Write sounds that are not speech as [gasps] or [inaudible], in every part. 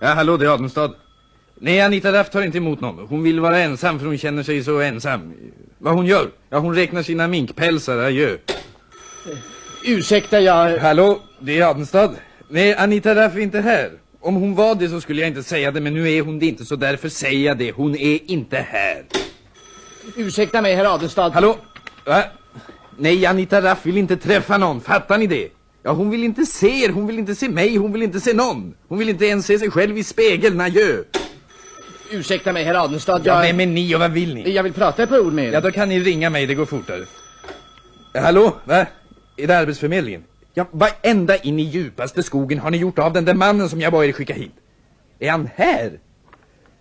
Ja, hallå, det är Adenstad. Nej, Anita Raff tar inte emot någon. Hon vill vara ensam för hon känner sig så ensam. Vad hon gör? Ja, hon räknar sina minkpälsar, adjö. Ursäkta, jag... Hallå, det är Adenstad. Nej, Anita Raff är inte här. Om hon var det så skulle jag inte säga det, men nu är hon det inte, så därför säger jag det. Hon är inte här. Ursäkta mig, herr Adenstad. Hallå? Va? Nej, Anita Raff vill inte träffa någon, fattar ni det? Ja, hon vill inte se er, hon vill inte se mig, hon vill inte se någon. Hon vill inte ens se sig själv i spegeln, adjö. Ursäkta mig, herr Adenstad. Ja, Jag, vem är ni och vad vill ni? jag vill prata ett par ord med er. Ja, då kan ni ringa mig, det går fortare. Hallå, va? Är det Arbetsförmedlingen? Ja, vad ända in i djupaste skogen har ni gjort av den där mannen som jag bad er skicka hit? Är han här?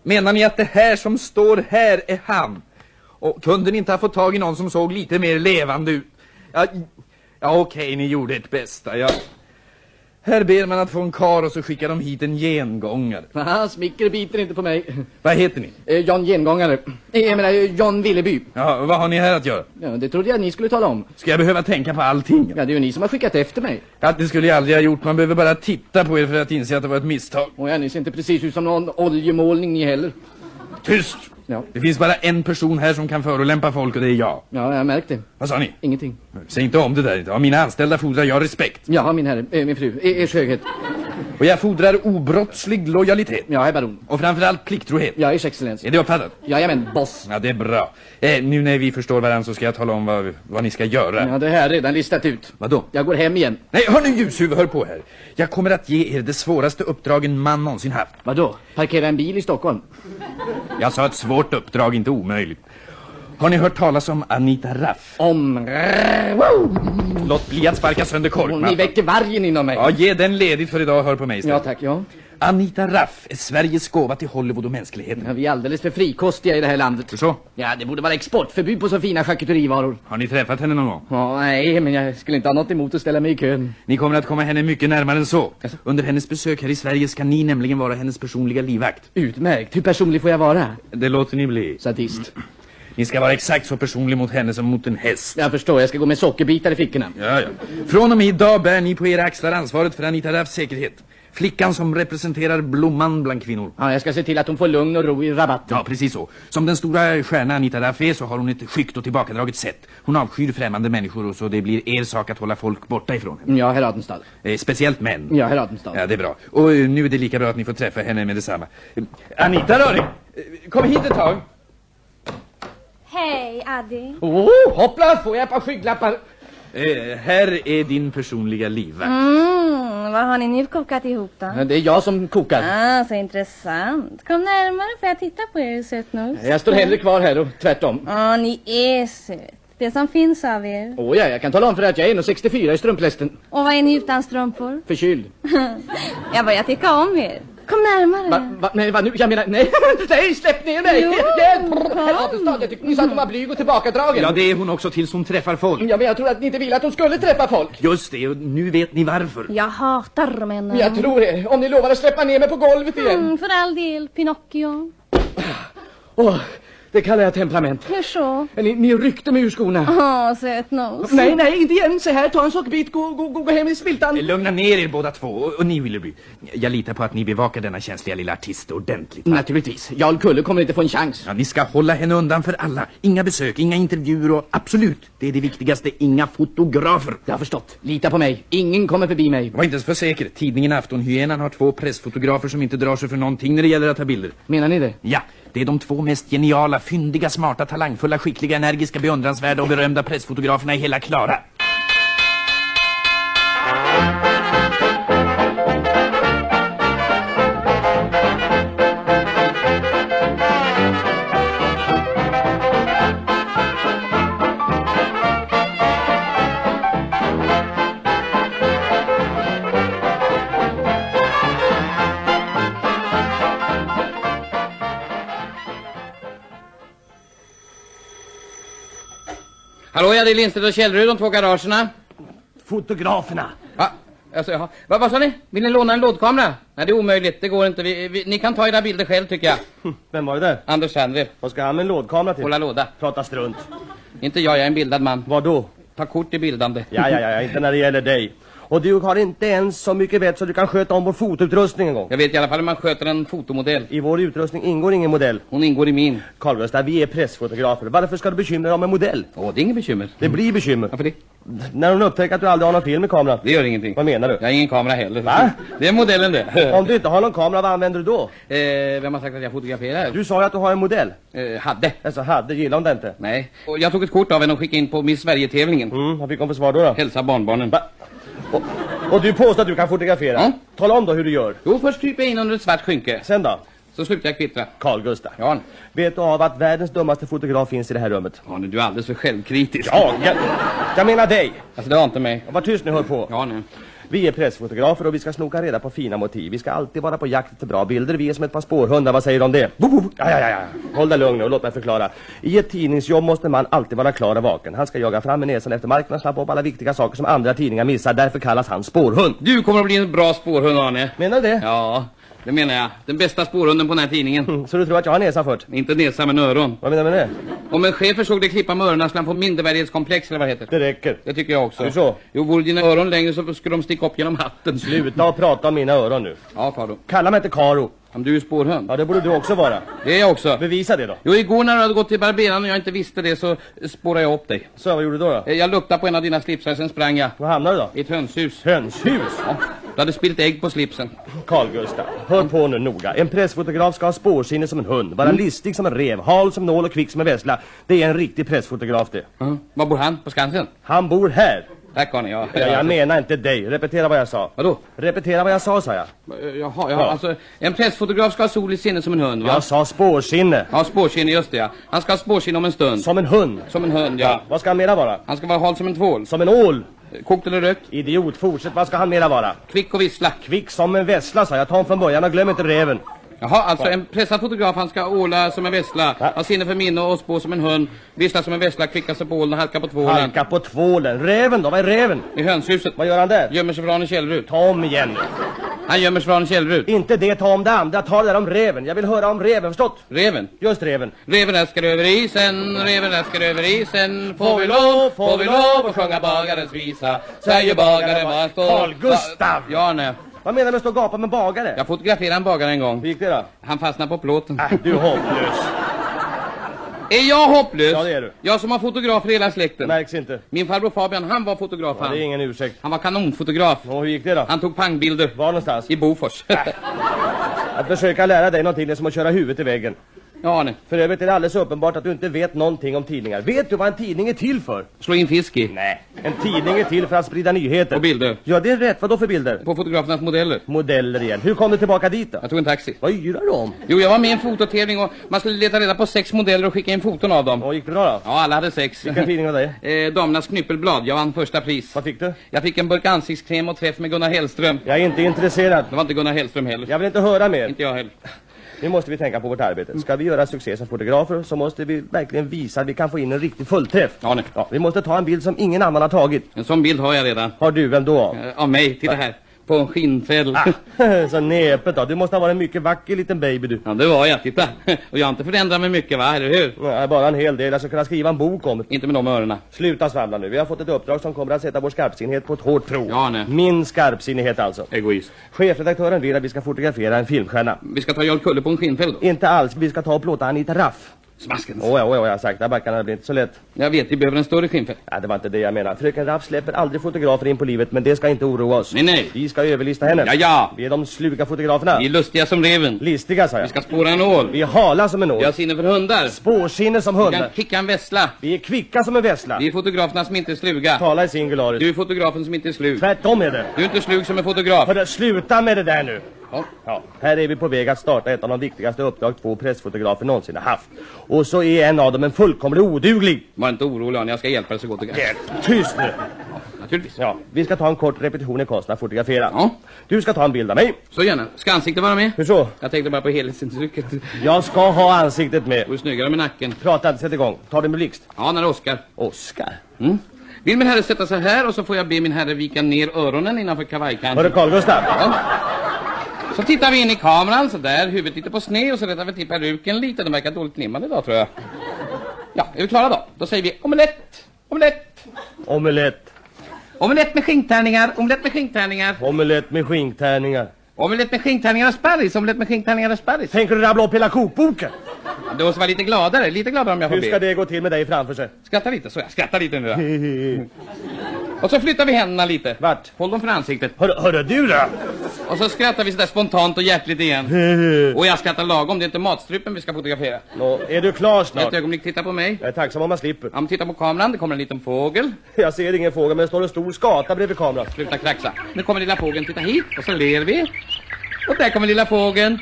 Menar ni att det här som står här är han? Och kunde ni inte ha fått tag i någon som såg lite mer levande ut? Ja, ja okej, ni gjorde ert bästa. Ja. Här ber man att få en kar och så skickar de hit en gengångare. [laughs] Aha, smicker biter inte på mig. Vad heter ni? Eh, John Gengångare. Eh, Jag menar, eh, John Villeby. Ja, vad har ni här att göra? Ja, det trodde jag ni skulle tala om. Ska jag behöva tänka på allting? Ja, det är ju ni som har skickat efter mig. Ja, det skulle jag aldrig ha gjort. Man behöver bara titta på er för att inse att det var ett misstag. Och jag ni ser inte precis ut som någon oljemålning ni heller. Tyst! Ja, Det finns bara en person här som kan förolämpa folk och det är jag. ja jag har märkt det. Vad sa ni? Ingenting. Säg inte om det där. Av mina anställda fordrar jag respekt. Ja, min herre, eh, min fru, eh, ers höghet. Och jag fordrar obrottslig lojalitet. Ja, herr baron. Och framförallt plikttrohet. Ja, ers excellens. Är det uppfattat? Jajamän, boss. Ja, det är bra. Eh, nu när vi förstår varandra så ska jag tala om vad, vad ni ska göra. Ja, det här är redan listat ut. Vadå? Jag går hem igen. Nej, hör nu ljushuvud, hör på här. Jag kommer att ge er det svåraste uppdrag en man någonsin haft. Vadå? Parkera en bil i Stockholm? Jag sa ett svårt uppdrag, inte omöjligt. Har ni hört talas om Anita Raff? Om... Låt bli att sparka sönder Och ni korkmattan. väcker vargen inom mig. Ja, ge den ledigt för idag, hör på mig Ja, tack, ja. Anita Raff är Sveriges gåva till Hollywood och mänskligheten. ja. Vi är alldeles för frikostiga i det här landet. Så, Ja, det borde vara exportförbud på så fina charkuterivaror. har ni träffat henne någon gång? Ja, nej, men jag skulle inte ha något emot att ställa mig i kön. Ni kommer att komma henne mycket närmare än så. Under hennes besök här i Sverige ska ni nämligen vara hennes personliga livvakt. Utmärkt. Hur personlig får jag vara? Det låter ni bli. Sadist. Ni ska vara exakt så personlig mot henne som mot en häst. Jag förstår, jag ska gå med sockerbitar i fickorna. Ja, ja. Från och med idag bär ni på era axlar ansvaret för Anita Raffs säkerhet. Flickan som representerar blomman bland kvinnor. Ja, jag ska se till att hon får lugn och ro i rabatten. Ja, precis så. Som den stora stjärna Anita Raff är så har hon ett skyggt och tillbakadraget sätt. Hon avskyr främmande människor och så det blir er sak att hålla folk borta ifrån henne. Ja, herr Adenstad. Eh, speciellt män. Ja, herr Adenstad. Ja, det är bra. Och eh, nu är det lika bra att ni får träffa henne med detsamma. Eh, Anita Röring, eh, kom hit ett tag. Hej, Addi. Oh, hoppla! Får jag ett par skygglappar? Eh, här är din personliga livvakt. Mm, vad har ni nu kokat ihop då? Det är jag som kokar. Ah, så intressant. Kom närmare får jag titta på er sötnos. Jag står hellre kvar här och tvärtom. Ja, ni är söt. Det som finns av er. Åh ja, jag kan tala om för att jag är 1,64 i strumplästen. Och vad är ni utan strumpor? Förkyld. [laughs] jag börjar tycka om er. Kom närmare. Va, va, nej, va, nu, jag menar, nej, [laughs] nej, släpp ner mig! Jo, Hjälp! jag tyckte ni sa att hon var blyg och tillbakadragen. Ja, det är hon också tills hon träffar folk. Ja, men jag tror att ni inte ville att hon skulle träffa folk. Just det, och nu vet ni varför. Jag hatar männen. Jag tror det, om ni lovar att släppa ner mig på golvet igen. Mm, för all del, Pinocchio. Åh, det kallar jag temperament. Hur så? Ni, ni ryckte mig ur skorna. Åh, sötnos. Nej, nej, inte igen. Se här, ta en sockerbit, gå, gå, gå, gå hem i spiltan. Lugna ner er båda två, och, och ni Willerby. Jag litar på att ni bevakar denna känsliga lilla artist ordentligt. va? Naturligtvis. Jarl Kulle kommer inte få en chans. Ja, ni ska hålla henne undan för alla. Inga besök, inga intervjuer och absolut, det är det viktigaste, inga fotografer. Jag har förstått. Lita på mig. Ingen kommer förbi mig. Var inte för säker. Tidningen Aftonhyenan har två pressfotografer som inte drar sig för någonting när det gäller att ta bilder. Menar ni det? Ja, det är de två mest geniala, fyndiga, smarta, talangfulla, skickliga, energiska, beundransvärda och berömda pressfotograferna i hela Klara. Hallå, ja, det är Lindstedt och Källrud, de två garagerna. Fotograferna. Va? Alltså, jaha. Va, vad sa ni? Vill ni låna en lådkamera? Nej, det är omöjligt. Det går inte. Vi, vi, ni kan ta era bilder själv, tycker jag. Vem var det där? Anders Sandler. Vad ska han med en lådkamera till? Hålla låda. Prata strunt. Inte jag, jag är en bildad man. Vad då? Ta kort i bildande. Ja, ja, ja, inte när det gäller dig. Och du har inte ens så mycket vett så du kan sköta om vår fotoutrustning en gång. Jag vet i alla fall hur man sköter en fotomodell. I vår utrustning ingår ingen modell. Hon ingår i min. Carl Gustaf, vi är pressfotografer. Varför ska du bekymra dig om en modell? Åh, det är inget bekymmer. Det blir bekymmer. Varför det? När hon upptäcker att du aldrig har någon film i kameran. Det gör ingenting. Vad menar du? Jag har ingen kamera heller. Va? [laughs] Det är modellen det. [laughs] Om du inte har någon kamera, vad använder du då? Eh, vem har sagt att jag fotograferar? Du sa ju att du har en modell. Eh, hade. Alltså hade, gillar hon det inte? Nej. Och jag tog ett kort av henne och skickade in på Miss Sverige-tävlingen. Mm, vad fick hon för svar då? då? Hälsa barnbarnen. Va? Och, du påstår att du kan fotografera? Ja. Tala om då hur du gör. Jo, först kryper jag in under ett svart skynke. Sen då? Så slutar jag kvittra. Carl Gustaf. Ja, Vet du av att världens dummaste fotograf finns i det här rummet? ja nu, du är alldeles för självkritisk. Ja, jag, jag menar dig. Alltså, det var inte mig. Var tyst nu, hör på. Ja, nu. Vi är pressfotografer och vi ska snoka reda på fina motiv. Vi ska alltid vara på jakt efter bra bilder. Vi är som ett par spårhundar. Vad säger du om det? Bo, bo, ja, ja, ja. Håll dig lugn nu och låt mig förklara. I ett tidningsjobb måste man alltid vara klar och vaken. Han ska jaga fram med näsan efter marken och snappa upp alla viktiga saker som andra tidningar missar. Därför kallas han spårhund. Du kommer att bli en bra spårhund, Arne. Menar du det? Ja, det menar jag. Den bästa spårhunden på den här tidningen. Mm, [laughs] Så du tror att jag har näsa först? Inte näsa, men öron. Vad menar du med det? Om en chef såg dig klippa med öronen skulle han få mindervärdighetskomplex, eller vad det heter. Det räcker. Det tycker jag också. Det så? Jo, vore dina öron längre så skulle de sticka upp genom hatten. Sluta och prata om mina öron nu. Ja, Karo. Kalla mig inte Karo. Om du är spårhund. Ja, det borde du också vara. Det är jag också. Bevisa det då. Jo, igår när du hade gått till barberaren och jag inte visste det så spårade jag upp dig. Så, vad gjorde du då? då? Eh, Jag luktade på en av dina slipsar, sen sprang jag. Var hamnade du då? I ett hönshus. Hönshus? Ja, du hade spilt ägg på slipsen. Carl Gustaf, hör på nu noga. En pressfotograf ska ha spårsinne som en hund, vara listig som en rev, hal som nål och kvick som en vessla. Det är en riktig pressfotograf det. Uh Var bor han? På Skansen? Han bor här. Tack Arne, ja. Ja, jag menar inte dig. Repetera vad jag sa. Vadå? Repetera vad jag sa, sa jag. Eh, Jaha, ja, Ja. alltså en pressfotograf ska ha sol i sinne som en hund, va? Jag sa spårsinne. Ja, spårsinne, just det ja. Han ska ha spårsinne om en stund. Som en hund. Som en hund, ja. Vad ska han mera vara? Han ska vara hal som en tvål. Som en ål. Kokt eller rökt. Idiot, fortsätt. Vad ska han mera vara? Kvick och vissla. Kvick som en vessla, sa jag. Ta honom från början och glöm inte reven. Jaha, alltså en pressad fotograf han ska åla som en vessla, Ja. ha sinne för minne och spå som en hund, vissla som en vessla, kvicka sig på ålen och halka på tvålen. Halka på tvålen. Reven då? Vad är reven? I hönshuset. Vad gör han där? Gömmer sig för Arne Kjellrud. Ta om igen. Han gömmer sig för Arne Kjellrud. Inte det, ta om det andra. Ta det där om reven. Jag vill höra om reven, förstått? Reven. Just reven. Reven älskar över isen, reven älskar över isen Får vi lov, får vi lov att sjunga bagarens visa Säger bagaren vad han står Carl Gustaf! Ja, nej. Vad menar du med att stå och gapa med bagare? Jag fotograferade en bagare en gång. Hur gick det då? Han fastnade på plåten. Äh, du är hopplös. Är jag hopplös? Ja, det är du. Jag som har fotografer i hela släkten. Märks inte. Min farbror Fabian, han var fotograf Ja, han. det är ingen ursäkt. Han var kanonfotograf. Och hur gick det då? Han tog pangbilder. Var någonstans? I Bofors. Att försöka lära dig någonting är som att köra huvudet i väggen. Ja, nej. För övrigt är det alldeles uppenbart att du inte vet någonting om tidningar. Vet du vad en tidning är till för? Slå in fisk i. Nej. En tidning är till för att sprida nyheter. Och bilder. Ja, det är rätt. Vad då för bilder? På fotografernas modeller. Modeller igen. Hur kom du tillbaka dit då? Jag tog en taxi. Vad yrar du om? Jo, jag var med i en fototävling och man skulle leta reda på sex modeller och skicka in foton av dem. Och gick det bra då? Ja, alla hade sex. Vilken tidning var det? [laughs] Eh, damernas knyppelblad. Jag vann första pris. Vad fick du? Jag fick en burk ansiktskräm och träff med Gunnar Hellström. Jag är inte intresserad. Det var inte Gunnar Hellström heller. Jag vill inte höra mer. Inte jag heller. Nu måste vi tänka på vårt arbete. Ska vi göra succé som fotografer så måste vi verkligen visa att vi kan få in en riktig fullträff. Ja, nej. Ja, vi måste ta en bild som ingen annan har tagit. En sån bild har jag redan. Har du vem då? Eh, av mig. Titta här. På en skinnfäll. Ah, [laughs] så näpet då. Du måste ha varit en mycket vacker liten baby du. Ja, det var jag. Titta. Och jag har inte förändrat mig mycket, va? Eller hur? Nej, bara en hel del. Jag ska kunna skriva en bok om det. Inte med de öronen. Sluta svamla nu. Vi har fått ett uppdrag som kommer att sätta vår skarpsinnighet på ett hårt prov. Ja, nej. Min skarpsinnighet alltså. Egoist. Chefredaktören vill att vi ska fotografera en filmstjärna. Vi ska ta Jarl Kulle på en skinnfäll då. Inte alls. Vi ska ta och plåta Anita Raff. Smaskens. Ja, ja, jag har sagt. Där backarna blir inte så lätt. Jag vet, vi behöver en större skinnfäll. Nej, det var inte det jag menar. Fröken Raff släpper aldrig fotografer in på livet, men det ska inte oroa oss. Nej, nej. Vi ska överlista henne. Ja, ja. Vi är de sluga fotograferna. Vi är lustiga som reven. Listiga, sa jag. Vi ska spåra en ål. Vi är hala som en ål. Vi har sinne för hundar. Spårsinne som Vi kan hundar. kicka en vessla. Vi är kvicka som en vessla. Vi är fotograferna som inte är sluga. Tala i singularis. Du är fotografen som inte är slug. Tvärtom är det. Du är inte slug som en fotograf. Hörru, sluta med det där nu. Ja. Ja, här är vi på väg att starta ett av de viktigaste uppdrag två pressfotografer någonsin har haft. Och så är en av dem en fullkomligt oduglig. Var inte orolig Arne, jag ska hjälpa dig så gott det kan. Tyst nu. Naturligtvis. Ja, vi ska ta en kort repetition i konsten att fotografera. Ja. Du ska ta en bild av mig. Så gärna. Ska ansiktet vara med? Hur så? Jag tänkte bara på helhetsintrycket. Jag ska ha ansiktet med. Och snyggare med nacken. Prata inte, sätt igång. Ta det med blixt. Ja, när Oskar. Oskar. Mm. Vill min herre sätta sig här och så får jag be min herre vika ner öronen innanför kavajkanten. Hörru Carl Gustaf. Ja. Så tittar vi in i kameran så där, huvudet lite på sned och så rättar vi till peruken lite. Den verkar dåligt limmad idag tror jag. Ja, är vi klara då? Då säger vi omelett, omelett, Omelett. Omelett med skinktärningar, omelett med skinktärningar. Omelett med skinktärningar. Omelett med skinktärningar och sparris, omelett med skinktärningar och sparris. Tänker du rabbla upp hela kokboken? Du måste vara lite gladare, lite gladare om jag får Hur ska be. det gå till med dig framför sig? Skratta lite, så ja. Skratta lite nu då. [laughs] Och så flyttar vi händerna lite. Vart? Håll dem för ansiktet. Hörru, hörru du då? Och så skrattar vi sådär spontant och hjärtligt igen. Och jag skrattar lagom, det är inte matstrupen vi ska fotografera. Nå, är du klar Ett snart? ögonblick, titta på mig. Jag är tacksam om man slipper. Ja, men titta på kameran, det kommer en liten fågel. [laughs] Jag ser ingen fågel men det står en stor skata bredvid kameran. Sluta kraxa. Nu kommer lilla fågeln, titta hit. Och så ler vi. Och där kommer lilla fågeln.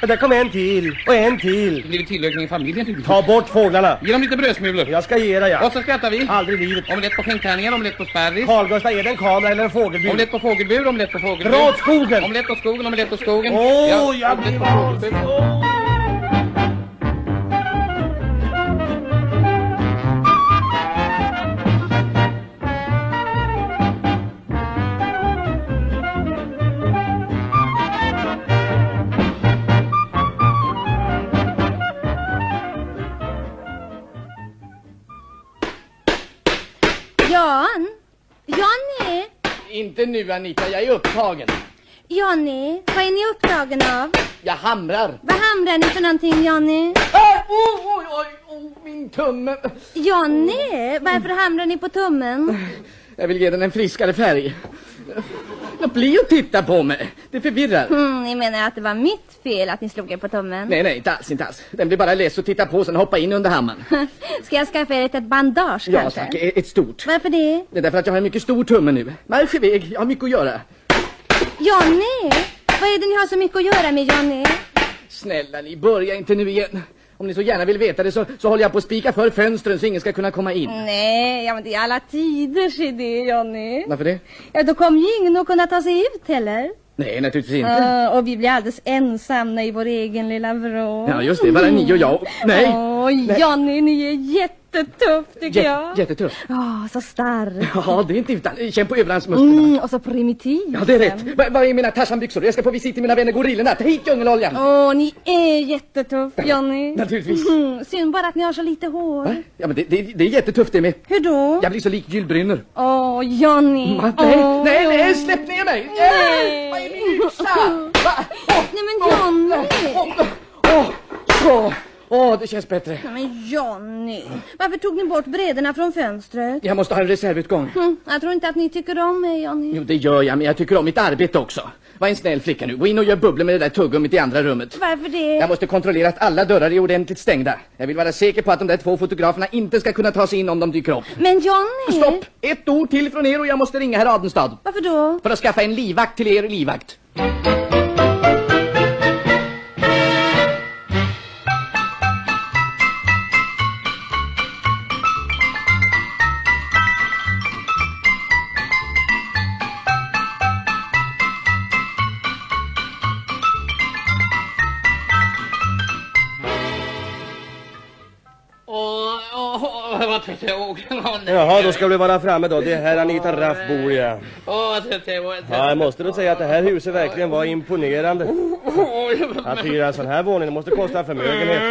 Och där kommer en till och en Det till. blir tillökning i familjen. Ta bort fåglarna. Ge dem lite brödsmulor. Jag ska ge dig ja. Och så skrattar vi. Aldrig i livet. Omelett på skinktärningar, omelett på sparris. Carl-Gustaf, är det en kamera eller en fågelbur? Omelett på fågelbur, omelett på fågelbur. Dra åt skogen! Omelett åt skogen, omelett åt skogen. Åh, jag omelett blir på Jan? Johnny? Inte nu Anita, jag är upptagen. Johnny, vad är ni upptagen av? Jag hamrar. Vad hamrar ni för någonting, Johnny? Ah, oj, oj, oj, oj, min tumme. Johnny, varför hamrar ni på tummen? Jag vill ge den en friskare färg. Låt bli att titta på mig. Det förvirrar. Hmm, ni menar att det var mitt fel att ni slog er på tummen? Nej, nej, inte alls, inte alls. Den blir bara less att titta på, sen hoppa in under hammaren. [laughs] Ska jag skaffa er ett, ett bandage Ja, kanske? tack. Ett stort. Varför det? Det är därför att jag har en mycket stor tumme nu. Marsch iväg, jag har mycket att göra. Johnny, vad är det ni har så mycket att göra med, Johnny? Snälla ni, börja inte nu igen. Om ni så gärna vill veta det så, så håller jag på att spika för fönstren så ingen ska kunna komma in. Nej, ja men det är alla tiders idé, Johnny. Varför det? Ja, då kommer ju ingen att kunna ta sig ut heller. Nej, naturligtvis inte. Ja, och vi blir alldeles ensamma i vår egen lilla vrå. Ja, just det, bara ni och jag. Nej! Åh, Johnny, ni är jättetuff tycker jag. Jä- jättetuff. Ja, så stark. Ja, det är inte utan. Känn på överarmsmusklerna. Mm, och så primitiv. Ja, det är rätt. Va- Vad är mina Tarzanbyxor? Jag ska på visit till mina vänner gorillorna. Ta hit djungeloljan. Åh, ni är jättetuff, Johnny. Naturligtvis. Mm, synd bara att ni har så lite hår. Va? Ja, men det, det, det är jättetufft det med. Hur då? Jag blir så lik Gyll Brynner. Åh, Johnny. Va? Nej, Åh, nej, nej, släpp ner mig! Nej. Äh, Vad är min yxa? Va? Åh, Nej, men Johnny. åh, åh, åh, åh, det känns bättre. Men Johnny, varför tog ni bort brädorna från fönstret? Jag måste ha en reservutgång. Hm, jag tror inte att ni tycker om mig, Johnny. Jo, det gör jag, men jag tycker om mitt arbete också. Var en snäll flicka nu. Gå in och gör bubblor med det där tuggummit i andra rummet. Varför det? Jag måste kontrollera att alla dörrar är ordentligt stängda. Jag vill vara säker på att de där två fotograferna inte ska kunna ta sig in om de dyker upp. Men Johnny! Stopp! Ett ord till från er och jag måste ringa herr Adenstad. Varför då? För att skaffa en livvakt till er livvakt. Nej. Jaha, då ska du vara framme då. Det är här Anita Raff bor ja. Ja, jag måste nog säga att det här huset verkligen var imponerande. Oj, Att hyra en sån här våning, det måste kosta en förmögenhet.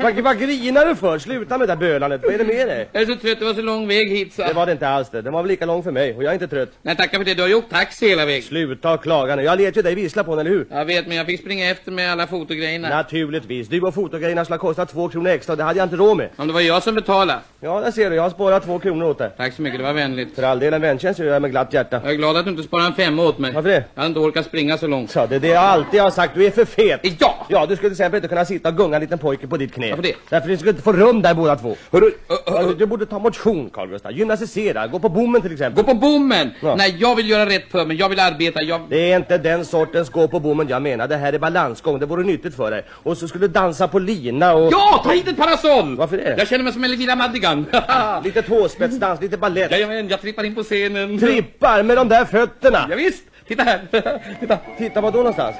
Vad, vad grinar du för? Sluta med det där bölandet. Vad är det med dig? Jag är så trött, det var så lång väg hit så. Det var det inte alls det. Den var väl lika lång för mig och jag är inte trött. Nej, tackar för det. Du har åkt taxi hela vägen. Sluta klaga nu. Jag lät ju dig vissla på den, eller hur? Jag vet, men jag fick springa efter med alla fotogrejerna. Naturligtvis. Du och fotogrejerna skulle ha kostat två kronor extra det hade jag inte råd med. Om det var jag som betalade. Ja, där ser du. Jag har sparat två kronor åt dig. Tack så mycket, det var vänligt. För all del en väntjänst gör jag med glatt hjärta. Jag är glad att du inte sparar en femma åt mig. Varför det? Jag hade inte orkat springa så långt. Så, det är det jag alltid har sagt. Du är för fet. Ja! Ja, du skulle till exempel inte kunna sitta och gunga en liten pojke på ditt knä. Varför det? Därför ni skulle inte få rum där båda två. Hörru, ö, Ja, ö, Du, du borde ta motion, Carl Gustaf. Gymnastisera. Gå på bommen till exempel. gå på bommen! Ja. Nej, jag vill göra rätt för mig. Jag vill arbeta. Jag... Det är inte den sortens gå på bommen jag menar. Det här är balansgång. Det vore nyttigt för dig. Och så skulle du dansa på lina och... Ja, ta hit ett parasoll! Varför det? Jag känner mig som Elvira Madigan. [laughs] Lite tåspetsdans, lite ballett. Jajamän, jag trippar in på scenen. Trippar med de där fötterna. Ja, visst. Titta här. [laughs] Titta. Titta, var då någonstans?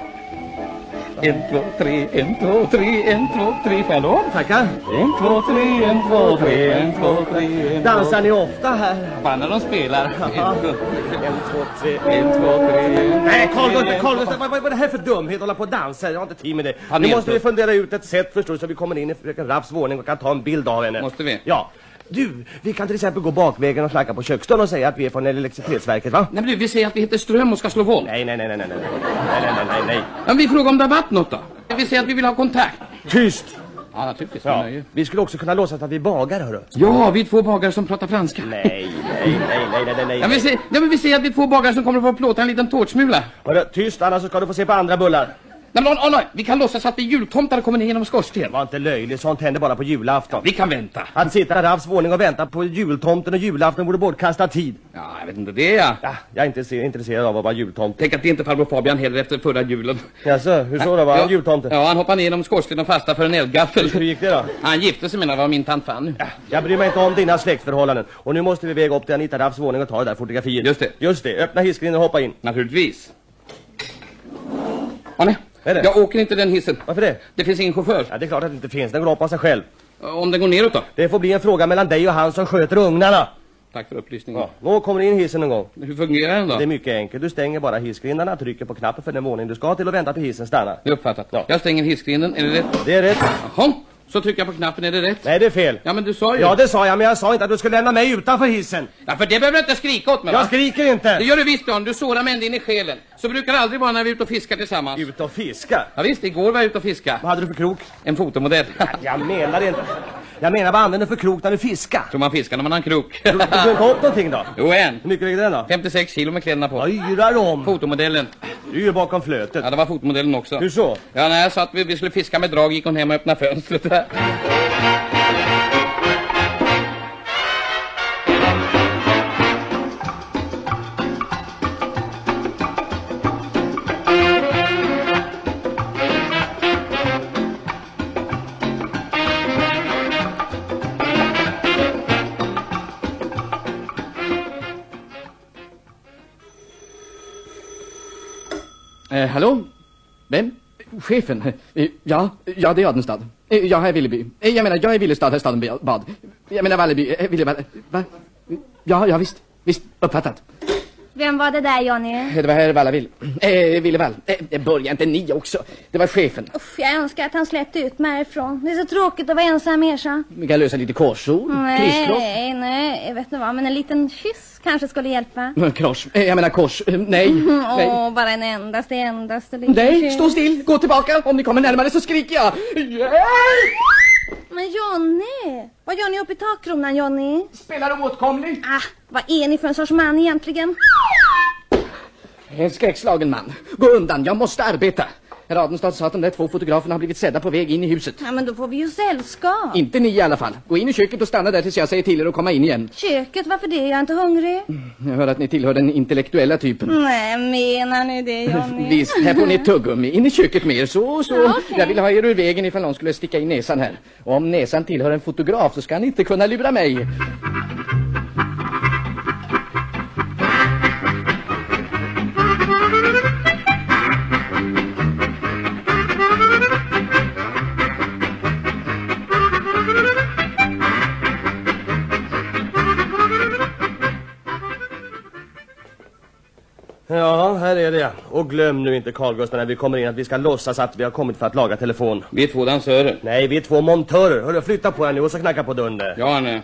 En, två, tre, en, två, tre, en, två, tre. Får jag lov? Tackar. En, två, tre, en, två, tre, en, två, tre, en, Dansar ni ofta här? Bara när de spelar. En, två, tre. en, två, tre. Nej, Carl Gustaf, Carl Gustaf, vad, vad är det här för dumhet? Hålla på och dansa? Jag har inte tid med det. Nu måste vi fundera ut ett sätt förstår du, så vi kommer in i fröken Raffs våning och kan ta en bild av henne. Måste vi? Ja. Du, vi kan till exempel gå bakvägen och knacka på köksdörren och säga att vi är från elektricitetsverket, va? Nej men du, vi säger att vi heter Ström och ska slå våld. Nej, nej, nej, nej, nej, nej, nej, nej, nej, nej. Ja, men vi frågar om det har varit något då. Vi säger att vi vill ha kontakt. Tyst! Ja, naturligtvis. Ja. Ja. Vi skulle också kunna låtsas att vi är bagare, hörru. ja, vi är två bagare som pratar franska. Nej, nej, nej, nej, nej, nej, Ja, men vi nej. säger, ja, men vi säger att vi är två bagare som kommer att få plåta en liten tårtsmula. Hörru, tyst, annars så ska du få se på andra bullar. Nej, men, oh, nej, vi kan låtsas att vi jultomtar och kommer ner genom skorsten. Var inte löjlig, sånt händer bara på julafton. Vi kan vänta. Att sitta i Ralfs våning och vänta på jultomten och julafton vore bortkastad tid. Ja, jag vet inte det ja. Ja, jag är inte se- intresserad av att vara jultomte. Tänk att det inte farbror Fabian heller efter förra julen. Jaså, hur så då? Var han jultomte? Ja, han hoppade ner genom skorstenen och fastnade för en eldgaffel. Hur gick det då? Han gifte sig var min tant Fanny. Jag bryr mig inte om dina släktförhållanden. Och nu måste vi väga upp till Anita Raffs våning och ta det där fotografiet. Just det. Just det. Öppna hissgrinden och hoppa in. Naturligtvis. Ja, nej. Vad är det? Jag åker inte den hissen. Varför det? Det finns ingen chaufför. Ja, det är klart att det inte finns. Den går upp av sig själv. Om den går neråt då? Det får bli en fråga mellan dig och han som sköter ugnarna. Tack för upplysningen. Ja, nå kommer in hissen en gång. Hur fungerar den då? Det är mycket enkelt. Du stänger bara hissgrindarna, trycker på knappen för den våning du ska till och väntar till hissen stannar. Jag uppfattat. Ja. Jag stänger hissgrinden, är det rätt? Det är rätt. Jaha, så trycker jag på knappen, är det rätt? Nej, det är fel. Ja, men du sa ju... Ja, det sa jag, men jag sa inte att du skulle lämna mig utanför hissen. Ja, för det behöver du inte skrika åt mig, Jag va? skriker Det inte. gör du visst, Jan. Du sårar mig ända in i själen. Så brukar det aldrig vara när vi är ute och fiskar tillsammans. Ut och fiska. Ja, visst, igår var jag ute och fiska. Vad hade du för krok? En fotomodell. Jag menar inte. Jag menar, vad använder för krok när du fiskar? Tror man fiskar när man har en krok. Du, du inte upp någonting då? Jo, en. Hur mycket vägde den då? 56 kilo med kläderna på. Vad yrar om? Fotomodellen. Du är ju bakom flötet. Ja, det var fotomodellen också. Hur så? Ja, när jag sa att vi, vi skulle fiska med drag gick hon hem och öppnade fönstret där. Eh, hallå? Vem? Chefen? Eh, ja, ja det är Adenstad. Eh, ja, herr är Villeby. Eh, jag menar, jag är Villestad, här staden bad. Jag menar Valleby, eh, Villebad. Va? Ja, ja visst. Visst, uppfattat. Vem var det där, Johnny? Det var herr Vallavill. Eh, Villevall. Eh, det börjar inte ni också. Det var chefen. Uff, jag önskar att han släppte ut mig härifrån. Det är så tråkigt att vara ensam Ersa. Vi kan lösa lite korsord. Krisskross. Nej, nej, vet ni vad, men en liten kyss kanske skulle hjälpa. Kross. Eh, jag menar kors. Eh, nej. [laughs] Åh, Nej. bara en endaste, endaste liten Nej, kyss. stå still. Gå tillbaka. Om ni kommer närmare så skriker jag. Yeah! Men Johnny, vad gör ni uppe i takkronan, Johnny? Spelar oåtkomlig. Ah, vad är ni för en sorts man egentligen? En skräckslagen man. Gå undan, jag måste arbeta. Herr Adenstad sa att de där två fotograferna har blivit sedda på väg in i huset. Ja, men då får vi ju sällskap. Inte ni i alla fall. Gå in i köket och stanna där tills jag säger till er att komma in igen. Köket, varför det? Jag är inte hungrig. Jag hör att ni tillhör den intellektuella typen. Nej, menar ni det, Johnny? [laughs] Visst, här får ni ett tuggummi. In i köket med er. Så, så. Ja, okej. Jag vill ha er ur vägen ifall någon skulle sticka in näsan här. Och om näsan tillhör en fotograf så ska han inte kunna lura mig. Ja, här är det. Och glöm nu inte, Carl Gustaf, när vi kommer in att vi ska låtsas att vi har kommit för att laga telefon. Vi är två dansörer. Nej, vi är två montörer. Hörru, flytta på er nu och så knacka på dörren där. Ja, nej.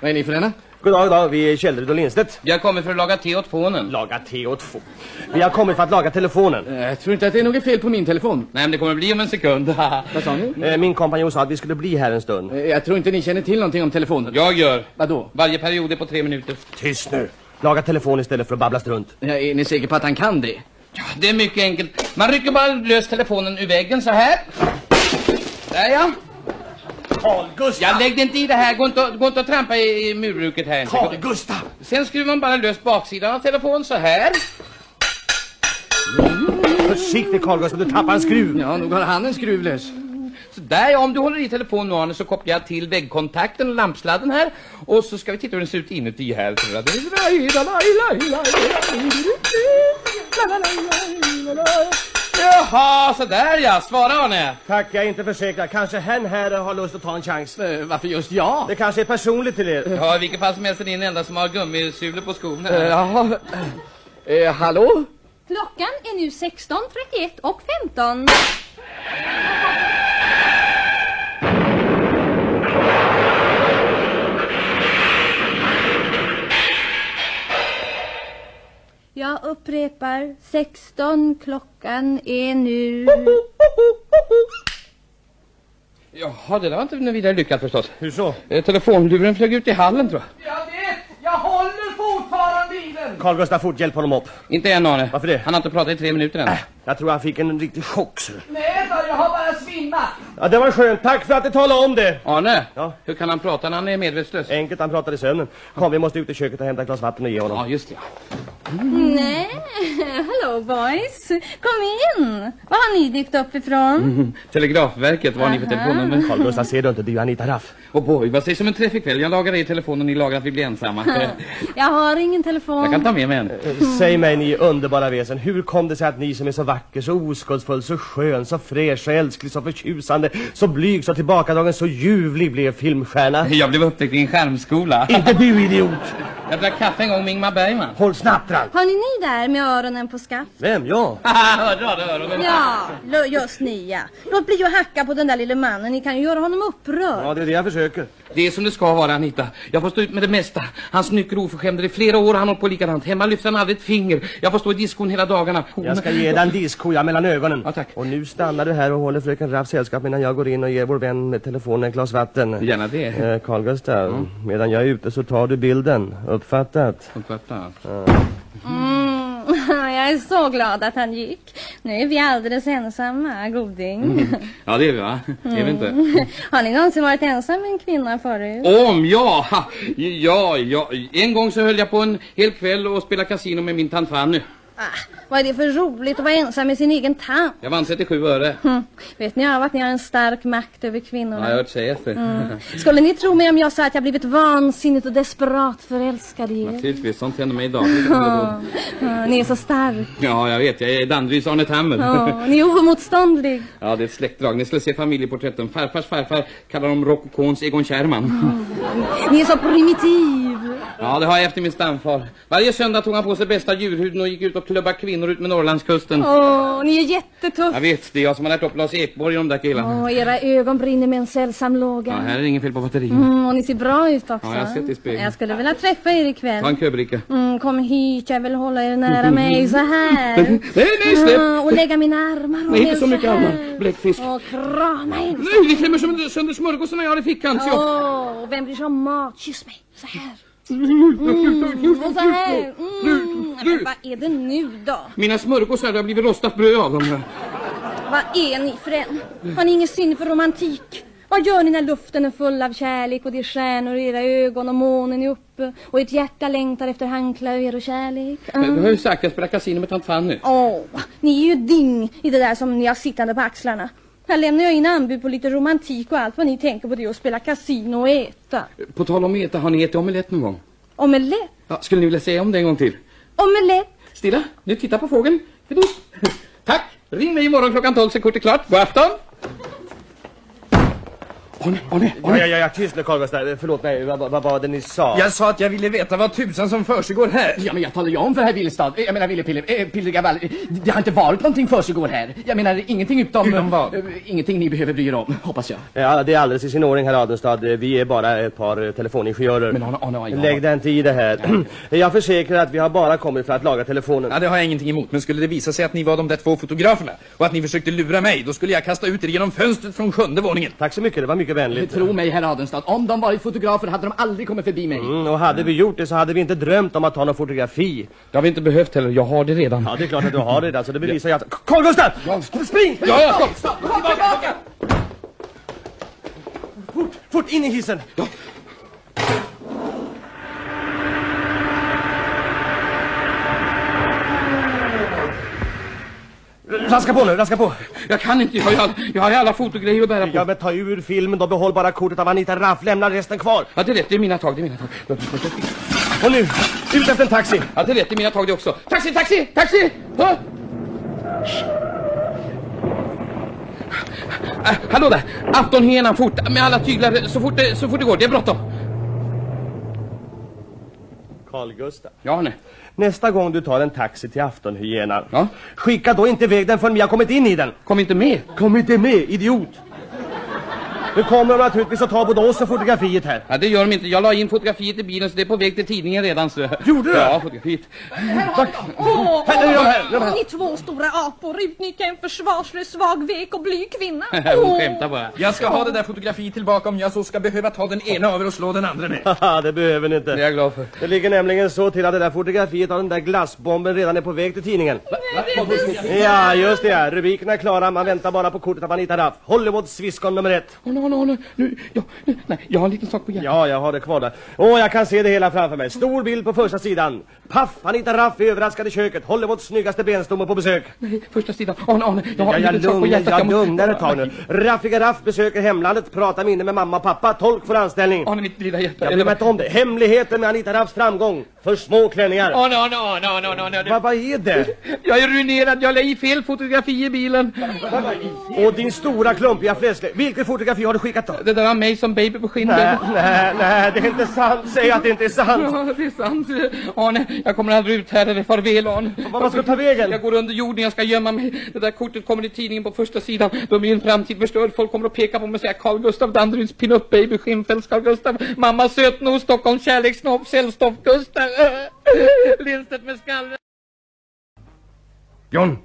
Vad är ni för ena? God dag, god dag. Vi är Källerud och Lindstedt. Vi har kommit för att laga te åt fånen. Laga te åt två. Vi har kommit för att laga telefonen. Eh, Jag tror inte att det är något fel på min telefon. Nej, men det kommer bli om en sekund. [laughs] Vad sa ni? Eh, Min kompanjon sa att vi skulle bli här en stund. Eh, Jag tror inte ni känner till någonting om telefonen. Jag gör. Vadå? Varje period är på tre minuter. Tyst nu. Laga telefon istället för att babbla strunt. Ja, är ni säkra på att han kan det? Ja, det är mycket enkelt. Man rycker bara lös telefonen ur väggen så här. Där ja. Carl Gustaf! Jag lägg inte i det här. Gå inte, gå inte och trampa i, i murruket här. Carl Gustaf! Sen skruvar man bara lös baksidan av telefonen så här. Försiktigt Carl Gustaf, du tappar en skruv. Ja, nog har han en skruv lös. Så där ja, om du håller i telefonen nu Arne så kopplar jag till väggkontakten och lampsladden här. Och så ska vi titta hur den ser ut inuti här. Jaha, så där ja. Svara Arne. Tack, jag är inte försäkrad. Kanske hen här har lust att ta en chans. Eh, Varför just jag? Det kanske är personligt till er. Ja, i vilket fall som helst är ni den enda som har gummisulor på skorna. Eh, Jaha. Eh, hallå? Klockan är nu 16.31 och 15. Jag upprepar, 16 klockan är nu. Jaha, det där var inte något vidare lyckat förstås. Hur så? Eh, telefonluren flög ut i hallen tror jag. Jag vet! Jag håller fortfarande i den! Carl Gustaf, fort hjälp honom upp. Inte än Arne. Varför det? Han har inte pratat i tre minuter än. Äh, jag tror han fick en riktig chock. så. Nej då, jag har bara svimmat. Ja, det var skönt. Tack för att du talade om det. Arne, Ja. hur kan han prata när han är medvetslös? Enkelt, han pratade i sömnen. Kom, vi måste ut i köket och hämta ett glas vatten och ge honom. Ja, just det. Nej, hallå boys. Kom in. Var har ni dykt upp ifrån? Telegrafverket, vad har ni för telefonnummer? Carl Gustaf, ser du inte? Det är ju Anita Raff. Och boy, vad sägs om en träff ikväll? Jag lagar er telefon och ni lagar att vi blir ensamma. Eh, [laughs] Jag har ingen telefon. Jag kan ta med mig en. Säg mig ni underbara väsen, hur kom det sig att ni som är så vacker, så oskuldsfull, så skön, så fräsch, så älsklig, så förtjusande, så blyg, så tillbakadragen, så ljuvlig blev filmstjärna? Jag blev upptäckt i en skärmskola. Inte du idiot! Jag drack kaffe en gång med Ingmar Bergman. Håll snabbt Ralf! Har ni ni där med öronen på skaft? Vem? Jag? Hörde du öronen? Ja, just ni ja. Låt bli att hacka på den där lille mannen. Ni kan ju göra honom upprörd. Ja, det är det jag försöker. Det är som det ska vara Anita. Jag får stå ut med det mesta. Hans nycker oförskämder i flera år han hållit på likadant. Hemma lyfter han aldrig ett finger. Jag får stå i diskon hela dagarna. Jag ska ge dig en diskkoja mellan ögonen. Ja, tack. Och nu stannar du här och håller fröken Raff sällskap medan jag går in och ger vår vän med telefonen ett glas vatten. Gärna det. Eh, Carl Gustav, medan jag är ute så tar du bilden. Uppfattat? Uppfatta. Mm, [laughs] jag är så glad att han gick. Nu är vi alldeles ensamma, goding. Ja, det är vi va? Är vi inte? [laughs] Har ni någonsin varit ensam med en kvinna förut? Om ja! [laughs] Ja, ja. En gång så höll jag på en hel kväll och spelade kasino med min tant Fanny. Ah, vad är det för roligt att vara ensam med sin egen tant? Jag vann 37 öre. Hm. Vet ni av att ni har en stark makt över Ja, kvinnorna? jag har hört sägas det. Skulle ni tro mig om jag sa att jag blivit vansinnigt och desperat förälskad i er? Naturligtvis, sånt händer mig dagligen. Ja, ja, ni är så stark. Ja, jag vet. Jag är Danderyds Arne Tammer. Ja, ni är oemotståndlig. Ja, det är ett släktdrag. Ni skulle se familjeporträtten. Farfars farfar kallar dem rokokons Egon Kärrman. Ni är så primitiv. Ja, det har jag efter min stamfar. Varje söndag tog han på sig bästa djurhuden och gick ut och klubba kvinnor ut med Norrlandskusten. Åh, ni är jättetuff. Jag vet, det är jag som har lärt upp Lars Ekborg och de där killarna. Åh, era ögon brinner med en sällsam låga. Ja, här är ingen fel på batteriet. Mm, och ni ser bra ut också. Ja, jag har sett i spegeln. Jag skulle vilja träffa er ikväll. Ta en köbricka. Mm, kom hit, jag vill hålla er nära mig så här. [laughs] Nej, nej, släpp! Ah, och lägga mina armar om Nej, inte så mycket här. armar. Bläckfisk. Och krama er. Nej, det klämmer sönder smörgåsen jag har i fickan. Så. Åh, vem bryr sig om mat? Kyss mig, så här. Mm, och så här. Mm. Men vad är det nu då? Mina smörgåsar, det har blivit rostat bröd av dem. Vad är ni för en? Har ni ingen sinne för romantik? Vad gör ni när luften är full av kärlek och det är stjärnor i era ögon och månen är uppe och ert hjärta längtar efter handklöver och kärlek? Du har ju sagt att jag spelar kasino med tant Fanny. Åh, ni är ju ding i det där som ni har sittande på axlarna. Här lämnar jag in anbud på lite romantik och allt vad ni tänker på det att spela kasino och äta. På tal om äta, har ni ätit omelett någon gång? Omelett? Ja, skulle ni vilja säga om det en gång till? Omelett? Stilla, nu titta på fågeln. [laughs] Tack! Ring mig imorgon klockan 12 så kort är klart. God afton! Arne, Arne, Ja, ja, ja, ja tyst nu Carl Gustav. Förlåt mig, vad, vad, var det ni sa? Jag sa att jag ville veta vad tusan som försiggår här. Ja, men jag talar ju om för herr Willestad, jag menar Willepiller, eh, Pillergavall, det har inte varit någonting försiggår här. Jag menar ingenting utom... Utom vad? eh, ingenting ni behöver bry er om, hoppas jag. Ja, det är alldeles i sin ordning herr Adenstad. Vi är bara ett par eh, telefoningenjörer. Men Arne, Arne, Arne. Lägg dig inte i det här. [clears throat] Jag försäkrar att vi har bara kommit för att laga telefonen. Ja, det har jag ingenting emot. Men skulle det visa sig att ni var de där två fotograferna och att ni försökte lura mig, då skulle jag kasta ut er genom fönstret från sjunde våningen. Tack så mycket, det var mycket vänligt. Tro mig, herr Adenstad, om de varit fotografer hade de aldrig kommit förbi mig. Mm, och hade vi gjort det så hade vi inte drömt om att ta någon fotografi. Det har vi inte behövt heller, jag har det redan. Ja, det är klart att du har det. Alltså, det bevisar ju att... Carl Gustav! Spring! Ja, ja, kom! Kom tillbaka! Fort, fort in i hissen! Raska på nu, raska på! Jag kan inte, jag har, all- jag har alla fotogrejer att bära på. Ja, men ta ur filmen då, behåll bara kortet av Anita Raff, lämna resten kvar. Ja, det är rätt, det är mina tag, det är mina tag. Och nu, ut efter en taxi! Ja, det är rätt, det är mina tag det också. Taxi, taxi, taxi! Hå? Äh, hallå där! Aftonhyenan fort, med alla tyglar, så fort det, så fort det går, det är bråttom. Carl Gustav. Ja, nej. Nästa gång du tar en taxi till aftonhyenan, Ja. skicka då inte iväg den förrän vi har kommit in i den. Kom inte med. Kom inte med, idiot! Nu kommer de naturligtvis att ta både oss och fotografiet här. Ja, det gör de inte. Jag la in fotografiet i bilen så det är på väg till tidningen redan så. Gjorde du? Ja, fotografiet. Åh, Här, är de här. Ni två stora apor utnyttjar en försvarslös, svag, vek och blyg kvinna. [laughs] Hon skämtar bara. Jag ska ha det där fotografiet tillbaka om jag så ska behöva ta den ena över och slå den andra med. Haha, det behöver ni Det är inte. jag glad för. Det ligger nämligen så till att det där fotografiet av den där glassbomben redan är på väg till tidningen. Ja, just det. Rubrikerna är klara. Man väntar bara på kortet av Anita Raff. Hollywoods sviskon nummer ett. No, no. Nu, ja, nu, nej, jag har en liten sak på hjärtat. Ja, jag har det kvar där. Åh, jag kan se det hela framför mig. Stor bild på första sidan. Paff, Anita Raff är överraskad i köket. Hollywoods snyggaste benstomme på besök. Nej, första sidan. Arne, Arne, jag har Ja, en liten sak på hjärtat. jag måste- lugnar ett tag nu. Raffiga Raff besöker hemlandet, pratar minne med mamma och pappa, tolk för anställning. Arne, mitt lilla hjärta. Jag bryr mig inte om det. Hemligheten med Anita Raffs framgång. För små klänningar. Arne, Arne, Arne, Arne, Arne, Arne. Vad, vad är det? Jag är ruinerad. Jag la i fel fotografi i bilen. Och din stora klumpiga fläsklägg. Vilket fotografi har du skickat då? Det där av mig som baby på Nej, skinnbädden. nej, nej, det är inte sant. Säg att det inte är sant. Ja, [laughs] det är sant. Arne, jag kommer aldrig ut här. Farväl, Arne. Vad man ska ta vägen? Jag går under jorden, jag ska gömma mig. Det där kortet kommer i tidningen på första sidan. Då är min framtid förstörd. Folk kommer att peka på mig och säga Carl Gustav Danderyds pinup baby Skinnfeldts Carl Gustav. Mamma sötnos, Stockholms kärlekssnopp, sällstoff Gustav. [laughs] Lindstedt med skallen. John,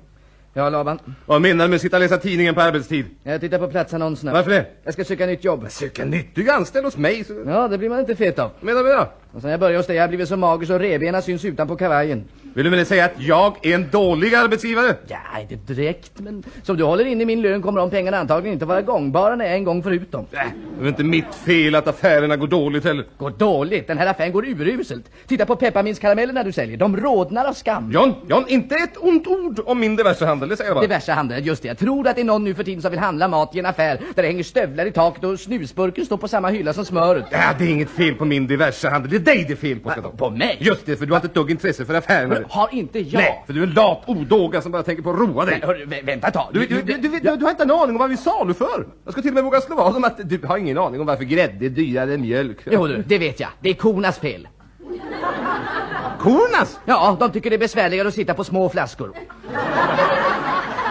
Ja, Laban. vad menar du med att sitta och läsa tidningen på arbetstid? Jag tittar på platsannonserna. Varför det? Jag ska söka nytt jobb. Söka nytt, du är anställd hos mig. Så... Ja, det blir man inte fet av. Menar du det? Och sen jag började hos dig har jag blivit så mager så revbenen syns utanpå kavajen. Vill du det säga att jag är en dålig arbetsgivare? Ja, inte direkt, men som du håller inne i min lön kommer de pengarna antagligen inte vara gångbara när jag en gång får ut dem. Äh, det är inte mitt fel att affärerna går dåligt heller. Går dåligt, den här affären går uruselt. Titta på pepparmintskaramellerna du säljer, de rodnar av skam. John, John, inte ett ont ord om min diversehandel, det säger jag bara. Diverse handlare, just det. Jag tror att det är någon nu för tiden som vill handla mat i en affär där det hänger stövlar i taket och snusburken står på samma hylla som smöret. Ja, det är inget fel på min diversehandel, det är dig det är fel på. ta. På mig? Just det, för du har inte ett dugg intresse för affärerna. Har inte jag? Nej, för du är en lat odåga som bara tänker på att roa dig. Men, vä- vänta ett tag. Du, du, du, du, har inte en aning om vad vi salu för. Jag ska till och med våga slå vad om att du har ingen aning om varför grädde är dyrare än mjölk. Jo du, det vet jag. Det är kornas fel. Kornas! Ja, de tycker det är besvärligare att sitta på små flaskor.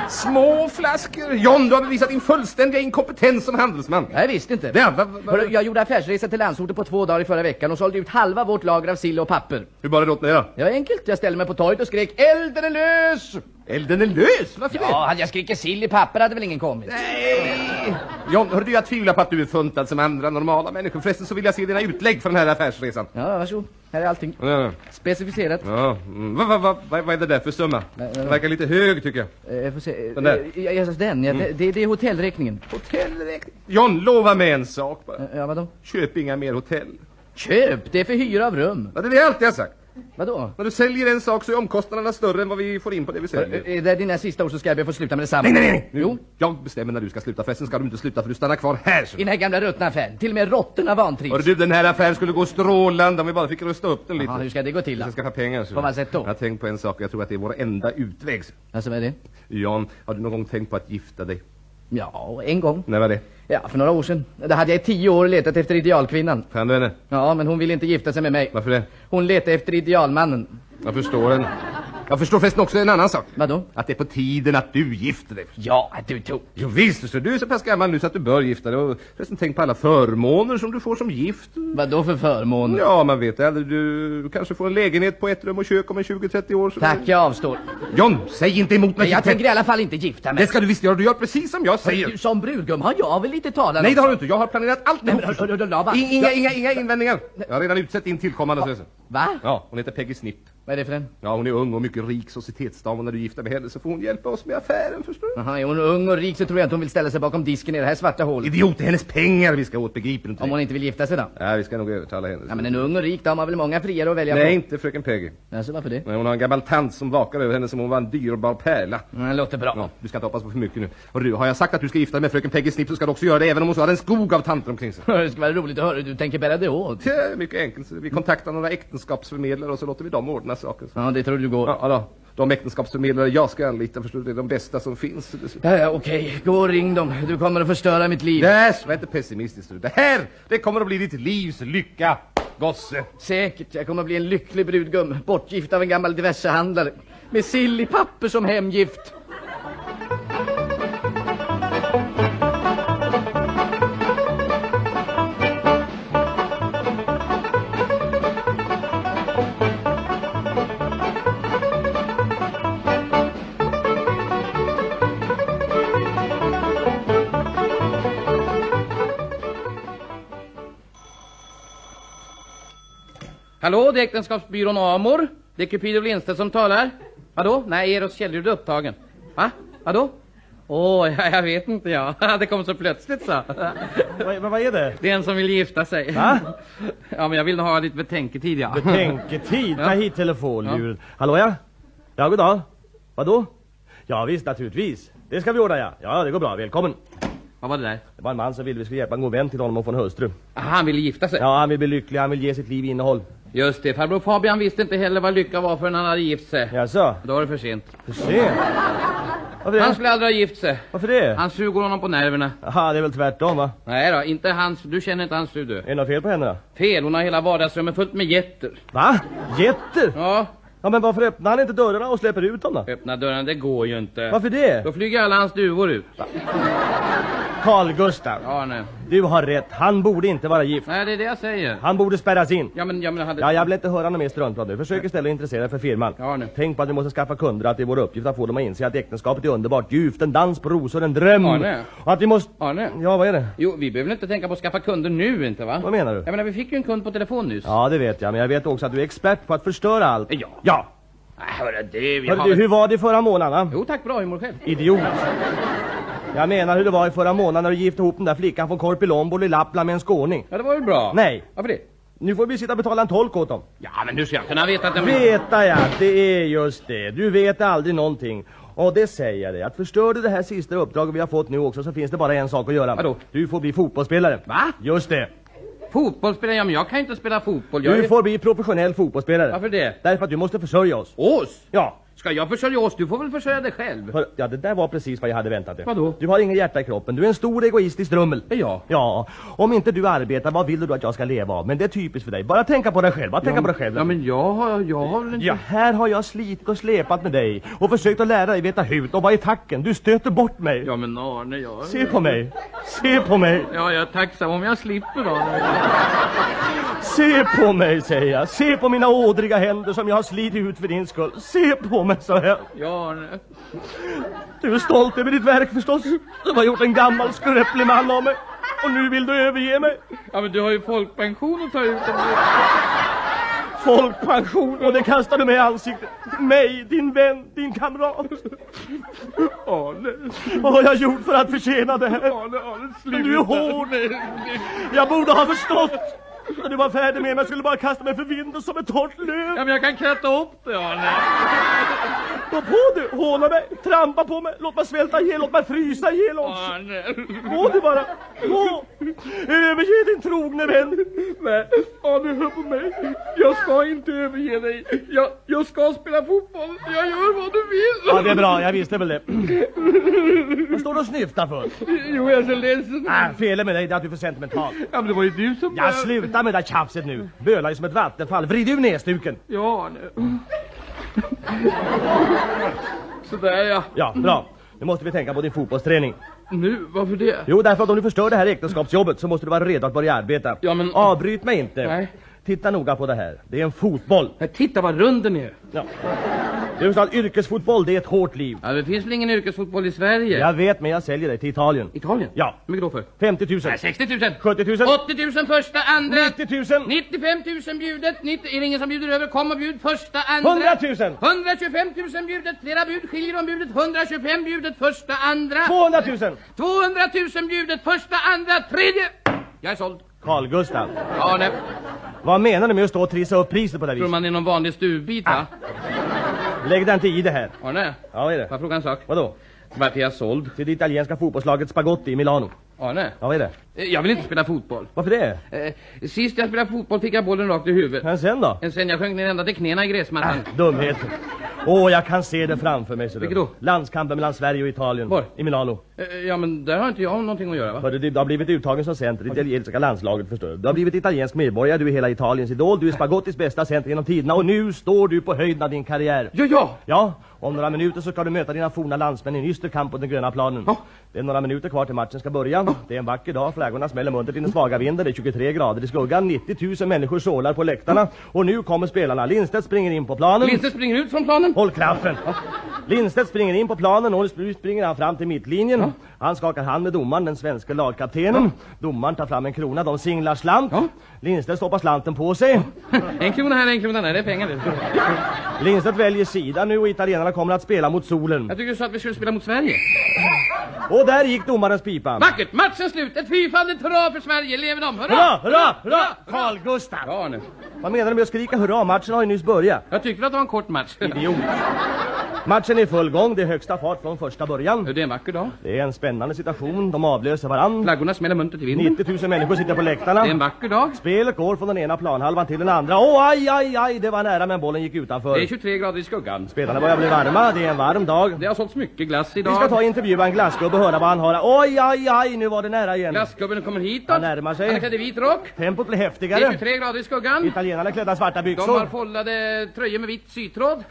Små flaskor. John, du har bevisat din fullständiga inkompetens som handelsman. Jag visste inte. Det, va, va, Hörru, jag gjorde affärsresa till landsorten på två dagar i förra veckan och sålde ut halva vårt lager av sill och papper. Hur bara det åt mig då? Var enkelt. Jag ställde mig på torget och skrek Elden är lös! Elden är lös, varför det? Ja, hade jag skrikit sill i papper hade väl ingen kommit. Nej! John, hörru du, jag tvivlar på att du är funtad som andra normala människor. Förresten så vill jag se dina utlägg för den här affärsresan. Ja, varsågod. Här är allting. Ja, Specificerat. ja. Mm. Vad va, va, va, vad är det där för summa? Den verkar lite hög tycker jag. Eh, Jag får se. Den där. Eh, Ja, just den. Ja, det, det, det är hotellräkningen. Hotellräkning. John, lova mig en sak bara. Eh, Ja, vadå? Köp inga mer hotell. Köp! Det är för hyra av rum. Ja, det är det jag alltid har sagt. Vadå? När du säljer en sak så är omkostnaderna större än vad vi får in på det vi säljer. Är det dina sista ord så ska jag be få sluta med detsamma. Nej, nej, nej! Nu, Jo, Jag bestämmer när du ska sluta. Förresten ska du inte sluta för du stannar kvar här. Så. i den här gamla ruttna affären. Till och med råttorna vantrivs. Hörru du, den här affären skulle gå strålande om vi bara fick rusta upp den lite. Jaha, hur ska det gå till Vi då? ska skaffa pengar. Så. På vad sätt då? Jag har tänkt på en sak och jag tror att det är vår enda utväg. Alltså, vad är det? Jan, har du någon gång tänkt på att gifta dig? Ja, en gång. När var det? Ja, för några år sedan. Då hade jag i tio år letat efter idealkvinnan. Fan du henne? Ja, men hon ville inte gifta sig med mig. Varför det? Hon letade efter idealmannen. Jag förstår henne. Jag förstår förresten också en annan sak. Vadå? Att det är på tiden att du gifter dig. Ja, du tog. Jo visst, så du är så pass gammal nu så att du bör gifta dig. Och förresten tänk på alla förmåner som du får som gift. Vadå för förmån? Ja, man vet aldrig. Du kanske får en lägenhet på ett rum och kök om en 20-30 år. Tack, jag avstår. John, säg inte emot mig. Men jag tänker i alla fall inte gifta mig. Det ska du visst göra. Du gör precis som jag säger. Du, som brudgum har jag väl lite talan Nej, det har du inte. Jag har planerat allt Nej, men hör- hör- hör- Inga, inga, inga invändningar. Jag har redan utsett din tillkommande. Va? Ja, hon heter Peggy Snipp. Vad är det för en? Ja, hon är ung och mycket rik societetsdam och när du gifter med henne så får hon hjälpa oss med affären, förstår du? Jaha, är hon ung och rik så tror jag inte hon vill ställa sig bakom disken i det här svarta hålet. Idiot, det är hennes pengar vi ska åt, begriper inte Om hon inte vill gifta sig då? Ja, vi ska nog övertala henne. Ja, men en ung och rik dam har väl många friare att välja Nej, på? inte fröken Peggy. Alltså, varför det? Nej, hon har en gammal tant som vakar över henne som om hon var en dyrbar pärla. Mm, det låter bra. Ja, du ska inte hoppas på för mycket nu. Och du, har jag sagt att du ska gifta dig med fröken Peggy Snipp så ska du också göra det även om hon så har en skog av tanter omkring sig. [laughs] Det ska vara roligt att höra du tänker bära det åt. Tja, mycket enkelt. Vi kontaktar några äktenskapsförmedlare och så låter vi dem ordna saker. Ja, det tror du går. Ja, då. De äktenskapsförmedlare jag ska anlita, förstår du, är de bästa som finns. Ja, ja, okej. Gå och ring dem. Du kommer att förstöra mitt liv. Där, var inte pessimistisk. Det här, det kommer att bli ditt livs lycka, gosse. Säkert. Jag kommer att bli en lycklig brudgum. Bortgift av en gammal diversehandlare. Med sill i papper som hemgift. Hallå, det är äktenskapsbyrån Amor. Det är Cupido Lindstedt som talar. Vadå? Nej, Eros Kjellrud är upptagen. Va? Vadå? Åh, ja, jag vet inte ja. [laughs] Det kom så plötsligt så. [laughs] Vad, vad är det? Det är en som vill gifta sig. Va? [laughs] Ja, men jag vill nog ha lite betänketid ja. Betänketid, ta Ja. hit telefonluren. Hallå ja? Ja, god dag. Vadå? Ja visst, naturligtvis. Det ska vi ordna ja. Ja, det går bra. Välkommen. Vad var det där? Det var en man som ville vi skulle hjälpa en god vän till honom att få en hustru. Aha, han ville gifta sig. Ja, han vill bli lycklig, han vill ge sitt liv innehåll. Just det, farbror Fabian visste inte heller vad lycka var förrän han hade gift sig. Jaså? Då var det för sent. För sent? Varför Han det? skulle aldrig ha gift sig. Varför det? Hans fru går honom på nerverna. Jaha, det är väl tvärtom va? Nej då, inte hans. Du känner inte hans fru du. Är det något fel på henne då? Fel, hon har hela vardagsrummet fullt med getter. Va? Getter? Ja, Ja men varför öppnar han inte dörrarna och släpper ut dem då? öppna dörren, det går ju inte. Varför det? Då flyger alla hans duvor ut. Carl Gustav, Ja, nej. du har rätt. Han borde inte vara gift. Nej, det är det jag säger. Han borde spärras in. Ja, men, ja, men hade... Ja, jag vill inte höra något mer struntprat nu. Försök istället intressera dig för firman. Ja, nu. Tänk på att vi måste skaffa kunder, att det är vår uppgift att få dem att inse att äktenskapet är underbart, djupt, en dans på rosor, en dröm. Ja, nej. Och att vi måste... Arne? Ja, vad är det? Jo, vi behöver inte tänka på att skaffa kunder nu inte va? Vad menar du? Jag menar, vi fick ju en kund på telefon nyss. Ja, det vet jag, men jag vet också att du är expert på att förstöra allt. Ja. Ja. Nej, hörru du, vi Hörru har du, hur var det förra månaden? Jo tack, bra humor själv. Idiot. Jag menar hur det var i förra månaden när du gifte ihop den där flickan från Korpilombolo i Lappland med en skåning. Ja, det var väl bra? Nej. Varför det? Nu får vi sitta och betala en tolk åt dem. Ja, men hur ska jag kunna veta att de... Veta ja, det är just det. Du vet aldrig någonting. Och det säger jag dig, att förstör du det här sista uppdraget vi har fått nu också så finns det bara en sak att göra. Vadå? Du får bli fotbollsspelare. Va? Just det. Fotbollsspelare? Ja, men jag kan inte spela fotboll. Jag Du är... får bli professionell fotbollsspelare. Varför det? Därför att du måste försörja oss. Oss? Ja. Ska jag försörja oss? Du får väl försörja dig själv? För, ja, det där var precis vad jag hade väntat dig. Vadå? Du har ingen hjärta i kroppen. Du är en stor egoistisk drummel. Jag? Ja. Om inte du arbetar, vad vill du då att jag ska leva av? Men det är typiskt för dig. Bara tänka på dig själv. Bara tänka på dig själv. Ja, men jag har, jag har inte... Ja, här har jag slitit och släpat med dig och försökt att lära dig veta hut och vara i tacken. Du stöter bort mig. Ja, men Arne, jag... Se på mig. Se på mig. Ja, jag är tacksam om jag slipper då. Se på mig, säger jag. Se på mina ådriga händer som jag har slitit ut för din skull. Se på mig så här. Ja, Arne. Du är stolt över ditt verk förstås. Du har gjort en gammal skröplig man av mig. Och nu vill du överge mig. Ja, men du har ju folkpension att ta ut. Folkpension och det kastar du mig i ansiktet. Mig, din vän, din kamrat. Arne. Vad har jag gjort för att förtjäna det här? Arne, Arne, sluta. Men du är hård. Jag borde ha förstått. När du var färdig med jag skulle bara kasta mig för vinden som ett torrt löv. Ja, men jag kan kratta upp det, Arne. Gå på du, håna mig, trampa på mig, låt mig svälta ihjäl, låt mig frysa ihjäl också. Arne. Gå du bara, gå. Överge din trogne vän. Nej, Arne, hör på mig. Jag ska inte överge dig. Jag, jag ska spela fotboll. Jag gör vad du vill. Ja, det är bra, jag visste väl det. Vad står du och snyftar för? Jo, jag är så ledsen. Ah, felet med dig är att du är för sentimental. Ja, men det var ju du som... Ja, sluta med det där tjafset nu. Bölar ju som ett vattenfall. Vrid ur näsduken. Ja, Arne. Sådär, ja. Ja, bra. Nu måste vi tänka på din fotbollsträning. Nu, varför det? Jo, därför att om du förstör det här äktenskapsjobbet så måste du vara redo att börja arbeta. Ja, men- Avbryt mig inte. Nej. Titta noga på det här. Det är en fotboll. Men Titta vad rund den är. Ja. Är så att yrkesfotboll, det är ett hårt liv. Ja, det finns väl ingen yrkesfotboll i Sverige? Jag vet, men jag säljer dig till Italien. Italien? Ja. Hur mycket då för? 50 000. Nej, 60 000. 70 000. 80 000 första, andra. 90 000. 95 000 bjudet. 90, är det ingen som bjuder över? Kom och bjud första, andra. 100 000. 125 000 bjudet. Flera bud skiljer om bjudet. 125 bjudet första, andra. 200 000. 200 000 bjudet första, andra, tredje. Jag är såld. Carl Gustav. Ja, nej. Vad menar du med att stå och trissa upp priset på det här Tror viset? man är någon vanlig stuvbit, va? Lägg dig inte i det här. Ja, nej. Ja, vad är Får jag det? fråga en sak? Vadå? Varför är jag såld? Till det italienska fotbollslaget Spagotti i Milano. Ja, nej. Ja, vad är det? Jag vill inte spela fotboll. Varför det? Eh, sist jag spelade fotboll fick jag bollen rakt i huvudet. Men sen då? En sen jag sjönk ner ända till knäna i gräsmattan. Dumheter. Åh, jag kan se det framför mig. Vilket då? Landskampen mellan Sverige och Italien. Var? I Milano. Eh, Ja, men där har inte jag någonting att göra, va? Hörru, du, du har blivit uttagen som center i det italienska landslaget förstår du. Du har blivit italiensk medborgare, du är hela Italiens idol, du är Spagottis bästa center genom tiderna och nu står du på höjden av din karriär. Ja, ja! Ja, om några minuter så ska du möta dina forna landsmän i en yster kamp på den gröna planen. Ja. Det är några minuter kvar till matchen ska börja. Det är en vacker dag, flaggorna smäller muntert i den svaga vinden, det är 23 grader i skuggan, 90 000 människor sålar på läktarna och nu kommer spelarna. Lindstedt springer in på planen. Lindstedt springer ut från planen. Håll klaffen! Lindstedt springer in på planen och nu springer han fram till mittlinjen. Han skakar hand med domaren, den svenska lagkaptenen. Domaren tar fram en krona, de singlar slant. Lindstedt stoppar slanten på sig. En krona här, en krona där, det är pengar det. Lindstedt väljer sida nu och italienarna kommer att spela mot solen. Jag tycker du sa att vi skulle spela mot Sverige. Och där gick domarens pipa. Vackert, matchen slut, ett fyrfaldigt hurra för Sverige, lever de, hurra! Hurra, hurra, hurra! Carl Gustaf! Ja, nu. Vad menar du med att skrika hurra? Matchen har ju nyss börjat. Jag tycker att det var en kort match. Idiot. [laughs] Matchen är i full gång, det är högsta fart från första början. Det är en vacker dag. Det är en spännande situation, de avlöser varann. Flaggorna smäller muntert i vinden. 90 000 människor sitter på läktarna. Det är en vacker dag. Spelet går från den ena planhalvan till den andra. Åh, aj, aj, aj, det var nära men bollen gick utanför. Det är 23 grader i skuggan. Spelarna börjar bli varma, det är en varm dag. Det har sålts mycket glass idag. Vi ska ta och intervjua en glassgubbe och höra vad han har. Oj, aj, aj, nu var det nära igen. Glassgubben kommer hitåt. Han närmar sig. Han är klädd i vit rock. Tempot blir Det är häftigare. 23 grader i skuggan. Italienarna klädda svarta De har byxor. foldade tröjor med vitt sytråd.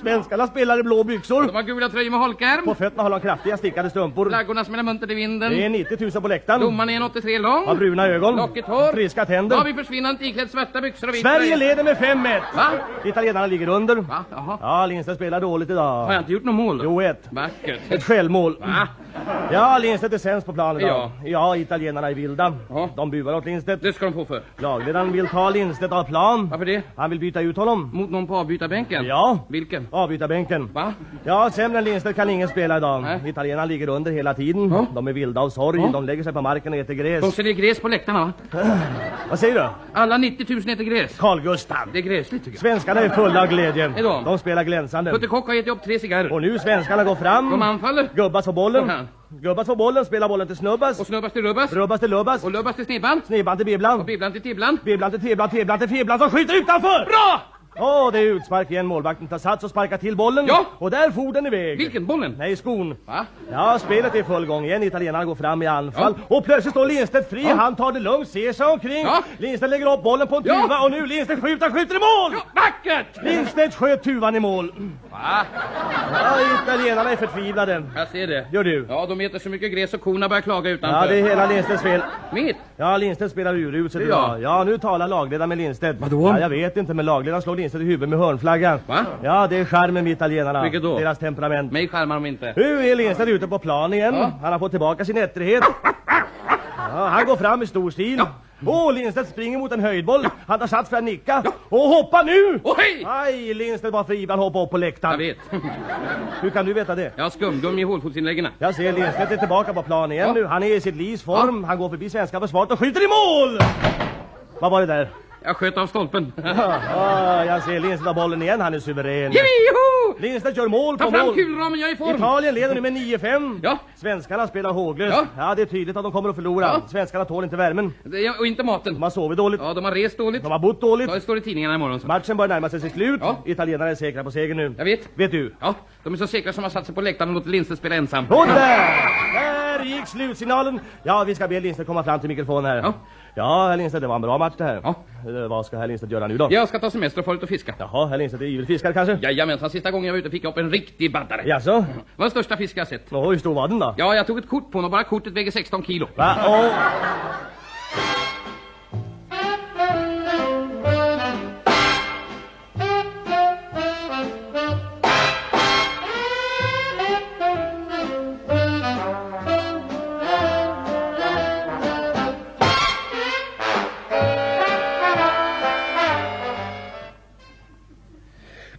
Svenskarna spelar i blå byxor. De har gula tröjor med holkärm. På fötterna har de kraftiga stickade strumpor. Flaggorna smäller muntert i Det är vinden. 90 000 på läktaren. Domaren är 1,83 lång. Har bruna ögon. Lockigt hår. Friska Då har tänder. vi försvinnande iklädd svarta byxor och vit Sverige leder med 5-1. Va? Italienarna ligger under. Va? Jaha. Ja, Lindstedt spelar dåligt Har jag idag. inte gjort något mål? Jo, ett. Vackert. Ett självmål. Va? Ja, Lindstedt är sämst på planen idag. Ja. Ja, italienarna är vilda. Ja. De buar åt Lindstedt. Det ska de få för. Lagledaren vill ta Lindstedt av plan. Varför det? Han vill byta ut honom. Mot någon på avbytarbänken? Ja, Vilken? Avbytarbänken. Va? Ja, sämre än Lindstedt kan ingen spela idag. Nej. Italienarna ligger under hela tiden. Ja. De är vilda av sorg. Ja. De lägger sig på marken och äter gräs. De säljer gräs på läktarna va? [sighs] Vad säger du? Alla 90 000 äter gräs. Carl Gustav. Det är gräsligt tycker jag. Svenskarna är fulla av glädje. Är de? De spelar glänsande. Putte Kock har gett upp tre cigarrer. Och nu svenskarna går fram. De anfaller. Gubbas på bollen. Gubbas på bollen, spelar bollen till Snubbas. Och snubbas till rubbas. Rubbas till Lubbas. Och lubbas till snibban. Snibban till Bibblan. Och bibblan till tibblan. Bibblan till Tibblan, Tibblan till Fibblan som skjuter utanför! Bra! Åh, det är utspark igen. Målvakten tar sats och sparkar till bollen. Ja. Och där for den iväg. Vilken? Bollen? Nej, skon. Va? Ja, spelet är i full gång igen. Italienarna går fram i anfall. Och plötsligt står Lindstedt fri. Han tar det lugnt, ser sig omkring. Ja. Lindstedt lägger upp bollen på en Ja. tuva. Och nu Lindstedt skjuter, skjuter i mål! Ja, vackert! Lindstedt sköt tuvan i mål. Va? Ja, italienarna är förtvivlade. Jag ser det. Gör du? Ja, de äter så mycket gräs och korna börjar klaga utanför. Ja, det är hela Lindstedts fel. Mitt? Ja, Lindstedt spelar uruset Ja. idag. Ja, nu talar lagledaren med Lindstedt. Vadå? Ja, jag vet inte, men lagledaren slår Lindstedt i huvudet med hörnflaggan. Va? Ja, det är charmen med italienarna. Vilket då? Deras temperament. Mig skärmar de inte. Nu är Lindstedt ute på plan igen. Ja. Han har fått tillbaka sin ettrighet. Ja, han går fram i stor stil. Ja. Åh, Lindstedt springer mot en höjdboll. Han tar sats för att nicka. Och hoppar nu! Åh, hej! Aj, Lindstedt var fri. Han hoppade upp på Jag läktaren. vet. Hur kan du veta det? Jag har skumgummi i hålfotsinläggen. Jag ser Lindstedt är tillbaka på plan igen Ja. nu. Han är i sitt livs form. Han går förbi svenska försvaret och skjuter i mål! Vad var det där? Jag sköt av stolpen. Ja, [laughs] ah, jag ser Lindstedt bollen igen. Han är suverän. Jiho! Lindstedt gör mål Ta på fram mål. kulramen, jag är i form. Italien leder nu med 9-5. Ja. Svenskarna spelar håglöst. Ja. Ja. det är tydligt att de kommer att förlora. Ja. Svenskarna tål inte värmen. Det Och inte maten. De har sovit dåligt. Ja, de har rest dåligt. De har bott dåligt. Det står i tidningarna imorgon. Så. Matchen börjar närma sig sitt slut. Ja. Italienarna är säkra på seger nu. Jag vet. Vet du? Ja, de är så säkra som har satt sig på läktaren och låter Lindstedt spela ensam. Och där! Där gick slutsignalen. Ja, vi ska be Lindstedt komma fram till mikrofonen här. Ja. Ja, herr Lindstedt, det var en bra match det här. Ja. Eh, Vad ska herr Lindstedt göra nu då? Jag ska ta semester och få ut och fiska. Jaha, herr Lindstedt är igelfiskare kanske? Jajamensan, sista gången jag var ute fick jag upp en riktig baddare. Jaså? Det var den största fisk jag sett. Och hur stor var den då? Ja, jag tog ett kort på den och bara kortet väger 16 kilo. Va? Och...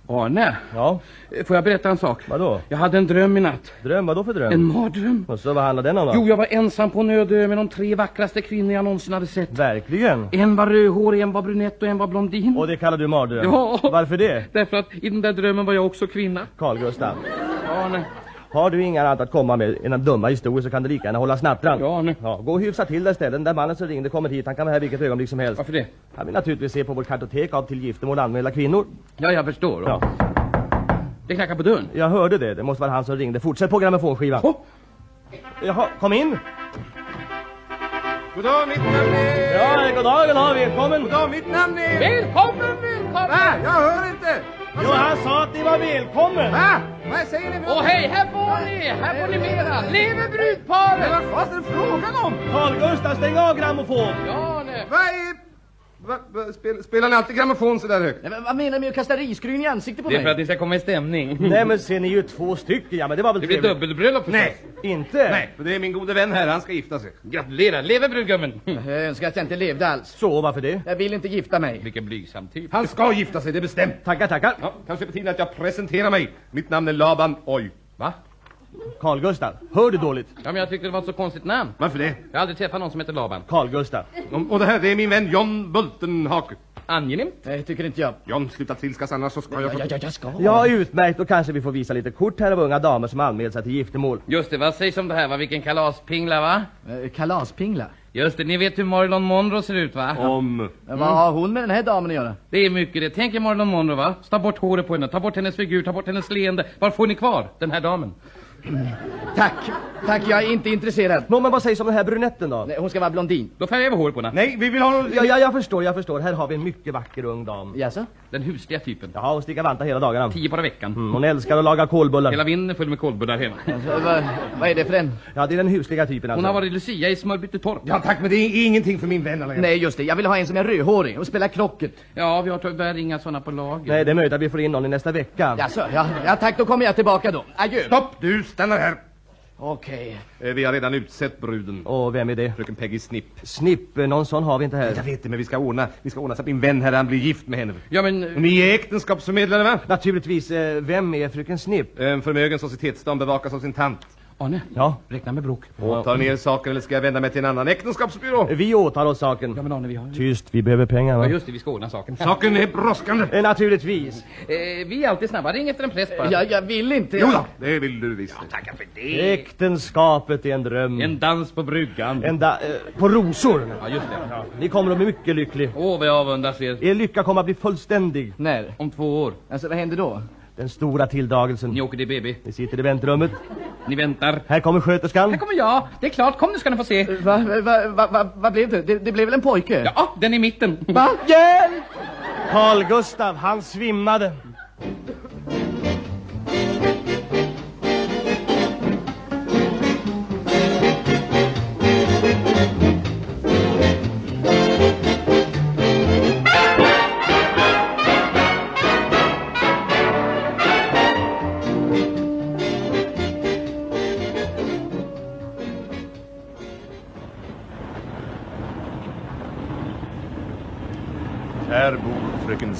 Arne, Ja, får jag berätta en sak? vadå? Jag hade en dröm i natt. Dröm, vadå för dröm? En mardröm. Och så vad handlar den om då? Jo, jag var ensam på en öde med de tre vackraste kvinnor jag någonsin hade sett. Verkligen? En var rödhårig, en var brunett och en var blondin. Och det kallar du mardröm? Ja. Varför det? Därför att i den där drömmen var jag också kvinna. Carl Gustav, Arne. Har du inga annat att komma med än en dumma historia så kan du lika gärna hålla snattran. Ja, Arne. Ja, gå och hyfsa till dig ställen. Den där mannen som ringde kommer hit. Han kan vara här vilket ögonblick som helst. Varför det? Han vill naturligtvis se på vårt kartotek av till giftermål anmälda kvinnor. Ja, jag förstår. Ja, Det knackar på dörren. jag hörde det. Det måste vara han som ringde. Fortsätt på grammofonskivan. Oh. Jaha, kom in. God dag, mitt namn är... Ja, god dag, god dag. Välkommen. God dag, mitt namn är... Välkommen, välkommen! Va? Jag hör inte! Jo, han sa att ni var välkommen. Va? Vad säger ni? Åh hej, här får ni! Här får ni mera! Lever Men brudparet! vad fasen är det frågan om? Carl Gustav, stäng av grammofon. Ja, Arne. Vad är... Va, va, spel, spelar ni alltid grammofon så där högt? Nej, men vad menar du med att kasta risgryn i ansiktet på Det är mig? för att ni ska komma i stämning. [laughs] Nej men ser ni ju två stycken, ja men det var väl Det blir trevligt. dubbelbröllop förstås. Nej, Inte? nej, för det är min gode vän här, han ska gifta sig. Gratulerar, lever brudgummen! [laughs] Jag önskar att jag inte levde alls. Så, varför det? Jag vill inte gifta mig. Vilken blygsam typ. Han ska gifta sig, det är bestämt. Tackar, tackar. Ja, kanske på tiden att jag presenterar mig. Mitt namn är Laban Oj. Va? Carl Gustav, hör du dåligt? Ja, men jag tyckte det var ett så konstigt namn. Varför det? Jag har aldrig träffat någon som heter Laban. Carl Gustav. Och, och det här, det är min vän John Bultenhake. Angenämt. Nej, tycker inte jag. John, sluta trilskas annars så ska jag... Ja, ja, jag ska. Ja, utmärkt. Då kanske vi får visa lite kort här av unga damer som anmält sig till giftermål. Just det, vad sägs om det här? Va? Vilken kalaspingla, va? Eh, Kalaspingla. Just det, ni vet hur Marilyn Monroe ser ut, va? Om... Men Vad har hon med den här damen att göra? Det är mycket det. Tänk er Marilyn Monroe, va? Ta bort håret på henne, ta bort hennes figur, ta bort hennes leende. Var får ni kvar den här damen? Tack. Tack, jag är inte intresserad. Nå, men vad sägs om den här brunetten då? Nej, hon ska vara blondin. Då färgar vi hår på henne. Nej, vi vill ha... Ja, ja, jag förstår, jag förstår. Här har vi en mycket vacker ung dam. Jaså? Den husliga typen. Jaha, hon stickar vantar hela dagarna. Tio på veckan. Mm, hon älskar att laga kålbullar. Hela vinden full med kolbullar hemma. Alltså, vad, vad är det för en? Ja, det är den husliga typen alltså. Hon har varit Lucia i Smörbyttetorp. Ja, tack, men det är ingenting för min vän. Eller? Nej, just det. Jag vill ha en som är rödhårig och spelar krocket. Ja, vi har tyvärr inga sådana på lager. Nej, det är möjligt att vi får in någon i nästa vecka. Jaså? Ja, ja, tack. Då kommer jag tillbaka då. Adjö. Stopp, du stannar här. Okej. Eh, Vi har redan utsett bruden. Och vem är det? Fröken Peggy Snipp. Snipp, eh, någon sån har vi inte här. Jag vet det, men vi ska ordna, vi ska ordna så att min vän här, han blir gift med henne. Ja, men... Och ni är äktenskapsförmedlare, va? Naturligtvis, eh, vem är fröken Snipp? En förmögen societetsdam bevakas av sin tant. Arne, Ja, räkna med bråk. Åtar ni er saker eller ska jag vända mig till en annan äktenskapsbyrå? vi åtar oss saken. Ja, men Arne, vi har. Tyst, vi behöver pengar va? Ja, just det, vi ska ordna saken. Saken är brådskande. Eh, naturligtvis. Eh, vi är alltid snabba. Ring efter en präst bara. Jag, jag vill inte. Jo då, det vill du visst. Tackar för det. Äktenskapet är en dröm. En dans på bryggan. En da- eh, på rosor. Ja, just det. Ni kommer att bli mycket lycklig. Åh, vad jag avundas er. Er lycka kommer att bli fullständig. När? Om två år. Alltså, vad händer då? Den stora tilldragelsen. Ni åker till BB. Ni sitter i väntrummet. Ni väntar. Här kommer sköterskan. Här kommer jag. Det är klart. Kom nu ska ni få se. Va, va, va, va, vad blev det? det? Det blev väl en pojke? Ja, den i mitten. Va? Hjälp! Carl Gustav, han svimmade.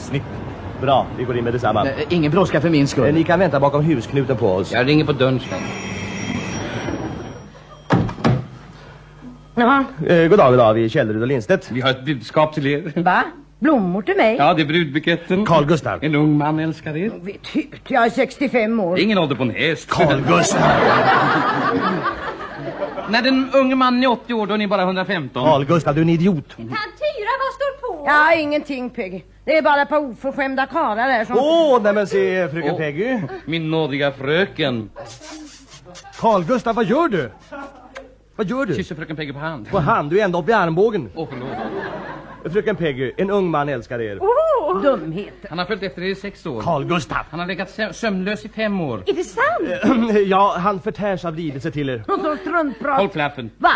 Snipp. Bra, vi går in med detsamma. Nej, ingen brådska för min Eh, skull. Ni kan vänta bakom husknuten på oss. Jag ringer på dörren sen. Jaha, Eh, god dag, god dag, vi är Källerud och Lindstedt. Vi har ett budskap till er. va? Blommor till mig? Ja, det är brudbuketten. Carl Gustav. En ung man älskar er. Vet hut, jag är 65 år. Det är ingen ålder på en häst. Carl Gustav. [laughs] När den unge mannen är 80 år, då är ni bara 115. Carl Gustav, du är en idiot. Tant Tyra, vad står på? Ja, ingenting Peggy. Det är bara ett par oförskämda karlar där som... Åh, nej men se fröken Åh. Peggy. Min nådiga fröken. Carl Gustav, vad gör du? Vad gör du? Kysser fröken Peggy på hand. På hand, du är ända upp i armbågen. Åh, förlåt. Fröken Peggy, en ung man älskar er. Oh, dumheter. Han har följt efter er i sex år. Carl Gustav. Han har legat sö- sömnlös i fem år. Är det sant? [clears throat] ja, han förtärs av lidelse till er. Struntprat. Håll flaffen. Va?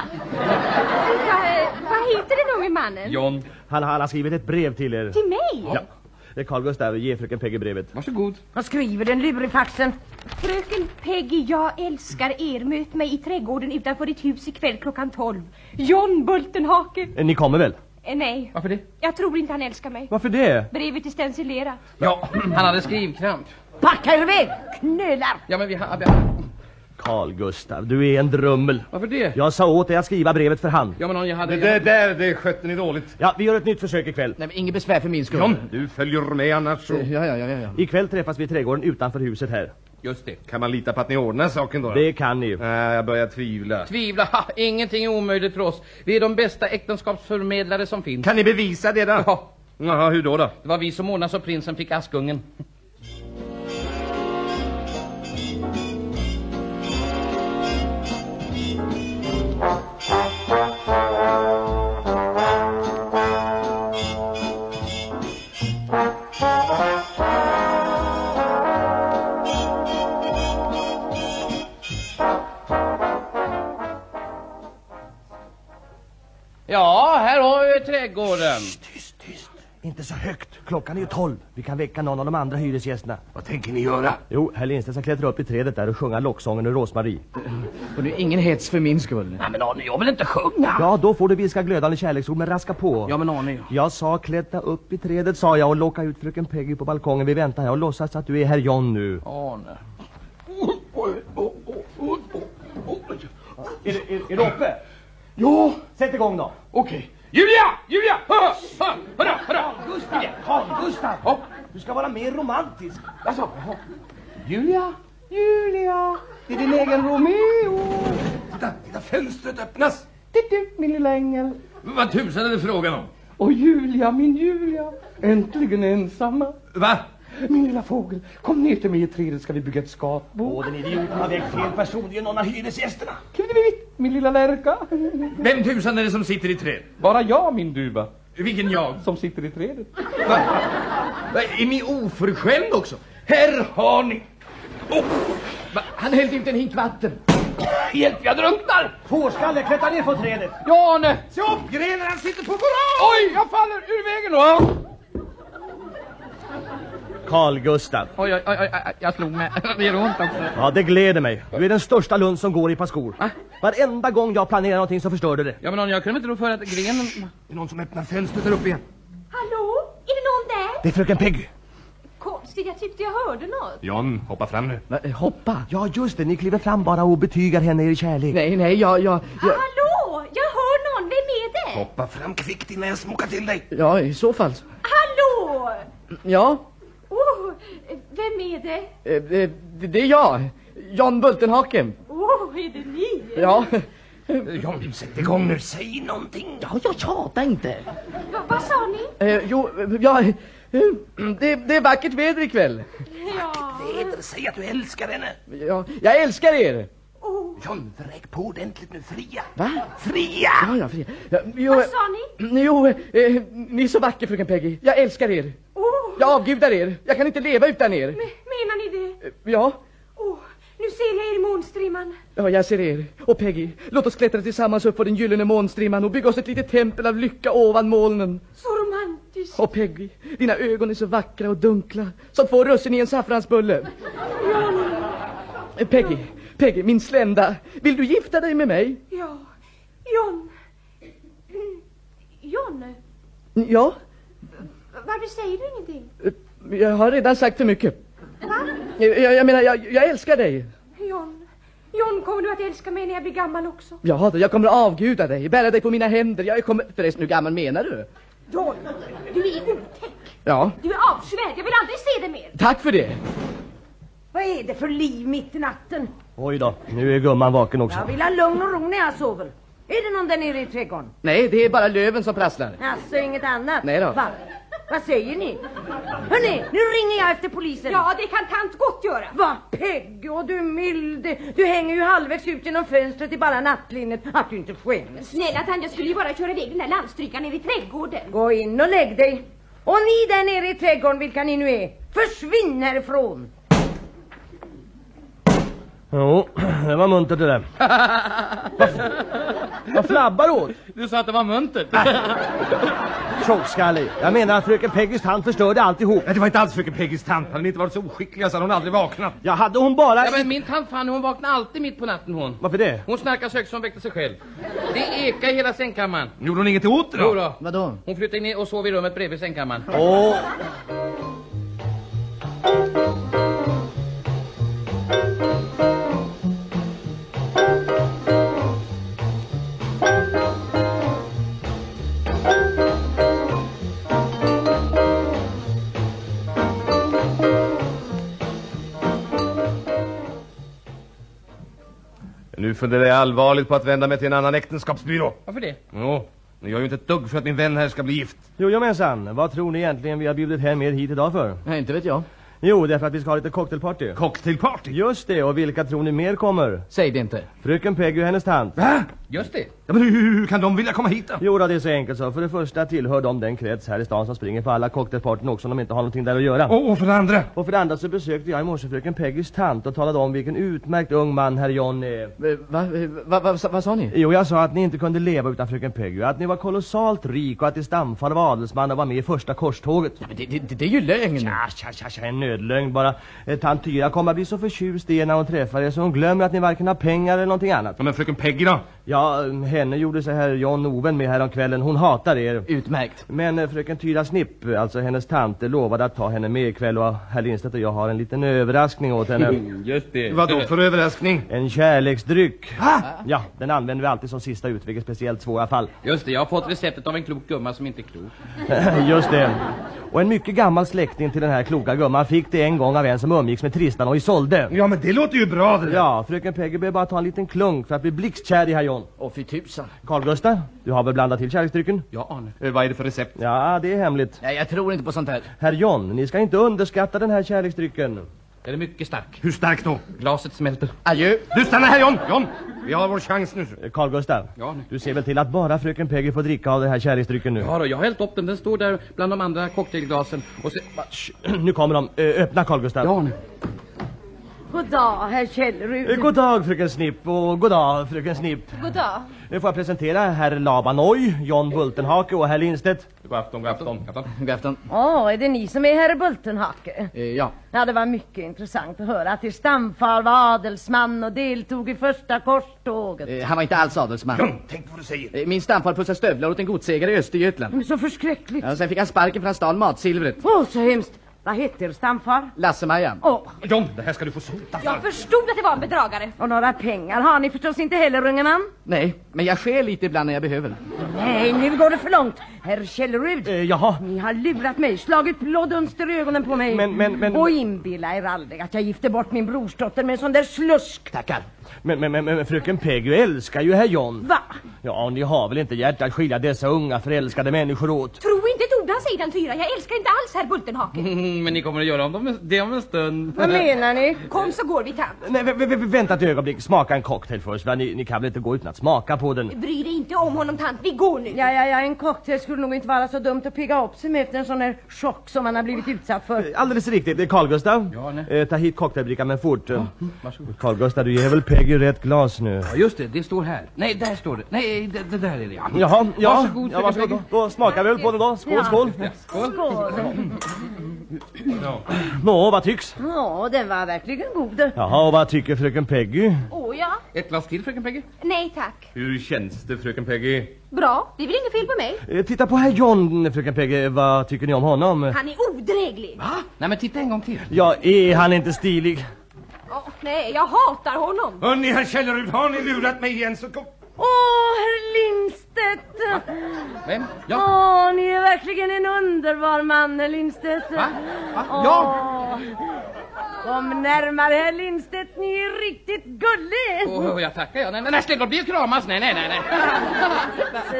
Ja, vad heter den unge mannen? John, Han, han har skrivit ett brev till er. Till mig? Ja. Eh, Carl Gustav, ge fröken Peggy brevet. varsågod. Vad skriver den lurifaxen? Fröken Peggy, jag älskar er. Möt mig i trädgården utanför ditt hus ikväll klockan 12. John Bultenhake. Eh, Ni kommer väl? Eh, nej, Varför det? jag tror inte han älskar mig. Varför det? Brevet är stencilerat. Ja, [clears throat] han hade skrivkramp. Packa er iväg, knölar! Ja, men vi har... vi- Carl Gustav, du är en drummel. Varför det? Jag sa åt dig att skriva brevet för hand. Ja, men om jag hade... Det där, där, det skötte ni dåligt. Ja, vi gör ett nytt försök ikväll. Nej, men inget besvär för min skull. John, du följer med annars så... Ja, ja, ja, ja, ja. Ikväll träffas vi i trädgården utanför huset här. Just det. Kan man lita på att ni ordnar saken då? Det kan ni. Nej, jag börjar tvivla. Tvivla, ha, ingenting är omöjligt för oss. Vi är de bästa äktenskapsförmedlare som finns. Kan ni bevisa det då? Ja, Jaha, hur då då? det var vi som ordnade så prinsen fick Askungen. [laughs] trädgården. Tyst, tyst. inte så högt. Klockan är ju tolv. Vi kan väcka någon av de andra hyresgästerna. Vad tänker ni göra? Jo, herr Lindstedt ska klättra upp i trädet där och sjunga locksången ur Rosmarie. Och nu ingen hets för min skull. Nej men Arne, jag vill inte sjunga. Ja, då får du viska glödande kärleksord, men raska på. Ja men Arne, Jag sa klättra upp i trädet, sa jag, och locka ut fröken Peggy på balkongen. Vi väntar här och låtsas att du är herr John nu. Arne. Är, är, är du uppe? Ja, Sätt igång då. okej. Julia! Julia! Hör! Hör! Hörra! Hörra! Gustav! Carl Gustav! Ja. Du ska vara mer romantisk. Alltså. Julia! Julia! Det är din egen Romeo! Titta, titta fönstret öppnas! Titti, min lilla ängel. Vad tusan är det frågan om? Och Julia, min Julia. Äntligen ensamma. Va? Min lilla fågel, kom ner till mig i trädet ska vi bygga ett skatbo. Åh, den idioten har väckt fel person. Det är någon av hyresgästerna. Kvittevitt, min lilla lärka. Vem tusan är det som sitter i träd? Bara jag, min duva, Vilken jag? som sitter i trädet. Va? Va? Är ni oförskämd också? Här har ni! Oh! Va? Han hällde ut en hink vatten. Hjälp, jag drunknar! Fårskalle, klättra ner från trädet. Ja, Arne! Se upp, grenen han sitter på våra... Oj, jag faller ur vägen då. Carl Gustav. Oj, oj, oj, oj, jag slog mig. [laughs] Det gör ont också. Ja, det gläder mig. Du är den största lund som går i par skor. Varenda gång jag planerar någonting så förstör du det. Ja, men jag kunde inte tro för att grenen... Det är någon som öppnar fönstret där uppe igen. Hallå? Är det någon där? Det är fröken Peggy. Konstigt, jag tyckte jag hörde något. John, hoppa fram nu. Va, eh, hoppa? Ja, just det. Ni kliver fram bara och betygar henne er kärlek. Nej, nej, jag, jag, jag... Hallå? Jag hör någon. Vem är det? Hoppa fram kvickt innan jag smockar till dig. Ja, i så fall. Hallå? Ja, Oh, vem är det? eh, eh, det det är jag. Jan Bultenhaken. Oh, är det ni? Ja. John, sätt igång nu. Säg någonting. Ja, jag tjatar inte. Va, vad sa ni? Eh, jo, ja, det, det är vackert väder ikväll. Ja. Väder, säg att du älskar henne. Ja, jag älskar er. Oh, John, vräk på ordentligt nu. Fria. Va? Fria! Ja, ja, fri. Ja, jo, vad eh, sa ni? jo eh, ni är så vacker, fröken Peggy. Jag älskar er. Oh, Jag avgudar er. Jag kan inte leva utan er. me- menar ni det? Eh, Ja, Oh, nu ser jag er i månstrimman. ja, jag ser er. Och Peggy, låt oss klättra tillsammans upp på den gyllene månstrimman och bygga oss ett litet tempel av lycka ovan molnen. Så romantiskt. Och Peggy, dina ögon är så vackra och dunkla som två russin i en saffransbulle. Eh, Peggy, Peggy, min slända, vill du gifta dig med mig? Ja, John. John, Ja, varför säger du ingenting? jag har redan sagt för mycket. Va? Jag, jag, menar, jag, jag älskar dig. John, John, kommer du att älska mig när jag blir gammal också? Ja, jag kommer att avguda dig, bära dig på mina händer. Jag kommer... Förresten, hur gammal menar du? John, du är otäck. Ja, Du är avskyvärd. Jag vill aldrig se dig mer. tack för det. Vad är det för liv mitt i natten? Oj då, nu är gumman vaken också. Jag vill ha lugn och ro när jag sover. Är det någon där nere i trädgården? Nej, det är bara löven som prasslar. Alltså inget annat? Nej då. Va? Vad säger ni? Hörni, nu ringer jag efter polisen. Ja, det kan tant gott göra. Vad Peggy och du milde. Du hänger ju halvvägs ut genom fönstret i bara nattlinnet. Att du inte skäms. Snälla tant, jag skulle ju bara köra iväg den där landstrykaren ner i trädgården. Gå in och lägg dig. Och ni där nere i trädgården, vilka ni nu är, försvinn härifrån. Jo, det var muntert det där. [laughs] Vad flabbar du åt? Du sa att det var muntert. Tjockskallig. Jag menar att fröken Peggys tant förstörde alltihop. Nej, det var inte alls fröken Peggys tant. Hade inte varit så oskickliga så hade hon aldrig vaknat. Ja, hade hon bara... Ja, men min tant Fanny hon vaknar alltid mitt på natten hon. Varför det? Hon snarkar så högt som hon väckte sig själv. Det ekar i hela sängkammaren. Gjorde hon inget åt det Jo då? då. Vadå? Hon flyttade in och sov i rummet bredvid sängkammaren. Åh, Nu funderar jag allvarligt på att vända mig till en annan äktenskapsbyrå. Varför det? Jo, ni gör ju inte ett dugg för att min vän här ska bli gift. jojomensan. Vad tror ni egentligen vi har bjudit hem er hit idag för? Nej, inte vet jag. Jo, det är för att vi ska ha lite cocktailparty. Cocktailparty? Just det, och vilka tror ni mer kommer? Säg det inte. Fröken Peggy och hennes tant. Va? Just det. Ja, men hur, hur kan de vilja komma hit då? Jo, då, det är så enkelt så. För det första tillhör de den krets här i stan som springer på alla cocktailpartyn också om de inte har någonting där att göra. Och, och för det andra? Och för det andra så besökte jag i morse fröken Peggys tant och talade om vilken utmärkt ung man herr John är. Eh, Va, eh, va, va, va, vad sa ni? Jo, jag sa att ni inte kunde leva utan fröken Peggy, att ni var kolossalt rik och att ni stamfar av adelsman och var med i första korståget. Men det, det, det är ju lögn. Tja, tja, tja, tja, nödlögn bara. Eh, Tant Tyra kommer att bli så förtjust i er när hon träffar er så hon glömmer att ni varken har pengar eller någonting annat. Ja, men fröken Peggy då? Ja, henne gjorde sig herr John oven med häromkvällen. Hon hatar er. Utmärkt. Men eh, fröken Tyra Snipp, alltså hennes tante, lovade att ta henne med ikväll och herr Lindstedt och jag har en liten överraskning åt henne. [laughs] Just det. Vad då för överraskning? En kärleksdryck. Ja, den använder vi alltid som sista utväg i speciellt svåra fall. Just det, jag har fått receptet av en klok gumma som inte är klok. [laughs] Just det. Och en mycket gammal släkting till den här kloka gumman fick det en gång av en som umgicks med Tristan och Isolde. Ja, men det låter ju bra det där. Ja, fröken Peggy behöver bara ta en liten klunk för att bli blixtkär i herr John. Och fy tusan. Carl Gustaf, du har väl blandat till kärleksdrycken? Ja, Arne. Eh, Vad är det för recept? Ja, det är hemligt. Nej, jag tror inte på sånt här. Herr John, ni ska inte underskatta den här kärleksdrycken. Den är mycket stark. Hur stark då? Glaset smälter. Adjö. Du stanna här John! John! Vi har vår chans nu. Eh, Carl Gustaf, Ja, nu. du ser väl till att bara fröken Peggy får dricka av den här kärleksdrycken nu? Ja då, jag har hällt upp den. Den står där bland de andra cocktailglasen. Och så... Nu kommer de. Eh, öppna Carl Gustaf. Ja, Arne. God dag, herr Eh, Kjellrud. God dag fröken Snipp och god dag fröken Snipp. God dag. Nu får jag presentera herr Labanoy, John Bultenhake och herr Lindstedt. God afton, god afton. God afton. Åh, är det ni som är herr Bultenhake? Eh, ja. Ja, det var mycket intressant att höra att er stamfar var adelsman och deltog i första korståget. Eh, han var inte alls adelsman. John, tänk vad du säger. Eh, Min stamfar putsade stövlar åt en godsägare i Östergötland. Men så förskräckligt. Ja, sen fick han sparken för han stal matsilvret. Åh, så hemskt. Vad hette er stamfar? Lasse-Maja. Åh, John, det här ska du få sota för. Jag förstod att det var en bedragare. och några pengar har ni förstås inte heller, unge man? Nej, men jag sker lite ibland när jag behöver. Nej, nu går det för långt. Herr Kjellrud, Eh, jaha. ni har lurat mig, slagit blådunster i ögonen på mig. Men- men- men- Och inbilla er aldrig att jag gifte bort min brorsdotter med en sån där slusk. Tackar. Men, men, men, men fröken Peggy älskar ju herr John. Va? Ja, ni har väl inte hjärta att skilja dessa unga förälskade människor åt? Tro inte ett ord han säger den Tyra. Jag älskar inte alls herr Bultenhake. Mm, [laughs] men ni kommer att göra om dem, det om en stund. Vad menar ni? Kom så går vi tant. Nej, vä- vä- vä- vänta ett ögonblick. Smaka en cocktail först, va? Ni, ni kan väl inte gå utan att smaka på den? Bry dig inte om honom tant. Vi går nu. Ja, ja, ja, en cocktail skulle nog inte vara så dumt att pigga upp sig med efter en sån där chock som man har blivit utsatt för. Alldeles riktigt. Eh, Carl Gustav, Ja, nej. eh, ta hit cocktailbrickan men fort. Ja, Varsågod. Carl Gustav, du ger väl Peggy rätt glas nu? Ja, just det. Det står här. Nej, där står det. Nej, det, det där är det, ja. Jaha, ja. Varsågod, ja, varsågod. Då, då smakar vi väl på den då. Skål, Ja. skål. Skål. Skål. Nå, vad tycks? Ja, den var verkligen god. Jaha, och vad tycker fröken Peggy? Åh ja. Ett glas till, fröken Peggy. Nej tack. Hur känns det, fröken Peggy? Bra. Det är väl inget fel på mig. Eh, titta på herr John, fröken Peggy. Vad tycker ni om honom? Han är odräglig. Va? Nej, men titta en gång till. Ja, är han inte stilig? Oh, nej, jag hatar honom. Hörni, herr Källerud, har ni lurat mig igen så kom... Åh, herr Lindstedt! Vem? Ja. Åh, ni är verkligen en underbar man, herr Lindstedt. Va? Va? Åh. Ja. Kom närmare, herr Lindstedt. Ni är riktigt gullig. Åh, jag tackar. Ja. Nej, nej, nej, släpp bli kramas. Nej, nej, nej, nej.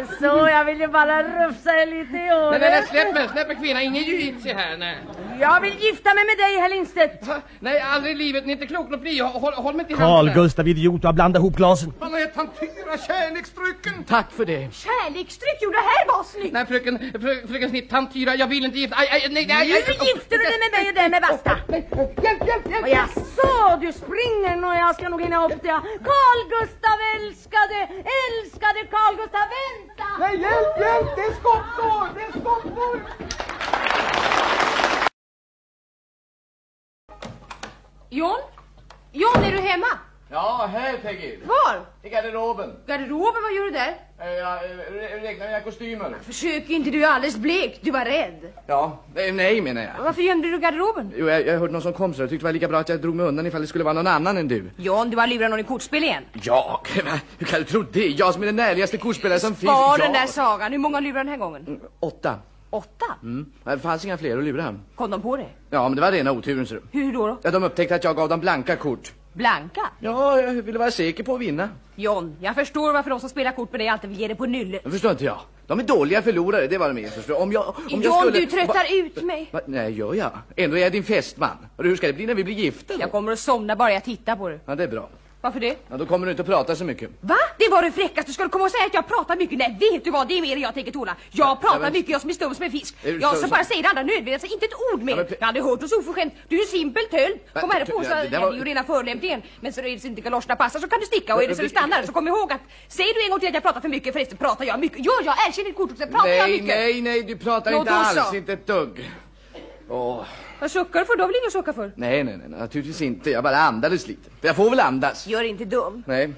Så, så, jag vill ju bara rufsa er lite i Nej, nej, nej, håret. släpp mig, släpp mig kvinna. Ingen jujitsu här, nej. Jag vill gifta mig med dig, herr Lindstedt. Nej, aldrig i livet. Ni är inte klok nog bli. Håll, håll mig till Carl handen. där. Gustav, idiot, du har blandat ihop glasen. Man har gett han Tyra kärleksdrycken. Tack för det. Kärleksdryck, jo det här var snyggt. Nej, fröken, frö, fröken Snitt, tant Tyra, jag vill inte gifta... Aj, aj, nej, nej, Nu aj, gifter du dig med mig och den med basta. Hjälp, hjälp, hjälp! Och jag så du springer nog, jag ska nog hinna upp det. Carl Gustav älskade, älskade Carl Gustav, vänta! Nej, hjälp, hjälp, det är skottår, det är skottår. John? John, är du hemma? Ja, här Peggy. Var? I garderoben. Garderoben, vad gör du där? Eh, Jag eh, räknar mina kostymer. Försök inte, du är alldeles blek. Du var rädd. Ja, nej, nej menar jag. Varför gömde du garderoben? Jo, jag, jag hörde någon som kom så jag tyckte det var lika bra att jag drog mig undan ifall det skulle vara någon annan än du. John, du har lurat någon i kortspel igen. Jag? Hur kan du tro det? Jag som är den ärligaste kortspelare som finns. Spar Jag. den där sagan. Hur många lurar den här gången? Åtta. Åtta? Mm. Det fanns inga fler att lura. Kom de på det? Ja, men det var rena oturen. Hur då? då? Ja, de upptäckte att jag gav dem blanka kort. Blanka? Ja, jag ville vara säker på att vinna. John, jag förstår varför de som spelar kort med dig alltid vill ge det på nylle. Det förstår inte jag. De är dåliga förlorare, det var de förstår du. Om jag, om jag John, skulle... du tröttar Va- ut mig. Va? Nej, gör jag? Ändå är jag din fästman. Hur ska det bli när vi blir gifta då? Jag kommer att somna bara jag tittar på det. Ja, det är bra. Varför det? Ja, då kommer du inte att prata så mycket. Va? Det var det fräckaste. Ska du komma och säga att jag pratar mycket? Nej, vet du vad? Det är mer än jag tänker tåla. Jag pratar men- mycket, jag som är stum som en fisk. Du Jag ska så- bara säga det andra nödvändigt, inte ett ord mer. Ja, men- Jag hade hört oss oförskämt. Du är en simpel tölt. Kom här och Ja, påstå det är ju rena förolämpningen. Men så är det inte galoscherna passar så kan du sticka och är det så du stannar så kom ihåg att säger du en gång till att jag pratar för mycket förresten pratar jag mycket. Gör jag, erkänn ditt kort och pratar jag Nej, mycket. nej, nej, du pratar Nå, inte alls, så. inte ett dugg. Åh, Vad suckar du för? Du har väl inget att sucka för? nej, nej, nej, naturligtvis inte. Jag bara andades lite. Jag får väl andas. Gör inte dum. Nej,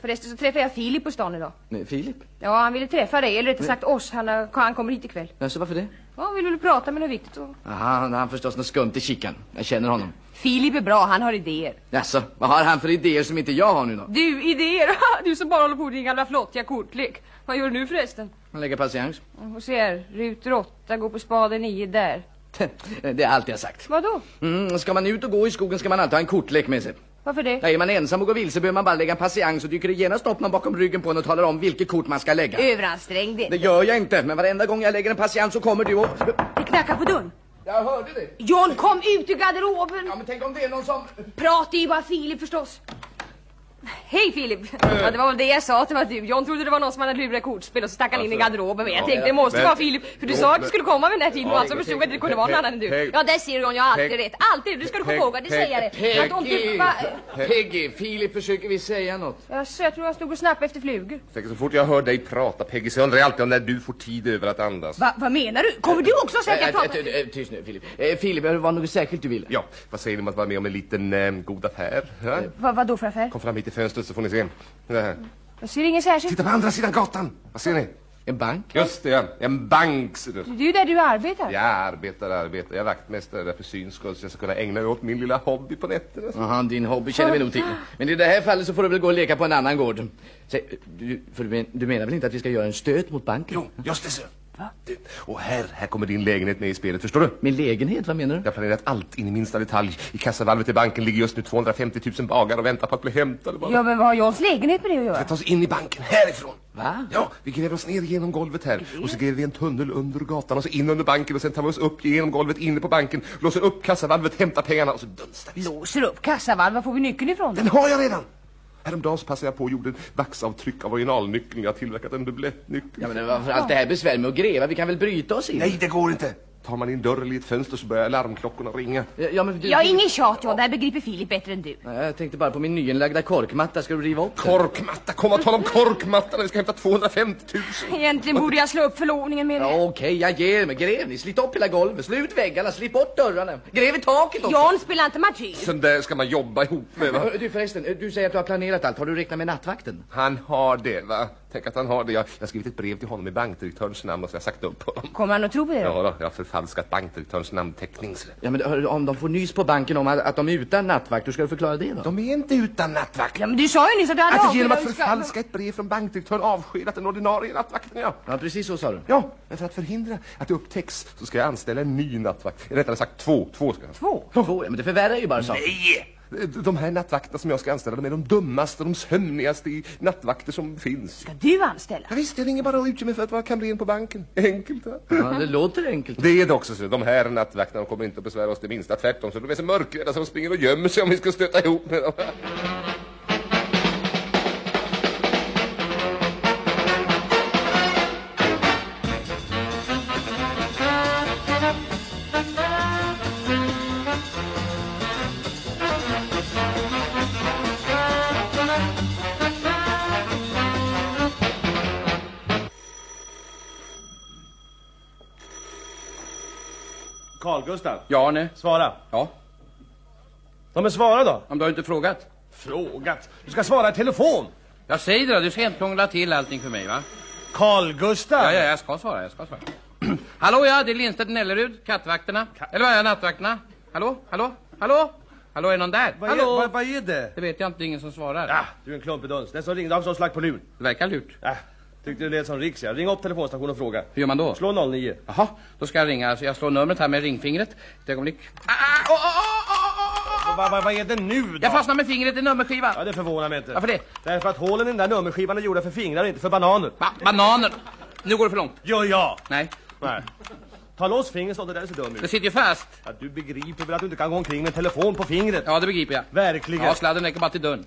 Förresten så träffade jag Filip på stan idag. nej, Filip. Ja, han ville träffa dig, eller rättare sagt oss. Han, har- han kommer hit ikväll. Alltså, varför det? Ja, han ville väl prata med något viktigt. Och... Aha, han har förstås något skumt i kikan. Jag känner honom. Filip är bra, han har idéer. Jaså, vad har han för idéer som inte jag har nu då? Du, idéer! [laughs] Du som bara håller på med din gamla flottiga kortlek. Vad gör du nu förresten? Han lägger patiens. Och ser, ruter åtta, går på spaden nio där. [laughs] Det är allt jag sagt. Vadå? Mm, ska man ut och gå i skogen ska man alltid ha en kortlek med sig. Varför det? Ja, är man ensam och går vilse behöver man bara lägga en patiens och dyker det genast upp någon bakom ryggen på en och talar om vilket kort man ska lägga. Överansträngd Det det. gör jag inte, men varenda gång jag lägger en patiens så kommer du och... Det knackar på dörren. Jag hörde det. John, kom ut ur garderoben! Ja, men tänk om det är någon som... Prat, är ju bara Filip förstås. Hej Filip! Ja, det var väl det jag sa att det var du. John trodde det var någon som hade lurat kortspel och så stack han in i garderoben. Men jag tänkte det måste vara Filip. För du sa att du skulle komma vid den här tiden och alltså förstod jag att det kunde vara någon annan än du. Ja, där ser du John, jag har alltid rätt. Alltid, du ska du komma ihåg att det säger det. Peggy! Filip försöker vi säga något. Jaså, jag tror han stod och snappade efter flugor. Så fort jag hör dig prata, Peggy, så undrar jag alltid om när du får tid över att andas. Va, vad menar du? Kommer du också säga att jag Äh, äh, pratar? äh, äh, Tyst nu, Filip. Eh, Filip, det var något särskilt du ville? Ja, vad säger ni om att vara med om en liten eh, god affär? Ja? Va, vad då för affär? Kom fram hit till fönstret så får ni se. Det här. Jag ser inget särskilt. Titta på andra sidan gatan. Vad ser ni? En bank? Just det, ja. En bank, ser du. Det är ju där du arbetar. Jag arbetar, arbetar. Jag är vaktmästare där för syns skull så jag ska kunna ägna mig åt min lilla hobby på nätterna. Jaha, din hobby känner vi nog till. Men i det här fallet så får du väl gå och leka på en annan gård. Säg, du, för du, men, du menar väl inte att vi ska göra en stöt mot banken? Jo, just det, så. Och här, här kommer din lägenhet med i spelet, förstår du? Min lägenhet, vad menar du? Jag har planerat allt in i minsta detalj. I kassavalvet i banken ligger just nu 250 000 bagar och väntar på att bli hämtade bara. Ja, men vad har Johns lägenhet med det att Vi göra? ska ta oss in i banken härifrån. Va? Ja, vi gräver oss ner genom golvet här och så gräver vi en tunnel under gatan och så in under banken och sen tar vi oss upp genom golvet inne på banken, låser upp kassavalvet, hämtar pengarna och så dunstar vi. Låser upp kassavalv, var får vi nyckeln ifrån? Den har jag redan! Häromdagen så passade jag på och gjorde en vaxavtryck av originalnyckeln. Jag har tillverkat en dubblettnyckel. Ja, men varför allt det här besvär med att gräva? Vi kan väl bryta oss in? Nej, det går inte! Tar man in dörren i ett fönster så börjar larmklockorna ringa. Ja, ja, men du, Ja, ingen tjat John, det här begriper Filip bättre än du. Nej, Jag tänkte bara på min nyinlagda korkmatta. Ska du riva upp den? Korkmatta! Kom och tala om korkmatta när vi ska hämta 250 000! Egentligen borde jag slå upp förlovningen med Ja, det. Okej, jag ger mig. Gräv ni. Slit upp hela golvet. Slut väggarna. Slit bort dörrarna. Gräv i taket också. John spelar inte martyr. Sån där ska man jobba ihop med va? Du förresten, du säger att du har planerat allt. Har du räknat med nattvakten? Han har det va? Tänk att han har det. Jag, jag har skrivit ett brev till honom i bankdirektörens namn och så har jag sagt upp honom. Kommer han att tro på det? Ja då, jag förfalskat bankdirektörens namnteckning. Ja, men om de får nys på banken om att, att de är utan nattvakt, hur ska du förklara det då? De är inte utan nattvakt. Ja, men du sa ju nyss att du hade Alltså genom att förfalska ett brev från bankdirektören avskedat den ordinarie nattvakten ja. Ja, precis så sa du. Ja, men för att förhindra att det upptäcks så ska jag anställa en ny nattvakt. Rättare sagt två. Två ska jag. Två? Två, ja, men det förvärrar ju bara saken. Nej! De här nattvakterna som jag ska anställa, de är de dummaste, de sömnigaste i nattvakter som finns. Ska du anställa? Ja, visst, jag ringer bara och utger mig för att vara kamrer på banken. Enkelt va? Ja, det låter enkelt. Det är det också så. De här nattvakterna kommer inte att besvära oss det minsta. Tvärtom så de är så mörkrädda de springer och gömmer sig om vi ska stöta ihop med dem. Carl Gustav, Ja, Arne. svara. Ja. Ja, men svara då. Om du har inte frågat. Frågat. Du ska svara i telefon. Jag säger det då, du ska inte krångla till allting för mig va? Carl Gustav. Ja, ja, jag ska svara, jag ska svara. [clears throat] hallå ja, det är Lindstedt Nellerud, kattvakterna. Eller vad är nattvakterna? Hallå, hallå, hallå? Hallå, är någon där? Vad hallå? är, vad, vad är det? Det vet jag inte, det är ingen som svarar. Ja, du är en klumpig duns. Den som ringde har förstås lagt på lur. Det verkar lurt. Ja, tyckte det lät som riks. Ja. Ring upp telefonstationen och fråga. Hur gör man då? Slå 09. Jaha, då ska jag ringa. Jag slår numret här med ringfingret. Ett ögonblick. Ah, oh, oh, oh. Vad va, är det nu då? Jag fastnar med fingret i nummerskivan. Ja, det förvånar mig inte. Varför det? Därför att hålen i den där nummerskivan är gjorda för fingrar, inte för bananer. Va, bananer. Nu går det för långt. Gör jag? Nej, Nej. Ta loss fingret, så det där ser dum det ut. sitter ju fast. Ja, du begriper väl att du inte kan gå omkring med en telefon på fingret? Ja, det begriper jag. Verkligen. Ja, sladden räcker bara till dörren.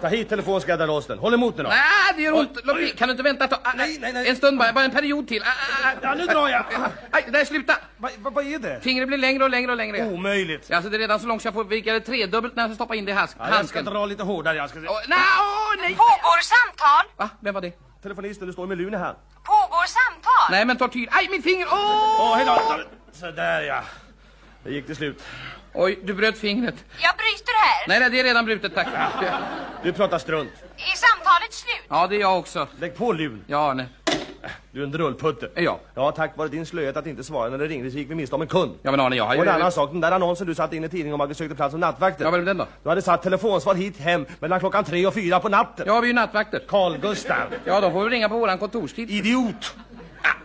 Ta hit telefonen ska jag dra loss den. Håll emot den då. Nej, det gör ont. Låt. Kan du inte vänta ett? Ah, Nej, nej, nej. En stund bara, bara en period till. Ah, ah, ah. Ja, nu drar jag. Aj, nej, sluta. Vad va, vad är det? Fingret blir längre och längre och längre. Omöjligt. Alltså det är redan så långt så jag får vika det tredubbelt när jag ska stoppa in det i has- Ja, jag ska dra lite hårdare. Jag ska. Åh, nej, åh, nej. Pågår samtal? Va? Vem var det? Telefonisten, du står med luren här. Pågår samtal? Nej, men tortyr. Aj, mitt finger! Åh! Åh, hej då. Sådär ja. Det gick till slut. Oj, du bröt fingret. Jag bryter här. Nej, nej, det är redan brutet, tack. Du pratar strunt. Är samtalet slut? Ja, det är jag också. Lägg på luren. Ja, nej. Du är en drullputte. Ja. Ja, tack vare din slöhet att inte svara när det ringde så gick vi miste om en kund. Ja, men Arne, jag har Och ju... en annan sak, den där annonsen du satte in i tidningen om att vi sökte plats som nattvakter. Ja, är den då? Du hade satt telefonsvar hit hem mellan klockan tre och fyra på natten. Ja, vi är ju nattvakter. Carl Gustav. Ja, då får vi ringa på våran kontorstid. Idiot!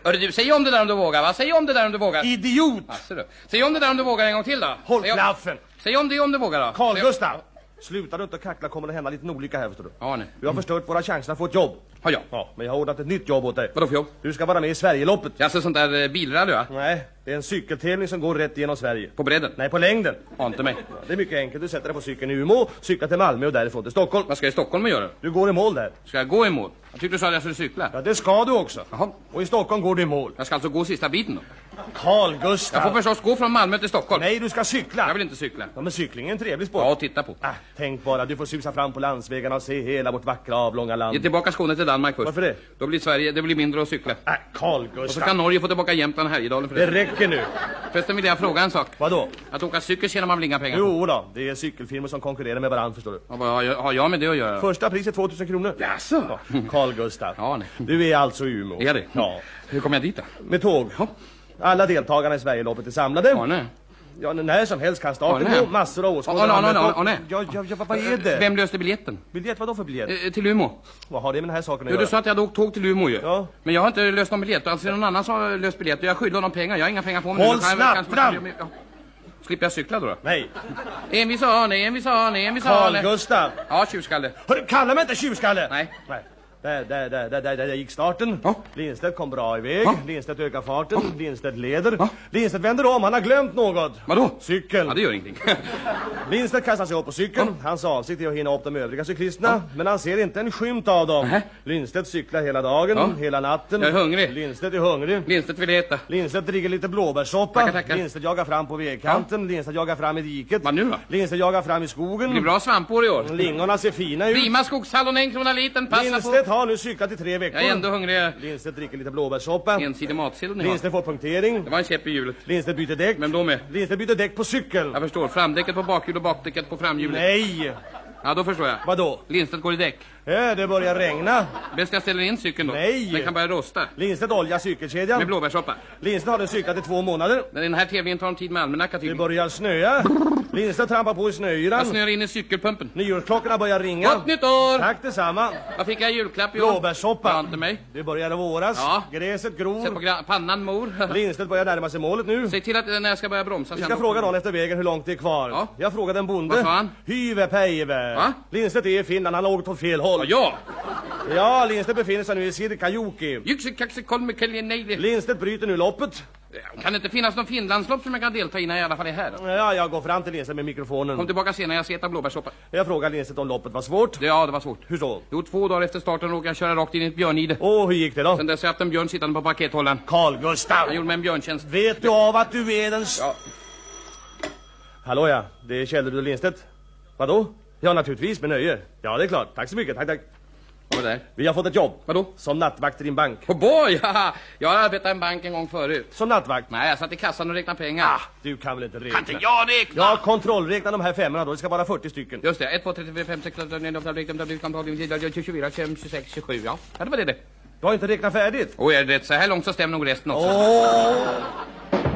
Ah, du, säg om det där om du vågar, va? Säg om det där om du vågar. Idiot! Du. Säg om det där om du vågar en gång till då. Håll säg om, klaffen! säg om det om du vågar då. Carl om- Gustav! Slutar du inte kackla kommer det hända en liten olycka här förstår du. Ja, nej. Du har förstört våra chanser att få ett jobb. Har jag? Ja, men jag har ordnat ett nytt jobb åt dig. Vadå för jobb? Du ska vara med i Sverigeloppet. Ja, alltså sånt där eh, bilrally, va? Nej, det är en cykeltävling som går rätt igenom Sverige. På bredden? Nej, på längden. Ante mig. Det är mycket enkelt. Du sätter dig på cykeln i Umeå, cyklar till Malmö och därifrån till Stockholm. Vad ska jag i Stockholm göra? Du går i mål där. Ska jag gå i mål? Jag tyckte du sa att jag skulle cykla. Ja, det ska du också. Jaha. Och i Stockholm går du i mål. Jag ska alltså gå sista biten då? Carl Jag får Gustav! förstås gå från Malmö till Stockholm. Nej, du ska cykla. Jag vill inte cykla. Ja, men cykling är en trevlig sport. Ja, titta på. Ah, tänk bara, du får susa fram på landsvägarna och se hela vårt vackra avlånga land. Ge tillbaka Skåne till Danmark först. Varför det? Då blir Sverige, det blir mindre att cykla. Äh, Carl Och så Gustav. kan Norge få tillbaka Jämtland och Härjedalen för Det det. räcker nu. Förresten vill jag fråga en sak. Vadå? Att åka cykel tjänar man väl inga pengar på? Jo då, det är cykelfirmor som konkurrerar med varandra förstår du. Ja, vad har jag- har jag med det att göra? Första priset 2000 kronor. Jaså? Carl Gustav. Ja, nej. Du är alltså i Umeå. Är det? Ja. Hur kommer jag dit då? Med tåg. Ja. Alla deltagarna i Sverigeloppet är samlade. Ja, nej. Ja, när som helst kan starten Arne. gå. Massor av Arne, åskådare. Arne, Arne. Arne. Ja, ja, ja, vad- vad är det? Vem löste biljetten? Biljett, vadå för biljett? Eh, till Umeå? Vad har det med den här saken att Jo, göra? du sa att jag hade åkt tåg till Umeå ju. Ja. Men jag har inte löst någon biljett. Alltså någon annan som har löst biljett jag skyller honom pengar. Jag har inga pengar på mig. Håll snabbt fram! Ja. Slipper jag cykla då? då? Nej. Envis Arne, envis Arne, envis Carl Arne. Gustav. Ja, tjurskalle. Hörru, kalla mig inte tjurskalle! Nej. Nej. Där, där, där, där, där, där gick starten. Ja. Lindstedt kom bra iväg. Ja. Lindstedt ökar farten. Lindstedt leder. Ja. Lindstedt vänder om, han har glömt något. Vadå? Cykeln. Ja, det gör ingenting. [laughs] Lindstedt kastar sig upp på cykeln. Hans avsikt är att hinna upp de övriga cyklisterna. Men han ser inte en skymt av dem. Nähä. Lindstedt cyklar hela dagen, Ja. hela natten. Jag är hungrig. Lindstedt är hungrig. Lindstedt vill äta. Lindstedt dricker lite blåbärssoppa. Tackar, tackar. Lindstedt jagar fram på vägkanten. Lindstedt jagar fram i diket. Vad nu då? Lindstedt jagar fram i skogen. Det blir bra svampår i år. Lingonerna ser fina ut. Prima skogshallon, en krona liten. Passa Lindstedt på. Har nu cyklat i tre veckor. Jag är ändå hungrig. Lindstedt dricker lite blåbärssoppa. Ensidig har. Lindstedt får punktering. Det var en käpp i hjulet. Lindstedt byter däck. Vem då med? Lindstedt byter däck på cykeln. Jag förstår. Framdäcket på bakhjul och bakdäcket på framhjulet. Nej! Ja, då förstår jag. Vadå? Lindstedt går i däck. Ja, det börjar regna. Bäst jag ställer in cykeln då. Nej. Den kan börja rosta. Lindstedt oljar cykelkedjan. Med blåbärssoppa. Lindstedt har den cyklat i två månader. Den här tävlingen tar en tid med almanacka Det tydligen. börjar snöa. Lindstedt trampar på i Jag snöyran. snöar in i cykelpumpen. Nyårsklockorna börjar ringa. Gott nytt år! Tack detsamma. Vad fick jag i julklapp i år? Blåbärssoppa. Ja, inte mig. Det börjar våras. Ja. Gräset på gror. gra- pannan mor. [laughs] Lindstedt börjar närma sig målet nu. Säg till att eh, när jag ska börja bromsa Vi ska fråga någon efter vägen hur långt det är kvar. Ja. Jag frågade en bonde. Vad sa han? Va? Hyve päive. Lindstedt är i Finland, han har åkt åt fel håll. Ja, Ja, Lindstedt befinner sig nu i Sirkajoki. Nejli. Lindstedt bryter nu loppet. Kan det inte finnas någon Finlandslopp som jag kan delta i när jag i alla fall är här? Ja, jag går fram till Lindstedt med Kom mikrofonen. tillbaka senare, jag ska äta blåbärssoppa. Jag frågar Lindstedt om loppet var svårt. Ja, det var svårt. Hur så? Jo, två dagar efter starten råkade jag köra rakt in i ett björnide. Åh, hur gick det då? Sen dess har jag haft en björn sittande på pakethållaren. Carl Gustav! Han gjorde mig en björntjänst. Vet du av att du är den... Ja. Hallå ja, det är Kjell Lindstedt. Vadå? Ja, naturligtvis, med nöje. Ja, det är klart. Tack så mycket, tack, tack. Vad var det där? Vi har fått ett jobb. Vadå? Som nattvakt i din bank. Oh boy! [laughs] haha. Jag har arbetat i en bank en gång förut. Som nattvakt? Nej, jag satt i kassan och räknade pengar. Ah, du kan väl inte räkna? Kan inte jag räkna? Ja, kontrollräkna de här femmorna då. Det ska vara 40 stycken. Just det, 1, 2, 3, 4, 5, 6, 7, 8, 9, 10, 11, 12, 13, 14, 24, 25, 26, 27, ja. Ja, det var det det. Du har inte räknat färdigt. Och är det så här långt så stämmer nog resten också. Åh! Ja,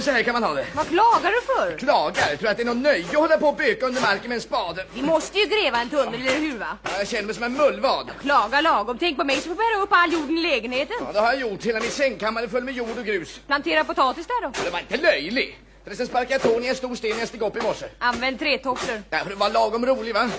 så här kan man ha det. Vad klagar du för? Klagar? Tror att det är någon nöje att hålla på och böka under marken med en spade? Vi måste ju gräva en tunnel, eller hur va? Ja, Jag känner mig som en mullvad. Klaga lagom. Tänk på mig som får bära upp all jorden i lägenheten. Ja, det har jag gjort. Hela min sängkammare full med jord och grus. Plantera potatis där då. Det var inte löjlig. Förresten sparkade jag tån i en stor sten när jag steg upp i morse. Använd trätofflor. Ja, det var lagom rolig va?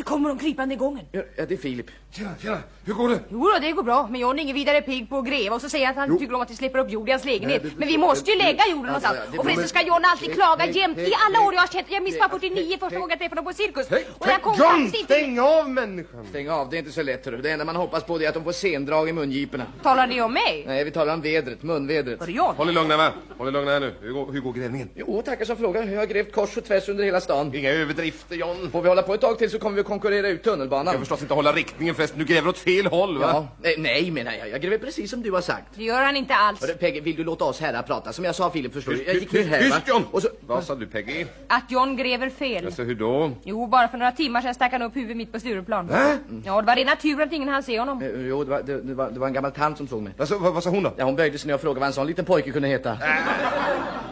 Det kommer de krypande i gången. Ja, ja, det är Filip. Tjena, tjena. Hur går det? Jo då, det går bra. Men John är ingen vidare pigg på att gräva och så säger han att han tycker om att vi släpper upp jord i hans lägenhet. Men vi måste ju lägga jorden någonstans. ja, Och förresten ska John alltid klaga jämt. I alla år jag har känt Jag minns bara 49 första gången jag träffade honom på cirkus. Och jag kom John, faktiskt inte... stäng av människan! Stäng av, det är inte så lätt hörru. Det enda man hoppas på det är att de får sendrag i mungiporna. Talar ni om mig? Nej, vi talar om vädret, munvädret. Var det John? Håll er lugna va? Håll er lugna här nu. Hur går, hur går grävningen? Jo, tackar som frågar. Jag har grävt kors och tvärs under hela stan. Inga överdrifter John. Får vi hålla på ett tag till så kommer vi konkurrera ut tunnelbanan. Jag förstås inte hålla riktningen förresten. Du gräver åt fel håll va? Ja, nej, nej menar jag. Jag gräver precis som du har sagt. Det gör han inte alls. Hörru, Peggy, vill du låta oss herrar prata? Som jag sa Filip, förstår du. Jag gick ner här va? John! Och så... Vad sa du Peggy? Att John gräver fel. Alltså hur då? Jo, bara för några timmar sedan stack han upp huvudet mitt på Stureplan. Va? Ja, det var rena tur att ingen hann se honom. Eh, Jo, det var, det, det, var, det var en gammal tant som såg mig. Alltså, vad, vad sa hon då? Ja, hon böjde sig när jag frågade vad en sån liten pojke kunde heta.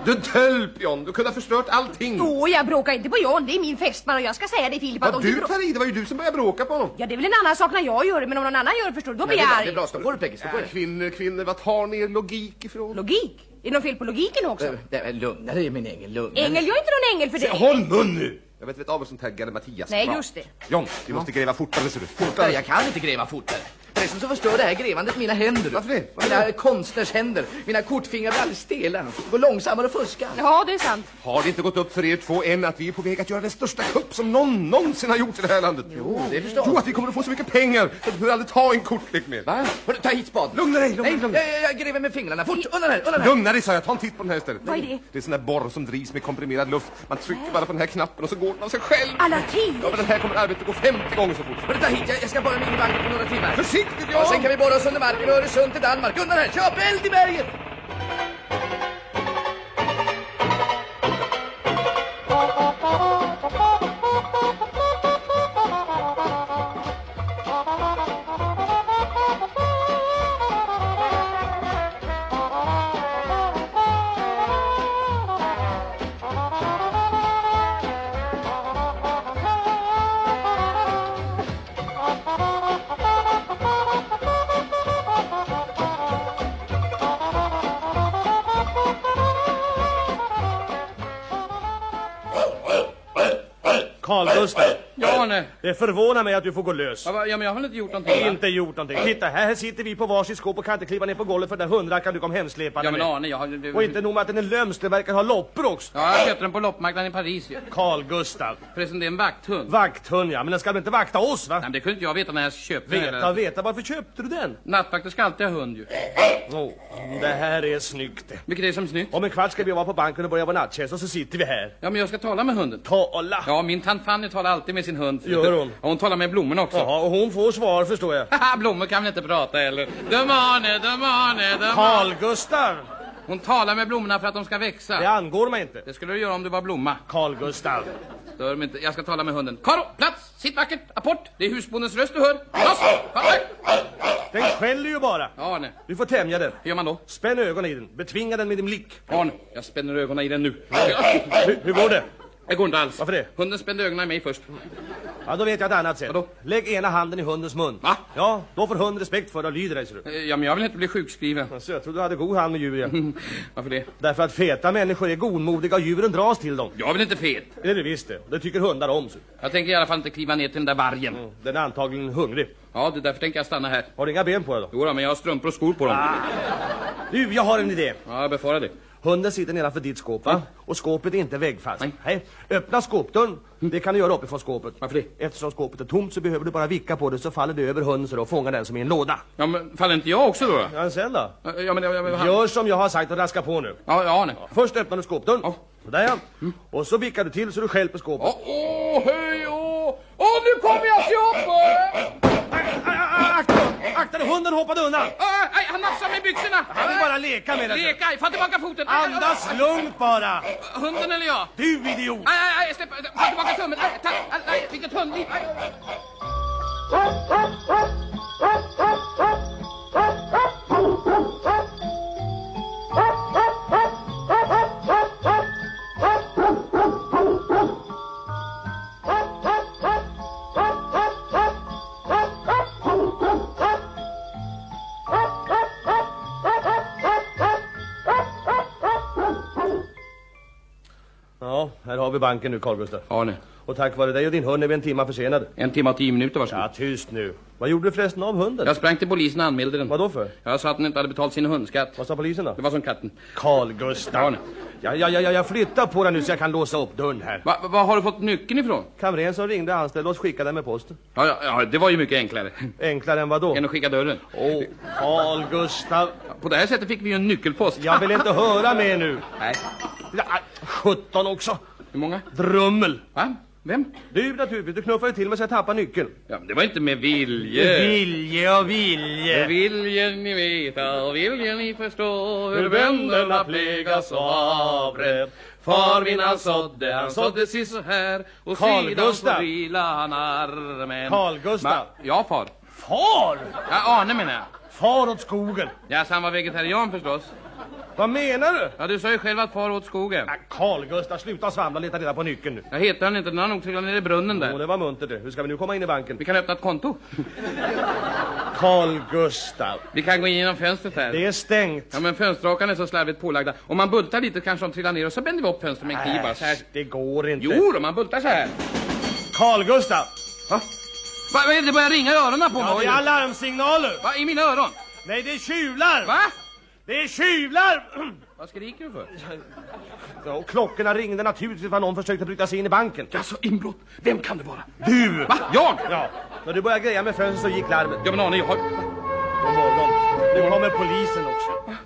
Du tölp John, du kunde ha förstört allting. Åh, jag bråkar inte på John. Det är min fästman och jag ska säga det Filip att Vad om du tar i, det var ju du som började bråka på honom. Ja, det är väl en annan sak när jag gör det, men om någon annan gör det förstår du, då Nej, blir det, är jag bra, det är arg. bra, stå på dig Peggy, stå på dig. kvinnor, kvinnor, vad tar ni er logik ifrån? Logik? Är det något fel på logiken också? Det är Lugna dig min ängel, lugna Ängel, jag är inte någon ängel för dig. Håll mun nu! Jag vet vet av vad här Galle Mattias Nej, just det. John, vi måste gräva fortare ser du. Fortare, jag kan inte gräva fortare. Förresten så förstör det här grävandet mina händer. Varför det? Varför Mina konstnärshänder. Mina kortfingrar blir alldeles stela. Det går långsammare att fuska. Ja, det är sant. Har det inte gått upp för er två än att vi är på väg att göra den största kupp som någon någonsin har gjort i det här landet? Jo, det förstår Jo, att vi kommer att få så mycket pengar att vi behöver aldrig ta en kortlek mer. Va? Hörru, ta hit spaden. Lugna dig, lugna dig, lugna jag, jag, jag gräver med fingrarna. Fort, undan här, undan här. Lugna dig sa jag, ta en titt på den här istället. Vad är det? Det är sån där borr som drivs med komprimerad luft. Man trycker bara på den här knappen och så går den av sig själv. Alla tid. Ja, men den här kommer arbetet gå 50 gånger så fort. Hörru, ta hit, jag, jag ska borra mig in i banken på några timmar. Försiktigt, Ja, sen kan vi borra oss under marken och Öresund till Danmark. Undan här, kör upp eld i berget! Carl Gustav, Nej. det förvånar mig att du får gå lös. Ja, men jag har väl inte gjort någonting? Inte gjort någonting. Titta, här sitter vi på varsitt skåp och kan inte kliva ner på golvet för den där hundrakan du kom hemsläpande Ja, men. Arne, jag har... Och inte nog med att den är lömsk, den verkar ha loppor också. Ja, jag köpte den på loppmarknaden i Paris ju. Carl Gustav. Förresten, det är en vakthund. Vakthund ja, men den ska väl inte vakta oss va? Nej, det kunde inte jag veta när jag köpte den. Veta, veta, varför köpte du den? Nattvakter ska alltid ha hund ju. Åh, det här är snyggt. Vilket är det som snyggt? Om en kvart ska vi vara på banken och börja vår nattjänst och så sitter vi här. Ja, men jag ska tala med hunden. Tala! Ja, min tant Fanny talar alltid med sin hund. Gör hon? Ja, hon talar med blommorna också. Jaha, och hon får svar förstår jag. [laughs] Blommor kan väl inte prata eller? Dum Arne, dum Arne, dum Carl. Gustav! Hon talar med blommorna för att de ska växa. Det angår mig inte. Det skulle du göra om du var blomma. Carl Gustav. Stör mig inte. Jag ska tala med hunden. Karo, plats! Sitt vackert! Apport! Det är husbondens röst du hör. Loss! Den skäller ju bara. Ja, Arne. Du får tämja den. Hur gör man då? Spänn ögonen i den. Betvinga den med din blick. Arne, jag spänner ögonen i den nu. Hur, hur går det? Det går inte alls. Varför det? Hunden spände ögonen i mig först. Ja, då vet jag ett annat sätt. Vadå? Lägg ena handen i hundens mun. Va? Ja, då får hunden respekt för dig och lyder dig, ser du. Eh, Ja, men jag vill inte bli sjukskriven. Alltså, jag trodde du hade god hand med djur, ja. [laughs] Varför det? Därför att feta människor är godmodiga och djuren dras till dem. Jag vill inte fet. Det är det visst det. Det tycker hundar om. Så. Jag tänker i alla fall inte kliva ner till den där vargen. Den är antagligen hungrig. Ja, det är därför tänker jag stanna här. Har du inga ben på dig då? Jo då, men jag har strumpor och skor på dem. Du, jag har en idé. Ja, jag befarar det. Hunden sitter nedanför ditt skåp, va? Och skåpet är inte väggfast. Nej. Öppna skåpdörren. Det kan du göra uppifrån skåpet. Varför det? Eftersom skåpet är tomt så behöver du bara vicka på det så faller det över hunden så då fångar den som i en låda. Ja, men faller inte jag också då? Ja, sen då? Ja, men... Ja, men han... Gör som jag har sagt och raska på nu. Ja, ja, nej. Först öppnar du skåpdörren. Ja. Sådär ja. Och så vickar du till så du stjälper skåpet. Åh, åh, höj, åh! Åh, nu kommer jag se upp! Akta, akta hunden hoppade undan! Aj, han nafsar med byxorna! Han vill bara leka med dig. Leka, få tillbaka foten! Andas lugnt bara! Hunden eller jag? Du idiot! Aj, aj, aj, släpp, ta tillbaka tummen! Aj, ta, aj, aj, vilket hundliv! Aj. Ja, här har vi banken nu, Carl Gustaf. Ja. Och tack vare dig och din hund är vi en timme försenade. En timme och tio minuter, varsågod. Ja, tyst nu. Vad gjorde du förresten av hunden? Jag sprang till polisen och anmälde den. Vad då för? Jag sa att den inte hade betalt sin hundskatt. Vad sa polisen då? Det var som katten. Carl Gustaf. Ja, ja, ja, ja, jag flyttar på den nu så jag kan låsa upp dörren här. Va, va, har du fått nyckeln ifrån? Kamren som ringde anställde oss skickade den med posten. Ja, ja, ja, det var ju mycket enklare Enklare än vad då? än att skicka dörren. Åh, Carl Gustaf. På det här sättet fick vi ju en nyckelpost. Jag vill inte [laughs] höra mer nu. Nej. Ja, 17 också. Hur många? Drummel. Va? Vem? Du naturligtvis, du knuffade till mig så jag tappade nyckeln. Ja, men det var inte med vilje. Vilje och vilje. Viljen ni veta och viljen ni förstå hur bönderna plegas och havre Far min han sådde, han sådde sig så här och Carl sedan Gustaf. så vila han armen Carl Gustaf. Va? Ja, far. Far! Ja, Arne menar jag. Far åt skogen. Ja, så han var vegetarian förstås. Vad menar du? Ja, du sa ju själv att far åt skogen. Ja, Carl Gustaf, sluta svamla och leta reda på nyckeln nu. Jag heter han inte, den har nog trillat ner i brunnen Åh, där. det var muntert det. Hur ska vi nu komma in i banken? Vi kan öppna ett konto. [laughs] Carl Gustaf. Vi kan gå in genom fönstret här. Det är stängt. Ja, men fönsterrakarna är så slarvigt pålagda. Om man bultar lite kanske de trillar ner och så bänder vi upp fönstret med en kniv bara så här. Äsch, det går inte. Jo, då, man bultar så här. Carl Gustaf. Va? Va, vad är det? Det börjar ringa i öronen på Ja, mig. det är alarmsignaler. Va, i mina öron? Nej, det är tjuvlar. Va? Det är tjuvlar. [clears throat] Vad skriker du för? Ja, och klockorna ringde naturligtvis för någon försökte bryta sig in i banken. Alltså, inbrott. Vem kan det vara? Du! Va? Jag? Ja, när du började greja med fönstret så gick larmet. Ja, men Arne, jag har... God morgon. Nu kommer polisen också.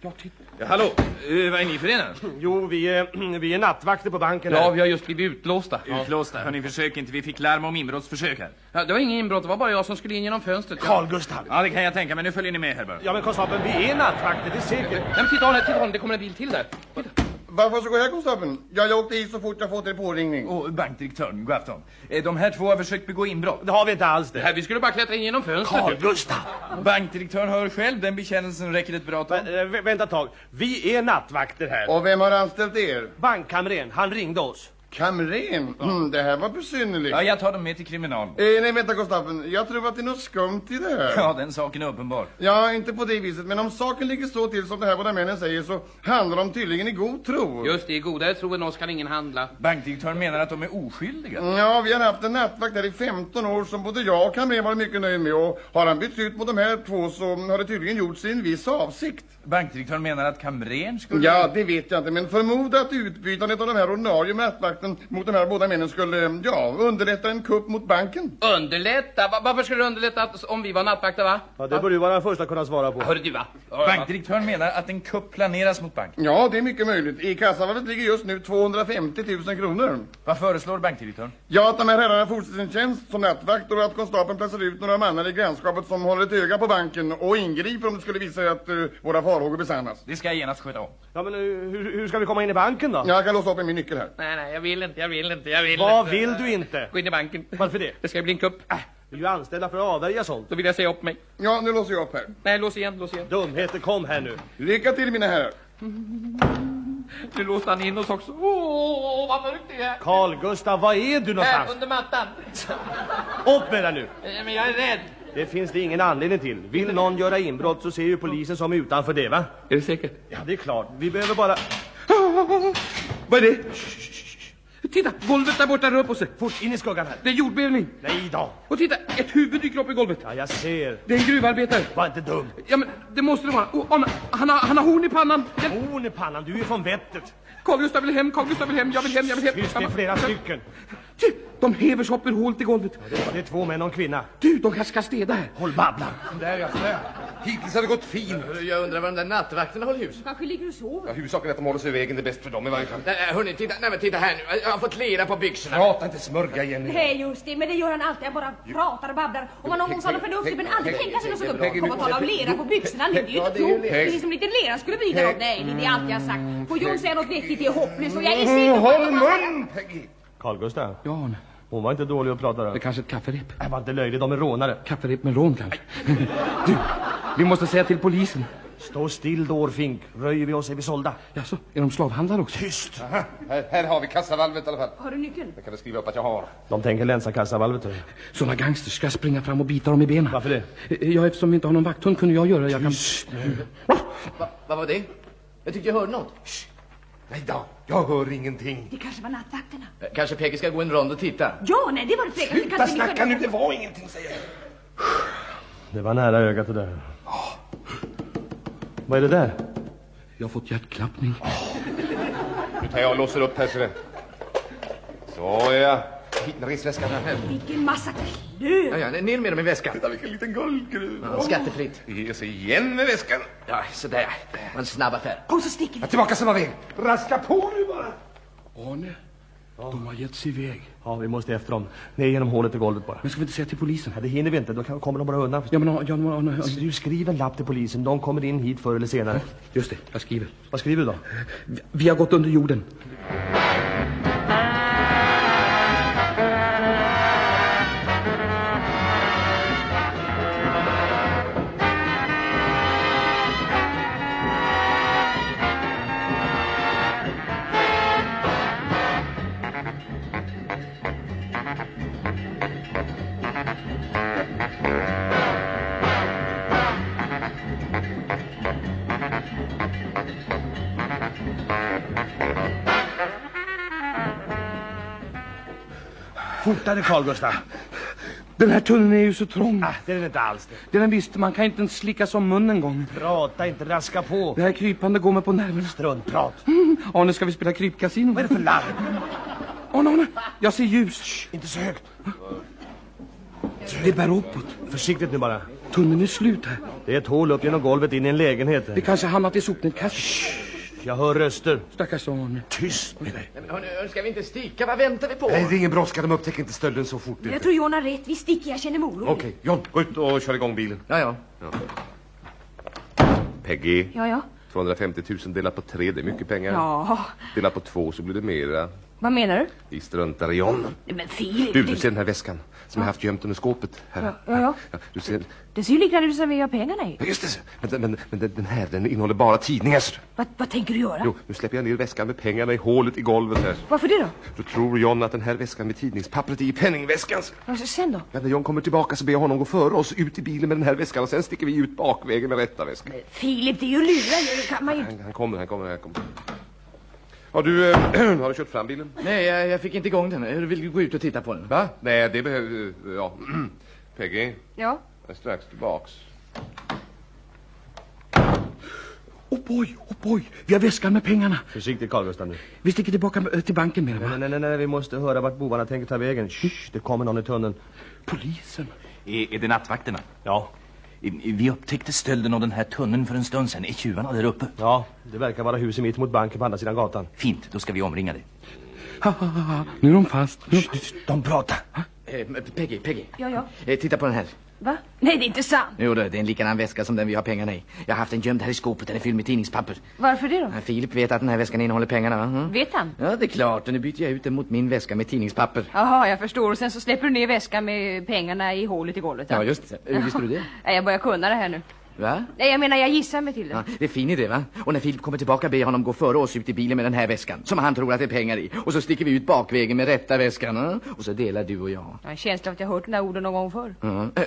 Ja, titta. Ja, hallå, Eh, vad är ni för ena? Jo, vi är, [clears throat] vi är nattvakter på banken Ja, här. vi har just blivit utlåsta. Utlåsta. Hörni, försök inte. Vi fick larm om inbrottsförsök här. Ja, det var ingen inbrott, det var bara jag som skulle in genom fönstret. Ja. Carl Gustaf. Ja, det kan jag tänka mig. Nu följer ni med här bara. Ja, men konstapeln, vi är nattvakter, det är säkert. Nej, men titta Arne, titta Arne, det kommer en bil till där. Titta. Varför så går här konstapeln? Ja, jag åkte hit så fort jag fått er påringning. Och bankdirektören, god afton. Eh, De här två har försökt begå inbrott. Det har vi inte alls det. Här, vi skulle bara klättra in genom fönstret. Carl Gustaf. Bankdirektören hör själv, den bekännelsen räcker ett bra tag. Eh, vä- vänta ett tag. Vi är nattvakter här. Och vem har anställt er? Bankkamren, han ringde oss. Kamren? Mm, det här var besynnerligt. Ja, jag tar dem med till kriminalen. Eh, nej, vänta konstapeln. Jag tror att det är något skumt i det här. Ja, den saken är uppenbar. Ja, inte på det viset. Men om saken ligger så till som de här båda männen säger så handlar de tydligen i god tro. Just det, i godare tro än oss kan ingen handla. Bankdirektören menar att de är oskyldiga. Ja, vi har haft en nattvakt här i 15 år som både jag och kamren varit mycket nöjd med. Och har han bytts ut mot de här två så har det tydligen gjorts i en viss avsikt. Bankdirektören menar att kamrern skulle... Ja, det vet jag inte, men förmoda att utbytandet av de här ordinarie nattvakten mot de här båda männen skulle, ja, underlätta en kupp mot banken. Underlätta? Va- varför skulle det underlätta att, om vi var nattvakter, va? Ja, det bör du vara den första att kunna svara på. Hörru du, va? Bankdirektören menar att en kupp planeras mot banken. Ja, det är mycket möjligt. I kassavalvet ligger just nu 250 000 kronor. Vad föreslår bankdirektören? Ja, att de här herrarna fortsätter sin tjänst som nattvakt och att konstapeln placerar ut några mannar i grannskapet som håller ett öga på banken och ingriper om det skulle visa sig att eh, våra farhågor besannas. Det ska jag genast sköta om. Ja, men eh, hur, hur ska vi komma in i banken då? Jag kan låsa upp min nyckel här. Nej, nej, jag vill inte, jag vill inte, jag vill Vad inte. vill du inte? Gå in i banken. Varför det? Det ska bli en kupp. Äh, Vi är ju anställda för att avvärja sånt. då vill jag säga upp mig. Ja, nu låser jag upp här. Nej, lås igen, lås igen. Dumheter, kom här nu. Lycka till mina herrar. Nu låste han in oss också. Åh, vad mörkt det är. Carl Gustav, var är du Här, någonstans? under mattan. Upp med dig nu. Men jag är rädd. Det finns det ingen anledning till. Vill någon göra inbrott så ser ju polisen som utanför det, va? Är det säkert? Ja, det är klart. Vi behöver bara... Vad är det? Titta, golvet där borta rör på sig. Fort, in i skuggan här. Det är jordbävning. Nej då. Och titta, ett huvud dyker upp i golvet. Ja, jag ser. Det är en gruvarbetare. Var inte dum. Ja, men det måste det vara. Och, Arne, han, har, han har horn i pannan. Hjälp. Horn i pannan, du är från vettet. Carl Gustaf vill hem, Carl Gustaf vill hem, jag vill hem, jag vill hem. Tyst, det är flera stycken. Du, De häver sig upp ur hålet i golvet. Det är två män och en kvinna. Du, de kanske ska städa här. Håll babblan. Där ja, där. Hittills har det gått fint. Jag undrar var de där nattvakterna håller hus. Kanske ligger och sover. Ja, huvudsaken är att de håller sig i vägen. Det är bäst för dem i varje fall. Nej, hörni, titta, nej, men titta här nu. Jag har fått lera på byxorna. Prata inte smörja igen. Nej, just det, men det gör han alltid. Han bara pratar och babblar. Och man någon sa något förnuftigt, men aldrig tänka sig något så dumt. Komma och tala om lera på byxorna nu, det är ju inte klokt. Precis som lite lera skulle betyda något. Nej, det är allt jag har sagt. Får Jon säga något vettigt, det är hopplöst. Och jag är säker på Håll mun, Peggy! Carl Gustav, Ja, Arne. hon var inte dålig att prata Det då. är kanske ett kafferep. Det var inte löjligt, de är rånare. Kafferep med rån kanske. Du, vi måste säga till polisen. Stå still dårfink. Röjer vi oss är vi sålda. Jaså, är de slavhandlare också? Tyst! Här, här har vi kassavalvet i alla fall. Har du nyckeln? Det kan vi skriva upp att jag har. De tänker länsa kassavalvet. Såna gangsters ska springa fram och bita dem i benen. Varför det? Ja, eftersom vi inte har någon vakthund kunde jag göra. Jag kan... Va, vad var det? Jag tyckte jag hörde något. Nej då, jag hör ingenting. Det kanske var nattvakterna. Eh, Kanske Peggy ska gå en rond och titta. Ja, nej, det var det säkert. Det Sluta kanske snacka kunde- nu, det var ingenting säger jag. Det var nära ögat det där. Vad är det där? Jag har fått hjärtklappning. Nu tar jag och låser upp här så det. Så ja. Hit med resväskan. Vilken massa Ja, klöv. ja, ner med dem i väskan. Titta vilken liten guldgruva. Ja, skattefritt. Ge sig igen med väskan. Ja, sådär. Det var en snabb affär. Kom så sticker vi. Ja, tillbaka samma väg. Raska på nu bara. Arne, de har gett sig iväg. Ja, vi måste efter dem. Ner genom hålet i golvet bara. Men ska vi inte säga till polisen? Ja, det hinner vi inte, då kan- kommer de bara undan. Ja, men ja, men, Arne, Du skriv en lapp till polisen, de kommer in hit förr eller senare. just det, jag skriver. Vad skriver du då? Vi, vi har gått under jorden. Fortare Carl Gustaf. Den här tunneln är ju så trång. Ah, det är den inte alls det. Är den visst, man kan inte ens slicka som munnen gång. Prata inte, raska på. Det här krypande går mig på nerverna. Struntprat. Arne, ska vi spela krypkasino? Vad är det för larm? Arne, Arne, jag ser ljus. Inte så högt. Det bär uppåt. Försiktigt nu bara. Tunneln är slut här. Det är ett hål upp genom golvet in i en lägenhet. Vi kanske hamnat i sopnedkastet. Jag hör röster. Stackars Arne. Tyst med dig. Men hörni, hörni, ska vi inte sticka? Vad väntar vi på? Nej, det är ingen brådska. De upptäcker inte stölden så fort. Jag tror John har rätt. Vi sticker, jag känner mig orolig. Okej, John, gå ut och kör igång bilen. Ja, ja. Peggy, Ja, ja. 250 000 delat på tre, det är mycket pengar. Ja, Delat på två så blir det mera. Vad menar du? Vi struntar i. Nej, Men Filip, Du, du ser den här väskan som jag haft gömt under skåpet. Här. Ja, ja, ja. du ser... det ser ju likadant ut som vi har pengarna i. Ja, just det. Men, men, men den- här, den innehåller bara tidningar. du. Vad, tänker du göra? Jo, nu släpper jag ner väskan med pengarna i hålet i golvet här. Varför det då? Då tror John att den här väskan med tidningspappret är i penningväskan. Vad så sen då? Ja, när John kommer tillbaka så ber jag honom gå före oss ut i bilen med den här väskan och sen sticker vi ut bakvägen med rätta väskan. Filip, det är ju lurar. Han, han kommer, han kommer, han kommer. [clears throat] Har du, eh, har du kört fram bilen? Nej, jag, jag fick inte igång den. Jag vill gå ut och titta på den. Va? Nej, det behöver... Ja. [clears throat] Peggy, Ja. jag är strax tillbaks. Oh boy, oh boy. Vi har väskan med pengarna. Försiktigt Carl Gustaf nu. Vi sticker tillbaka eh, till banken med va? Nej, nej, nej, nej, vi måste höra vart bovarna tänker ta vägen. Shh, det kommer någon i tunneln. Polisen. Är, är det nattvakterna? Ja, Vi upptäckte stölden av den här tunneln för en stund sedan. Är tjuvarna där uppe? ja, det verkar vara huset mitt mot banken på andra sidan gatan. Fint, då ska vi omringa det. Ha, ha, ha, ha. Nu är de fast. Nu... De pratar. Eh, Peggy, Peggy. Ja, ja. Eh, titta på den här. Va? Nej, det är inte sant. Jo, det är en likadan väska som den vi har pengarna i. Jag har haft den gömd här i skåpet. Den är fylld med tidningspapper. Varför det då? Ja, Filip vet att den här väskan innehåller pengarna, va? Mm. Vet han? Ja, det är klart. Nu byter jag ut den mot min väska med tidningspapper. Jaha, jag förstår. Och sen så släpper du ner väskan med pengarna i hålet i golvet. Ja, just det. Hur visste du det? [laughs] Jag börjar kunna det här nu. Va? Nej, jag menar, jag gissar mig till det. Ja, det är fin idé, va? Och när Filip kommer tillbaka ber jag honom gå före oss ut i bilen med den här väskan. Som han tror att det är pengar i. Och så sticker vi ut bakvägen med rätta väskan. Ja? Och så delar du och jag. Jag har en känsla av att jag har hört de där orden någon gång förr. Ja. Äh,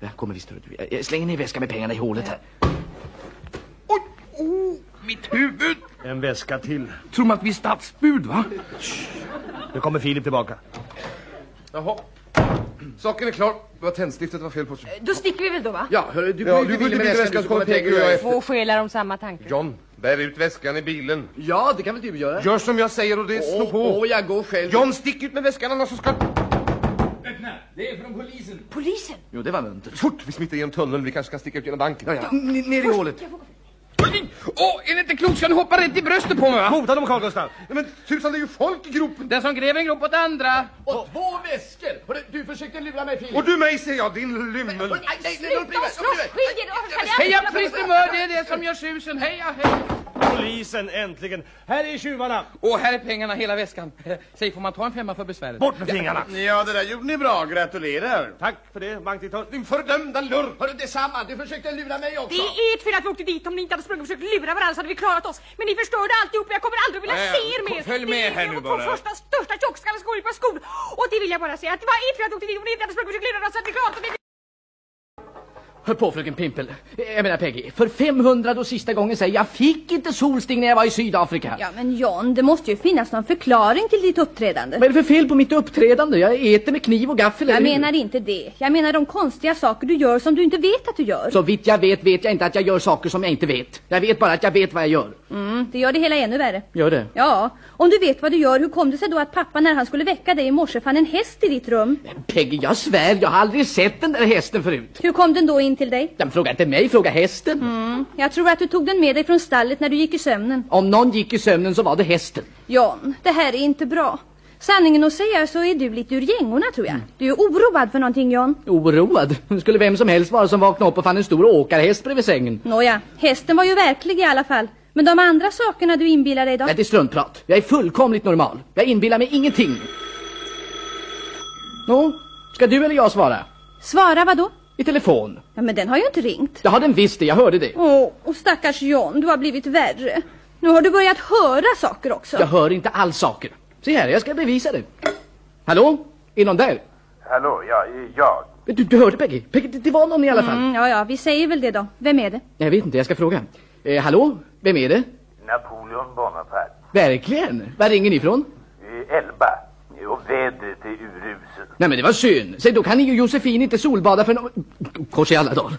här kommer visst, du. Jag slänger ner väskan med pengarna i hålet här. Oj, oh, mitt huvud. En väska till. Tror man att vi är stadsbud, va? Nu kommer Filip tillbaka. Jaha. Saken är klar. Det var tändstiftet var fel på. Då sticker vi väl då, va? Ja, hörru, du Ja, du bilen med väskan så kommer Peggy och jag efter. Två själar om samma tanke. John, bär ut väskan i bilen. Ja, det kan väl du göra? Gör som jag säger och det slå Åh, på. åh, jag går själv. John, stick ut med väskan annars så ska... Öppna! Det är från polisen. Polisen? Jo, det var muntert. Fort, vi smiter genom tunneln. Vi kanske ska sticka ut genom banken. Ja, ja. Ner i hålet. Åh, är det inte klokt? Ska ni hoppa rätt i bröstet på mig, va? Hota dem Carl Gustaf. Nej, men tusan, det är ju folk i gropen. Den som gräver en grop åt andra. Och två väskor! Hörru, du försökte lura mig, Filip. Och du mig säger jag, din lymmel. Nej, nej, nej, Sluta mig, slåss! upp i mig. Skilj er! Kan jag Heja det är det som gör susen. Heja, heja. Polisen, äntligen. Här är tjuvarna. Och här är pengarna, hela väskan. [laughs] Säg, får man ta en femma för besväret? Bort med fingrarna. Ja, det där gjorde ni bra. Gratulerar. Tack för det, bankdirektör. Din fördömda lurk. Hörru, detsamma. Du försökte lura mig också. Det är ert fel att vi åkte dit. Om ni inte hade sprungit och försökt lura varandra så hade vi klarat oss. Men ni förstörde alltihop och jag kommer aldrig vilja Nej, se er mer. följ med Det är här nu bara. första största tjockskallar som går på skor. Och det vill jag bara säga att det var ert fel att åkte dit. Om ni inte hade sprungit och försökt lura oss så hade vi klarat oss. Hör på fröken Pimpel. Jag menar Peggy, för 500 och sista gången säger jag fick inte solsting när jag var i Sydafrika. Ja men John, det måste ju finnas någon förklaring till ditt uppträdande. Vad är det för fel på mitt uppträdande? Jag äter med kniv och gaffel. Jag menar inte det. Jag menar de konstiga saker du gör som du inte vet att du gör. Så vitt jag vet vet jag inte att jag gör saker som jag inte vet. Jag vet bara att jag vet vad jag gör. Mm, det gör det hela ännu värre. Gör det? Ja, om du vet vad du gör, hur kom det sig då att pappa när han skulle väcka dig i morse fann en häst i ditt rum? Peggy, jag svär, jag har aldrig sett den där hästen förut. Hur kom den då in till dig? Den fråga inte mig, fråga hästen. Mm, jag tror att du tog den med dig från stallet när du gick i sömnen. Om någon gick i sömnen så var det hästen. John, det här är inte bra. Sanningen att säga så är du lite ur gängorna tror jag. Du är oroad för någonting John. Oroad? Skulle vem som helst vara som vaknade upp och fann en stor åkarhäst bredvid sängen. Nåja, hästen var ju verklig i alla fall. Men de andra sakerna du inbillar dig då? Det är struntprat. Jag är fullkomligt normal. Jag inbillar mig ingenting. Nå, ska du eller jag svara? Svara vad då? I telefon. Ja, men den har ju inte ringt. Det har den visst det, jag hörde det. Åh, och stackars John, du har blivit värre. Nu har du börjat höra saker också. Jag hör inte alls saker. Se här, jag ska bevisa det. Hallå? Är någon där? Hallå, ja, jag. Du, du hörde Peggy? Peggy, det, det var någon i alla fall. Mm, ja, ja, vi säger väl det då. Vem är det? Jag vet inte, jag ska fråga. Eh, hallå? Vem är det? Napoleon Bonaparte. Verkligen? Var ringer ni ifrån? Elba. Och vädret är uruselt. Nej men det var synd. Säg då kan ju Josefin inte solbada för no... Kors i alla dagar.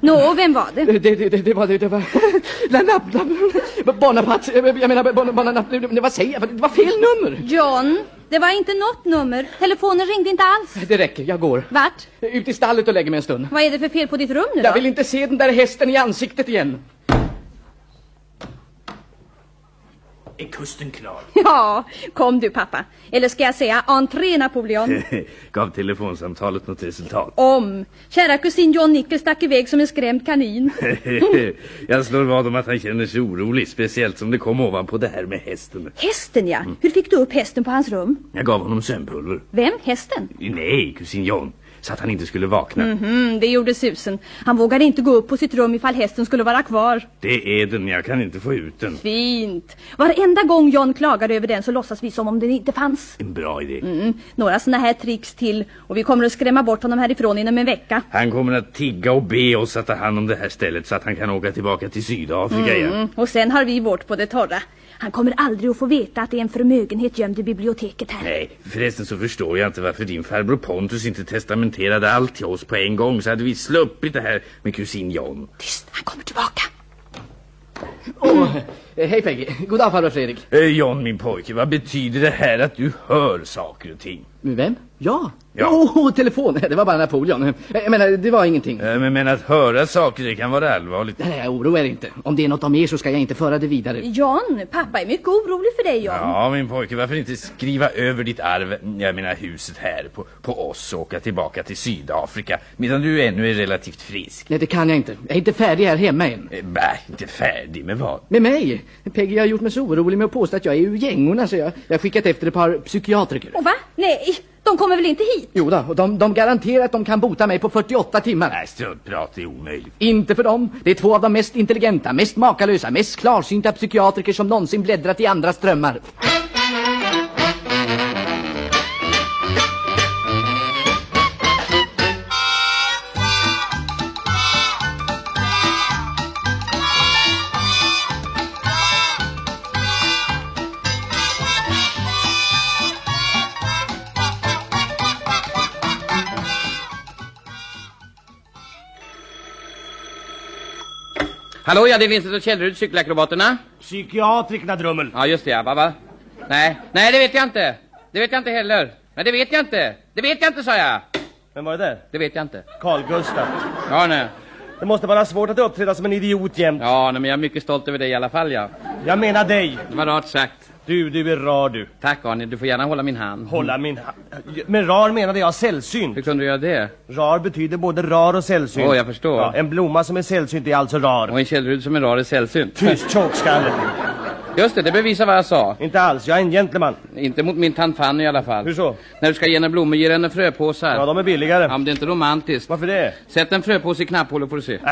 Nå, vem var det? Det, det, det, det var det, det var... [laughs] La, Bonaparte, jag menar var säger jag, det var fel nummer. John, det var inte något nummer. Telefonen ringde inte alls. Det räcker, jag går. Vart? Ut i stallet och lägger mig en stund. Vad är det för fel på ditt rum nu då? Jag vill inte se den där hästen i ansiktet igen. Är kusten klar? [laughs] Ja, kom du pappa. Eller ska jag säga entré Napoleon? [laughs] Gav telefonsamtalet något resultat? Om. Kära kusin John Nickel stack iväg som en skrämd kanin. [laughs] Jag slår vad om att han känner sig orolig, speciellt som det kom ovanpå det här med hästen. Hästen ja. Hur fick du upp hästen på hans rum? Jag gav honom sömnpulver. Vem? Hästen? Nej, kusin John. Så att han inte skulle vakna. Mhm, det gjorde susen. Han vågade inte gå upp på sitt rum ifall hästen skulle vara kvar. Det är den, jag kan inte få ut den. Fint. Varenda gång John klagade över den så låtsas vi som om den inte fanns. En bra idé. Mm, några såna här tricks till och vi kommer att skrämma bort honom härifrån inom en vecka. Han kommer att tigga och be oss att ta hand om det här stället så att han kan åka tillbaka till Sydafrika igen. Mm, och sen har vi vårt på det torra. Han kommer aldrig att få veta att det är en förmögenhet gömd i biblioteket här. Nej, förresten så förstår jag inte varför din farbror Pontus inte testamenterade allt till oss på en gång så hade vi sluppit det här med kusin John. Tyst, han kommer tillbaka. Oh, eh, hej Peggy, god dag farbror Fredrik. Eh, John min pojke, vad betyder det här att du hör saker och ting? Vem? Ja. Ja. Oh, telefon. [laughs] Det var bara Napoleon. Eh, Jag menar, det var ingenting. Eh, men, men att höra saker det kan vara allvarligt. Nej, oroa er inte. Om det är något om er så ska jag inte föra det vidare. John, pappa är mycket orolig för dig John. Ja min pojke, varför inte skriva över ditt arv, jag menar huset här, på, på oss och åka tillbaka till Sydafrika medan du ännu är relativt frisk. Nej, det kan jag inte. Jag är inte färdig här hemma än. Eh, inte färdig med vad? Med mig? Peggy har gjort mig så orolig med att påstå att jag är ur gängorna så jag, jag har skickat efter ett par psykiatriker. Och va? Nej, de kommer väl inte hit? Jo då, och de, de garanterar att de kan bota mig på 48 timmar. Nej, struntprat är omöjligt. Inte för dem. Det är två av de mest intelligenta, mest makalösa, mest klarsynta psykiatriker som någonsin bläddrat i andra strömmar. Hallå, ja det är Vincent och Källerud, cykelakrobaterna. Psykiatrikerna Drummel. Ja, just det, ja. Va, va? Nej, nej det vet jag inte. Det vet jag inte heller. Nej, det vet jag inte. Det vet jag inte, sa jag. Vem var det där? Det vet jag inte. Carl Gustaf. Ja, nej. Det måste vara svårt att uppträda som en idiot jämt. Ja, nej, men jag är mycket stolt över dig i alla fall, ja. Jag menar dig. Det var rart sagt. Du, du är rar du. Tack, Arne. Du får gärna hålla min hand. Hålla min hand. Men rar menade jag sällsynt. Hur kunde du göra det? Rar betyder både rar och sällsynt. Åh, jag förstår. Ja, en blomma som är sällsynt är alltså rar. Och en Källerud som är rar är sällsynt. Tyst, tjockskalle. Just det, det bevisar vad jag sa. Inte alls, jag är en gentleman. Inte mot min tant Fanny i alla fall. Hur så? När du ska ge henne blommor, ge henne fröpåsar. Ja, de är billigare. Ja, men det är inte romantiskt. Varför det? Sätt en fröpåse i knapphålet får du se. Äh,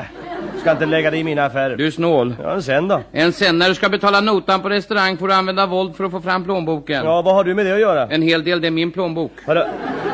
Ska inte lägga dig i mina affärer. Du är snål. Ja, sen då? En sen när du ska betala notan på restaurang får du använda våld för att få fram plånboken. Ja, vad har du med det att göra? En hel del, det är min plånbok. Hörru,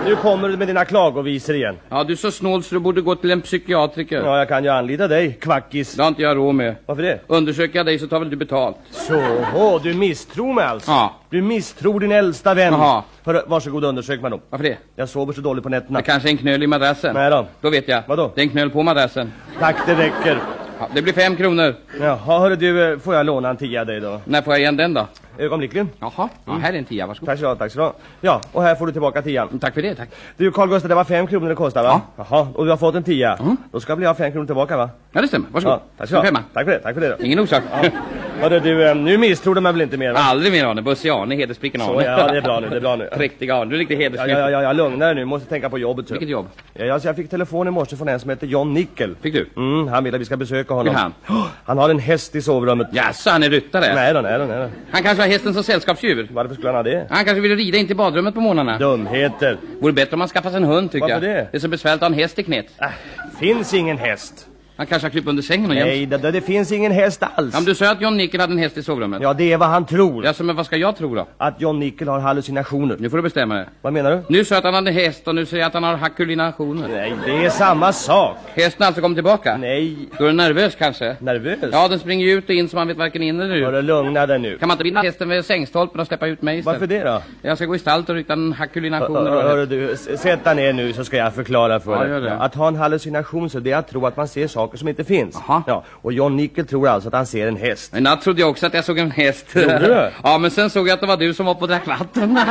nu kommer du med dina klagovisor igen. Ja, du är så snål så du borde gå till en psykiatriker. Ja, jag kan ju anlita dig, kvackis. Det har inte jag råd med. Varför det? Undersöker jag dig så tar väl du betalt. Så, åh, du misstror mig alltså? Ja. Du misstror din äldsta vän? Jaha. Hörru, varsågod och undersök mig då. Varför det? Jag sover så dåligt på nätterna. Det kanske är en knöl i madrassen. Nej då. Då vet jag. Vadå? Det är en knöl på madrassen. Tack, det räcker. Ja, det blir fem kronor. Jaha, hörru du, eh, får jag låna en tia dig då? När får jag igen den då? Ögonblickligen. Jaha, ja, här är en tia, varsågod. Tack så du tack så. Ja, och här får du tillbaka tian. Tack för det, tack. Du Carl Gustaf, det var fem kronor det kostade va? Ja. Jaha, och du har fått en tia. Då ska vi ha fem kronor tillbaka va? Ja, det stämmer. Varsågod. Ja, tack så du. Tack för det, tack för det då. Ingen orsak. Ja. Hörru du, eh, nu misstror du mig väl inte mer va? Aldrig mer Arne. Busse Arne, hederspricken Arne. Så ja, det är bra nu, det är bra nu. [laughs] Präktig Arne, du är riktigt Ja, hedersprick. ja, ja, lugnar dig nu, måste tänka på jobbet. Så. Vilket jobb? Ja, alltså, jag fick telefon i morse från en som heter John Nickel. Fick du? Mm, han vill att vi ska besöka honom. Vill han? [gasps] Han har en häst i sovrummet. Jaså, han är ryttare? Nej då, nej då, nej då. Han kanske har hästen som sällskapsdjur? Varför skulle han ha det? Han kanske vill rida in till badrummet på morgnarna? Dumheter. Vore bättre om han skaffade sig en hund, tycker Varför jag. det? Det är så besvärligt att ha en häst i knät. Äh, finns ingen häst. Han kanske har krypit under sängen och Nej, det, det finns ingen häst alls. Ja, men du sa att John Nickel hade en häst i sovrummet. Ja, det är vad han tror. Jaså, men vad ska jag tro då? Att John Nickel har hallucinationer. Nu får du bestämma dig. Vad menar du? Nu sa att han hade häst och nu säger jag att han har hakulinationer. Nej, det är samma sak. Hästen alltså kommit tillbaka? Nej. Då är du nervös kanske? Nervös? Ja, den springer ut och in så man vet varken in eller ut. Hörru, lugna dig nu. Kan man inte binda hästen vid sängstolpen och släppa ut mig istället? Varför det då? Jag ska gå i stallet och rikta en hakulinationer. Hör- Hörru du, sätt dig ner nu så ska jag förklara för Ja, dig. Att ha en hallucination så det är att tro att man ser saker som inte finns. Ja, och John Nickel tror alltså att han ser en häst. I natt trodde jag också att jag såg en häst. Gjorde du? Ja, men sen såg jag att det var du som var på drack vatten. [laughs]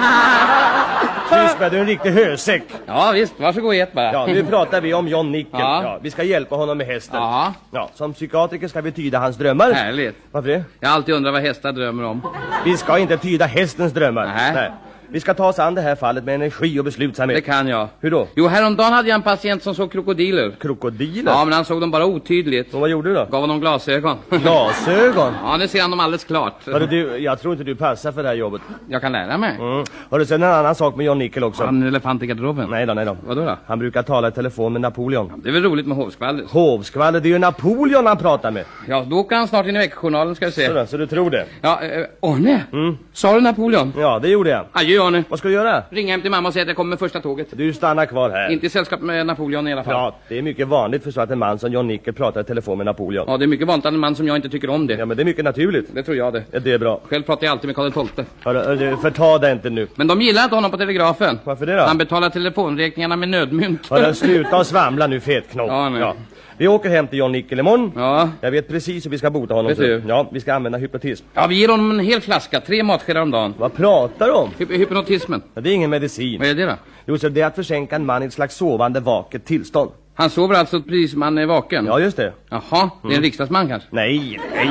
Tyst med, du är en riktig hösäck. Ja, visst. Varsågod och ät bara. Ja, nu pratar vi om John Nickel. Ja. Ja. vi ska hjälpa honom med hästen. Ja. Ja, som psykiatriker ska vi tyda hans drömmar. Härligt. Varför det? Jag har alltid undrat vad hästar drömmer om. Vi ska inte tyda hästens drömmar. Nej. Vi ska ta oss an det här fallet med energi och beslutsamhet. Det kan jag. Hur då? Jo, häromdagen hade jag en patient som såg krokodiler. Krokodiler? Ja, men han såg dem bara otydligt. Och vad gjorde du då? Gav honom glasögon. [laughs] Glasögon? Ja, nu ser han dem alldeles klart. Hörru du, jag tror inte du passar för det här jobbet. Jag kan lära mig. Mm. Hörru, sen en annan sak med John Nickel också. Han en elefant i garderoben? Nej då, nej då. Vadå då? Han brukar tala i telefon med Napoleon. Det är väl roligt med hovskvaller? Hovskvaller, det är ju Napoleon han pratar med. Ja, då åker han snart in i veckjournalen ska vi se. Så, så du tror det? Ja, eh, Arne? Mm. Sa du Napoleon? Ja, det gjorde jag. Adjö Arne. Vad ska du göra? Ringa hem till mamma och säga att jag kommer med första tåget. Du stannar kvar här. Inte i sällskap med Napoleon i alla fall. Ja, det är mycket vanligt för så att en man som John Nickel pratar i telefon med Napoleon. Ja, det är mycket vanligt att en man som jag inte tycker om det. Ja, men det är mycket naturligt. Det tror jag det. Ja, Det är bra. Själv pratar jag alltid med Karl XII. Du, förta det inte nu. Men de gillar inte honom på telegrafen. Varför det då? Han betalar telefonräkningarna med nödmynt. Hörru, sluta och svamla nu fetknopp. Ja, nej. Vi åker hem till John Nickel imorgon. Ja. Jag vet precis hur vi ska bota honom. Vet du? Ja, vi ska använda hypnotism. Ja, vi ger honom en hel flaska, tre matskedar om dagen. Vad pratar du om? Hy hypnotismen. Ja, det är ingen medicin. Vad är det då? Jo, så det är att försänka en man i ett slags sovande vaket tillstånd. Han sover alltså precis som han är vaken? Ja, just det. Jaha, det är en riksdagsman kanske? Nej, nej, nej,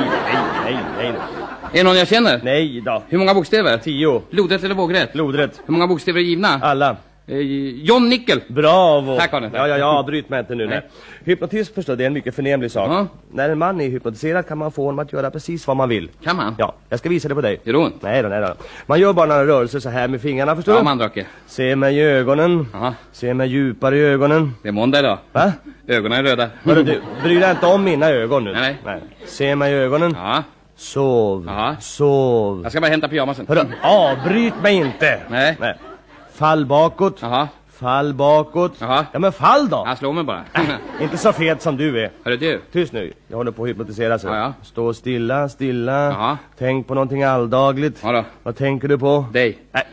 nej, nej. Är det någon jag känner? Nej då. Hur många bokstäver? Tio. Lodrätt eller vågrätt? Lodrätt. Hur många bokstäver är givna? Alla. Eh, John Nickel. Bravo! Tack, Arne, tack. Ja, ja, ja, bryt mig inte nu. Nej. Nej. Hypnotism förstår det är en mycket förnämlig sak. Ja. När en man är hypnotiserad kan man få honom att göra precis vad man vill. Kan man? Ja, jag ska visa det på dig. Gör det ont? Nej då, nej då. Man gör bara några rörelser så här med fingrarna, förstår Ja, du? mandrake. Se mig i ögonen. Jaha. Se mig djupare i ögonen. Det är måndag idag. Va? Ögonen är röda. Hörru du, bry dig inte om mina ögon nu. Nej. nej. Se mig i ögonen. Ja, Sov. Ja. Sov. jag ska bara hämta pyjamasen. Hörru, avbryt mig inte. Nej. nej. Fall bakåt. Jaha. Fall bakåt. Jaha. Ja men fall då. Han slår mig bara. Inte så fet som du är. Hörru du. Tyst nu, jag håller på att hypnotisera sig. Ja, ja. Stå stilla, stilla. Jaha. Tänk på någonting alldagligt. Ja då. Vad tänker du på? Dig. Nej.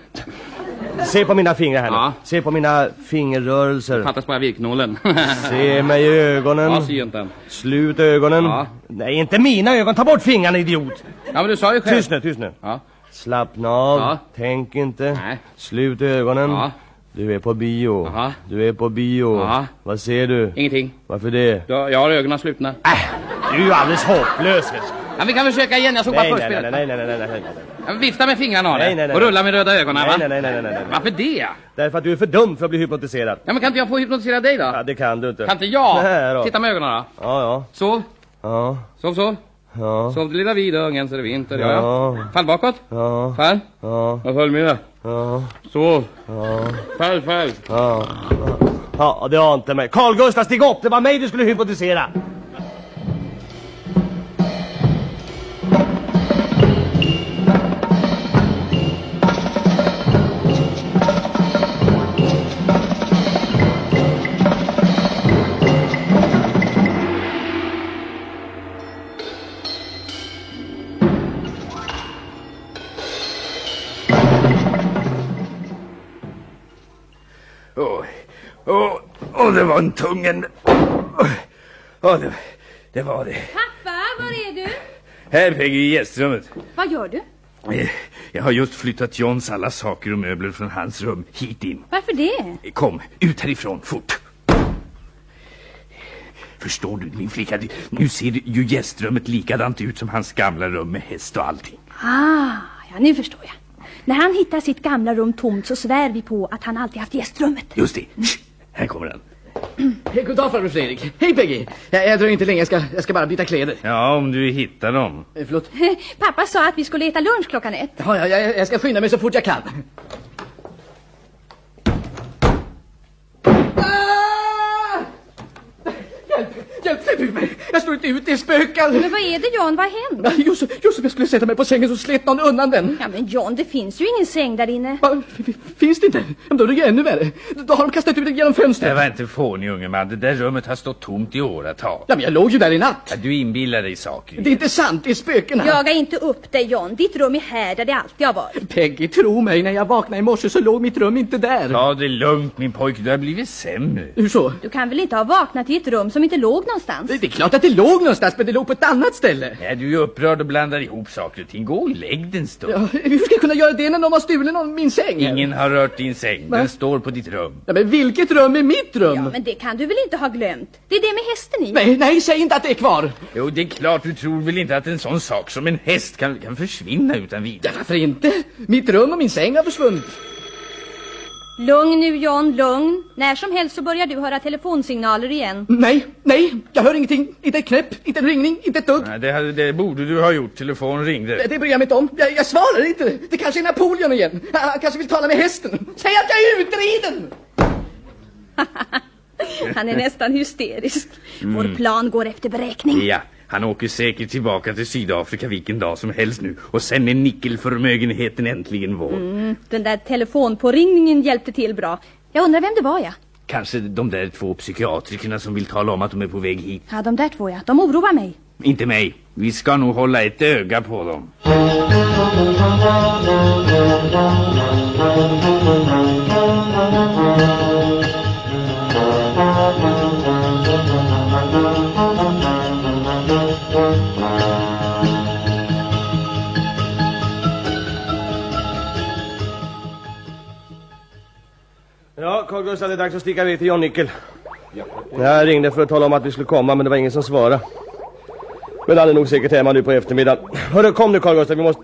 Se på mina fingrar här nu. Ja. Se på mina fingerrörelser. Fattas bara virknålen. [laughs] Se mig i ögonen. Ja, syjuntan. Slut ögonen. Ja. Nej, inte mina ögon. Ta bort fingrarna, idiot. Ja, men du sa ju själv. Tyst nu, tyst nu. Ja. Slappna av. Ja. Tänk inte. Nej. Slut ögonen. Ja. Du är på bio. Jaha. Du är på bio. Ja. Vad ser du? Ingenting. Varför det? Jag, jag har ögonen slutna. Äh, du är alldeles hopplös. Ja, vi kan försöka igen. Jag såg Nej, bara nej, nej, förspelet. nej, nej, nej, nej, nej, nej. Ja, Vifta med fingrarna. Nej, nej, nej, Och nej. rulla med röda ögonen va? Nej, nej, nej, nej, nej, nej. Varför det? Därför att du är för dum för att bli hypnotiserad. Ja, men kan inte jag få hypnotisera dig då? Ja, det kan du inte. Kan inte jag? Nej då. Titta med ögonen då. Ja, ja. Sov. Ja, Sov, sov. Ja. Du lilla vidungen så det är vinter. Ja, ja. Fall bakåt. Ja, Fall. ja, Ja, följ med. ja, Sov. ja, Fall, fall. ja. Ja, det ante mig. Carl Gustaf, stig upp! Det var mig du skulle hypnotisera! Och det var en tung en. Ja, det, det var det. Pappa, var är du? Här Peggy i gästrummet. Vad gör du? Eh, Jag har just flyttat Johns alla saker och möbler från hans rum hit in. Varför det? Kom, ut härifrån, fort. Förstår du min flicka, nu ser ju gästrummet likadant ut som hans gamla rum med häst och allting. Ah, ja nu förstår jag. När han hittar sitt gamla rum tomt så svär vi på att han alltid haft gästrummet. Just det, Shh, här kommer han. [clears throat] Hej, god dag farbror Fredrik. Hej Peggy. Jag, jag dröjer inte länge, jag ska, jag ska bara byta kläder. Ja, om du hittar dem. Eh, Förlåt. [laughs] Pappa sa att vi skulle äta lunch klockan ett. Ja, ja, jag, jag ska skynda mig så fort jag kan. Hjälp, släpp ut mig. Jag står inte ut, det spökar. Men vad är det John, vad har hänt? Just, just som jag skulle sätta mig på sängen så slet någon undan den. Ja men John, det finns ju ingen säng där inne. Va, Finns det inte? Då är det ju ännu värre. Då har de kastat ut den genom Det fönstret. var inte fånig unge man, det där rummet har stått tomt i åratal. Ja, men jag låg ju där i natt. Ja, du inbillar dig saker. Det är inte sant, det är spökena. Jaga inte upp dig John, ditt rum är här där det alltid har varit. Peggy, tro mig, när jag vaknade i morse så låg mitt rum inte där. Ta det lugnt min pojke, du har blivit sämre. Hur så? Du kan väl inte ha vaknat i ett rum som inte låg någonstans? Det, det är klart att det låg någonstans, men det låg på ett annat ställe. Ja, du är upprörd och blandar ihop saker och ting. Gå och lägg den stund. Ja, hur ska jag kunna göra det när de har stulit någon- min säng? Ingen har rört din säng, Va? den står på ditt rum. Ja, men vilket rum är mitt rum? Ja men det kan du väl inte ha glömt? Det är det med hästen i. Nej, nej, säg inte att det är kvar. Jo, det är klart, du tror väl inte att en sån sak som en häst kan, kan försvinna utan Ja, vidare. varför inte? Mitt rum och min säng har försvunnit. Lugn nu John, lugn. När som helst så börjar du höra telefonsignaler igen. Nej, nej, jag hör ingenting. Inte ett knäpp, inte en ringning, inte ett dugg. Nej, det, det borde du ha gjort, telefon ringde. Det bryr jag mig inte om. Jag, jag svarar inte. Det kanske är Napoleon igen. Han, han kanske vill tala med hästen. Säg att jag är utriden! [laughs] Han är nästan hysterisk. Vår plan går efter beräkning. Ja, han åker säkert tillbaka till Sydafrika vilken dag som helst nu. Och sen är nickelförmögenheten äntligen vår. Mm, den där telefonpåringningen hjälpte till bra. Jag undrar vem det var ja. Kanske de där två psykiatrikerna som vill tala om att de är på väg hit. Ja, de där två ja. De oroar mig. Inte mig. Vi ska nog hålla ett öga på dem. Ja, Carl Gustaf, det är dags att sticka iväg till John Nickel. Jag ringde för att tala om att vi skulle komma, men det var ingen som svarade. Men han är nog säkert hemma nu på eftermiddagen. Hörru, kom nu Carl Gustaf, vi måste...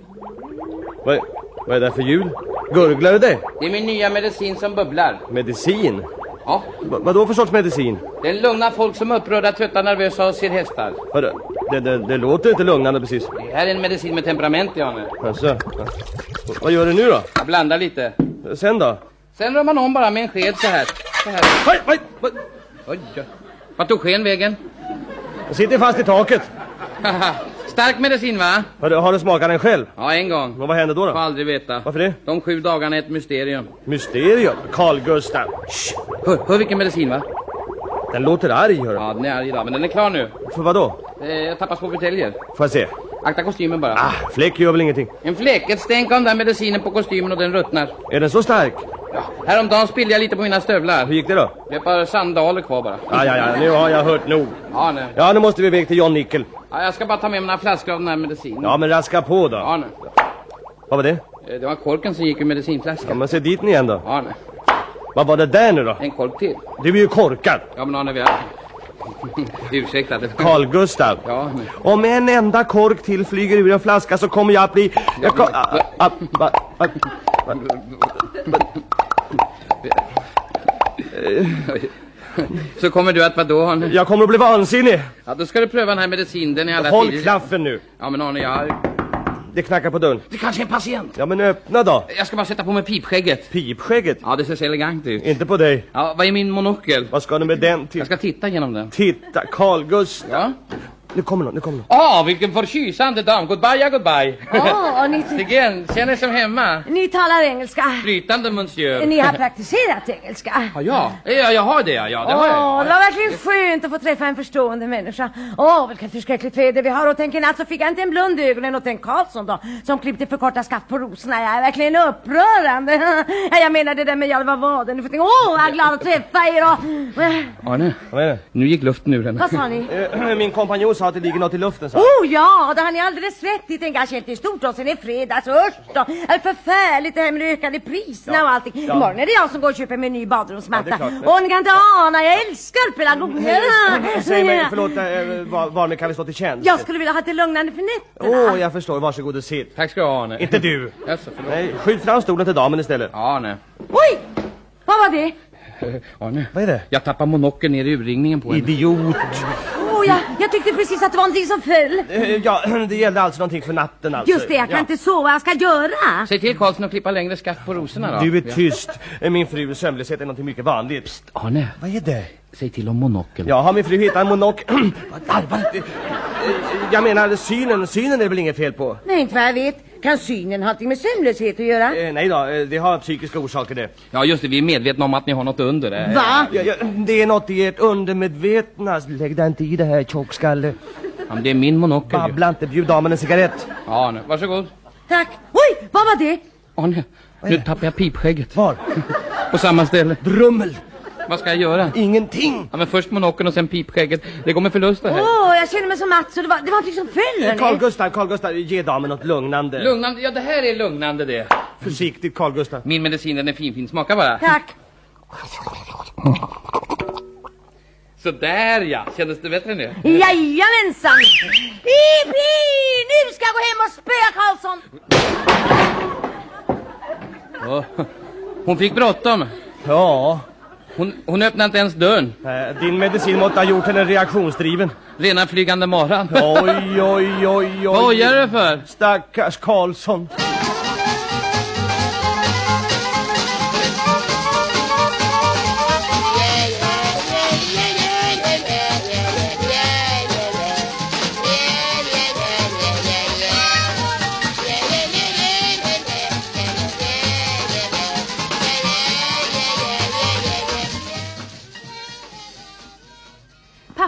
Vad är, vad är det för ljud? Gurglar det där? Det är min nya medicin som bubblar. Medicin? Ja, Va, vad då för sorts medicin? den lugnar folk som är upprörda, trötta, nervösa och ser hästar. Hörru, det, det, det låter inte lugnande precis. Det här är en medicin med temperament, Janne. Alltså. Vad gör du nu då? Jag blandar lite. Sen då? Sen rör man om bara med en sked så här. Så här. Oj, oj, oj. Oj, oj. Vart tog skeden vägen? Jag sitter fast i taket. [laughs] Stark medicin va? Hörru, har du smakat den själv? Ja, en gång. Och vad hände då? Får då? aldrig veta. Varför det? De sju dagarna är ett mysterium. Mysterium? Carl Gustaf. Hör, hör vilken medicin va? Den låter arg, hörru. Ja, den är arg idag, men den är klar nu. För vad då? Eh, jag tappar små buteljer. Får jag se? Akta kostymen bara. Ah, fläck gör väl ingenting. En fläck, ett stänk av den där medicinen på kostymen och den ruttnar. Är den så stark? Häromdagen spillde jag lite på mina stövlar. Hur gick det då? Det är ett par sandaler kvar bara. Ja, ja, ja, nu har jag hört nog. Ja, nu. Ja, nu måste vi iväg till John Nickel. Ja, jag ska bara ta med mig några flaskor av den här medicinen. Ja, men raska på då. Ja, nu. Vad var det? Eh, Det var korken som gick ur Ja, medicinflaskan. men se dit ni igen då. Ja, nu. Vad var det där nu då? En kork till. Du är ju korkad. Ja, men Arne, vi har... Ursäkta. Det... Carl Gustav. Ja, nu. Om en enda kork till flyger ur en flaska så kommer jag att bli... Jag kom... ah, ah, ah. [laughs] [laughs] Så kommer du att vadå, Arne? Jag kommer att bli vansinnig. Ja, då ska du pröva den här medicinen. Den är alla Håll tider- klaffen nu. Ja, men Arne, jag... Det knackar på dörren. Det kanske är en patient. Ja, men öppna då. Jag ska bara sätta på mig pipskägget. Pipskägget? Ja, det ser så elegant ut. Inte på dig. Ja, vad är min monokel? Vad ska du med den till? Jag ska titta genom den. Titta, Carl Gustav. Ja? Nu kommer någon, nu kommer någon. Ah, vilken förtjusande dam. Goodbye, ja, goodbye. Åh, och ni, [laughs] Stig igen, känner er som hemma. ni talar engelska. Flytande monsieur. Ni har [laughs] praktiserat engelska. Ja, ja. ja, jag har det. Ja, ja det har jag. Åh, det var verkligen skönt att få träffa en förstående människa. Åh, vilket förskräckligt väder vi har. Och tänk en natt så fick jag inte en blund i ögonen. Och tänk Karlsson då, som klippte för korta skaft på rosorna. Jag är verkligen upprörande. [laughs] Ja, jag menar det där med, ja, vad var det nu för ting? Åh, jag är glad att träffa er och... Arne, Vad är det? nu gick luften ur henne. Vad sa ni? Eh, Min kompanjon sa att det ligger något i luften, sa han. Oh ja, det har ni alldeles rätt i. Tänk, har känt i stort och sen i fredags. Usch då. Det är förfärligt det här med de ökade priserna och allting. Imorgon är det jag som går och köper mig en ny badrumsmatta. Ja, och ni kan inte ana, jag älskar pelargoner. [laughs] Säg mig, förlåt, eh, var, var kan vi stå till tjänst? Jag skulle vilja ha till lugnande för nätterna. Åh, jag förstår. Varsågod och sitt. Tack ska du ha, Arne. Inte du. [laughs] Jaså, förlåt. Nej, skjut fram stolen till damen istället. Ja, Arne. Oj! Vad var det? [laughs] Arne. Vad är det? Jag tappar monokeln ner i urringningen på henne. Idiot. Jag, jag tyckte precis att det var någonting som föll. Eh, Ja, [clears throat] det gällde alltså någonting för natten alltså. Just det, jag kan Ja. inte sova. Jag ska göra. Säg till Karlsson att klippa längre skaft på rosorna då. Du är Ja. tyst. Eh, Min frus sömnlöshet är någonting mycket vanligt. Arne, Vad är det? säg till om monokeln. Ja, har min fru hittat en monok... [clears throat] Vad larvar du? Eh, Jag menar synen, synen är väl inget fel på? Nej, inte vad jag vet. Kan synen ha med sömnlöshet att göra? Eh, nej då, eh, det har psykiska orsaker det. Ja, just det. Vi är medvetna om att ni har något under det. Va? Ja, ja, det är något i ert undermedvetna. Lägg dig inte i det här tjockskalle. Ja, det är min monokel. Babbla inte, bjud damen en cigarett. Ja, Arne. Varsågod. Tack. Oj, vad var det? Arne, nu tappar jag pipskägget. Var? [laughs] På samma ställe. Drummel. Vad ska jag göra? Ingenting. Ja, men först monokeln och sen pipskägget. Det går med förlust det Åh, här. jag känner mig som Mats och det var, det var någonting som föll, hörni. Carl Gustav, Carl Gustav, ge damen något lugnande. Lugnande. Ja, det här är lugnande det. Försiktigt, Carl Gustav. Min medicin den är fin, fin. Smaka bara. Tack. Så där ja. Kändes det bättre nu? Jajamensan! Hipp, Nu ska jag gå hem och spöa Karlsson! Ja. Hon fick bråttom. Ja, Hon, hon öppnade inte ens dörren. din medicin måste ha gjort henne reaktionsdriven. Rena flygande maran. Oj, oj, oj, oj. Vad ojar du för? Stackars Karlsson.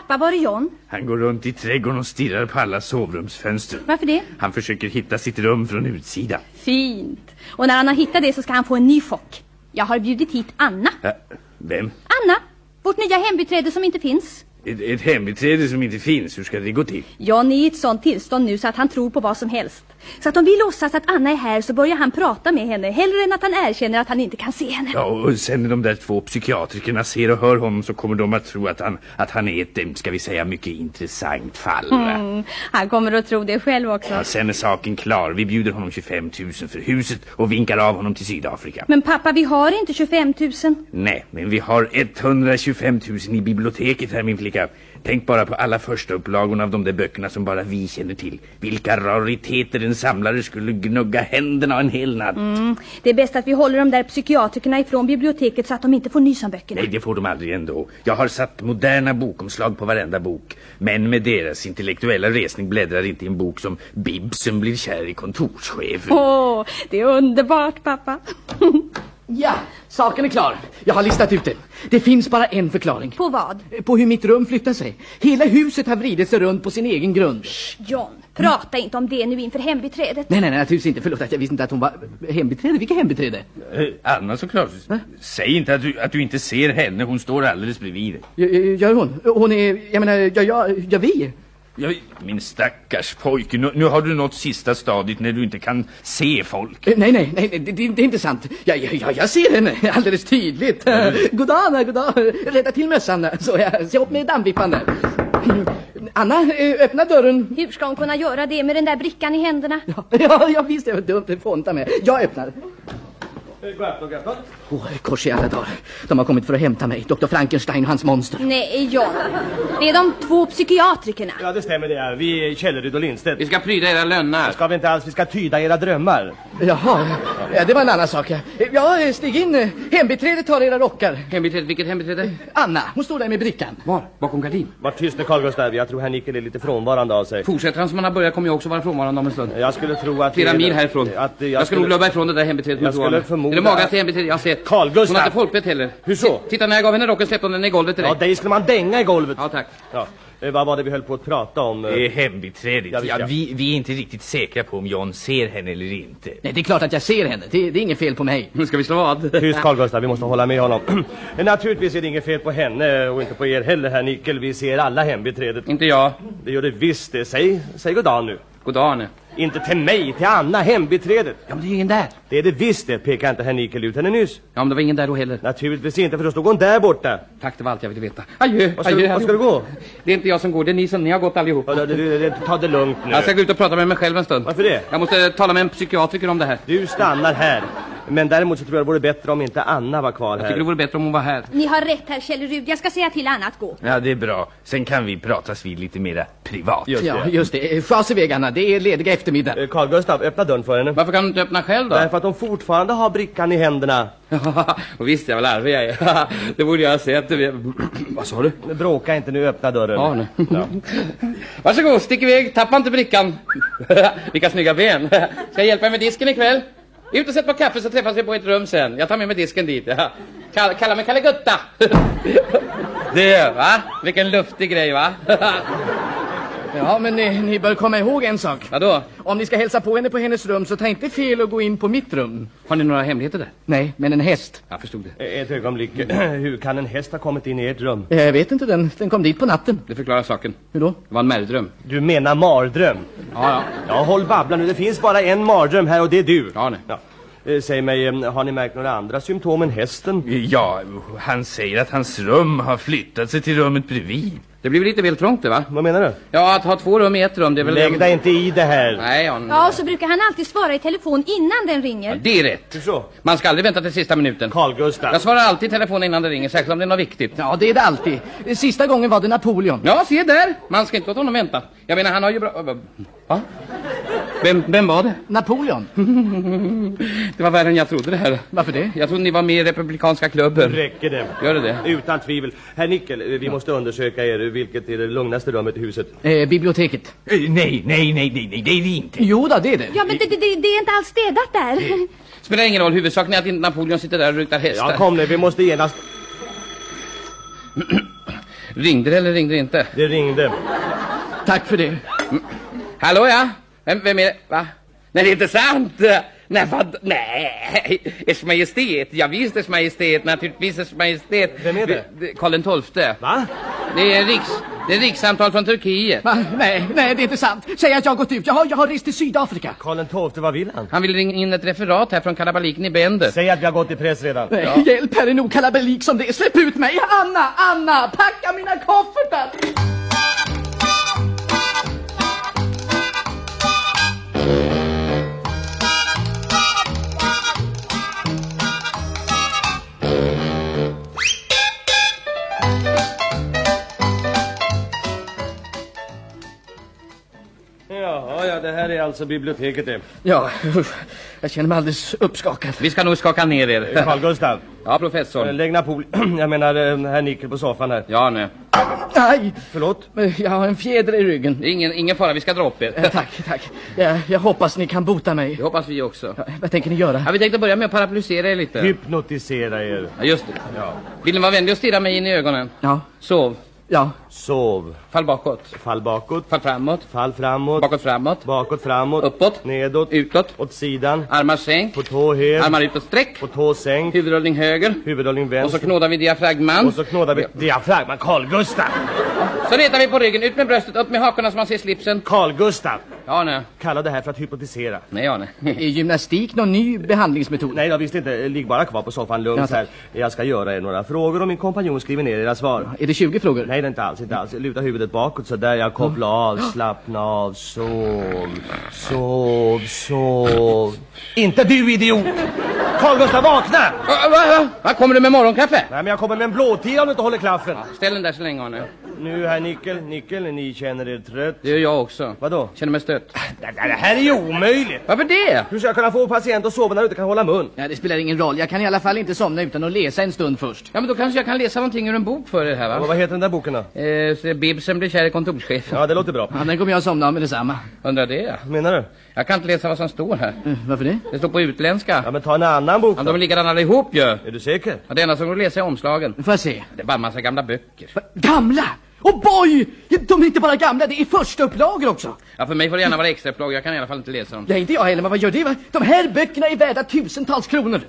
Pappa, var är John? Han går runt i trädgården och stirrar på alla sovrumsfönster. Varför det? Han försöker hitta sitt rum från utsidan. Fint. Och när han har hittat det så ska han få en ny chock. Jag har bjudit hit Anna. Äh, vem? Anna, vårt nya hembiträde som inte finns. Ett, ett hembiträde som inte finns. Hur ska det gå till? John är i ett sånt tillstånd nu så att han tror på vad som helst. Så att om vi låtsas att Anna är här så börjar han prata med henne hellre än att han erkänner att han inte kan se henne. Ja, och sen när de där två psykiatrikerna ser och hör honom så kommer de att tro att han, att han är ett, eh, ska vi säga, mycket intressant fall. Mm, han kommer att tro det själv också. Ja, sen är saken klar. Vi bjuder honom 25 000 för huset och vinkar av honom till Sydafrika. Men pappa, vi har inte 25 000. Nej, men vi har 125 000 i biblioteket här min flicka. Tänk bara på alla första upplagorna av de där böckerna som bara vi känner till. Vilka rariteter en samlare skulle gnugga händerna en hel natt. Mm, det är bäst att vi håller de där psykiatrikerna ifrån biblioteket så att de inte får nys om böckerna. Nej, det får de aldrig ändå. Jag har satt moderna bokomslag på varenda bok. Men med deras intellektuella resning bläddrar inte en bok som Bibsen blir kär i kontorschefen. Åh, det är underbart pappa. [laughs] Ja, saken är klar. Jag har listat ut det. Det finns bara en förklaring. På vad? På hur mitt rum flyttar sig. Hela huset har vridit sig runt på sin egen grund. John, prata inte om det nu inför hembiträdet. Nej, nej, nej, naturligtvis inte. Förlåt att jag visste inte att hon var hembiträde. Vilket hembiträde? Eh, Anna såklart. Säg inte att du, att du inte ser henne. Hon står alldeles bredvid. Gör hon? Hon är, jag menar, ja, ja, ja vi. Ja, min stackars pojke, nu, nu har du nått sista stadiet när du inte kan se folk. Eh, Nej, nej, nej, det, det, är inte sant. Ja, ja, ja, jag ser henne [laughs] alldeles tydligt. Goddag, Anna, goddag. Rätta till mössan. Så jag, se upp med dammvippan där. Anna, eh, öppna dörren. Hur ska hon kunna göra det med den där brickan i händerna? Ja, [laughs] ja visst, det var dumt. Det får med. Jag öppnar. God afton, god afton. Åh, kors i alla dagar. De har kommit för att hämta mig. Dr. Frankenstein och hans monster. Nej, John. Det är de två psykiatrikerna. Ja, det stämmer det. Är. Vi är Källeryd och Lindstedt. Vi ska pryda era lönnar. Ska vi inte alls, vi ska tyda era drömmar. Jaha, ja, det var en annan sak. Ja, stig in. Hembiträdet tar era rockar. Hembiträde, vilket hembiträde? Anna, hon står där med brickan. Var? Bakom gardin? Var tyst nu Carl Gustav, jag tror herr Nickel är lite frånvarande av sig. Fortsätter han som han har börjat kommer jag också vara frånvarande om en stund. Jag skulle tro att... Flera mil härifrån. Att jag, jag ska nog glömma ifrån det där hembiträdet. Jag skulle förmoda... Det är det magaste hembiträdet jag har sett. Carl Gustav! Hon har inte folkbett heller. Hur så? Titta när jag gav henne rocken släppte hon den i golvet direkt. Ja, dig skulle man dänga i golvet. Ja, tack. Ja. Eh, Vad var det vi höll på att prata om? Det är hembiträdet. Ja, vi, vi är inte riktigt säkra på om John ser henne eller inte. Nej, det är klart att jag ser henne. Det, det är inget fel på mig. Nu ska vi slå vad? Tyst Carl Gustav, vi måste hålla med honom. [clears throat] Naturligtvis är det inget fel på henne och inte på er heller, herr Nickel. Vi ser alla hembiträdet. Inte jag. Det gör det visst det. Säg, säg goddag nu. Goddag Arne. Inte till mig, till Anna, hembiträdet. Ja, men det är ingen där. Det är det visst det, pekar inte herr Nickel ut henne nyss. Ja, men det var ingen där då heller. Naturligtvis inte, för då stod hon där borta. Tack, det var allt jag ville veta. Adjö, Vad ska, adjö. du, vad ska du gå? Det är inte jag som går, det är ni som ni har gått allihop. Ja, det, det, det, ta det lugnt nu. Jag ska gå ut och prata med mig själv en stund. Varför det? Jag måste tala med en psykiatriker om det här. Du stannar här. Men däremot så tror jag det vore bättre om inte Anna var kvar Jag tycker det här. vore bättre om hon var här. Ni har rätt herr Källerud. Jag ska säga till Anna att gå. Ja, det är bra. Sen kan vi pratas vid lite mera privat. Just Ja, det. just det. Schas iväg, Anna. Det är lediga eftermiddag. Eh, Carl Gustav, öppna dörren för henne. Varför kan du inte öppna själv då? Därför att hon fortfarande har brickan i händerna. och [laughs] visst, jag väl larvig jag är. [laughs] det borde jag ha sett. [clears throat] Vad sa du? Bråka inte nu, öppna dörren. Ja, nu. [laughs] Varsågod, stick iväg. Tappa inte brickan. Vilka snygga ben. Ska jag hjälpa er med disken ikväll? Ut och sätt på kaffe så träffas vi på ett rum sen. Jag tar med mig disken dit. Ja. Kalla, kalla mig Kalle Gutta. [laughs] Det, va? Vilken luftig grej, va? [laughs] Ja, men ni, ni bör komma ihåg en sak. Vadå? Om ni ska hälsa på henne på hennes rum så ta inte fel och gå in på mitt rum. Har ni några hemligheter där? Nej, men en häst. Jag förstod det. Eh, Ett ögonblick. [clears throat] Hur kan en häst ha kommit in i ert rum? Jag vet inte, den, den kom dit på natten. Det förklarar saken. Hur då? Det var en märgdröm. Du menar mardröm? Ja, ja. Ja, håll babbla nu. Det finns bara en mardröm här och det är du. Ja, nej. Ja. Eh, Säg mig, eh, har ni märkt några andra symptom än hästen? Ja, han säger att hans rum har flyttat sig till rummet bredvid. Det blir väl lite väl trångt det va? Vad menar du? Ja, att ha två rum i ett rum, det är väl... Lägg dig inte i det här. Nej, ja, Ja, och så brukar han alltid svara i telefon innan den ringer. det är rätt. Hur så? Man ska aldrig vänta till sista minuten. Carl Gustav. Jag svarar alltid i telefon innan det ringer, särskilt om det är något viktigt. Ja, det är det alltid. Sista gången var det Napoleon. Ja, se där! Man ska inte låta honom vänta. Jag menar, han har ju bra... Va? Vem, vem var det? Napoleon. [laughs] Det var värre än jag trodde det här. Varför det? Jag trodde ni var med i republikanska klubben. Räcker det? Gör det det? Utan tvivel. Herr Nickel, vi måste undersöka er. Vilket är det lugnaste rummet i huset? Eh, biblioteket. Eh, Nej, nej, nej, nej, nej, det är det inte. Jo då, det är det. Ja, men det, det, det, det är inte alls städat där. [laughs] Spelar ingen roll, huvudsaken är att inte Napoleon sitter där och ryktar hästar. Ja, kom nu. Vi måste genast... [clears throat] Ringde det eller ringde det inte? Det ringde. Tack för det. Hallå ja? Vem, vem är det? Va? Nej, det är inte sant! Nej, vad? Nej! Ers Majestät! Ja, visst Ers Majestät, naturligtvis Ers Majestät. Vem är det? Vi- Karl den XII. Va? Det är riks... Det är rikssamtal från Turkiet. Va? Nej, nej, det är inte sant. Säg att jag har gått ut. Jag har, jag har rest till Sydafrika. Karl XII, vad vill han? Han vill ringa in ett referat här från kalabaliken i Bender. Säg att vi har gått i press redan. Nej, hjälp, här är nog kalabalik som det är. Släpp ut mig! Anna, Anna, packa mina koffertar! Jaha, ja, det här är alltså biblioteket det. Ja, jag känner mig alldeles uppskakad. Vi ska nog skaka ner er. Carl Gustav, Ja, professor. lägg Napoleon... [clears throat] Jag menar, eh, herr Nickel på soffan här. Ja, nu. Aj, Förlåt? jag har en fjäder i ryggen. Ingen, ingen fara, vi ska dra upp Eh, er. tack, tack. Jag, jag hoppas ni kan bota mig. Det hoppas vi också. Ja, vad tänker ni göra? Ja, vi tänkte börja med att paraplysera er lite. Hypnotisera er. Ja, just det. Vill ni vara vänlig och stirra mig in i ögonen? Ja, Sov. ja. Sov. Fall bakåt. Fall bakåt. Fall framåt. Fall framåt. Bakåt framåt. Bakåt framåt. Uppåt. Nedåt. Utåt. Åt sidan. Armar sänk. På tå häv. Armar utåt sträck. På tå sänk. Huvudrullning höger. Huvudhållning Och vänster. så knådar vi diafragman. Och så knådar vi diafragman. Carl Gustav! Så retar vi på ryggen. Ut med bröstet. Upp med hakorna så man ser slipsen. Carl Gustav! Ja, nej. Kalla det här för att hypnotisera. Nej, ja, nej. [laughs] Är gymnastik någon ny behandlingsmetod? Nej, jag visste inte. Ligg bara kvar på soffan lugnt Ja, här. Jag ska göra er några frågor och min kompanjon skriver ner era svar. Är det 20 frågor? Nej, det är inte alls, inte alls. Luta huvudet bakåt så där jag koppla av, slappna av, sov, sov, sov. Inte du idiot! Carl Gustaf, vakna! Va, va, va? Kommer du med morgonkaffe? Nej, men jag kommer med en blåtira om du inte håller klaffen. Ställ den där så länge Arne. Nu, herr Nickel, Nickel, ni känner er trött. Det gör jag också. Vadå? Känner mig stött. Det, det här är ju omöjligt. Varför det? Hur ska jag kunna få patient att sova när du inte kan hålla mun? Ja, det spelar ingen roll. Jag kan i alla fall inte somna utan att läsa en stund först. Ja men då kanske jag kan läsa någonting ur en bok för er här va? Och vad heter den där boken då? Eh, Bibsen blir kär i kontorschefen. Ja, det låter bra. Ja, den kommer jag somna om med detsamma. Undrar det? Menar du? Jag kan inte läsa vad som står här. Eh, varför det? Det står på utländska. Ja, men ta en annan bok Ja, de är likadana allihop ju. Är du säker? Ja, det enda som går att läsa är omslagen. Får jag se? Det är bara en massa gamla böcker. Va, Gamla! Och boy! De är inte bara gamla, det är första upplagor också. Ja, för mig får det gärna vara extraupplagor. Jag kan i alla fall inte läsa dem. Ja, inte jag heller, men vad gör det va? De här böckerna är värda tusentals kronor.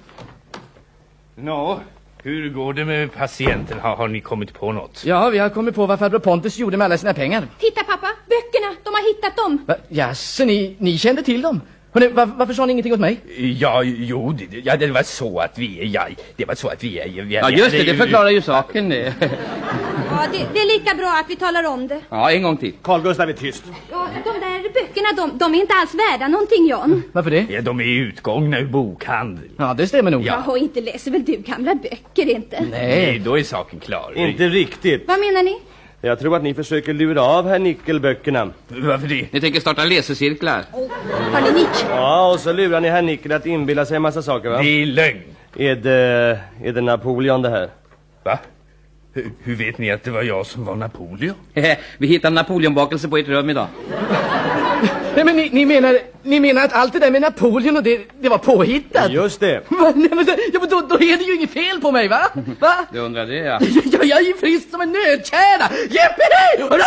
Nå, hur går det med patienten? Har, har ni kommit på något? Ja, vi har kommit på vad farbror Pontus gjorde med alla sina pengar. Titta pappa, böckerna, de har hittat dem. Va, jaså, ni, ni kände till dem? Hörrni, var, varför sa ni ingenting åt mig? Ja, jo, det, ja, det var så att vi, ja, det var så att vi, vi Ja, just det. Det förklarar ju saken. Ja, det, det är lika bra att vi talar om det. Ja, en gång till. Carl Gustaf är tyst. Ja, de där böckerna, de, de är inte alls värda någonting, John. Varför det? Ja, de är utgångna ur bokhandeln. Ja, det stämmer nog. Ja, och inte läser väl du gamla böcker, inte? Nej, då är saken klar. Inte riktigt. Vad menar ni? Jag tror att ni försöker lura av herr Nickel böckerna. Varför det? Ni tänker starta läsecirklar. Hörni, ni... Ja, och så lurar ni herr Nickel att inbilla sig en massa saker, va? Det är lögn. Är det, är det Napoleon det här? Va? Hur, hur vet ni att det var jag som var Napoleon? [laughs] Vi hittar Napoleonbakelse på ert rum idag. [laughs] Nej, men ni, ni, menar, ni menar att allt det där med Napoleon och det, det var påhittat? Just det. [laughs] Va? Nej, men, det- ja, men då, då är det ju inget fel på mig, va? Va? [laughs] Du undrar det, ja. [laughs] Jag, jag, är ju frisk som en nötkärna! Jeppidi! Hurra!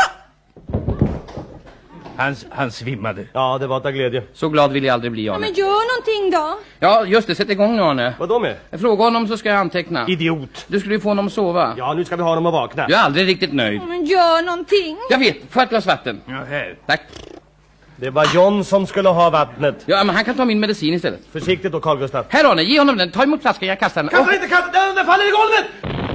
Han, han svimmade. Ja, det var av glädje. Så glad vill jag aldrig bli, Ja, Arne. men gör någonting då. Ja, just det. Sätt igång nu, Arne. Vad då med? Fråga honom så ska jag anteckna. Idiot. Du skulle ju få honom att sova. Ja, nu ska vi ha dem att vakna. Jag är aldrig riktigt nöjd. Ja, Men gör någonting. Jag vet. Får jag ett glas vatten? Ja, här. Tack. Det var John som skulle ha vattnet. Ja, men han kan ta min medicin istället. Försiktigt då, Carl Gustaf. Här, Arne. Ge honom den. Ta emot flaskan. Jag kastar den. Kasta Åh, inte, kasta den! Den faller i golvet!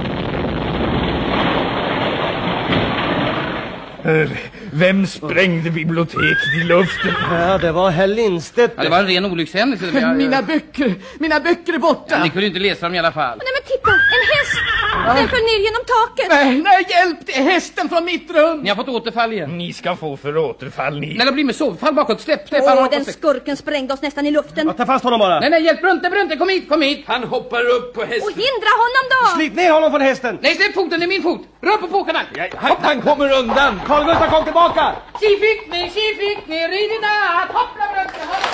Vem sprängde biblioteket i luften? Ja, det var herr Lindstedt. Ja, det var en ren olyckshändelse. jag- Mina böcker, mina böcker är borta! Ja, ni kunde inte läsa dem i alla fall. Nej, men titta, en häst. Den föll ner genom taket. Nej, nej, hjälp! Det är hästen från mitt rum! Ni har fått återfall igen. Ni ska få för återfall ni. Nej, det blir med sovfall bakåt. Släpp, släpp. Åh, den skurken sprängde oss nästan i luften. Ja, ta fast honom bara. Nej, nej, hjälp. Brunte, Brunte. Kom hit, kom hit. Han hoppar upp på Och hästen. hindra honom då! Slit ner honom från hästen! Nej, släpp foten. Det är min fot. Rör på påkarna. Han, han kommer undan. Carl Gustaf, kom tillbaka! Si fick ni, si fick ni, rid i natt. Hoppla, Brunte. hoppla.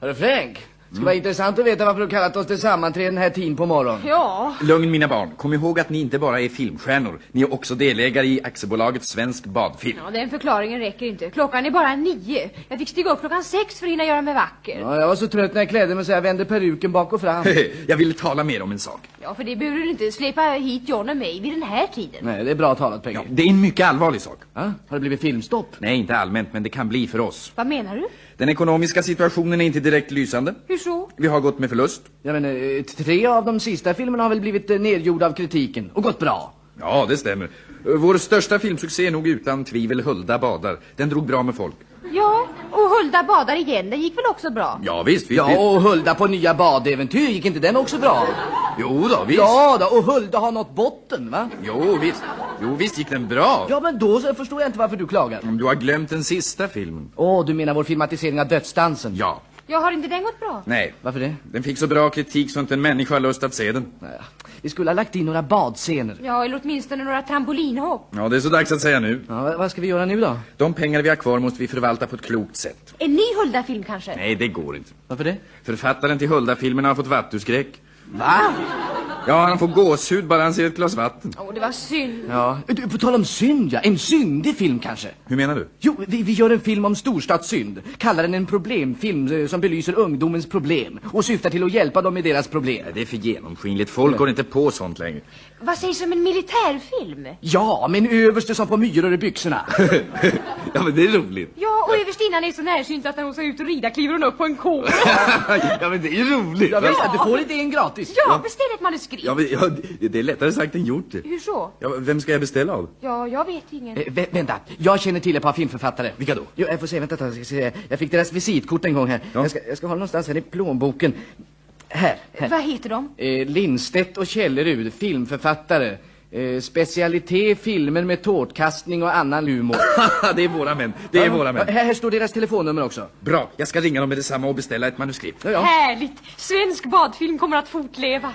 Hörru Frank, det ska vara intressant att veta varför du kallat oss till sammanträde den här tiden på morgonen. Ja, Lugn mina barn. Kom ihåg att ni inte bara är filmstjärnor. Ni är också delägare i aktiebolaget Svensk Badfilm. ja, den förklaringen räcker inte. Klockan är bara nio. Jag fick stiga upp klockan sex för att hinna göra mig vacker. Ja, jag var så trött när jag klädde mig så jag vände peruken bak och fram. [laughs] Jag ville tala med er om en sak. Ja, för det behöver du inte släpa hit John och mig vid den här tiden. Nej, det är bra talat, Peggy. Ja, det är en mycket allvarlig sak. Ja, har det blivit filmstopp? Nej, inte allmänt, men det kan bli för oss. Vad menar du? Den ekonomiska situationen är inte direkt lysande. Hur så? Vi har gått med förlust. Jag menar, eh, tre av de sista filmerna har väl blivit eh, nedgjorda av kritiken och gått bra. Ja, det stämmer. Vår största filmsuccé är nog utan tvivel Hulda badar. Den drog bra med folk. Ja, och Hulda badar igen. Det gick väl också bra? Ja, visst, visst. Ja, och Hulda på nya badäventyr, gick inte den också bra? Jo då, visst. Ja då, och Hulda har nått botten, va? Jo, visst. Jo, visst gick den bra. Ja, men då så förstår jag inte varför du klagar. Du har glömt den sista filmen. Åh, du menar vår filmatisering av Dödsdansen? Ja. Ja, har inte den gått bra? Nej. Varför det? Den fick så bra kritik så inte en människa har lust att se den. Nej, Vi skulle ha lagt in några badscener. Ja, eller åtminstone några trampolinhopp. Ja, det är så dags att säga nu. Ja, vad ska vi göra nu då? De pengar vi har kvar måste vi förvalta på ett klokt sätt. En ny Hulda-film kanske? Nej, det går inte. Varför det? Författaren till Hulda-filmerna har fått vattuskräck. Va? Ja, han får gåshud bara han ser ett glas vatten. Åh, det var synd. Ja, du, på tal om synd ja, en syndig film kanske. Hur menar du? Jo, vi, vi gör en film om storstadssynd. Kallar den en problemfilm eh, som belyser ungdomens problem och syftar till att hjälpa dem med deras problem. Nej, det är för genomskinligt. Folk går inte på sånt längre. Vad sägs om en militärfilm? Ja, med en överste som på myror i byxorna. [laughs] ja, men det är roligt. Ja, och överste kvinnan är så närsynt att när hon ska ut och rida kliver hon upp på en ko. [laughs] ja, men det är ju roligt. Ja, Ja. du får lite en gratis. Ja, beställ ett manuskript. Ja, men, ja, det är lättare sagt än gjort. Hur så? Ja, vem ska jag beställa av? Ja, jag vet ingen. Eh, vä vänta, jag känner till ett par filmförfattare. Vilka då? Jo, jag får se, vänta, jag, ska se. jag fick deras visitkort en gång här. Jag, ska, jag ska ha någonstans här i plånboken. Här, här. Vad heter de? Eh, Lindstedt och Källerud, filmförfattare. Eh, specialitet filmer med tårtkastning och annan humor. [laughs] det är våra män. Det är Ja, våra män. Här, här står deras telefonnummer också. Bra, jag ska ringa dem med detsamma och beställa ett manuskript. Ja, ja. Härligt! Svensk badfilm kommer att fortleva.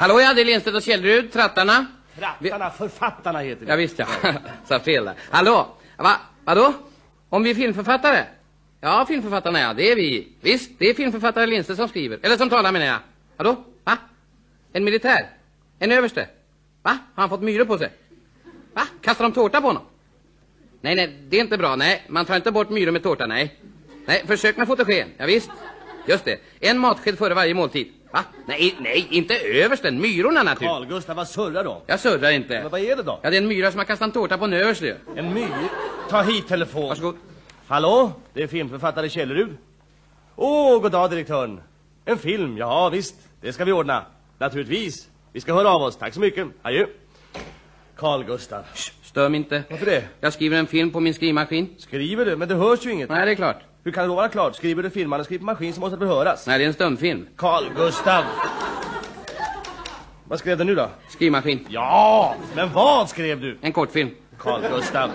Hallå ja, det är Lindstedt och Källerud, Trattarna. Rattarna, författarna heter vi. Ja visst ja, [laughs] sa fel där. Hallå, va, vadå? Om vi är filmförfattare? Ja, filmförfattarna ja, det är vi. Visst, det är filmförfattare Lindstedt som skriver. Eller som talar menar jag. Vadå? Va? En militär? En överste? Va? Har han fått myror på sig? Va? Kastar de tårta på honom? Nej, nej, det är inte bra. Nej, man tar inte bort myror med tårta, nej. Nej, försök med fotogen. Ja, visst. Just det. En matsked före varje måltid. Va? Nej, nej, inte översten. Myrorna naturligtvis. Carl Gustaf, vad surrar om? Jag surrar inte. Men vad är det då? Ja, det är en myra som har kastat en tårta på en översle. En my... Ta hit telefon. Varsågod. Hallå? Det är filmförfattare Källerud. Åh, god dag direktören. En film, ja visst. Det ska vi ordna. Naturligtvis. Vi ska höra av oss. Tack så mycket. Adjö. Carl Gustaf. Stör mig inte. Varför det? Jag skriver en film på min skrivmaskin. Skriver du? Men det hörs ju inget. Nej, det är klart. Hur kan det då vara klart? Skriver du filmmanuskript på maskin så måste det väl höras? Nej, det är en stumfilm. Carl Gustav. Vad skrev du nu då? Skrivmaskin. Ja, men vad skrev du? En kortfilm. Carl Gustav.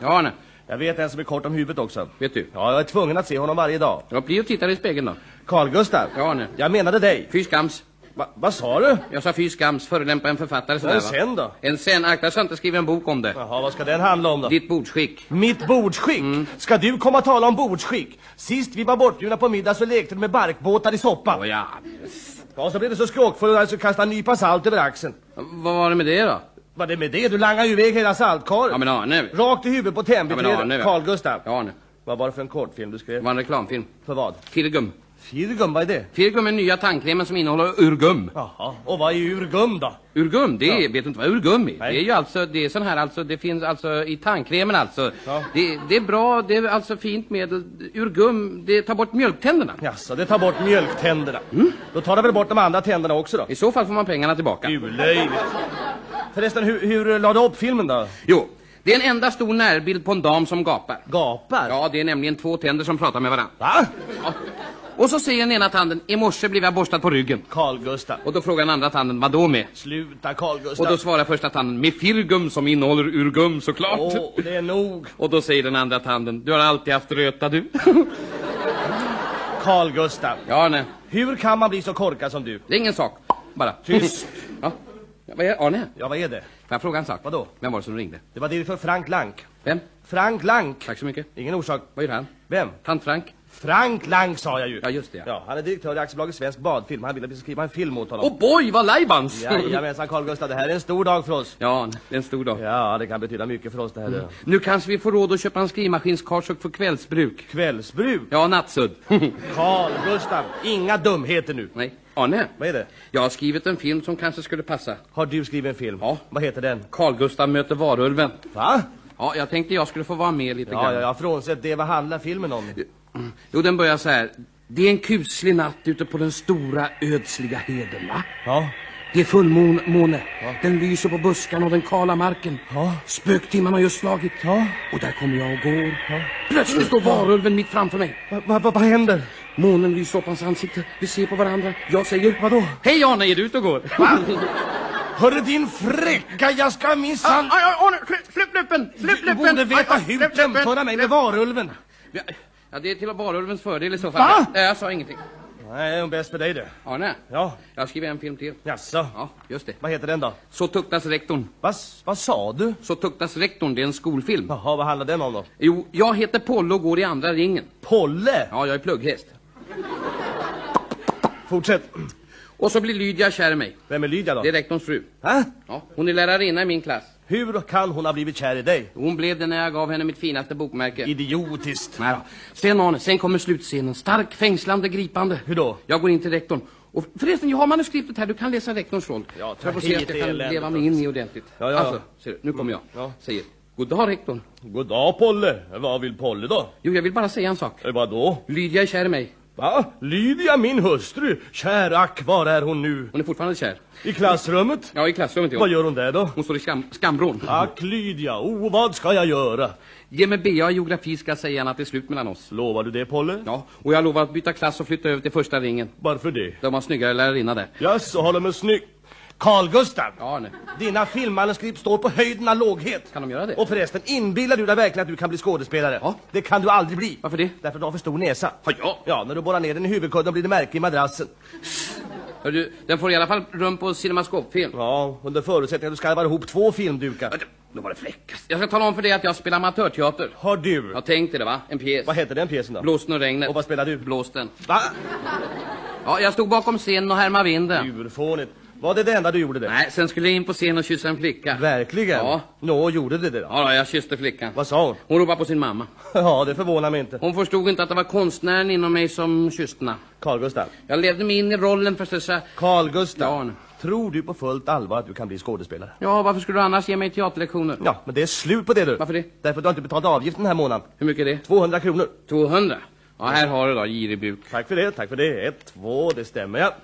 Ja, nej. Jag vet en som är kort om huvudet också. Vet du? Ja, jag är tvungen att se honom varje dag. Jag blir och tittar i spegeln då. Carl Gustav. Ja, nej. Jag menade dig. Fy skams. Va, vad sa du? Jag sa fy skams, förolämpa en författare sådär va? sen då? En sen, akta så inte skriver en bok om det. Jaha, vad ska den handla om då? Ditt bordsskick. Mitt bordsskick? Ska du komma och tala om bordsskick? Sist vi var bortbjudna på middag så lekte du med barkbåtar i soppa. Åh ja. Ja, så blev du så skråkfull och så kastade en nypa salt över axeln. Vad var det med det då? Vad det med det? Du langade ju iväg hela saltkorren. Ja men Arne. Rakt i huvudet på Ja, tennbiträdet. Arne. Carl Gustav. Ja Arne. Vad var det för en kortfilm du Det skrev? var en reklamfilm. För vad? Firgum. Firgum, vad är det? Firgum är nya tandkrämen som innehåller urgum. Jaha, och vad är urgum då? Urgum, det är, Ja. vet du inte vad urgum är? Nej. Det är ju alltså, det är sån här alltså, det finns alltså i tandkrämen alltså. Ja. Det, det är bra, det är alltså fint medel. Urgum, det tar bort mjölktänderna. Jaså, det tar bort mjölktänderna. Då tar det väl bort de andra tänderna också då? I så fall får man pengarna tillbaka. Urlöjligt. Förresten, hur, hur la du upp filmen då? Jo, det är en enda stor närbild på en dam som gapar. Gapar? Ja, det är nämligen två tänder som pratar med varandra. Va? Ja. Och så säger den ena tanden, i morse blev jag borstad på ryggen. Carl Gustav. Och då frågar den andra tanden, vad då med? Sluta Carl Gustav. Och då svarar första tanden, med firgum som innehåller urgum såklart. Åh, det är nog. Och då säger den andra tanden, du har alltid haft röta du. [laughs] Carl Gustav. ja, nej. Hur kan man bli så korkad som du? Det är ingen sak. Bara. Tyst. ja. Vad är Arne? Ja, vad är det? Får jag fråga en sak? Vadå? Vem var det som ringde? Det var direktör Frank Lank. Vem? Frank Lank. Tack så mycket. Ingen orsak. Vad gör han? Vem? Tant Frank? Frank Lank sa jag ju. Ja, just det. Ja. Ja, han är direktör i aktiebolaget Svensk Badfilm. Han ville att vi skriva en film åt honom. Oh boy, vad lajbans! Jajamensan Carl Gustav, det här är en stor dag för oss. ja, det är en stor dag. Ja, det kan betyda mycket för oss det här. Mm. Nu kanske vi får råd att köpa en skrivmaskinskarsuk för kvällsbruk. Kvällsbruk. Ja, nattsudd. [laughs] Carl Gustav, inga dumheter nu. Nej, Arne. Vad är det? Jag har skrivit en film som kanske skulle passa. Har du skrivit en film? Ja. Vad heter den? Carl Gustav möter varulven. Va? Ja, jag tänkte jag skulle få vara med lite Ja, grann. ja, ja, frånsett det, vad handlar filmen om? Jo, den börjar så här. Det är en kuslig natt ute på den stora ödsliga heden, va? Ja. Det är fullmåne. Den lyser på buskarna och den kala marken. Ja. Spöktimmarna har just slagit. Ja. Och där kommer jag och går. Plötsligt står varulven mitt framför mig. Vad va, va, vad händer? Månen lyser upp hans ansikte. Vi ser på varandra. Jag säger... Vadå? Hej Arne, är du ute och går? Hörru din fräcka, jag ska minsann... Aj, aj, Arne, släpp, släpp luppen! Släpp Du luppen! borde veta aj, hur jämföra mig med varulven. Ja, det är till varulvens fördel i så fall. Va? Ja, jag sa ingenting. Nej, nog bäst för dig det. Arne, Ja, jag skriver en film till. jaså. Ja, just det. Vad heter den då? Så tuktas rektorn. Vad, vad sa du? Så tuktas rektorn, det är en skolfilm. Jaha, vad handlar den om då? Jo, jag heter Polle och går i andra ringen. Polle? Ja, jag är plugghäst. Fortsätt. Och så blir Lydia kär i mig. Vem är Lydia då? Det är rektorns fru. Ha? Ja, hon är lärarinna i min klass. Hur kan hon ha blivit kär i dig? Hon blev det när jag gav henne mitt finaste bokmärke. Idiotiskt. Nej då. Sen Arne, sen kommer slutscenen. Stark, fängslande, gripande. Hur då? Jag går in till rektorn. Och förresten, jag har manuskriptet här. Du kan läsa rektorns roll. Ja, jag får se att jag kan leva mig in i ordentligt. Ja, ja. Alltså, ser du, nu kommer jag. Ja. Säger, god dag rektorn. God dag Polle. Vad vill Polle då? Jo, jag vill bara säga en sak. Eh, Vad då? Lydia är kär i mig. Va? Lydia, min hustru. Kär ack, var är hon nu? Hon är fortfarande kär. I klassrummet? Ja, i klassrummet, ja. Vad gör hon där då? Hon står i skam skamvrån. Ack Lydia, oh vad ska jag göra? Ge mig BA i geografi ska jag säga att det är slut mellan oss. Lovar du det Polle? Ja, och jag lovar att byta klass och flytta över till första ringen. Varför det? De har snyggare lärarinna där. Jaså, har de en snygg... Carl Gustav, Ja, nej. dina filmmanuskript står på höjden av låghet. Kan de göra det? Och förresten, inbillar du dig verkligen att du kan bli skådespelare? Ja. Det kan du aldrig bli. Varför det? Därför att du har för stor näsa. Ja, ja. Ja, när du borrar ner den i huvudkudden blir det märke i madrassen. Hör du, den får i alla fall rum på cinemaskopfilm. Ja, under förutsättning att du skarvar ihop två filmdukar. Då var det fläckast. Jag ska tala om för dig att jag spelar amatörteater. Har du? Jag tänkte det va? En pjäs. Vad heter den pjäsen då? Blåsten och regnet. Och vad spelar du? Blåsten. Va? Ja, jag stod bakom scenen och härmade vinden. Urfånigt. Var det det enda du gjorde det? Nej, sen skulle jag in på scen och kyssa en flicka. Verkligen? Ja. Nå, gjorde det det då? Ja, jag kysste flickan. Vad sa hon? Hon ropade på sin mamma. [laughs] Ja, det förvånar mig inte. Hon förstod inte att det var konstnären inom mig som kysste Carl Gustav. Jag levde mig in i rollen för dessa... Carl Gustav. Ja, nu. Tror du på fullt allvar att du kan bli skådespelare? Ja, varför skulle du annars ge mig teaterlektioner? Ja, men det är slut på det du. Varför det? Därför att du har inte betalat avgiften den här månaden. Hur mycket är det? 200 kronor. 200? Ja, här har du då, girig buk. Tack för det, tack för det. Ett, två, det stämmer ja.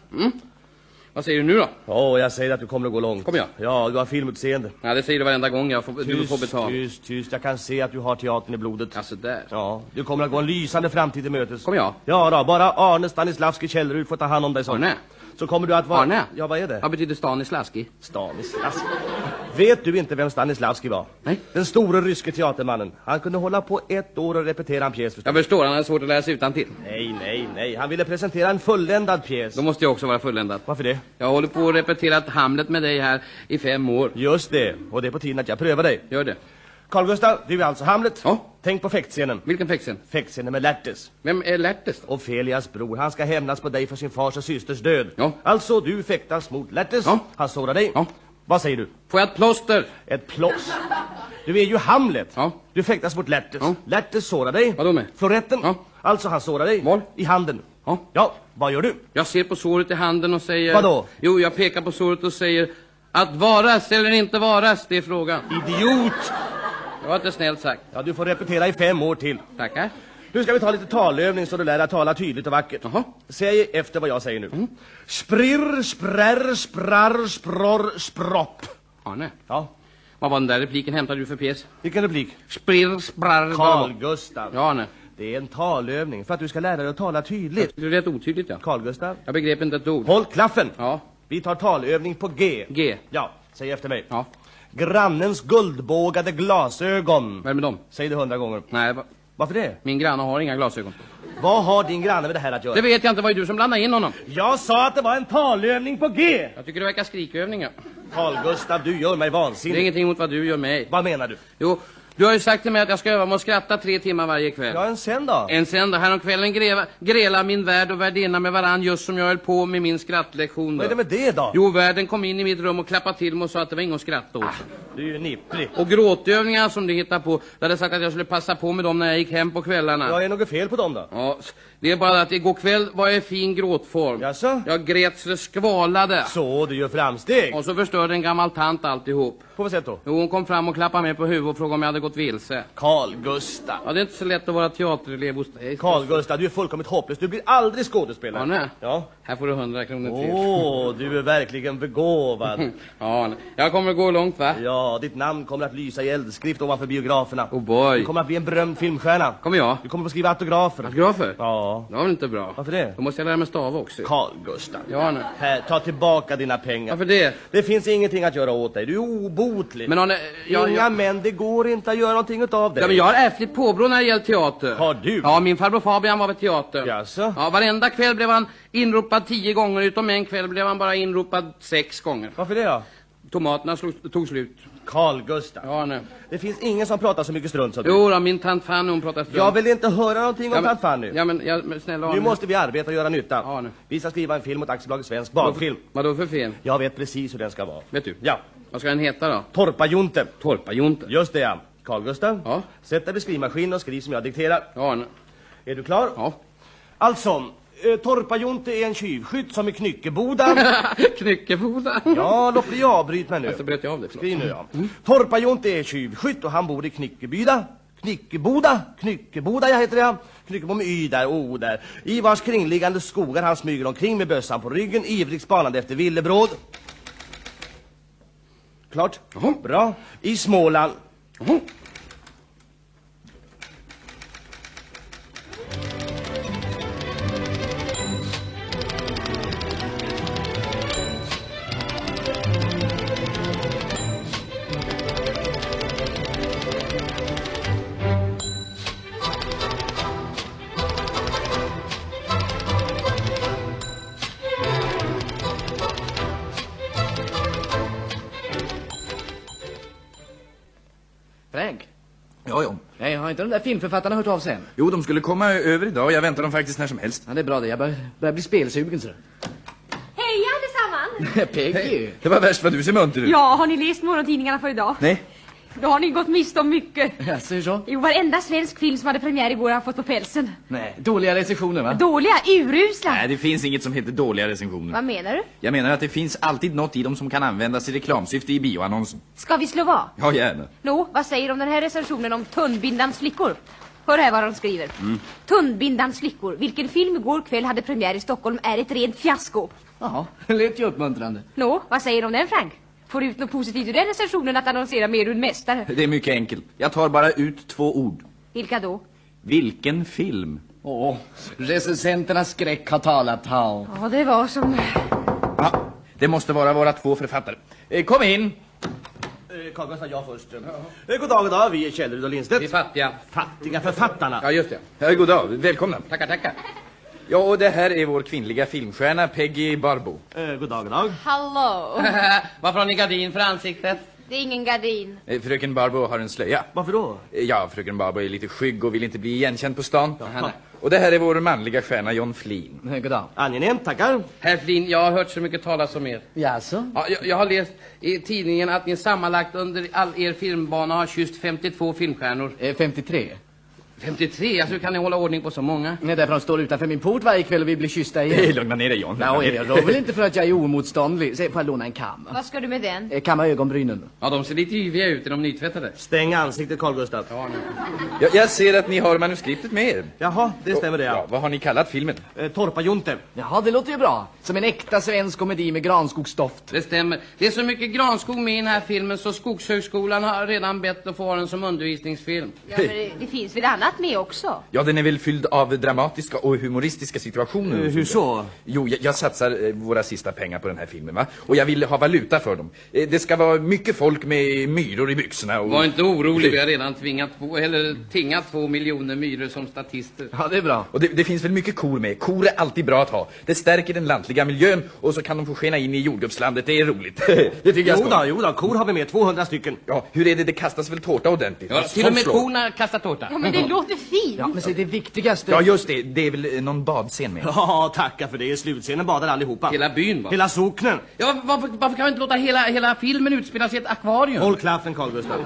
Vad säger du nu då? Ja, jag säger att du kommer att gå långt. Kommer jag? Ja, du har filmutseende. Ja, det säger du varenda gång jag får, du får betalt. tyst, tyst. Jag kan se att du har teatern i blodet. Alltså där. Ja, du kommer att gå en lysande framtid till mötes. Kommer jag? Ja då, bara Arne Stanislavski Källerud får ta hand om dig så. Arne? Så kommer du att vara... Arne? Ja, vad är det? Vad betyder Stanislavski? Stanislavski. Vet du inte vem Stanislavski var? Nej. Den store ryske teatermannen. Han kunde hålla på ett år och repetera en pjäs. förstår Jag förstår, han har svårt att läsa utan till. Nej, nej, nej. Han ville presentera en fulländad pjäs. Då måste jag också vara fulländad. Varför det? Jag håller på att repetera Hamlet med dig här i fem år. Just det. Och det är på tiden att jag prövar dig. Gör det. Carl Gustav, du är alltså Hamlet. Ja. Tänk på fäktscenen. Vilken fäxen? Fäktscenen med Lärtes. Vem är Lärtes då? Ofelias bror. Han ska hämnas på dig för sin fars och systers död. Ja. Alltså, du fäktas mot Lärtes. Ja. Han sårar dig. Ja. Vad säger du? Får jag ett plåster? Ett plås. Du är ju Hamlet. Ja. Du fäktas mot Lärtes. Ja. Lärtes sårar dig. Vadå med? Floretten. Ja. Alltså, han sårar dig. Var? I handen. Ja. Ja, vad gör du? Jag ser på såret i handen och säger... Vadå? Jo, jag pekar på såret och säger... Att varas eller inte varas, det är frågan. Idiot! Det var inte snällt sagt. Ja, du får repetera i fem år till. Tackar. Nu ska vi ta lite talövning så du lär dig tala tydligt och vackert. Jaha. Säg efter vad jag säger nu. Sprirr, sprärr, sprarr, sprorr, spropp. Arne, Ja, vad var den där repliken hämtade du för pjäs? vilken replik? Sprirr, sprarr... Carl Gustav. Ja, Arne. Det är en talövning för att du ska lära dig att tala tydligt. Det är rätt otydligt, ja. Carl Gustav. Jag begrep inte ett ord. Håll klaffen. Ja, Vi tar talövning på G. G. Ja, säg efter mig. Ja. Grannens guldbågade glasögon. Vad är det med dem? Säg det hundra gånger. Nej, va- Varför det? min granne har inga glasögon. Vad har din granne med det här att göra? Det vet jag inte, var ju du som blandade in honom. Jag sa att det var en talövning på G. Jag tycker det verkar skrikövningar. Carl Gustav, du gör mig Det är vansinnig. ingenting mot vad du gör mig. Vad menar du? Jo, du har ju sagt till mig att jag ska öva mig att skratta tre timmar varje kväll. Ja, en sen då? En sen då, häromkvällen greva, grela min värd och värdinna med varann just som jag höll på med min skrattlektion. Vad är Då. det med det då? Jo, värden kom in i mitt rum och klappade till mig och sa att det var inget att skratta åt. Du är ju nipplig. Och gråtövningar som du hittar på, du hade sagt att jag skulle passa på med dem när jag gick hem på kvällarna. Ja, är något fel på dem då? Ja, det är bara att igår kväll var jag i fin gråtform. Jaså? Jag grät så det skvalade. Så, du gör framsteg. Och så förstörde en gammal tant alltihop. På vad sätt då? Jo, hon kom fram och klappade mig på huvudet och frågade om jag hade gått vilse. Carl Gustav. Ja, det är inte så lätt att vara teaterelev hos dig. Carl Gustav, du är fullkomligt hopplös. Du blir aldrig skådespelare. Arne? Ja. Här får du hundra kronor till. Åh, du är verkligen begåvad. [laughs] Ja, jag kommer gå långt va? Ja, ditt namn kommer att lysa i eldskrift ovanför biograferna. Oh boy. Du kommer att bli en berömd filmstjärna. Kommer jag? Du kommer att skriva autografer. Autografer? Ja. Det var väl inte bra? Varför det? Då måste jag lära mig stava också. Carl Gustav. Ja, Arne. Här, ta tillbaka dina pengar. Varför det? Det finns ingenting att göra åt dig. Du är obotlig. Men Arne, jag... Inga jag... män, det går inte att göra någonting utav dig. Ja, men jag har ärftligt påbrå när det gäller teater. Har du? Ja, min farbror Fabian var vid teater. Jaså? Ja, varenda kväll blev han inropad tio gånger, utom en kväll blev han bara inropad sex gånger. Varför det då? Tomaterna slog, tog slut. Carl Gustav. Ja, nej. Det finns ingen som pratar så mycket strunt som du. Jo då, min tant Fanny hon pratar strunt. Jag vill inte höra någonting om Ja, men- tant Fanny. Ja men, ja, men snälla Nu Arne. måste vi arbeta och göra nytta. Ja, nu. Vi ska skriva en film åt aktiebolaget Svensk Barnfilm. Vadå för fel? Jag vet precis hur den ska vara. Vet du? Ja. Vad ska den heta då? Torpa-Jonte. Torpa-Jonte. Just det ja. Carl Gustav. Ja. Sätt dig vid skrivmaskinen och skriv som jag dikterar. Ja, nej. Är du klar? Ja. Alltså, eh, Torpa-Jonte är en tjuvskytt som i Knyckeboda. [laughs] Knyckeboda. ja, låt bli avbryt mig nu. Så bröt jag av det. förlåt. Skriv nu ja. Torpa-Jonte är tjuvskytt och han bor i Knyckebyda. Knyckeboda, Knyckeboda, jag heter det. Knyckebo med Y där, O där. I vars kringliggande skogar han smyger omkring med bössan på ryggen, ivrigt spanande efter villebråd. Klart? Bra. I Småland. Frank? Ja, ja. Nej, har inte de där filmförfattarna hört av sig än? Jo, de skulle komma över idag. Jag väntar dem faktiskt när som helst. Ja, det är bra det. Jag börjar, börjar bli spelsugen så. [laughs] Hej allesammans! Peggy! Det var värst vad du ser munter ut. Ja, har ni läst morgontidningarna för idag? Nej. Då har ni gått miste om mycket. Jaså, hur så? Jo, varenda svensk film som hade premiär igår har fått på pälsen. Nej, dåliga recensioner va? Dåliga, urusla. Nej, det finns inget som heter dåliga recensioner. Vad menar du? Jag menar att det finns alltid något i dem som kan användas i reklamsyfte i bioannonsen. Ska vi slå vad? Ja, gärna. Nå, vad säger om den här recensionen om Tunnbindans flickor? Hör här vad de skriver. Mm. Tunnbindans flickor, vilken film igår kväll hade premiär i Stockholm, är ett rent fiasko. Jaha, det lät ju uppmuntrande. Nå, vad säger du om den Frank? Får du ut något positivt ur den recensionen att annonsera mer ur en mästare? Det är mycket enkelt. Jag tar bara ut två ord. Vilka då? Vilken film? Åh, recensenternas skräck har talat, ha. Ja, det var som... Ja, det måste vara våra två författare. Eh, kom in! Eh, Carl Gustav, jag först. Eh, god dag, god dag. Vi är Kjellrud och Lindstedt. Vi är fattiga. Fattiga författarna. Ja, just det. Ja, god dag. Välkomna. Tackar, tackar. Ja, och det här är vår kvinnliga filmstjärna Peggy Barbo. Eh, god dag, god dag. Hallå! [laughs] Varför har ni gardin för ansiktet? Det är ingen gardin. Eh, Fröken Barbo har en slöja. Varför då? Eh, Ja, fröken Barbo är lite skygg och vill inte bli igenkänd på stan. nej. Och det här är vår manliga stjärna John Flin. Nej, God dag. Angenämt, tackar. Herr Flin, jag har hört så mycket talas om er. Jaså? Ja, jag, jag har läst i tidningen att ni sammanlagt under all er filmbana har kysst 52 filmstjärnor. Eh, 53. 53? Alltså hur kan ni hålla ordning på så många? Nej, därför de står utanför min port varje kväll och vi blir kyssta igen. Lugna ner dig John. Och jag rår väl [laughs] inte för att jag är omotståndlig. Säg, får jag låna en kam? Vad ska du med den? Eh, Kamma ögonbrynen. Ja, de ser lite yviga ut. Är de nytvättade? Stäng ansiktet, Carl Gustav. Ja. Jag, jag ser att ni har manuskriptet med er. Jaha, det stämmer det Ja, ja. vad har ni kallat filmen? Eh, Torpa-Jonte. Jaha, det låter ju bra. Som en äkta svensk komedi med granskogsdoft. Det stämmer. Det är så mycket granskog med i den här filmen så Skogshögskolan har redan bett att få ha den som undervisningsfilm. Ja, men det, det finns väl annat med också? Ja, den är väl fylld av dramatiska och humoristiska situationer. Eh, hur så? Jo, jag, jag satsar eh, våra sista pengar på den här filmen, va? Och jag vill ha valuta för dem. Eh, det ska vara mycket folk med myror i byxorna och... Var inte orolig, vi har redan tvingat två, eller tingat två miljoner myror som statister. Ja, det är bra. Och det, det finns väl mycket kor med. Kor är alltid bra att ha. Det stärker den lantliga miljön och så kan de få skena in i jordgubbslandet. Det är roligt. [laughs] det tycker jag Jo ska. då, jo då, kor har vi med, 200 stycken. Ja, hur är det? Det kastas väl tårta ordentligt? Ja, till och med korna kastar tårta. Ja, men det [laughs] låter fint. Ja, men säg det viktigaste. Ja, just det. Det är väl någon badscen med. Ja, tacka för det. I slutscenen badar allihopa. Hela byn va? Hela socknen. Ja, varför, varför kan vi inte låta hela, hela filmen utspelas i ett akvarium? Håll klaffen, Carl Gustav.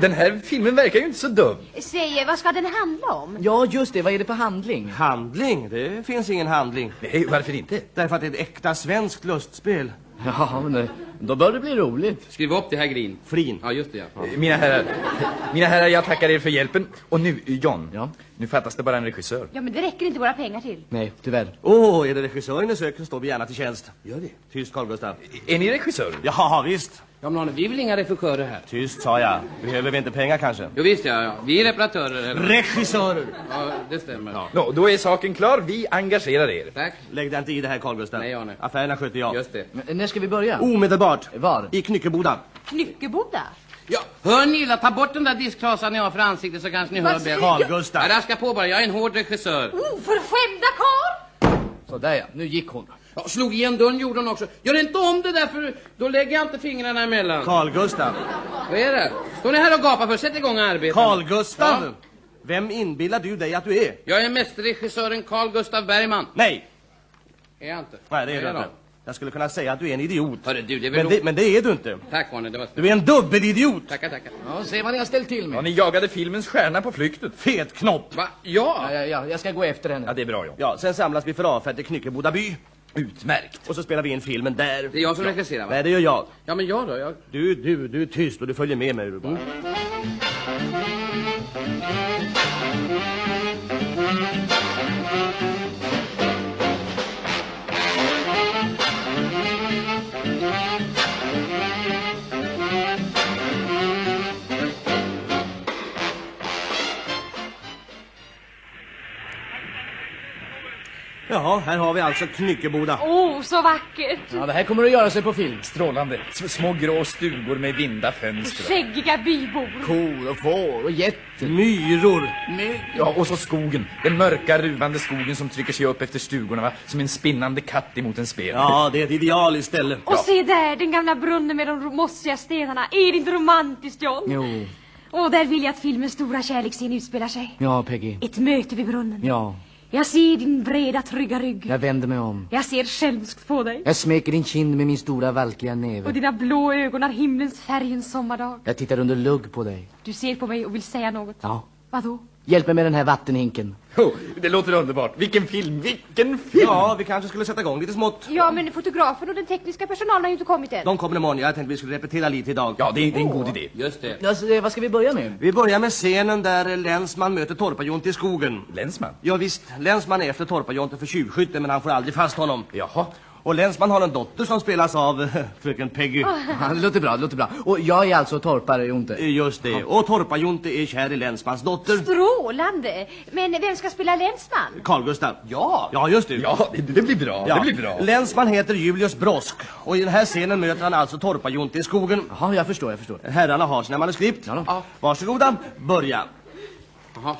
Den här filmen verkar ju inte så dum. Säg, vad ska den handla om? Ja, just det. Vad är det för handling? Handling? Det finns ingen handling. Nej, varför inte? Därför att det är ett äkta svenskt lustspel. Ja, men det, då bör det bli roligt. Skriv upp det här Grin. Flin. Ja, just det ja. Eh, Mina herrar, mina herrar, jag tackar er för hjälpen. Och nu, John. Ja? Nu fattas det bara en regissör. Ja, men det räcker inte våra pengar till. Nej, tyvärr. Åh, oh, är det regissören ni söker så står vi gärna till tjänst. Gör det. Tyst, Carl Gustav. Är ni regissörer? Ja, visst. Ja, men Arne, vi vill inga regissörer här. Tyst, sa jag. Behöver vi inte pengar kanske? Jo, visst ja, ja. Vi är reparatörer. Eller? Regissörer! Ja, det stämmer. Ja. Nå, då är saken klar. Vi engagerar er. Tack. Lägg dig inte i det här, Carl Gustav. Nej, Arne. Affärerna sköter jag. Just det. Men, när ska vi börja? Omedelbart. Var? I Knyckeboda. Knyckeboda? Ja, hör ni illa, ta bort den där disktrasan ni har för ansiktet så kanske ni Vad hör bättre. Carl Ja, Gustav. raska på bara, jag är en hård regissör. Oförskämda karl! Så där ja, nu gick hon. Ja, slog igen dörren gjorde hon också. Gör inte om det där för då lägger jag inte fingrarna emellan. Carl Gustav. Vad är det? Står ni här och gapar för? Sätt igång arbetet. Carl Gustav. Ja. Vem inbillar du dig att du är? Jag är mästerregissören Carl Gustav Bergman. Nej. Är jag inte? Nej, det är Vad du jag inte. Jag skulle kunna säga att du är en idiot. Hörru du, det är Men det, men det är du inte. Tack Arne, det var Du är en dubbelidiot. Tackar, tackar. Ja, se vad ni har ställt till med. Ja, ni jagade filmens stjärna på flyktet. Fet knopp. Va? Ja? Ja, ja, ja, jag ska gå efter henne. Ja, det är bra, ja. Ja, sen samlas vi för avfärd till Knyckeboda by. Utmärkt. Och så spelar vi in filmen där. Det är jag som regisserar va? Nej, det gör jag. Ja men jag då? Jag... Du, du, du är tyst och du följer med mig du bara. Jaha, här har vi alltså Knyckeboda. Åh, oh, så vackert. Ja, det här kommer att göra sig på film. Strålande. S- små grå stugor med vinda fönster. Skäggiga bybor. Kor och får och getter. Myror. Ja, och så skogen. Den mörka, ruvande skogen som trycker sig upp efter stugorna, va? Som en spinnande katt emot en spel. Ja, det är ett idealiskt ställe. Och se där, den gamla brunnen med de mossiga stenarna. Är det inte romantiskt, John? Jo. Och där vill jag att filmens stora kärleksscen utspelar sig. Ja, Peggy. Ett möte vid brunnen. Ja, Jag ser din breda, trygga rygg. jag vänder mig om. Jag ser självskt på dig. Jag smeker din kind med min stora valkiga Och näve. dina blå ögon har himlens färg en sommardag. Jag tittar under lugg på dig. Du ser på mig och vill säga något. Ja. Vadå? Hjälp mig med den här vattenhinken. Oh, det låter underbart. Vilken film, vilken film! Ja, vi kanske skulle sätta igång lite smått. Ja, men fotografen och den tekniska personalen har ju inte kommit än. De kommer imorgon. Jag tänkte vi skulle repetera lite idag. Ja, det är, det är en god idé. Just det. Alltså, vad ska vi börja med? Vi börjar med scenen där Länsman möter Torpajonte i skogen. Länsman? Ja visst, Länsman är efter Torpajonte för tjuvskytte men han får aldrig fast honom. Jaha. Och Länsman har en dotter som spelas av fröken Peggy. Ja, det låter bra, det låter bra. Och jag är alltså torpare, Jonte. Just det. Och Torpajonte är kär i Länsmans dotter. Strålande! Men vem ska spela länsman? Carl Gustav. Ja. Ja, just det. Ja, det, det blir bra. Ja. Det blir bra. Länsman heter Julius Brosk. Och i den här scenen möter han alltså Torpajonte i skogen. Ja, jag förstår, jag förstår. Herrarna har sina manuskript. Ja. Ja. Varsågoda, börja. Jaha.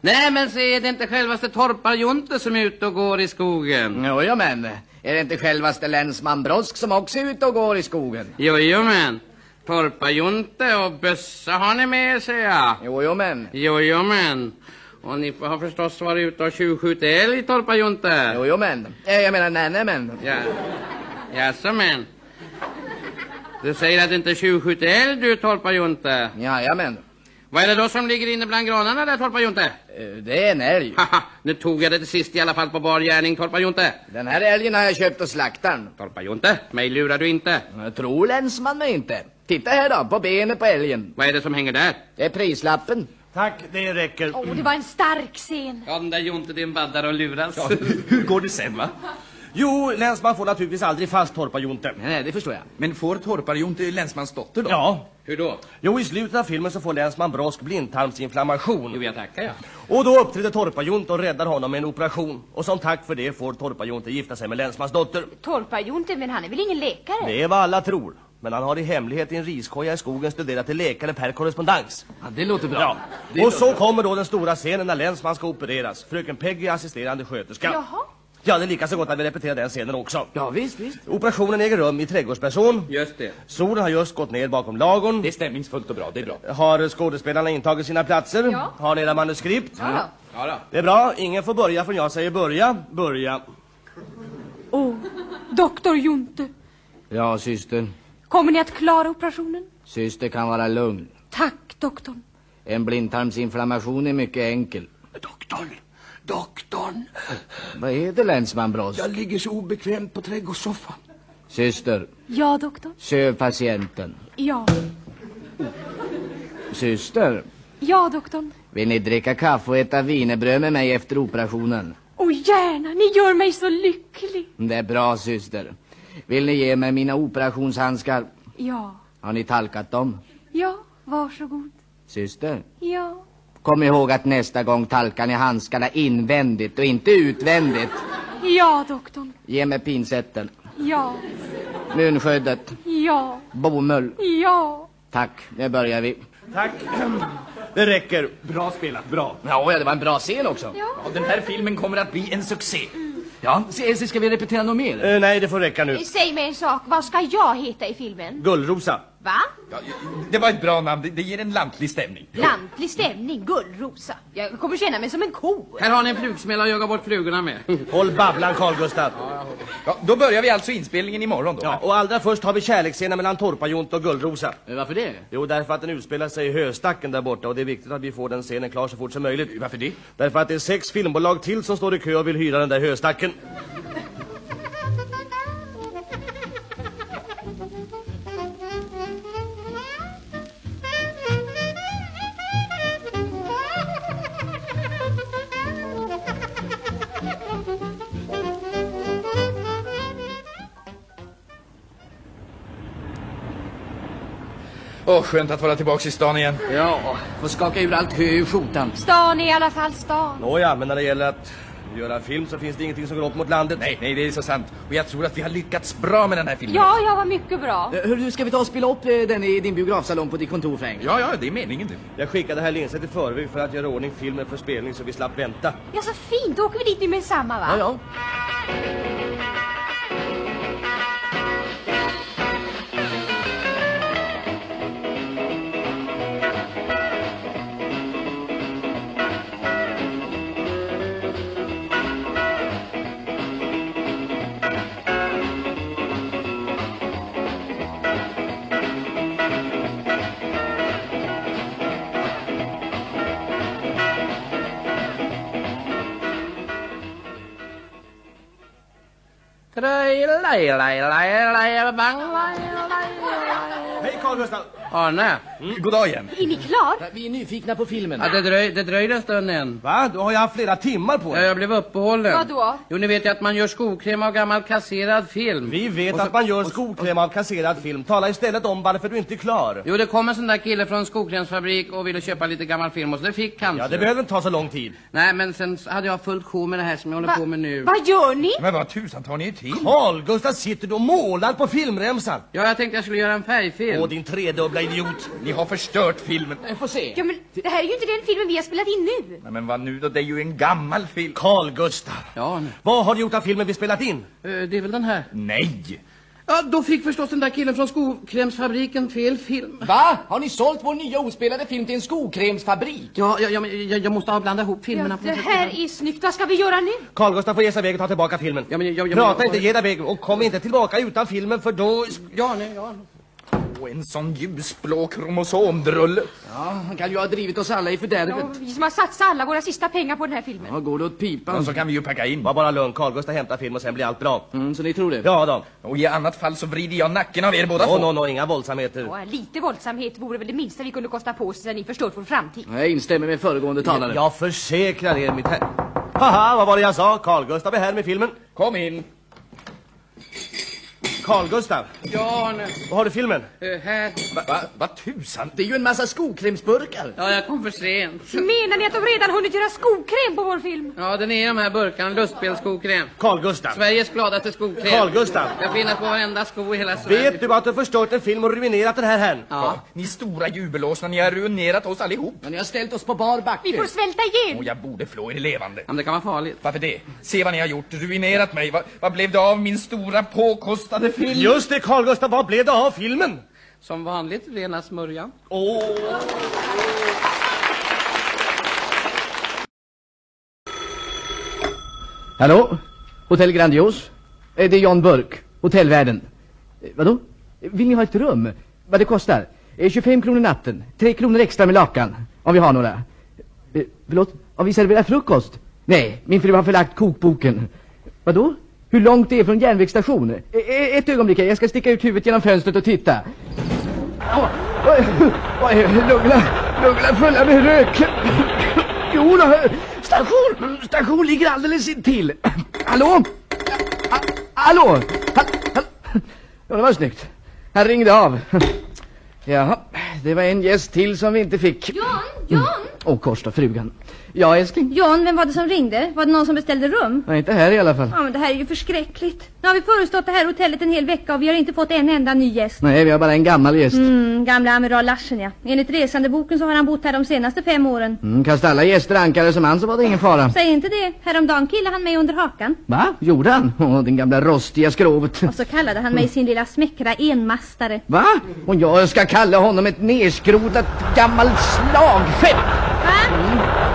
Nej men se, är det inte självaste torparjonte som är ute och går i skogen? Jo, ja, men. Är det inte självaste länsman Brosk som också är ute och går i skogen? Jo, jo men. Torparjonte och bössa har ni med sig ja. Jo, jo, men. Jo, jo men. Och ni har förstås varit ute och tjuvskjutit älg, torparjonte. Jo, jo, men. Eh, Jag menar, nej, nej, men. Ja. Jaså men. Du säger att det inte tjuvskjuter älg du, torparjonte. Ja, ja, men. Vad är det då som ligger inne bland granarna där, torparjonte? Eh, Det är en älg. [laughs] Haha, nu tog jag det till sist i alla fall på bar gärning, torparjonte. Den här älgen har jag köpt och slaktat. Torparjonte, mig lurar du inte. Jag tror länsman mig inte. Titta här då, på benet på älgen. Vad är det som hänger där? Det är prislappen. Tack, det räcker. Åh, det var en stark scen. Ja, den där Jonte, det är en baddare och luras. Ja, hur går det sen, va? Jo, Länsman får naturligtvis aldrig fast Torpajonte. Nej, nej, det förstår jag. Men får torparjonte länsmans dotter då? Ja. Hur då? Jo, i slutet av filmen så får Länsman Brosk blindtarmsinflammation. Jo, jag tackar jag. Och då uppträder Torpajonte och räddar honom med en operation. Och som tack för det får Torpajonte gifta sig med Länsmans dotter. Torparjonte, men han är väl ingen läkare? Det är vad alla tror. Men han har i hemlighet i en riskoja i skogen studerat till läkare per korrespondens. Ja, det låter bra. Ja. Det Och låter så bra. kommer då den stora scenen när Länsman ska opereras. Fröken Peggy är assisterande sköterska. Jaha. Ja, det är lika så gott att vi repeterar den scenen också. Ja, visst, visst. Operationen äger rum i trädgårdsperson. Just det. Solen har just gått ner bakom lagon. Det är stämningsfullt och bra, det är bra. Har skådespelarna intagit sina platser? Ja. Har ni era manuskript? Ja. Ja då. Det är bra, ingen får börja förrän jag säger börja. Börja. Åh, doktor Jonte. Ja, syster. Kommer ni att klara operationen? Syster kan vara lugn. Tack, doktorn. En blindtarmsinflammation är mycket enkel. Doktorn, doktorn, Vad är det, länsman Brosk? jag ligger så obekvämt på trädgårdssoffan. Syster, Ja, doktor. söv patienten. Ja. Syster, Ja, doktorn. vill ni dricka kaffe och äta wienerbröd med mig efter operationen? Och gärna, ni gör mig så lycklig. Det är bra, syster. Vill ni ge mig mina operationshandskar? Ja, Har ni talkat dem? ja, varsågod. Syster, Ja. Kom ihåg att nästa gång talkar ni handskarna invändigt och inte utvändigt. Ja, doktorn. Ge mig pincetten. Ja, Munskyddet. ja, Bomull. ja. Tack, nu börjar vi. Tack. Det räcker. Bra spelat, bra. Ja, ja, det var en bra scen också. Ja, den här filmen kommer att bli en succé. Ja, ska vi repetera något mer? Eh, nej, det får räcka nu. Säg mig en sak, vad ska jag heta i filmen? Gullrosa. Va? Det var ett bra namn, det, det ger en lantlig stämning. Lantlig stämning, gullrosa. Jag kommer känna mig som en ko. Här har ni en flugsmälla att jaga bort flugorna med. Håll babblan, Carl Gustaf. Ja, då börjar vi alltså inspelningen imorgon då. Ja, och allra först har vi kärleksscenen mellan Torpajont och Gullrosa. Eh, Varför det? Jo, därför att den utspelar sig i Höstacken där borta och det är viktigt att vi får den scenen klar så fort som möjligt. Varför det? Därför att det är sex filmbolag till som står i kö och vill hyra den där Höstacken. Åh, skönt att vara tillbaks i stan igen. Ja, får skaka ur allt hö ur skjortan. Stan är i alla fall stan. Nåja, men när det gäller att göra film så finns det ingenting som går upp mot landet. Nej, nej, det är så sant. Och jag tror att vi har lyckats bra med den här filmen. Ja, jag var mycket bra. Eh, Hur ska vi ta och spela upp eh, den i din biografsalong på ditt kontor, Frank? Ja, ja, det är meningen nu. Jag skickade herr Lindstedt i förväg för att göra ordning filmen för spelning så vi slapp vänta. Ja, så fint. Då åker vi dit nu med samma va? Ja, ja. Hey, call this out. Oh, no. Arne, God dag igen. Är ni klar? Vi är nyfikna på filmen. ja, det, dröj, det dröjde en stund än. Va? Du har ju haft flera timmar på Ja, jag blev uppehållen. Vadå? Jo, ni vet ju att man gör skokräm av gammal kasserad film. Vi vet så- att man gör skokräm av kasserad film. Tala istället om varför du inte är klar. Jo, det kom en sån där kille från skokrämsfabrik och ville köpa lite gammal film och så det fick han. Ja, det behöver inte ta så lång tid. Nej, men sen hade jag fullt sjå med det här som jag håller på med nu. Vad gör ni? Men vad tusan tar ni till? Carl Gustaf sitter du och målar på filmremsan. Ja, jag tänkte jag skulle göra en färgfilm. Åh, din tredubbla idiot. Ni har förstört filmen. Jag får se. Ja, men det här är ju inte den filmen vi har spelat in nu. Nej, men vad nu då? Det är ju en gammal film. Carl Gustaf. Ja, nu. Vad har du gjort av filmen vi spelat in? Eh, det är väl den här. Nej! Ja, då fick förstås den där killen från skokrämsfabriken fel film. Va? Har ni sålt vår nya ospelade film till en skokrämsfabrik? Ja, ja, ja men jag, jag måste ha blandat ihop Ja, filmerna på det här är snyggt. Vad ska vi göra nu? Carl Gustaf får ge sig iväg och ta tillbaka filmen. Ja, men jag, jag, Prata jag, inte, ge dig iväg och kom inte tillbaka utan filmen för då... Ja, nej, ja. Och en sån ljusblå kromosomdrulle. Ja, han kan ju ha drivit oss alla i fördärvet. Ja, vi som har satsat alla våra sista pengar på den här filmen. Ja, går det åt pipan? Och så kan vi ju packa in. Var bara lugn, Carl Gustaf hämtar film och sen blir allt bra. Mm, så ni tror det? Ja då. Och i annat fall så vrider jag nacken av er båda Nå, två. nå, nå, inga våldsamheter. Ja, lite våldsamhet vore väl det minsta vi kunde kosta på oss sen ni förstört vår framtid. Jag instämmer med föregående talare. Jag försäkrar er mitt här... Haha, vad var det jag sa? Carl Gustaf är här med filmen. Kom in. Carl Gustaf, Ja, nu. vad har du filmen? Eh, här. Va, va, vad tusan? Det är ju en massa skokrämsburkar. Ja, jag kom för sent. Menar ni att de redan hunnit göra skokräm på vår film? Ja, den är i de här burkarna. Lustspelsskokräm. Carl Gustaf. Sveriges gladaste skokräm. Carl Gustaf. Jag finner på varenda sko i hela Sverige. Vet du att du har förstört en film och ruinerat den här herrn? Ja. Ni stora jubelåsna, ni har ruinerat oss allihop. Men ni har ställt oss på bar backe. Vi får svälta ihjäl. Och jag borde flå er levande. Ja, men det kan vara farligt. Varför det? Se vad ni har gjort, ruinerat mig. Vad, vad blev det av min stora påkostade film? Just det, Carl Gustaf, vad blev det av filmen? Som vanligt, rena smörjan. Åh! Hallå? Hotell Grandios? Eh, Det är Jan Burk, hotellvärden. Eh, Vadå? Vill ni ha ett rum? Vad det kostar? Eh, 25 kronor natten, 3 kronor extra med lakan, om vi har några. Eh, Förlåt, om vi serverar frukost? Nej, min fru har förlagt kokboken. Vadå? Hur långt det är från järnvägsstation? Eh, eh, Ett ögonblick, jag ska sticka ut huvudet genom fönstret och titta. Lugna, lugna, fulla med rök. Jo station, station ligger alldeles intill. Hallå? Ha, hallå? Ha, ha. Ja, det var snyggt. Han ringde av. Jaha, det var en gäst till som vi inte fick. Jan, Jan! Åh, kors då, frugan. Ja, älskling. John, vem var det som ringde? Var det någon som beställde rum? Nej, inte här i alla fall. Ja, men det här är ju förskräckligt. Nu har vi förestått det här hotellet en hel vecka och vi har inte fått en enda ny gäst. Nej, vi har bara en gammal gäst. Mm, gamla amiral Larsen, ja. Enligt resandeboken så har han bott här de senaste fem åren. Mm, kast alla gäster ankare som han så var det ingen fara. Säg inte det. Häromdagen killade han mig under hakan. Va? Gjorde han? Åh, den gamla rostiga skrovet. Och så kallade han mig sin lilla smäckra enmastare. Va? Och jag ska kalla honom ett nerskrotat gammalt slagskepp. Va? Vad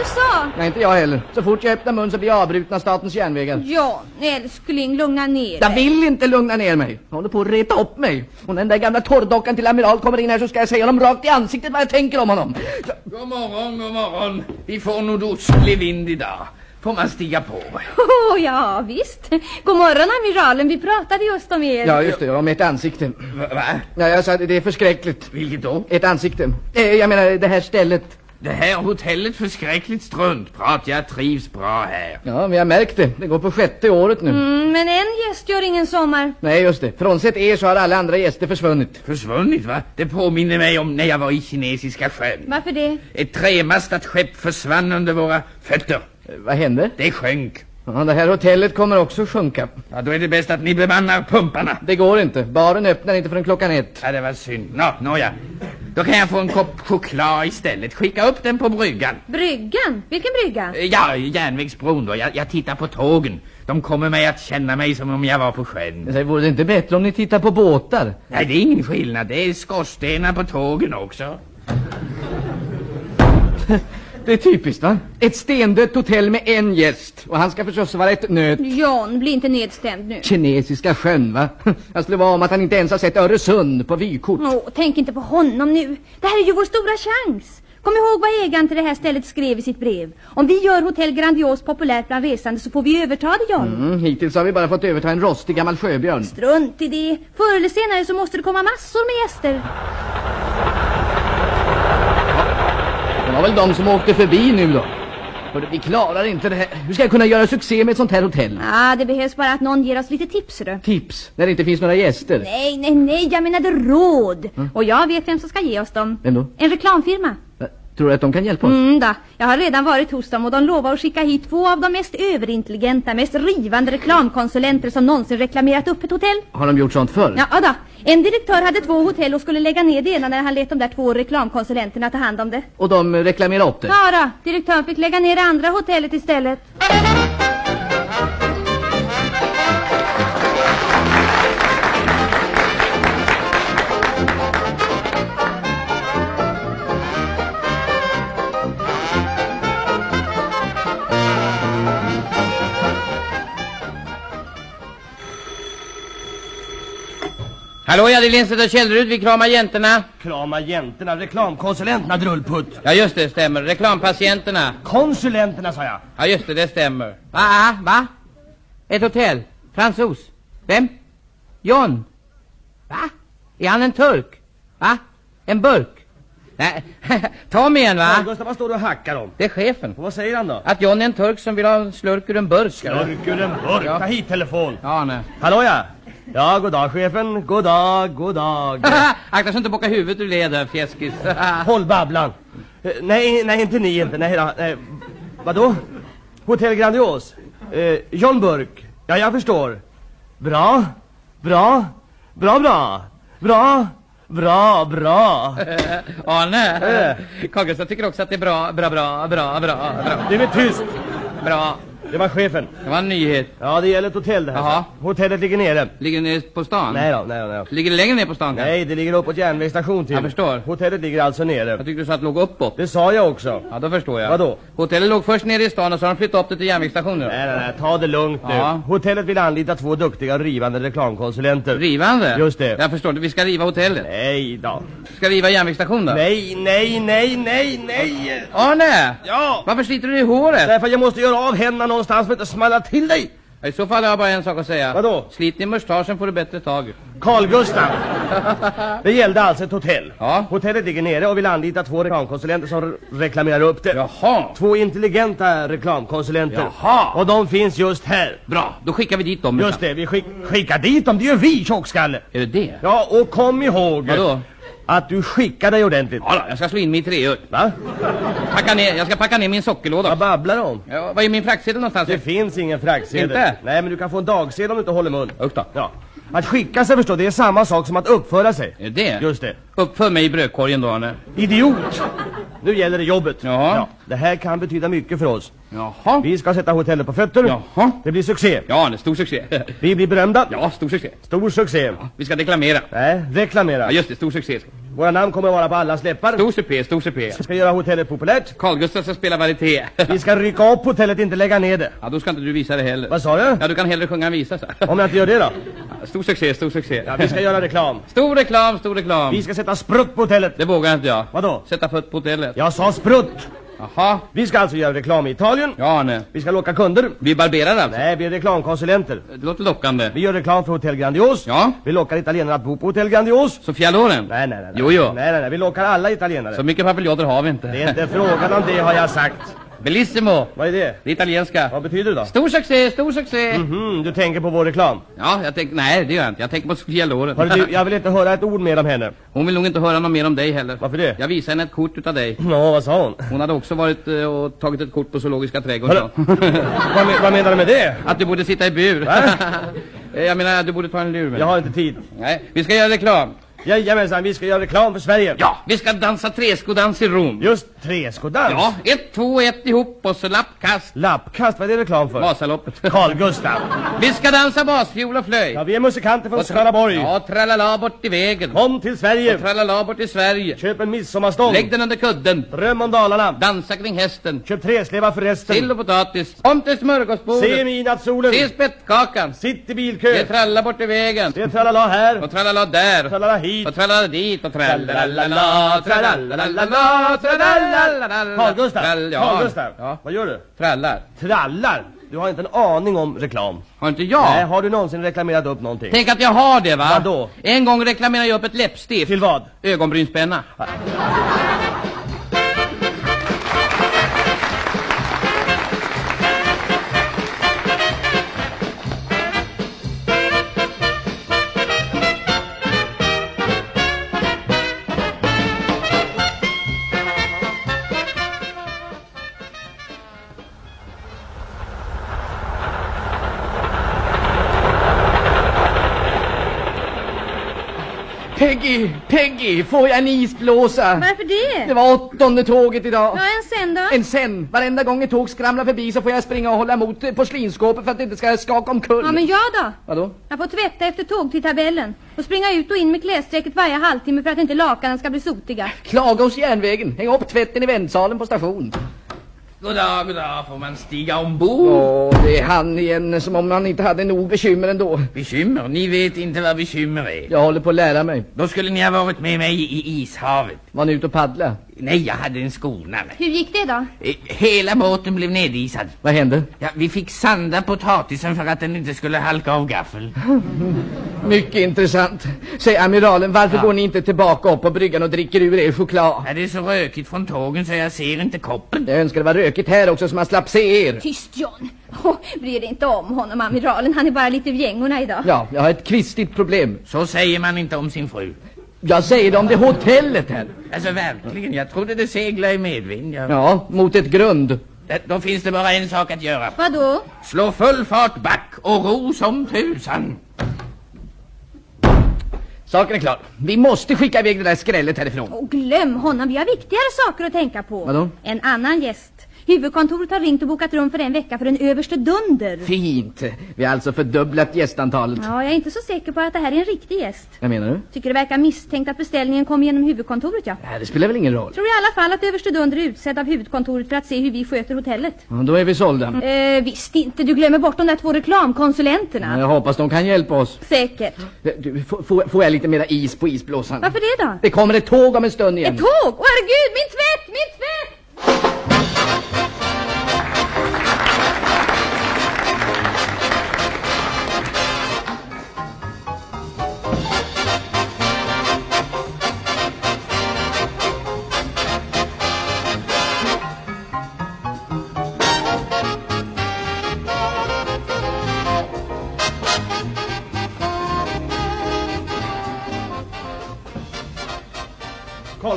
du sa. Nej, inte jag heller. Så fort jag öppnar mun så blir jag avbruten av statens järnvägar. Ja, älskling, lugna ner Jag dig. vill inte lugna ner mig. Jag håller på att reta upp mig. Och när den där gamla torrdockan till amiral kommer in här så ska jag säga honom rakt i ansiktet vad jag tänker om honom. God morgon, god morgon. Vi får nordostlig vind idag. Får man stiga på? [laughs] Oh, ja, visst. God morgon, amiralen. Vi pratade just om er. Ja, just det. Om ett ansikte. Va? va? Ja, jag sa det är förskräckligt. Vilket då? Ett ansikte. Eh, jag menar det här stället. Det här hotellet förskräckligt struntprat. Jag trivs bra här. Ja, vi har märkt det. Det går på sjätte året nu. Mm, men en gäst gör ingen sommar. Nej, just det. Frånsett er så har alla andra gäster försvunnit. Försvunnit va? Det påminner mig om när jag var i Kinesiska sjön. Varför det? Ett tremastat skepp försvann under våra fötter. Eh, Vad hände? Det sjönk. Ja, det här hotellet kommer också sjunka. Ja, då är det bäst att ni bemannar pumparna. Det går inte. Baren öppnar inte förrän klockan ett. Ja, det var synd. Nå, nåja. Då kan jag få en kopp choklad istället. Skicka upp den på bryggan. Bryggan? Vilken brygga? Eh, Ja, järnvägsbron då. Jag, jag tittar på tågen. De kommer mig att känna mig som om jag var på sjön. Säger, vore det inte bättre om ni tittar på båtar? Nej, det är ingen skillnad. Det är skorstenar på tågen också. [laughs] Det är typiskt va? Ett stendött hotell med en gäst. Och han ska förstås vara ett nöt. John, bli inte nedstämd nu. Kinesiska sjön va? [laughs] Jag skulle vara om att han inte ens har sett Öresund på vykort. Åh, tänk inte på honom nu. Det här är ju vår stora chans. Kom ihåg vad ägaren till det här stället skrev i sitt brev. Om vi gör hotell Grandios populärt bland resande så får vi överta det, John. Mm, hittills har vi bara fått överta en rostig gammal sjöbjörn. Strunt i det. Förr eller senare så måste det komma massor med gäster. Var väl de som åkte förbi nu då. Hörde, vi klarar inte det här. Hur ska jag kunna göra succé med ett sånt här hotell? Ja, det behövs bara att någon ger oss lite tips, du. Tips, när det inte finns några gäster. Nej, nej, nej, jag menade råd. Och jag vet vem som ska ge oss dem. Vem då? En reklamfirma. Tror du att de kan hjälpa oss? Mm, då. Jag har redan varit hos dem och de lovar att skicka hit två av de mest överintelligenta, mest rivande reklamkonsulenter som någonsin reklamerat upp ett hotell. Har de gjort sånt förr? Ja, då. En direktör hade två hotell och skulle lägga ner det ena när han lät de där två reklamkonsulenterna ta hand om det. Och de reklamerar upp det? Ja då. direktören fick lägga ner det andra hotellet istället. Hallå, ja, det är Lindstedt och Källerud. Vi kramar jäntorna. Krama jäntorna, reklamkonsulenterna, drullputt. Ja, just det, stämmer. Reklampatienterna. Konsulenterna, sa jag. Ja, just det, det stämmer. Va? Va? Ett hotell? Fransos? Vem? John? Va? Är han en turk? Va? En burk? Nej, [laughs] Tom igen va? Ja, Gustav, vad står du och hackar om? Det är chefen. Och vad säger han då? Att John är en turk som vill ha en slurk ur en burk. Slurk ur en burk? Ja. Ta hit telefon. Ja, nej. Hallå ja. Ja, god dag chefen. God dag, god dag. [laughs] Akta så inte bocka huvudet ur leder, fjäskis. [laughs] Håll babblan. Eh, nej, nej, inte ni inte. Nej, då. nej. Vadå? Hotell Grandios? Eh, John Burk? Ja, jag förstår. Bra, bra, bra, bra, bra, bra, bra. Arne, Carl Gustaf tycker också att det är bra, bra, bra, bra, bra, bra. Du är tyst. Bra. Det var chefen. Det var en nyhet. Ja, det gäller ett hotell det här. Jaha. Hotellet ligger nere. Ligger nere på stan? Nej då, nej då, nej då. Ligger det längre ner på stan kanske? Nej, det ligger uppåt järnvägsstation till. Jag förstår. Hotellet ligger alltså nere. Jag tyckte du sa att det låg uppåt. Det sa jag också. Ja, då förstår jag. Vadå? Hotellet låg först nere i stan och så har de flyttat upp det till järnvägsstationen. Nej, nej, nej, ta det lugnt nu. Ja. Hotellet vill anlita två duktiga och rivande reklamkonsulenter. Rivande? Just det. Jag förstår. Vi ska riva hotellet. Nej då. Ska riva järnvägsstationen? Nej, nej, nej, nej, nej. Arne! Ja! Varför sliter du i håret? Därför jag måste göra av händerna någonstans för att smalla till dig. I så fall har jag bara en sak att säga. Vadå? Slit i mustaschen får du bättre tag. Carl Gustav. [laughs] Det gällde alltså ett hotell. Ja. Hotellet ligger nere och vill anlita två reklamkonsulenter som re- reklamerar upp det. Jaha. Två intelligenta reklamkonsulenter. Jaha. Och de finns just här. Bra, då skickar vi dit dem. Just det, vi skick, skickar dit dem. Det är ju vi, tjockskalle. Är det det? Ja, och kom ihåg Vadå? Att du skickar dig ordentligt. Ja, då, jag ska slå in mig i trehjul. Va? Packa ner, jag ska packa ner min sockerlåda. Vad babblar du om? Ja, vad är min fraktsedel någonstans? Det finns ingen fraktsedel. Inte? Nej, men du kan få en dagsedel om du inte håller mun. Usch då. Ja. Att skicka sig förstå, det är samma sak som att uppföra sig. Är det? Just det. Uppför mig i brödkorgen då, Arne. Idiot! Nu gäller det jobbet. Ja. Det här kan betyda mycket för oss. Jaha. Vi ska sätta hotellet på fötter. Jaha. Det blir succé. Ja, Arne, stor succé. Vi blir berömda. Ja, stor succé. Stor succé. Vi ska deklamera. Nej, reklamera. Ja, just det, stor succé. Våra namn kommer att vara på allas läppar. Stor supé, stor supé. Vi ska göra hotellet populärt. Carl Gustaf ska spela varieté. Vi ska rycka upp hotellet, inte lägga ner det. Ja, då ska inte du visa det heller. Vad sa du? Ja, du kan hellre sjunga en visa så. Om jag inte gör det då? Ja, Stor succé, stor succé. Ja, vi ska göra reklam. Stor reklam, stor reklam. Vi ska sätta sprutt på hotellet. Det vågar inte jag. Vadå? Sätta fött på hotellet. Jag sa sprutt. Jaha. Vi ska alltså göra reklam i Italien. Ja, Arne. Vi ska locka kunder. Vi barberar alltså? Nej, vi är reklamkonsulenter. Det låter lockande. Vi gör reklam för Hotel Grandios. Ja. Vi lockar italienare att bo på Hotell Grandios. Sofia Loren? Nej, nej, nej. Jo, jo. Nej, nej, nej. Vi lockar alla italienare. Så mycket papiljotter har vi inte. Det är inte frågan om det har jag sagt. Bellissimo. Vad är det? Det är italienska. Vad betyder det då? Stor succé, stor succé. Mhm, du tänker på vår reklam. Ja, jag tänker, nej det gör jag inte. Jag tänker på Sofia Loren. Hörru du, jag vill inte höra ett ord mer om henne. Hon vill nog inte höra något mer om dig heller. Varför det? Jag visade henne ett kort utav dig. Ja, vad sa hon? Hon hade också varit eh, och tagit ett kort på Zoologiska trädgården. [laughs] Vad, men, vad menar du med det? Att du borde sitta i bur. Va? [laughs] Eh, jag menar, du borde ta en lur med. Jag har inte tid. Nej, vi ska göra reklam. Jajamensan, vi ska göra reklam för Sverige. Ja, vi ska dansa träskodans i Rom. Just träskodans. Ja, ett, två, ett ihop och så lappkast. Lappkast, vad är det reklam för? Vasaloppet. [laughs] Carl Gustav. Vi ska dansa basfiol och flöjt. Ja, vi är musikanter från Skaraborg. Ja, tralala bort i vägen. Kom till Sverige. Och tralala bort i Sverige. Köp en midsommarstång. Lägg den under kudden. Dröm om Dalarna. Dansa kring hästen. Köp träslevar för resten. Sill och potatis. Kom till smörgåsbordet. Se midnattssolen. Se spettkakan. Sitt i Det bilkö. är tralla bort i vägen. Det tralala här. Och tralala där. Tralala hit. Och dit och tralalala, tralalala, tralalala. Carl Gustav. Trall- ja. Carl Gustav. Ja. Vad gör du? Trallar. Trallar. Du har inte en aning om reklam. Har inte jag? Nej, har du någonsin reklamerat upp någonting? Tänk att jag har det va? Vadå? En gång reklamerade jag upp ett läppstift. Till vad? Ögonbrynspenna. Peggy, Peggy, får jag en isblåsa? Varför det? Det var åttonde tåget idag. Ja, en sen då? En sen. Varenda gång ett tåg skramlar förbi så får jag springa och hålla emot eh, porslinsskåpet för att det inte ska skaka omkull. Ja, men jag då? Vadå? Jag får tvätta efter tågtidtabellen och springa ut och in med klädstrecket varje halvtimme för att inte lakanen ska bli sotiga. Klaga hos järnvägen. Häng upp tvätten i väntsalen på station. God dag, god dag. Får man stiga ombord? Åh, det är han igen som om han inte hade nog bekymmer ändå. Bekymmer? Ni vet inte vad bekymmer är. Jag håller på att lära mig. Då skulle ni ha varit med mig i ishavet. Var ni ute och paddla? Nej, jag hade en skona med. Hur gick det då? Eh, Hela båten blev nedisad. Vad hände? Ja, vi fick sanda potatisen för att den inte skulle halka av gaffeln. [laughs] Mycket intressant. Säg amiralen, varför Ja. går ni inte tillbaka upp på bryggan och dricker ur er choklad? Ja, det är så rökigt från tågen så jag ser inte koppen. Jag önskar det var rökigt här också så man slapp se er. Tyst John! Oh, bryr dig inte om honom, amiralen. Han är bara lite ur gängorna idag. Ja, jag har ett kvistigt problem. Så säger man inte om sin fru. Jag säger det om det hotellet här. Alltså verkligen, jag trodde det seglade i medvind. Jag... Ja, mot ett grund. Det- Då finns det bara en sak att göra. Vadå? Slå full fart back och ro som tusan. Saken är klar. Vi måste skicka iväg det där skrället härifrån. Och glöm honom, vi har viktigare saker att tänka på. Vadå? En annan gäst. Huvudkontoret har ringt och bokat rum för en vecka för en överste dunder. Fint. Vi har alltså fördubblat gästantalet. Ja, jag är inte så säker på att det här är en riktig gäst. Vad menar du? Tycker det verkar misstänkt att beställningen kom genom huvudkontoret, ja. Nej, det spelar väl ingen roll. Tror i alla fall att överste dunder är utsedd av huvudkontoret för att se hur vi sköter hotellet. Ja, då är vi sålda. Eh, visst inte, du glömmer bort de där två reklamkonsulenterna. Jag hoppas de kan hjälpa oss. Säkert. Du, får, får, får jag lite mera is på isblåsan? Varför det då? Det kommer ett tåg om en stund igen. Ett tåg? Åh herregud, min tvätt, min tvätt!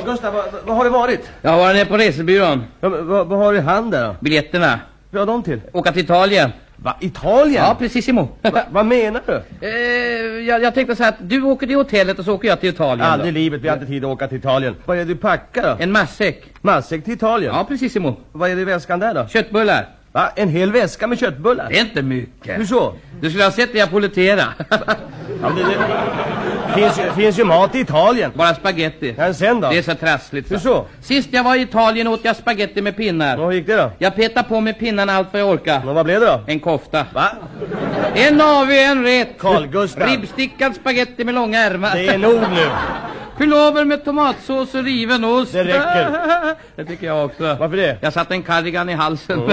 Gustav, vad, vad har det varit? Jag har varit nere på resebyrån. Ja, vad, vad har du i hand där då? Biljetterna. Vad har de till? Åka till Italien. Va, Italien? Ja, precisimo. Va, vad menar du? [laughs] eh, jag, jag tänkte så här att du åker till hotellet och så åker jag till Italien. Aldrig i livet, vi har inte tid att åka till Italien. Vad är det du packar då? En matsäck. Matsäck till Italien? Ja, precisimo. Vad är det i väskan där då? Köttbullar. Va, en hel väska med köttbullar? Det är inte mycket. Hur så? Du skulle ha sett det jag pollettera. Ja, det, det finns, finns ju mat i Italien. Bara spaghetti. Ja, sen då? Det är så trassligt. Hur så? Sist jag var i Italien åt jag spaghetti med pinnar. Vad gick det då? Jag petade på med pinnarna allt vad jag orkade. Men vad blev det då? En kofta. Va? En AV, en rätt. Carl Gustav. Ribbstickad spaghetti med långa ärmar. Det är nog nu. Pullover med tomatsås och riven ost. Det räcker. [laughs] det tycker jag också. Varför det? Jag satte en cardigan i halsen. [laughs]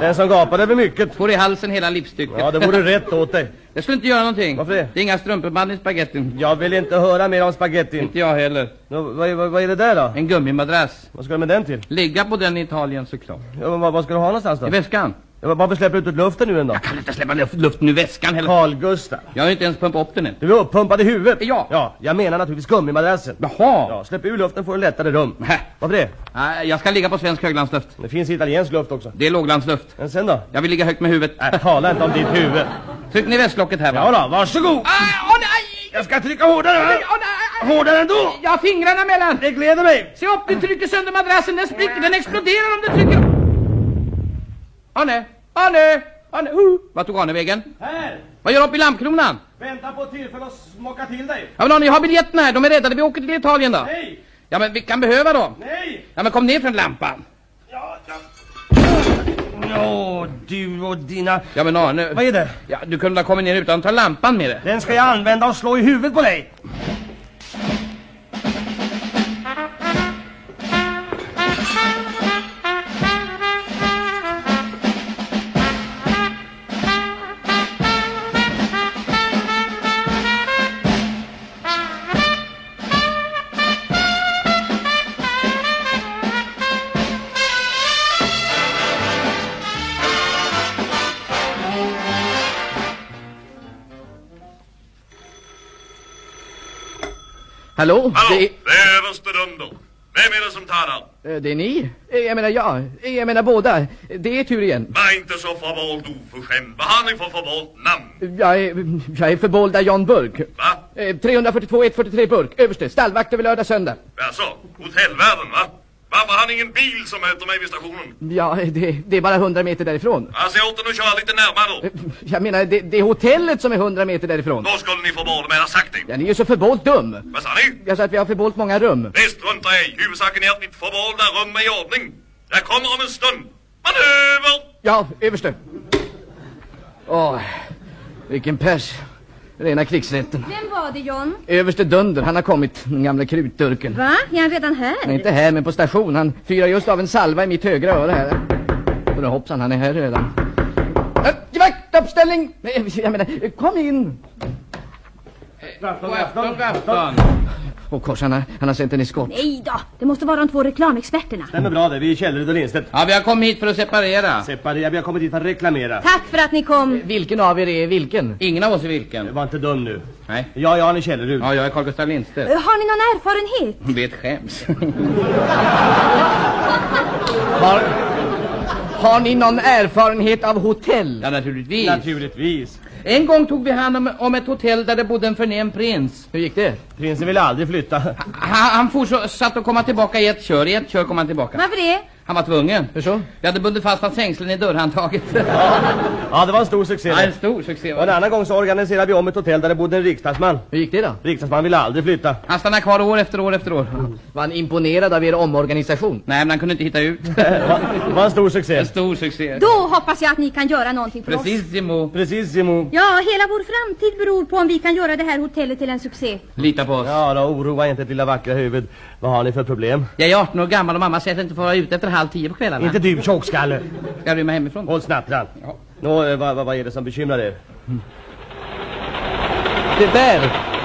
Den som gapade över mycket. Får i halsen hela livstycket. Ja, det vore rätt åt dig. Det skulle inte göra någonting. Varför det? Det är inga strumpeband i spagettin. Jag vill inte höra mer om spagettin. Inte jag heller. Nå, vad, vad, vad är det där då? En gummimadrass. Vad ska du med den till? Ligga på den i Italien såklart. Ja, vad, vad ska du ha någonstans då? I väskan. Varför släpper du ut luften nu ändå? Jag kan inte släppa luft- luften ur väskan heller. Carl Gustav. Jag har inte ens pumpat upp den än. Du är uppumpad i huvudet. Ja. Ja, jag menar naturligtvis gummimadrassen. Jaha. Ja, släpp ur luften får du lättare rum. Nä. Varför det? Nej, Jag ska ligga på svensk höglandsluft. Det finns italiensk luft också. Det är låglandsluft. Men sen då? Jag vill ligga högt med huvudet. Nej, tala inte om ditt huvud. Tryck ner väsklocket här va. Ja då, varsågod! Ah, åh nej! Jag ska trycka hårdare! Åh nej! Hårdare ändå! Jag har fingrarna mellan. Det gläder mig! Se upp, du trycker sönder madrassen. Den spricker, den exploderar om du trycker. Arne, Arne, Arne. Uh. Vad tog Arne vägen? Här! Vad gör du uppe i lampkronan? Vänta på ett tillfälle att smaka till dig. Ja men Arne, jag har biljetterna här. De är räddade. Vi åker till Italien då. Nej! Ja men vi kan behöva dem. Nej! Ja men kom ner från lampan. Ja, ja. Åh, du och dina... Ja men Arne. Vad är det? Ja, du kunde ha kommit ner utan att ta lampan med dig. Den ska jag använda och slå i huvudet på dig. Hallå? Hallå, Det, det är överste Dunder. Vem är det som talar? är, det är ni? Eh, Jag menar jag. Eh, Jag menar båda. Det är tur igen. Var inte så förvåld oförskämd. Vad har ni för förvålt namn? Jag är, jag är förbålda Jan Burk. Va? Eh, 342 143 Burk. Överste. Stallvakt över lördag söndag. Alltså, hotellvärden va? Varför har ni ingen bil som möter mig vid stationen? Ja, det, det är bara 100 meter därifrån. Alltså jag åt den och köra lite närmare då. Jag menar, det, det är hotellet som är 100 meter därifrån. Då skulle ni få både med ha sagt det. Ja, ni är ju så förbålt dum. Vad sa ni? Jag sa att vi har förbålt många rum. Det struntar jag i. Huvudsaken är att mitt förvalda rum är i ordning. Jag kommer om en stund. Manöver! Ja, överste. Åh, vilken pers. Rena krigsrätten. Vem var det, John? Överste Dunder, han har kommit, den gamla krutdurken. Va? Är han redan här? Han är inte här, men på station. Han fyrar just av en salva i mitt högra öra här. Då hoppsan, han är här redan. Äh, Vaktuppställning! Jag menar, kom in! God afton, god afton. Och kors, han har, han har sänt en eskort. Nej då, det måste vara de två reklamexperterna. Stämmer bra det, vi är Källerud och Lindstedt. Ja, vi har kommit hit för att separera. Separera, vi har kommit hit för att reklamera. Tack för att ni kom. Vilken av er är vilken? Ingen av oss är vilken. Var inte dum nu. Nej. Jag är Arne Källerud. Ja, jag är Carl Gustaf Lindstedt. Eh, Har ni någon erfarenhet? [laughs] Vet skäms. [laughs] Har, har ni någon erfarenhet av hotell? Ja, naturligtvis. Naturligtvis. En gång tog vi hand om, om ett hotell där det bodde en förnäm prins. Hur gick det? Prinsen ville aldrig flytta. Han, han fortsatte att komma tillbaka i ett kör. I ett kör kom han tillbaka. Varför det? Han var tvungen. Hur så? Vi hade bundit fast hans hängslen i dörrhandtaget. [laughs] Ja, det var en stor succé. Ja, en stor succé. Och en annan gång så organiserade vi om ett hotell där det bodde en riksdagsman. Hur gick det då? Riksdagsman ville aldrig flytta. Han stannade kvar år efter år efter år. Var han imponerad av er omorganisation? Nej, men han kunde inte hitta ut. [laughs] Det var- en stor succé. En stor succé. Då hoppas jag att ni kan göra någonting för oss. Precisimo. Precis Simo. Ja, hela vår framtid beror på om vi kan göra det här hotellet till en succé. Lita på oss. Ja då, oroa inte ert lilla vackra huvud. Vad har ni för problem? Jag är 18 år gammal och mamma säger att jag inte får vara ute efter halv tio på kvällarna. Inte du tjockskalle. Ska jag rymma hemifrån? Håll snattran. Ja. Nå, eh, vad, vad, vad är det som bekymrar er? Det där!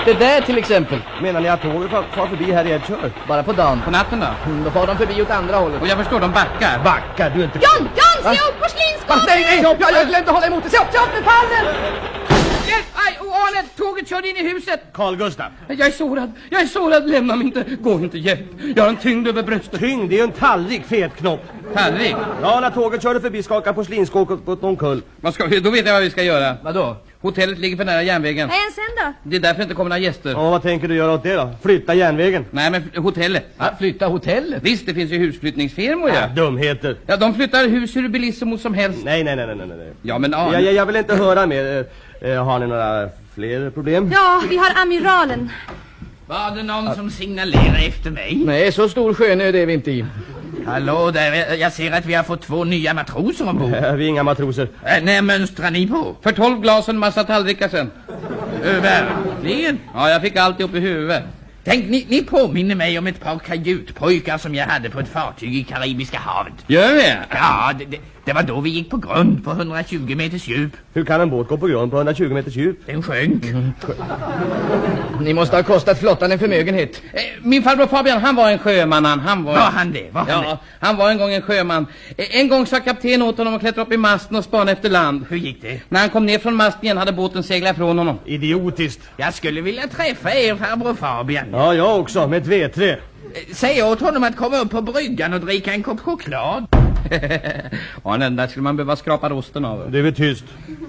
Det där till exempel. Menar ni att tåget far, far förbi här i ert kör? Bara på dagen. På natten då? Mm, Då far de förbi åt andra hållet. Och jag förstår, de backar. Backar, du är inte... John! John, se upp porslinsskåpet! Nej, nej! Jag, jag glömde hålla emot det. Se upp, se upp, nu faller! Hjälp! Aj! Arne, tåget körde in i huset! Carl Gustav. Jag är sårad, jag är sårad, lämna mig inte, gå inte, hjälp. Jag har en tyngd över bröstet. Tyngd, det är ju en tallrik, fet knopp. Tallrik? Ja, när tåget körde förbi skakade porslinsskåpet på omkull. Vad ska vi, då vet jag vad vi ska göra. Vadå? Hotellet ligger för nära järnvägen. Än sen då? Det är därför det inte kommer några gäster. Ja, vad tänker du göra åt det då? Flytta järnvägen? Nej, men hotellet. Ja, flytta hotellet? Visst, det finns ju husflyttningsfirmor, ja. Ja, dumheter. Ja, de flyttar hus hur bilissimo som helst. Nej, nej, nej, nej, nej, nej. Ja, men Arne... Jag, jag, jag vill inte höra mer. Eh, eh, har ni några fler problem? Ja, vi har amiralen. Var det någon som signalerade efter mig? Nej, så stor sjönöd är vi inte i. Hallå där, jag ser att vi har fått två nya matroser ombord. Eh, [laughs] vi är inga matroser. Äh, när mönstrar ni på? För tolv glas och en massa tallrikar sen. Verkligen? Ja, jag fick alltihop i huvudet. Tänk, ni, ni påminner mig om ett par kajutpojkar som jag hade på ett fartyg i Karibiska havet. Gör vi? Ja, det, det, det var då vi gick på grund på 120 meters djup. Hur kan en båt gå på grund på 120 meters djup? Den sjönk. Ni måste ha kostat flottan en förmögenhet. Eh, Min farbror Fabian, han var en sjöman han. han var... Var han det? Var han Ja, det? han var en gång en sjöman. Eh, En gång sa kapten åt honom att klättra upp i masten och spana efter land. Hur gick det? När han kom ner från masten igen hade båten seglat ifrån honom. Idiotiskt. Jag skulle vilja träffa er farbror Fabian. Ja, jag också, med ett V3. Eh, Säg åt honom att komma upp på bryggan och dricka en kopp choklad. [laughs] ja, den där skulle man behöva skrapa rosten av. Du är tyst.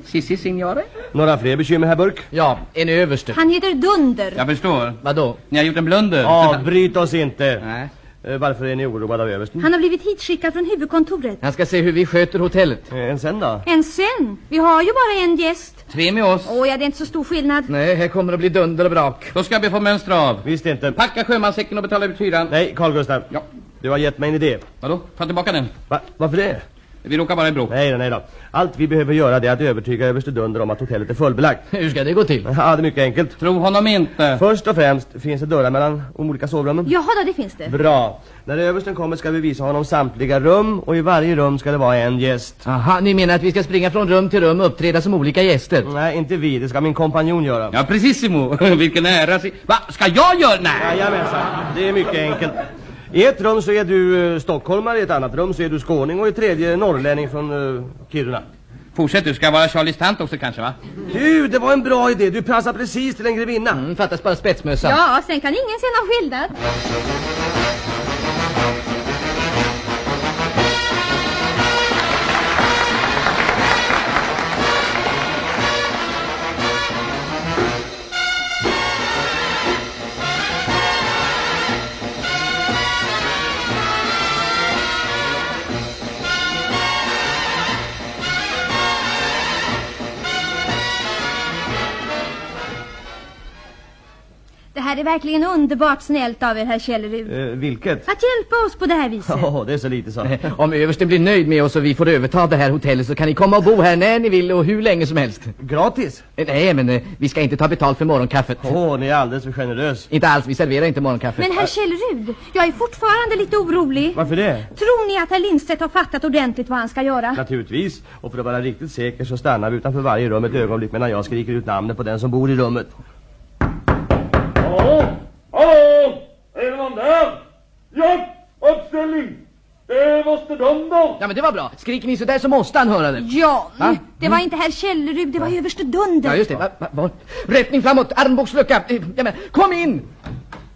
Sissi, signore? Några fler bekymmer, herr Burk? Ja, en överste. Han heter Dunder. Jag förstår. Vadå? Ni har gjort en blunder. Avbryt oss inte. Nej. Eh, Varför är ni oroade av översten? Han har blivit hitskickad från huvudkontoret. Han ska se hur vi sköter hotellet. Eh, En sen då? En sen. Vi har ju bara en gäst. Tre med oss. Åh ja, det är inte så stor skillnad. Nej, här kommer det bli dunder och brak. Då ska vi få mönstra av. Visst inte. Packa sjömanssäcken och betala ut hyran. Nej, Carl Gustav. Ja. Du har gett mig en idé. Vadå? Ta tillbaka den. Va? Varför det? Vi råkar bara i bro. Nej då, nej då. Allt vi behöver göra är att övertyga överste Dunder om att hotellet är fullbelagt. [laughs] Hur ska det gå till? Ja, det är mycket enkelt. Tro honom inte. Först och främst finns det dörrar mellan de olika sovrummen. Jaha då, det finns det. Bra. När översten kommer ska vi visa honom samtliga rum och i varje rum ska det vara en gäst. Aha, ni menar att vi ska springa från rum till rum och uppträda som olika gäster? Nej, inte vi. Det ska min kompanjon göra. Ja, precisimo. [laughs] Vilken ära. Va? Ska jag göra? Nej. Jajamensan. Det är mycket enkelt. I ett rum så är du eh, stockholmare, i ett annat rum så är du skåning och i tredje norrlänning från uh, Kiruna. Fortsätt du. Ska vara Charlies tant också kanske va? Du, det var en bra idé. Du passar precis till en grevinna. Mm, fattas bara spetsmössa. Ja, sen kan ingen se någon skillnad. Är verkligen underbart snällt av er, herr Källerud. Eh, vilket? Att hjälpa oss på det här viset. Ja, det är så lite så. Om översten blir nöjd med oss och vi får överta det här hotellet så kan ni komma och bo här när ni vill och hur länge som helst. Gratis? Eh, Nej, men eh, vi ska inte ta betalt för morgonkaffet. Åh, ni är alldeles för generös. Inte alls, vi serverar inte morgonkaffet. Men herr Källerud, jag är fortfarande lite orolig. Varför det? Tror ni att herr Lindstedt har fattat ordentligt vad han ska göra? Naturligtvis. Och för att vara riktigt säker så stannar vi utanför varje rum ett ögonblick medan jag skriker ut namnet på den som bor i rummet. Hallå? Hallå? Är det någon där? Ja, uppställning! Det är Överste Dunder! Ja, men det var bra. Skriker ni så där så måste han höra det. Ja, Va? det var inte herr Källerud, det var överste Dunder. Ja, just det. Va, va, va? Rättning framåt, armbågslucka. Eh, Ja, men, kom in!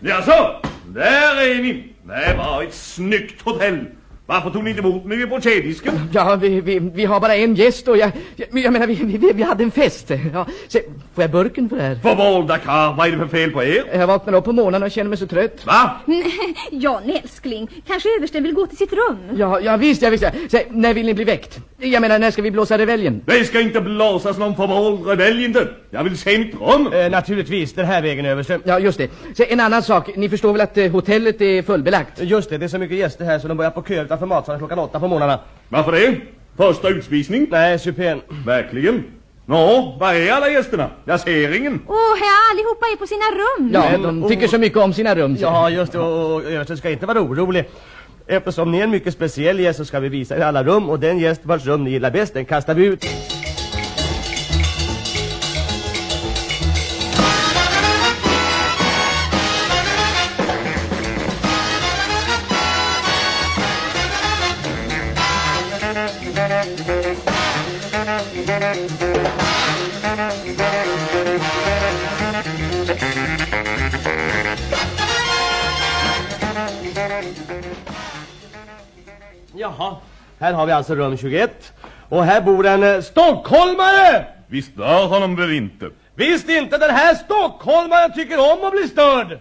Jaså, där är ni! Det var ett snyggt hotell. Varför tog ni inte emot mig på tjädisken? Ja, vi, vi, vi har bara en gäst och jag, jag, jag menar, vi, vi, vi hade en fest. Ja, se, får jag burken för det här? Förvalda karl, vad är det för fel på er? Jag vaknar upp på morgonen och känner mig så trött. Va? [laughs] Jan älskling, kanske översten vill gå till sitt rum? Ja, ja visst, ja visst. Ja. Se, när vill ni bli väckt? Jag menar, när ska vi blåsa reveljen? Det ska inte blåsas någon förvald rebell inte. Jag vill se mitt rum. Eh, naturligtvis, den här vägen överste. Ja, just det. Se, en annan sak. Ni förstår väl att eh, hotellet är fullbelagt? Just det, det är så mycket gäster här så de börjar på kö utanför matsalen klockan åtta på morgnarna. Varför det? Första utspisning? Nej, supén. Verkligen? Nå, var är alla gästerna? Jag ser ingen. Åh, här allihopa är på sina rum. Ja, Men, de tycker så mycket om sina rum. så- Ja, just det. Och, och översten ska inte vara orolig. Eftersom ni är en mycket speciell gäst så ska vi visa er alla rum och den gäst vars rum ni gillar bäst, den kastar vi ut. Jaha, här har vi alltså rum 21. Och här bor en eh, stockholmare! Vi stör honom väl inte? Visst inte, den här stockholmaren tycker om att bli störd!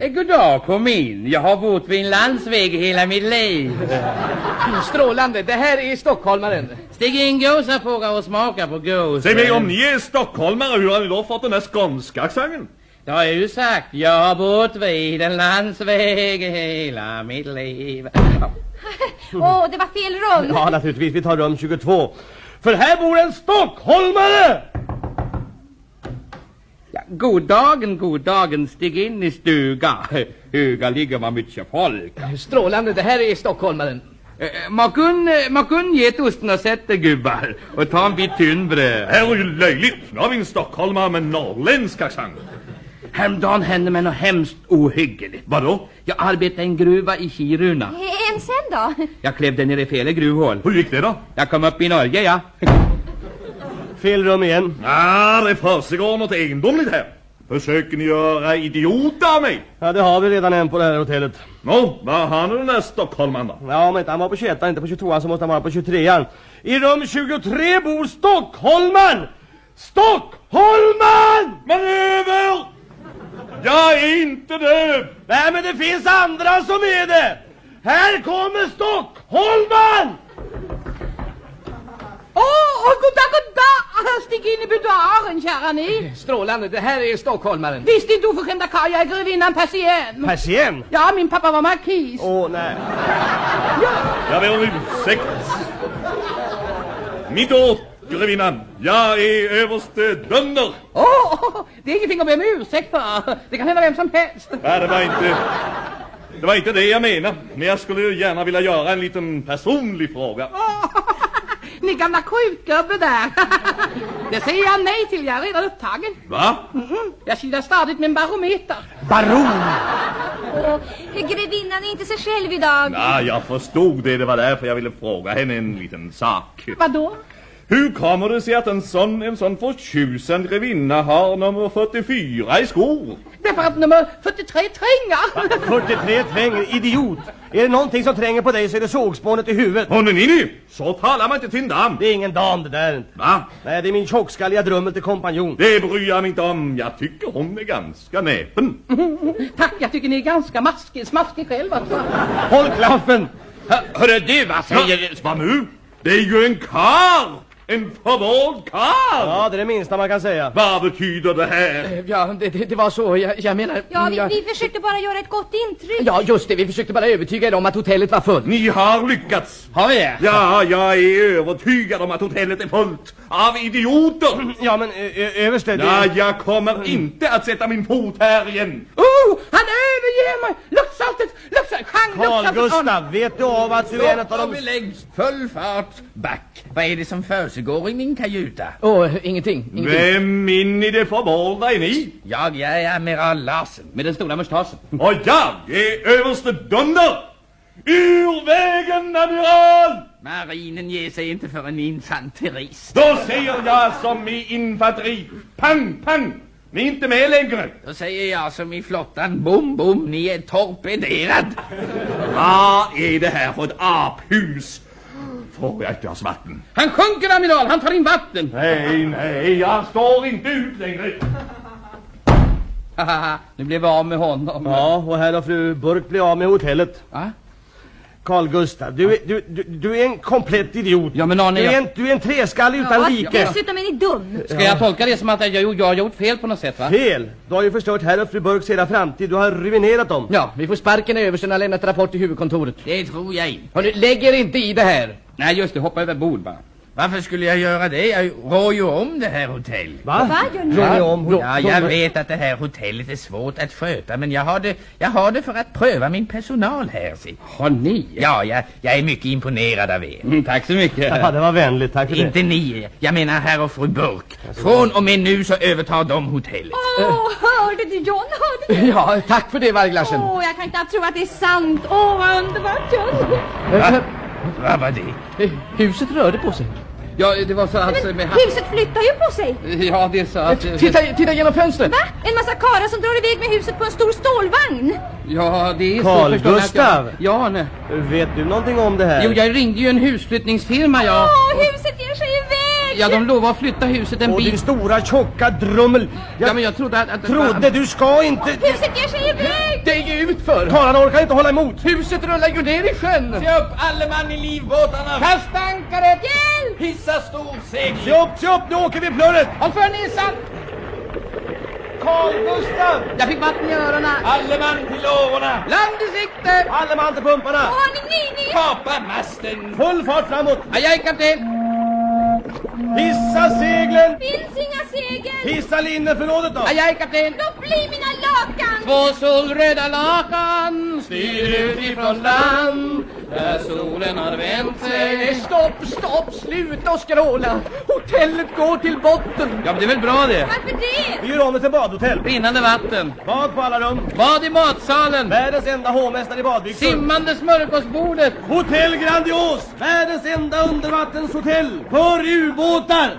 Eh, God dag, kom in. Jag har bott vid en landsväg hela mitt liv. Strålande, det här är stockholmaren. Stig in gåsafågar och smaka på gås. Säg mig, om ni är stockholmare, hur har ni då fått den där skånska accenten? Det har jag ju sagt. Jag har bott vid en landsväg hela mitt liv. [laughs] Åh, det var fel rum. Ja, naturligtvis, vi tar rum 22. För här bor en stockholmare! Ja, god dagen, god dagen. Stig in i stuga. [laughs] Höga ligger vad mycket folk. Strålande, det här är stockholmaren. Eh, Man kunde, man kunde ge osten och sätta gubbar och ta en bit tunnbröd. Det här är ju löjligt. Nu har vi en stockholmare med norrländsk accent. Häromdagen hände mig något hemskt ohyggligt. Vadå? Jag arbetade i en gruva i Kiruna. En sen då? Jag klävde ner i fel gruvhål. Hur gick det då? Jag kom upp i Norge, ja. Fel rum igen. Ah, det försiggår något egendomligt här. Försöker ni göra idioter av mig? Ja, det har vi redan en på det här hotellet. Nå, vad har nu den där stockholmaren då? Ja, om inte han var på 21 inte på 22 så måste han vara på 23 I rum 23 bor Stockholman! Stockholman! Men över! Jag är inte döv! Nej, men det finns andra som är det! Här kommer Stockholman! Åh, oh, goddag, goddag! Stig in i budoaren, kära ni. Strålande, det här är stockholmaren. Visst inte oförskämda karl, jag är grevinnan Persien. Persien? Ja, min pappa var markis. Åh, nej. Jag ber om ursäkt. Mitt åt, grevinnan. Jag är överste Dunder. Åh, oh, det är ingenting att be om ursäkt för. Det kan hända vem som helst. Nej, det var inte... Det var inte det jag menade. Men jag skulle ju gärna vilja göra en liten personlig fråga. Ni gamla skjutgubbe där. Det säger jag nej till, jag är redan upptagen. Va? Mm -mm. Jag kilar stadigt med en barometer. Baron! Åh, grevinnan är inte sig själv idag. Ja, jag förstod det. Det var därför jag ville fråga henne en liten sak. Vadå? Hur kommer det sig att en sån, en sån förtjusande grevinna har nummer 44 i skor? Därför att nummer 43 tränger. 43 tränger, idiot! Är det någonting som tränger på dig så är det sågspånet i huvudet. Hörrni ni, så talar man inte till en dam. Det är ingen dam det där inte. Va? Nej, det är min tjockskalliga drummel till kompanjon. Det bryr jag mig inte om. Jag tycker hon är ganska näpen. [laughs] Tack, jag tycker ni är ganska maskig, smaskig själv alltså. Håll klaffen! Hörru du, vad säger du? Vad nu? Det är ju en kar! En förvåld karl! Ja, det är det minsta man kan säga. Vad betyder det här? Eh, Ja, det, det, det var så. Jag, jag menar... Ja, vi, jag, vi försökte bara göra ett gott intryck. ja, just det. Vi försökte bara övertyga er om att hotellet var fullt. Ni har lyckats. Har vi det? Ja, jag är övertygad om att hotellet är fullt av idioter. Ja, men överste, det... Ja, jag kommer inte att sätta min fot här igen. Oh, han överger mig! Luktsaltet, luktsaltet, Carl. Gustav, vet du av att du är en av Stopp och de... beläggs. Full fart back. Vad är det som försiggår i min kajuta? Åh, ingenting. ingenting. Vem in i det förvålda är ni? Jag, jag är amiral Larsen med den stora mustaschen. Och jag är överste Dunder. Ur vägen, amiral! Marinen ger sig inte för en infanterist. Då säger jag som i infanteri. Pang, pang! Ni är inte med längre. Då säger jag som i flottan, bom, bom, ni är torpederad. Vad är det här för ett aphus? Får jag ett glas vatten? Han sjunker, amiral, han tar in vatten. Nej, nej, jag står inte ut längre. Nu blev vi av med honom. Ja, och här har fru Burk blivit av med hotellet. Va? Carl Gustav, du, är- du, du, du är en komplett idiot. Ja, men Arne, du, är en, du är en treskallig utan Ja, like. dessutom är ni dum. Ska jag tolka det som att jag, jag har gjort fel på något sätt, va? Fel! Du har ju förstört herr och fru Burks hela framtid. Du har ruinerat dem. Ja, vi får sparken när översten har lämnat rapport till huvudkontoret. Det tror jag inte. Hörru, lägg er inte i det här. Nej, just det, hoppa över bord bara. Varför skulle jag göra det? Jag rår ju om det här hotellet. Va? Va, gör ni? Om? Ja, jag vet att det här hotellet är svårt att sköta, men jag har det, jag har det för att pröva min personal här, se. Har ni? Ja, jag, jag är mycket imponerad av er. Mm, tack så mycket. Ja, det var vänligt. Tack för det. Inte ni, jag menar herr och fru Burk. Från och med nu så övertar de hotellet. Åh, hörde du John? Hörde du? Ja, tack för det, Varglarsen. Åh, jag kan knappt tro att det är sant. Åh, vad underbart John. Va? Vad var det? Eh, Huset rörde på sig. Ja, det var så alltså Men med... huset flyttar ju på sig. Ja, det är så att... Titta, titta genom fönstret. Va? En massa karlar som drar iväg med huset på en stor stålvagn. Ja, det är så Carl att Gustav! Jag... Ja, nej. Vet du någonting om det här? Jo, jag ringde ju en husflyttningsfirma, ja. Åh, huset ger sig iväg! Ja, de lovade att flytta huset en Och bit. din stora tjocka drummel. Jag Ja, men jag trodde att... att trodde du ska inte... Huset ger sig iväg! Det är ju utför! Karlarna orkar inte hålla emot. Huset rullar ju ner i sjön! Se upp alle man i livbåtarna! Kasta ankaret! Hjälp! Hissa storsegel! Se upp, se upp, nu åker vi plurret! Håll för näsan! Carl Gustav! Jag fick vatten i öronen. Alle man till lårorna! Land i sikte! Alle man till pumparna! Ni, ni, ni! Kapa masten! Full fart framåt! Ajaj, kapten! Hissa seglen! Finns inga segel! Hissa linneförrådet då! Ajaj, kapten! Låt bli mina lakan! Två solröda lakan styr ut ifrån land där solen har vänt sig Stopp, stopp, sluta och skråla! Hotellet går till botten! Ja, men det är väl bra det? Varför det? Vi gör om det till badhotell. Rinnande vatten, Bad på alla rum. bad i matsalen, Världens enda hovmästare i badbyxor. simmande smörgåsbordet Hotell Grandios! Världens enda undervattenshotell för ubåtar!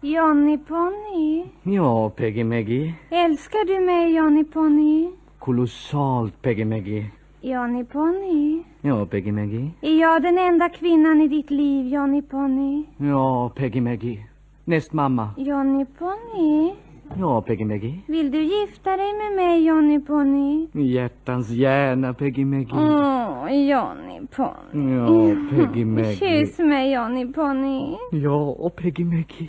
Johnny Ponny, Ja, Peggy Meggy. älskar du mig Johnny Ponny? Kolossalt, Peggy Meggy. Johnny Ponny, Ja, Peggy Meggy. är jag den enda kvinnan i ditt liv Johnny Ponny? Ja, Peggy Meggy. Näst mamma. Johnny Ponny, Ja, Peggy Meggy. vill du gifta dig med mig Johnny Ponny? Hjärtans hjärna, Peggy Meggy. Åh, Johnny Ponny. Ja, Peggy [laughs] Meggy. Kyss mig Johnny Ponny. Ja, och Peggy Meggy.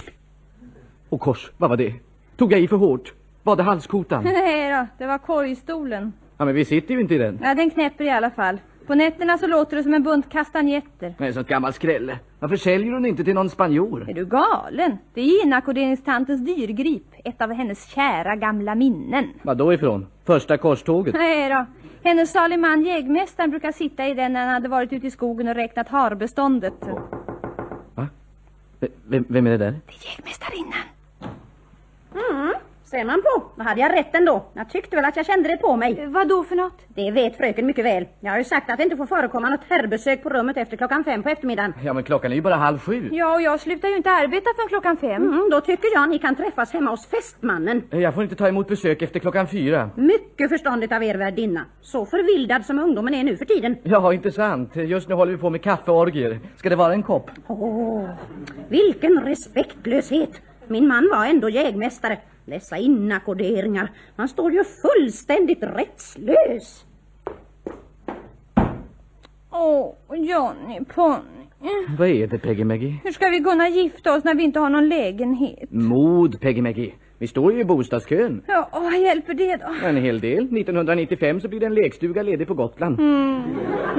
Och kors, vad var det? Tog jag i för hårt? Var det halskotan? [laughs] Nej då, det var korgstolen. Ja, men vi sitter ju inte i den. Ja, den knäpper i alla fall. På nätterna så låter det som en bunt kastanjetter. Nej, sånt gammalt skrälle. Varför säljer hon inte till någon spanjor? Är du galen? Det är inackorderingstantens dyrgrip. Ett av hennes kära gamla minnen. Vad då ifrån? Första korståget? Nej då. Hennes salig man jägmästaren brukar sitta i den när han hade varit ute i skogen och räknat harbeståndet. V- Vem, vem är det där? Det är jägmästarinnan. Mm, ser man på. Då hade jag rätt ändå. Jag tyckte väl att jag kände det på mig. Vad då för något? Det vet fröken mycket väl. Jag har ju sagt att det inte får förekomma något herrbesök på rummet efter klockan fem på eftermiddagen. Ja, men klockan är ju bara halv sju. Ja, och jag slutar ju inte arbeta förrän klockan fem. Mm, då tycker jag ni kan träffas hemma hos fästmannen. Jag får inte ta emot besök efter klockan fyra. Mycket förståndigt av er värdinna. Så förvildad som ungdomen är nu för tiden. Ja, inte sant. Just nu håller vi på med kaffeorgier. Ska det vara en kopp? Åh, vilken respektlöshet. Min man var ändå jägmästare. Dessa inackorderingar. Man står ju fullständigt rättslös. Åh, Johnny Ponny. Vad är det, Peggy Meggy? Hur ska vi kunna gifta oss när vi inte har någon lägenhet? Mod, Peggy Meggy. Vi står ju i bostadskön. Ja, vad hjälper det då? En hel del. 1995 så blir det en lekstuga ledig på Gotland. Mm.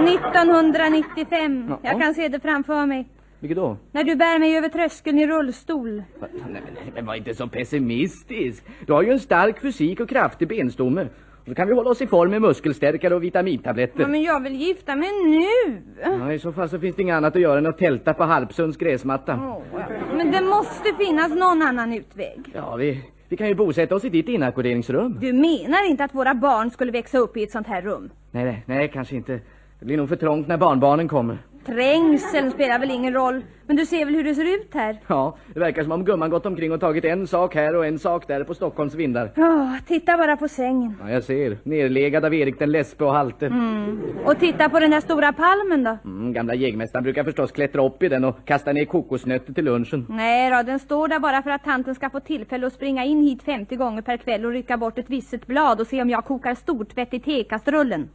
1995. Ja. Jag kan se det framför mig. Vilket då? När du bär mig över tröskeln i rullstol. Nej, men, men var inte så pessimistisk. Du har ju en stark fysik och kraftig benstomme. Och så kan vi hålla oss i form med muskelstärkare och vitamintabletter. Ja, men jag vill gifta mig nu. Ja, I så fall så finns det inget annat att göra än att tälta på Harpsunds gräsmatta. Åh, ja. Men det måste finnas någon annan utväg. Ja, vi, vi kan ju bosätta oss i ditt inackorderingsrum. Du menar inte att våra barn skulle växa upp i ett sånt här rum? Nej, nej, nej, kanske inte. Det blir nog för trångt när barnbarnen kommer. Trängseln spelar väl ingen roll. Men du ser väl hur det ser ut här? Ja, det verkar som om gumman gått omkring och tagit en sak här och en sak där på Stockholms vindar. Ja, titta bara på sängen. Ja, jag ser. Nerlegad av Erik den Lesbe och Halte. Mm. Och titta på den där stora palmen då. Mm, gamla jägmästaren brukar förstås klättra upp i den och kasta ner kokosnötter till lunchen. Nej då, den står där bara för att tanten ska få tillfälle att springa in hit 50 gånger per kväll och rycka bort ett visset blad och se om jag kokar stortvätt i tekastrullen.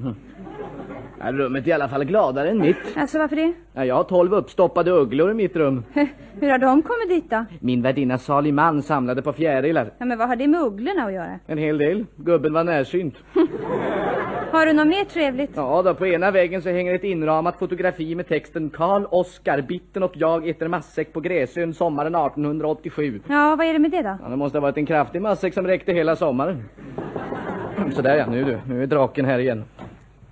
Ja, rummet är i alla fall gladare än mitt. Alltså varför det? Ja, jag har tolv uppstoppade ugglor mitt rum. [laughs] Hur har de kommit dit då? Min värdinna Saliman samlade på fjärilar. Ja men vad har det med ugglorna att göra? En hel del. Gubben var närsynt. [laughs] Har du något mer trevligt? Ja, då på ena väggen så hänger ett inramat fotografi med texten Karl Oskar, Bitten och jag äter massäck på Gräsön sommaren 1887. Ja, vad är det med det då? Ja, det måste ha varit en kraftig massäck som räckte hela sommaren. [sniffs] Sådär ja, nu du. Nu är draken här igen.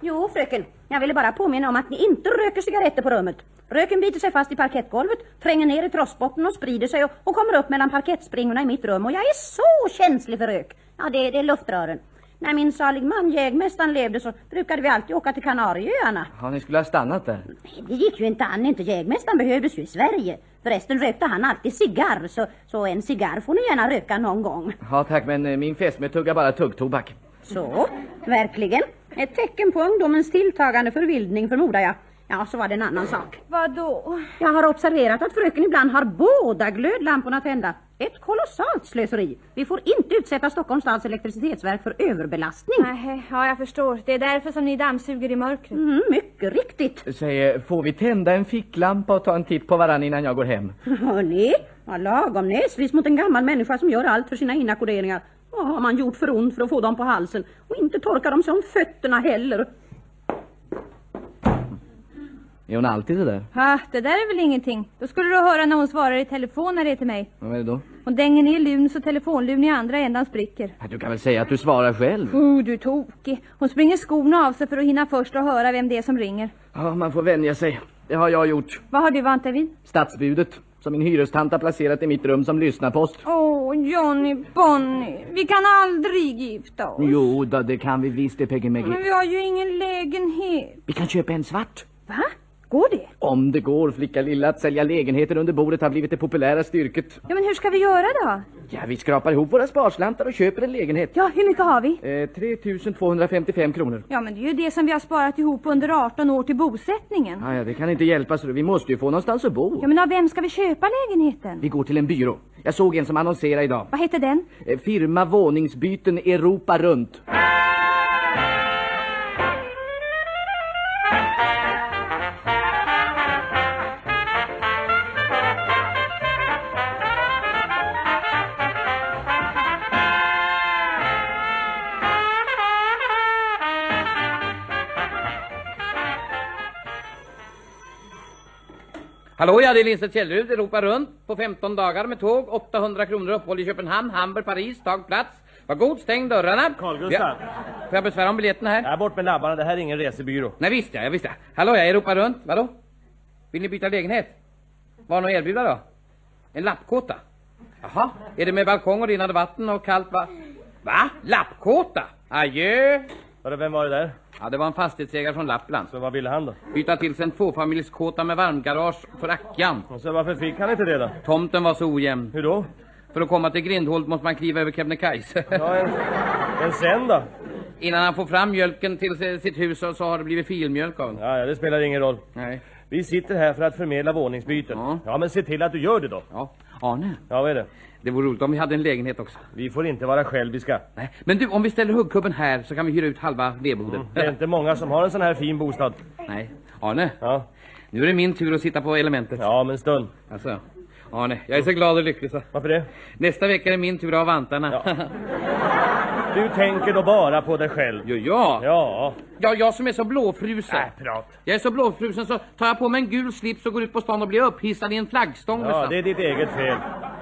Jo, fröken. Jag ville bara påminna om att ni inte röker cigaretter på rummet. Röken biter sig fast i parkettgolvet, tränger ner i trossbotten och sprider sig och, och kommer upp mellan parkettspringorna i mitt rum. Och jag är så känslig för rök. Ja, det, det är luftrören. När min salig man, jägmästaren, levde så brukade vi alltid åka till Kanarieöarna. Ja, ni skulle ha stannat där. Det gick ju inte an, inte jägmästaren behövdes ju i Sverige. Förresten rökte han alltid cigarr, så, så en cigarr får ni gärna röka någon gång. Ja tack, men eh, min fästmö tuggar bara tuggtobak. Så, verkligen. Ett tecken på ungdomens tilltagande förvildning förmodar jag. Ja, så var det en annan sak. Vad då? Jag har observerat att fröken ibland har båda glödlamporna tända. Ett kolossalt slöseri. Vi får inte utsätta Stockholms stads elektricitetsverk för överbelastning. Nej, ja jag förstår. Det är därför som ni dammsuger i mörkret. Mm, mycket riktigt. Säg, får vi tända en ficklampa och ta en titt på varann innan jag går hem? Hörni, vad lagom näsvis mot en gammal människa som gör allt för sina inackorderingar. Vad har man gjort för ont för att få dem på halsen? Och inte torkar de sig om fötterna heller. Är hon alltid det där? Ha, det där är väl ingenting. Då skulle du höra när hon svarar i telefon när det är till mig. Vad är det då? Hon dänger ner luren så telefonluren i andra ändan spricker. Du kan väl säga att du svarar själv? Oh, du är tokig. Hon springer skorna av sig för att hinna först och höra vem det är som ringer. Ja, man får vänja sig. Det har jag gjort. Vad har du vant dig vid? Stadsbudet, som min hyrestant har placerat i mitt rum som lyssnarpost. Åh, Johnny, Bonnie. Vi kan aldrig gifta oss. Jo, då, det kan vi visst det, Peggy Men Meggy. vi har ju ingen lägenhet. Vi kan köpa en svart. Va? Går det? Om det går, flicka lilla, att sälja lägenheter under bordet har blivit det populära styrket. Ja, men hur ska vi göra då? Ja, vi skrapar ihop våra sparslantar och köper en lägenhet. Ja, hur mycket har vi? Eh, 3255 kronor. Ja, men det är ju det som vi har sparat ihop under 18 år till bosättningen. Ah, ja, det kan inte hjälpas. Vi måste ju få någonstans att bo. Ja, men av vem ska vi köpa lägenheten? Vi går till en byrå. Jag såg en som annonserade idag. Vad heter den? Eh, Firma våningsbyten Europa runt. Hallå ja, det är Lindstedt Källerud, Europa runt på 15 dagar med tåg, 800 kronor uppehåll i Köpenhamn, Hamburg, Paris, tag plats. Var god, stäng dörrarna. Carl Gustaf. Får jag besvära om biljetterna här? Ja, bort med labbarna, det här är ingen resebyrå. Nej visst ja, jag visste. Hallå ja, Europa runt, vadå? Vill ni byta lägenhet? Vad har ni att erbjuda då? En lappkåta? Jaha, är det med balkong och rinnande vatten och kallt va? Va? Lappkåta? Adjö. Vadå, vem var det där? Ja, det var en fastighetsägare från Lappland. Så vad ville han då? Byta till sig en tvåfamiljskåta med varmgarage för Ackan. Och så varför fick han inte det då? Tomten var så ojämn. Hur då? För att komma till Grindholt måste man kliva över Kebnekaise. Ja, en, en sen då? Innan han får fram mjölken till si- sitt hus så, har det blivit filmjölk av. Ja, ja, det spelar ingen roll. Nej. Vi sitter här för att förmedla våningsbyten. Ja. men se till att du gör det då. Ja. Arne, Ja, vad är det? Det vore roligt om vi hade en lägenhet också. Vi får inte vara själviska. Nej. Men du, om vi ställer huggkubben här så kan vi hyra ut halva vedboden. Det är inte många som har en sån här fin bostad. Nej. Arne, Ja, nu är det min tur att sitta på elementet. ja men stund. Alltså, Arne, jag är så glad och lycklig så. Varför det? Nästa vecka är det min tur att ha vantarna. Ja. [laughs] Du tänker då bara på dig själv. Jo, ja. Ja. Ja, jag som är så blåfrusen. Äh, prat. Jag är så blåfrusen så tar jag på mig en gul slips och går ut på stan och blir upphissad i en flaggstång. Ja, det är ditt eget fel.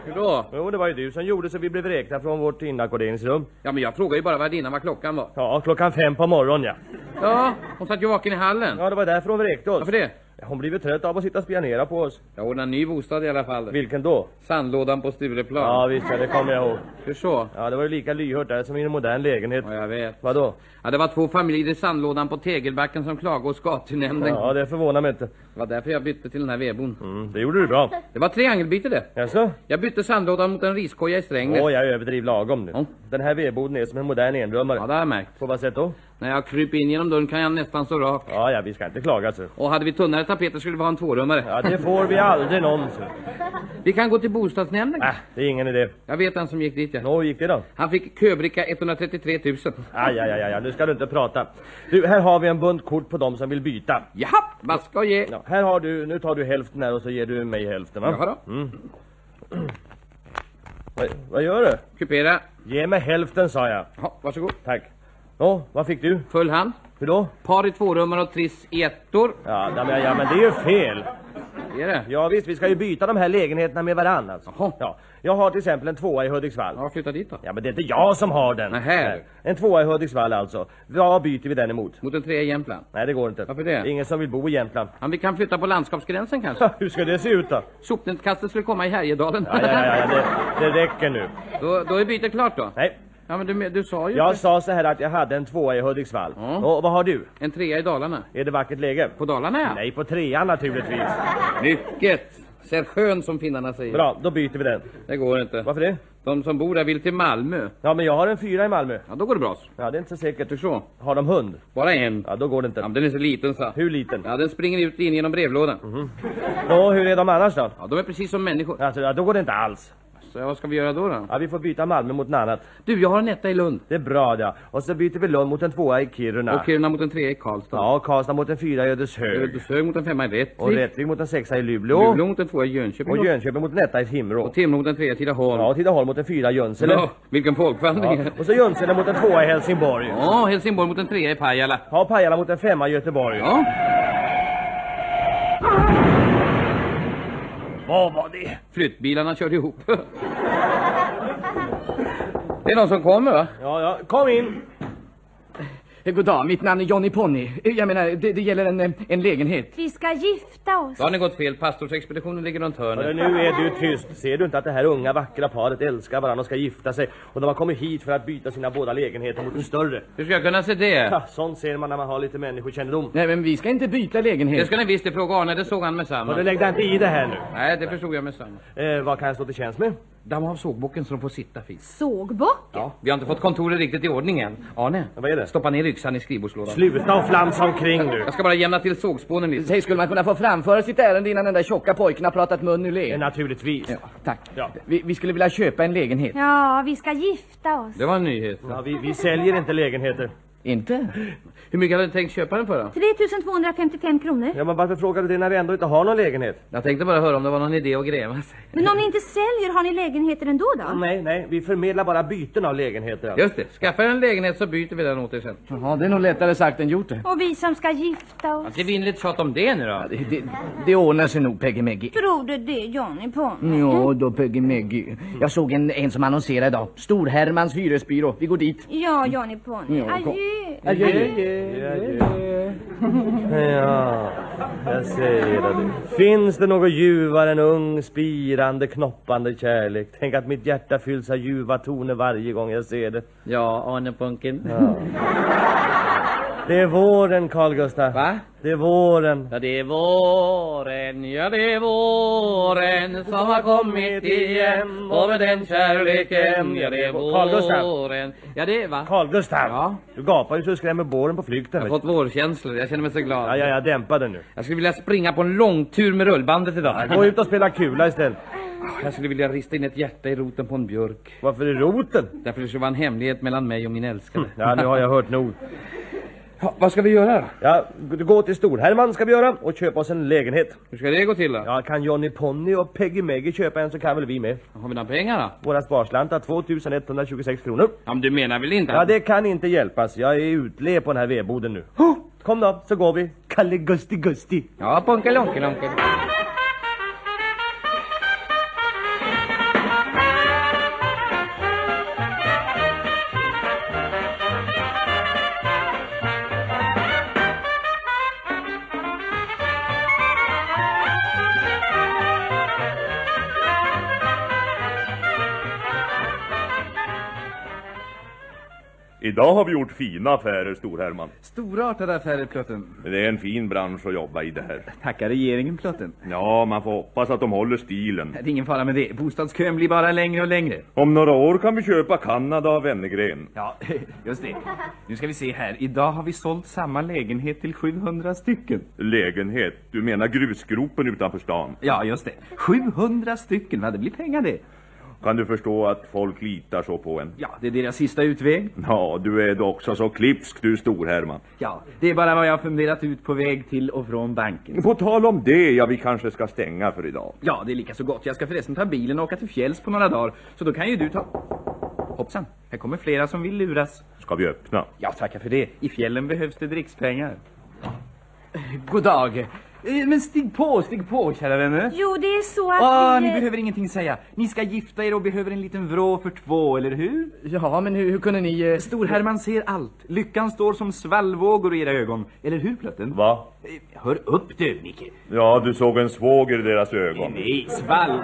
Hur då? Jo, det var ju du som gjorde så vi blev vräkta från vårt inackorderingsrum. Ja, men jag frågar ju bara värdinnan vad klockan var. Ja, klockan fem på morgonen ja. Ja, hon satt ju vaken i hallen. Ja, det var därför hon vräkte oss. Varför det? Hon blev trött av att sitta och spionera på oss. Jag ordnade en ny bostad i alla fall. Vilken då? Sandlådan på Stureplan. Ja, visst ja, det kommer jag ihåg. Hur så? Ja, det var ju lika lyhört där som i en modern lägenhet. Ja, jag vet. Vadå? Ja, det var två familjer i sandlådan på Tegelbacken som klagade hos gatunämnden. Ja, det förvånar mig inte. Det var därför jag bytte till den här vedboden. Mm, det gjorde du bra. [laughs] Det var triangelbyte det. Jaså? Jag bytte sandlådan mot en riskoja i Strängnäs. Åh, jag överdriver lagom nu. Ja. Den här vedboden är som en modern enrummare. Ja, det har jag märkt. På vad sätt då? När jag kryper in genom dörren kan jag nästan stå rak. Ja, ja, vi ska inte klaga så. Och hade vi tunnare tapeter skulle vi ha en tvårummare. Ja, det får vi aldrig någonsin. [laughs] Vi kan gå till bostadsnämnden. Äh, det är ingen idé. Jag vet en som gick dit ja. Nå, gick det då? Han fick köbricka 133 000. Aj, aj, aj, aj, nu ska du inte prata. Du, här har vi en bunt kort på dem som vill byta. Jaha, vad ska jag ge? Ja, här har du, nu tar du hälften här och så ger du mig hälften va? Jaha då. Mm. Vad, vad gör du? Kupera. Ge mig hälften sa jag. Ja, varsågod. Tack. Nå, vad fick du? Full hand. Hur då? Par i tvårummare och triss i ettor. Ja, ja, men, ja, men det är ju fel. Är det. Ja visst, vi ska ju byta de här lägenheterna med varann alltså. Jaha. Ja, jag har till exempel en tvåa i Hudiksvall. Ja, flytta dit då. Ja, men det är inte jag som har den. Nähä. En tvåa i Hudiksvall alltså. Vad byter vi den emot? Mot en trea i Jämtland. Nej, det går inte. Varför det? Ingen som vill bo i Jämtland. Ja, vi kan flytta på landskapsgränsen kanske. Hur ska det se ut då? Sopnedkastet skulle komma i Härjedalen. Ja, ja, ja, ja det, det räcker nu. Då, då är bytet klart då. Nej, Ja, men du, du sa ju... jag sa så här att jag hade en tvåa i Hudiksvall. Ja. Och vad har du? En trea i Dalarna. Är det vackert läge? På Dalarna ja. Nej, på trean naturligtvis. Mycket. Ser skön som finnarna säger. Bra, då byter vi den. Det går inte. Varför det? De som bor där vill till Malmö. Ja, men jag har en fyra i Malmö. Ja, då går det bra. Ja, det är inte så säkert. Hur så? Har de hund? Bara en. Ja, då går det inte. Ja, men den är så liten så. Hur liten? Ja, den springer ut in genom brevlådan. Mhm. Nå, hur är de annars då? Ja, de är precis som människor. Alltså, ja, då går det inte alls. Så vad ska vi göra då då? Ja, vi får byta Malmö mot något annat. Du, jag har en etta i Lund. Det är bra ja. Och så byter vi Lund mot en tvåa i Kiruna. Och Kiruna mot en trea i Karlstad. Ja, Karlstad mot en fyra i Ödeshög. Ödeshög mot en femma i Rättvik. Och Rättvik mot en sexa i Luleå. Luleå mot en tvåa i Jönköping. Och Jönköping mot en etta i Timrå. Och Timrå mot en trea i Tidaholm. Ja, och Tidaholm mot en fyra i Junsele. Ja, vilken folkvandring. Ja. Och så Junsele mot en tvåa i Helsingborg. Ja, Helsingborg mot en trea i Pajala. Ja, Pajala mot en femma i Göteborg. Ja. Vad var det? Flyttbilarna körde ihop. [laughs] Det är någon som kommer va? Ja, ja. Kom in. Eh, God dag, mitt namn är Johnny Ponny. Eh, Jag menar, det, det gäller en, eh, en lägenhet. Vi ska gifta oss. Då har ni gått fel. Pastorsexpeditionen ligger runt hörnet. nu är du tyst. Ser du inte att det här unga vackra paret älskar varandra och ska gifta sig? Och de har kommit hit för att byta sina båda lägenheter mot en större. Hur ska jag kunna se det? Ja, sånt ser man när man har lite människokännedom. Nej, men vi ska inte byta lägenhet. Det ska ni visst, det fråga Arne. Det såg han med samma. Hörru, lägg dig inte i det här nu. Nej, det förstod jag med samma. Eh, vad kan jag stå till tjänst med? Damma av sågbocken så de får sitta fint. Sågbock? Ja, vi har inte fått kontoret riktigt i ordning än. Arne, vad är det? Stoppa ner yxan i skrivbordslådan. Sluta och flamsa omkring nu. Jag ska bara jämna till sågspånen lite. Säg, skulle man kunna få framföra sitt ärende innan den där tjocka pojken har pratat mun ur Eh, led? Naturligtvis. Ja, tack. Ja. Vi, vi skulle vilja köpa en lägenhet. Ja, vi ska gifta oss. Det var en nyhet. Ja, vi, vi säljer inte lägenheter. Inte? Hur mycket hade du tänkt köpa den för då? 3255 kronor. Ja, men varför frågar du det när vi ändå inte har någon lägenhet? Jag tänkte bara höra om det var någon idé att gräva sig. Men om ni inte säljer, har ni lägenheter ändå då? Nej, nej, vi förmedlar bara byten av lägenheter. alltså. Just det, skaffa en lägenhet så byter vi den åt er sen. Ja, det är nog lättare sagt än gjort det. Och vi som ska gifta oss. Att det blir lite tjat om det nu då. Det, det, det ordnar sig nog, Peggy Meggy. Tror du det, Johnny Ponny? Ja då, Peggy Meggy. Jag såg en, en som annonserade idag. Stor-Hermans hyresbyrå. Vi går dit. Ja, Johnny Ponny. Ja, Adjö. Adjö. Ja, jag säger det. Finns det något ljuvare än ung, spirande, knoppande kärlek? Tänk att mitt hjärta fylls av ljuva toner varje gång jag ser det. Ja, Arne Punken. Ja. Det är våren, Carl Gustaf. Va? Det är våren. Ja, det är våren, ja det är våren som har kommit igen Och med den kärleken, ja det är Carl Gustaf. våren Ja det är va? Carl Gustaf. Ja? Du gapar ju så du skrämmer båren på flykten. Jag har fått vårkänslor, jag känner mig så glad Ja, ja, ja, dämpa det nu. Jag skulle vilja springa på en långtur med rullbandet idag Gå ut och spela kula istället. Jag skulle vilja rista in ett hjärta i roten på en björk Varför i roten? Därför det skulle vara en hemlighet mellan mig och min älskade Ja, nu har jag hört nog. Ja, vad ska vi göra då? Ja, gå till Storherman ska vi göra och köpa oss en lägenhet. Hur ska det gå till då? Ja, kan Johnny Ponny och Peggy Meggy köpa en så kan väl vi med. Har vi några pengar då? Våra sparslantar 2126 kronor. Ja, men du menar väl inte Ja, det kan inte hjälpas. Jag är utlev på den här vedboden nu. Kom då, så går vi. Kalle Gusti Gusti. Ja, punkelonkelonkel Idag har vi gjort fina affärer, Stor-Herman. Storartade affärer, Plutten. Det är en fin bransch att jobba i det här. Tackar regeringen, Plutten. Ja, man får hoppas att de håller stilen. Det är ingen fara med det. Bostadskön blir bara längre och längre. Om några år kan vi köpa Kanada av Wennergren. Ja, [laughs] just det. Nu ska vi se här. Idag har vi sålt samma lägenhet till 700 stycken. Lägenhet? Du menar grusgropen utanför stan? Ja, just det. 700 stycken? Det blir pengar det. Kan du förstå att folk litar så på en? Ja, det är deras sista utväg. Ja, du är då också så klipsk du, Stor-Herman. Ja, det är bara vad jag har funderat ut på väg till och från banken. På tal om det, ja vi kanske ska stänga för idag. Ja, det är lika så gott. Jag ska förresten ta bilen och åka till fjälls på några dagar. Så då kan ju du ta... Hoppsan, här kommer flera som vill luras. Ska vi öppna? Ja, tacka för det. I fjällen behövs det drickspengar. God dag. Eh, Men stig på, stig på, kära vänner. Jo, det är så att Åh, vi... ni behöver ingenting säga. Ni ska gifta er och behöver en liten vrå för två, eller hur? Ja, men hur, hur kunde ni... Eh... Stor-Herman ser allt. Lyckan står som svallvågor i era ögon. Eller hur, Plutten? Va? Hör upp du, Nicke. Ja, du såg en svåger i deras ögon. Nej, svall,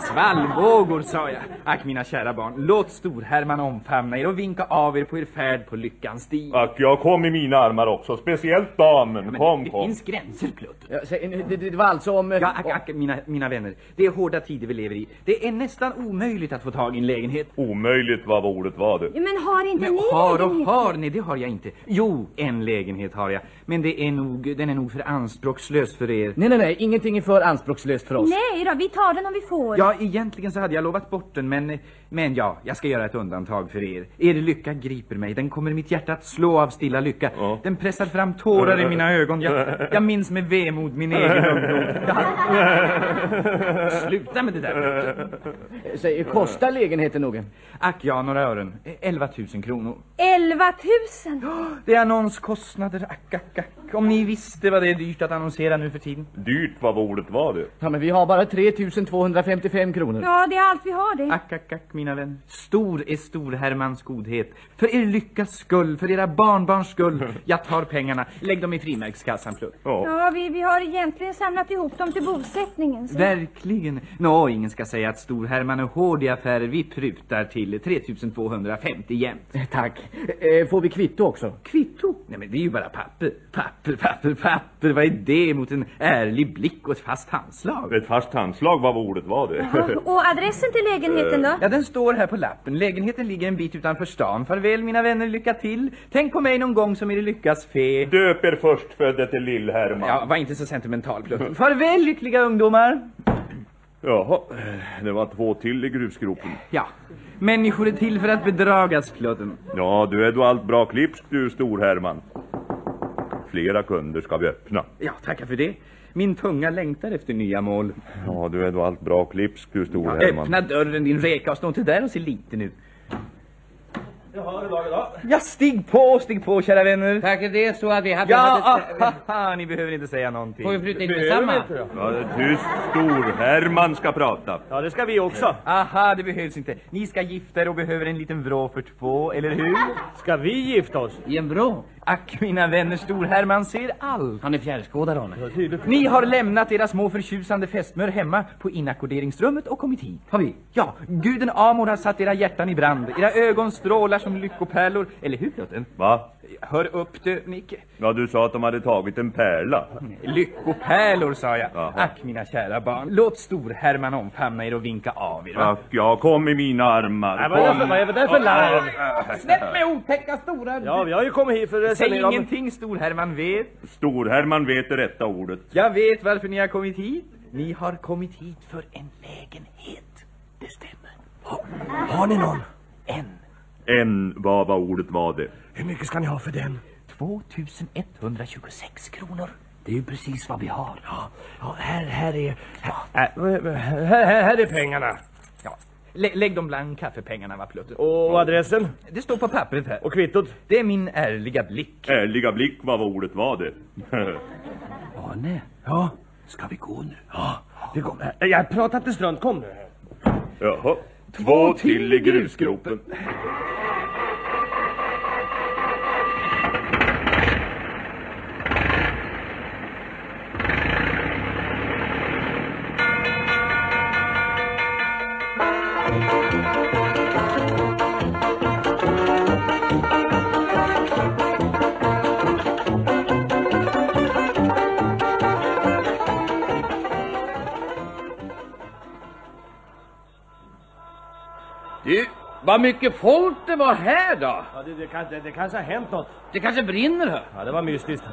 svallvågor sa jag. Ack mina kära barn, låt storherrman omfamna er och vinka av er på er färd på lyckans stig. Ack, jag kom i mina armar också. Speciellt damen. Men kom, det kom. finns gränser, Plutt. Ja, säg, det, det, det var alltså om... Ja, ack, ack, mina, mina vänner. Det är hårda tider vi lever i. Det är nästan omöjligt att få tag i en lägenhet. Omöjligt var vad ordet var det. Men har inte Men ni har och lägenhet? har, nej det har jag inte. Jo, en lägenhet har jag. Men det är nog, den är nog för anspråkslös för er. Nej, nej, nej, ingenting är för anspråkslöst för oss. Nej då, vi tar den om vi får. Ja, egentligen så hade jag lovat bort den, men, men ja, jag ska göra ett undantag för er. Er lycka griper mig, den kommer mitt hjärta att slå av stilla lycka. Den pressar fram tårar i mina ögon. Jag, jag minns med vemod min egen ungdom. Jag... Sluta med det där. Säg, kostar lägenheten nog? Ack ja, några ören. 11 000 kronor. 11 000! Det är annonskostnader, ack, ack, ack. Om ni visste vad det är dyrt att annonsera nu för tiden. Dyrt var vad ordet var det. Ja, men vi har bara 3255 kronor. Ja, det är allt vi har det. Ack, ack, ack, mina vänner. Stor är storhermans godhet. För er lyckas skull, för era barnbarns skull. [laughs] Jag tar pengarna. Lägg dem i frimärkskassan, Plutt. Ja, vi, vi har egentligen samlat ihop dem till bosättningen. Så. Verkligen. Nå, ingen ska säga att storherman är hård i affärer. Vi prutar till 3250 jämt. Tack. Eh, får vi kvitto också? Kvitto? Nej, men det är ju bara papper. Papper, papper, papper. Vad är det mot en ärlig blick och ett fast handslag? Ett fast handslag var vad ordet var det. Jaha, Och adressen till lägenheten då? Ja, den står här på lappen. Lägenheten ligger en bit utanför stan. Farväl, mina vänner. Lycka till. Tänk på mig någon gång som er lyckas fe. Döp er förstfödde till Lill-Herman. Ja, var inte så sentimental, Plutt. Farväl, lyckliga ungdomar. Jaha, det var två till i grusgropen. Ja, människor är till för att bedragas, Plutten. Ja, du är då allt bra klipsk du, storherman. Flera kunder ska vi öppna. Ja, tackar för det. Min tunga längtar efter nya mål. Ja, du är då allt bra klipsk du, Ja, storherman. öppna dörren, din räka, och stå inte där och se liten ut. Jaha, god dag, god dag. Ja, stig på, stig på, kära vänner. Tack, det är så att vi hade... Ja, hade ah, ah, ni behöver inte säga någonting. Får vi flytta in inte, Ja, tyst, storherman ska prata. Ja, det ska vi också. Aha, det behövs inte. Ni ska gifta er och behöver en liten vrå för två, eller hur? Ska vi gifta oss? I en vrå? Ack, mina vänner, storherman ser allt. Han är fjärrskådare, Arne. Ja. Ni har lämnat era små förtjusande fästmör hemma på inackorderingsrummet och kommit hit. Har vi? Ja, guden Amor har satt era hjärtan i brand. Era ögon strålar som lyckopärlor. Eller hur, Plutten? Va? Hör upp du, Nicke. Ja, du sa att de hade tagit en pärla. Lyckopärlor, sa jag. Jaha. Ack, mina kära barn. Låt storherman omfamna er och vinka av er, va? Ack, ja, kom i mina armar. Nej, vad är det för, Kom. vad är det för larv? Släpp mig otäcka stora... Ja, vi har ju kommit hit för att Säg om- ingenting, storherman vet. Storherman vet det rätta ordet. Jag vet varför ni har kommit hit. Ni har kommit hit för en lägenhet. Det stämmer. Har ni någon? En. En var vad ordet var det. Hur mycket ska ni ha för den? 2126 kronor. Det är ju precis vad vi har. Ja, ja här, här är... Här, äh, här, här, är pengarna. Ja. Lä lägg de bland kaffepengarna, va, Plutten? Och adressen? Det står på pappret här. Och kvittot? Det är min ärliga blick. Ärliga blick var vad ordet var det. [laughs] Arne, Ja, ska vi gå nu? ja. Vi kom. Äh, Jag har pratat en stund, kom nu. Jaha. Två till i grusgropen. Vad mycket folk det var här då. Ja, det, det, kan, det, det kanske har hänt något. Det kanske brinner här. Ja, det var mystiskt.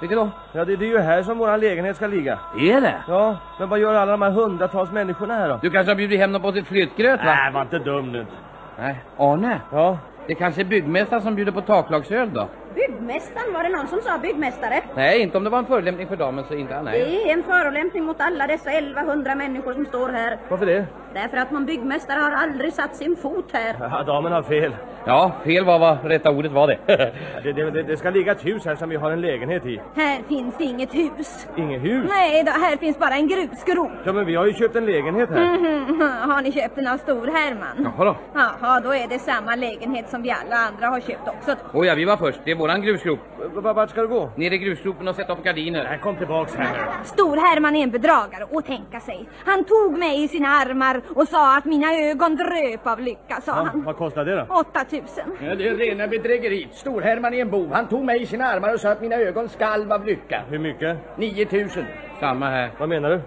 Vilket då? Ja, det, det är ju här som våran lägenhet ska ligga. Är det? Ja, men vad gör alla de här hundratals människorna här då? Du kanske har bjudit hem dem på sitt flytgröt va? Nej, var inte dum nu. Nej. Arne, Ja, det kanske är byggmästaren som bjuder på taklagsöl då? Byggmästaren, var det någon som sa byggmästare? Nej, inte om det var en förolämpning för damen så inte. Nej. Det är en förolämpning mot alla dessa 1100 människor som står här. varför det? Därför att någon byggmästare har aldrig satt sin fot här. Ja, damen har fel. Ja, fel var vad rätta ordet var det. Det, [laughs] det, det, det ska ligga ett hus här som vi har en lägenhet i. Här finns inget hus. Inget hus? Nej då, här finns bara en grusgrop. Ja, men vi har ju köpt en lägenhet här. Mhm, [laughs] Har ni köpt den av stor Herman? Jaha då. Jaha, då är det samma lägenhet som vi alla andra har köpt också. Oh ja, vi var först. Det är våran grusgrop. Vart ska du gå? Ner i grusgropen och sätta upp gardiner. Nej, kom tillbaks här nu. Stor-Herman är en bedragare och tänka sig. Han tog mig i sina armar och sa att mina ögon dröp av lycka, sa han. Vad kostar det då? 8000. Ja, det är rena bedrägeriet. Storherman är en bov. Han tog mig i sina armar och sa att mina ögon skalv av lycka. Hur mycket? 9000. Samma här. Vad menar du?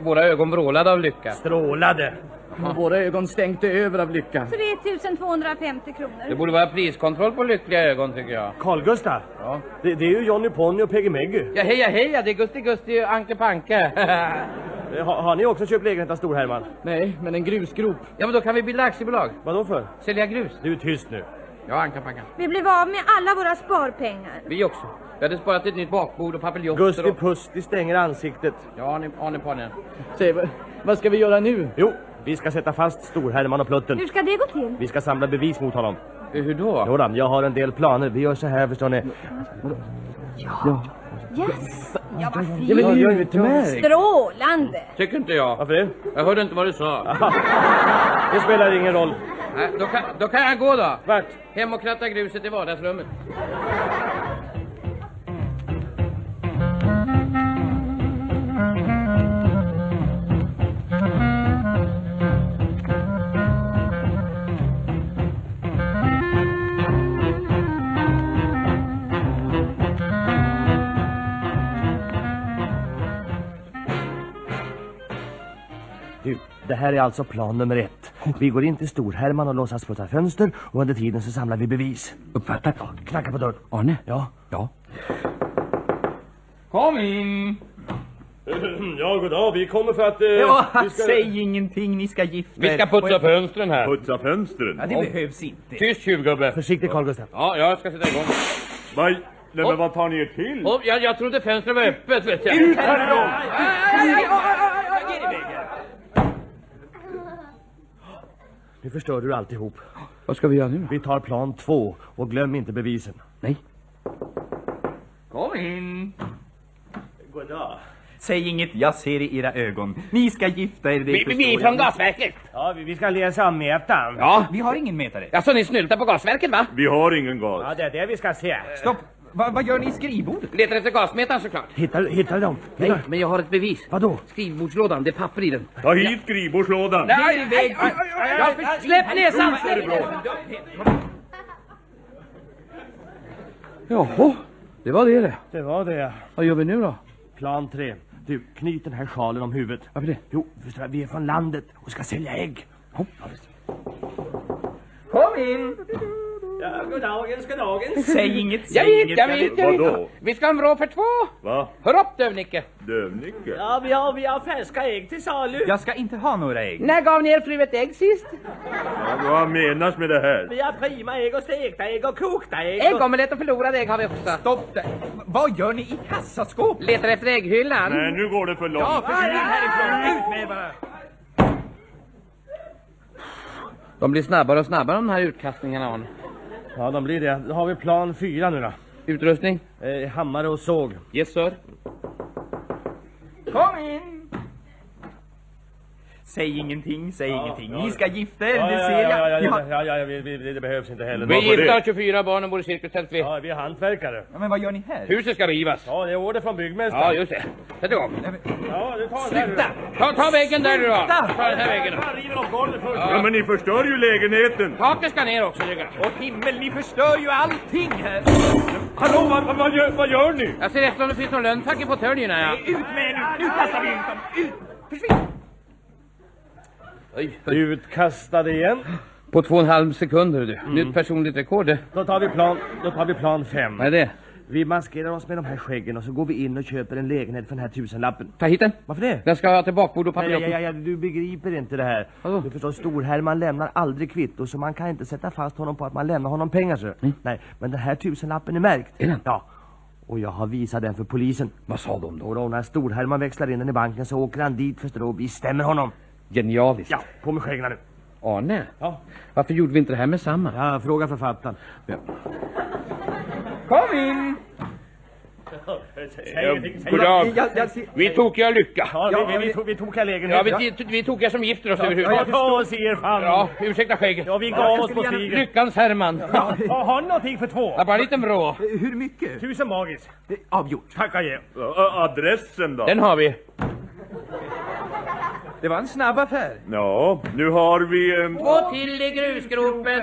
Våra ögon vrålade av lycka. Strålade. Och våra ögon stänkte över av lycka. 3250 kronor. Det borde vara priskontroll på lyckliga ögon tycker jag. Carl Gustaf? Ja. Det, det är ju Johnny Ponny och Peggy Meggy. Ja, heja, heja, det är Gusti Gusti och Anke Panke. har, har ni också köpt lägenhet av Stor-Herman? Nej, men en grusgrop. Ja, men då kan vi bilda aktiebolag. Vad då för? Sälja grus. Du är tyst nu. Ja, Anka Panka. Vi blev av med alla våra sparpengar. Vi också. Vi hade sparat ett nytt bakbord och papiljotter Gusti och... Pusti stänger ansiktet. Ja, ni, ja, ni på den. Säg, vad, vad ska vi göra nu? Jo, vi ska sätta fast Stor-Herman och Plutten. Hur ska det gå till? Vi ska samla bevis mot honom. Hur då? Jodå, jag har en del planer. Vi gör så här, förstår ni. Ja. Yes. Ja, vad Ja, fint. men det är ju utmärkt. Strålande. Tycker inte jag. Varför det? Jag hörde inte vad du sa. [laughs] Det spelar ingen roll. Nej, då, kan, då kan jag gå då. Vart? Hem och kratta gruset i vardagsrummet. Det här är alltså plan nummer ett. Vi går in till Stor-Herman och låtsas putta fönster och under tiden så samlar vi bevis. Uppfattat? Ja, knacka på dörren. Arne? Ja. Ja. Kom in! Ja, goddag. Vi kommer för att... Eh, Ja, vi ska... säg ingenting, ni ska gifta Vi ska putsa fönstren här. Putsa fönstren? Ja, det behövs inte. Tyst tjuvgubbe. Försiktigt, Carl Gustaf. Ja, jag ska sätta igång. Vad, nej, men vad tar ni er till? Oh, jag, jag trodde fönstret var öppet, vet jag. Ut härifrån! Nu förstör du alltihop. Vad ska vi göra nu? Vi tar plan två och glöm inte bevisen. Nej. Kom in. Goddag. Säg inget, jag ser i era ögon. Ni ska gifta er, det Vi, är från gasverket. Ja, vi, vi ska läsa anmätaren. Ja. Vi har ingen mätare. Alltså, ni snyltar på gasverket, va? Vi har ingen gas. Ja, det är det vi ska se. Stopp. Va, vad gör ni i skrivbordet? Letar efter gasmätaren såklart. Hittar, hittar du dem? Nej, Hittar. men jag har ett bevis. Vadå? Skrivbordslådan, det är papper i den. Ta hit skrivbordslådan. Nej, nej, nej, Släpp näsan! Jaha, det var det det. Det var det. Vad gör vi nu då? Plan tre. Du, knyt den här sjalen om huvudet. Varför det? Jo, förstår vi är från landet och ska sälja ägg. Kom in. Ja, goddagens, goddagens. Säg inget, Jag säg vet, inget. jag vet, jag Vadå? vet. Vi ska ha en vrå för två. Va? Hör upp, Dövnicke. Dövnicke? Ja, vi har, vi har färska ägg till salu. Jag ska inte ha några ägg. När gav ni er fru ett ägg sist? Ja, vad menas med det här? Vi har prima ägg och stekta ägg och kokta ägg. Äggomelett och förlorade ägg har vi också. Stopp där. Vad gör ni i kassaskåpet? Letar efter ägghyllan. Nej, nu går det för långt. Ja, försvinn härifrån. Ut med er bara. De blir snabbare och snabbare de här utkastningarna, Arne. Ja, de blir det. Då har vi plan fyra nu då. Utrustning? Eh, hammare och såg. Yes, sir. Kom in. Säg ingenting, säg ingenting. Ni ska gifta er, Ja, det ja, ser ja, jag. ja, ja, ja, ja, ja, vi, vi, det behövs inte heller. Vi Varför gifta det? har 24 barn och bor i cirkustält vi. Ja, vi är hantverkare. Ja, men vad gör ni här? Huset ska rivas. Ja, det är order från byggmästaren. Ja, just det. Sätt igång. Ja, du tar Sluta! Ta, ta väggen där du då. Ta den här väggen. Han river upp golvet först. Ja, men ni förstör ju lägenheten. Taket ska ner också, tycker jag. Åh himmel, ni förstör ju allting här. Hallå, vad, vad, vad, gör, vad gör ni? Jag ser efter om det finns någon lönnfack i fåtöljerna, ja. Ut med er nu, nu kastar vi ut dem. Ut! Försvinn! Oj, Utkastade igen. På två och en halv sekunder, du. Nytt personligt rekord, det. Då tar vi plan, då tar vi plan fem. Vad är det? Vi maskerar oss med de här skäggen och så går vi in och köper en lägenhet för den här tusenlappen. Ta hit den. Varför det? Den ska ha till bakbord och Nej, ja, ja, ja, du begriper inte det här. Vadå? Du förstår, Stor-Herman lämnar aldrig kvitto så man kan inte sätta fast honom på att man lämnar honom pengar så. Nej, men den här tusenlappen är märkt. Är den? Ja. Och jag har visat den för polisen. Vad sa de då? Och då när Stor-Herman växlar in den i banken så åker han dit förstår och vi stämmer honom. Genialiskt. Ja, på med skäggen nu. Arne, Ja. varför gjorde vi inte det här med samma? Ja, fråga författaren. Kom in! God dag. Vi tokiga lycka. Ja, vi, vi, vi, tog lägenhet. Ja, vi, vi tokiga som gifter oss Ja, överhuvudtaget. ja, ta oss er fan. Ja, ursäkta skägget. Ja, vi gav oss på stigen. Lyckans Herman. Ja, ja, har ni någonting för två? Ja, bara en liten vrå. Hur mycket? Tusen magis. Avgjort. Tack adjö. Adressen då? Den har vi. Det var en snabb affär. Ja, nu har vi... ehm, Gå till i grusgropen.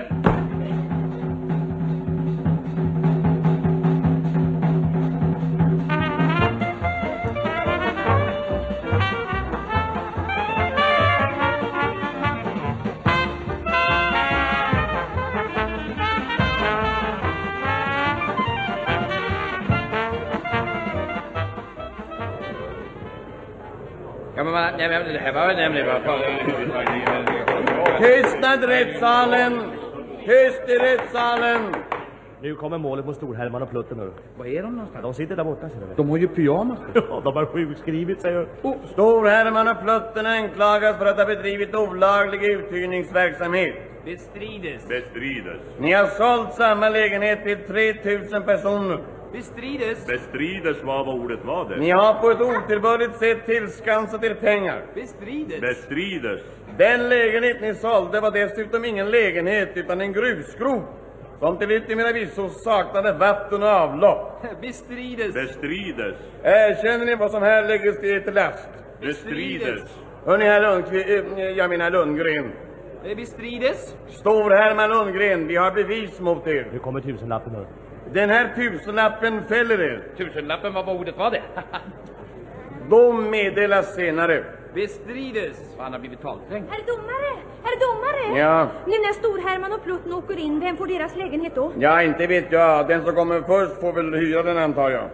Nej, men det här var väl nämligen bara... Tystnad rättssalen! Tyst i rättssalen! Nu kommer målet mot Storherman och Plutten. hörru. Var är de någonstans? De sitter där borta ser du. De har ju pyjamas. [laughs] Ja, de har sjukskrivit sig. Storherman och Plutten anklagas för att ha bedrivit olaglig uthyrningsverksamhet. Bestrides. Bestrides. Ni har sålt samma lägenhet till 3000 personer. Bestrides. Bestrides var vad ordet var det. Ni har på ett otillbörligt sätt tillskansat er pengar. Bestrides. Bestrides. Den lägenhet ni sålde var dessutom ingen lägenhet utan en grusgrop som till yttermera visso saknade vatten och avlopp. Bestrides. Bestrides. Erkänner ni vad som här läggs till er till last? Bestrides. Hörni, herr Lundqvist, eh, jag menar Lundgren. Bestrides. Storherman Lundgren, vi har bevis mot er. Nu kommer tusenlappen. hörru. Den här tusenlappen fäller er. Tusenlappen var vad ordet var det. [laughs] Dom meddelas senare. Bestrides. Han har blivit talträngd. Herr domare! Herr domare! Ja. Nu när Storherman och Plutten åker in, vem får deras lägenhet då? Ja, inte vet jag. Den som kommer först får väl hyra den antar jag.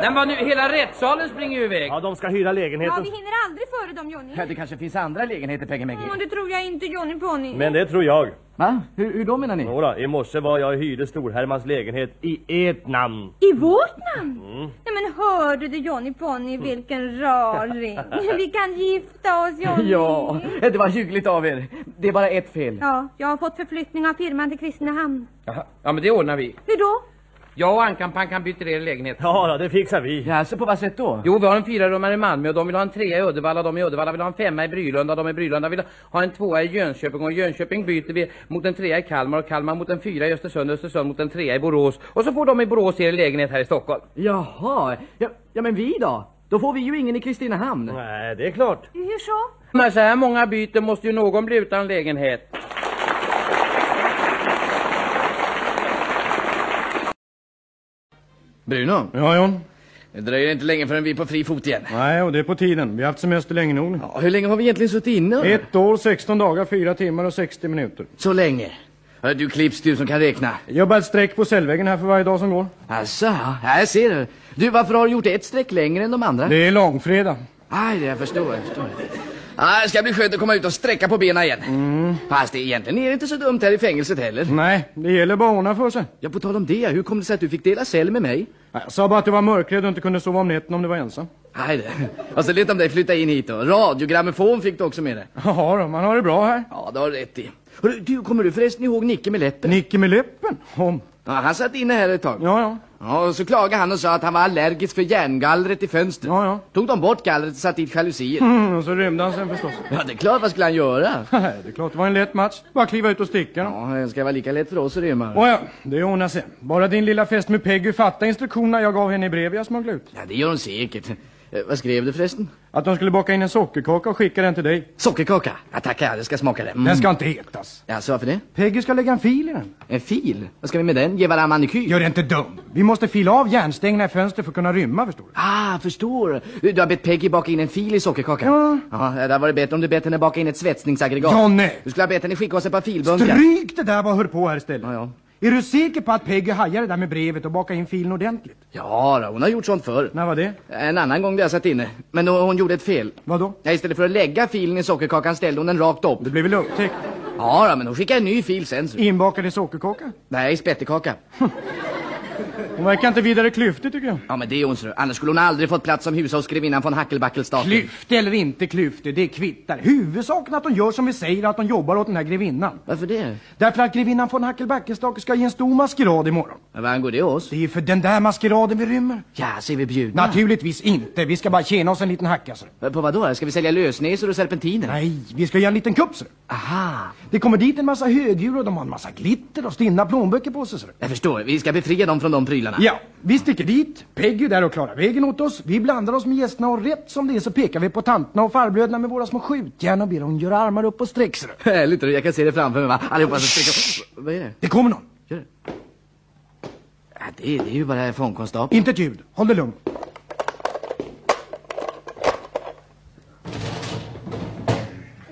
Nej, men nu, hela rättssalen springer ju iväg. Ja, de ska hyra Ja, lägenheten. vi hinner aldrig före dem, Johnny. Ja, det kanske finns andra lägenheter, Peggy Meggy. Ja, det tror jag inte, Johnny Pony. Men det tror jag. Va? Hur, hur då menar ni? Några, i morse var jag och hyrde Storhermans lägenhet i ert namn. I vårt namn? Mm. Nej men hörde du Johnny Pony vilken raring. [laughs] Vi kan gifta oss Johnny. Ja, det var hyggligt av er. Det är bara ett fel. Ja, jag har fått förflyttning av firman till Kristinehamn. Jaha. Ja, men det ordnar vi. Hur då? Jag och Ankan Pankan byter er lägenhet. Ja, det fixar vi. Ja, så på vad sätt då? Jo, vi har en fyrarummare i Malmö och de vill ha en trea i Uddevalla. De i Uddevalla vill ha en femma i Brylunda. De i Brylunda vill ha en tvåa i Jönköping. Och Jönköping byter vi mot en trea i Kalmar och Kalmar mot en fyra i Östersund. Östersund mot en trea i Borås. Och så får de i Borås er lägenhet här i Stockholm. Jaha, ja, ja men vi då? Då får vi ju ingen i Kristinehamn. Nej, det är klart. Hur så? Men så här många byten måste ju någon bli utan lägenhet. Bruno? Ja, John? Det dröjer inte länge förrän vi är på fri fot igen. Nej, och det är på tiden. Vi har haft semester länge nog. Ja, hur länge har vi egentligen suttit inne? Ett år, 16 dagar, 4 timmar och 60 minuter. Så länge? Hör Du klipps du som kan räkna. Jag bara ett streck på cellväggen här för varje dag som går. Asså, här ser du. Du, varför har du gjort ett streck längre än de andra? Det är långfredag. Aj, jag förstår, jag förstår. Ah, det ska bli skönt att komma ut och sträcka på benen igen. Mm. Fast det egentligen är det inte så dumt här i fängelset heller. Nej, det gäller bara att ordna för sig. Ja, på tal om det, hur kom det sig att du fick dela cell med mig? Jag sa bara att du var mörkrädd och inte kunde sova om nätterna om du var ensam. Nej, det. Och så lät de dig flytta in hit då. Radiogrammofon fick du också med dig. Ja då, man har det bra här. Ja, det har du rätt i. Hörru, Du, kommer du förresten ihåg Nicke med läppen? Nicke med läppen? Om. Ja, han satt inne här ett tag. Ja, ja. Ja, och så klagade han och sa att han var allergisk för järngallret i fönstret. Ja, ja. Tog de bort gallret och satte dit jalusier. Mm, och så rymde han sen förstås. Ja, det är klart, vad skulle han göra? [laughs] Nej, det är klart det var en lätt match. Bara kliva ut och sticka då. Ja, det ska vara lika lätt för oss att rymma. Ja, det ordnar sig. Bara din lilla fest med Peggy fatta instruktionerna jag gav henne i brev jag smugglade ut. Ja, det gör hon säkert. Eh, vad skrev du förresten? Att de skulle baka in en sockerkaka och skicka den till dig. Sockerkaka? Ja, tackar, det ska smaka det. Mm. Den ska inte ätas. Ja, så varför det? Peggy ska lägga en fil i den. En fil? Vad ska vi med den? Ge varann manikyr? Gör det inte dum. Vi måste fila av järnstängerna i fönstret för att kunna rymma, förstår du. Ah, förstår. Du, du har bett Peggy baka in en fil i sockerkakan? Ja. Ja, det hade varit bättre om du bett henne baka in ett svetsningsaggregat. Jonny! Du skulle ha bett henne skicka oss ett par filbunkar. Stryk det där bara hör på här istället. Ja, ja. Är du säker på att Peggy hajar det där med brevet och bakar in filen ordentligt? Ja, då, hon har gjort sånt förr. När var det? En annan gång där jag satt inne. Men då, hon gjorde ett fel. Vadå? Ja, istället för att lägga filen i sockerkakan ställde hon den rakt upp. Det blev väl upptäckt? Ja, då, men hon skickade en ny fil sen. Så. Inbakad i sockerkaka? Nej, spettekaka. [laughs] Hon verkar inte vidare klyftig tycker jag. Ja, men det är hon, så. Annars skulle hon aldrig fått plats som grevinnan från Hackelbackelstaken. Klyftig eller inte klyftig, det kvittar. Huvudsaken att hon gör som vi säger att hon jobbar åt den här grevinnan. Varför det? Därför att grevinnan från Hackelbackelstake ska ge en stor maskerad imorgon. Men vad angår det oss? Det är för den där maskeraden vi rymmer. Ja, så är vi bjudna. Naturligtvis inte. Vi ska bara tjäna oss en liten hacka. Så. På vad då? Ska vi sälja lösnäsor och serpentiner? Nej, vi ska göra en liten kupp. Så. Aha. Det kommer dit en massa högdjur och de har en massa glitter och stinna plånböcker på sig. Så. Jag förstår. Vi ska befria dem från de prylarna. Ja, vi sticker dit. Peggy där och klarar vägen åt oss. Vi blandar oss med gästerna och rätt som det är så pekar vi på tanterna och farbröderna med våra små skjutjärn och ber dem göra armar upp och sträck. [laughs] Härligt, jag kan se det framför mig va? Allihopa som sträcker... Vad är det? Det kommer någon. Gör det. Ja, det, är, det är ju bara fångkonstapeln. Inte ett ljud. Håll dig lugn.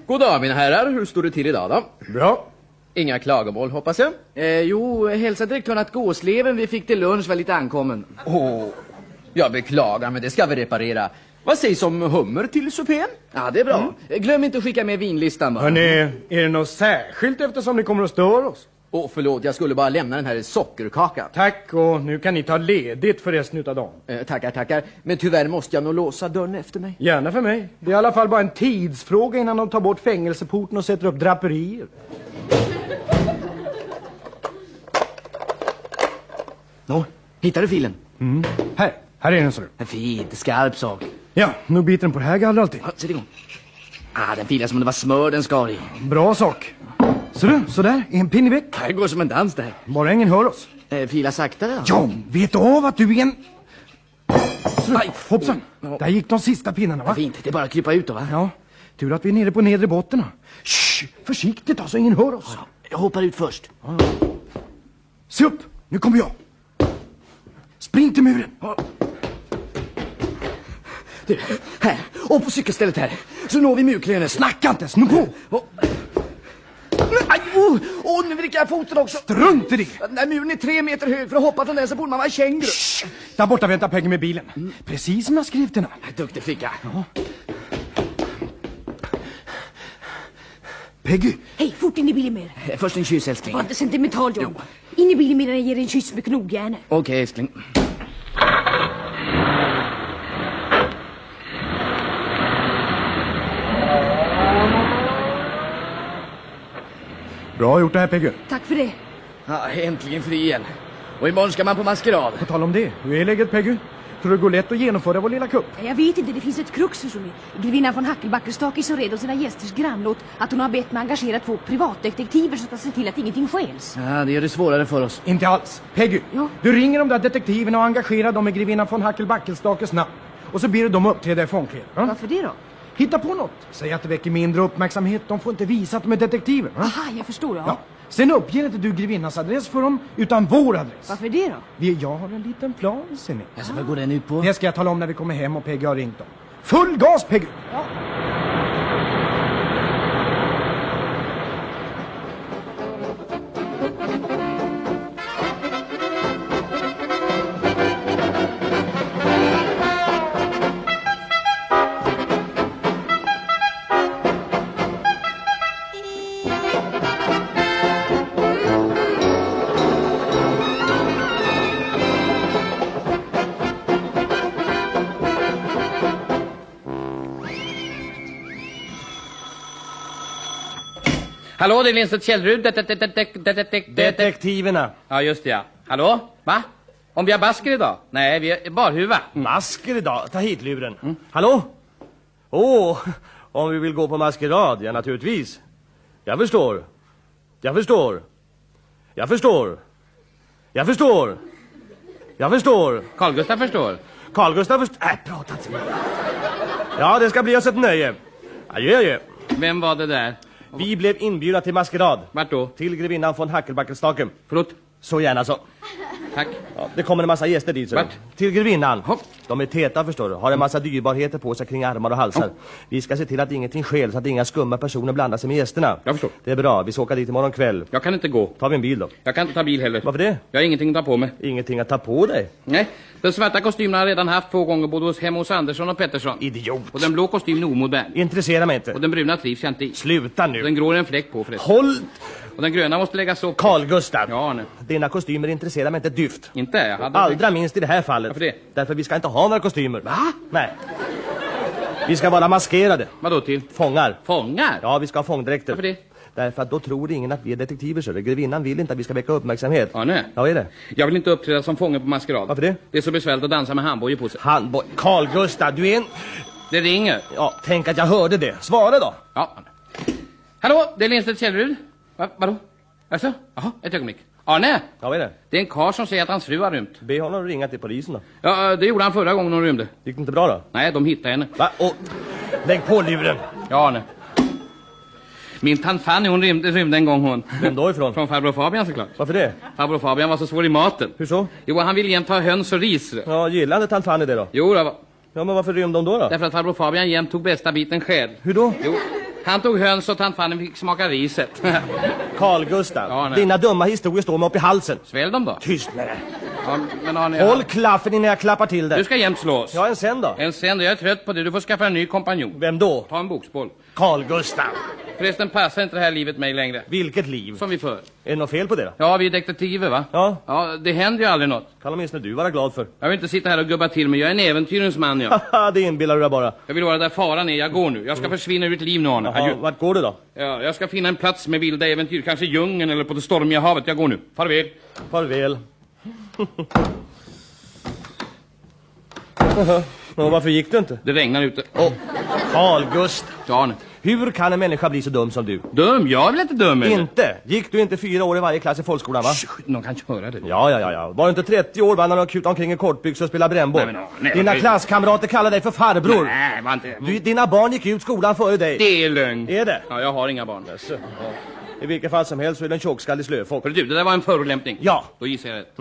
God dag mina herrar, hur står det till idag då? Bra. Inga klagomål hoppas jag? Eh, jo, hälsa direktören att gåsleven vi fick till lunch var lite ankommen. Åh, jag beklagar men det ska vi reparera. Vad sägs om hummer till supén? Ja, det är bra. Eh, Glöm inte att skicka med vinlistan bara. Hörrni, är det något särskilt eftersom ni kommer att störa oss? Åh, förlåt, jag skulle bara lämna den här sockerkakan. Tack, och nu kan ni ta ledigt för resten utav dagen. Eh, tackar, tackar. Men tyvärr måste jag nog låsa dörren efter mig. Gärna för mig. Det är i alla fall bara en tidsfråga innan de tar bort fängelseporten och sätter upp draperier. Nå, hittar du filen? Mm. Här, här är den så du. Fint, skarp sak. Ja, nu biter den på det här gallret alltid. Ja, sätt igång. Ah, den filar som om det var smör den skar i. Bra sak. Så du, sådär, en pinne väck. Det går som en dans där. Bara ingen hör oss. Eh, fila saktare då. John, vet du av att du är en... Så, hoppsan, där gick de sista pinnarna va? Fint, det är bara att krypa ut då va? Ja, tur att vi är nere på nedre botten. Shh, försiktigt då så ingen hör oss. Jag hoppar ut först. Se upp, nu kommer jag. Spring till muren. Du, här. Och på cykelstället här. Så når vi murklönet. Snacka inte, sno på. Aj, oh, oh, nu vrickar jag foten också. Strunt i det. När muren är tre meter hög för att hoppa från den så borde man vara känguru. Där borta väntar Peggy med bilen. Precis som jag skrev till henne. Duktig flicka. Ja. Peggy, Hej, fort in i bilen med er. Eh, Först en kyss älskling. Var inte sentimental John. In i bilen medan jag ger en kyss med knogjärnet. Okej älskling. bra gjort det här Peggy. Tack för det. Ja, äntligen fri igen. Och imorgon ska man på maskerad. På tal om det, hur är läget Peggy? Tror du det går lätt att genomföra vår lilla kupp? Jag vet inte, det finns ett krux ni. Grevinnan från Hackelbackelstake är så rädd om sina gästers grannlåt att hon har bett mig engagera två privatdetektiver som ska se till att ingenting stjäls. Ja, det gör det svårare för oss. Inte alls. Peggy, du ringer de där detektiverna och engagerar dem i grevinnan från Hackelbackelstakes namn. Och så ber du dem uppträda i fångkläder. va? Varför det då? Hitta på något. Säg att det väcker mindre uppmärksamhet. De får inte visa att de är detektiver. va? Aha, jag förstår. Ja. Ja. Sen uppger inte du grevinnans adress för dem, utan vår adress. Varför det då? Vi, jag har en liten plan, ser ni. Alltså, vad går den ut på? Det ska jag tala om när vi kommer hem och Peggy har ringt dem. Full gas, Peggy! Hallå, det är. Det- det- det- det- det- Detektiverna. Ja, just det ja. Hallå? Va? Om vi har basker idag? Nej, vi är barhuva. Masker idag? Ta hit luren. Hallå? Åh, om vi vill gå på maskerad? Ja, naturligtvis. Jag förstår. Jag förstår. Jag förstår. Jag förstår. Jag förstår. Carl Gustaf förstår. Carl Gustaf förstår. Äh, prata inte med mig. Ja, det ska bli oss ett nöje. Adjö, adjö. Vem var det där? Vi blev inbjudna till maskerad. Vart då? Till grevinnan från Hackelbackelstaken. Förlåt? Så gärna så. Tack. Ja, det kommer en massa gäster dit. Vart? Till grevinnan. De är täta förstår du. Har en massa dyrbarheter på sig kring armar och halsar. Vi ska se till att ingenting sker så att inga skumma personer blandar sig med gästerna. Jag förstår. Det är bra. Vi ska åka dit imorgon kväll. Jag kan inte gå. Tar vi en bil då? Jag kan inte ta bil heller. Varför det? Jag har ingenting att ta på mig. Ingenting att ta på dig? Nej, den svarta kostymen har jag redan haft två gånger både hos, hemma hos Andersson och Pettersson. Idiot. Och den blå kostymen är omodern. Intresserar mig inte. Och den bruna trivs jag inte i. Sluta nu. Och den grå är en fläck på förresten. Håll... Och den gröna måste läggas upp. Carl Gustav. Ja, Arne. Dina kostymer intresserar mig inte dyft. Inte? Jag hade... Allra minst i det här fallet. Varför det? Därför vi ska inte ha några kostymer. Va? Nej. Vi ska vara maskerade. Vadå till? Fångar. Fångar? Ja, vi ska ha fångdräkter. Varför det? Därför att då tror ingen att vi är detektiver, så Grevinnan vill inte att vi ska väcka uppmärksamhet. Ja, nej. Ja, vad är det? Jag vill inte uppträda som fånge på maskerad. Varför det? Det är så besvärligt att dansa med handbojor på sig. Handboj... Carl Gustav, du är en... Det ringer. Ja, tänk att jag hörde det. Svara då. Ja. Hallå, det är Lindstedt Källerud. Va, vadå? Alltså? Jaha, ett ögonblick. Arne! Ja, vad är det? Det är en karl som säger att hans fru har rymt. Be honom ringa till polisen då. Ja, det gjorde han förra gången hon rymde. Gick det inte bra då? Nej, de hittade henne. Va? Och... Lägg på luren. Ja, Arne. Min tant Fanny, hon rymde, rymde en gång hon. Vem då ifrån? Från farbror Fabian såklart. Varför det? Farbror Fabian var så svår i maten. Hur så? Jo, han ville jämt ha höns och ris. Ja, gillade tant Fanny det då? Jo, var... Ja, men varför rymde de då då? Därför att farbror Fabian jämt tog bästa biten själv. Hur då? Jo, han tog höns och tant Fanny fick smaka riset. [laughs] Carl Gustav, Ja, dina dumma historier står mig upp i halsen. Svälj dem då. Tyst med det. Ja, men Arne, Håll klaffen innan jag klappar till det. Du ska jämt slås. Ja, en sen då? En sen, jag är trött på det. Du får skaffa en ny kompanjon. Vem då? Ta en boxboll. Carl Gustav. Förresten passar inte det här livet mig längre. Vilket liv? Som vi för. Är det något fel på det då? Ja, vi är detektiver va? Ja. Ja, det händer ju aldrig något. Kan åtminstone du vara glad för. Jag vill inte sitta här och gubba till mig. Jag är en äventyrens man jag. [laughs] Haha, det inbillar du dig bara. Jag vill vara där faran är. Jag går nu. Jag ska försvinna ur ditt liv nu Arne. Jaha, Adjö. vart går du då? Ja, jag ska finna en plats med vilda äventyr. Kanske i djungeln eller på det stormiga havet. Jag går nu. Farväl. Farväl. [laughs] Jaha, Men varför gick du inte? Det regnar ute. Åh, Carl Gustav. Ja, Arne. Hur kan en människa bli så dum som du? Dum? Jag är väl inte dum eller? Inte? Gick du inte fyra år i varje klass i folkskolan va? Shh, någon kan köra det. Ja, ja, ja, ja. Var du inte 30 år va när du kutade omkring i kortbyxor och spelade brännboll? Nej, men, nej, Dina nej. klasskamrater kallar dig för farbror. Nej, var inte... Du, dina barn gick ut skolan före dig. Det är lögn. Är det? Ja, jag har inga barn. Ja. I vilket fall som helst så är det en tjockskallig slöfock. Du, det där var en förolämpning. Ja. Då gissar jag rätt.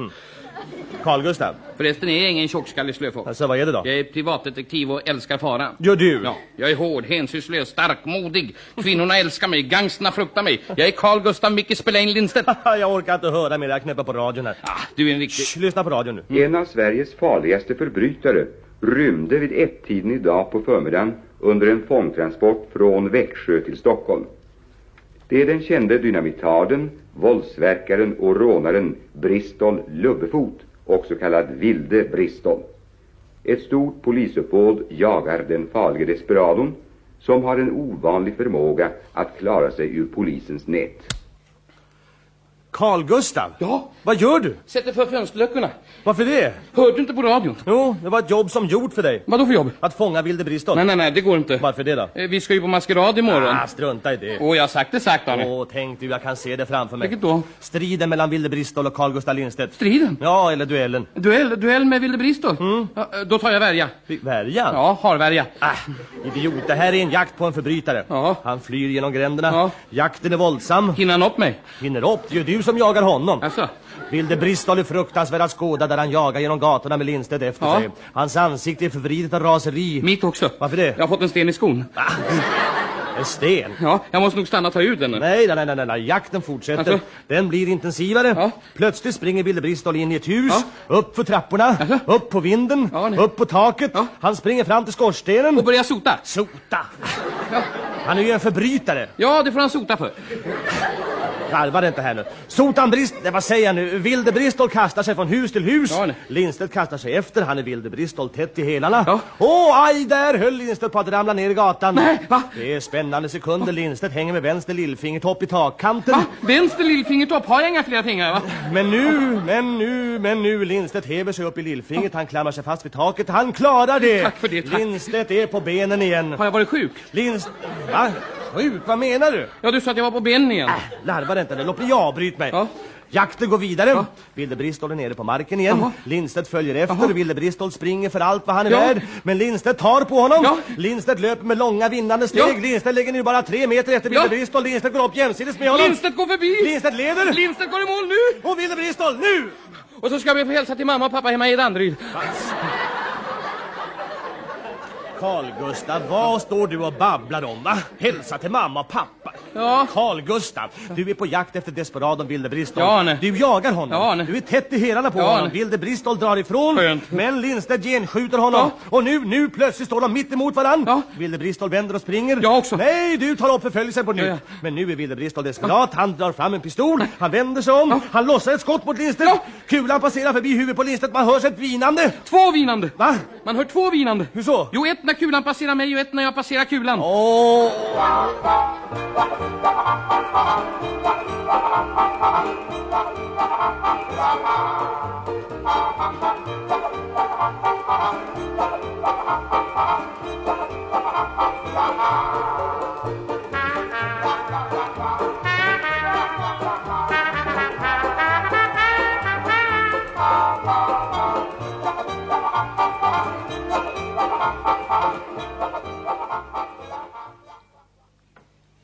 Carl Gustav. Förresten är jag ingen tjockskallig slöfock. Alltså vad är det då? Jag är privatdetektiv och älskar faran. Gör du? Ja, jag är hård, hänsynslös, stark, modig. Kvinnorna älskar mig, gangsterna fruktar mig. Jag är Carl Gustav Micke Spelain Lindstedt. [laughs] jag orkar inte höra mer, jag knäpper på radion här. Ah, du är en riktig... Shh, lyssna på radion nu. En av Sveriges farligaste förbrytare rymde vid ett-tiden idag på förmiddagen under en fångtransport från Växjö till Stockholm. Det är den kände dynamitaden, våldsverkaren och rånaren Bristol Lubbefot, också kallad Vilde Bristol. Ett stort polisuppbåd jagar den farlige desperadon som har en ovanlig förmåga att klara sig ur polisens nät. Carl Gustav? Ja? Vad gör du? Sätter för fönsterluckorna. Varför det? Hörde du inte på radion? Jo, det var ett jobb som gjort för dig. Vad för jobb? Att fånga Vilde Bristol. Nej, nej, nej, det går inte. Varför det då? Eh, Vi ska ju på maskerad imorgon. Ah, strunta i det. Åh, jag har sagt det sagt, Arne. Åh, tänk du, jag kan se det framför mig. Vilket då? Striden mellan Vilde Bristol och Carl Gustaf Lindstedt. Striden? Ja, eller duellen. Duell, duell med Vilde Bristol? Mm. Ja, eh, då tar jag värja. Värja? Ja, harvärja. Ah, idiot, det här är en jakt på en förbrytare. Ja. Han flyr genom gränderna. Ja. Jakten är våldsam. Hinner han upp mig? Hinner upp, det är ju du som jagar honom. Alltså? Vilde Bristol är fruktansvärd att skåda där han jagar genom gatorna med Lindstedt efter Ja. sig. Hans ansikte är förvridet av raseri. Mitt också. Varför det? Jag har fått en sten i skon. En sten? Ja, jag måste nog stanna och ta ut den. Nej, nej, nej, nej, nej, jakten fortsätter. Alltså? Den blir intensivare. Ja. Plötsligt springer Vilde Bristol in i ett hus, Ja. upp för trapporna, Alltså? upp på vinden, Ja, upp på taket. Han springer fram till skorstenen. Och börja sota. Sota! Han är ju en förbrytare. Ja, det får han sota för. Garva det inte här nu. Sotan Brist... Nej, vad säger jag nu? Vilde Bristol kastar sig från hus till hus. Ja. Lindstedt kastar sig efter. Han är Vilde Bristol tätt i hälarna. Ja. Åh, aj, där höll Lindstedt på att ramla ner i gatan. Nej, va? Det är spännande sekunder. Lindstedt hänger med vänster lillfingertopp i takkanten. Va? Vänster lillfingertopp, har jag inga fler fingrar va? Men nu, men nu, men nu, Lindstedt häver sig upp i lillfingret, han klamrar sig fast vid taket, han klarar det! Tack för det, tack. Lindstedt är på benen igen. Har jag varit sjuk? Lindstedt... Va? Sjuk? Vad menar du? Ja, du sa att jag var på benen igen. Larva dig inte, låt bli avbryt mig. Ja. Jakten går vidare. Ja. Vilde Bristol är nere på marken igen. Jaha. Lindstedt följer efter. Vilde Bristol springer för allt vad han är Ja. värd. Men Lindstedt tar på honom. Ja. Lindstedt löper med långa vinnande steg. Ja. Lindstedt ligger nu bara tre meter efter Ja. Vilde Bristol. Lindstedt går upp jämsides med honom. Lindstedt går förbi! Lindstedt leder. Lindstedt går i mål nu! Och Vilde Bristol, nu! Och så ska vi få hälsa till mamma och pappa hemma i Danderyd. Carl Gustav, vad står du och babblar om va? Hälsa till mamma och pappa. Ja. Carl Gustav, du är på jakt efter desperadon Wilde Bristol. Ja, Arne. Du jagar honom. Ja, Arne. Du är tätt i hälarna på Ja, honom. Wilde Bristol drar ifrån. Skönt. Men Lindstedt genskjuter honom. Och nu, nu plötsligt står de mitt emot varann. Ja. Wilde Bristol vänder och springer. Jag också. Nej, du tar upp förföljelsen på nytt. Ja, ja. Men nu är Wilde Bristol desperat. Han drar fram en pistol. Han vänder sig om. Han lossar ett skott mot Lindstedt. Kulan passerar förbi huvudet på Lindstedt. Man hör ett vinande. Två vinande. Va? Man hör två vinande. Hur så? Jo, ett när kulan passerar mig och ett när jag passerar kulan. Åh!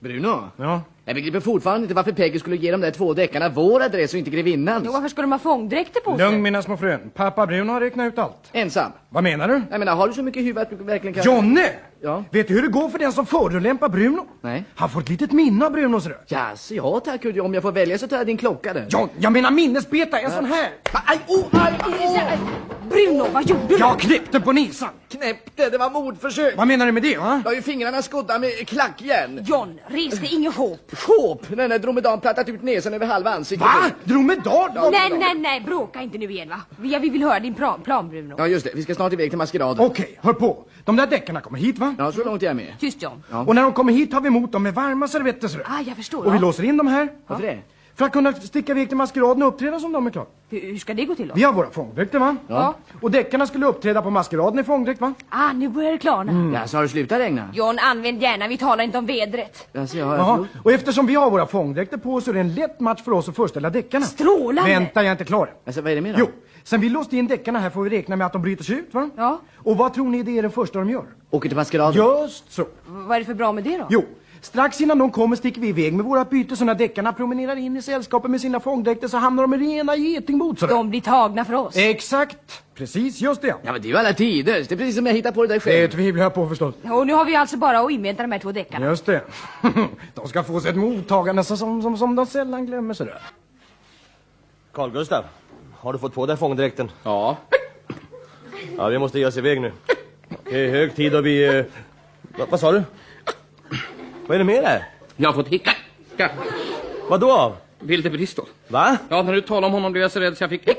Bruno? Ja? Jag begriper fortfarande inte varför Peggy skulle ge de där två deckarna vår adress och inte grevinnans. Jo, varför ska de ha fångdräkter på sig? Lugn mina små frön. Pappa Bruno har räknat ut allt. Ensam? Vad menar du? Jag menar, har du så mycket huvud att du verkligen kan... Jonne! Ja? Vet du hur det går för den som förolämpar Bruno? Nej. Han får ett litet minne av Brunos röst. Jaså, ja tack. Om jag får välja så tar jag din klocka där. John, jag menar minnesbeta, en sån här. Aj, oh, aj, oh. Bruno, vad gjorde du? Jag knäppte på näsan. Knäppte, det var mordförsök. Vad menar du med det, va? Jag har ju fingrarna skodda med klackjärn. John, res dig inget hopp. Sjåp! Den där dromedan plattat ut näsan över halva ansiktet. Va? Dromedar? Nej, nej, nej, bråka inte nu igen va. Vi, vi vill höra din plan, plan Bruno. Ja, just det. Vi ska snart iväg till maskeraden. Okej, hör på. De där deckarna kommer hit, va? Ja, så långt är jag med. Tyst John. Ja. Och när de kommer hit tar vi emot dem med varma servetter. Ah, jag förstår. Och vi ja. låser in dem här. Varför det? För att kunna sticka iväg till maskeraden och uppträda som de är klara. Hur, hur ska det gå till då? Vi har våra fångdräkter, va? Ja. Och deckarna skulle uppträda på maskeraden i fångdräkt, va? Ah, nu börjar det klarna. Mm. Ja, så har det slutat regna? John, använd gärna, vi talar inte om vädret. Jaså, ja, Jaha. förlåt. Och eftersom vi har våra fångdräkter på oss så är det en lätt match för oss att föreställa deckarna. Strålande! Vänta, jag är inte klar. Alltså, vad är det med då? Jo, sen vi låst in deckarna här får vi räkna med att de bryter sig ut, va? Ja. Och vad tror ni det är det första de gör? Åker till maskeraden? Just så. Vad är det för bra med det då? Jo, strax innan de kommer sticker vi iväg med våra byte så när deckarna promenerar in i sällskapet med sina fångdräkter så hamnar de i rena getingbot. så. De blir tagna för oss. Exakt, precis, just det. Ja, men det är ju alla tider. Det är precis som jag hittar på det där Det själv. tvivlar jag på förstås. Och nu har vi alltså bara att invänta de här två deckarna. Just det. [laughs] De ska få sig ett mottagande så som, som, som de sällan glömmer sådär. Carl Gustav, har du fått på dig fångdräkten? Ja. Ja, vi måste ge oss iväg nu. Det är hög tid och vi... Eh... Va, vad sa du? Vad är det med dig? Jag har fått hicka. Vad då av? Vilde Bristol. Va? Ja, när du talade om honom blev jag så rädd så jag fick...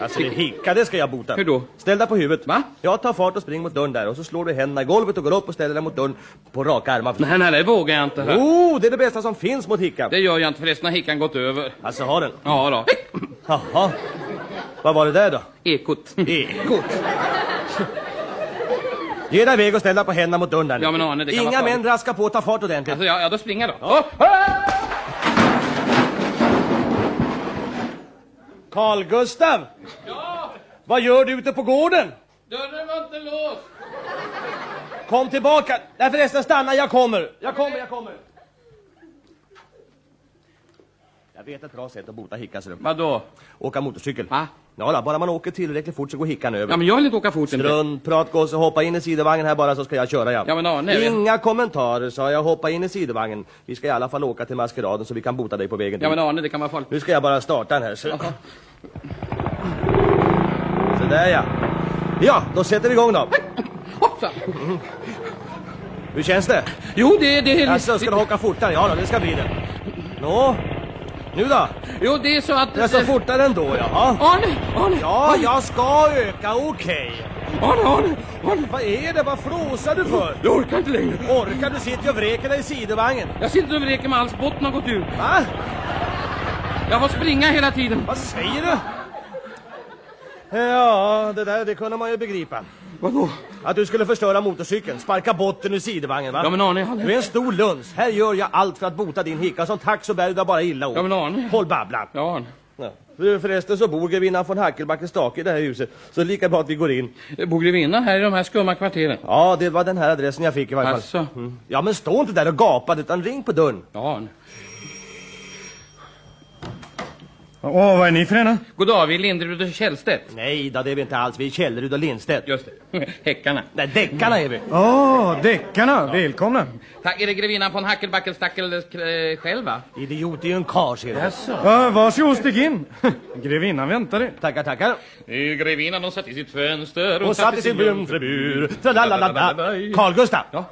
Alltså det hicka, det ska jag bota. Hur då? Ställ dig på huvudet. Va? Jag tar fart och springer mot dörren där och så slår du händerna i golvet och går upp och ställer dig mot dörren på raka armar. Nej, nej, det vågar jag inte. hör. Oh, det är det bästa som finns mot hicka. Det gör jag inte förresten, har hickan gått över. Alltså har den? Ja då. Jaha. Vad var det där då? Ekot. Ekot. [laughs] Ge dig iväg och ställ dig på händerna mot dörren där. Ja, men Arne, det kan Inga män farligt. raska på, ta fart ordentligt. Alltså, ja, ja, då springer då. Ja. Carl Gustav! Ja, Vad gör du ute på gården? dörren var inte låst. Kom tillbaka! Nej förresten, stanna, jag kommer. Jag kommer, jag kommer. Jag vet ett bra sätt att bota hicka, ser du. Vadå? Åka motorcykel. Va? Ja, då, bara man åker tillräckligt fort så går hickan över. Ja, men jag vill inte åka fort inte. Struntprat, gosse. Hoppa in i sidovagnen här bara så ska jag köra, ja. Ja, men Arne... Inga kommentarer, sa jag. Hoppa in i sidovagnen. Vi ska i alla fall åka till maskeraden så vi kan bota dig på vägen Ja, dit. men Arne, det kan vara farligt. Nu ska jag bara starta den här. Så. så där ja. Ja, då sätter vi igång då. Hoppsan! Hur känns det? Jo, det, det är... Alltså, ska du åka fortare? Ja då, det ska bli det. Nå, nu då? Jo, det är så att... Är så fortare ändå, jaha. Arne! Arne! Ja, jag ska öka, okej. Arne, Arne! Arne! Vad är det? Vad flåsar du för? Jag orkar inte längre. Orkar? Du sitter ju och vräker dig i sidovagnen. Jag sitter över reken med alls botten har gått ur. Va? Jag får springa hela tiden. Vad säger du? Ja, det där det kunde man ju begripa. Vadå? Att du skulle förstöra motorcykeln, sparka botten ur sidovagnen va? Ja, men Arne, jag... Du är en stor luns. Här gör jag allt för att bota din hicka. Som tack så bär du bara illa åt. Ja, men Arne... Håll babblan. Ja, Arne. Ja. För- Förresten så bor grevinnan von Hackelbacke Stake i det här huset. Så lika bra att vi går in. Bor grevinnan här i de här skumma kvarteren? Ja, det var den här adressen jag fick i varje fall. Asså? Mm. Ja, men stå inte där och gapa utan ring på dörren. Ja, Arne. Åh, vad är ni för ena? God dag, vi är Linderud och Källstedt. Nej då, det är vi inte alls. Vi är Källerud och Lindstedt. Just det. [laughs] Häckarna. Nej, Deckarna är vi. Åh, deckarna. Välkomna. Tack, är det grevinnan von Hackelbackelstackel eh, själv va? Idiot, det är ju en karl ser du. Ja, varsågod, stig in. [laughs] Grevinnan väntar dig. Tackar, tackar. Grevinnan hon satt i sitt fönster Hon satt i sin jungfrubur. Carl Gustaf. Ja.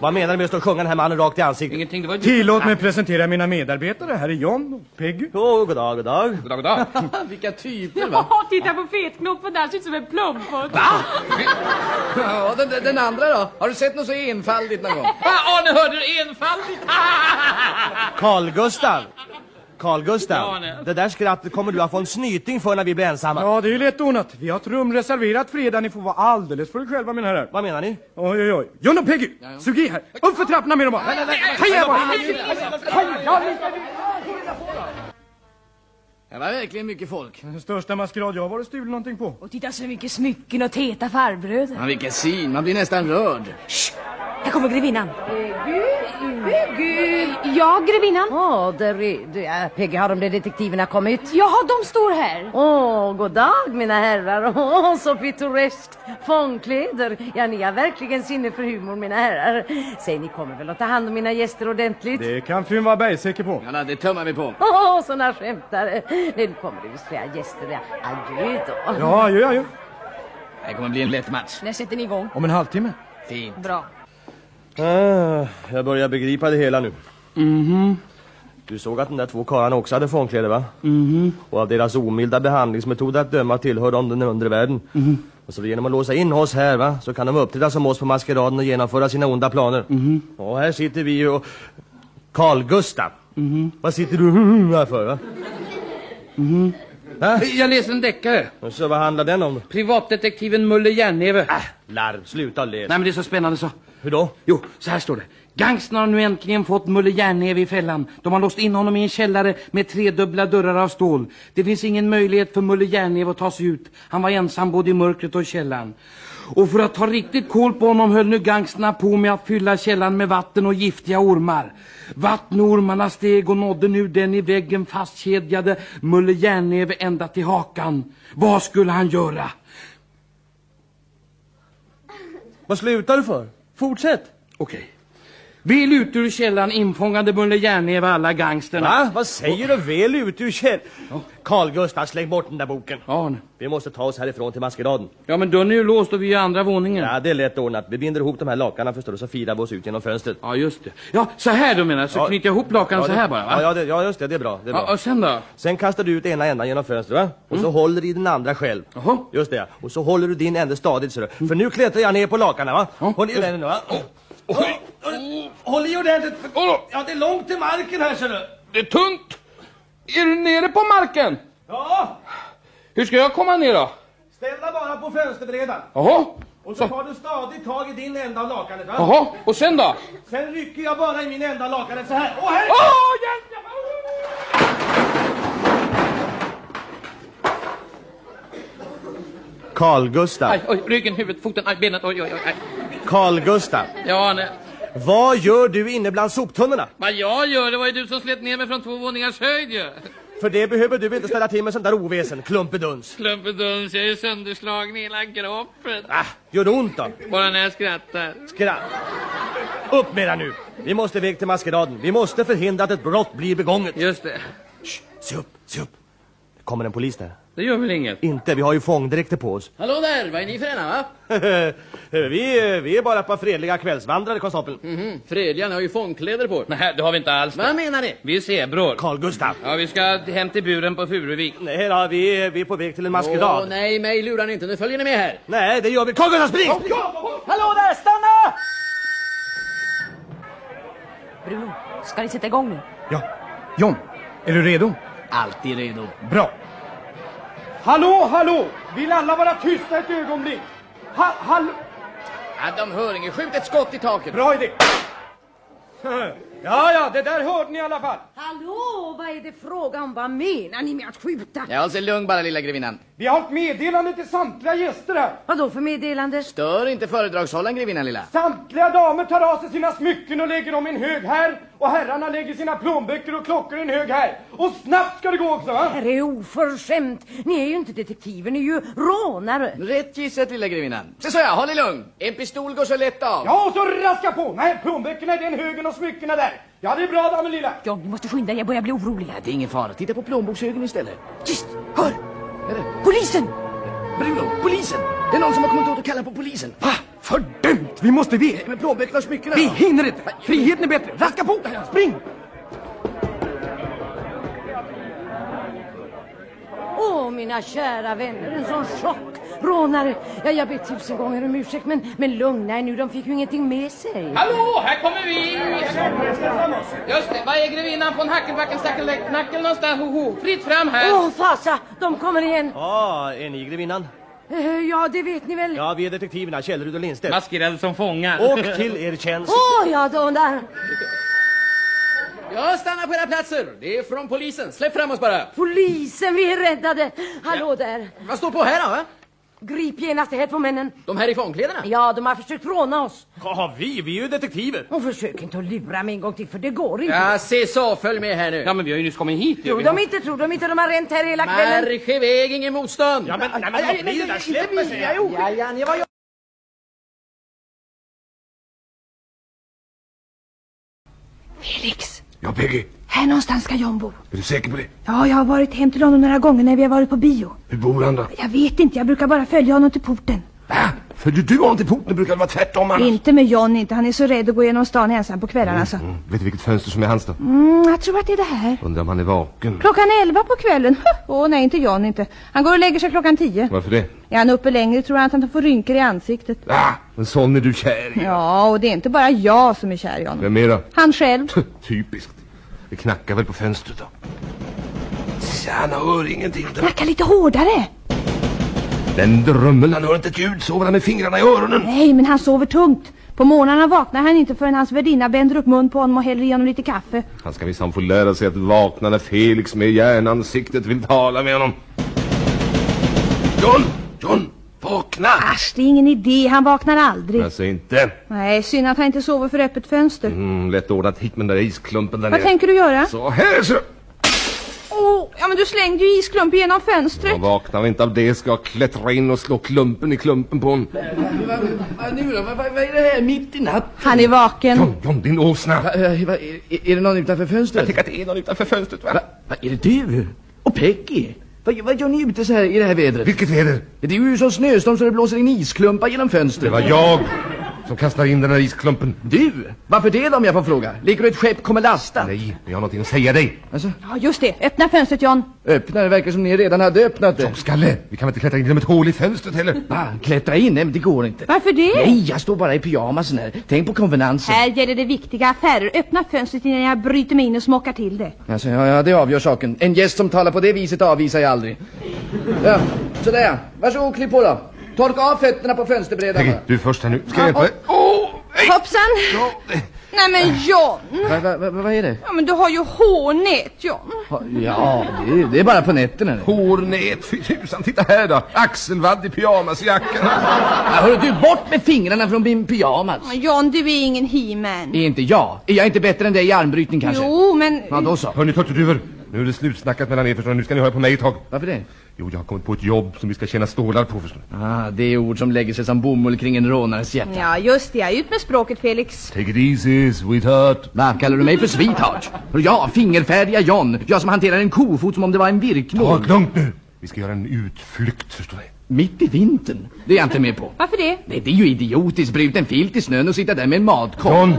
Vad menar du med att stå och sjunga den här mannen rakt i ansiktet? Ingenting, det var ju... Tillåt mig presentera mina medarbetare. Här är John och Peggy. Åh, god dag, god dag. God dag, god dag. [laughs] Vilka typer va? Ja, titta på fetknoppen där, ser ut som en plumputt. Ja, den, den- andra då? Har du sett något så enfaldigt någon gång? Ah, Arne, hörde du? Enfaldigt! Carl Gustav. Carl Gustav. Det där skrattet kommer du att få en snyting för när vi blir ensamma. Ja, det är ju lätt ordnat. Vi har ett rum reserverat för er där ni får vara alldeles för er själva, mina herrar. Vad menar ni? Oj, oj, oj. John och Peggy, sug i här. Upp för trapporna med dem bara. Heja bara! Det var verkligen mycket folk. Den största maskerad jag har varit stulen någonting på. Och titta så mycket smycken och täta farbröder. Ja, vilken syn, man blir nästan rörd. Här kommer grevinnan. Ja, grevinnan. Åh, där är, det är, Peggy, har de där detektiverna kommit? Jaha, de står här. Åh, god dag mina herrar. Åh, så pittoreskt. Fångkläder. Ja, ni har verkligen sinne för humor mina herrar. Säg, ni kommer väl att ta hand om mina gäster ordentligt? Det kan frun vara bergsäker på. Ja, det tummar vi på. Åh, såna skämtare. Nu kommer det visst flera gäster. Ja, adjö då. Ja, adjö, adjö. Det kommer bli en lätt match. När sätter ni igång? Om en halvtimme. Fint. Bra. Ah, jag börjar begripa det hela nu. Mhm. Du såg att de där två karlarna också hade fångkläder va? Mhm. Och av deras omilda behandlingsmetod att döma tillhör de den undre världen. Mhm. Och så genom att låsa in oss här va, så kan de uppträda som oss på maskeraden och genomföra sina onda planer. Mhm. Och här sitter vi och... Carl Gustav. Mhm. Vad sitter du [laughs] här för va? Mhm. Jag läser en deckare. Och så vad handlar den om? Privatdetektiven Mulle Järneve. Äh, larv, sluta läs. Nej men det är så spännande så. Hur då? Jo, så här står det. Gangstern har nu äntligen fått Mulle Järneve i fällan. De har låst in honom i en källare med tredubbla dörrar av stål. Det finns ingen möjlighet för Mulle Järneve att ta sig ut. Han var ensam både i mörkret och i källaren. Och för att ta riktigt koll på honom höll nu gangsterna på med att fylla källaren med vatten och giftiga ormar. Vattenormarna steg och nådde nu den i väggen fastkedjade Mulle Järneve ända till hakan. Vad skulle han göra? Vad slutar du för? Fortsätt. Okej. Väl ute ur källaren infångade Mulle Järneve alla gangsterna. Va? Vad säger du? Väl ute ur käll... Carl Gustav, släng bort den där boken. Ja, Vi måste ta oss härifrån till maskeraden. ja, men dörren är ju låst och vi är i andra våningen. Ja, det är lätt ordnat. Vi binder ihop de här lakanen förstår du, så firar vi oss ut genom fönstret. Ja, just det. Ja, så här då menar. Så Ja. knyter jag ihop lakanen Ja, så här bara, va? Ja, ja, det, ja, just det. Det är bra. Det är bra. Ja, och sen då? Sen kastar du ut ena ändan genom fönstret, va? Och så håller du i den andra själv. Jaha. Just det, ja. Och så håller du din ände stadigt, ser du. För nu klättrar jag ner på lakanen, va? Håll i den nu, va? Oj. Håll i ordentligt. Ja, det är långt till marken här, ser du. Det är tungt! Är du nere på marken? Ja, Hur ska jag komma ner då? ställa bara på fönsterbrädan. Jaha. Och så tar du stadigt tag i din ända av lakanet, va? Jaha, och sen då? Sen rycker jag bara i min ända av lakanet så här. Åh! Åh, hjälp! Carl Gustav. Aj, oj, ryggen, huvudet, foten, aj, benet, oj, oj, aj. Carl Gustav. Ja, nej. Vad gör du inne bland soptunnorna? Vad jag gör, det var ju du som slet ner mig från två våningars höjd ju. För det behöver du inte ställa till med sånt där oväsen, klumpeduns. Klumpeduns, jag är sönderslagen i hela kroppen. Ah, gör det ont då? Bara när jag skrattar. Skratt. Upp med dig nu. Vi måste iväg till maskeraden. Vi måste förhindra att ett brott blir begånget. Just det. Shh, se upp, se upp. Det kommer en polis där. Det gör väl inget? Inte, vi har ju fångdräkter på oss. [laughs] Hallå där, vad är ni för ena va? vi, vi är bara ett par fredliga kvällsvandrare, konstapeln. Mhm, Fredliga, ni har ju fångkläder på. Nej, det har vi inte alls. Vad menar ni? Vi är zebror. Carl Gustav. Ja, vi ska hem till buren på Furuvik. Nej då, vi, är- vi är på väg till en maskerad. Åh, nej, mig lurar ni inte. Nu följer ni med här. Nej, det gör vi. Carl Gustav, spring! spring! Hallå där, stanna! Bruno, ska ni sätta igång nu? Ja. John, är du redo? Alltid redo. Bra. Hallå, hallå! Vill alla vara tysta ett ögonblick? Ha, hallå! Ja, de hör inget. Skjut ett skott i taket. Bra idé. [laughs] Ja, ja, det där hörde ni i alla fall. Hallå, vad är det fråga om? Vad menar ni med att skjuta? Ja, alltså lugn bara lilla grevinnan. Vi har ett meddelande till samtliga gäster här. Vad då för meddelande? Stör inte föredragshållaren, grevinnan lilla. Samtliga damer tar av sig sina smycken och lägger dem i en hög här. Och herrarna lägger sina plånböcker och klockor i en hög här. Och snabbt ska det gå också va? Det är oförskämt. Ni är ju inte detektiver, ni är ju rånare. Rätt gissat, lilla grevinnan. Så sa jag, håll dig lugn. En pistol går så lätt av. Ja, och så raska på. Nej, plånböckerna i den högen och smyckena där. Ja, det är bra damen lilla. John, ni måste skynda, jag börjar bli orolig. Ja, det är ingen fara. Titta på plånbokshögen istället. Tyst, hör! Polisen! Bruno, polisen! Det är någon som har kommit åt att kalla på polisen. Va? Fördömt! Vi måste iväg. Med plånböckerna och smyckena Vi då? hinner inte. Friheten är bättre. Raska på! Spring! Åh, mina kära vänner, en sån chock. Rånare. Ja, jag ber tusen gånger om ursäkt, men, men lugna er nu, de fick ju ingenting med sig. Hallå, här kommer vi! Just det, vad är grevinnan från Hackelbacken Stackelnackel någonstans? Ho, ho. Fritt fram här! Åh, fasa! De kommer igen. Ja, är ni grevinnan? Eh, Ja, det vet ni väl? Ja, vi är detektiverna Källerud och Lindstedt. Maskerade som fångar. Och till er tjänst. Åh, ja, de där. Ja, stanna på era platser. Det är från polisen. Släpp fram oss bara. Polisen, vi är räddade. Hallå där. Vad står på här då, va? Grip genast de här två männen. De här i fångkläderna? Ja, de har försökt råna oss. Ja, vi, vi är ju detektiver. Och försök inte att lura mig en gång till, för det går inte. Ja, se så. Följ med här nu. Ja, men vi har ju nyss kommit hit. Tror de inte, tror de inte, de har ränt här hela kvällen. Marsch iväg, ingen motstånd. Ja, men, nej, men blir det där? Släpp mig, säger jag. Ja, ja, ni var ju... Felix, Ja, Peggy. Här någonstans ska John bo. Är du säker på det? Ja, jag har varit hem till honom några gånger när vi har varit på bio. Hur bor han då? Jag vet inte, jag brukar bara följa honom till porten. Följer du honom till porten? Det brukar vara tvärtom annars. Inte med John inte, han är så rädd att gå genom stan ensam på kvällarna så. Mm. Vet du vilket fönster som är hans då? Mm, jag tror att det är det här. Undrar om han är vaken. Klockan elva på kvällen. [laughs] Åh nej, inte John inte. Han går och lägger sig klockan tio. Varför det? Är han uppe längre tror han att han får rynkor i ansiktet. Ah, en sån är du kär i. Ja, och det är inte bara jag som är kär i honom. Vem är då? Han själv. [laughs] Typiskt. Det knackar väl på fönstret då. Tja, han hör ingenting. då. Knacka lite hårdare. Den drömmen, han hör inte ett ljud. Sover han med fingrarna i öronen? Nej, men han sover tungt. På morgnarna vaknar han inte förrän hans värdinna bänder upp mun på honom och häller i honom lite kaffe. Han ska visst han få lära sig att vakna när Felix med järnansiktet vill tala med honom. John! John! Vakna! Asch, det är ingen idé. Han vaknar aldrig. Säger inte. Nej, synd att han inte sover för öppet fönster. Mm, lätt ordnat hit med den där isklumpen där Vad nere. tänker du göra? Så här så! Åh, ja men du slängde ju isklump genom fönstret. Jag vaknar inte av det. Ska jag klättra in och slå klumpen i klumpen på honom. Vad nu då? Vad, vad är det här mitt i natten? Han är vaken. John, John, din åsna! Va, va, är, är det någon utanför fönstret? Jag tycker att det är någon utanför fönstret, va? Va, va, är det du? Och Peggy? Vad, vad gör ni ute så här i det här vädret? Vilket väder? Det är ju så snöstorm så det blåser in isklumpar genom fönstret. Det var jag som kastade in den här isklumpen. Du? Varför det då om jag får fråga? Ligger du ett skepp kommer lasta? Nej, jag har någonting att säga dig. Alltså, Ja, just det. Öppna fönstret, John. öppna det verkar som ni redan hade öppnat det. Skalle, vi kan väl inte klättra in genom ett hål i fönstret heller? Va? Klättra in? Nej men det går inte. Varför det? Nej, jag står bara i pyjamasen här. Tänk på konvenansen. Här gäller det viktiga affärer. Öppna fönstret innan jag bryter mig in och smockar till det. Alltså, ja, ja, det avgör saken. En gäst som talar på det viset avvisar jag aldrig. Ja, sådär. Varsågod, klipp på då. Torka av fötterna på fönsterbrädan Peggy, du först här nu. Ska jag hjälpa dig? Hoppsan! Nej men John! Va, va, va, vad är det? Ja men du har ju hårnät John. Ja, det, är- det är bara på nätterna. det. Hårnät, fy tusan. Titta här då. Axelvadd i pyjamasjackan. Ja, hörru du, bort med fingrarna från min pyjamas. Men John, du är ingen he-man. Är inte jag? Är jag inte bättre än dig i armbrytning kanske? Jo, men... Ja, då så. Hörni turturduvor, nu är det slutsnackat mellan er förstår. Nu ska ni höra på mig ett tag. Varför det? Jo, jag har kommit på ett jobb som vi ska tjäna stålar på förstår. Ah, det är ord som lägger sig som bomull kring en rånares hjärta. Ja, just det. Ut med språket, Felix. Take it easy, sweetheart. Va, kallar du mig för sweetheart? Ja, fingerfärdiga John. Jag som hanterar en kofot som om det var en Ta virknål. det lugnt nu. Vi ska göra en utflykt förstår ni. Mitt i vintern? Det är jag inte med på. Varför det? Nej, det är ju idiotiskt. Bry ut en filt i snön och sitta där med en matkopp. John,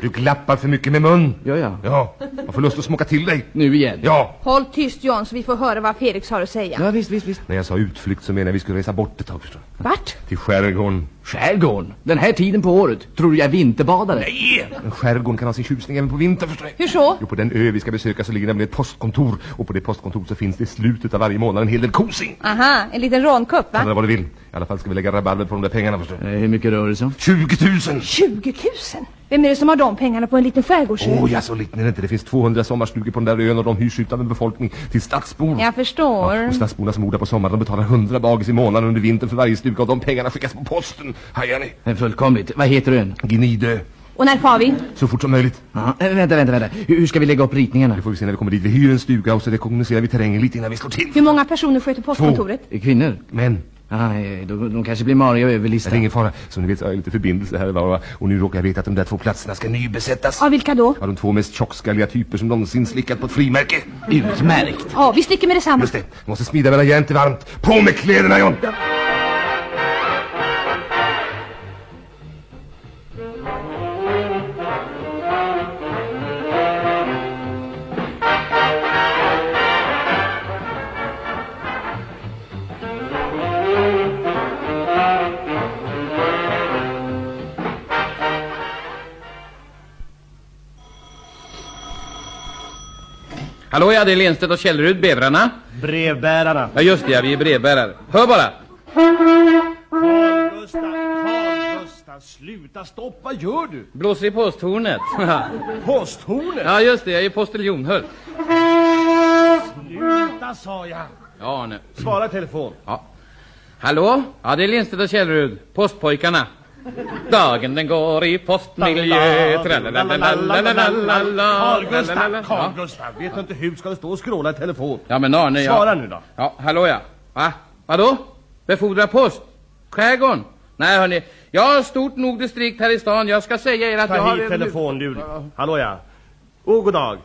du glappar för mycket med mun. Ja, ja. Ja, jag får lust att smaka till dig. Nu igen. Ja. Håll tyst, John, så vi får höra vad Felix har att säga. Ja, visst, visst, visst. När jag sa utflykt så menade jag vi skulle resa bort ett tag förstår ni. Vart? Till skärgården. Skärgården? Den här tiden på året? Tror du jag är vinterbadare? Nej! Men skärgården kan ha sin tjusning även på vintern förstår. Hur så? Jo, på den ö vi ska besöka så ligger nämligen ett postkontor. Och på det postkontoret så finns det i slutet av varje månad en hel del kosing. Aha, en liten rånkupp, Kalla det va? vad du vill. I alla fall ska vi lägga rabarber på de där pengarna förstår du. Eh, Hur mycket rör det sig om? 20 000! 20 000? Vem är det som har de pengarna på en liten skärgårdsö? Åh, ja, så liten är det inte. Det finns 200 sommarstugor på den där ön och de hyrs ut av en befolkning till stadsborna. Jag förstår. Och stadsborna som bor där på sommaren, de betalar 100 bagis i månaden under vintern för varje stuga och de pengarna skickas på posten. Hajar ni? Eh, Fullkomligt. Vad heter ön? Gnidö. Och när far vi? Så fort som möjligt. Ja, eh, vänta, vänta, vänta. Hur hur ska vi lägga upp ritningarna? Det får vi se när vi kommer dit. Vi hyr en stuga och så rekognoserar vi terrängen lite innan vi slår till. Hur många personer sköter postkontoret? Eh, Kvinnor? Män. Ah, eh, de, de kanske blir mariga och Det är ingen fara. Som ni vet så har jag lite förbindelse här och var. Och nu råkar jag veta att de där två platserna ska nybesättas. Av vilka då? Av de två mest tjockskalliga typer som någonsin slickat på ett frimärke. Utmärkt. Ja, vi sticker med detsamma. Just det. Vi måste smida medan järnet är varmt. På med kläderna John! Hallå ja, det är Lenstedt och Källerud, bävrarna. Brevbärarna. Ja just det, ja, vi är brevbärare. Hör bara. Carl Gustav, Carl Gustav, sluta stopp, vad gör du? Blåser i posthornet. Posthornet? ja just det, jag är postiljon, hör. Sluta sa jag. Ja, Arne. Svara i telefon. Ja. Hallå? Ja, det är Lindstedt och Källerud. Postpojkarna. Dagen den går i postmiljö. Carl Ja. Gustav, vet du inte hur ska du stå och skråla i telefon? Ja, men Arne, jag... Svara nu då. Ja, hallå ja. Va? Vadå? Befordra post? Skärgården? Nej, hörni. Jag har stort nog distrikt här i stan. Jag ska säga er att Ta jag har... hit telefonluren. Hallå ja. Åh, god dag.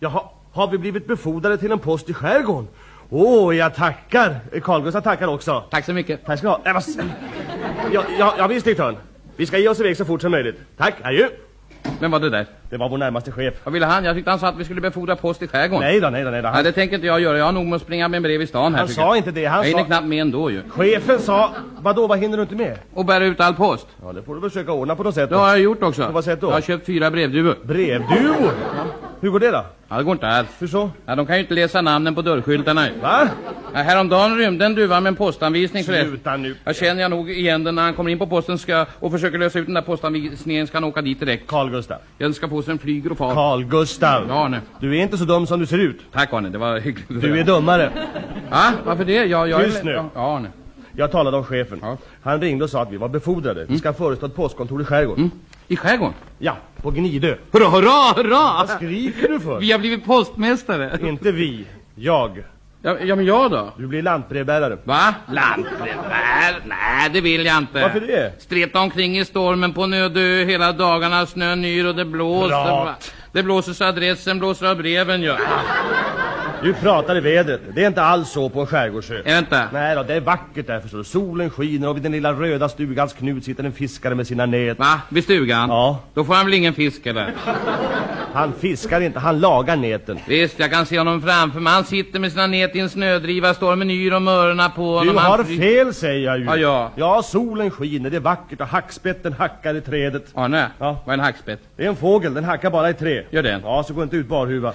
Jaha, har vi blivit befordrade till en post i skärgården? Åh, jag tackar. Carl Gustav tackar också. Tack så mycket. Tack ska du ha. Ja, ja, ja, visst direktören. Vi ska ge oss iväg så fort som möjligt. Tack, adjö. Vem var det där? Det var vår närmaste chef. Vad ville han? Jag tyckte han sa att vi skulle befordra post i skärgården. Nej då, nej då, nej då. Nej, det tänker inte jag göra. Jag har nog med att springa med brev i stan här. Han sa jag. inte det, han jag hinner sa- knappt med ändå ju. Chefen sa, vadå, vad hinner du inte med? Och bära ut all post. Ja, det får du försöka ordna på något sätt. Det har jag gjort också. På vad sätt då? Jag har köpt fyra brevduvor. Brevduvor? Hur går det då? Ja, det går inte alls. Hur så? Ja, de kan ju inte läsa namnen på dörrskyltarna. Va? Ja, häromdagen rymde en duva med en postanvisning. Sluta nu. Jag känner jag nog igen den när han kommer in på posten ska, och försöker lösa ut den där postanvisningen ska han åka dit direkt. Carl Gustav. Den ska på sig en flyger och far. Carl Gustav. Ja, Arne. Du är inte så dum som du ser ut. Tack Arne, det var hyggligt. Du är dummare. Ja, varför det? Jag, jag Tyst nu. Ja, Arne. Jag talade om chefen. Han ringde och sa att vi var befordrade. Vi ska förestå ett postkontor i skärgården. I skärgården? Ja, på Gnidö. Hurra, hurra, hurra! Vad skriker du för? Vi har blivit postmästare. Inte vi. Jag. Ja, ja men jag då? Du blir lantbrevbärare. Va? Lantbrevbär? Nej, det vill jag inte. Varför det? Streta omkring i stormen på en öde ö hela dagarna, snön yr och det blåser. Prat. Det blåser så adressen blåser av breven ju. Du pratar i vädret. Det är inte alls så på en skärgårdsö. Är det inte? Nej då, det är vackert där förstår du. Solen skiner och vid den lilla röda stugans knut sitter en fiskare med sina nät. Va? Vid stugan? Ja. Då får han väl ingen fisk eller? Han fiskar inte, han lagar näten. Visst, jag kan se honom framför mig. Han sitter med sina nät i en snödriva, stormen yr och mörerna på honom. Du Han har fly- fel säger jag ju. Ja, ja. Ja, solen skiner, det är vackert och hackspetten hackar i trädet. Arne, Ja. vad är en hackspett? Det är en fågel, den hackar bara i trä. Gör den? Ja, så gå inte ut barhuva.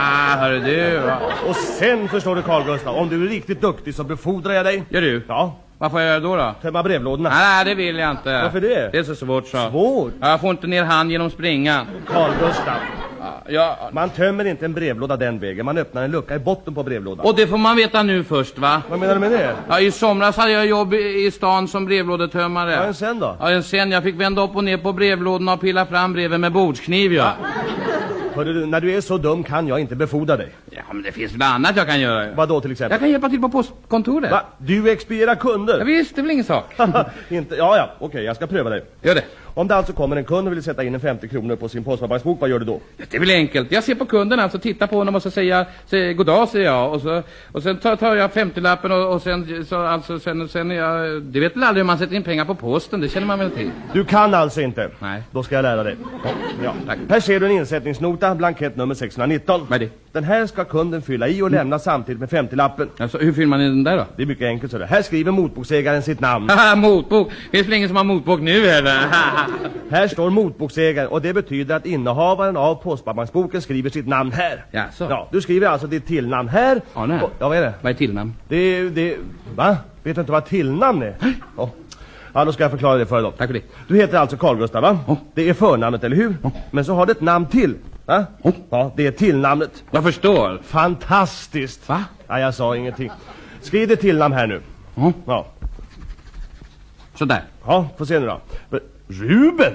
Ah, hörru du. va. Och sen förstår du Carl Gustav, om du är riktigt duktig så befordrar jag dig. Gör du? Ja. Vad får jag göra då då? Tömma brevlådorna. Nej, det vill jag inte. Varför det? Det är så svårt så. Svårt? Jag får inte ner hand genom springan. Carl Gustav. Ja, Man tömmer inte en brevlåda den vägen, man öppnar en lucka i botten på brevlådan. och det får man veta nu först va? Vad menar du med det? Ja, i somras hade jag jobb i, stan som brevlådetömmare. Är en sen då? Ja, en sen. Jag fick vända upp och ner på brevlådorna och pilla fram breven med bordskniv ja. Hörru, när du är så dum kan jag inte befordra dig. Ja, men det finns väl annat jag kan göra. Vad då till exempel? Jag kan hjälpa till på postkontoret. Va? Du expedierar kunder? Ja, visst, det är väl ingen sak. [laughs] inte, ja, ja, okej, jag ska pröva dig. Gör det. Om det alltså kommer en kund och vill sätta in en 50 kronor på sin postförpackningsbok, vad gör du då? Det är väl enkelt. Jag ser på kunden alltså, tittar på honom och så säger jag, säger, god dag säger jag. Och, så, och sen tar, tar jag 50-lappen och, och sen, så, alltså, sen, sen jag, det vet väl aldrig hur man sätter in pengar på posten, det känner man väl till. Du kan alltså inte? Nej. Då ska jag lära dig. Ja. Här ser du en insättningsnota, blankett nummer 619. Vad är det? Den här ska kunden fylla i och lämna samtidigt med 50-lappen. Alltså, hur fyller man i den där då? Det är mycket enkelt så det. Här skriver motboksägaren sitt namn. Haha, [laughs] motbok. Finns väl ingen som har motbok nu eller? [laughs] Här står motboksägare och det betyder att innehavaren av postbanksboken skriver sitt namn här. Jaså? Ja, du skriver alltså ditt tillnamn här. Arne. Och, ja, vad är det? Vad är tillnamn? Det, det, va? Vet du inte vad tillnamn är? Ja. Ja, då ska jag förklara det för dig då. Tack för det. Du heter alltså Carl Gustaf, va? Det är förnamnet, eller hur? Men så har du ett namn till. Va? Ja, det är tillnamnet. Jag förstår. Fantastiskt. Va? Ja, jag sa ingenting. Skriv ditt tillnamn här nu. Ja. Sådär. Ja, får se nu då. Ruben?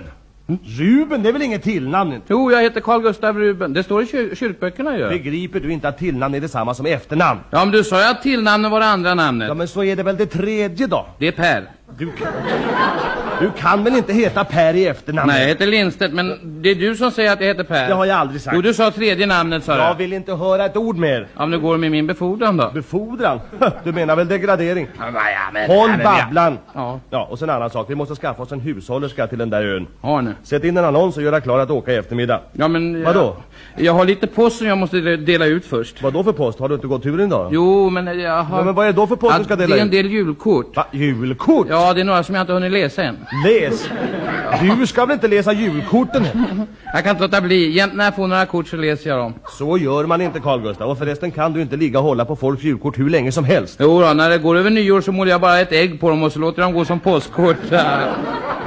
Ruben, det är väl inget tillnamn inte? Jo, jag heter Carl Gustav Ruben. Det står i kyr kyrkböckerna ju. Begriper du inte att tillnamn är detsamma som efternamn? Ja, men du sa ju att tillnamnet var det andra namnet. Ja, men så är det väl det tredje då? Det är Per. Du, du kan väl inte heta Per i efternamn? Nej, jag heter Lindstedt, men det är du som säger att jag heter Per. Det har jag aldrig sagt. Jo, du sa tredje namnet, sa Jag jag. vill inte höra ett ord mer. Ja, men det går med min befordran då? Befordran? [laughs] Du menar väl degradering? Ja, men, Håll ja, men jag- babblan! Ja. Ja, och sen en annan sak. Vi måste skaffa oss en hushållerska till den där ön. Arne. Sätt in en annons och göra klar att åka i eftermiddag. Ja, men... Jag, Vadå? Jag har lite post som jag måste de- dela ut först. Vad då för post? Har du inte gått turen idag? Jo, men jag har... Ja, men vad är det då för post Ja, du ska dela Det är en ut? del julkort. Va? Julkort? Ja, det är några som jag inte hunnit läsa än. Läs! Du ska väl inte läsa julkorten? Jag kan inte låta bli. Jämt när jag får några kort så läser jag dem. Så gör man inte Carl Gustaf. Och förresten kan du inte ligga och hålla på folks julkort hur länge som helst. Jo då, när det går över nyår så målar jag bara ett ägg på dem och så låter jag dem gå som påskkort. [laughs]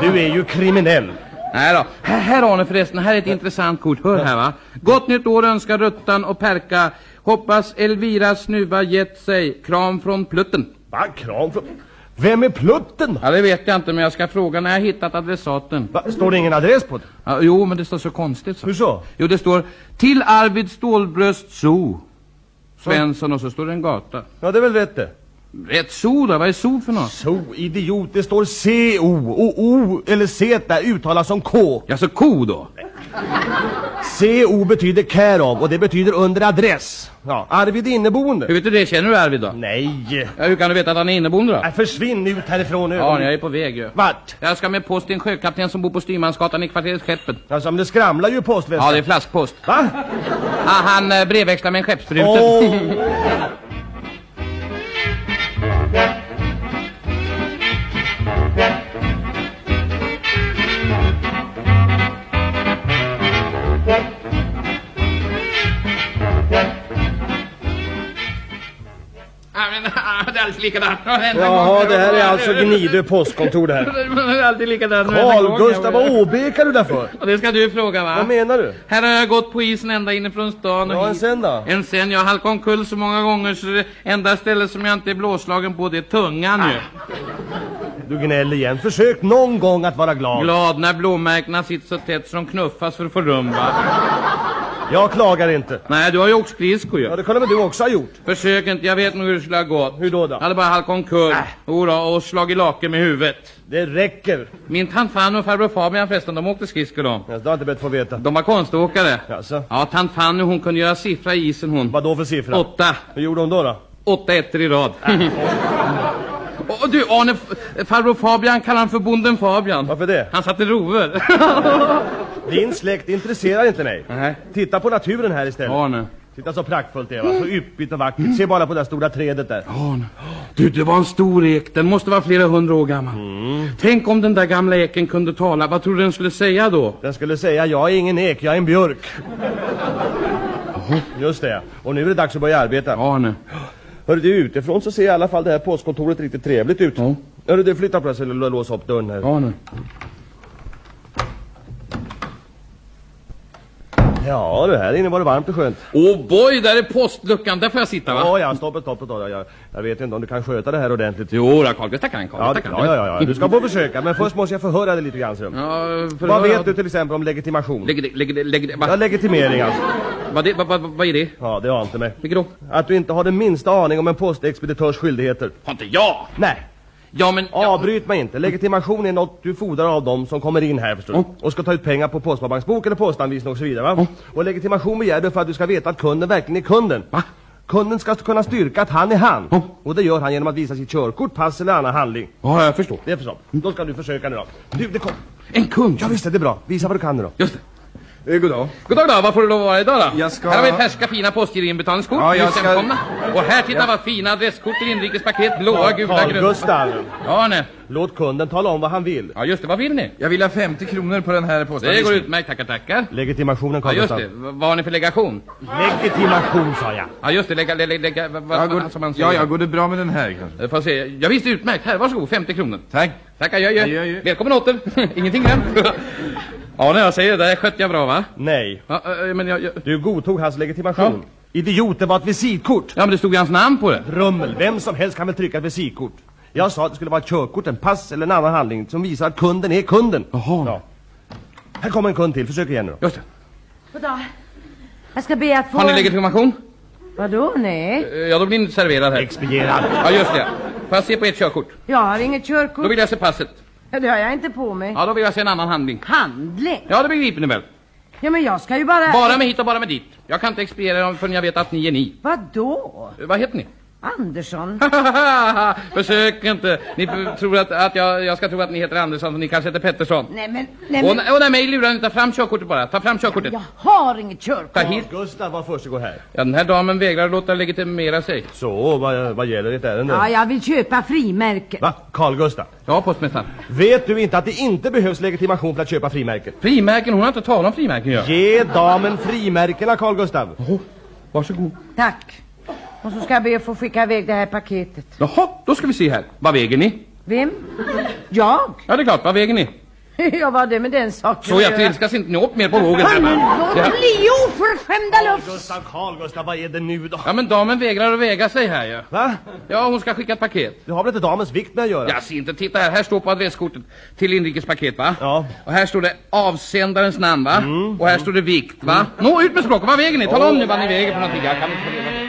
Du är ju kriminell. Nej då. Här, här Arne förresten, här är ett intressant kort. Hör här va. Gott nytt år önskar Ruttan och Perka. Hoppas Elviras snuva gett sig. Kram från Plutten. Va? Kram från... Vem är Plutten? Ja, det vet jag inte, men jag ska fråga när jag hittat adressaten. Va? Står det ingen adress på det? Ja, jo, men det står så konstigt så. Hur så? Jo, det står till Arvid Stålbröst Zoo. Svensson och så står det en gata. Ja, det är väl rätt det. Rätt zoo då? Vad är zoo för något? Så idiot, det står C-O och O eller C där uttalas som K. Ja, så ko då? C-O betyder care of och det betyder under adress. Ja, Arvid inneboende. Hur vet du det? Känner du Arvid då? Nej. Ja, hur kan du veta att han är inneboende då? Nej, försvinn ut härifrån nu. Ja, jag är på väg ju. Vart? Jag ska med post till en sjökapten som bor på Styrmansgatan i kvarteret Skeppet. Alltså, men det skramlar ju postväskan. Ja, det är flaskpost. Va? Ah, han eh, brevväxlar med en skeppsbruten. [laughs] Åh. Ja, men, [laughs] ah, det är alltid likadant. Jaha, det här är alltså Gnidö postkontor det här. [laughs] Det är alltid likadant. Carl Gustaf, vad åbekar du där för? Och det ska du fråga va? Vad menar du? Här har jag gått på isen ända inifrån stan Ja, en sen då? En sen, jag har halkat omkull så många gånger så det enda stället som jag inte är blåslagen på det är tungan ju. Du gnäller igen. Försök någon gång att vara glad. Glad när blåmärkena sitter så tätt de knuffas för att få rum va? Jag klagar inte. Nej, du har ju åkt skridskor ju. Ja, det kunde väl du också ha gjort? Försök inte, jag vet nog hur det skulle ha gått. Hur då då? Jag hade bara halkat omkull. Äh. Jodå, och slagit laken med huvudet. Det räcker. Min tant Fanny och farbror Fabian förresten, de åkte skridskor de. Jag har inte bett få veta. De var konståkare. Jaså? Ja, tant Fanny hon kunde göra siffra i isen hon. Vad då för siffra? Åtta. Hur gjorde hon då då? Åtta ettor i rad. [laughs] Och du Arne, farbror Fabian kallar han för bonden Fabian. Varför det? Han satte rover. [laughs] Din släkt intresserar inte mig. Nej. Titta på naturen här istället. Arne. Titta så praktfullt det är va? Så yppigt och vackert. Se bara på det stora trädet där. Arne. Du, det var en stor ek. Den måste vara flera hundra år gammal. Tänk om den där gamla eken kunde tala. Vad tror du den skulle säga då? Den skulle säga, jag är ingen ek, jag är en björk. Just det, och nu är det dags att börja arbeta. Arne. Hörru du, utifrån så ser i alla fall det här postkontoret riktigt trevligt ut. Ja. Hörru du, flytta på dig så låsa upp dörren här. Arne. Ja, det här inne var det varmt och skönt. Oh boy, där är postluckan. Där får jag sitta va? Ja, ja, stopp, stopp, stopp. Jag, jag vet inte om du kan sköta det här ordentligt. Jo, då, Carl Gustaf kan Carl Ja, Gustaf ja, ja, ja, du ska få försöka, men först måste jag förhöra dig lite grann. Ja, för Vad vet du till exempel om legitimation? Det. Ja, Va? legitimering alltså. Vad, det, vad, vad, vad är det? Ja, det har inte mig. Vilket då? Att du inte har den minsta aning om en postexpeditörs skyldigheter. Har inte jag? Nej, Ja, men... Ja, avbryt mig inte. Legitimation är något du fordrar av dem som kommer in här förstår du. Och ska ta ut pengar på postbanksbok eller postanvisning och så vidare va? Och legitimation begär du för att du ska veta att kunden verkligen är kunden. Va? Kunden ska kunna styrka att han är han. Och det gör han genom att visa sitt körkort, pass eller annan handling. ja, jag förstår. Det är förstås. Då ska du försöka nu då. Du, det kom. En kund. Ja visst är det bra. Visa vad du kan nu då. Just det. Eh, god dag. God dag då, vad får du lov att vara idag då? Jag ska- Här har vi färska fina postgiroinbetalningskort. Ja, jag Just ska-. Och här, titta Ja. vad fina adresskort till inrikespaket. Blåa, gula, Carl gröna. Gustav. Ja, nej. Låt kunden tala om vad han vill. Ja, just det. Vad vill ni? Jag vill ha 50 kronor på den här Det postanvisningen. går utmärkt, tackar, tackar. Legitimationen, Ja, Carl just Gustav. det. Vad har ni för legation? Legitimation, sa jag. Ja, just det. Lega, lega, lega, vad, Ja, går, som man säger. ja, ja, går det bra med den här kanske? Jag får se. Ja, visst, utmärkt. Här, varsågod. 50 kronor. Tack. Tackar, adjö, Adjö, adjö. adjö. Välkommen åter. [laughs] Ingenting glömt. [laughs] ja, när jag säger det där skötte jag bra, va? Nej. Ja, äh, men jag, jag... Du godtog hans legitimation. Idiot, det var ett visitkort. Ja, men det stod ju hans namn på det. Rummel, vem som helst kan väl trycka ett visitkort. Jag sa att det skulle vara ett körkort, en pass eller en annan handling som visar att kunden är kunden. Jaha. Ja. Här kommer en kund till, försök igen nu. Just det. Goddag. Jag ska be att få... Har ni legitimation? Vadå, nej? Eh, Ja, då blir ni inte serverad här. Expedierad. Ja, just det. Får jag se på ert körkort? Jag har inget körkort. Då vill jag se passet. Ja, Det har jag inte på mig. Ja, då vill jag se en annan handling. Handling? Ja, det begriper ni väl? Ja, men jag ska ju bara... Bara med hit och bara med dit. Jag kan inte expediera dem förrän jag vet att ni är ni. Vadå? Eh, Vad heter ni? Andersson? [laughs] Försök inte. Ni tror att, att jag, jag ska tro att ni heter Andersson och ni kanske heter Pettersson. Nej, men... Nej, Och, men... och nej, mig lurar ni. Ta fram körkortet bara. Ta fram körkortet. Jag har inget körkort. Ta hit. Gustav, vad försiggår här? Ja, den här damen vägrar låta legitimera sig. Så, vad, vad gäller ditt ärende? Ja, jag vill köpa frimärken. Va? Carl Gustav? Ja, postmästaren. Vet du inte att det inte behövs legitimation för att köpa frimärken? Frimärken? Hon har inte talat om frimärken, ja. Ge damen frimärkena, Carl Gustav. Oh, varsågod. Tack. Och så ska jag be att få skicka iväg det här paketet. Jaha, då ska vi se här. Vad väger ni? Vem? Jag? Ja, det är klart. Vad väger ni? [laughs] ja, vad det med den saken Så att jag trilskas inte ni upp mer på vågen. Ja, men låt här- bli oförskämda luft! Gustav, Carl Gustav, vad är det nu då? Ja, men damen vägrar att väga sig här, ja. Va? Ja, hon ska skicka ett paket. Det har väl inte damens vikt med att göra? Ja, se inte. Titta här. Här står på adresskortet till inrikespaket, va? Ja. Och här står det avsändarens namn, va? Och här står det vikt, va? Nå, ut med språket. Vad väger ni? Tala om nu vad ni väger för någonting. Jag kan inte få reda på.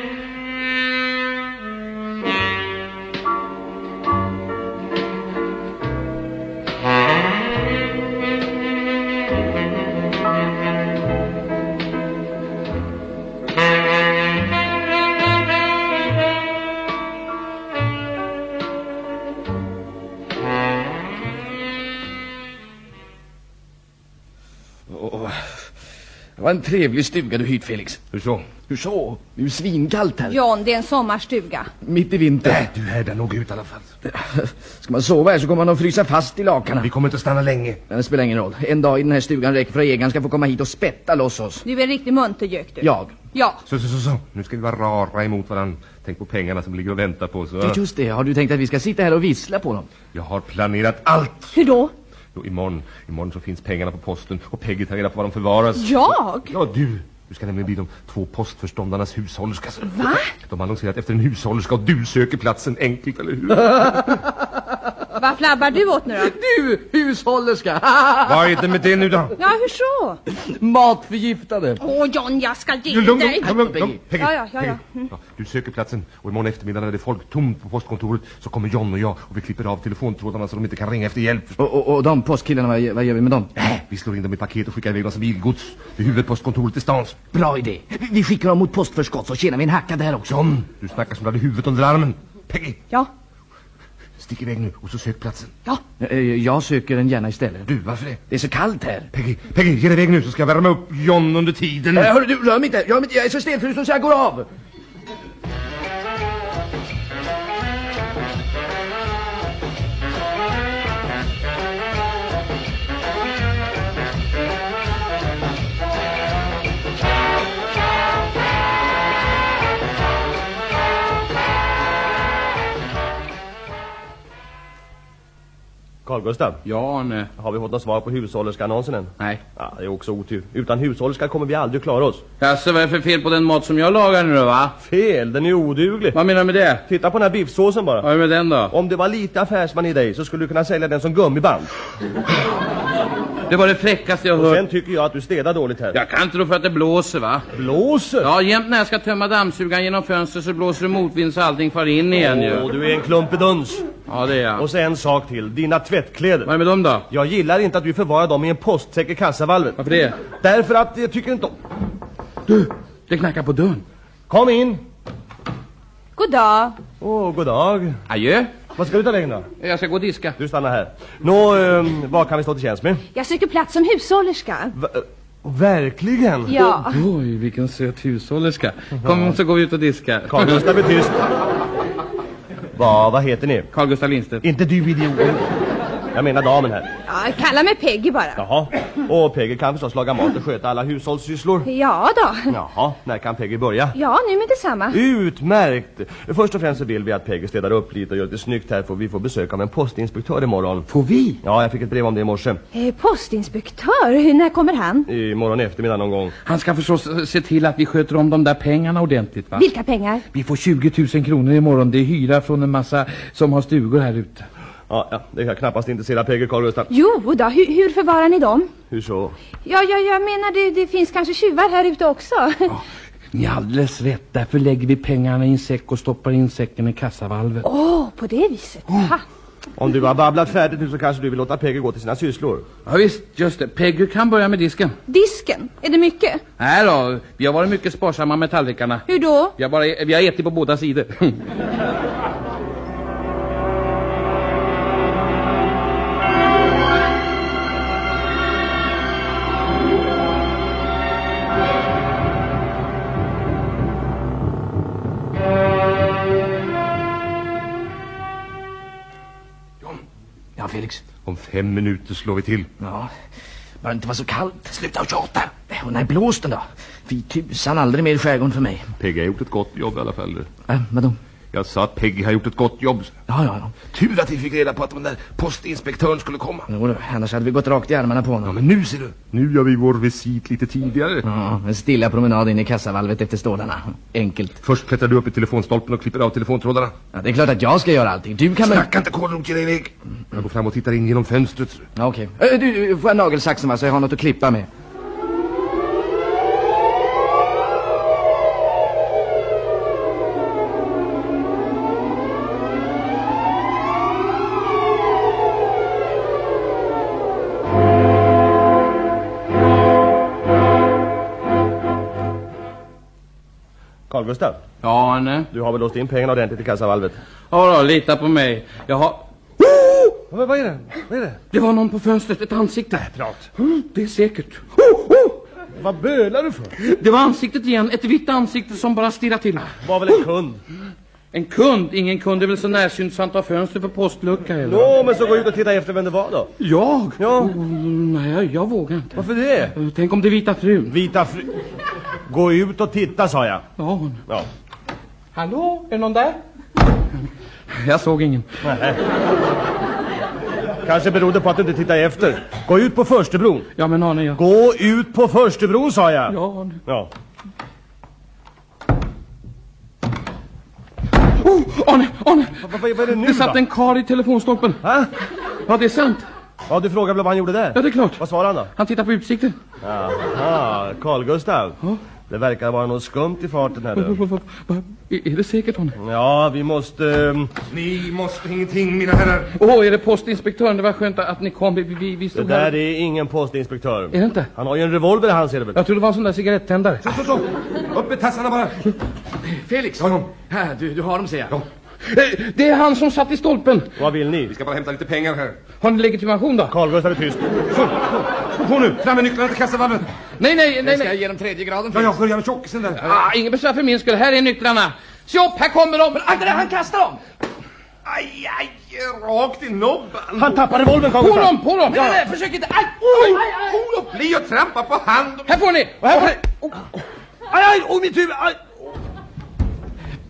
Var en trevlig stuga du hyrt, Felix. Hur så? Hur så? Det är ju svinkallt här. John, det är en sommarstuga. Mitt i vintern. Nej, du härdar nog ut i alla fall. [laughs] Ska man sova här så kommer man att frysa fast i lakanen. Vi kommer inte stanna länge. Men det spelar ingen roll. En dag i den här stugan räcker för att Egan ska få komma hit och spätta loss oss. Du är en riktig muntergök du. Jag. Ja. Så, så, så, så. Nu ska vi vara rara emot varandra. Tänk på pengarna som ligger och väntar på oss. är just det. Har du tänkt att vi ska sitta här och vissla på dem? Jag har planerat allt. Hur då? Jo, imorgon, imorgon så finns pengarna på posten och Peggy tar reda på var de förvaras. Jag? Ja, du. Du ska nämligen bli de två postförståndarnas hushållerska. Va? De har annonserat efter en hushållerska och du söker platsen enkelt, eller hur? [laughs] Vad flabbar du åt nu då? Du, hushållerska! [laughs] Vad är det med det nu då? Ja, hur så? Matförgiftade. Åh, John, jag ska ge Lugn, dig. lugn, lugn, lugn. Peggy, Ja, ja, ja, ja. Mm. Ja, Du söker platsen och imorgon eftermiddag när det är folk tomt på postkontoret så kommer John och jag och vi klipper av telefontrådarna så de inte kan ringa efter hjälp. Och, och, och de postkillarna, vad, gör- vad gör vi med dem? Nej, vi slår in dem i paket och skickar iväg dem som bilgods till huvudpostkontoret i stan. Bra idé. Vi- Vi skickar dem mot postförskott så tjänar vi en hacka där också. John, du snackar som du hade huvudet under armen. Peggy, Ja. Stick iväg nu och så sök platsen. Ja. Eh, Jag söker den gärna istället. Du, varför det? Det är så kallt här. Peggy, Peggy, ge dig iväg nu så ska jag värma upp John under tiden. Eh, hörru du, rör mig inte. Rör mig inte. Jag är så stelfrusen så jag går av. Carl Gustav, Ja, nej. har vi fått något svar på hushållerskeannonsen än? Nej. Ja, det är också otur. Utan hushållerska kommer vi aldrig klara oss. Jaså, vad är det för fel på den mat som jag lagar nu då, va? Fel, den är oduglig. Vad menar du med det? Titta på den här biffsåsen bara. Vad är med den då? Om det var lite affärsman i dig så skulle du kunna sälja den som gummiband. Det var det fräckaste jag Och hört. sen tycker jag att du städar dåligt här. Jag kan inte då för att det blåser, va? Blåser? Ja, jämt när jag ska tömma dammsugaren genom fönstret så blåser det motvind så allting far in igen ju. Åh, du är en klumpeduns. Ja, det är jag. Och så en sak till, dina tvättkläder. Vad är med dem då? Jag gillar inte att du förvarar dem i en postsäck i kassavalvet. Varför det? Därför att jag tycker inte om... Du, det knackar på dörren. Kom in! God dag. Åh, god dag. Adjö. Vad ska du ta vägen då? Jag ska gå och diska. Du stannar här. Nå, ehm, vad kan vi stå till tjänst med? Jag söker plats som hushållerska. Va, eh, Verkligen? Ja. Oj, vilken söt hushållerska. Kom så går vi ut och diskar. Carl Gustaf är tyst. Vad, vad heter ni? Carl Gustaf Lindstedt. Inte du idiot. Jag menar damen här. ja, kalla mig Peggy bara. Jaha. Och Peggy kan förstås laga mat och sköta alla hushållssysslor. Ja då. Jaha, när kan Peggy börja? Ja, nu med detsamma. Utmärkt! Först och främst så vill vi att Peggy städar upp lite och gör det snyggt här för vi får besök av en postinspektör imorgon. Får vi? Ja, jag fick ett brev om det i morse. Eh, postinspektör, när kommer han? Imorgon eftermiddag någon gång. Han ska förstås eh, se till att vi sköter om de där pengarna ordentligt va? Vilka pengar? Vi får 20 000 kronor imorgon. Det är hyra från en massa som har stugor här ute. Ja, ja det kan knappast intressera Peggy, Carl Gustaf. Jo då, hur, hur förvarar ni dem? Hur så? Ja, ja, jag menar det, det finns kanske tjuvar här ute också. Ni har alldeles rätt. Därför lägger vi pengarna i en säck och stoppar in säcken i kassavalvet. Åh, på det viset. Ha. Om du har babblat färdigt nu så kanske du vill låta Peggy gå till sina sysslor. Ja visst, just det. Peggy kan börja med disken. Disken, är det mycket? Nej då, vi har varit mycket sparsamma med tallrikarna. Hur då? Vi har, bara, vi har ätit på båda sidor. [laughs] Ja, Felix. Om fem minuter slår vi till. Ja, bara det inte var så kallt. Sluta och tjata. Och nej, blås den då. Fy tusan, aldrig mer i skärgården för mig. Peggy har gjort ett gott jobb i alla fall. Äh, vadå? Jag sa att Peggy har gjort ett gott jobb. Ja, ja, ja. Tur att vi fick reda på att den där postinspektören skulle komma. Jo, annars hade vi gått rakt i armarna på honom. Ja, men nu ser du. Nu gör vi vår visit lite tidigare. Ja, en stilla promenad in i kassavalvet efter stålarna. Enkelt. Först klättrar du upp i telefonstolpen och klipper av telefontrådarna. Ja, det är klart att jag ska göra allting. Du kan väl... Snacka inte kålrot, ge dig iväg. Jag går fram och tittar in genom fönstret. Ja, okej. Äh, du, får jag nagelsaxen va, så jag har något att klippa med. Carl Gustaf, Ja, Arne. du har väl låst in pengarna ordentligt i kassavalvet? Ja då, lita på mig. Jag har... Vad, vad är det? Vad är det? Det var någon på fönstret, ett ansikte. Prat. Mm, det är säkert. Vad bölar du för? Det var ansiktet igen, ett vitt ansikte som bara stirrar till. Var väl en kund? En kund? Ingen kund är väl så närsynt så han tar fönster för postlucka eller? Nå, men så gå ut och titta efter vem det var då. Jag? Ja. Oh, nej, jag, vågar inte. Varför det? Tänk om det är vita frun. Vita fru... Gå ut och titta, sa jag. Ja, hon. Ja. Hallå, är det någon där? Jag såg ingen. Nej. Kanske berodde på att du inte tittade efter. Gå ut på Förstebron. Ja, men Arne, jag... Gå ut på Förstebron, sa jag. Ja, Arne. Ja. Oh, Arne, Arne! Vad, vad, vad är det nu Det satt då? en karl i telefonstolpen. Ha? Ja, det är sant. Ja, du frågade vad han gjorde där? Ja, det är klart. Vad svarade han då? Han tittar på utsikten. Jaha, Carl Gustav. Det verkar vara något skumt i farten här nu. Är det säkert, Arne? Ja, vi måste... ehm, Ni måste ingenting, mina herrar. Åh, är det postinspektören? Det var skönt att ni kom. Vi, vi, vi Det stod där här. är ingen postinspektör. Är det inte? Han har ju en revolver i hand ser du väl? Jag trodde det var en sån där cigarettändare. Så, så, så. Upp med tassarna bara. Felix! Ja, Här, du, du har dem ser jag. Eh, Det är han som satt i stolpen. Vad vill ni? Vi ska bara hämta lite pengar här. Har ni legitimation då? Carl Gustav är tyst. Få nu, fram med nycklarna till kassavalvet. Nej, nej, nej, Ska jag nej. ge dem tredje graden Ja, Felix? jag börjar med tjockisen där. Ah, ingen besvär för min skull. Här är nycklarna. Se upp, här kommer de. Men akta dig, han kastar dem. Aj, aj, rakt i nobben. Han tappar revolvern, Carl På Gustav. dem, på dem. Nej, nej, försök inte. Aj, oj, aj, aj. Låt bli att trampa på handen. Här får ni. Och här får ni- Aj, aj, oh, mitt huvud! Aj.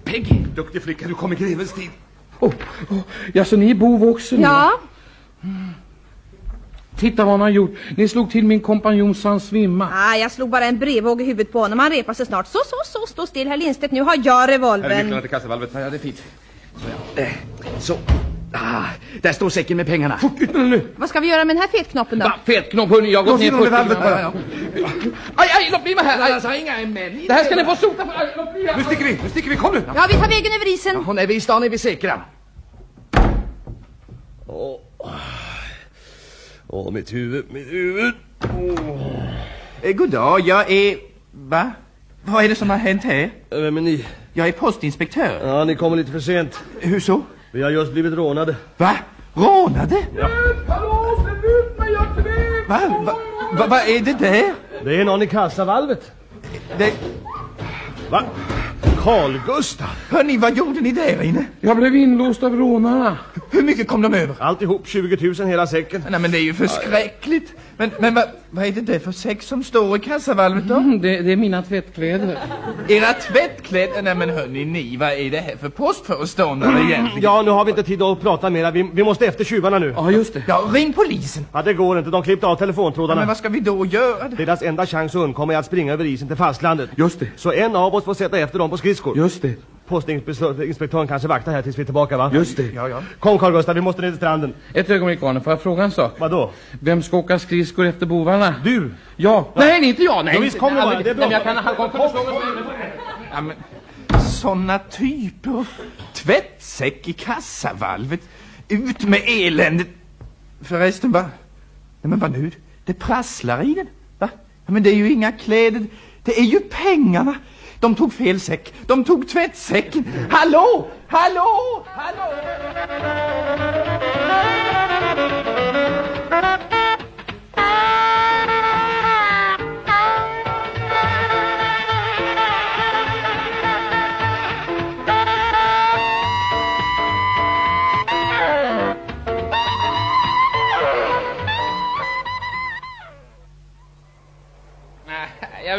Peggy. Duktig flicka, du kom i grevens tid. Oh, oh. Ja, så ni är bov också nu? Ja, Titta vad han har gjort. Ni slog till min kompanjon så han svimmade. ah, jag slog bara en brevvåg i huvudet på honom. Han repar sig snart. Så, så, så, stå still herr Lindstedt. Nu har jag Här är nycklarna till kassavalvet. Ja, det är fint. Så, ja. Eh, Så. Ah, där står säcken med pengarna. Fort ut med den nu. Vad ska vi göra med den här fetknoppen då? Va, fet knopp, hörni. Jag har gått ner in honom i 40 valvet bara. Ja, ja. Aj, aj, låt bli mig här. Aj. Alltså, inga män Det här ska ni få sota för. Aj, låt bli Nu sticker vi, nu sticker vi, kom nu. Ja, vi tar vägen över isen. Och när vi är i stan är vi säkra. Åh, Åh, mitt huvud, mitt huvud. Eh, god dag, jag är... Va? Vad är det som har hänt här? Vem är ni? Jag är postinspektör. Ja, ni kommer lite för sent. Hur så? Vi har just blivit rånade. Va? Rånade? Hallå, släpp ut mig, jag kvävs. Va? Va? Va? Vad är det där? Det är någon i kassavalvet. Det... Va? Carl Gustav? Hörni, vad gjorde ni där inne? Jag blev inlåst av rånarna. Hur mycket kom de över? Alltihop 20 000 hela säcken. Nej men det är ju förskräckligt. Men, men vad, vad är det där för säck som står i kassavalvet då? Mm, det, det är mina tvättkläder. Era tvättkläder? Nej men hörni ni, vad är det här för postföreståndare egentligen? Ja, nu har vi inte tid att prata mera. Vi, vi måste efter tjuvarna nu. Ja, just det. Ja, ring polisen. Ja, det går inte. De klippte av Ja, telefontrådarna. men vad ska vi då göra? Deras enda chans att undkomma är att springa över isen till fastlandet. Just det. Så en av oss får sätta efter dem på skridskor. Just det. Postinspektören kanske vaktar här tills vi är tillbaka va? Just det. Ja, ja. Kom Carl Gustav, vi måste ner till stranden. Ett ögonblick Arne, får jag fråga en sak? Vadå? Vem ska åka skridskor efter bovarna? Du! Ja. Nej, nej, inte jag. Nej, Jo, visst, kom nu bara, nej, det är bra. nej, jag kan... Han kommer slå mig. Ja, men, såna typer. Tvättsäck i kassavalvet. Ut med eländet. Förresten, va? Nej, men vad nu? Det prasslar i den. Va? Ja, men det är ju inga kläder. Det är ju pengarna. De tog fel säck. De tog tvättsäcken. Hallå! Hallå! Hallå!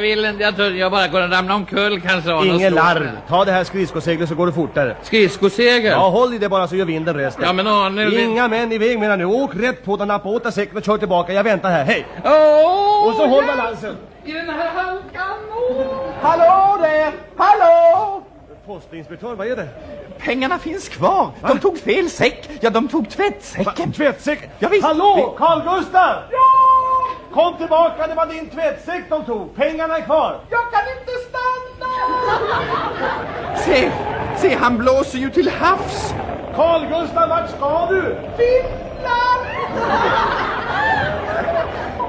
Vill inte, jag tror jag bara kommer ramla omkull kanske. Slå larv. Ta det här skridskoseglet så går det fortare. Skridskosegel? Ja, håll i det bara så gör vinden resten. Ja, men Arne... vi- Inga män i väg menar nu. Åk rätt på den, nappa åt dig säcken och kör tillbaka. Jag väntar här. Hej! Åh! Och så håll balansen. I den här halkan, åh! Hallå där! Hallå! Postinspektör, vad är det? Pengarna finns kvar. De tog fel säck. Ja, de tog tvättsäcken. Tvättsäck? Ja, visst. Hallå, Carl Gustav! Ja! Kom tillbaka, det var din tvättsäck de tog. Pengarna är kvar. Jag kan inte stanna! Se, se, han blåser ju till havs. Carl Gustav, vart ska du? Finland!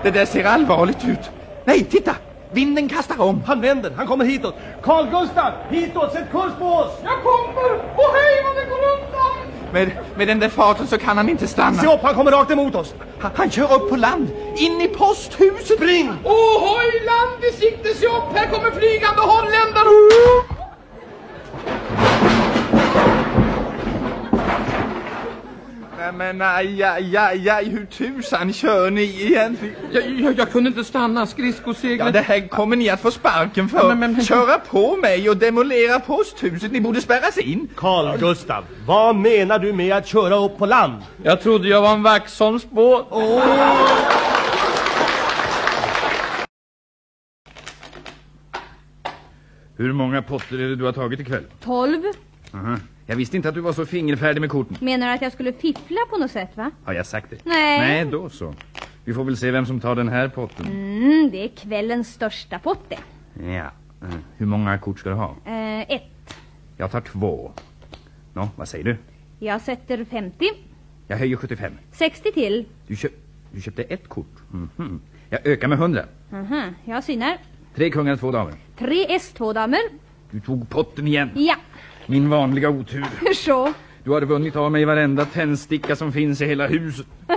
Det där ser allvarligt ut. Nej, titta! Vinden kastar om. Han vänder, han kommer hitåt. Carl Gustav, hitåt, sätt kurs på oss! Jag kommer! Åh hej vad det går undan! Med, med den där farten så kan han inte stanna. Se upp, han kommer rakt emot oss. Han, han kör upp på land, in i posthuset. Spring! Ohoj, land i sikte, se upp! Här kommer flygande holländare! Nej men aj, aj, aj, aj, hur tusan kör ni egentligen? Jag, jag, jag kunde inte stanna, skridskoseglet. Ja, det här kommer ni att få sparken för. Ja, men- men- men- Köra på mig och demolera posthuset. Ni borde spärras in. Carl Gustav, vad menar du med att köra upp på land? Jag trodde jag var en Vaxholms båt. Hur många potter är det du har tagit ikväll? Tolv. Aha. Jag visste inte att du var så fingerfärdig med korten. Menar du att jag skulle fiffla på något sätt va? Har jag sagt det? Nej. Nej, då så. Vi får väl se vem som tar den här potten. Mm, det är kvällens största pott det. Ja. eh, Hur många kort ska du ha? Eh, ett. Jag tar två. Nå, vad säger du? Jag sätter 50. Jag höjer 75. 60 till. Du, köp, du köpte ett kort? Mhm. Jag ökar med 100. Aha, jag synar. Tre kungar, två damer. Tre S, två damer. Du tog potten igen. Ja, Min vanliga otur. [laughs] hur så? Du har vunnit av mig varenda tändsticka som finns i hela huset. [laughs]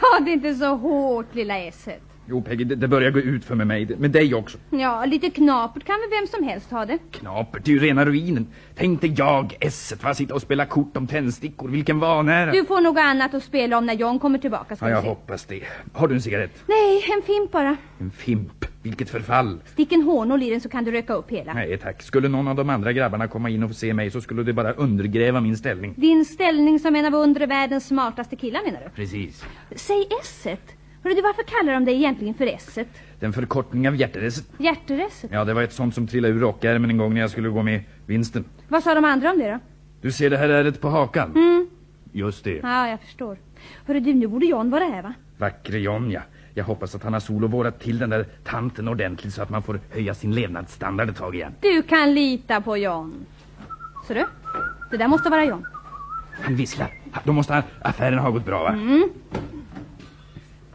Ta det inte så hårt lilla esset. Jo, Peggy, det, det börjar gå ut för med mig. Med dig också. Ja, lite knapert kan väl vem som helst ha det. Knapert, det är ju rena ruinen. Tänk dig jag, esset, va? Sitta och spela kort om tändstickor. Vilken vanära. Du får något annat att spela om när John kommer tillbaka ska Ja, jag se. hoppas det. Har du en cigarett? Nej, en fimp bara. En fimp. Vilket förfall. Stick en hårnål i den så kan du röka upp hela. Nej tack. Skulle någon av de andra grabbarna komma in och få se mig så skulle det bara undergräva min ställning. Din ställning som en av undre världens smartaste killar menar du? Precis. Säg esset. Hörru du, varför kallar de dig egentligen för esset? Den förkortning av hjärteresset. Hjärteresset? Ja, det var ett sånt som trillade ur rockärmen en gång när jag skulle gå med vinsten. Vad sa de andra om det då? Du ser det här ärret på hakan? Mm. Just det. Ja, jag förstår. Hörru du, nu borde John vara här va? Vackre John, ja. Jag hoppas att han har sol och vårat till den där tanten ordentligt så att man får höja sin levnadsstandard ett tag igen. Du kan lita på John. Så du, det där måste vara John. Han visslar. Då måste han, affären ha gått bra va? Mm.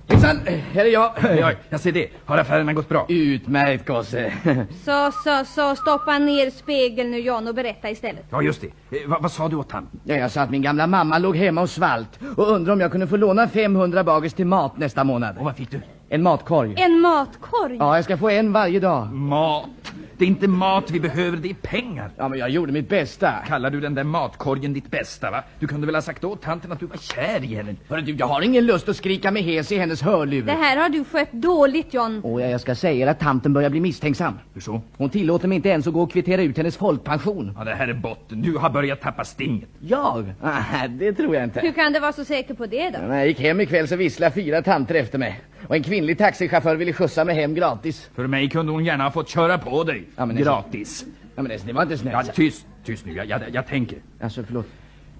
Hejsan, här är jag. Ja, jag ser det. Har affärerna gått bra? Utmärkt gosse. [laughs] Så, så, så, stoppa ner spegeln nu John och berätta istället. Ja, just det. Eh, vad, vad sa du åt tanten? Ja, jag sa att min gamla mamma låg hemma och svalt och undrade om jag kunde få låna 500 bagers till mat nästa månad. Och vad fick du? En matkorg. En matkorg? Ja, jag ska få en varje dag. Mat. Det är inte mat vi behöver, det är pengar. Ja, men jag gjorde mitt bästa. Kallar du den där matkorgen ditt bästa, va? Du kunde väl ha sagt åt tanten att du var kär i henne? Hörru du, jag har ingen lust att skrika med hes i hennes hörlur. Det här har du skött dåligt, John. Åh, ja, jag ska säga att tanten börjar bli misstänksam. Hur så? Hon tillåter mig inte ens att gå och kvittera ut hennes folkpension. Ja, det här är botten. Du har börjat tappa stinget. Jag? Ah, det tror jag inte. Hur kan du vara så säker på det då? När jag gick hem ikväll så visslade fyra tanter efter mig. Och en kvinnlig taxichaufför ville skjutsa mig hem gratis. För mig kunde hon gärna ha fått köra på dig. Ja, men Gratis. Ja, men det, var inte snällt. Ja, tyst, tyst nu. Jag, jag, jag tänker. Alltså, förlåt.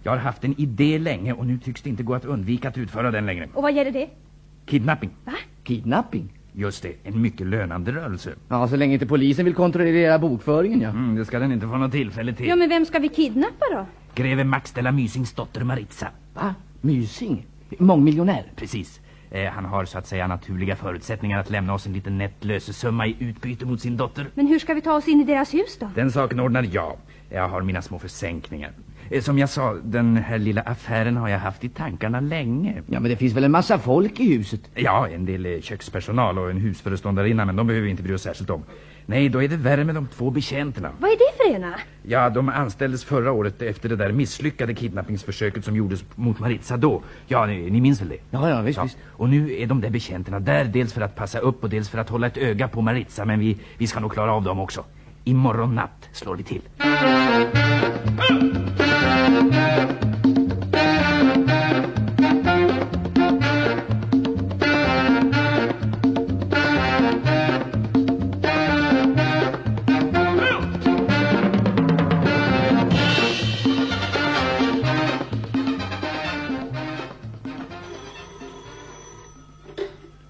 Jag har haft en idé länge och nu tycks det inte gå att undvika att utföra den längre. Och vad gäller det? Kidnapping. Va? Kidnapping? Just det, en mycket lönande rörelse. Ja, så länge inte polisen vill kontrollera bokföringen, ja. Mm, det ska den inte få något tillfälle till. Ja, men vem ska vi kidnappa då? Greve Max de la Mysings dotter Maritza. Va? Mysing? Mångmiljonär? Precis. Eh, han har så att säga naturliga förutsättningar att lämna oss en liten nätt lösesumma i utbyte mot sin dotter. Men hur ska vi ta oss in i deras hus då? Den saken ordnar jag. Jag har mina små försänkningar. Eh, Som jag sa, den här lilla affären har jag haft i tankarna länge. Ja, men det finns väl en massa folk i huset? Ja, en del är kökspersonal och en husföreståndarinna, men de behöver vi inte bry oss särskilt om. Nej, då är det värre med de två betjänterna. Vad är det för ena? Ja, de anställdes förra året efter det där misslyckade kidnappningsförsöket som gjordes mot Maritza då. Ja, ni, ni minns väl det? Ja, ja, visst, visst. Och nu är de där betjänterna där, dels för att passa upp och dels för att hålla ett öga på Maritza, men vi, vi ska nog klara av dem också. Imorgon natt slår vi till.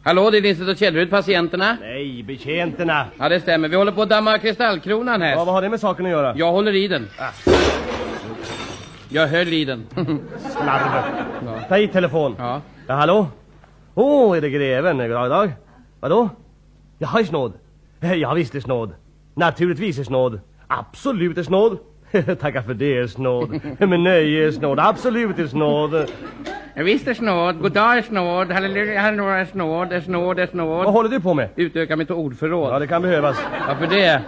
Hallå, det är Nilsson och Källerud, patienterna? Nej, betjänterna. Ja, det stämmer. Vi håller på att damma kristallkronan här. Ja, vad har det med saken att göra? Jag håller i den. Jag höll i den. Slarver. Ta hit telefon. Ja. Ja, hallå? Åh, oh, är det greven? God dag. Vadå? Jaha, i snåd. Ja, visst är snåd. Naturligtvis är snåd. Absolut är snåd. [laughs] Tackar för det, är snåd. Med nöje är snåd. Absolut är snåd. Visst är snåd. God dag är snåd. Halleluja, halleluja är snåd. Är snåd, är snåd. Vad håller du på med? Utöka mitt ordförråd. Ja, det kan behövas. Varför det?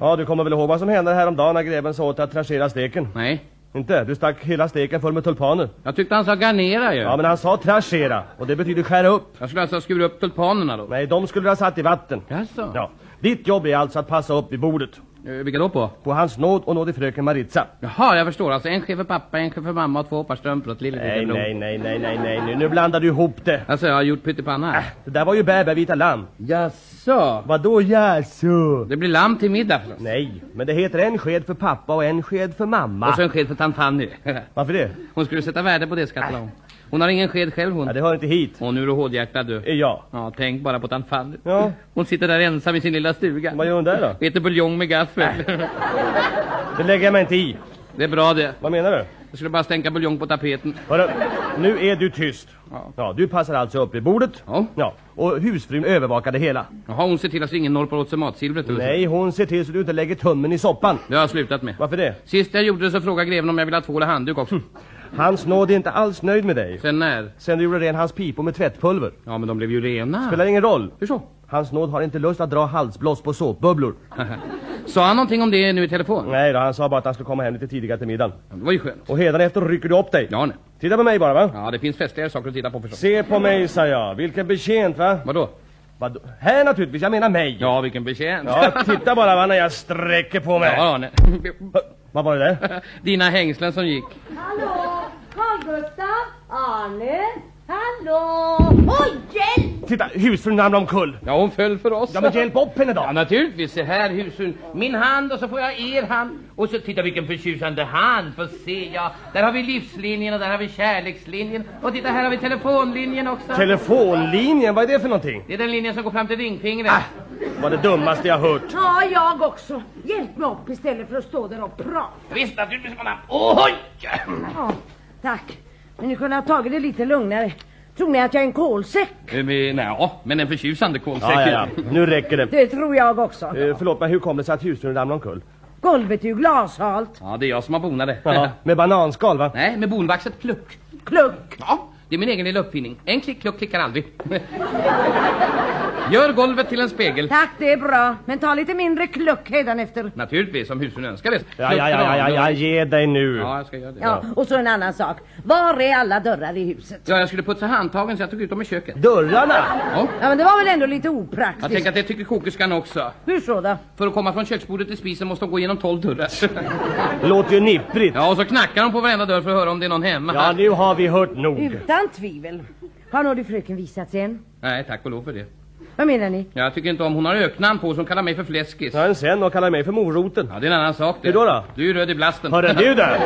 Ja, du kommer väl ihåg vad som hände häromdagen när greven sa åt att trachera steken? Nej. Inte? Du stack hela steken full med tulpaner. Jag tyckte han sa garnera ju. Ja, men han sa trachera. Och det betyder skära upp. Jag skulle alltså skura upp tulpanerna då? Nej, de skulle du ha satt i vatten. Jaså? Ja. Ditt jobb är alltså att passa upp vid bordet. Eh, vilka då på? På hans nåd och nåd i fröken Maritza. Jaha, jag förstår. Alltså en chef för pappa, en chef för mamma och två par strumpor åt lille Nej, nej, nej, nej, nej, nej, nu, nu blandar du ihop det. Alltså jag har gjort pyttipanna. Äh, det där var ju bärbärvita lamm. Jaså? Vadå jaså? Det blir lamm till middag förstås. Nej, men det heter en sked för pappa och en sked för mamma. Och så en sked för tant Fanny. [laughs] Varför det? Hon skulle sätta värde på det, skattar hon. Hon har ingen sked själv hon. Ja, det hör inte hit. Och nu är hårdhjärtad du. Ja. Ja, tänk bara på tant Fanny. Ja. Hon sitter där ensam i sin lilla stuga. Vad gör hon där då? Äter buljong med gaffel. Det lägger jag mig inte i. Det är bra det. Vad menar du? Jag skulle bara stänka buljong på tapeten. Hörru, nu är du tyst. Ja. Ja, du passar alltså upp vid bordet. Ja. Ja, och husfrun övervakar det hela. Jaha, hon ser till att ingen norpar åt sig matsilvret. Nej, hon ser till så du inte lägger tummen i soppan. Det har jag slutat med. Varför det? Sist jag gjorde det så frågade greven om jag ville ha tvål och handduk också. Hans nåd är inte alls nöjd med dig. Sen när? Sen du gjorde ren hans pipor med tvättpulver. Ja, men de blev ju rena. Spelar ingen roll. Hur så? Hans nåd har inte lust att dra halsblås på såpbubblor. [laughs] Sa han någonting om det nu i telefon? Nej då, han sa bara att han skulle komma hem lite tidigare till middagen. Ja, det var ju skönt. Och efter rycker du upp dig. Ja, nej. Titta på mig bara va? Ja, det finns festligare saker att titta på förstås. Se på mig sa jag. Vilken betjänt va? Vadå? Vadå? Här naturligtvis, jag menar mig. Ja, vilken betjänt. Ja, titta bara va när jag sträcker på mig. Ja, nej. Vad var det där? [laughs] Dina hängslen som gick. Hallå? Carl Gustav? Arne? Hallå? Oj, hjälp! Titta, husfrun ramlade omkull. Ja, hon föll för oss. Ja, men hjälp upp henne då. Ja, naturligtvis. Se här, husen. Min hand och så får jag er hand. Och så titta vilken förtjusande hand. Får se, ja. Där har vi livslinjen och där har vi kärlekslinjen. Och titta, här har vi telefonlinjen också. Telefonlinjen, vad är det för någonting? Det är den linjen som går fram till ringfingret. Ah, vad det dummaste jag hört. Ja, jag också. Hjälp mig upp istället för att stå där och prata. Visst, naturligtvis. Man Oj! Ja, tack. Men ni kunde ha tagit det lite lugnare. Tror ni att jag är en kolsäck? Eh, men, Nej, men en förtjusande kolsäck. Ja, ja, ja. Nu räcker det. Det tror jag också. Eh, förlåt, men hur kom det sig att husfrun ramlade omkull? Golvet är ju glashalt. Ja, det är jag som har bonat det. Ja, med bananskal va? Nej, med bonvaxet kluck. Kluck. Ja, Det är min egen lilla uppfinning. En klick, kluck, klickar aldrig. [laughs] Gör golvet till en spegel. Tack, det är bra. Men ta lite mindre kluck hädanefter. Naturligtvis, om husen önskar det. Ja, ja, ja, ja, ja, ge dig nu. Ja, jag ska göra det. Ja, och så en annan sak. Var är alla dörrar i huset? Ja, jag skulle putsa handtagen så jag tog ut dem i köket. Dörrarna? Ja. Ja, men det var väl ändå lite Jag opraktiskt. tänker att det tycker kokerskan också. Hur så då? För att komma från köksbordet till spisen måste de gå igenom tolv dörrar. Låter ju nipprigt. Ja, och så knackar de på varenda dörr för att höra om det är någon hemma. Ja, nu har vi hört nog. Utan tvivel. Har nådde fröken visat sig än? Nej, tack och lov för det. Vad menar ni? Jag tycker inte om hon har öknamn på som kallar mig för fläskis. Ta en sen och kalla mig för moroten. Ja, det är en annan sak det. Hur då då? Du är röd i blasten. Hörru, du [laughs] där!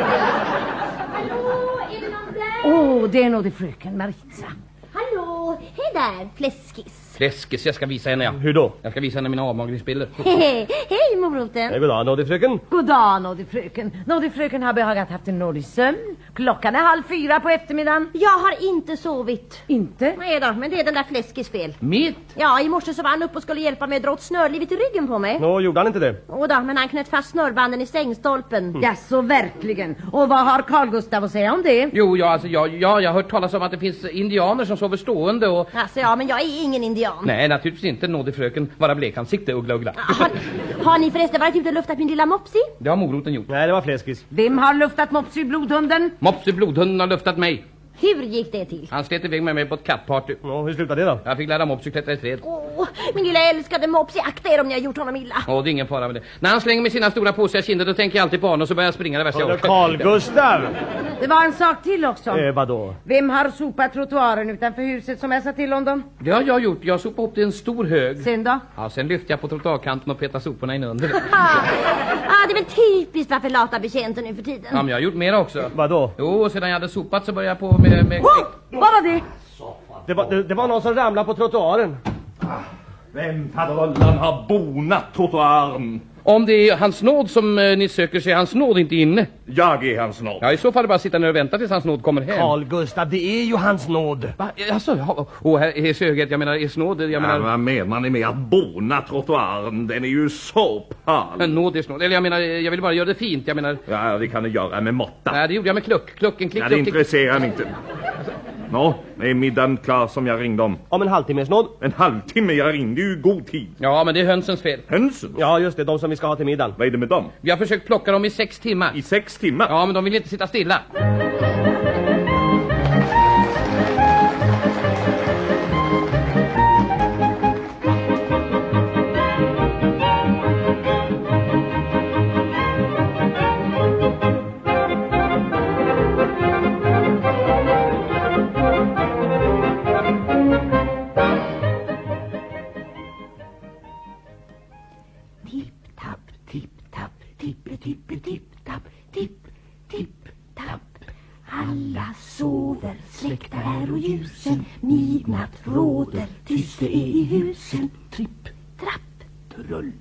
Åh, det är nog det fröken Maritza. Hallå, hej där, fläskis. Fläskis, jag ska visa henne ja. Hur då? Jag ska visa henne mina avmagringsbilder. [laughs] Hej, hej moroten. Hej, goddag, nådig fröken. God dag, nådig fröken. Nådig fröken har behagat haft en nådig sömn. Klockan är halv fyra på eftermiddagen. Jag har inte sovit. Inte? Nej då, men det är den där fläskis fel. Mitt? Ja, i morse så var han uppe och skulle hjälpa mig att dra åt snörlivet i ryggen på mig. Nå, gjorde han inte det? Och då, men han knöt fast snörbanden i sängstolpen. Ja, så verkligen. Och vad har Carl Gustav att säga om det? Jo, ja, alltså, ja, ja, jag har hört talas om att det finns indianer som sover stående och... Alltså, ja, men jag är ingen indian. Nej, naturligtvis inte, nådig fröken. Bara blekansikte, uggla uggla. Har, har ni förresten varit ute och luftat min lilla mopsi? Det har moroten gjort. Nej, det var fläskis. Vem har luftat Mopsy blodhunden? Mopsy blodhunden har luftat mig. Hur gick det till? Han slet iväg med mig på ett kattparty. Ja, hur slutade det då? Jag fick lära Mopsy klättra i träd. Åh, min lilla älskade Mopsy, akta er om ni har gjort honom illa. Åh, det är ingen fara med det. När han slänger med sina stora påsiga kinder då tänker jag alltid på honom och så börjar jag springa det värsta jag. Carl Gustav! Det var en sak till också. Eh, vadå? Vem har sopat trottoaren utanför huset som jag sa till om dem? Det har jag gjort. Jag sopade upp det i en stor hög. Sen då? Ja, sen lyfte jag på trottoarkanten och petade soporna in under. [laughs] Ah, det är väl typiskt varför lata betjänter nu för tiden. Ja, men jag har gjort mer också. Vadå? Jo, och sedan jag hade sopat så började jag på med... med... Vad var det? Det var, det, det var någon som ramlade på trottoaren. Vem faderullan har bonat trottoaren? Om det är hans nåd som eh, ni söker så är hans nåd inte inne. Jag är hans nåd. Ja, i så fall är det bara att sitta ner och vänta tills hans nåd kommer hem. Carl Gustav, det är ju hans nåd. Va? Alltså, ja, och här är söget, jag menar, är nåd, jag Ja, menar... vad menar ni med att bona trottoaren? Den är ju så. Men nåd är nåd. Eller jag menar, jag vill bara göra det fint, jag menar... Ja, det kan ni göra med måtta. Nej, det gjorde jag med kluck. Klucken, klick, Ja, det kluck, klick. intresserar mig inte. Nå, är middagen klar som jag ringde om? Om en halvtimmes nåd. En halvtimme? Jag ringde ju i god tid. Ja, men det är hönsens fel. Hönsen? Ja, just det, de som vi ska ha till middagen. Vad är det med dem? Vi har försökt plocka dem i sex timmar. I sex timmar? Ja, men de vill inte sitta stilla. Och ljusen, midnatt råder, tyst det är i husen. Tripp, trapp, Trull.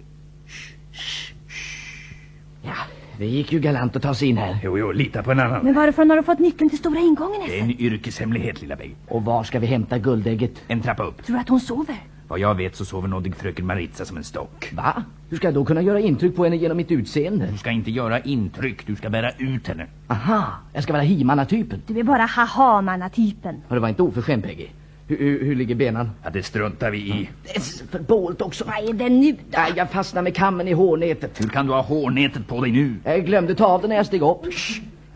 Ja, det gick ju galant att ta sig in här. Jo, jo, lita på en annan. Men varifrån har du fått nyckeln till stora ingången Det är Esse? en yrkeshemlighet, lilla Beg. Och var ska vi hämta guldägget? En trappa upp. Tror du att hon sover? Vad jag vet så sover nådig fröken Maritza som en stock. Va? Hur ska jag då kunna göra intryck på henne genom mitt utseende? Du ska inte göra intryck, du ska bära ut henne. Aha, jag ska vara himannatypen. Du är bara haha-manna-typen. Har det var inte oförskämt, Peggy. Hur, hur, hur ligger benan? Ja, det struntar vi i. Det är för bålt också. Vad är det nu då? Jag fastnar med kammen i hårnätet. Hur kan du ha hårnätet på dig nu? Jag glömde ta av det när jag steg upp.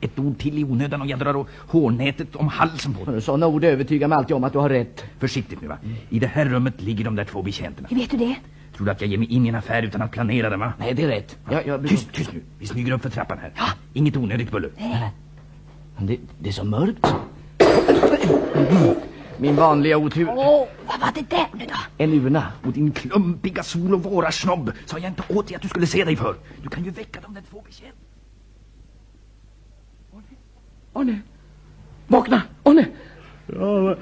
Ett ord till i onödan och jag drar hårnätet om halsen på dig. Sådana ord övertygar mig alltid om att du har rätt. Försiktigt nu va. I det här rummet ligger de där två betjänterna. Vet du det? Tror du att jag ger mig in i en affär utan att planera den va? Nej, det är rätt. Jag, jag... Tyst, tyst nu. Vi smyger upp för trappan här. Ja. Inget onödigt buller. Det, det är så mörkt. Min vanliga otur. Åh, vad var det där nu då? En urna. Och din klumpiga sol och våra snobb sa jag inte åt dig att du skulle se dig för. Du kan ju väcka de där två betjänterna. Arne! Vakna! Arne! Ja, vad,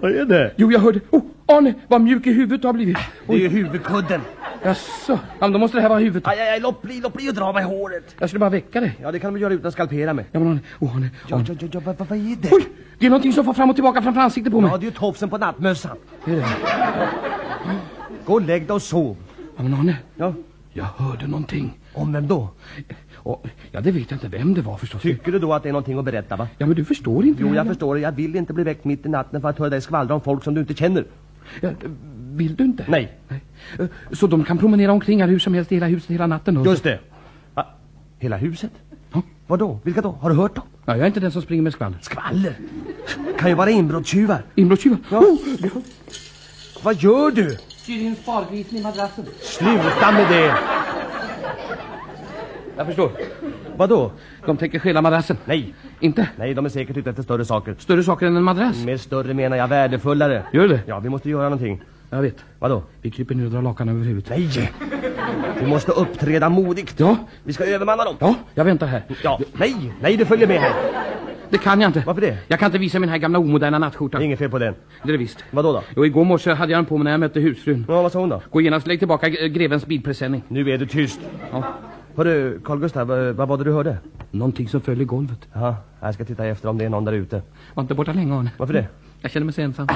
vad är det? Jo, jag hörde. Oh, Arne, vad mjuk i huvudet du har blivit. Det är huvudkudden. Jaså? Ja, då måste det här vara huvudet. Aj, aj, aj, låt bli, låt bli och dra mig håret. Jag skulle bara väcka dig. Ja, det kan du göra utan att skalpera mig. Ja, men oh, Arne, Ja, ja, ja, ja vad, vad är det? Oj! Det är någonting som får fram och tillbaka framför ansiktet på mig. Ja, det är ju tofsen på nattmössan. Det är det. Gå och lägg dig och sov. Ja, men Arne. Ja. Jag hörde någonting. Om vem då? Och, ja, det vet jag inte vem det var förstås. Tycker du då att det är någonting att berätta va? Ja, men du förstår inte. Jo, jag heller. förstår. Jag vill inte bli väckt mitt i natten för att höra dig skvallra om folk som du inte känner. Ja, vill du inte? Nej. Eh, Så de kan promenera omkring här hur som helst i hela huset hela natten? då? Just det. Va? Hela huset? Ja. Vadå? Vilka då? Har du hört dem? Ja, jag är inte den som springer med skvaller. Skvaller? Kan ju vara inbrottstjuvar. Inbrottstjuvar? Ja. Oh, ja. Vad gör du? Syr in spargrisen i madrassen. Sluta med det! Jag förstår. Vadå? De tänker stjäla madrassen. Nej. Inte? Nej, de är säkert ute efter större saker. Större saker än en madrass? Med större menar jag värdefullare. Gör det? Ja, vi måste göra någonting. Jag vet. Vadå? Vi kryper ner och drar lakan över huvudet. Nej! Vi måste uppträda modigt. Ja. Vi ska övermanna dem. Ja, jag väntar här. Ja. Nej, nej, du följer med här. Det kan jag inte. Varför det? Jag kan inte visa min här gamla omoderna nattskjorta. inget fel på den. Det är det visst. Vadå då? Jo, igår morse hade jag den på mig när jag mötte husfrun. Ja, vad sa hon då? Gå genast lägg tillbaka grevens bilpresenning. Nu är du tyst. Ja. Hörru, Carl Gustav, vad, var det du hörde? Någonting som föll i golvet. Ja, jag ska titta efter om det är någon där ute. Var inte borta länge, Arne. Varför det? Jag känner mig så ensam.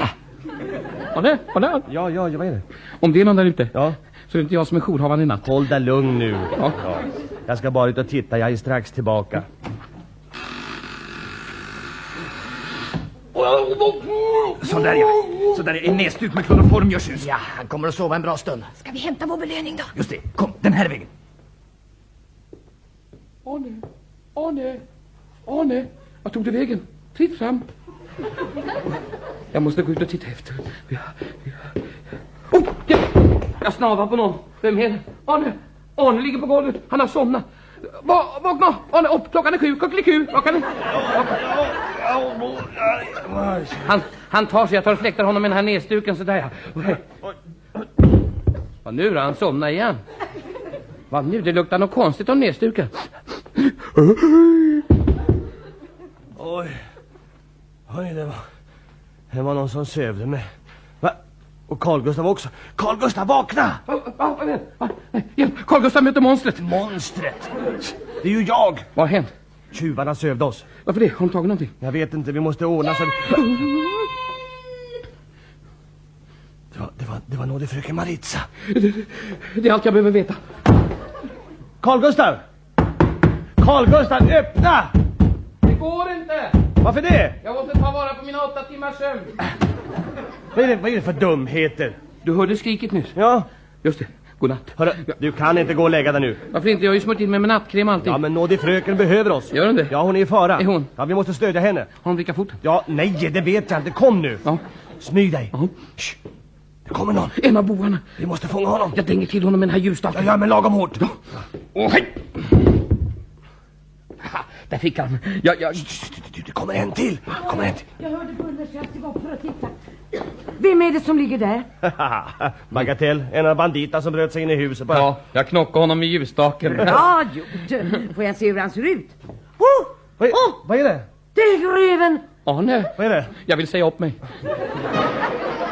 Arne, Arne, Ja, ja, ja, vad är det? om det är någon där ute Ja. så är det inte jag som är jourhavande i natt. Håll dig lugn nu. Ja. Jag ska bara ut och titta, jag är strax tillbaka. Sådär ja. Sådär ja. En näsduk med kloroform gör sus. Ja, han kommer att sova en bra stund. Ska vi hämta vår belöning då? Just det. Kom, den här vägen. Arne, Arne, Arne. Vad tog du vägen? Fritt fram. Jag måste gå ut och titta efter. Ja, ja. Oh, ja. Jag snavar på någon. Vem är det? Arne, Arne ligger på golvet. Han har somnat. Va, vakna! Arne, upp! Klockan är sju. Kuckeliku! Klockan är... Han, han tar sig. Jag tar och fläktar honom med den här näsduken sådär ja. Vad nu då? Han somnar igen. Vad nu? Det luktar något konstigt om näsduken. Oj. Oj, det var... Det var någon som sövde mig. Va? Och Carl Gustav också. Carl Gustav, vakna! Ja, Carl Gustaf möter monstret. Monstret? Det är ju jag! Vad har hänt? Tjuvarna sövde oss. Varför det? Har de tagit någonting? Jag vet inte, vi måste ordna så... Det var, det var, det var nog det fröken Maritza. Det är allt jag behöver veta. Carl Gustav! Carl Gustav, öppna! Det går inte! Varför det? Jag måste ta vara på mina åtta timmars sömn. Vad är det, vad är det för dumheter? Du hörde skriket nyss? Ja. Just det. Godnatt. Hörru, du kan inte gå och lägga dig nu. Varför inte? Jag har ju smort in mig med nattkräm och allting. Ja, men nådig fröken behöver oss. Gör hon det? Ja, hon är i fara. Är hon? Ja, vi måste stödja henne. Har hon vrickat foten? Ja, nej, det vet jag inte. Kom nu. Ja. Smyg dig. Ja. Det kommer någon. En av bovarna. Vi måste fånga honom. Jag dänger till honom med den här ljusstaken. ja, men lagom hårt. Ja. Åh, hej! Ha, där fick han. Ja, ja. Det kommer en till. Kommer en till. Jag hörde buller så jag steg upp för att titta. Vem är det som ligger där? [laughs] Bagatell, en av banditerna som bröt sig in i huset bara. Ja, jag knockade honom med ljusstaken. [laughs] Jo, du. Får jag se hur han ser ut? Oh, Vad är, oh, vad är det? det är greven! Arne, Vad är det? jag vill säga upp mig. [laughs]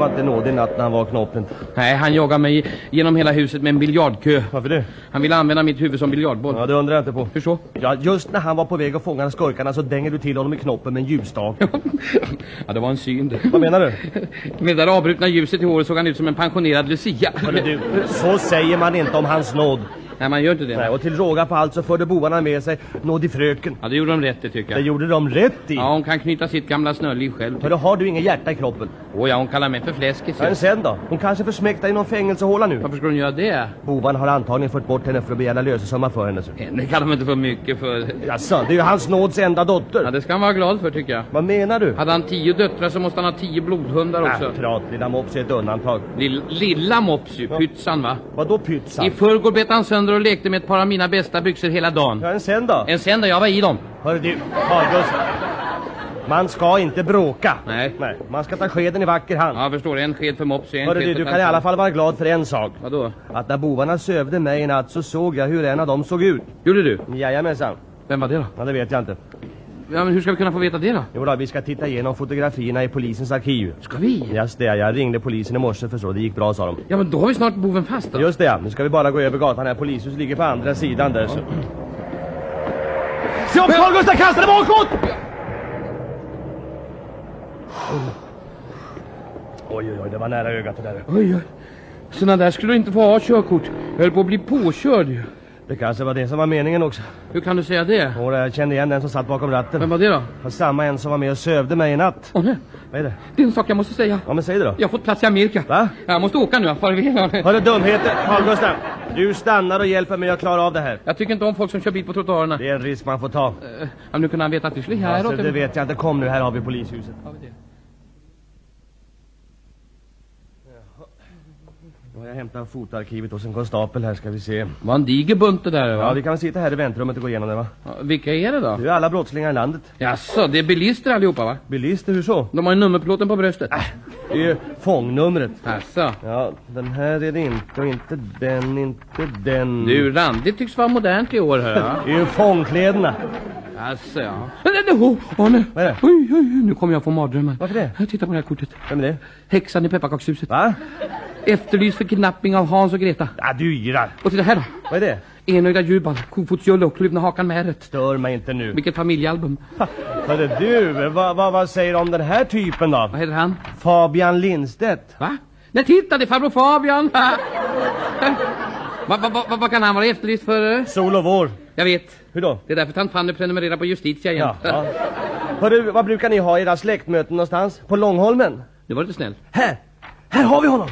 var inte nådig natt när han var knoppen. Nej, han jagar mig genom hela huset med en biljardkö. Varför det? Han ville använda mitt huvud som biljardboll. Ja, det undrar jag inte på. Hur så? Ja, just när han var på väg att fånga skurkarna så dänger du till honom i knoppen med en ljusstake. Ja, det var en synd. Vad menar du? Med det där avbrutna ljuset i håret såg han ut som en pensionerad Lucia. Hörru du, så säger man inte om hans nåd. Nej, man gör inte det. Nej, och till råga på allt så förde bovarna med sig nådig fröken. Ja, det gjorde de rätt i tycker Det jag. gjorde de rätt i. Ja, hon kan knyta sitt gamla snöliv själv. Hörru, har du ingen hjärta i kroppen? Åh ja, hon kallar mig för fläskis. Ja, men sen då? Hon kanske försmäktar i någon fängelsehåla nu. Varför skulle hon göra det? Bovarna har antagligen fört bort henne för att begära lösesumma för henne. så. Henne kan de inte få mycket för. Jaså, det är ju hans nåds enda dotter. Ja, det ska han vara glad för tycker jag. Vad menar du? Hade han tio döttrar så måste han ha tio blodhundar också. Äh, prat, lilla mops är ett undantag. Lill, lilla Mopsy, pytsan va? Vadå pytsan? I förrgår bet han sönder och lekte med ett par av mina bästa byxor hela dagen. Ja, en sen då? En sen då jag var i dem. Hörru du, Carl Gustaf. Man ska inte bråka. Nej. Nej. Man ska ta skeden i vacker hand. Ja, förstår. En sked för mops, en Hörru sked du, för du kan i alla fall vara glad för en sak. Vadå? Att när bovarna sövde mig i natt så såg jag hur en av dem såg ut. Gjorde du? Jajamensan. Vem var det då? Ja, det vet jag inte. Ja, men hur ska vi kunna få veta det då? Jo då, vi ska titta igenom fotografierna i polisens arkiv. Ska vi? Just det, jag ringde polisen i morse för så. Det gick bra sa de. Ja, men då har vi snart boven fast då. Just det, ja. Nu ska vi bara gå över gatan här. Polishuset ligger på andra sidan där så. Se upp Carl Gustaf, kasta dig bakåt! Oj, oj, oj, det var nära ögat det där. Oj, oj. Såna där skulle du inte få ha körkort. Jag höll på att bli påkörd ju. Det kanske var det som var meningen också. Hur kan du säga det? Och jag kände igen den som satt bakom ratten. Vem var det då? Och samma en som var med och sövde mig i natt. Åh nej. Vad är det? Det är en sak jag måste säga. Ja men säg det då. Jag har fått plats i Amerika. Va? Jag måste åka nu. Farväl. Hörru dumheter, Carl Gustaf. Du stannar och hjälper mig att klara av det här. Jag tycker inte om folk som kör bil på trottoarerna. Det är en risk man får ta. Eh, Ja, nu kunde han veta att vi skulle häråt. Alltså, det vet jag inte. Kom nu, här har vi polishuset. Ja, jag hämtar fotarkivet hos en konstapel här ska vi se. Var en diger bunt det där va? Ja, vi kan väl sitta här i väntrummet och gå igenom det va? Ja, vilka är det då? Det är alla brottslingar i landet. Jaså, det är bilister allihopa va? Bilister, hur så? De har ju nummerplåten på bröstet. Det är ju fångnumret. Jaså? Ja, den här är det inte och inte den, inte den. Du, randigt tycks vara modernt i år hör va? [laughs] Det är ju fångkläderna. Jaså ja. Nej, nej, nej, åh, åh, nej. Vad är det? Oj, oj, oj, nu kommer jag få mardrömmar. Varför det? Jag tittar på det här kortet. Vem är det? Häxan i pepparkakshuset. Va? Efterlyst för kidnapping av Hans och Greta. Ja, du yrar. Och titta här då. Vad är det? Enögda Djurban, Kofotsjullo, Kluvna hakan med ärret. Stör mig inte nu. Vilket familjealbum. Hörru du, vad, vad, vad säger du om den här typen då? Vad heter han? Fabian Lindstedt. Va? Nej, titta, det är farbror Fabian. [laughs] Vad va, va, vad kan han vara efterlyst för? eh? Sol och vår. Jag vet. Hur då? Det är därför tant Fanny prenumererar på Justitia Ja, jämt. ja. Hörru, vad brukar ni ha era släktmöten någonstans? På Långholmen? Det var lite snällt. Här! Här har vi honom!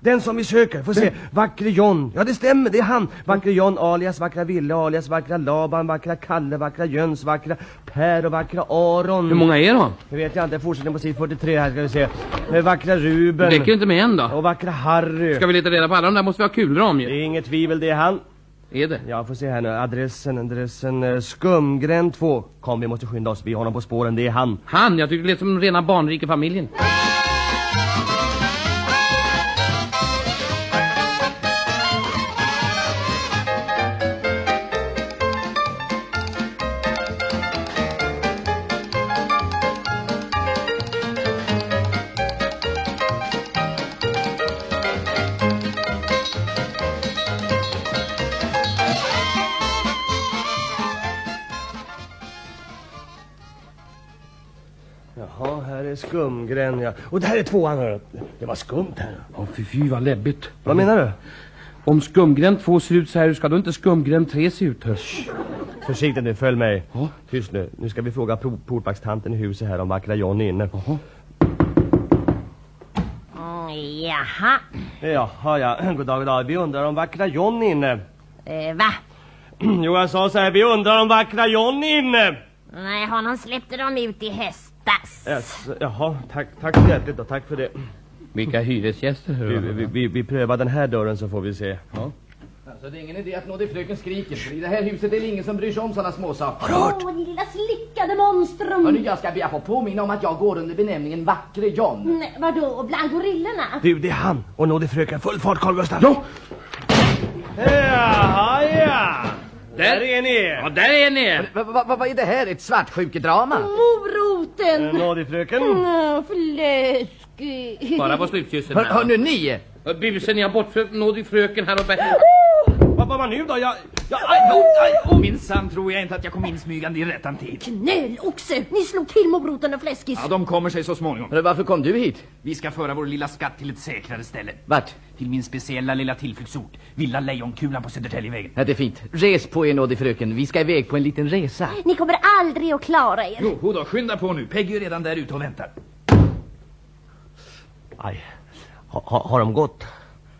Den som vi söker. Får se. Vackre John. Ja, det stämmer. Det är han. Vackre John alias Vackra Ville alias Vackra Laban, Vackra Kalle, Vackra Jöns, Vackra Per och Vackra Aron. Hur många är de? Det vet jag inte. Fortsättning på sid 43 här ska vi se. Eh, Vackra Ruben. Det räcker inte med en då. Och Vackra Harry. Ska vi leta reda på alla de där måste vi ha kulor om Det ju. är inget tvivel, det är han. Är det? Jag får se här nu. Adressen, adressen. eh, Skumgränd 2. Kom, vi måste skynda oss. Vi har honom på spåren. Det är han. Han, jag tycker det lät som den rena barnrika familjen. Här är Skumgränd ja. Och där är tvåan hör. Det var skumt här. Åh fy fy vad läbbigt. Vad menar du? Om skumgränd 2 ser ut så här, hur ska då inte skumgränd 3 se ut? Hörs? Försiktigt nu, följ mig. Tyst nu. Nu ska vi fråga portvaktanten i huset här om vackra John är inne. Mm, jaha. Jaha, ja. God dag, god dag. Vi undrar om vackra John är inne. Eh, va? [clears throat] Jo, jag sa så här. Vi undrar om vackra John är inne. Nej, honom släppte de ut i höstas. Yes, jaha, tack, tack så hjärtligt då. Tack för det. Vilka hyresgäster hör Vi, vi, vi, vi prövar den här dörren så får vi se. Ja. Alltså det är ingen idé att nå det fröken skriker, för i det här huset är det ingen som bryr sig om sådana småsaker. Åh, din lilla slickade monstrum. Hörru, jag ska be att få påminna om att jag går under benämningen Vackre John. Nej, vadå, bland gorillorna? Du, det är han. Och nå det fröken. Full fart, Carl Gustaf. Ja! Jaha, ja. Där är ni. Ja, där är ni! Vad va, va, vad är det här? Ett svartsjukedrama? Moroten. Nå det fröken. Mm, fläskig. Bara på slutkyssen Hör, nu ni! Busen, jag har bortfört nådig fröken här uppe. Vad var man nu då? Jag... jag Minsann tror jag inte att jag kom insmygande i rättan tid. Knöloxe, ni slog till och fläskis. Ja, de kommer sig så småningom. Hörru, varför kom du hit? Vi ska föra vår lilla skatt till ett säkrare ställe. Vart? Till min speciella lilla tillflyktsort. Villa Lejonkulan på Södertäljevägen. Ja, det är fint. Res på er nådig fröken. Vi ska iväg på en liten resa. Ni kommer aldrig att klara er. Jo, då, skynda på nu. Peggy är redan där ute och väntar. Aj. Ha, ha, har de gått?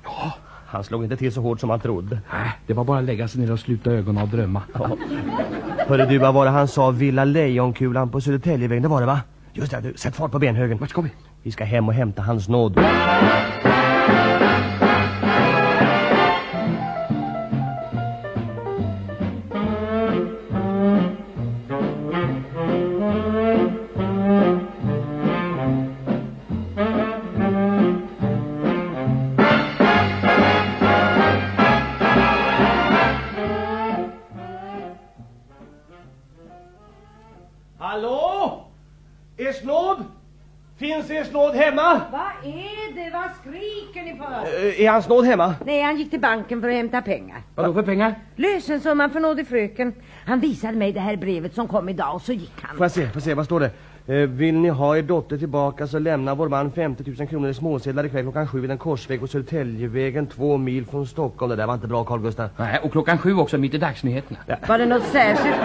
Ja. Han slog inte till så hårt som man trodde. Nej, det var bara att lägga sig ner och sluta ögonen och drömma. Hörru du, vad var det han sa? Villa Lejonkulan på Södertäljevägen, det var det va? Just det, du, sätt fart på benhögen. Vart ska vi? Vi ska hem och hämta hans nåd. Skriker ni för? Eh, Är han Snåd hemma? Nej, han gick till banken för att hämta pengar. Vadå för pengar? Lösensumman för nådig fröken. Han visade mig det här brevet som kom idag och så gick han. Får jag se, får jag se, vad står det? Eh, vill ni ha er dotter tillbaka så lämna vår man 50 000 kronor i småsedlar ikväll klockan sju vid en korsväg på Södertäljevägen två mil från Stockholm. Det där var inte bra Carl Gustaf. Nej, och klockan sju också mitt i dagsnyheterna. Ja. Var det något särskilt?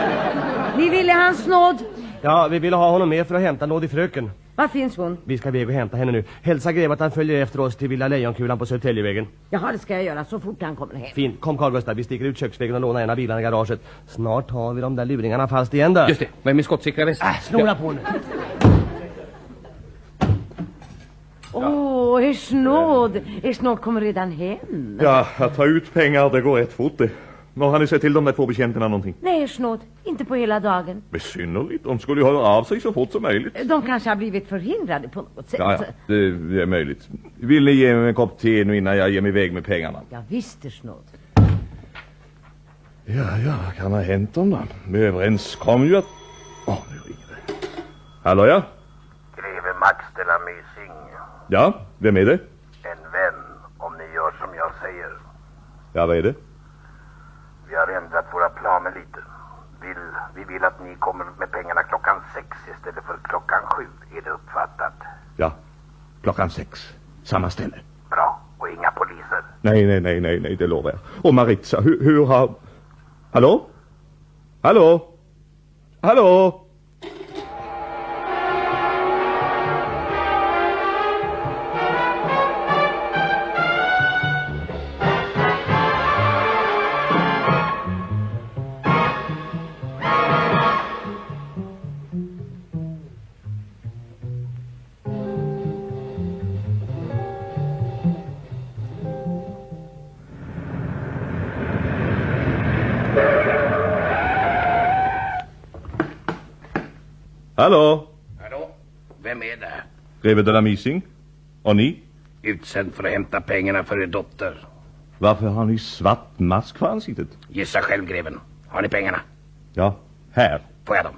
Ni ville hans nåd? Ja, vi ville ha honom med för att hämta nådig fröken. Var finns hon? Vi ska iväg och hämta henne nu. Hälsa greve att han följer efter oss till Villa Lejonkulan på Södertäljevägen. Jaha, det ska jag göra så fort han kommer hem. Fint. Kom Carl Gustaf, vi sticker ut köksvägen och lånar en av bilarna i garaget. Snart har vi de där luringarna fast igen där. Just det, är min skottsäkra väst? Äh, snåla på nu. Åh, er snåd. Er snåd kommer redan hem. Ja, att ta ut pengar, det går rätt fort det. Nå, har ni sett till de där två betjänterna någonting? Nej, snåd. Inte på hela dagen. Besynnerligt, de skulle ju höra av sig så fort som möjligt. De kanske har blivit förhindrade på något sätt. Ja, ja, det, är möjligt. Vill ni ge mig en kopp te nu innan jag ger mig iväg med pengarna? Ja, visst, snåd. Ja, ja, vad kan ha hänt dem då? Vi överenskom ju att... Åh, nu ringer det. Hallå, ja? Greve Max de la Mysing. Ja, vem är det? En vän, om ni gör som jag säger. Ja, vad är det? Har ändrat våra planer lite. Vill, vi vill att ni kommer med pengarna klockan sex istället för klockan sju. Är det uppfattat? Ja, klockan sex. Samma ställe. Bra. Och inga poliser. Nej, nej, nej, nej, nej, det lovar jag. Och Maritza, hur, hur har... Hallå? Hallå? Hallå? Greve de la Mysing? Och ni? Utsänd för att hämta pengarna för er dotter. Varför har ni svart mask för ansiktet? Gissa själv, greven. Har ni pengarna? Ja, här. Får jag dem?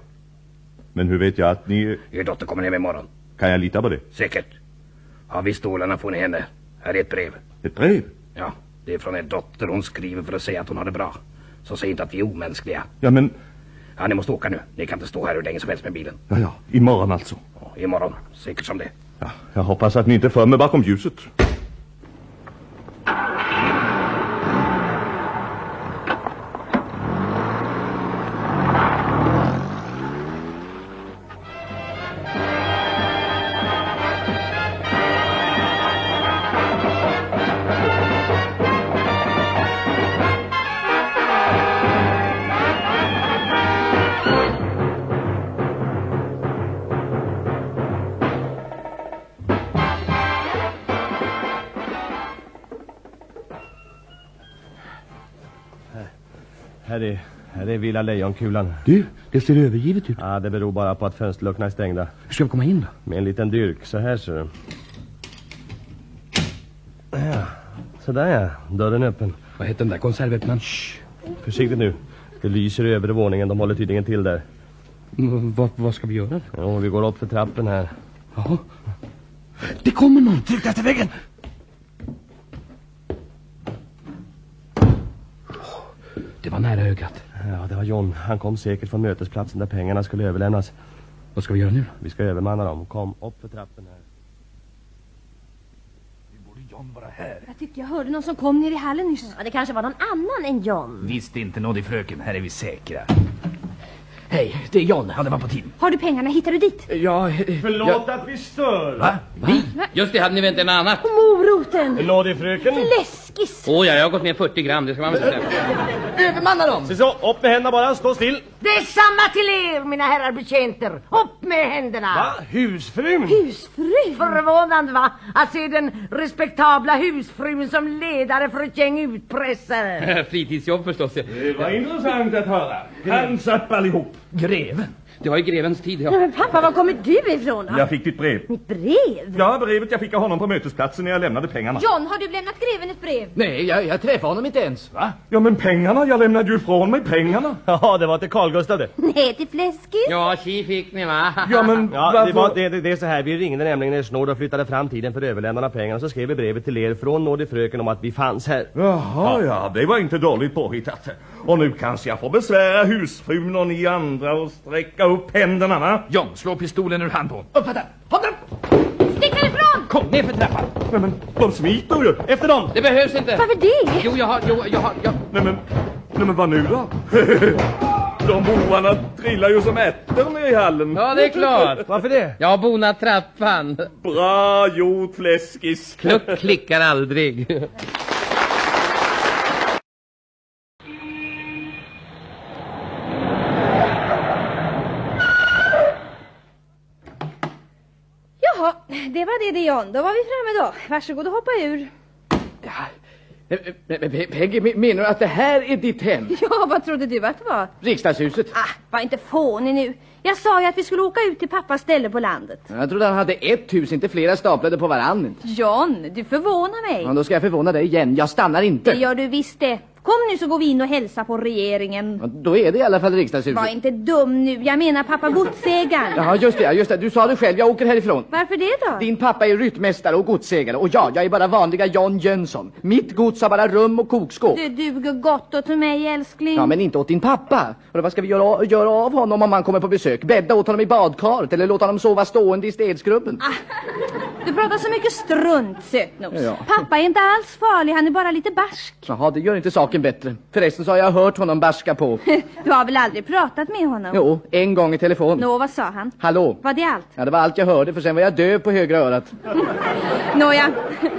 Men hur vet jag att ni... Er dotter kommer hem imorgon. Kan jag lita på det? Säkert. Har vi stålarna får ni henne. Här är ett brev. Ett brev? Ja, det är från er dotter. Hon skriver för att säga att hon har det bra. Så säg inte att vi är omänskliga. Ja, men... Ja, ni måste åka nu. Ni kan inte stå här hur länge som helst med bilen. Ja, ja. Imorgon alltså. Imorgon. Säkert som det. Ja, jag hoppas att ni inte för mig bakom ljuset. Villa Lejonkulan. Du, det ser övergivet ut. Ja, det beror bara på att fönsterluckorna är stängda. Hur ska vi komma in då? Med en liten dyrk, så här ser du. Ja, sådär ja, dörren är öppen. Vad heter den där konservöppnaren? Försiktigt nu. Det lyser i övre våningen, de håller tydligen till där. Mm, Vad, vad ska vi göra? Jo, vi går upp för trappen här. Jaha. Det kommer någon! Tryck efter väggen! Det var nära ögat. Ja, det var John. Han kom säkert från mötesplatsen där pengarna skulle överlämnas. Vad ska vi göra nu Vi ska övermanna dem. Kom upp för trappen här. John vara här? Jag tyckte jag hörde någon som kom ner i hallen nyss. Ja, det kanske var någon annan än John. Visst inte nådig fröken, här är vi säkra. Hej, det är John. Ja, det var på tiden. Har du pengarna? Hittar du dit? Ja, Förlåt att vi stör. Va? Vi? Just det, hade ni väntat något annat? Moroten! Nådig fröken. Läskis! Åh ja, jag har gått ner 40 gram, det ska man väl säga. Övermanna dem! Se så, upp med händerna bara, stå still. Detsamma till er, mina herrar betjänter. Upp med händerna! Va? Husfrun? Husfru? Förvånande va? Att se den respektabla husfrun som ledare för ett gäng utpressare. [laughs] Fritidsjobb förstås. Det var intressant att höra. Hands up allihop. Greven. Det var i grevens tid, ja. Men pappa, var kommer du ifrån då? Jag fick ditt brev. Mitt brev? Ja, brevet jag fick av honom på mötesplatsen när jag lämnade pengarna. John, har du lämnat greven ett brev? Nej, jag, jag träffade honom inte ens. Va? Ja, men pengarna, jag lämnade ju ifrån mig pengarna. [laughs] Ja, det var till Carl Gustaf det. Nej, till fläskis. Ja, tji fick ni va? Ja, men [laughs] Ja, varför... det, var, det, det, det är så här, vi ringde nämligen er snåd och flyttade fram tiden för överlämnande av pengarna så skrev vi brevet till er från nådig fröken om att vi fanns här. Jaha, ja, det var inte dåligt påhittat. Och nu kanske jag får besvära husfrun och ni andra och sträcka upp händerna, va? John, slå pistolen ur hand på. Uppfatta! Håll den! Stick härifrån! Kom ner för trappan. Nej, men de smiter ju! Efter dem! Det behövs inte. Varför det? Jo, jag har, jo, jag har, jag... Nej, men, nej, men vad nu då? [laughs] de boarna trillar ju som ärtor ner i hallen. Ja, det är klart. Varför det? Jag har bonat trappan. Bra gjort, fläskis. Kluck klickar aldrig. [laughs] Jaha, det var det John. Då var vi framme då. Varsågod och hoppa ur. Eh, Peggy, me- menar du att det här är ditt hem? [laughs] Ja, vad trodde du att det var? Riksdagshuset? Ah, var inte fånig nu. Jag sa ju att vi skulle åka ut till pappas ställe på landet. Jag trodde han hade ett hus, inte flera staplade på varann. John, du förvånar mig. Ja, då ska jag förvåna dig igen. Jag stannar inte. Det gör du visst det. Kom nu så går vi in och hälsar på regeringen. Ja, Då är det i alla fall riksdagshuset. Var inte dum nu. Jag menar pappa godsägaren. Jaha, just det, ja, just det. Du sa det själv, jag åker härifrån. Varför det då? Din pappa är ryttmästare och godsägare och ja, jag är bara vanliga John Jönsson. Mitt gods har bara rum och kokskåp. Det duger gott åt mig älskling. Ja, men inte åt din pappa. Och vad ska vi göra, göra av honom om han kommer på besök? Bädda åt honom i badkaret eller låta honom sova stående i städskrubben? Du pratar så mycket strunt sötnos. Ja. Pappa är inte alls farlig, han är bara lite barsk. Jaha, det gör inte saken bättre. Förresten så har jag hört honom barska på. [laughs] Du har väl aldrig pratat med honom? Jo, en gång i telefon. Nå, vad sa han? Hallå? Var det allt? Ja, det var allt jag hörde för sen var jag döv på högra örat. [laughs] Nåja,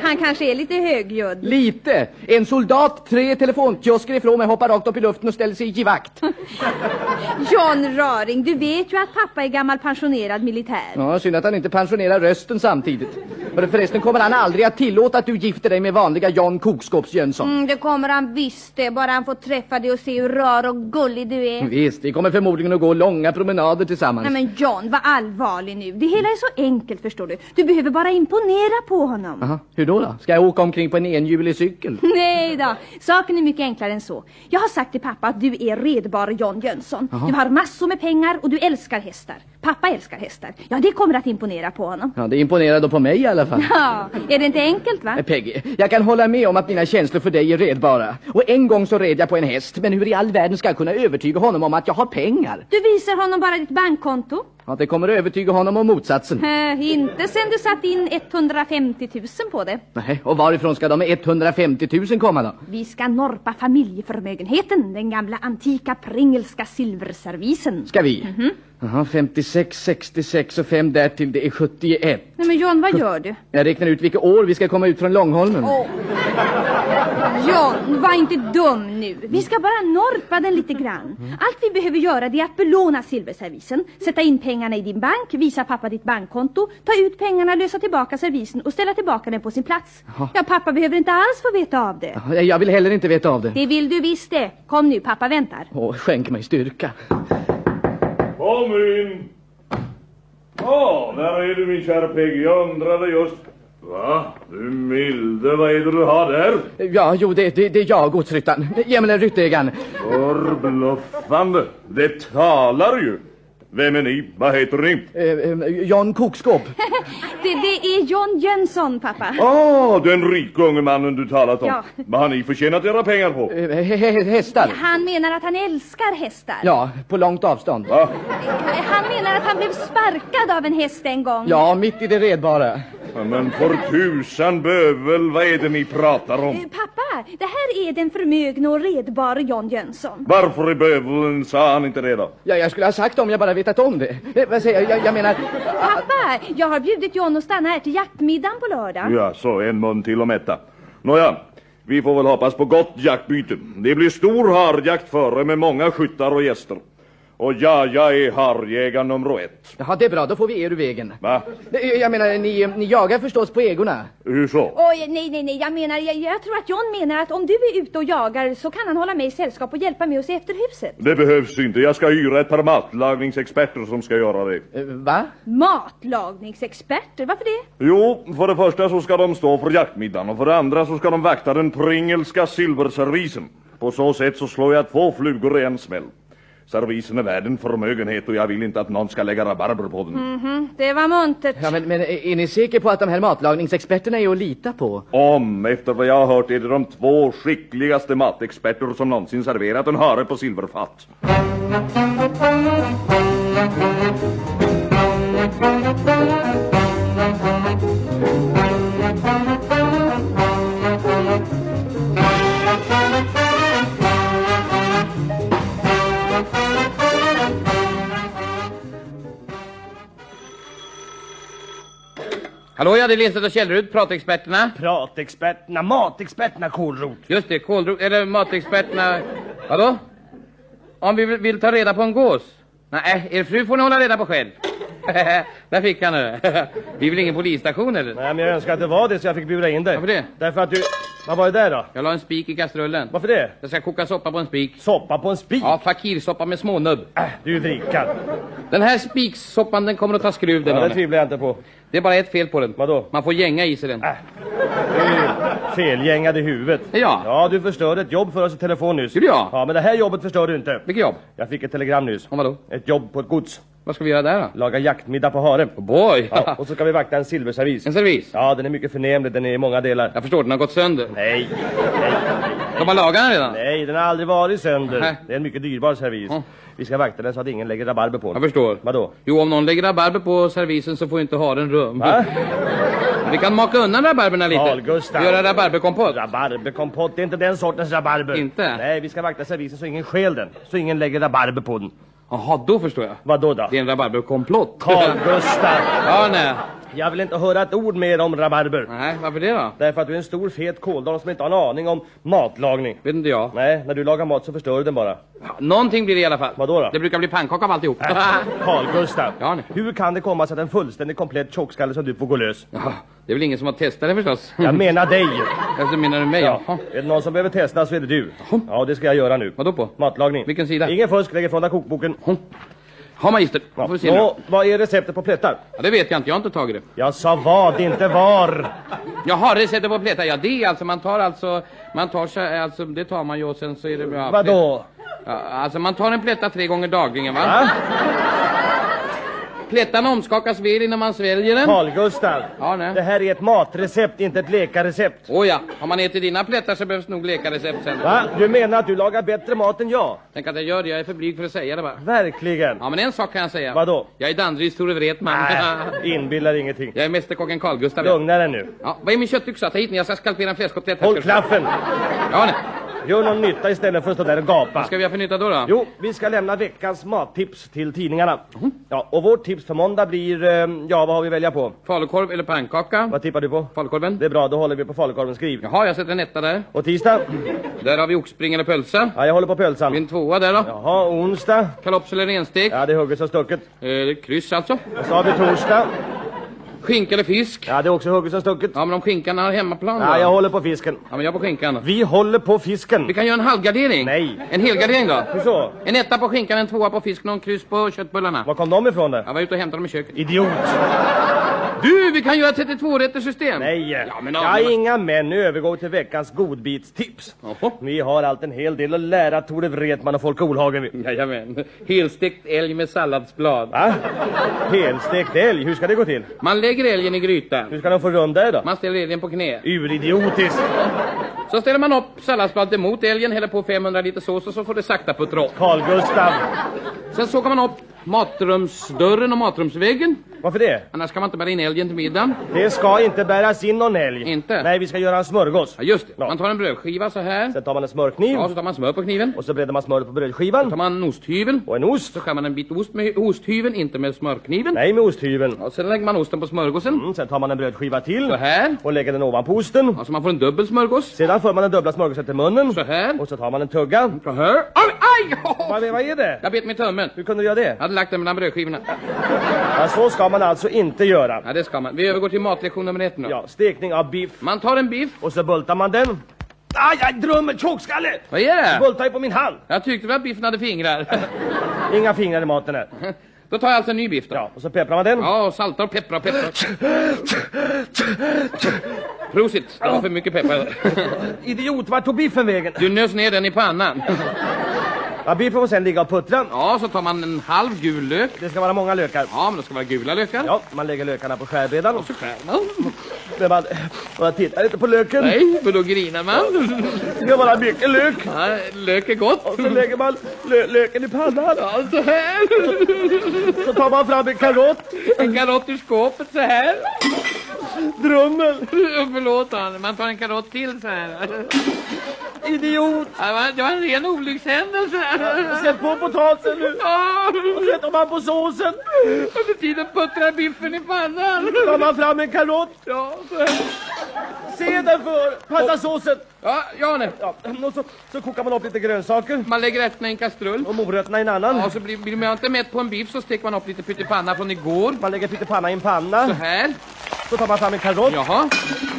han kanske är lite högljudd. Lite! En soldat tre telefonkiosker ifrån mig hoppar rakt upp i luften och ställer sig i givakt. [laughs] John Raring, du vet ju att pappa är gammal pensionerad militär. Ja, synd att han inte pensionerar rösten samtidigt. Förresten kommer han aldrig att tillåta att du gifter dig med vanliga John Kokskops Jönsson. Mm, det kommer han visst det, bara han får träffa dig och se hur rar och gullig du är. Visst, vi kommer förmodligen att gå långa promenader tillsammans. Nej men John, var allvarlig nu. Det hela är så enkelt förstår du. Du behöver bara imponera på honom. Aha, hur då då? Ska jag åka omkring på en enhjulig cykel? [laughs] Nej då, saken är mycket enklare än så. Jag har sagt till pappa att du är redbar John Jönsson. Jaha. Du har massor med pengar och du älskar hästar. Pappa älskar hästar. Ja, det kommer att imponera på honom. Ja, det imponerar då på mig i alla fall. Ja, är det inte enkelt va? Eh, Peggy, jag kan hålla med om att mina känslor för dig är redbara. Och en gång så red jag på en häst, men hur i all världen ska jag kunna övertyga honom om att jag har pengar? Du visar honom bara ditt bankkonto. Att det kommer att övertyga honom om motsatsen. Eh, inte sen du satt in 150 000 på det. Nej, och varifrån ska de 150 000 komma då? Vi ska norpa familjeförmögenheten, den gamla antika pringelska silverservisen. Ska vi? Mhm. Jaha, 56, 66 och 5 därtill, det är 71. Nej men John, vad gör du? Jag räknar ut vilka år vi ska komma ut från Långholmen. Åh. John, var inte dum nu. Vi ska bara norpa den lite grann. Allt vi behöver göra är att belåna silverservisen, sätta in pengarna i din bank, visa pappa ditt bankkonto, ta ut pengarna, lösa tillbaka servisen och ställa tillbaka den på sin plats. Jaha. Ja, pappa behöver inte alls få veta av det. Ja, Jag vill heller inte veta av det. Det vill du visst det. Kom nu, pappa väntar. Åh, skänk mig styrka. Kom in! Ja, där är du min kära Peggy. Jag undrade just. Va? Du milde, vad är det du har där? Ja, jo, det, det, det är jag, godsryttaren. Jämlen ryttägaren. Förbluffande. Det talar ju. Vem är ni? Vad heter ni? Eh, eh, John Kokskåp. [laughs] Det, det är John Jönsson, pappa. Ah, den rika unge mannen du talat om. Ja. Vad har ni förtjänat era pengar på? Eh, hä- hä- hästar. Han menar att han älskar hästar. Ja, på långt avstånd. Va? Han menar att han blev sparkad av en häst en gång. Ja, mitt i det redbara. Ja, Men för tusan bövel, vad är det ni pratar om? Eh, Pappa, det här är den förmögne och redbara John Jönsson. Varför i bövelen sa han inte det då? Ja, jag skulle ha sagt om jag bara vetat om det. Eh, vad säger jag? Jag, jag menar... Pappa, jag har bjudit John att stanna här till jaktmiddagen på lördag. Ja, så en mun till och mätta. Nåja, vi får väl hoppas på gott jaktbyte. Det blir stor harjakt före med många skyttar och gäster. Och ja, jag är harrjägare nummer ett. Jaha, det är bra. Då får vi er ur vägen. Va? Nej, Jag menar, ni, ni jagar förstås på ägorna. Hur så? Oj, nej, nej, nej, jag menar, jag, jag tror att John menar att om du är ute och jagar så kan han hålla mig i sällskap och hjälpa mig att se efter huset. Det behövs inte. Jag ska hyra ett par matlagningsexperter som ska göra det. Va? Matlagningsexperter, varför det? Jo, för det första så ska de stå för jaktmiddagen och för det andra så ska de vakta den pringelska silverservisen. På så sätt så slår jag två flugor i en smäll. Servisen är värd en förmögenhet och jag vill inte att någon ska lägga rabarber på den. Mhm, det var muntert. Ja, men, men är ni säker på att de här matlagningsexperterna är att lita på? Om, efter vad jag har hört, är det de två skickligaste matexperter som någonsin serverat en hare på silverfat. Hallå ja, det är Lindstedt och Källerud, pratexperterna. Pratexperterna, matexperterna, kålrot. Just det, kålrot, eller matexperterna. Vadå? Om vi vill, vill ta reda på en gås? Nej, er fru får ni hålla reda på själv. [laughs] Där fick han det. [laughs] Vi vill ingen polisstation eller? Nej, men jag önskar att det var det så jag fick bjuda in dig. Varför det? Därför att du... Vad var det där då? Jag la en spik i kastrullen. Varför det? Jag ska koka soppa på en spik. Soppa på en spik? Ja, fakirsoppa med smånubb. Äh, du är vrikad. Den här spiksoppan den kommer att ta skruv den Ja, det tvivlar jag inte på. Det är bara ett fel på den. Vadå? Man får gänga i sig den. Ju felgängad i huvudet. Ja. Ja, du förstörde ett jobb för oss i telefon nyss. Gjorde jag? Ja, men det här jobbet förstör du inte. Vilket jobb? Jag fick ett telegram nyss. Om vadå? Ett jobb på ett gods. Vad ska vi göra där då? Laga jaktmiddag på hare. Oh boy! Ja, och så ska vi vakta en silverservis. En servis? Ja, den är mycket förnämlig. Den är i många delar. Jag förstår, den har gått sönder. Nej. De har lagat den redan? Nej, den har aldrig varit sönder. Nähä. Det är en mycket dyrbar servis. Vi ska vakta den så att ingen lägger rabarber på den. Jag förstår. Vadå? Jo, om någon lägger rabarber på servisen så får inte ha den rum. Va? Vi kan maka undan rabarberna lite. Carl Gustav. Göra rabarberkompott. Rabarberkompott, det är inte den sortens rabarber. Inte? Nej, vi ska vakta servisen så ingen stjäl den. Så ingen lägger rabarber på den. Jaha, då förstår jag. Vadå då? Det är en rabarberkomplott. Carl Gustav. ja, nej. Jag vill inte höra ett ord mer om rabarber. Nej, varför det då? Därför att du är en stor fet kåldal som inte har en aning om matlagning. Vet inte jag. Nej, när du lagar mat så förstör du den bara. Någonting blir det i alla fall. Vadå då? Det brukar bli pannkaka av alltihop. Carl Gustav. Ja, nej. Hur kan det komma sig att en fullständigt komplett tjockskalle som du får gå lös? Ja, det är väl ingen som har testat det förstås. Jag menar dig. [laughs] Alltså, menar du mig? Ja. Ja. Är det någon som behöver testa så är det du. Ja, det ska jag göra nu. Vadå på? Matlagning. Vilken sida? Ingen fusk, lägg ifrån dig kokboken. Ja, magister. Ja. Får vi se nu. Nå, vad är receptet på plättar? Ja, det vet jag inte. Jag har inte tagit det. Jag sa vad, inte var. Jaha, receptet på plättar. Ja, det är alltså, man tar alltså, man tar så, alltså, det tar man ju och sen så är det... Ja, Vadå? Ja, alltså man tar en plätta tre gånger dagligen, va? Va? Plättan omskakas väl innan man sväljer den. Carl Gustav. Ja, nej. Det här är ett matrecept, inte ett lekarecept. Åh ja, om man äter dina plättar så behövs nog läkarrecept sen. Va? Du menar att du lagar bättre mat än jag? Tänk att jag gör det, jag är för blyg för att säga det bara. Verkligen? Ja, men en sak kan jag säga. Vadå? Jag är Danderyds Tore Wretman. Nej, [laughs] inbillar ingenting. Jag är mästerkocken Carl Gustaf. Lugna dig nu. Ja, vad är min köttyxa? Ta hit den, jag ska skalpera en fläskkotlett. Håll klaffen. Ja, nej. Gör någon nytta istället för att stå där och gapa. Vad ska vi ha för nytta då då? Jo, vi ska lämna veckans mattips till tidningarna. Ja, och vårt tips för måndag blir, eh, ja vad har vi välja på? Falukorv eller pannkaka? Vad tippar du på? Falukorven. Det är bra, då håller vi på falukorven skriv. Jaha, jag sätter en etta där. Och tisdag? Där har vi oxspring eller pölsa. Ja, jag håller på pölsan. En tvåa där då. Jaha, onsdag? Kalops eller renstek. Ja, det är hugget som stucket. Eh, kryss alltså. Och så har vi torsdag. Skinka eller fisk. Ja, det är också hugget som stucket. Ja, men om skinkan har hemmaplan då? Ja, jag håller på fisken. Ja, men jag på skinkan. Vi håller på fisken. Vi kan göra en halvgardering. Nej. En helgardering då? Hur så? En etta på skinkan, en tvåa på fisken och en kryss på köttbullarna. Var kom de ifrån där? Jag var ute och hämtade dem i köket. Idiot. Du, vi kan göra 32-rätters system. Nej, Ja, men, ja, inga män övergår till veckans godbitstips. Jaha. Vi har allt en hel del att lära Tore Wretman och Folke Olhagen. Jajamän. Helstekt älg med salladsblad. Va? Helstekt älg, hur ska det gå till? Man lägger älgen i grytan. Hur ska de få rum där då? Man ställer älgen på knä. Uridiotiskt. Så ställer man upp salladsbladet emot älgen, häller på 500 liter sås och så får det sakta puttra upp. Carl Gustav. Sen sågar man upp matrumsdörren och matrumsväggen. Varför det? Annars kan man inte bära in älgen till middagen. Det ska inte bäras in någon älg. Inte? Nej, vi ska göra en smörgås. Ja, just det. Man tar en brödskiva så här. Sen tar man en smörkniv. Ja, så tar man smör på kniven. Och så bredar man smöret på brödskivan. Så tar man en osthyvel. Och en ost. Så skär man en bit ost med osthyveln, inte med smörkniven. Nej, med osthyveln. Och sen lägger man osten på smörgåsen. Mm, sen tar man en brödskiva till. Så här. Och lägger den ovanpå osten. Ja, så man får en dubbel smörgås. Sedan för man den dubbla smörgåsen till munnen. Så här. Och så tar man en tugga. Så här. Aj, aj! Vad, vad är det? Jag bet mig tummen. Hur kunde du göra det? Jag hade lagt den mellan brödskivorna. Ja, så ska man alltså inte göra. Ja, det ska man. Vi övergår till matlektion nummer ett nu. Ja, stekning av biff. Man tar en biff. Och så bultar man den. Aj, aj, drömmen, tjockskalle! Vad är det? Du bultar ju på min hand. Jag tyckte väl att biffen hade fingrar. Inga fingrar i maten här. [laughs] Då tar jag alltså en ny biff då. Ja, och så pepprar man den. Ja, och saltar och pepprar och pepprar. Prosit, det var för mycket peppar. Idiot, vart tog biffen vägen? Du nös ner den i pannan. Ja, biffen får sen ligga och puttra. Ja, så tar man en halv gul lök. Det ska vara många lökar. Ja, men det ska vara gula lökar. Ja, man lägger lökarna på skärbrädan. Och så skär man. Men man, man tittar inte på löken. Nej, för då grinar man. Det ska vara mycket lök. Ja, lök är gott. Och så lägger man lö löken i pannan. Ja, så här. Så tar man fram en karott. En karott ur skåpet så här. Drummel. [laughs] Förlåt han, man tar en karott till så här. Idiot. Det var- det var en ren olyckshändelse. Sätt på potatisen nu. Ja. Och sätter man på såsen. Under tiden puttrar biffen i pannan. tar man fram en karott. Ja. Se den för. Passa såsen. Ja, ja. Ja, och så, så kokar man upp lite grönsaker. Man lägger ärtorna i en kastrull. Och morötterna i en annan. Ja, så blir, blir man inte mätt på en biff så steker man upp lite pyttipanna från igår. Man lägger pyttipanna i en panna. Så här. Så tar man fram en karott. Jaha.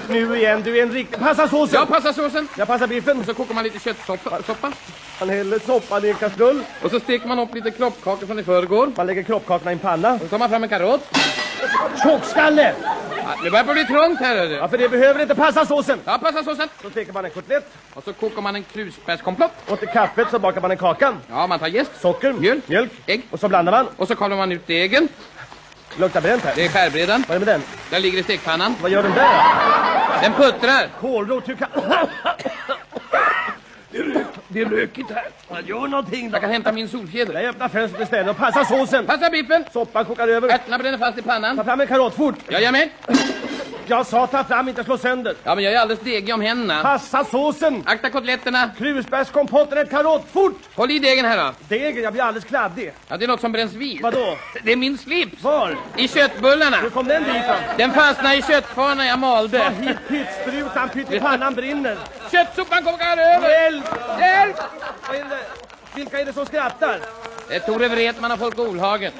Nu igen, du är en riktig... Passa såsen! Ja, passa såsen. Jag passar biffen. Och så kokar man lite köttsoppa. Soppa. Man häller soppan i en kastrull. Och så steker man upp lite kroppkakor från i förrgår. Man lägger kroppkakorna i en panna. Och så tar man fram en karott. Tjockskalle! Ja, det börjar bli trångt här. hörru. Ja, för det behöver inte passa såsen. Ja, passa såsen. Så steker man en kotlett. Och så kokar man en krusbärskomplott. Och till kaffet så bakar man en kaka. Ja, man tar jäst. Socker, Mjölk. mjölk. Ägg. Och så blandar man. Och så kavlar man ut degen. Luktar bränt här. Det är skärbrädan. Vad är det med den? Den ligger i stekpannan. Vad gör den där? Den puttrar. Kålrot, hur kan... Det är rökigt här. Gör någonting då. Jag kan hämta min solfjäder. Jag öppnar fönstret istället och passar såsen. Passa biffen. Soppan kokar över. Ärtorna bränner fast i pannan. Ta fram en karott fort. Jajamän. Jag sa ta fram, inte slå sönder. Ja, men jag är alldeles degig om händerna. Passa såsen. Akta kotletterna. Krusbärskompotten, ett karott, fort! Håll i degen här då. Degen, jag blir alldeles kladdig. Ja, det är något som bränns vid. Vadå? Det är min slips. Var? I köttbullarna. Hur kom den dit då? Den fastnade i köttkvarnen när jag malde. Ta hit pyttsprutan, pyttipannan brinner. Köttsoppan kokar över. Hjälp! Hjälp! Vad är det? Vilka är det som skrattar? Det är Tore Wretman och Folke Olhagen.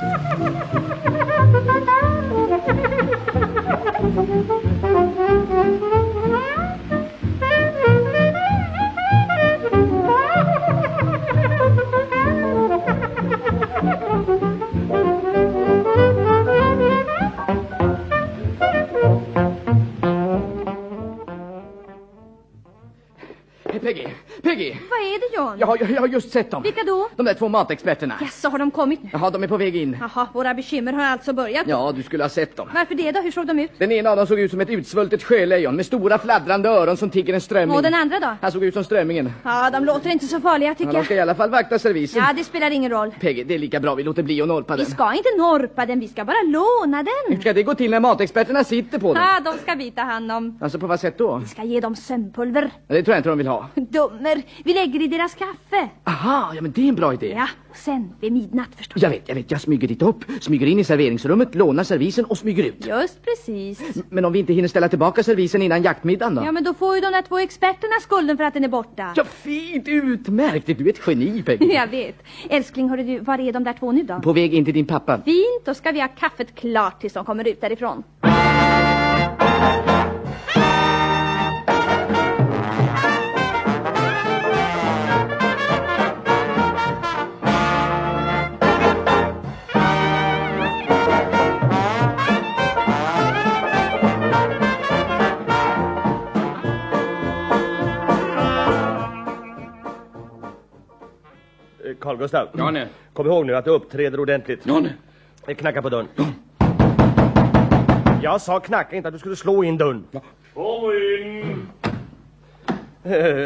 [laughs] Hey, Peggy, Peggy! Vad är det John? Jag har, jag har just sett dem. Vilka då? De där två matexperterna. Jaså, har de kommit nu? Jaha, de är på väg in. Jaha, våra bekymmer har alltså börjat. Ja, du skulle ha sett dem. Varför det då? Hur såg de ut? Den ena av dem såg ut som ett utsvultet sjölejon med stora fladdrande öron som tigger en strömming. Och den andra då? Han såg ut som strömmingen. Ja, de låter inte så farliga Ja, tycker de ska jag. i alla fall vakta servisen. Ja, det spelar ingen roll. Peggy, det är lika bra vi låter bli att norpa Vi den. ska inte norpa den, vi ska bara låna Hur den. ska det gå till när matexperterna sitter på den? Ja, de ska vi ta hand om. Alltså på vad sätt då? Vi ska ge dem sömnpulver. Ja, Det tror jag inte de vill ha. [laughs] Dummer. Vi lägger i deras kaffe. Aha, ja men det är en bra idé. Ja, och sen vid midnatt förstås. Jag vet, jag vet. Jag smyger dit upp, smyger in i serveringsrummet, lånar servisen och smyger ut. Just precis. Men om vi inte hinner ställa tillbaka servisen innan jaktmiddagen då? Ja, men då får ju de där två experterna skulden för att den är borta. Ja, fint, utmärkt. Du är ett geni, Peggy. [laughs] Jag vet. Älskling, hörru du, var är de där två nu då? På väg in till din pappa. Fint, då ska vi ha kaffet klart tills de kommer ut därifrån. Carl Gustav. Ja, nej. Kom ihåg nu att du uppträder ordentligt. Ja, nej. Eh, Knacka på dörren. Jag sa knacka, inte att du skulle slå in dörren. Kom in!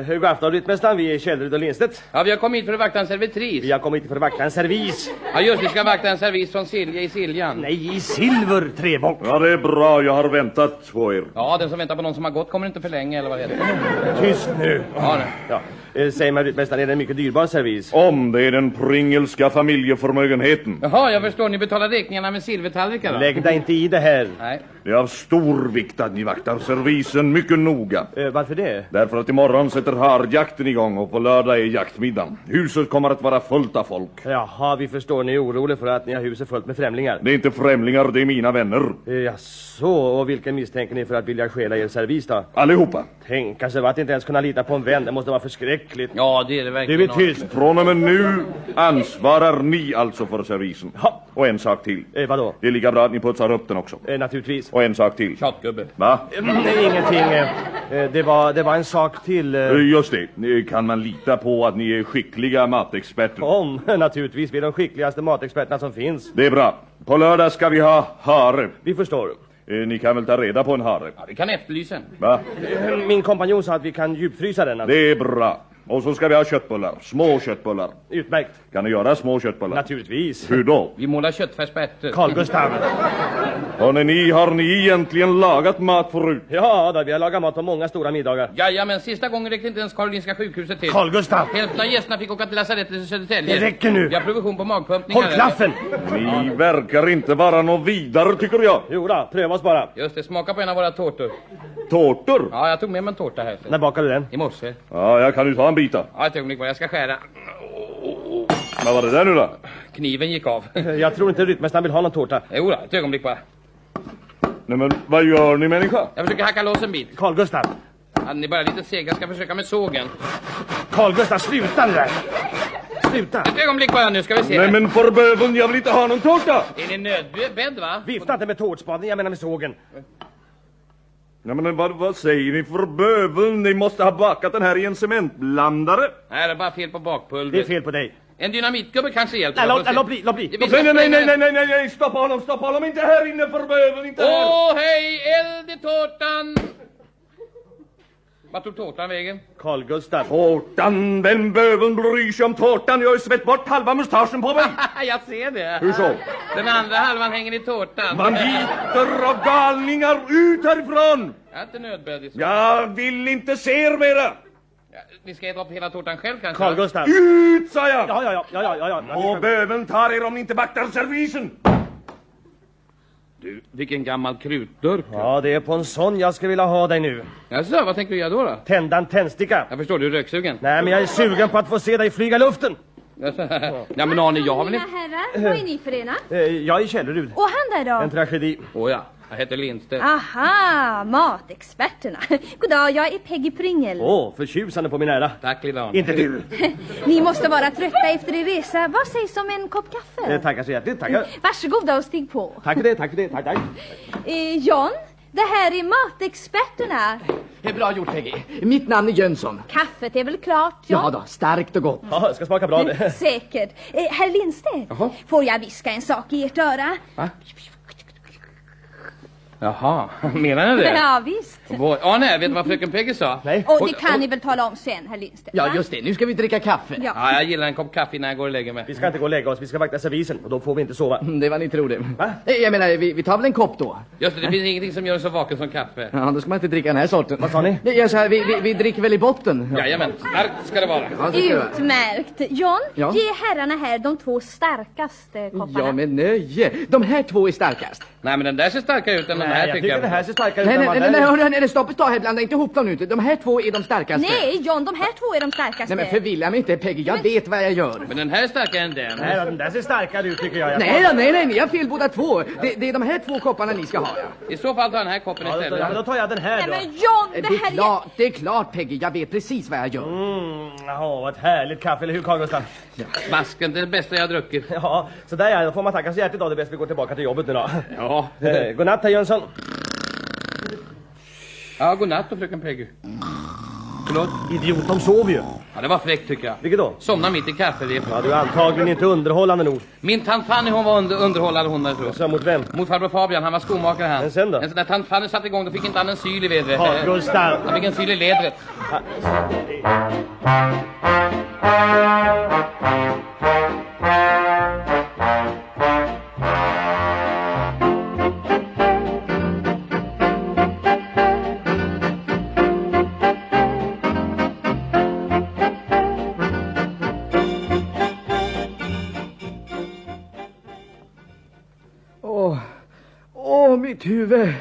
God afton ryttmästaren, vi är Källerud och Lindstedt. Ja, vi har kommit hit för att vakta en servitris. Vi har kommit hit för att vakta en servis. Ja, just vi ska vakta en servis från Silja i Siljan. Nej, i silver, Trebock. Ja, det är bra. Jag har väntat på er. Ja, den som väntar på någon som har gått kommer inte för länge, eller vad heter det? Tyst nu. Ja, nej. Ja. Eh, Säg mig ryttmästaren, är det en mycket dyrbar servis? Om det är den pringelska familjeförmögenheten. Jaha, jag förstår. Ni betalar räkningarna med silvertallrikar då? Lägg dig inte i det här. Nej. Det är av stor vikt att ni vaktar servisen mycket noga. Eh, varför det? Därför att imorgon sätter harjakten igång och på lördag är jaktmiddagen. Huset kommer att vara fullt av folk. Jaha, vi förstår. Ni är oroliga för att ni har huset fullt med främlingar. Det är inte främlingar, det är mina vänner. Eh, Jaså, och vilken misstänker ni för att vilja stjäla er servis då? Allihopa. Tänka sig att inte ens kunna lita på en vän, det måste vara förskräckligt. Ja, det är det verkligen. Du är tyst. Från och med nu ansvarar ni alltså för servisen. Ja. Och en sak till. Eh, vadå? Det är lika bra att ni putsar upp den också. Eh, naturligtvis. Och en sak till. Tjatgubbe. Va? Nej, ingenting. Eh, eh, det, var, det var en sak till. Eh, Eh, Just det. Kan man lita på att ni är skickliga matexperter? om, [laughs] naturligtvis. Vi är de skickligaste matexperterna som finns. Det är bra. På lördag ska vi ha hare. Vi förstår. Eh, Ni kan väl ta reda på en hare? Ja, vi kan efterlysa en. Va? Min kompanjon sa att vi kan djupfrysa den. Alltså. Det är bra. Och så ska vi ha köttbullar. Små köttbullar. Utmärkt. Kan ni göra små köttbullar? Naturligtvis. Hur då? Vi målar köttfärs på ärtor. Carl Gustav. Hörrni, ni, har ni egentligen lagat mat förut? Ja, då, vi har lagat mat på många stora middagar. Jajamän, sista gången räckte inte ens Karolinska sjukhuset till. Carl Gustav. Hälften av gästerna fick åka till lasarettet i Södertälje. Det räcker nu. Vi har provision på magpumpningar. Håll klaffen! Ni verkar inte vara något vidare, tycker jag. Jo då, pröva oss bara. Just det, smaka på en av våra tårtor. Tårtor? Ja, jag tog med mig en tårta här. När bakade du den? I morse. Ja, jag kan ju ta en bita. Ja, ett ögonblick bara. Jag ska skära. Vad var det där nu då? Kniven gick av. Jag tror inte ryttmästaren vill ha någon tårta. Jo då, ett ögonblick bara. Nej men, vad gör ni människa? Jag försöker hacka loss en bit. Carl Gustav. Ja, ni är bara lite sega. Jag ska försöka med sågen. Carl Gustav, sluta nu där. Sluta. Ett ögonblick bara nu ska vi se. Nej men för böven, jag vill inte ha någon tårta! Är ni nödbedd va? Vifta inte med tårtspaden, jag menar med sågen. Nej men vad, vad säger ni för böven? Ni måste ha bakat den här i en cementblandare. Nej, det är bara fel på bakpulvret. Det är fel på dig. En dynamitgubbe kanske hjälper. Nej, låt, bli, låt bli. Nej nej nej nej den. nej nej nej stoppa honom, stoppa honom, inte här inne för böven, inte här! Åh, hej! Eld i tårtan! Vart tog tårtan vägen? Carl Gustav. Tårtan, vem böven bryr sig om tårtan? Jag har ju svett bort halva mustaschen på mig. [laughs] jag ser det. Hur så? Den andra halvan hänger i tårtan. Banditer och galningar, ut härifrån! Jag är inte så. Jag vill inte se er mera! Ja, Ni ska äta upp hela tårtan själv kanske? Carl Gustav. Ut, sa jag! Ja, ja, ja, ja, ja, ja. Och böven tar er om ni inte vaktar servisen! Du, vilken gammal krutdurk. Ja, det är på en sån jag skulle vilja ha dig nu. Jaså, vad tänker du göra då? då? Tända en tändsticka. Jag förstår, du är röksugen. Nej, men jag är sugen på att få se dig flyga i luften. ja men Arne, jag har väl Mina inte... herrar, vad är ni för ena? Eh, Jag är Källerud. Och han där En då? tragedi. Åh ja, jag heter Lindstedt. Aha, matexperterna. [laughs] God dag, jag är Peggy Pringel. Åh, förtjusande på min ära. Tack lilla Arne. Inte du. [laughs] Ni måste vara trötta efter er resa. Vad sägs om en kopp kaffe? Eh, Tackar så hjärtligt, tackar. Varsågoda och stig på. Tack för det, tack för det, tack, tack. [laughs] Eh, John, det här är matexperterna. Det är bra gjort Peggy. Mitt namn är Jönsson. Kaffet är väl klart, John? Ja då, starkt och gott. Ja, ska smaka bra det. Säkert. Eh, herr Lindstedt, får jag viska en sak i ert öra? Jaha, [laughs] menar ni det? Ja, visst. Vad- Arne, vet du vad fröken Peggy sa? Nej. Och det kan ni väl tala om sen, herr Lindstedt? Ja, va? just det. Nu ska vi dricka kaffe. Ja. Ja, jag gillar en kopp kaffe innan jag går och lägger mig. Vi ska inte gå och lägga oss, vi ska vakta servisen och då får vi inte sova. Mm, Det var ni tror det. Va? Jag menar, vi, vi tar väl en kopp då? Just det, det finns [laughs] ingenting som gör en så vaken som kaffe. Ja, då ska man inte dricka den här sorten. Vad sa ni? Nej, Jag sa, vi, vi, vi dricker väl i botten? Jajamän, starkt ska det vara. Ja, det ska det vara. Utmärkt. John, Ja? ge herrarna här de två starkaste kopparna. Ja, med nöje. De här två är starkast. Nej, men den där ser starkare ut än den Nej, här jag tycker jag. det här ser starkare ut Nej, än nej, nej, det nej, nej, nej, nej, stopp ett tag här, blanda inte ihop dem nu. De här två är de starkaste. Nej, John, de här två är de starkaste. Nej, men förvilla mig inte, Peggy. Jag vet vad jag gör. Men den här är starkare än den. Nej, den där ser starkare ut tycker jag. jag Nej, då, nej, nej, ni har fel båda två. Det, det är de här två kopparna ni ska ha, ja. I så fall tar den här koppen Ja, då, istället. ja, men då tar jag den här Nej, då. men John, Det det är här är... klart, det är klart, Peggy. Jag vet precis vad jag gör. Mm, jaha, vad ett härligt kaffe, eller hur Carl Gustaf? Masken, det är det bästa jag har druckit. Ja, så där ja, då får man tacka så hjärtligt då. Det är bäst vi går tillbaka till jobbet nu då. Ja. Eh, godnatt herr Jönsson. Ja, godnatt då fröken Peggy. Förlåt? Idiot, de sover ju. Ja, det var fräckt tycker jag. Vilket då? Somna mitt i kafferepet. Ja, du är antagligen inte underhållande nog. Min tant Fanny hon var under, underhållande hon där tror jag. Mot vem? Mot farbror Fabian, han var skomakare han. Men sen då? Men när tant Fanny satte igång då fick inte han en syl i vädret. Ja, Gustav. Han fick en syl i ledret. Åh, mitt huvud.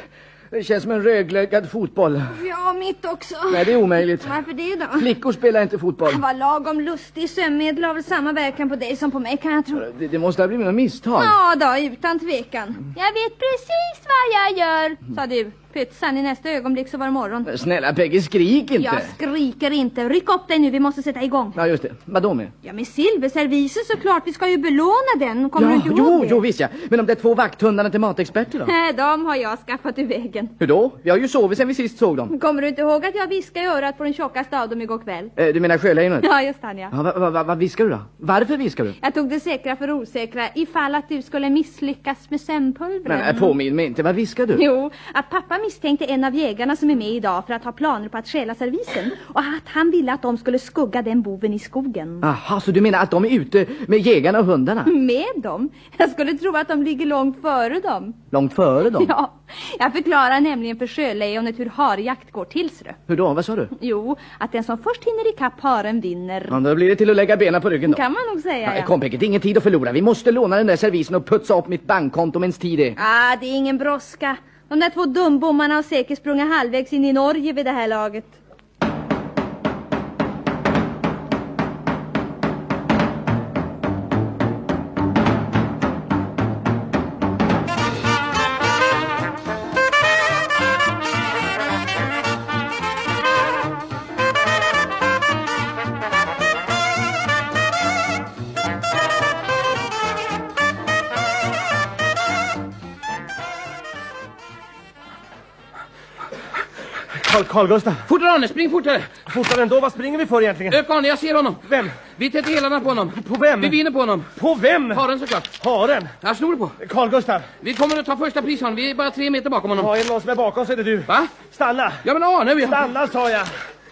Det känns som en rödglödgad fotboll. Ja, mitt också. Nej, det är omöjligt. Varför det då? Flickor spelar inte fotboll. Vad lagom lustig sömnmedel har väl samma verkan på dig som på mig kan jag tro. Det, det måste ha blivit något misstag. Ja då, utan tvekan. Jag vet precis vad jag gör, sa du. Pytsan, i nästa ögonblick så var det morgon. Snälla Peggy, skrik inte. Jag skriker inte. Ryck upp dig nu, vi måste sätta igång. Ja, just det. Vadå med? Ja, med silverservisen såklart. Vi ska ju belåna den. Kommer du Ja, inte ihåg jo, det? jo, visst ja. Men de där två vakthundarna till matexperter då? [laughs] Nej, de har jag skaffat ur vägen. Hur då? Vi har ju sovit sen vi sist såg dem. Kommer du inte ihåg att jag viskade i örat på den tjockaste av dem igår kväll? Eh, du menar sjölejonet? Ja, just han ja. Ja, vad va, va, vad viskar du då? Varför viskar du? Jag tog det säkra för osäkra ifall att du skulle misslyckas med sömnpulvren. Men påminn mig inte, vad viskar du? Jo, att pappa misstänkte en av jägarna som är med idag för att ha planer på att stjäla servisen och att han ville att de skulle skugga den boven i skogen. Aha, så du menar att de är ute med jägarna och hundarna? Med dem? Jag skulle tro att de ligger långt före dem. Långt före dem? [laughs] Ja, jag förklarar nämligen för sjölejonet hur harjakt går till, Srö. Hur då? Vad sa du? Jo, att den som först hinner ikapp haren vinner. Ja, då blir det till att lägga benen på ryggen då. Kan man nog säga, Ja, kom är ingen tid att förlora. Vi måste låna den där servisen och putsa upp mitt bankkonto medan tid är. Ah, det är ingen brådska. De där två dumbommarna har säkert sprungit halvvägs in i Norge vid det här laget. Carl, Gustaf. Fortare Arne, spring fortare! Fortare ändå, vad springer vi för egentligen? Ök Arne, jag ser honom. Vem? Vi tätter hälarna på honom. På vem? Vi vinner på honom. På vem? Haren såklart. Haren? Jag snor på. Carl Gustaf. Vi kommer att ta första pris Arne. Vi är bara tre meter bakom honom. Ja, är det någon som är bakom så är det du. Va? Stanna! Ja men Arne, vi... Stanna sa jag!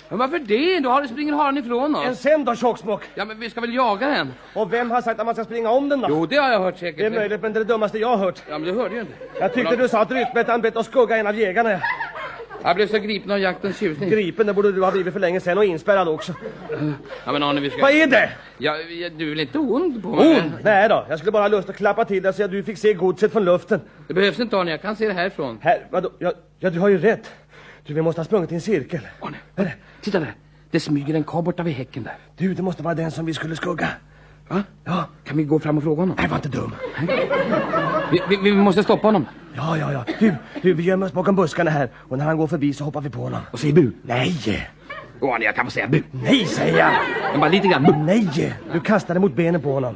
Men varför det? Då har det springer haren ifrån oss. En sen då, tjocksmock? Ja men vi ska väl jaga den? Och vem har sagt att man ska springa om den då? Jo, det har jag hört säkert. Det är möjligt, men det är det dummaste jag har hört. Ja men du hörde ju inte. Jag tyckte du sa att ryttmätaren bett oss skugga en av jägarna. Jag blev så gripen av jaktens tjusning. Gripen, det borde du ha blivit för länge sedan och inspärrad också. Ja men Arne, vi ska... Vad är det? Ja, du är väl inte ond på mig? Hon? Nej då, jag skulle bara ha lust att klappa till dig så att du fick se godset från luften. Det behövs inte Arne, jag kan se det härifrån. Här, vadå? Ja, ja, du har ju rätt. Du, vi måste ha sprungit i en cirkel. Arne, titta där. Det smyger en karl borta vid häcken där. Du, det måste vara den som vi skulle skugga. Va? Ja. Kan vi gå fram och fråga honom? Nej, var inte dum. Vi, vi, vi måste stoppa honom. Ja, ja, ja. Du, du, vi gömmer oss bakom buskarna här. Och när han går förbi så hoppar vi på honom. Och säger bu. Nej! Åh, jag kan få säga bu. Nej, säger jag! Men bara lite grann. Bu. Nej! Du kastar det mot benen på honom.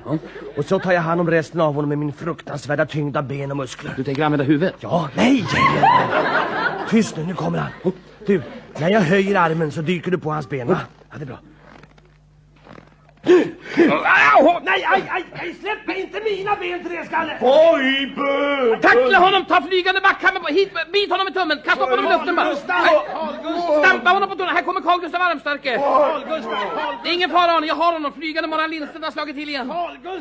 Och så tar jag hand om resten av honom med min fruktansvärda tyngd av ben och muskler. Du tänker använda huvudet? Ja, nej! Tyst nu, nu kommer han. Du, när jag höjer armen så dyker du på hans ben, va? Ja, det är bra. Au! Nej, aj, aj, aj, släpp mig inte mina ben, träskalle! Oj, böter! Tackla honom, ta flygande backhammer på, hit, bit honom med tummen, kasta upp honom i luften bara. Nej, Stampa honom på tunnan, här kommer Carl Gustav Armstarke. Det är ingen fara Arne, jag har honom, flygande Morran Lindstedt har slagit till igen.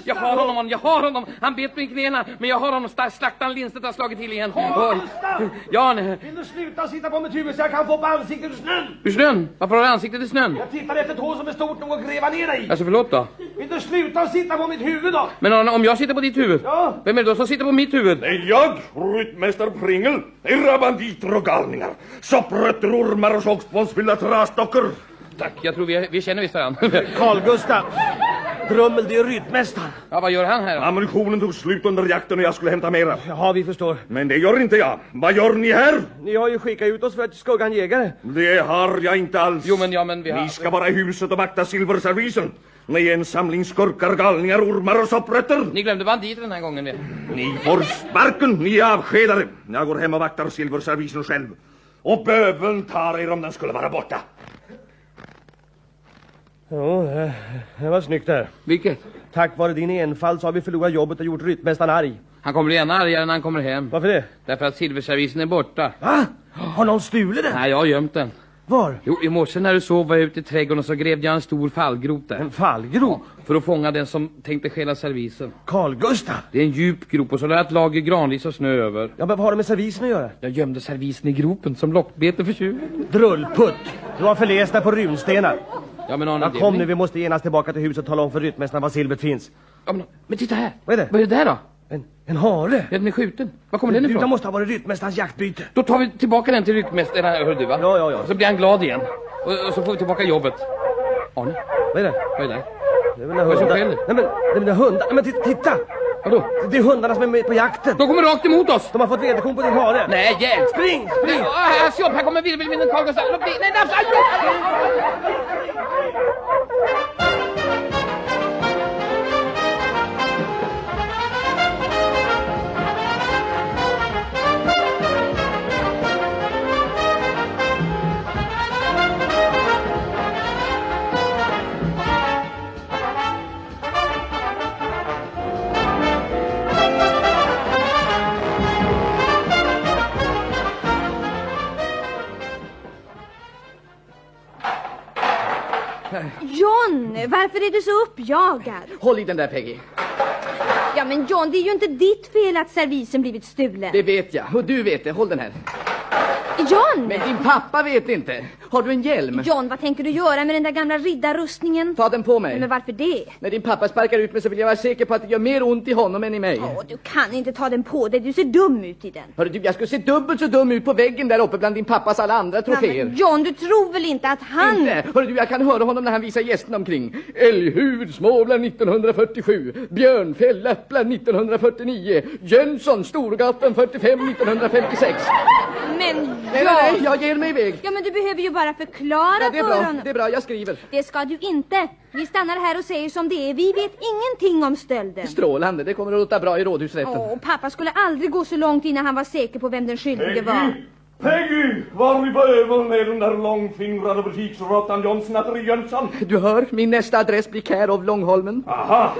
Jag har honom, jag har honom. Han bet mig i knäna, men jag har honom, slaktaren Lindstedt har slagit till igen. Carl Oj. Gustav! Ja, Arne. Vill du sluta sitta på mitt huvud så jag kan få på ansiktet ur snön? Ur snön? Varför har du ansiktet i snön? Jag tittar efter ett hål som är stort nog att gräva ner dig i. Alltså förlåt då. Vill du sluta sitta på mitt huvud då? Men om jag sitter på ditt huvud, Ja. vem är det då som sitter på mitt huvud? Det är jag, ryttmästare Pringel. Era banditer och galningar. Sopprötter, ormar och sågspånsfyllda trasdockor. Tack, jag tror vi, vi känner visst varandra. [laughs] Carl Gustav! Drummel, det är ryttmästaren. ja, vad gör han här då? Ammunitionen tog slut under jakten och jag skulle hämta mera. Jaha, vi förstår. Men det gör inte jag. Vad gör ni här? Ni har ju skickat ut oss för att skugga en jägare. Det har jag inte alls. Jo, men ja, men vi har... Ni ska vara i huset och vakta silverservisen. Ni är en samling skurkar, galningar, ormar och sopprötter. Ni glömde banditer den här gången. vi. Ni får sparken, ni är avskedade. Jag går hem och vaktar silverservisen själv. Och böveln tar er om den skulle vara borta. Jo, det, det var snyggt där. Vilket? Tack vare din enfald så har vi förlorat jobbet och gjort ryttmästaren arg. Han kommer bli ännu argare när han kommer hem. Varför det? Därför att silverservisen är borta. Va? Har någon stulit den? Nej, jag har gömt den. Var? Jo, i morse när du sov var jag ute i trädgården och så grävde jag en stor fallgrop där. En fallgrop? För att fånga den som tänkte stjäla servisen. Carl Gustav? Det är en djup grop och så lade jag ett lager granris och snö över. Ja, men vad har det med servisen att göra? Jag gömde servisen i gropen som lockbete för tjuven. Drullputt! Du har förläst dig på runstenar. Ja, men Ja, kom nu, vi måste genast tillbaka till huset och tala om för ryttmästaren var silvret finns. Ja, men, men titta här. Vad är det? Vad är det där då? En, en hare? Ja, den är skjuten. Var kommer den ifrån? Det måste ha varit ryttmästarens jaktbyte. Då tar vi tillbaka den till ryttmästaren, hör du va? Ja, ja, ja. Och så blir han glad igen. Och, och så får vi tillbaka jobbet. Arne, Vad är det? vad är det? Det är som hundar. Nej men, nej, men det är hundar. Nej, men ti- titta! Vadå? Det är hundarna som är med på jakten. De kommer rakt emot oss! De har fått vederkon på din hare. Nej, hjälp! Spring, spring! Här, se upp, här kommer virvelvinden Carl Gustaf. Låt bli! Nej, nej, aj, aj! John, varför är du så uppjagad? Håll i den där Peggy. Ja men John, det är ju inte ditt fel att servisen blivit stulen. Det vet jag. Och du vet det. Håll den här. John! Men din pappa vet inte. Har du en hjälm? John, vad tänker du göra med den där gamla riddarrustningen? Ta den på mig. Men varför det? När din pappa sparkar ut mig så vill jag vara säker på att det gör mer ont i honom än i mig. Åh, du kan inte ta den på dig, du ser dum ut i den. Hörru du, jag skulle se dubbelt så dum ut på väggen där uppe bland din pappas alla andra troféer. men John, du tror väl inte att han... Inte? Hörru du, jag kan höra honom när han visar gästerna omkring. Älghuvud, Småland 1947. Björnfäll, Lappland 1949. Jönsson, Storgatan 45 1956. [laughs] Men Nej, John! nej, jag ger mig iväg. Ja, men du behöver ju bara förklara Ja, det är för bra, honom. det är bra, jag skriver. Det ska du inte. Vi stannar här och säger som det är. Vi vet ingenting om stölden. Strålande, det kommer att låta bra i rådhusrätten. Åh, pappa skulle aldrig gå så långt innan han var säker på vem den skyldige var. Peggy! Var vi behöver med den där långfingrade butiksråttan John Snatteri Jönsson? Du hör, min nästa adress blir Care of Långholmen. Aha!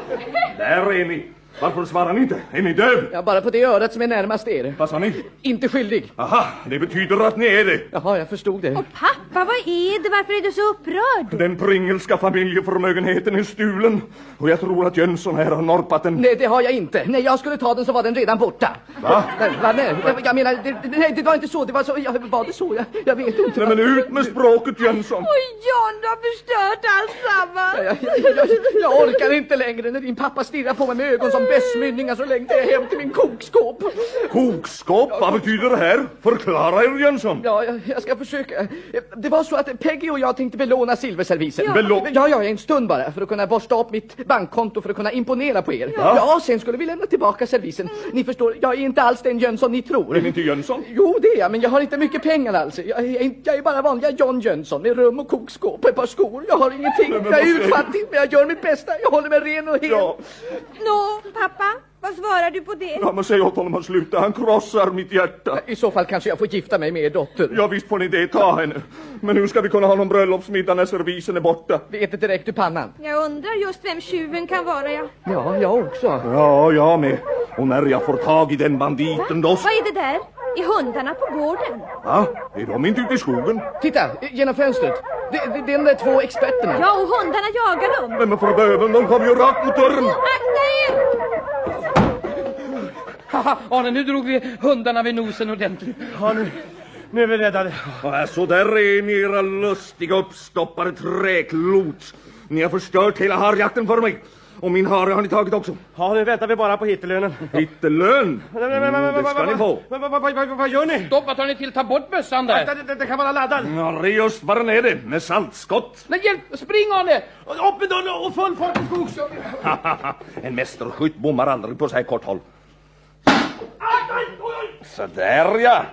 Där är ni. Varför svarar ni inte? Är ni döv? Ja, bara på det örat som är närmast er. Vad sa ni? Inte skyldig. Aha, det betyder att ni är det. Jaha, jag förstod det. Pappa, vad är det? Varför är du så upprörd? Den pringelska familjeförmögenheten är stulen och jag tror att Jönsson här har norpat den. Nej, det har jag inte. När jag skulle ta den så var den redan borta. Va? Nej, va, nej, jag menar, det, nej, det var inte så. Det var så, ja, var det så? Jag, jag vet inte. Nej men ut med språket Jönsson! Oj, John, du har förstört alltsammans. Jag, jag, jag, jag orkar inte längre när din pappa stirrar på mig med ögon som bästmynningar så längtar jag hem till min kokskåp. Kokskåp, vad betyder det här? Förklara er Jönsson! Ja, jag, jag ska försöka. Det var så att Peggy och jag tänkte belåna silverservisen. Ja. Belå- Ja, ja, en stund bara för att kunna borsta upp mitt bankkonto för att kunna imponera på er. Ja. Ja, sen skulle vi lämna tillbaka servisen. Ni förstår, jag är inte alls den Jönsson ni tror. Är ni inte Jönsson? Jo, det är jag, men jag har inte mycket pengar alls. Jag är, inte- jag är bara vanliga John Jönsson med rum och kokskåp och ett par skor. Jag har ingenting. Men Jag vad är utfattig, men jag gör mitt bästa. Jag håller mig ren och hel. Ja, Nå, pappa, vad svarar du på det? ja men säg åt honom att sluta, han krossar mitt hjärta. I så fall kanske jag får gifta mig med er dotter. Ja visst får ni det, ta henne. Men hur ska vi kunna ha någon bröllopsmiddag när servisen är borta? Det direkt ur pannan. Jag undrar just vem tjuven kan vara, ja. Ja, jag också. Ja, jag med. Och när jag får tag i den banditen då... Vad är det där? Är hundarna på gården? Va? Är de inte ute i skogen? Titta, genom fönstret. Det, det, det är de där två experterna. Ja, och hundarna jagar dem. Men för böven, de kommer ju rakt mot dörren. Akta er! Haha, Arne, nu drog vi hundarna vid nosen ordentligt. Ja, nu, nu är vi räddade. Ja, så där är ni era lustiga uppstoppade träklot. Ni har förstört hela harjakten för mig. Och min hare har ni tagit också. Ja, nu väntar vi bara på hittelönen. Hittelön? Mm, det ska ni få. Vad- gör ni? Stopp, vad tar ni till? Ta bort bössan Det, där. det kan vara laddad. Ja, det är just vad den är det, med saltskott. Men hjälp, spring Arne! Upp med dörren och full fart i skogs... [laughs] en mästerskytt bommar aldrig på så här kort håll. Så där ja.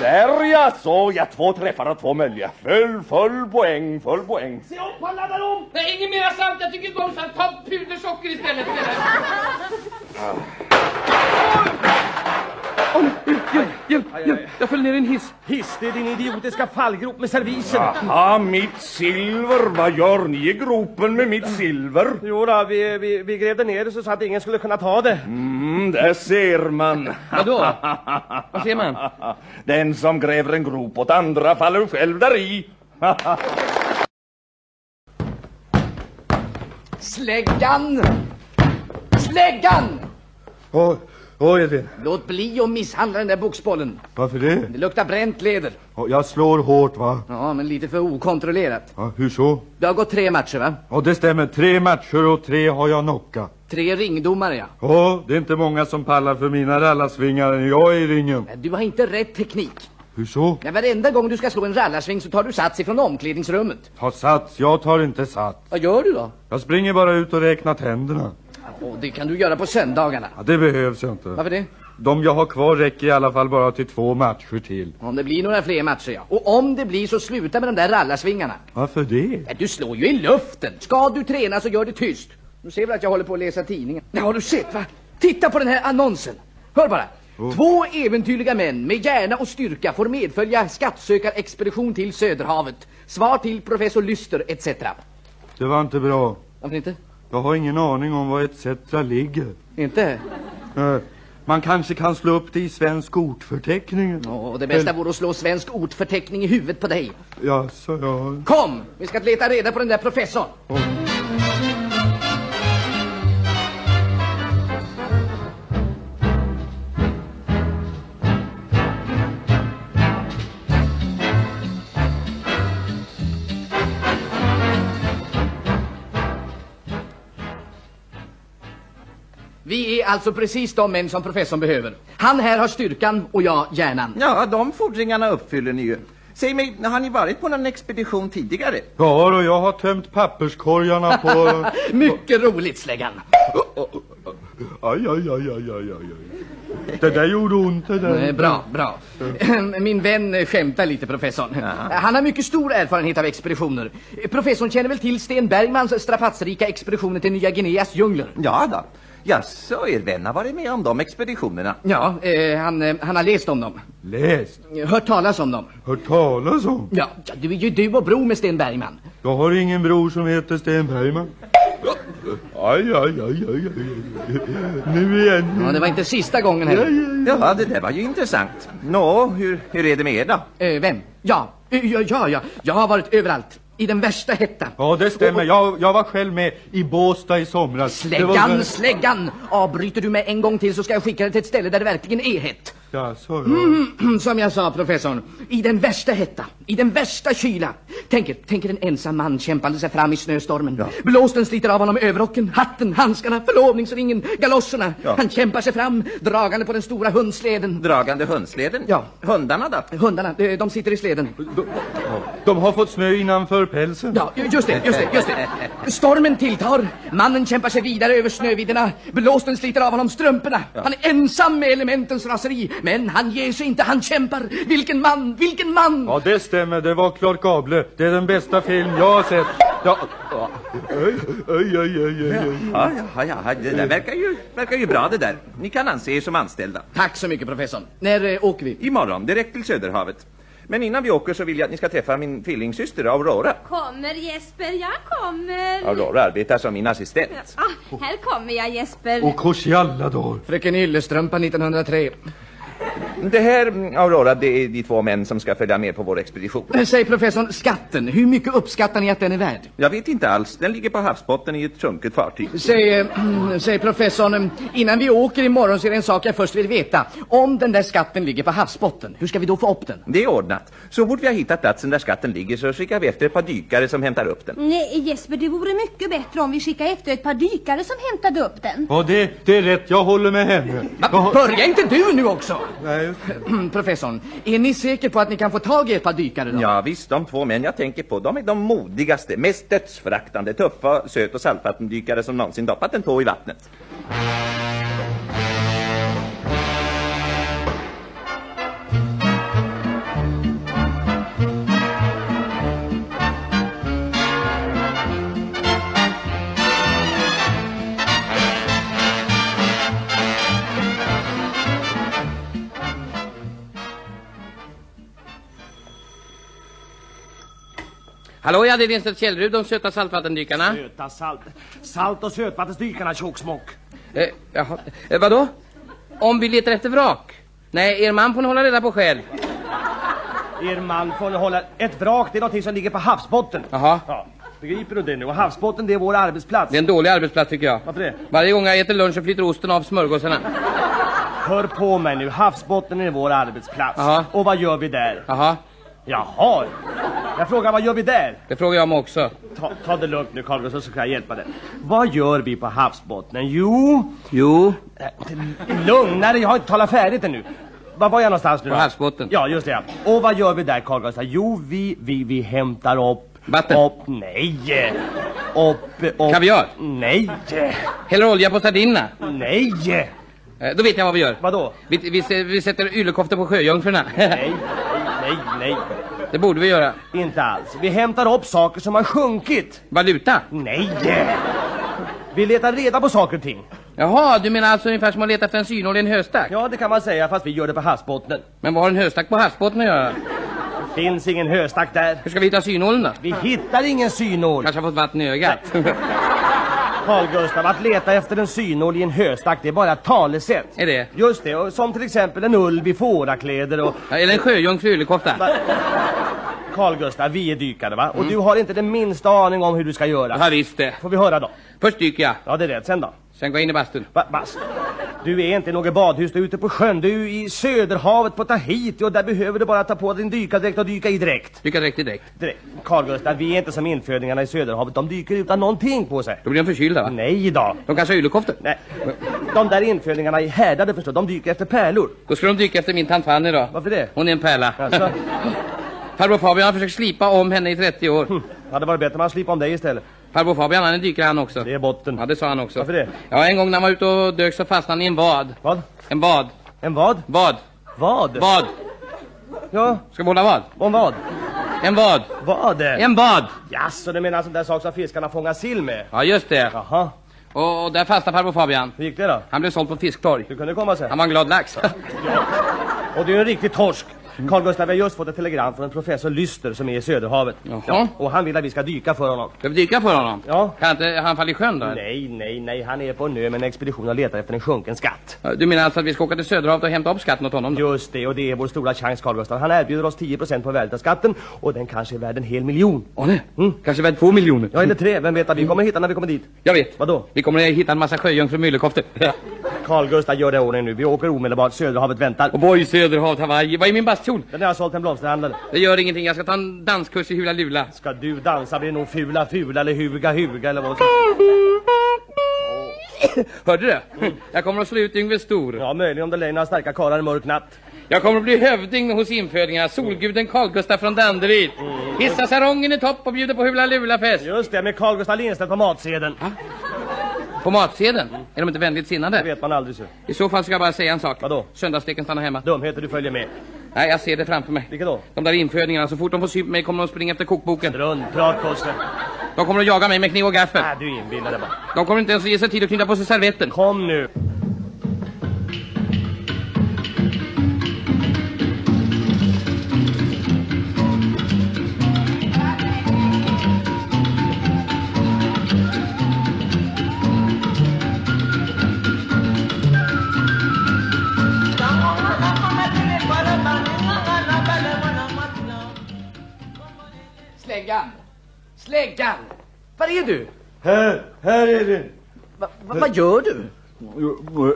Där ja, så ja, två träffar och två möjliga. Full, full poäng, full poäng. Se upp, han laddar om! Nej, inget mera salt. Jag tycker inte om. Ta pudersocker istället. Åh, nu, hjälp, hjälp, hjälp. Jag föll ner i en hiss. Hiss, det är din idiotiska fallgrop med servisen. Jaha, mitt silver. Vad gör ni i gropen med mitt silver? Jo då, vi, vi, vi grävde ner det så att ingen skulle kunna ta det. Mm, där ser man. Vadå? [laughs] Vad ser man? Den som gräver en grop åt andra faller själv där i. Släggan! Släggan! Oj, oj Edvin. Låt bli att misshandla den där boxbollen. Varför det? Det luktar bränt leder. Ja, Jag slår hårt va? Ja, men lite för okontrollerat. Ja, hur så? Det har gått tre matcher va? Ja, det stämmer. Tre matcher och tre har jag knockat. Tre ringdomare ja. Ja, det är inte många som pallar för mina rallarsvingar än jag är i ringen. Men Du har inte rätt teknik. Hur så? Ja, varenda gång du ska slå en rallarsving så tar du sats ifrån omklädningsrummet. Ta sats, jag tar inte sats. Vad gör du då? Jag springer bara ut och räknar tänderna. Åh, det kan du göra på söndagarna. Ja, det behövs inte. Varför det? De jag har kvar räcker i alla fall bara till två matcher till. Om det blir några fler matcher ja. Och om det blir så sluta med de där rallarsvingarna. Varför det? Ja, du slår ju i luften. Ska du träna så gör det tyst. Du ser väl att jag håller på att läsa tidningen. Ja, har du sett va? Titta på den här annonsen. Hör bara. Två äventyrliga män med hjärna och styrka får medfölja skattsökarexpedition till Söderhavet. Svar till professor Lyster etc. Det var inte bra. Varför inte? Jag har ingen aning om var ETC ligger. Inte? Eh, Man kanske kan slå upp det i svensk ordförteckning. Och det bästa vore att slå svensk ordförteckning i huvudet på dig. Ja, så ja. Kom! Vi ska leta reda på den där professorn. Vi alltså precis de män som professorn behöver. Han här har styrkan och jag hjärnan. Ja, de fordringarna uppfyller ni ju. Säg mig, har ni varit på någon expedition tidigare? Ja, och jag har tömt papperskorgarna på... [laughs] Mycket roligt, Släggan. Aj, aj, aj, aj, aj, aj. Det där gjorde ont det där. Nej, bra, bra. [clears throat] Min vän eh, skämtar lite, professorn. Han har mycket stor erfarenhet av expeditioner. Professorn känner väl till Sten Bergmans strapatsrika expeditioner till Nya Guineas djungler? Ja då. Ja, så er vän har varit med om de expeditionerna. Ja, eh, han, eh, han har läst om dem. Läst? Hört talas om dem. Hört talas om? Ja, ja, du är ju du och bror med Sten Bergman. Jag har ingen bror som heter Sten Bergman. Aj, aj, aj, aj, aj. Nu igen. Ja, det var inte sista gången heller. Ja, det där var ju intressant. Nå, hur, hur är det med er då? Eh, vem? Ja, eh, ja, ja, ja. Jag har varit överallt. I den värsta hetta. Ja, det stämmer. Jag, jag var själv med i Båstad i somras. Det var- Släggan, släggan! Avbryter du mig en gång till så ska jag skicka dig till ett ställe där det verkligen är hett. Ja, så ja. Mm, [clears throat] som jag sa, professorn. I den värsta hetta, i den värsta kyla. Tänk er, tänk er en ensam man kämpande sig fram i snöstormen. Blåsten sliter av honom överrocken, hatten, handskarna, förlovningsringen, galoscherna. Ja. Han kämpar sig fram, dragande på den stora hundsleden. Dragande hundsleden? Ja. Hundarna då? Hundarna, de, de sitter i sleden. De har fått snö innanför pälsen. Ja, just det, just det, just det. Stormen tilltar. Mannen kämpar sig vidare över snövidderna. Blåsten sliter av honom strumporna. Han är ensam med elementens raseri. Men han ger sig inte, han kämpar. Vilken man, vilken man! Ja, det stämmer. Det var Clark Gable. Det är den bästa film jag har sett. Ja. Oj, oj, oj, oj, oj, oj. Ja, ja, ja, det där verkar ju, verkar ju bra det där. Ni kan anse er som anställda. Tack så mycket, professorn. När eh, åker vi? Imorgon, direkt till Söderhavet. Men innan vi åker så vill jag att ni ska träffa min tvillingsyster Aurora. Kommer Jesper, jag kommer. Aurora arbetar som min assistent. Ah, här kommer jag Jesper. Och kors i alla dagar. Fröken Yllestrumpa 1903. Det här, mm, Aurora, det är de två män som ska följa med på vår expedition. Säg professorn, skatten, hur mycket uppskattar ni att den är värd? Jag vet inte alls. Den ligger på havsbotten i ett sjunket fartyg. Säg, eh, säg professorn, eh, innan vi åker imorgon så är det en sak jag först vill veta. Om den där skatten ligger på havsbotten, hur ska vi då få upp den? Det är ordnat. Så fort vi har hittat platsen där skatten ligger så skickar vi efter ett par dykare som hämtar upp den. Nej Jesper, det vore mycket bättre om vi skickade efter ett par dykare som hämtade upp den. Ja, det, det är rätt. Jag håller med henne. Jag Börja inte du nu också! Nej, [clears throat] Professorn, är ni säker på att ni kan få tag i ett par dykare då? Ja visst, de två män jag tänker på, de är de modigaste, mest dödsföraktande, tuffa, söt och saltvattendykare som någonsin doppat en tå i vattnet. Hallå, ja, det är Lindstedt Källrud, de söta saltvattendykarna. Söta salt. Salt och sötvattensdykarna, tjocksmock. Eh, jaha. Eh, vadå? Om vi letar efter vrak? Nej, er man får ni hålla reda på själv. Er man får ni hålla... Ett vrak, det är någonting som ligger på havsbotten. Jaha. Ja, begriper du det nu? Och havsbotten, det är vår arbetsplats. Det är en dålig arbetsplats tycker jag. Varför det? Varje gång jag äter lunch så flyter osten av smörgåsarna. Hör på mig nu, havsbotten är vår arbetsplats. Jaha. Och vad gör vi där? Jaha. Jaha. Jag frågar, vad gör vi där? Det frågar jag mig också. Ta, ta det lugnt nu Carl Gustaf så ska jag hjälpa dig. Vad gör vi på havsbottnen? Jo... Jo... Lugnare, jag har inte talat färdigt ännu. Var var jag någonstans nu På då? havsbotten. Ja, just det. ja. Och vad gör vi där Carl Gustaf? Jo, vi, vi, vi hämtar upp... Vatten? Upp, nej. Upp, upp... Kaviar? Nej. Häller olja på sardinerna? Nej. Eh, Då vet jag vad vi gör. Vadå? Vi, vi, vi sätter yllekoftor på sjöjungfrurna. Nej, [laughs] nej, nej. Det borde vi göra. Inte alls. Vi hämtar upp saker som har sjunkit. Valuta? Nej. Vi letar reda på saker och ting. Jaha, du menar alltså ungefär som att leta efter en synål i en höstack? Ja, det kan man säga, fast vi gör det på havsbottnen. Men vad har en höstack på havsbotten att göra? Det finns ingen höstack där. Hur ska vi hitta synålen då? Vi hittar ingen synål. Kanske har fått vatten i ögat. [laughs] [laughs] Carl Gustav, att leta efter en synål i en höstack, det är bara ett talesätt. Är det? Just det, och som till exempel en ulv i fårakläder och... Ja, eller en sjöjungfru i. Carl Gustav, vi är dykare va? Och du har inte den minsta aning om hur du ska göra. Har visst det. Får vi höra då? Först dyker jag. Ja, det är rätt. Sen då? Sen jag in i bastun. Va, bast? Du är inte i något badhus, du är ute på sjön. Du är i Söderhavet på Tahiti och där behöver du bara ta på din dykardräkt och dyka i direkt. Dyka direkt i direkt. Direkt. Carl Gustav, vi är inte som infödingarna i Söderhavet. De dyker utan någonting på sig. Då blir de förkylda va? Nej då. De kanske har yllekoftor? Nej. De där infödingarna är härdade förstår De dyker efter pärlor. Då ska de dyka efter min tant Fanny då. Varför det? Hon är en pärla. Alltså. Farbror Fabian har försökt slipa om henne i 30 år. Hm. Hade varit bättre om han slipade om dig istället. Farbror Fabian han är dykare han också. Det är botten. Ja det sa han också. Varför det? Ja en gång när han var ute och dök så fastnade han i en vad. Vad? En vad. En vad? Vad. Vad? Vad. Ja. Ska vi hålla vad? Om vad? En vad. Vad? En vad. Jaså, du menar en sån där sak som fiskarna fångar sill med? Ja just det. Jaha. Och, och där fastnade farbror Fabian. Hur gick det då? Han blev såld på fisktorg. Hur kunde det komma sig? Han var en glad lax. Och du är en riktig torsk. Carl Gustav, vi har just fått ett telegram från en professor Lyster som är i Söderhavet. Jaha. och han vill att vi ska dyka för honom. Ska vi dyka för honom? Ja. Kan inte han falla i sjön då? Nej, nej, nej. Han är på en ö med en expedition och letar efter en sjunken skatt. Ja, Du menar alltså att vi ska åka till Söderhavet och hämta upp skatten åt honom då? Just det, och det är vår stora chans, Carl Gustav. Han erbjuder oss 10% på värdet av skatten och den kanske är värd en hel miljon. Åh nej, kanske värd två miljoner. Ja, eller tre. Vem vet vad vi kommer hitta när vi kommer dit? Jag vet. Vadå? Vi kommer att hitta en massa sjöjungfrur med yllekoftor. Carl Gustav, gör det ordning nu. Vi åker omedelbart. Söderhavet väntar. Och boy, Söderhavet, Hawaii. Vad är min bastkjol? Den har jag sålt en blomsterhandlare. Det gör ingenting, jag ska ta en danskurs i Hula Lula. Ska du dansa blir det nog fula fula eller huga huga eller vad som... [coughs] Hörde du? Jag kommer att slå ut Yngve Stor. Ja, möjligen om det lägger några starka karlar en mörk natt. Jag kommer att bli hövding hos infödingarna, solguden Carl Gustaf från Danderyd. Hissa sarongen i topp och bjuder på Hula Lula-fest. Just det, med Carl Gustaf Lindstedt på matsedeln. På matsedeln? Är de inte vänligt sinnade? Det vet man aldrig så. I så fall ska jag bara säga en sak. Vadå? Söndagssteken stannar hemma. Dumheter, du följer med. Nej, jag ser det framför mig. Vilka då? De där infödingarna, så fort de får syn på mig kommer de springa efter kokboken. Struntprat, Kosse. De kommer att jaga mig med kniv och gaffel. Nej, du inbillar dig bara. De kommer inte ens att ge sig tid att knyta på sig servetten. Kom nu. Släggan! Släggan! Var är du? Här, här är den. Va, va, vad gör du?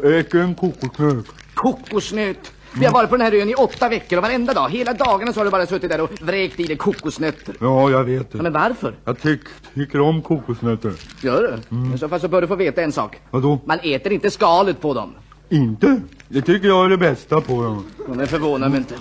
Jag äter en kokosnöt. Kokosnöt! Vi har varit på den här ön i åtta veckor och varenda dag, hela dagarna så har du bara suttit där och vräkt i dig kokosnötter. Ja, jag vet det. Ja, men varför? Jag tyck, tycker om kokosnötter. Gör du? I så fall så bör du få veta en sak. Vadå? Man äter inte skalet på dem. Inte? Det tycker jag är det bästa på dem. Ja, Det förvånar mig inte.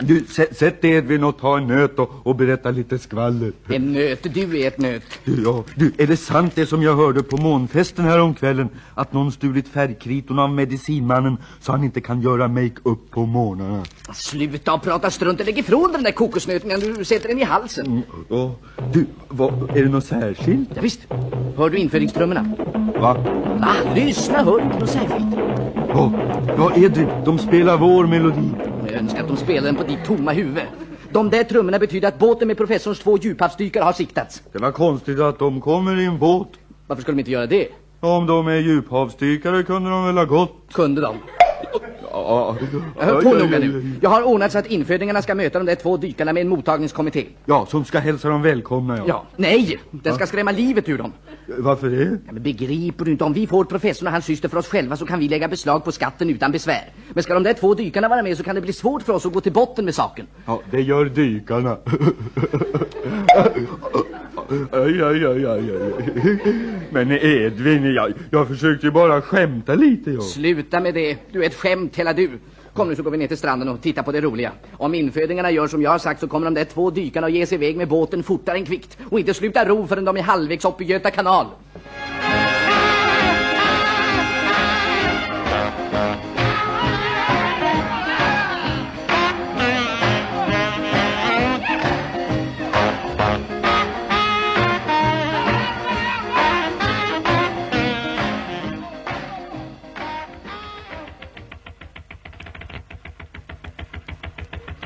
Du, sätt, dig Edvin och ta en nöt och, och berätta lite skvaller. En nöt, du är ett nöt. Du, ja, du, är det sant det som jag hörde på månfesten här om kvällen Att någon stulit färgkritorna av medicinmannen så han inte kan göra make-up på morgnarna? Sluta prata strunt och lägg ifrån den där kokosnöten innan du sätter den i halsen. Mm, ja. Du, vad, är det något särskilt? Ja, visst. Hör du införingstrummorna? Va? Va? Lyssna, hör inte något särskilt. Ja, ja Edvin, de spelar vår melodi. Jag önskar att de spelar den på ditt tomma huvud. De där trummorna betyder att båten med professorns två djuphavsdykare har siktats. Det var konstigt att de kommer i en båt. Varför skulle de inte göra det? Om de är djuphavsdykare kunde de väl ha gått. Kunde de? Ja. Hör på noga nu. Jag har ordnat så att infödingarna ska möta de där två dykarna med en mottagningskommitté. Ja, som ska hälsa dem välkomna, ja. Ja. Nej, den ska skrämma livet ur dem. Varför det? Ja, men begriper du inte? Om vi får professorn och hans syster för oss själva så kan vi lägga beslag på skatten utan besvär. Men ska de där två dykarna vara med så kan det bli svårt för oss att gå till botten med saken. Ja, det gör dykarna. Aj, aj, aj, aj, aj. Men Edvin, jag, jag försökte ju bara skämta lite, jag. Sluta med det. Du är ett skämt hela du. Kom nu så går vi ner till stranden och tittar på det roliga. Om infödingarna gör som jag har sagt så kommer de där två dykarna att ge sig iväg med båten fortare än kvickt. Och inte sluta ro förrän de är halvvägs upp i Göta kanal.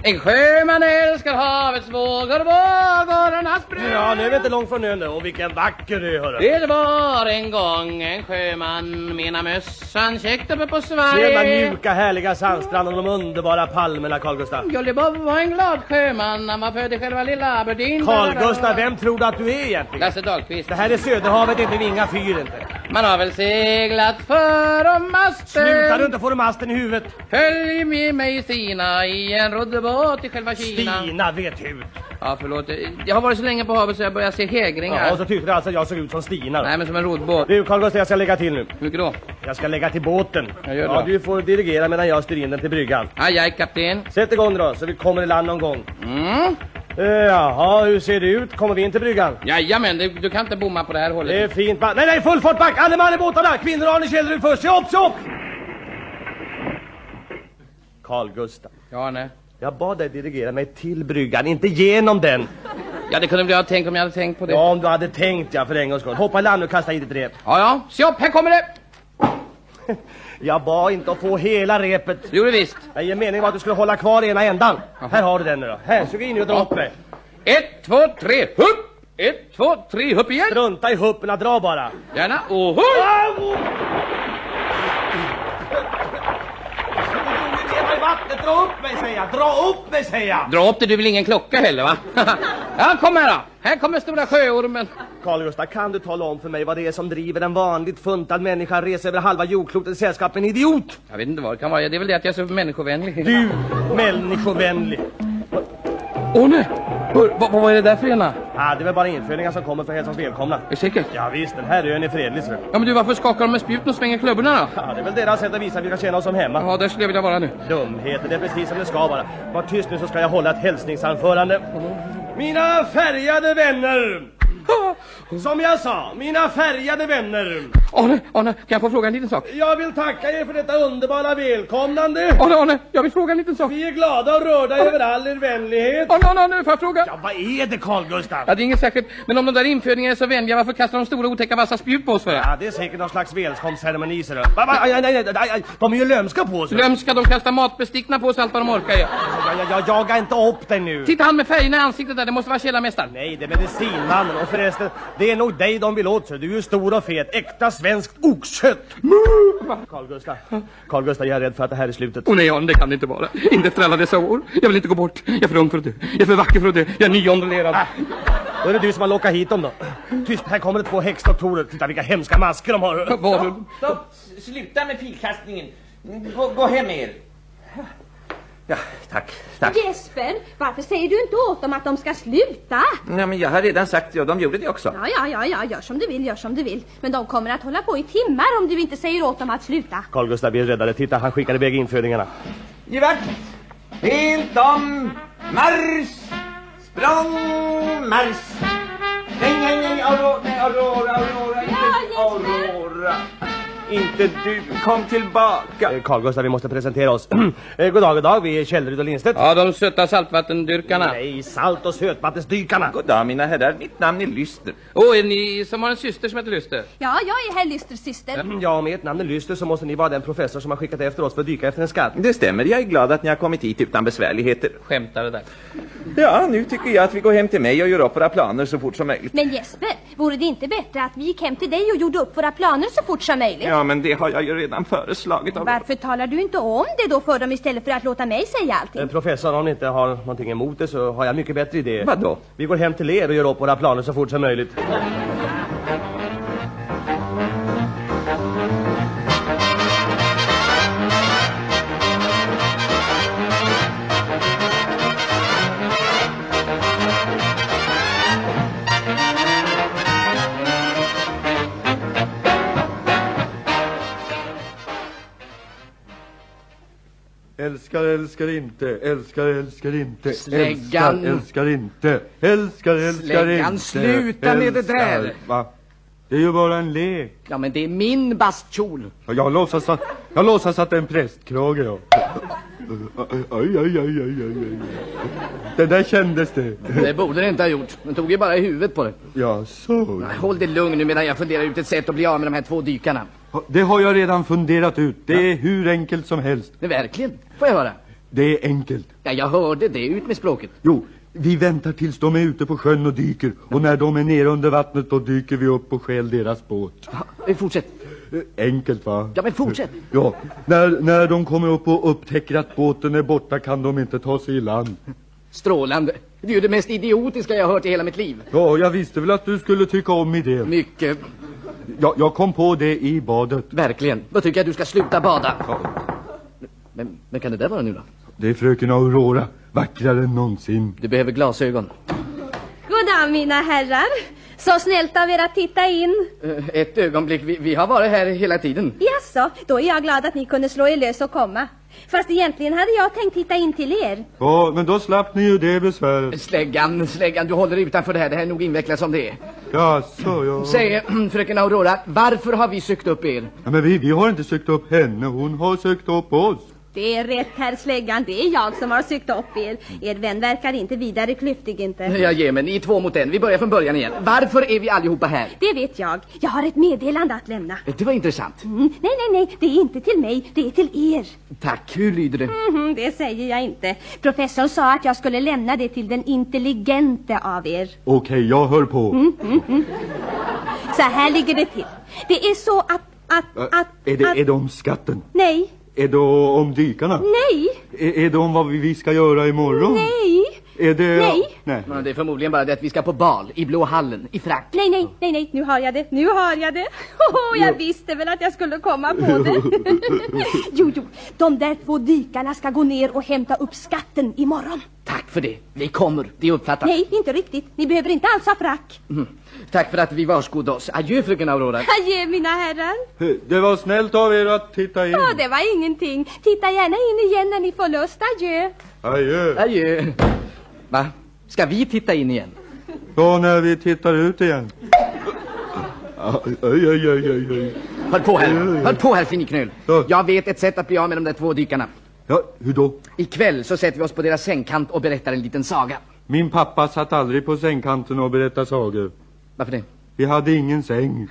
En sjöman älskar havets vågor, vågornas brus. Ja, nu är vi inte långt från ön. Och vilken vacker ö, hörru. Det var en gång en sjöman med mössan käckt uppe på Se den Sverige. mjuka härliga sandstranden och de underbara palmerna, Carl Gustaf. Gullebob var en glad sjöman, han var född i själva lilla Aberdeen. Carl Gustaf, vem tror du att du är egentligen? Lasse Dahlqvist. Det här är Söderhavet, inte Vinga fyr inte. Man har väl seglat för om masten. Slutar du inte du masten i huvudet. Följ med mig Stina i en i själva Kina. Stina vet hut. Ja, förlåt. Jag har varit så länge på havet så jag börjar se hägringar. Ja, och så tyckte du alltså att jag såg ut som Stina. Nej, men som en roddbåt. Du, Carl Gustaf, jag ska lägga till nu. Hur mycket då? Jag ska lägga till båten. Jag gör det ja, då. du får dirigera medan jag styr in den till bryggan. Aj, aj, kapten. Sätt igång då, så vi kommer i land någon gång. Mm. Uh, jaha, hur ser det ut? Kommer vi in till bryggan? Jajamän, du, du kan inte bomma på det här hållet. Det är fint. ba- Nej, nej, full fart back! Alle man i båtarna! Kvinnor och Arne Kjellrud först! Se upp, se upp! Carl Gustaf. Ja, nej. Jag bad dig dirigera mig till bryggan, inte genom den. Ja, det kunde väl jag tänkt om jag hade tänkt på det. Ja, om du hade tänkt ja, för en gångs skull. Hoppa i land och kasta i ditt rep. Ja, ja. Se upp, här kommer det! [laughs] Jag bad inte att få hela repet. Det gjorde visst. Jag meningen var att du skulle hålla kvar ena ändan. Här har du den nu då. Här, sug in och dra upp mig. Ett, två, tre, hupp! Ett, två, tre, hupp igen! Strunta i hupperna, dra bara. Gärna, och hupp! Ner i vattnet, dra upp mig säger jag, dra upp mig säger jag! Dra upp det, du vill ingen klocka heller va? [laughs] ja, kom här då! Här kommer stora sjöormen. Carl Gustaf, kan du tala om för mig vad det är som driver en vanligt funtad människa att resa över halva jordklotet i sällskap med en idiot? Jag vet inte vad det kan vara, det är väl det att jag är så människovänlig. Du, människovänlig. Åh nej! Hör, vad, vad är det där för ena? Ah, det är väl bara infödingar som kommer för att hälsa oss välkomna. Är säkert? Ja visst, den här ön är fredlig. Så. Ja men du, varför skakar de med spjuten och svänger klubborna då? Ja, det är väl deras sätt att visa att vi ska känna oss som hemma. Ja, där skulle jag vilja vara nu. Dumheter, det är precis som det ska vara. Var tyst nu så ska jag hålla ett hälsningsanförande. Mina färgade vänner! [laughs] Som jag sa, mina färgade vänner. Arne, Arne, kan jag få fråga en liten sak? Jag vill tacka er för detta underbara välkomnande. Arne, Arne, jag vill fråga en liten sak. Vi är glada och rörda över all er vänlighet. Arne, Arne, Arne, får jag fråga? Ja, vad är det Carl Gustaf? Ja, det är inget särskilt. Men om de där infödingarna är så vänliga, varför kastar de stora otäcka vassa spjut på oss för? Ja, det är säkert någon slags välkomstceremoni, ser du. Aj, aj, aj, De är ju lömska på oss. Lömska, de kastar matbestickna på oss allt vad de orkar. Ja. Jag, jag, jag jagar inte upp dig nu. Titta han med färgerna i ansiktet där, det måste vara källarmästaren. Nej, det är medicinmannen. Förresten, det är nog dig de vill åt, så du är ju stor och fet. Äkta svenskt oxkött. Carl Gustaf, Carl Gustaf, jag är rädd för att det här är slutet. Åh nej, Arne, det kan det inte vara. Inte efter alla dessa år. Jag vill inte gå bort. Jag är för ung för att dö. Jag är för vacker för att dö. Jag är nyoondulerad. Ah, då är det du som har lockat hit dem då. Tyst, här kommer det två häxdoktorer. Titta vilka hemska masker de har. Var Stopp! Sluta med pilkastningen. Gå, gå hem med er. Ja, tack, tack. Jesper, varför säger du inte åt dem att de ska sluta? Ja, men jag har redan sagt, ja, de gjorde det också. Ja, ja, ja, ja, gör som du vill, gör som du vill. Men de kommer att hålla på i timmar om du inte säger åt dem att sluta. Carl Gustaf, vi är räddade. Titta, han skickade iväg infödingarna. Givart! Helt om! Mars! Språng! Mars! Nej, nej, nej, Aurora, Aurora, Aurora, inte Aurora. Inte du. Kom tillbaka. Carl Gustaf, vi måste presentera oss. [clears throat] Eh, god dag, god dag. Vi är Källeryd och Lindstedt. Ja, de söta saltvattendyrkarna. Nej, salt och sötvattensdykarna. God dag mina herrar, mitt namn är Lyster. Åh, är ni som har en syster som heter Lyster? Ja, jag är herr Lysters syster. Ja, med ert namn är Lyster så måste ni vara den professor som har skickat efter oss för att dyka efter en skatt. Det stämmer, jag är glad att ni har kommit hit utan besvärligheter. Skämtar det där. Ja, nu tycker jag att vi går hem till mig och gör upp våra planer så fort som möjligt. Men Jesper, vore det inte bättre att vi gick hem till dig och gjorde upp våra planer så fort som möjligt? Ja, men det har jag ju redan föreslagit av Varför talar du inte om det då för dem istället för att låta mig säga allting? Eh, Professor, om ni inte har någonting emot det så har jag mycket bättre idé. Vadå? Vi går hem till er och gör upp våra planer så fort som möjligt. Älskar, älskar inte, älskar, älskar inte Släggan. Älskar, älskar inte Älskar, älskar Släggan, inte sluta med det där. Va? Det är ju bara en lek Ja, men det är min bastkjol. Ja, Jag låtsas att, jag låtsas att det är en prästkrage ja. Aj, aj, aj, aj, aj. Det där kändes det Det borde det inte ha gjort. Den tog ju bara i huvudet på det. Ja, så Håll dig lugn nu medan jag funderar ut ett sätt att bli av med de här två dykarna. Det har jag redan funderat ut Det är hur enkelt som helst Det verkligen? Får jag höra? Det är enkelt Ja, jag hörde det. Ut med språket. Jo, vi väntar tills de är ute på sjön och dyker Och när de är nere under vattnet då dyker vi upp och stjäl deras båt Eh, Fortsätt. Enkelt va? Ja, men fortsätt. Ja, när, när de kommer upp och upptäcker att båten är borta kan de inte ta sig i land Strålande. Det är ju det mest idiotiska jag har hört i hela mitt liv. Ja, jag visste väl att du skulle tycka om idén Mycket. Ja, jag kom på det i badet Verkligen. Då tycker jag du ska sluta bada. Men, men kan det där vara nu då? Det är fröken Aurora, vackrare än någonsin Du behöver glasögon. God dag mina herrar. Så snällt av er att titta in. Eh, Ett ögonblick. Vi, vi har varit här hela tiden. Jaså, då är jag glad att ni kunde slå er lös och komma. Fast egentligen hade jag tänkt titta in till er. Ja, men då slapp ni ju det besväret Släggan, släggan, du håller utanför det här. Det här är nog invecklat som det är. Ja, så ja Säg, [clears throat] fröken Aurora, varför har vi sökt upp er? ja, Men vi, vi har inte sökt upp henne, hon har sökt upp oss Det är rätt herr Släggan, det är jag som har sökt upp er. Er vän verkar inte vidare klyftig inte. Jag ger mig, ni är två mot en. Vi börjar från början igen. Varför är vi allihopa här? Det vet jag. Jag har ett meddelande att lämna. Det var intressant. Mm. Nej, nej, nej, det är inte till mig, det är till er. Tack, hur lyder det? Mhm, det säger jag inte. Professorn sa att jag skulle lämna det till den intelligente av er. Okej, jag hör på Mm, mm, mm. Så här ligger det till. Det är så att, att, Ä, att... är, det, att... är det om skatten? Nej, Är det om dykarna? nej, Är, är det om vad vi, vi ska göra imorgon? nej. Är det... Nej. Nej. Ja, det är förmodligen bara det att vi ska på bal i Blå hallen, i frack. Nej, nej, nej, nej, nu har jag det, nu har jag det. [laughs] Oh, jag visste väl att jag skulle komma på det. [laughs] jo, jo, de där två dykarna ska gå ner och hämta upp skatten imorgon. Tack för det. Vi kommer, det är uppfattat. Nej, inte riktigt. Ni behöver inte alls ha frack. Mm. Tack för att vi varskodde oss. Adjö, fröken Aurora. [laughs] Adjö, mina herrar. Det var snällt av er att titta in. Ja, det var ingenting. Titta gärna in igen när ni får lust. Adjö. Adjö. Adjö. Va? Ska vi titta in igen? Ja, när vi tittar ut igen. Aj, aj, aj, aj, aj. Hör på här, hör på här finiknöl. Jag vet ett sätt att bli av med de där två dykarna. Ja, hur då? Ikväll så sätter vi oss på deras sängkant och berättar en liten saga. Min pappa satt aldrig på sängkanten och berättade sagor. Varför det? Vi hade ingen säng.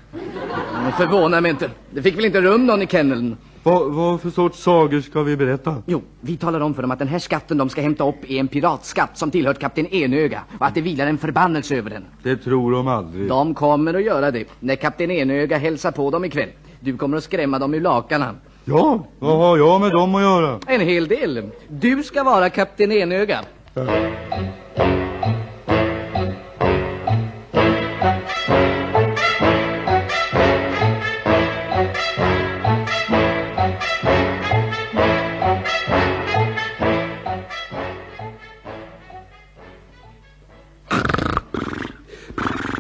Det förvånar mig inte. Det fick väl inte rum någon i kenneln? Vad, vad för sorts sagor ska vi berätta? Jo, vi talar om för dem att den här skatten de ska hämta upp är en piratskatt som tillhört kapten Enöga och att det vilar en förbannelse över den. Det tror de aldrig. De kommer att göra det när kapten Enöga hälsar på dem ikväll. Du kommer att skrämma dem ur lakarna. Ja, vad har jag med dem att göra? En hel del. Du ska vara kapten Enöga.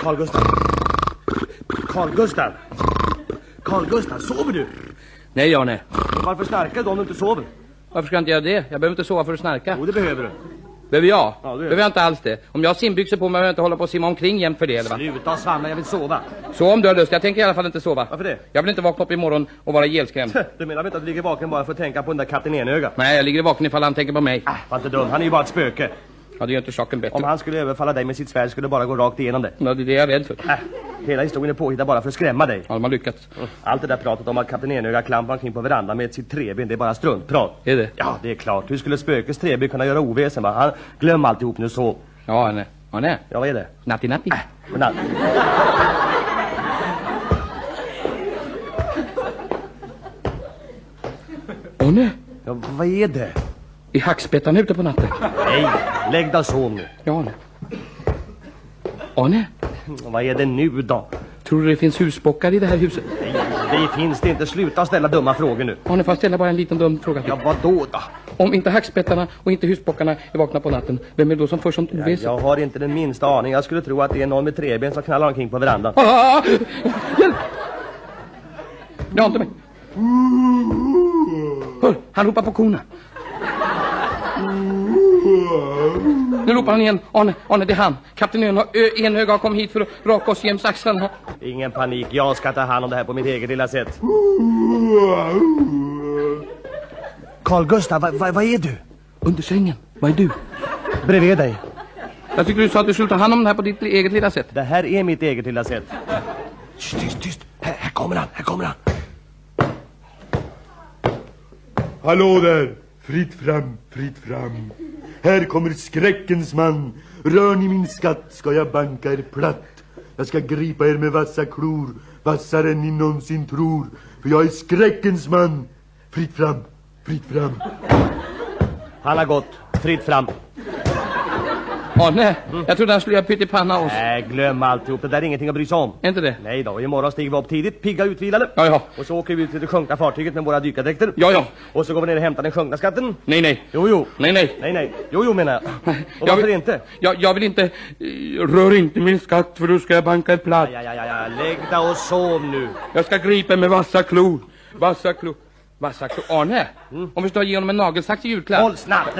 Carl Gustav. Carl Gustav. Carl Gustav, sover du? Nej, Janne. Varför snarkar du om du inte sover? Varför ska jag inte göra det? Jag behöver inte sova för att snarka. Jo, det behöver du. Behöver jag? Ja, det Behöver jag inte alls det. Om jag har simbyxor på mig behöver jag inte hålla på och simma omkring jämt för det eller va? Sluta svamla, jag vill sova. Så om du har lust. Jag tänker i alla fall inte sova. Varför det? Jag vill inte vakna upp imorgon och vara ihjälskrämd. Du menar inte att du ligger vaken bara för att tänka på den där katten Enöga? Nej, jag ligger vaken ifall han tänker på mig. Äh, var inte dum, han är ju bara ett spöke. Ja, det gör inte saken bättre. Om han skulle överfalla dig med sitt svärd skulle det bara gå rakt igenom dig. Ja, det är det jag är rädd för. Äh, hela historien är påhittad bara för att skrämma dig. Ja, de har lyckats. Allt det där pratet om att kapten Enöga klampar omkring på verandan med sitt treben, det är bara struntprat. Är det? Ja, det är klart. Hur skulle spökets trebe kunna göra oväsen va? Han, glöm alltihop nu så. Ja, nej. Ja, nej. Ja, vad är det? Natti, natti. Äh. Åh nej. Ja, vad är det? Är hackspettarna ute på natten? Nej, lägg dig och sov nu. Ja. Åh nej. Vad är det nu då? Tror du det finns husbockar i det här huset? Nej, det finns det inte. Sluta ställa dumma frågor nu. Ja, nu får jag ställa bara en liten dum fråga till. Ja, vad då då? Om inte hackspettarna och inte husbockarna är vakna på natten, vem är det då som för sånt Ja, oväsen? jag har inte den minsta aning. Jag skulle tro att det är någon med treben som knallar omkring på verandan. Ah! Hjälp! Det har inte mig. Hör, han ropar på korna. Nu ropar han igen. Arne, Arne, det är han. Kapten Ön- Ö- Enhög har kommit hit för att raka oss jäms axlarna. Ingen panik. Jag ska ta hand om det här på mitt eget lilla sätt. Carl Gustav, vad va, vad är du? Under sängen. Vad är du? Bredvid dig. Jag tycker du sa att du skulle ta hand om det här på ditt eget lilla sätt. Det här är mitt eget lilla sätt. Tyst, tyst, tyst. Här, här kommer han, här kommer han. Hallå där! Fritt fram, fritt fram. Här kommer skräckens man. Rör ni min skatt ska jag banka er platt. Jag ska gripa er med vassa klor, vassare än ni någonsin tror. För jag är skräckens man. Fritt fram, fritt fram. Han har gått. Fritt fram. Arne, jag trodde han skulle göra pyttipanna oss. Nej, glöm alltihop. Det där är ingenting att bry sig om. Är inte det? Nej då, imorgon stiger vi upp tidigt, pigga utvilade. Ja, ja. Och så åker vi ut till det sjunkna fartyget med våra dykardräkter. Ja, ja. Och så går vi ner och hämtar den sjunkna skatten. Nej, nej. Jo, jo. Nej, nej. Nej, nej. Jo, jo menar jag. Och Jag varför vill- inte? Jag, jag vill inte... eh, Rör inte min skatt för då ska jag banka ett platt. Ja, ja, ja, ja. Lägg dig och sov nu. Jag ska gripa med vassa klor. Vassa klor. Vassa klor. Arne, om vi ska ge honom en nagelsax i julklapp. Mm. Håll snabbt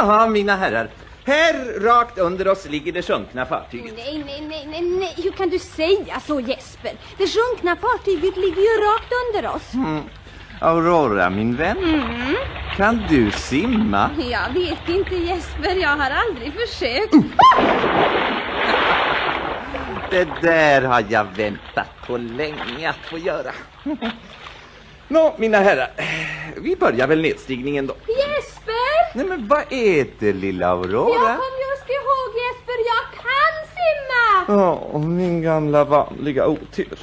Jaha, mina herrar. Här rakt under oss ligger det sjunkna fartyget. Nej, nej, nej, nej, nej. Hur kan du säga så Jesper? Det sjunkna fartyget ligger ju rakt under oss. Mm. Aurora, min vän. Mm. Kan du simma? Jag vet inte Jesper, jag har aldrig försökt. Det där har jag väntat på länge att få göra. Nå, mina herrar. Vi börjar väl nedstigningen då. Jesper! Nej, men vad är det, lilla Aurora? Jag kom just ihåg Jesper, jag kan simma! Ja, min gamla vanliga otur.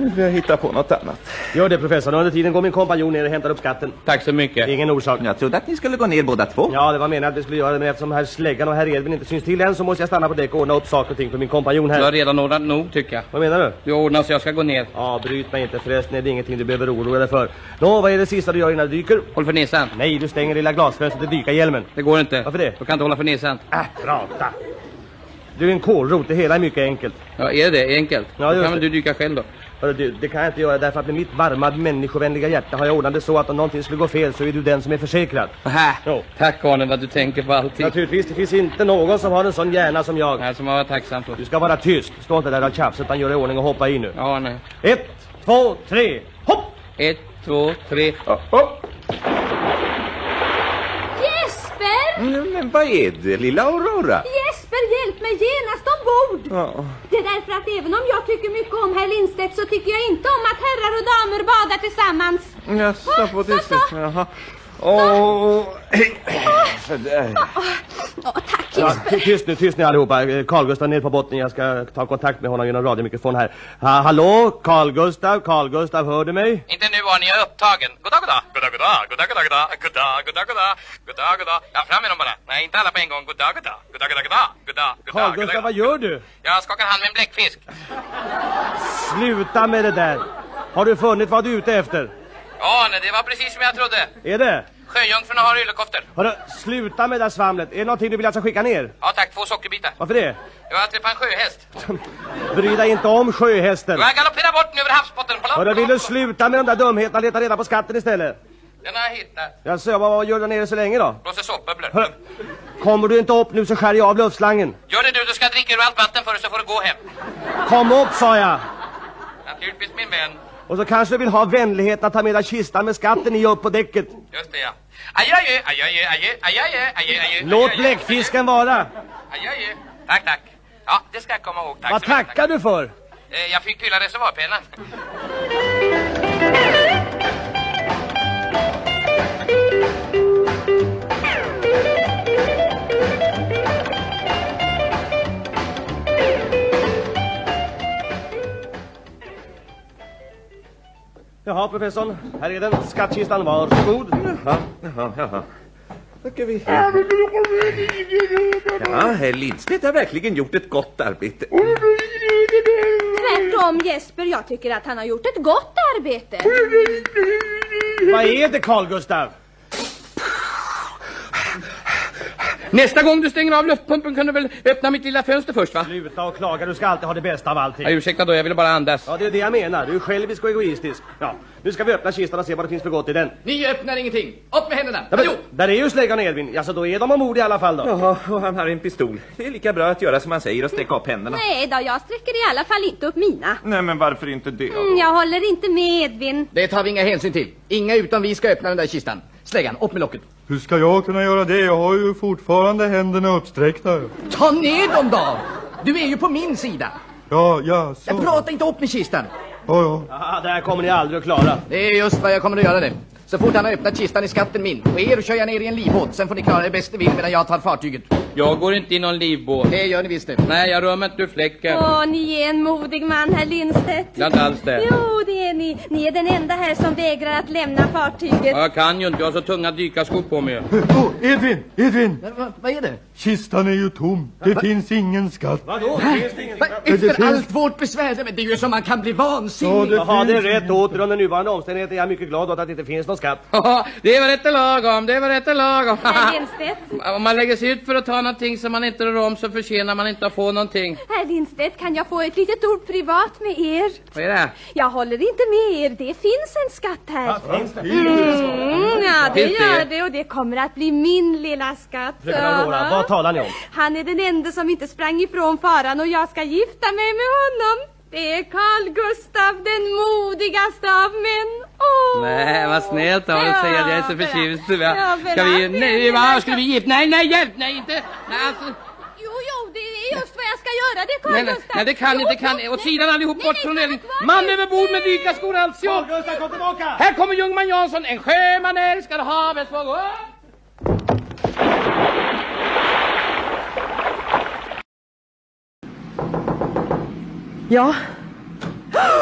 Nu får jag hitta på något annat. Gör det professor. Under tiden går min kompanjon ner och hämtar upp skatten. Tack så mycket. Ingen orsak. Jag trodde att ni skulle gå ner båda två. Ja, det var meningen att vi skulle göra det, men eftersom herr Släggan och herr Edvin inte syns till än så måste jag stanna på däck och ordna upp saker och ting för min kompanjon Du har här. redan ordnat nog tycker jag. Vad menar du? Du har ordnat så jag ska gå ner. Ja, bryt mig inte förresten. Är det ingenting du behöver oroa dig för. Nå, vad är det sista du gör innan du dyker? Håll för näsan. Nej, du stänger lilla glasfönstret i dykarhjälmen. Det går inte. Varför det? Du kan inte hålla för näsan. Äh, prata. Du är en kålrot, det hela är mycket enkelt. Ja, är det enkelt? Ja, då kan väl det. du dyka själv då? Hörru du, det kan jag inte göra därför att med mitt varma människovänliga hjärta har jag ordnat det så att om någonting skulle gå fel så är du den som är försäkrad. Aha. Jo. Tack Arne vad du tänker på allting. Naturligtvis, det finns inte någon som har en sån hjärna som jag. Nej, som jag var tacksam för. Du ska vara tyst. Stå inte där och tjafsa utan gör i ordning och hoppa in nu. Ja, Arne. Ett, två, tre, hopp! Ett, två, tre. Hopp. Men vad är det, lilla Aurora? Jesper, hjälp mig genast ombord! Ja. Det är därför att även om jag tycker mycket om herr Lindstedt så tycker jag inte om att herrar och damer badar tillsammans. Jaså, på det sättet. Åh, sådär. Åh, tack Jesper. ty- tyst nu, tyst nu allihopa. Eh, Carl Gustav ner på botten. Jag ska ta kontakt med honom genom radiomikrofonen här. Ha, hallå, Carl Gustav, Carl Gustav, hör du mig? Inte nu Arne, jag är upptagen. Goddag, goddag. Goddag, goddag. Goddag, goddag, goddag. Goddag, goddag, goddag. Goddag, goddag. Ja, fram med dem bara. Nej, inte alla på en gång. Goddag, goddag. Goddag, goddag, goddag. Goddag, goddag. Carl Gustav, vad gör du? Jag skakar hand med en bläckfisk. Sluta med det där. Har du funnit vad du är ute efter? Ja, nej, det var precis som jag trodde. Är det? Sjöjungfrurna har yllekoftor. Hörru, sluta med det där svamlet. Är det någonting du vill att jag ska skicka ner? Ja tack, två sockerbitar. Varför det? Jag har träffat en sjöhäst. [laughs] Bry dig inte om sjöhästen. Jag galopperar bort nu över havsbotten. Hörru, vill du sluta med de där dumheterna? Leta reda på skatten istället. Den har jag hittat. Jag ser, vad, gör du där nere så länge då? Blåser såpbubblor. Hörru, kommer du inte upp nu så skär jag av luftslangen. Gör det du, du ska dricka ur allt vatten först så får du gå hem. Kom upp sa jag. Naturligtvis min vän. Och så kanske du vill ha vänligheten att ta med dig kistan med skatten i upp på däcket. Just det ja. Adjö, adjö, adjö, adjö, adjö. Låt bläckfisken vara. Adjö. Tack, tack. Ja, det ska jag komma ihåg. Tack Vad tackar du för? Eh, Jag fick fylla reservoarpennan. [laughs] Jaha, professorn. Här är den. Skattkistan. Varsågod. Jaha, jaha, ska vi... Ja, herr Lindstedt har verkligen gjort ett gott arbete. Tvärtom Jesper, jag tycker att han har gjort ett gott arbete. Vad är det, Carl Gustav? Nästa gång du stänger av luftpumpen kan du väl öppna mitt lilla fönster först va? Sluta och klaga, du ska alltid ha det bästa av allting. Ja, ursäkta då, jag ville bara andas. Ja, det är det jag menar. Du är självisk och egoistisk. Ja, nu ska vi öppna kistan och se vad det finns för gott i den. Ni öppnar ingenting. Upp med händerna. Ja, men, där är ju släggan och Edvin. Ja, så då är de ombord i alla fall då. Jaha, och han har en pistol. Det är lika bra att göra som han säger och sträcka upp händerna. Nej då, jag sträcker i alla fall inte upp mina. Nej, men varför inte det? Mm, jag håller inte med Edvin. Det tar vi inga hänsyn till. Inga utom vi ska öppna den där kistan. Släggan, upp med locket. Hur ska jag kunna göra det? Jag har ju fortfarande händerna uppsträckta. Ta ner dem då! Du är ju på min sida. Ja, ja, så. Jag pratar inte upp med kistan. Ja, ja. Ja, det här kommer ni aldrig att klara. Det är just vad jag kommer att göra det. Så fort han har öppnat kistan i skatten min och er kör jag ner i en livbåt. Sen får ni klara det bäst ni vill medan jag tar fartyget. Jag går inte i någon livbåt. Det gör ni visst det. Nej, jag rör mig inte ur fläcken. Åh, ni är en modig man, herr Lindstedt. Jag är inte alls det. Jo, det är ni. Ni är den enda här som vägrar att lämna fartyget. Ja, Jag kan ju inte, jag har så tunga dykarskor på mig. [laughs] Oh, Edvin, Edvin! Va, vad är det? Kistan är ju tom. Det finns ingen skatt. Vadå? Finns det ingen Va, det efter finns- allt vårt besvär, men det är ju som man kan bli vansinnig. Ja, det Jaha, det är rätt åt. Under nuvarande omständigheter är jag mycket glad åt att det inte finns någon skatt. Ja, [laughs] det var rätt lagom, det var rätt lagom. Herr Lindstedt, [laughs] Om man lägger sig ut för att ta någonting som man inte rör om så förtjänar man inte att få någonting. herr Lindstedt, kan jag få ett litet ord privat med er? Vad är det? Jag håller inte med er. Det finns en skatt här. Finns det? Mm, ja, det gör det och det kommer att bli min lilla skatt. Fröken Aurora, Aha. vad talar ni om? Han är den enda som inte sprang ifrån faran och jag ska gifta mig med honom. Det är Carl Gustav, den modigaste av män. Åh! Nej, vad snällt av dig att säga att jag är så förtjust. Ja? Ska vi, nej, vad ska vi gifta? Nej, nej, hjälp, nej, inte. Nej, alltså, Jo, jo, det är just vad jag ska göra. Det är Carl nej, nej, Gustav. nej, det kan Jo, inte, kan Åt sidan allihop, nej, bort nej, från kvar. Man över bord med dykarskor, alltså. Carl Gustav, kom tillbaka! Här kommer Ljungman Jansson, en sjöman älskar havets vågor. Ja. [gasps]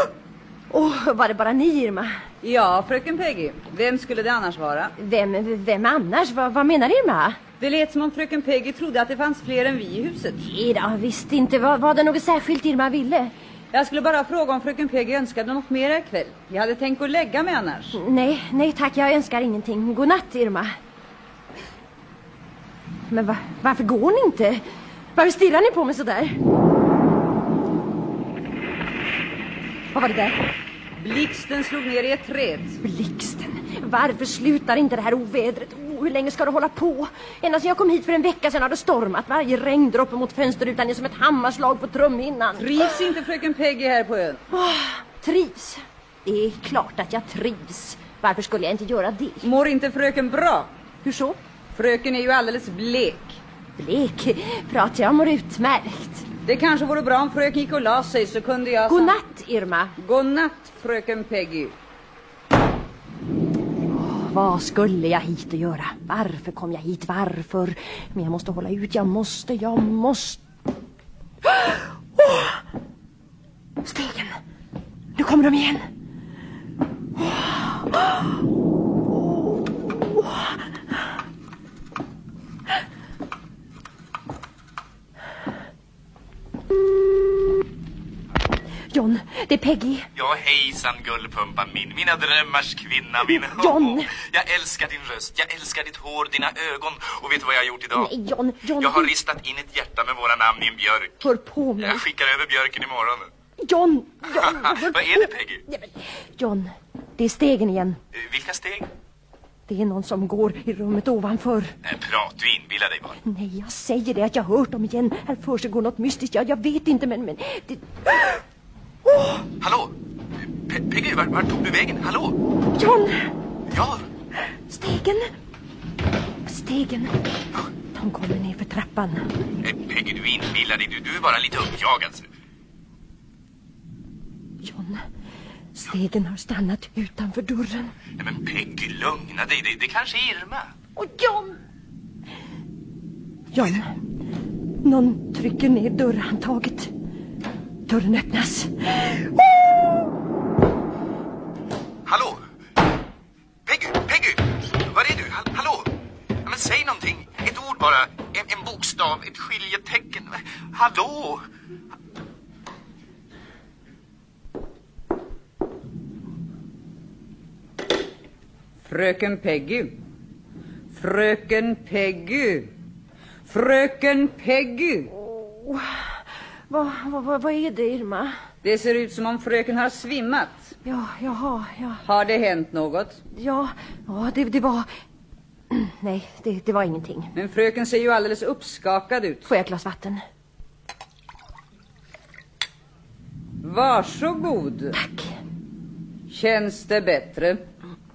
Åh, var det bara ni, Irma? Ja, fröken Peggy. Vem skulle det annars vara? Vem, vem annars? Vad, vad menar Irma? Det lät som om fröken Peggy trodde att det fanns fler än vi i huset. Nej då, visst inte. Var, var det något särskilt Irma ville? Jag skulle bara fråga om fröken Peggy önskade något mer ikväll. Jag hade tänkt att lägga mig annars. Nej, nej tack, jag önskar ingenting. God natt, Irma. Men va, varför går ni inte? Varför stirrar ni på mig sådär? Vad var det där? Blixten slog ner i ett träd. Blixten? Varför slutar inte det här ovädret? Oh, hur länge ska det hålla på? Ända sedan jag kom hit för en vecka sedan har det stormat. Varje regndroppe mot fönsterrutan är som ett hammarslag på trumhinnan. Trivs inte fröken Peggy här på ön? Åh, trivs? Det är klart att jag trivs. Varför skulle jag inte göra det? Mår inte fröken bra? Hur så? Fröken är ju alldeles blek. Blek? Pratar jag mår utmärkt. Det kanske vore bra om fröken gick och la sig så kunde jag... God natt, Irma. God natt, fröken Peggy. Vad skulle jag hit att göra? Varför kom jag hit? Varför? Men jag måste hålla ut. Jag måste, jag måste. Åh! Stegen. Nu kommer de igen. John, det är Peggy. Ja, hejsan gullpumpan min, mina drömmars kvinna min. [laughs] John! Jag älskar din röst, jag älskar ditt hår, dina ögon. Och vet du vad jag har gjort idag? Nej, John, John. Jag har ristat in ett hjärta med våra namn i en björk. Hör på mig. Jag skickar över björken imorgon. John, [laughs] John. vad är det, Peggy? John, det är stegen igen. Eh, Vilka steg? Det är någon som går i rummet ovanför. Nej, prat, du inbillar dig bara. Nej, jag säger det att jag har hört dem igen. Här försiggår något mystiskt. Jag, jag vet inte, men... men det... Hallå? Pe Peggy, var, var tog du vägen? Hallå? John! Ja? Stegen! Stegen. De kommer ner för trappan. Peggy, du inbillar dig. Du, du är bara lite uppjagad. John, stegen har stannat utanför dörren. Nej, men Peggy, lugna dig. Det, det kanske är Irma. Och John! John, någon trycker ner dörrhandtaget. Dörren öppnas. Hallå? Peggy, Peggy! Var är du? Hall- hallå? Ja, men säg någonting. Ett ord bara. En, en bokstav, ett skiljetecken. Hallå? Fröken Peggy. Fröken Peggy. Fröken Peggy. Vad, vad, vad, vad är det, Irma? Det ser ut som om fröken har svimmat. Ja, jaha, ja. Har det hänt något? Ja, ja det, det var... [clears throat] Nej, det, det var ingenting. Men fröken ser ju alldeles uppskakad ut. Får jag ett glas vatten? Varsågod. Tack. Känns det bättre?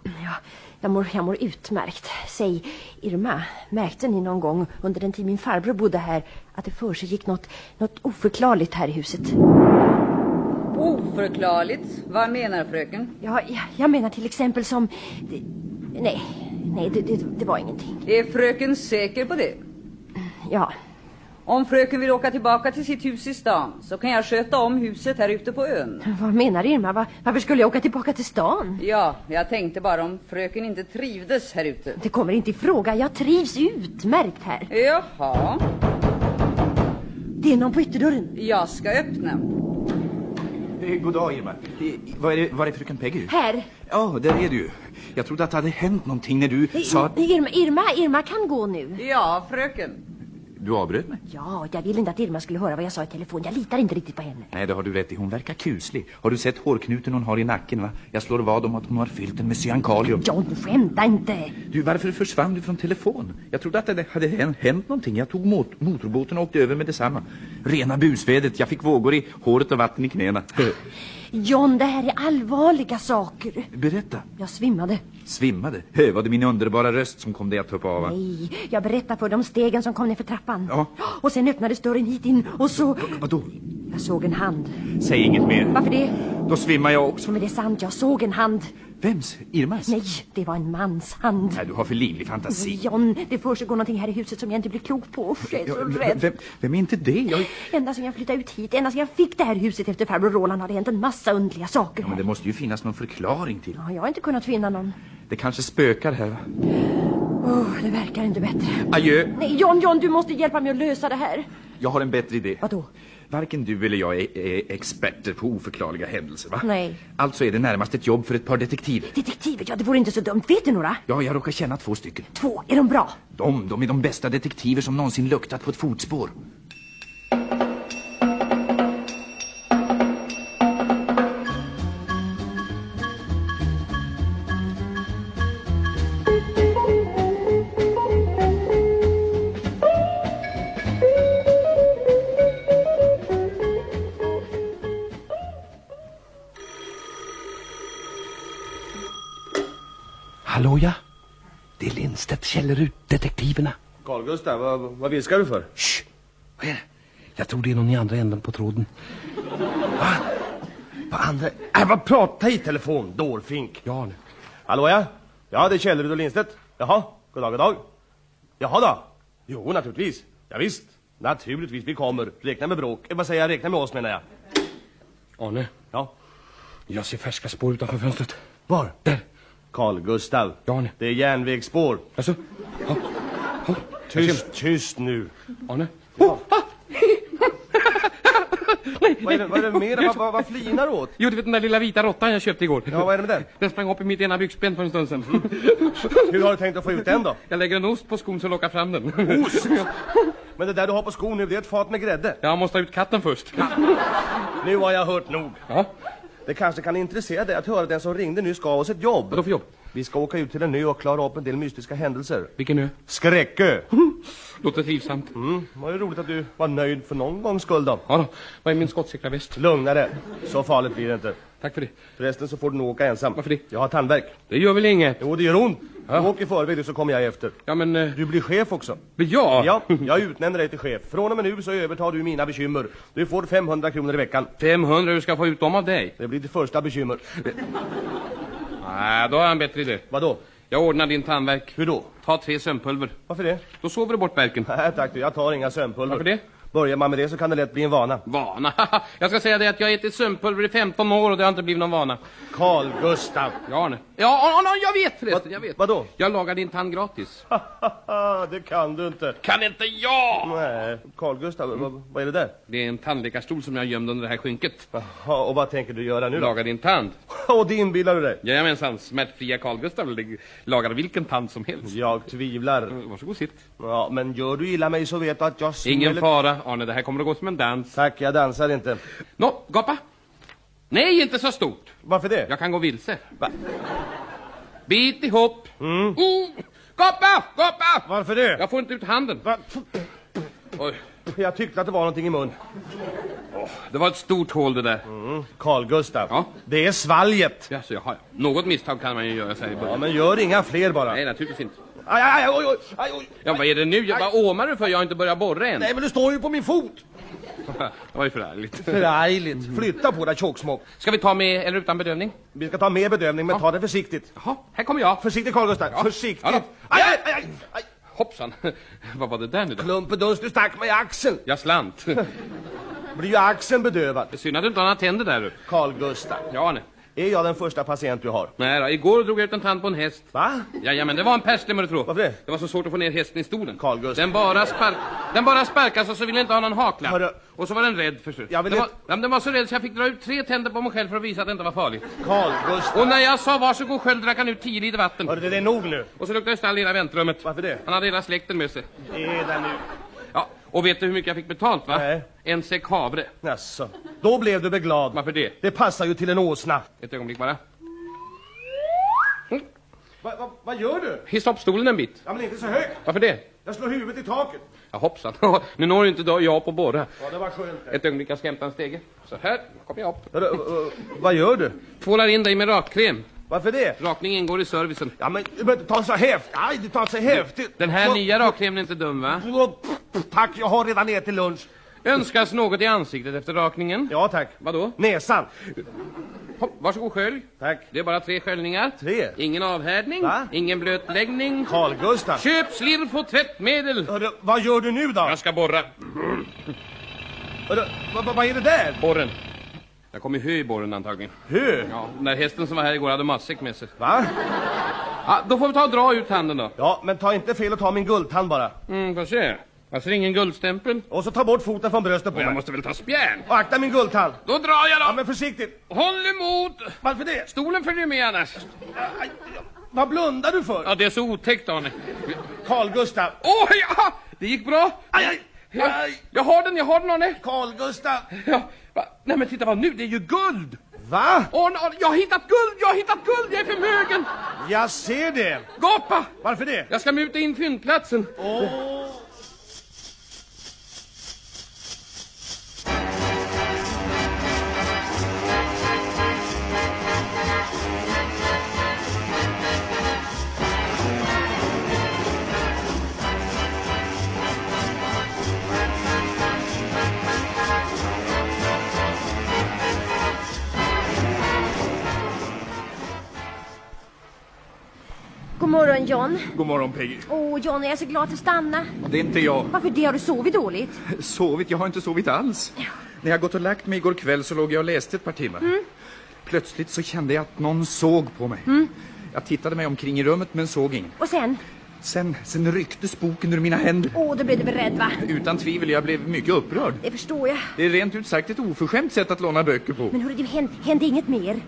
Ja, jag mår, jag mår utmärkt. Säg, Irma, märkte ni någon gång under den tid min farbror bodde här att det för sig gick något, något oförklarligt här i huset? Oförklarligt? Vad menar fröken? Ja, jag, jag menar till exempel som... Det, nej, nej, det, det, det var ingenting. Är fröken säker på det? Ja. Om fröken vill åka tillbaka till sitt hus i stan så kan jag sköta om huset här ute på ön. [laughs] Vad menar Irma? Va, varför skulle jag åka tillbaka till stan? Ja, jag tänkte bara om fröken inte trivdes här ute. Det kommer inte i fråga. Jag trivs utmärkt här. Jaha. Det är någon på ytterdörren. Jag ska öppna. Eh, God dag, Irma. Eh, Var är, det- var är fröken Peggy? Här. Ja, där är du. Jag trodde att det hade hänt någonting när du sa att... Irma, Irma, Irma kan gå nu. Ja, fröken. Du avbröt mig? Ja, jag ville inte att Irma skulle höra vad jag sa i telefon. Jag litar inte riktigt på henne. Nej, det har du rätt i. Hon verkar kuslig. Har du sett hårknuten hon har i nacken, va? Jag slår vad om att hon har fyllt den med cyankalium. John, skämta inte. Du, varför försvann du från telefon? Jag trodde att det hade hänt, någonting. Jag tog mot motorbåten och åkte över med detsamma. Rena busvädret. Jag fick vågor i håret och vatten i knäna. [laughs] John, det här är allvarliga saker. Berätta. Jag svimmade. Svimmade. Hö, var det min underbara röst som kom dig att hoppa av? va? Nej, jag berättade för dem stegen som kom ner för trappan. Ja. Och sen öppnades dörren hit in och så... Vadå? Jag såg en hand. Säg inget mer. Varför det? Då svimmar jag också. Men det är sant, jag såg en hand. Vems? Irmas? Nej, det var en mans hand. Nej, du har för livlig fantasi. John, det försiggår någonting här i huset som jag inte blir klok på. Jag är så Ja, rädd. vem, vem är inte det? Jag... Ända sedan jag flyttade ut hit, ända sedan jag fick det här huset efter farbror Roland har det hänt en massa underliga saker. Ja, men det måste ju finnas någon förklaring till. Ja, jag har inte kunnat finna någon. Det kanske spökar här, va? Oh, det verkar inte bättre. Adjö. Nej, John, John, du måste hjälpa mig att lösa det här. Jag har en bättre idé. Vadå? Varken du eller jag är, är experter på oförklarliga händelser, va? Nej. Alltså är det närmast ett jobb för ett par detektiver. Detektiver, ja det vore inte så dumt. Vet du några? Ja, jag råkar känna två stycken. Två, är de bra? De, de är de bästa detektiver som någonsin luktat på ett fotspår. Lindstedt, Källerud, detektiverna. Carl Gustav, vad, vad viskar du för? Shh! Vad är det? Jag tror det är någon i andra änden på tråden. Va? På andra... Äh, vad prata i telefon, dårfink. Ja, nu. Hallå ja? Ja, det är Källerud och Lindstedt. Jaha, god dag, god dag. Jaha då. Jo, naturligtvis. Ja, visst. Naturligtvis, vi kommer. Räkna med bråk. Eh, vad säger jag? Räkna med oss menar jag. Arne? Ja? Jag ser färska spår utanför fönstret. Var? Där. Carl Gustav. Ja, Arne. Det är järnvägsspår. Alltså? Ja. ja. Tyst, tyst nu. Arne? Nej, [laughs] nej! Vad är det, vad är det mer? Vad, vad, vad flinar åt? Jo, du vet den där lilla vita råttan jag köpte igår. Ja, vad är det med den? Den sprang upp i mitt ena byxben för en stund sedan. Hur har du tänkt att få ut den då? Jag lägger en ost på skon så lockar fram den. Ost? Men det där du har på skon nu, det är ett fat med grädde. Jag måste ha ut katten först. Nu har jag hört nog. Ja. Det kanske kan intressera dig att höra den som ringde nu ska oss ett jobb. Vadå för jobb? Vi ska åka ut till en ö och klara upp en del mystiska händelser. Vilken ö? Skräckö. [laughs] Låter trivsamt. Mm, var det roligt att du var nöjd för någon gångs skull då. Ja då. Vad är min skottsäkra väst? Lugnare. Så farligt blir det inte. Tack för det. Förresten så får du nog åka ensam. Varför det? Jag har tandvärk. Det gör väl inget? Jo, det gör ont. Ja. Du åker i förväg så kommer jag efter. Ja, men... eh, Du blir chef också. Ja? Ja, jag utnämner dig till chef. Från och med nu så övertar du mina bekymmer. Du får 500 kronor i veckan. 500, hur ska jag få ut dem av dig? Det blir ditt första bekymmer. Nej, då har jag en bättre idé. Vadå? Jag ordnar din tandvärk. Hur då? Ta tre sömnpulver. Varför det? Då sover du bort värken. Nej tack du, jag tar inga sömnpulver. Varför det? Börjar man med det så kan det lätt bli en vana. Vana? [laughs] jag ska säga det att jag har ätit sömnpulver i 15 år och det har inte blivit någon vana. Carl Gustav. Ja, Arne. Ja, ja, jag vet förresten, jag vet. Vadå? Jag lagar din tand gratis. [laughs] det kan du inte. Kan inte jag? Nej, Carl Gustav, vad, vad är det där? Det är en tandläkarstol som jag gömde under det här skynket. Jaha, och vad tänker du göra nu då? Laga din tand. [laughs] Och det inbillar du dig? Jajamensan, smärtfria Carl Gustav lagar vilken tand som helst. Jag tvivlar. Varsågod, sitt. Ja, men gör du illa mig så vet du att jag Ingen smäller- fara, Arne, det här kommer att gå som en dans. Tack, jag dansar inte. Nå, gapa. Nej, inte så stort. Varför det? Jag kan gå vilse. Bit ihop. Mm. Oh, gapa, gapa! Varför det? Jag får inte ut handen. Va? Oj, Jag tyckte att det var någonting i mun. det var ett stort hål det där. Mm. Carl Gustav. Ja. Det är svalget. Ja, så jaha, ja. Något misstag kan man ju göra i Ja, men gör inga fler bara. Nej, naturligtvis inte. Aj, aj, aj, oj, aj, oj. Ja, vad är det nu? Jag, vad åmar du för? Jag har inte börjat borra än. Nej, men du står ju på min fot. [laughs] Det var ju förargligt. Förargligt. Flytta på dig tjocksmock. Ska vi ta med eller utan bedövning? Vi ska ta mer bedövning, men ta det försiktigt. Jaha, här kommer jag. Försiktigt Carl Gustav. Försiktigt. Ja. Aj, aj, aj, aj, aj. Hoppsan. [laughs] vad var det där nu då? Klumpedunst, du stack mig i axeln. Jag slant. [laughs] Blir ju axeln bedövad. Synd att du inte har några tänder där. Carl Gustav. Ja, Arne. Är jag den första patient du har? Nej då, igår drog jag ut en tand på en häst. Va? Jajamän, det var en persle må du tro. Varför det? Det var så svårt att få ner hästen i stolen. Carl Gustav. Den bara, spark... den bara sparkade och så ville inte ha någon haklapp. Hörru. Och så var den rädd förstås. Jag vill den, var... Ja, men den var så rädd så jag fick dra ut tre tänder på mig själv för att visa att det inte var farligt. Carl Gustav. Och när jag sa varsågod själv drack han ut tio liter vatten. Hörru, det är nog nu. Och så luktade det stall i hela väntrummet. Varför det? Han hade hela släkten med sig. Är det nu? Ja, och vet du hur mycket jag fick betalt va? Nej. En säck havre. Jaså. Då blev du beglad. Varför det? Det passar ju till en åsna. Ett ögonblick bara. Va, va, vad gör du? Hissa upp stolen en bit. Ja, men inte så högt. Varför det? Jag slår huvudet i taket. Ja, hoppsan. [laughs] nu når inte då jag på båda. Ja, det var skönt. Ett ögonblick, jag ska hämta en stege. Så här, kommer jag upp. Hörru, uh, vad gör du? Tvålar in dig med rakkräm. Varför det? Rakning ingår i servicen. Ja, men men ta så häftigt. Aj, det tar så häftigt. Den här Så- nya rakkrämen är inte dum va? Tack, jag har redan ätit lunch. Önskas något i ansiktet efter rakningen? Ja, tack. Vadå? Näsan. Hopp, varsågod skölj. Tack. Det är bara tre sköljningar. Tre? Ingen avhärdning. Va? Ingen blötläggning. Carl Gustav. Köp slirf och tvättmedel. Hörru, vad gör du nu då? Jag ska borra. Vad, vad, vad är det där? Borren. Jag kom i hö i borren antagligen. Hö? Ja, den där hästen som var här igår hade matsäck med sig. Va? Ja, då får vi ta och dra ut handen då. Ja, men ta inte fel och ta min guldtand bara. Mm, får se. Jag ser ingen guldstämpel. Och så ta bort foten från bröstet på jag mig. måste väl ta spjärn. Och akta min guldtand. Då drar jag då. Ja, men försiktigt. Håll emot! Varför det? Stolen följer med annars. Aj, vad blundar du för? Ja, det är så otäckt, Arne. Carl Gustav. Åh, ja! Det gick bra. Aj, aj, Jag, aj. jag har den, jag har den, Arne. Carl Gustav. Ja, va? Nej, men titta vad nu, det är ju guld! Va? Arne, Arne, jag har hittat guld, jag har hittat guld, jag är förmögen! Jag ser det. Gapa! Varför det? Jag ska muta in fyndplatsen. Åh. God morgon John. God morgon Peggy. Åh John, jag är så glad att du stannar. Det är inte jag. Varför det? Har du sovit dåligt? [laughs] Sovit? Jag har inte sovit alls. När jag gått och lagt mig igår kväll så låg jag och läste ett par timmar. Mm. Plötsligt så kände jag att någon såg på mig. Jag tittade mig omkring i rummet men såg ingen. Och sen? Sen, sen ryckte spoken ur mina händer. Åh, då blev du beredd va? Utan tvivel, jag blev mycket upprörd. Det förstår jag. Det är rent ut sagt ett oförskämt sätt att låna böcker på. Men hörru du, hände, hände inget mer?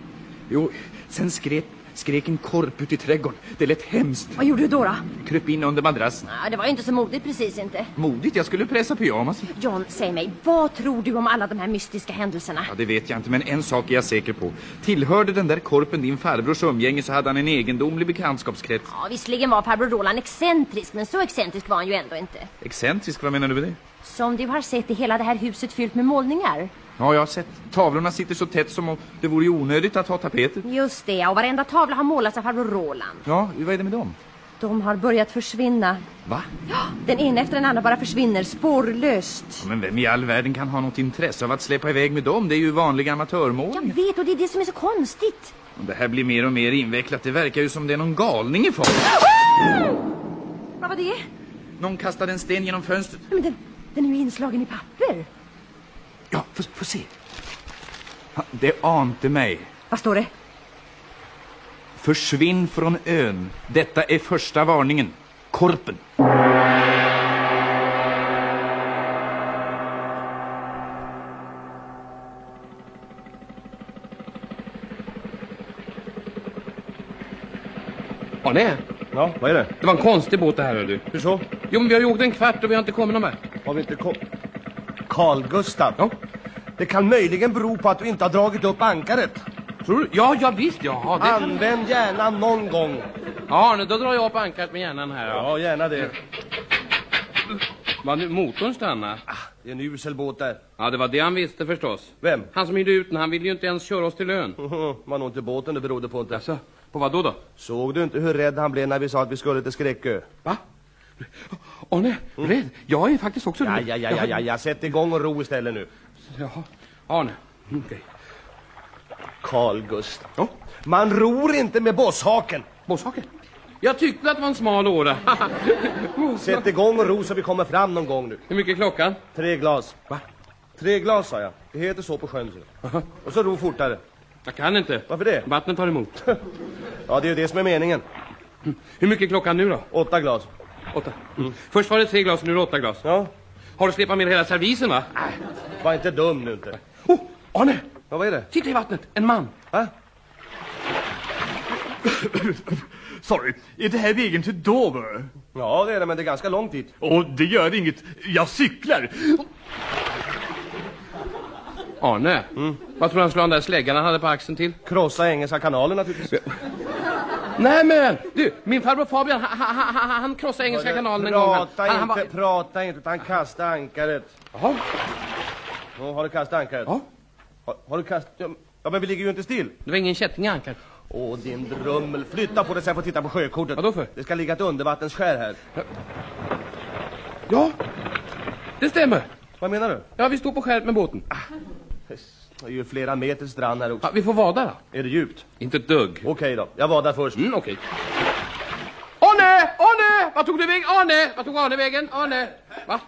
Jo, sen skrek, skrek en korp ut i trädgården. Det lät hemskt. Vad gjorde du då då? Kröp in under madrassen. Ja, det var inte så modigt precis inte. Modigt, jag skulle pressa pyjamas. John, säg mig, vad tror du om alla de här mystiska händelserna? Ja, det vet jag inte, men en sak är jag säker på. Tillhörde den där korpen din farbrors umgänge så hade han en egendomlig bekantskapskrets. Ja, visserligen var farbror Roland excentrisk, men så excentrisk var han ju ändå inte. Excentrisk, vad menar du med det? Som du har sett är hela det här huset fyllt med målningar. Ja, jag har sett. Tavlorna sitter så tätt som om det vore onödigt att ha tapeter. Just det, och varenda tavla har målats av farbror Roland. Ja, vad är det med dem? De har börjat försvinna. Va? Den ena efter den andra bara försvinner, spårlöst. Ja, men vem i all världen kan ha något intresse av att släppa iväg med dem? Det är ju vanliga amatörmålningar. Jag vet, och det är det som är så konstigt. Det här blir mer och mer invecklat. Det verkar ju som det är någon galning i fart. Vad var det? Någon kastade en sten genom fönstret. Men den, den är ju inslagen i papper. Ja, få, få se. Det ante mig. Vad står det? Försvinn från ön. Detta är första varningen. Korpen. Arne? Ja, vad är det? Det var en konstig båt det här, hör du. Hur så? Jo, men vi har ju åkt en kvart och vi har inte kommit någon vart. Har vi inte kom... Carl Gustav? Ja. Det kan möjligen bero på att du inte har dragit upp ankaret. Tror du? Ja, ja visst, ja. Det kan... Använd gärna någon gång. Ja, Arne, då drar jag upp ankaret med hjärnan här. Ja, gärna det. Nu, motorn stannar? Det är en usel båt där. Ja, det var det han visste förstås. Vem? Han som hyrde ut den, han ville ju inte ens köra oss till ön. [laughs] var nog inte båten det berodde på inte. Alltså, på vad då då? Såg du inte hur rädd han blev när vi sa att vi skulle till Skräckö? Va? Arne, rädd? Jag är faktiskt också rädd. ja, ja, ja, ja, ja. Sätt igång och ro istället nu. Jaha. Arne. Okej. Carl Gustav. Ja. Man ror inte med bosshaken. Bosshaken? Jag tyckte att det var en smal åra. [laughs] Sätt igång och ro så vi kommer fram någon gång nu. Hur mycket är klockan? Tre glas. Va? Tre glas sa jag. Det heter så på sjön. så. Och så ro fortare. Jag kan inte. Varför det? Vattnet tar emot. [laughs] Ja, det är ju det som är meningen. Hur mycket är klockan nu då? Åtta glas. Åtta. Först var det tre glas, nu är det åtta glas. Ja. Har du släpat med hela servisen va? Nej, var inte dum nu inte. Oh, Arne! Ja, vad är det? Titta i vattnet, en man. Va? Sorry, är det här vägen till Dover? Ja, det är det, men det är ganska långt dit. Och det gör inget, jag cyklar. Arne, vad tror du han slog den där släggan han hade på axeln till? Krossa Engelska kanalen naturligtvis. Nej men, du, min farbror Fabian, han, han, han, han krossade Engelska kanalen en gång. Prata inte, prata inte, utan kasta ankaret. Jaha. Ja, har du kastat ankaret? Ja. Har, har du kastat... Ja, men vi ligger ju inte still. Det var ingen kätting i ankaret. Åh, din drummel. Flytta på dig så jag får titta på sjökortet. Vadå för? Det ska ligga ett undervattensskär här. Ja, det stämmer. Vad menar du? Ja, vi står på skäret med båten. Det är ju flera meter strand här också. Ja, vi får vada då. Är det djupt? Inte ett dugg. Okej då, jag vadar först. Mm, okej. Arne! Arne! Vad tog du vägen? Arne! Vad tog Arne vägen? Arne! Va?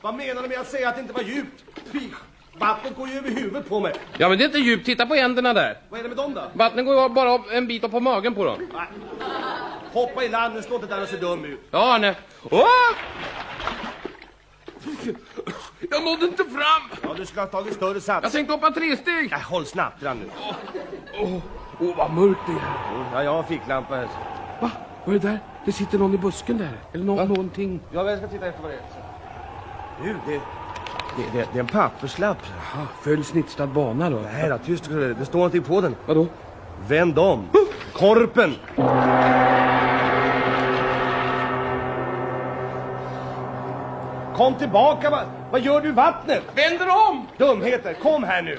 Vad menar du med att säga att det inte var djupt? Fy, Vattnet går ju över huvudet på mig. Ja, men det är inte djupt. Titta på änderna där. Vad är det med dem då? Vattnet går ju bara upp en bit upp på magen på dem. Hoppa i land, nu står inte där och ser dum ut. Ja, Arne. Åh! Jag nådde inte fram. Ja, du ska ha tagit större sats. Jag tänkte hoppa tre steg. Ja, håll snattran nu. Åh, oh, vad mörkt det är. Ja, jag har ficklampa här. Va? Vad är det där? Det sitter någon i busken där. Eller nå någonting. Ja, jag ska titta efter vad det är. Du, det, det, det, det är en papperslapp. Jaha, följ snitslad bana då. Nej då, tyst. Det står någonting på den. Vadå? Vänd om. Korpen. Kom tillbaka, va? vad gör du i vattnet? Vänder om! Dumheter, kom här nu.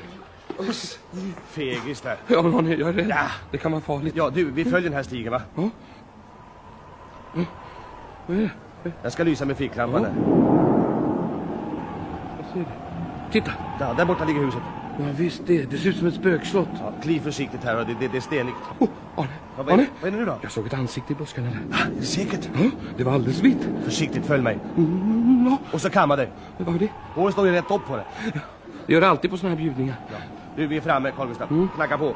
Fegis där. Ja, men Arne, jag är rädd. Det kan vara farligt. Ja, du, vi följer den här stigen va? Ja. Är det? Jag ska lysa med ficklampan där. Jag ser det. Titta! Ja, där borta ligger huset. Ja, visst det. Det ser ut som ett spökslott. Ja, kliv försiktigt här, det, det, det är stenigt. Oh, Arne! Ja, vad, är, Arne! vad är det nu då? Jag såg ett ansikte i buskarna där. Ah, säkert? Ja, det var alldeles vitt. Försiktigt, följ mig. Mm, ja. Och så kamma dig. Vad var det? Håret står ju rätt upp på det. Det gör det alltid på såna här bjudningar. Ja. Du, vi är framme, Carl Gustaf. Mm. Knacka på.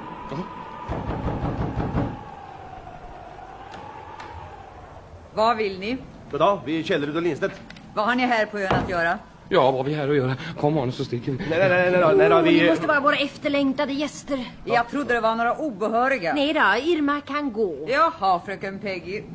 Vad vill ni? Goddag, vi är Källerud och Lindstedt. Vad har ni här på ön att göra? Ja, vad vi här att göra? Kom Arne så sticker vi. Nej, nej, nej, nej, nej, nej, Ni vi... måste vara våra efterlängtade gäster. Jag trodde det var några obehöriga. Nej då, Irma kan gå. Jaha, fröken Peggy. [clears throat]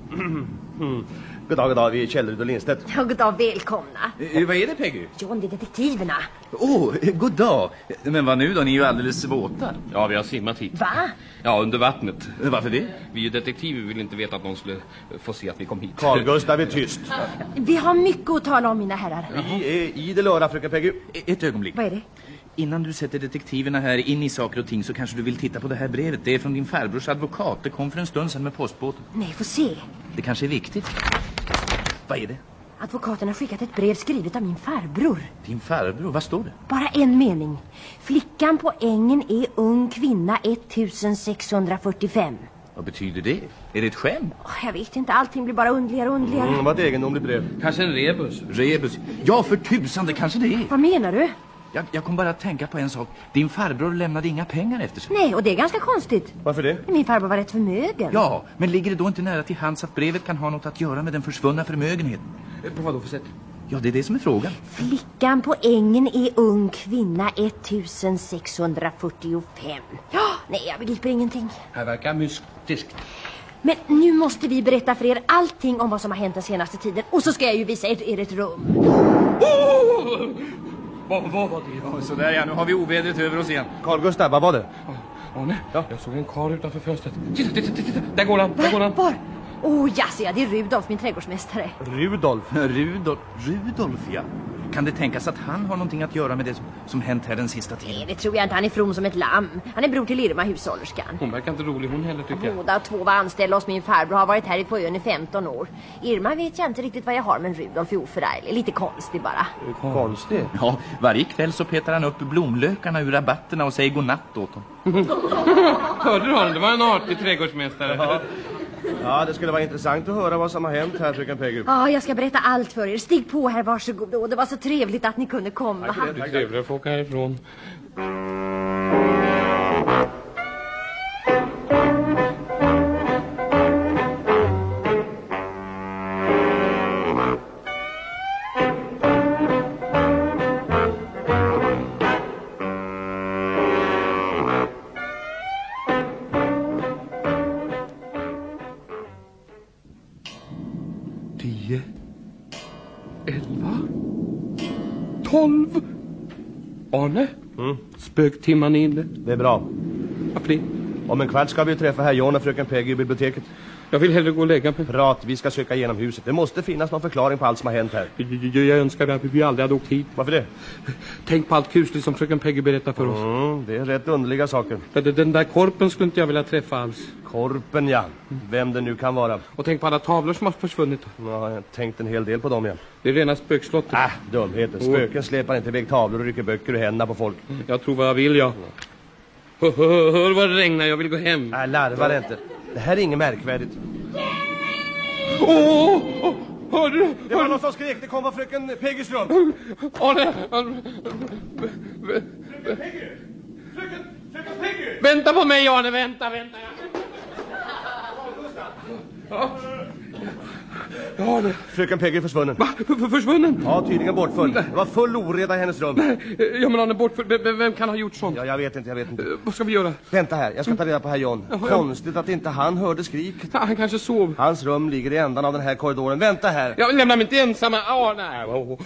Mm. Goddag, goddag, vi är Källerud och Lindstedt. Ja, goddag, välkomna. Eh, vad är det Peggy? John, det är detektiverna. Åh, oh, god dag. Men vad nu då? Ni är ju alldeles våta. Ja, vi har simmat hit. Va? Ja, under vattnet. Varför det? Vi är detektiver, vi vill inte veta att någon skulle få se att vi kom hit. Carl Gustav är tyst. Vi har mycket att tala om, mina herrar. Vi är idel öra, fröken Peggy. Ett ögonblick. Vad är det? Innan du sätter detektiverna här in i saker och ting så kanske du vill titta på det här brevet. Det är från din farbrors advokat. Det kom för en stund sedan med postbåten. Nej, få se. Det kanske är viktigt. Vad är det? Advokaten har skickat ett brev skrivet av min farbror. Din farbror? Vad står det? Bara en mening. Flickan på ängen är ung kvinna 1645. Vad betyder det? Är det ett skämt? Jag vet inte, allting blir bara underligare och underligare. Mm, vad ett egendomligt brev. Kanske en rebus. Rebus? Ja, för tusan, det kanske det är. Vad menar du? Jag, jag kom bara att tänka på en sak. Din farbror lämnade inga pengar efter sig. Nej, och det är ganska konstigt. Varför det? Min farbror var rätt förmögen. Ja, men ligger det då inte nära till hands att brevet kan ha något att göra med den försvunna förmögenheten? På vad då för sätt? Ja, det är det som är frågan. Flickan på ängen är ung kvinna 1645. Ja, nej, jag begriper ingenting. Här verkar mystiskt. Men nu måste vi berätta för er allting om vad som har hänt den senaste tiden. Och så ska jag ju visa er, er ett rum. Vad, vad var det? Ja, sådär ja, nu har vi ovädret över oss igen. Carl Gustav, vad var det? Arne, ja. jag såg en karl utanför fönstret. Titta, titta, titta. Där går han, där går han. Var? Oh, ja, det är Rudolf, min trädgårdsmästare. Rudolf? [laughs] Rudolf, Rudolf ja. Kan det tänkas att han har någonting att göra med det som, som hänt här den sista tiden? Nej, det tror jag inte. Han är from som ett lamm. Han är bror till Irma, hushållerskan. Hon verkar inte rolig hon heller tycker jag. Båda två var anställda hos min farbror har varit här på ön i 15 år. Irma vet jag inte riktigt vad jag har men Rudolf är oförarglig. Lite konstig bara. Konstigt? Ja, varje kväll så petar han upp blomlökarna ur rabatterna och säger godnatt åt dem. [laughs] Hörde du honom? Det var en artig trädgårdsmästare. Ja. Ja, det skulle vara intressant att höra vad som har hänt här, fröken Peggy. Ja, jag ska berätta allt för er. Stig på här, varsågod. Och det var så trevligt att ni kunde komma. Det är trevligt att få åka härifrån. Arne? Mm. Spöktimman är inne. Det är bra. Det? Om en kvart ska vi träffa herr John och fröken Peggy i biblioteket. Jag vill hellre gå och lägga mig. Prat, vi ska söka igenom huset. Det måste finnas någon förklaring på allt som har hänt här. Jag, jag önskar att vi aldrig hade åkt hit. Varför det? Tänk på allt kusligt som fröken Peggy berättar för oss. Mm, det är rätt underliga saker. Den, där korpen skulle inte jag vilja träffa alls. Korpen, ja. Vem det nu kan vara. Och tänk på alla tavlor som har försvunnit. Ja, jag tänkt en hel del på dem, ja. Det är rena spökslottet. Äh, dumheter. Spöken släpar inte iväg tavlor och rycker böcker ur händerna på folk. Jag tror vad jag vill, ja. Hör, hör, hör vad det regnar, jag vill gå hem. Äh, larva inte. Det här är inget märkvärdigt. Åh! Oh, oh, hörde du? Det var någon som skrek. Det kom var fröken Peggys rum. Arne! Vänta på mig, Arne. Vänta, vänta. Ja. Ja, det... Fröken Peggy är försvunnen. Va? F försvunnen? Ja, tydligen bortfull. Det var full oreda i hennes rum. Ja, men han är bortfull. V vem kan ha gjort sånt? Ja, jag vet inte, jag vet inte. Uh, vad ska vi göra? Vänta här, jag ska ta reda på herr John. Ja. Konstigt att inte han hörde skriket. Ja, han kanske sov. Hans rum ligger i ändan av den här korridoren. Vänta här. Ja, lämna mig inte ensamma. Ah, nej. Oh,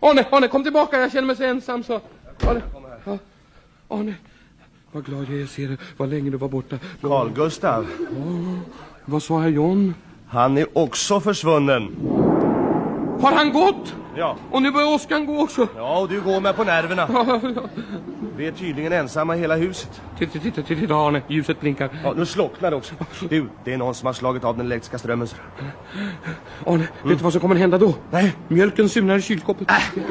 Arne, Arne, kom tillbaka. Jag känner mig så ensam så. Arne, ja. Arne. Vad glad jag är att se dig. Vad länge du var borta. Carl Gustav. Oh, vad sa herr John? Han är också försvunnen. Har han gått? Ja. Och nu börjar Oskar gå också. Ja, och du går med på nerverna. Vi är tydligen ensamma i hela huset. Titta, titta, titta Arne. Ljuset blinkar. Ja, nu slocknar det också. [laughs] Du, det är någon som har slagit av den elektriska strömmen. Arne, mm. vet du vad som kommer hända då? Nej. Mjölken symnar i kylskåpet. Äh.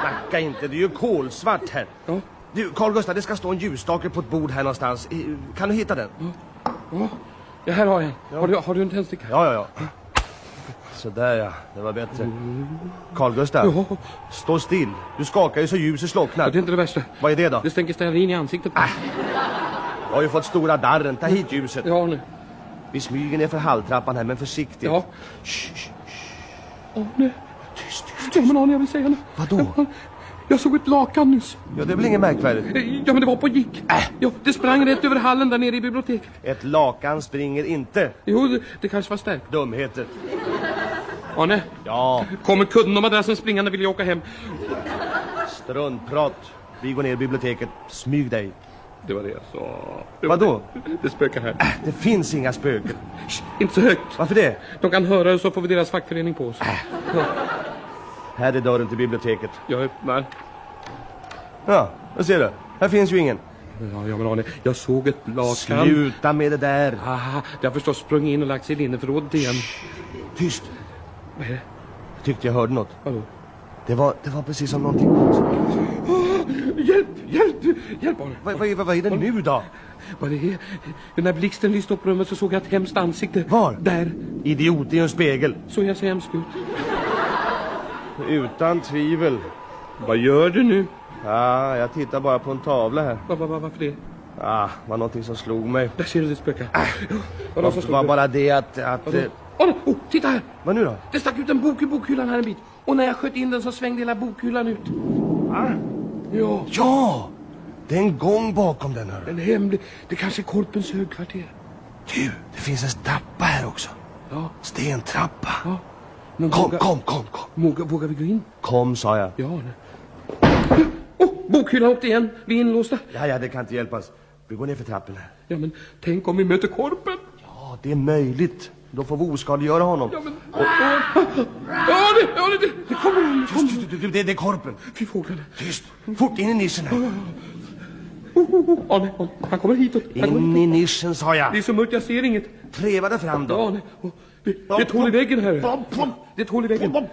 Snacka inte, det är ju kolsvart här. Ja. Du, Carl Gustaf, det ska stå en ljusstake på ett bord här någonstans. Kan du hitta den? Ja, ja. ja här har jag ja. har, du, har du en tändsticka? Ja, ja, ja. Sådär ja, det var bättre. Carl Gustaf, ja. stå still. Du skakar ju så ljuset slocknar. Ja, det är inte det värsta. Vad är det då? Det stänker stearin i ansiktet. Äh. Jag har ju fått stora darren. Ta hit ljuset. Ja, nu. Vi smyger ner för halltrappan här, men försiktigt. Ja. Arne. Tyst, tyst. Ja, men Arne, jag vill säga något. Vadå? Jag såg ett lakan nyss. Ja, det är väl inget märkvärdigt. Ja, men det var på gick. Äh. Ja, det sprang rätt över hallen där nere i biblioteket. Ett lakan springer inte. Jo, det, det kanske var stärkt. Dumheter. Arne. Ja. Kommer kudden och madrassen springande vill jag åka hem. Struntprat. Vi går ner i biblioteket. Smyg dig. Det var det jag sa. Vadå? Det, det spökar här. Äh, det finns inga spöken. Shh, inte så högt. Varför det? De kan höra så får vi deras fackförening på oss. Äh. Ja. Här är dörren till biblioteket. Jag öppnar. Ja, vad ser du? Här finns ju ingen. Ja, ja men Arne, jag såg ett lakan. Sluta med det där. Aha, det har förstås sprungit in och lagt sig i linneförrådet igen. Tyst. Vad är det? Jag tyckte jag hörde något. Vadå? Det var, det var precis som någonting... Oh, hjälp, hjälp, hjälp Arne. Vad, vad, vad är det nu då? Vad det är? När blixten lyste upp rummet så såg jag ett hemskt ansikte. Var? Där. Idiot i en spegel. Såg jag så hemskt ut? Utan tvivel. Vad gör du nu? Ja, jag tittar bara på en tavla här. Va, va, va, varför det? Ah, var någonting som slog mig. Där ser du. Äh, Vad var det var bara det att... att Vadå? Arne, oh, titta här! vad nu då? Det stack ut en bok ur bokhyllan här en bit. Och när jag sköt in den så svängde hela bokhyllan ut. Ah. Ja. Ja! Det är en gång bakom den, hör. En hemlig... Det kanske är Korpens högkvarter. Du, det finns en trappa här också. Ja. Stentrappa. Ja. Men Kom, våga- kom, kom, kom. Vågar, vågar vi gå in? Kom, sa jag. Ja, Arne. Oh, bokhyllan åkte igen. Vi är inlåsta. Ja, ja, det kan inte hjälpas. Vi går ner för trappen här. Ja, men tänk om vi möter Korpen. Ja, det är möjligt. Då får vi oskadliggöra honom. Ja, men... Ja, det, ja, det, det, det kommer en. Tyst, tyst, det, det är korpen. Fy fåglarna. Tyst. Fort in i nischen här. Oh, oh, oh. Arne, han kommer hitåt. Han kommer In i nischen, sa jag. Det är så mörkt, jag ser inget. Treva dig fram Ja, då. Arne. Det, det är ett hål i väggen här. Det är ett hål i väggen.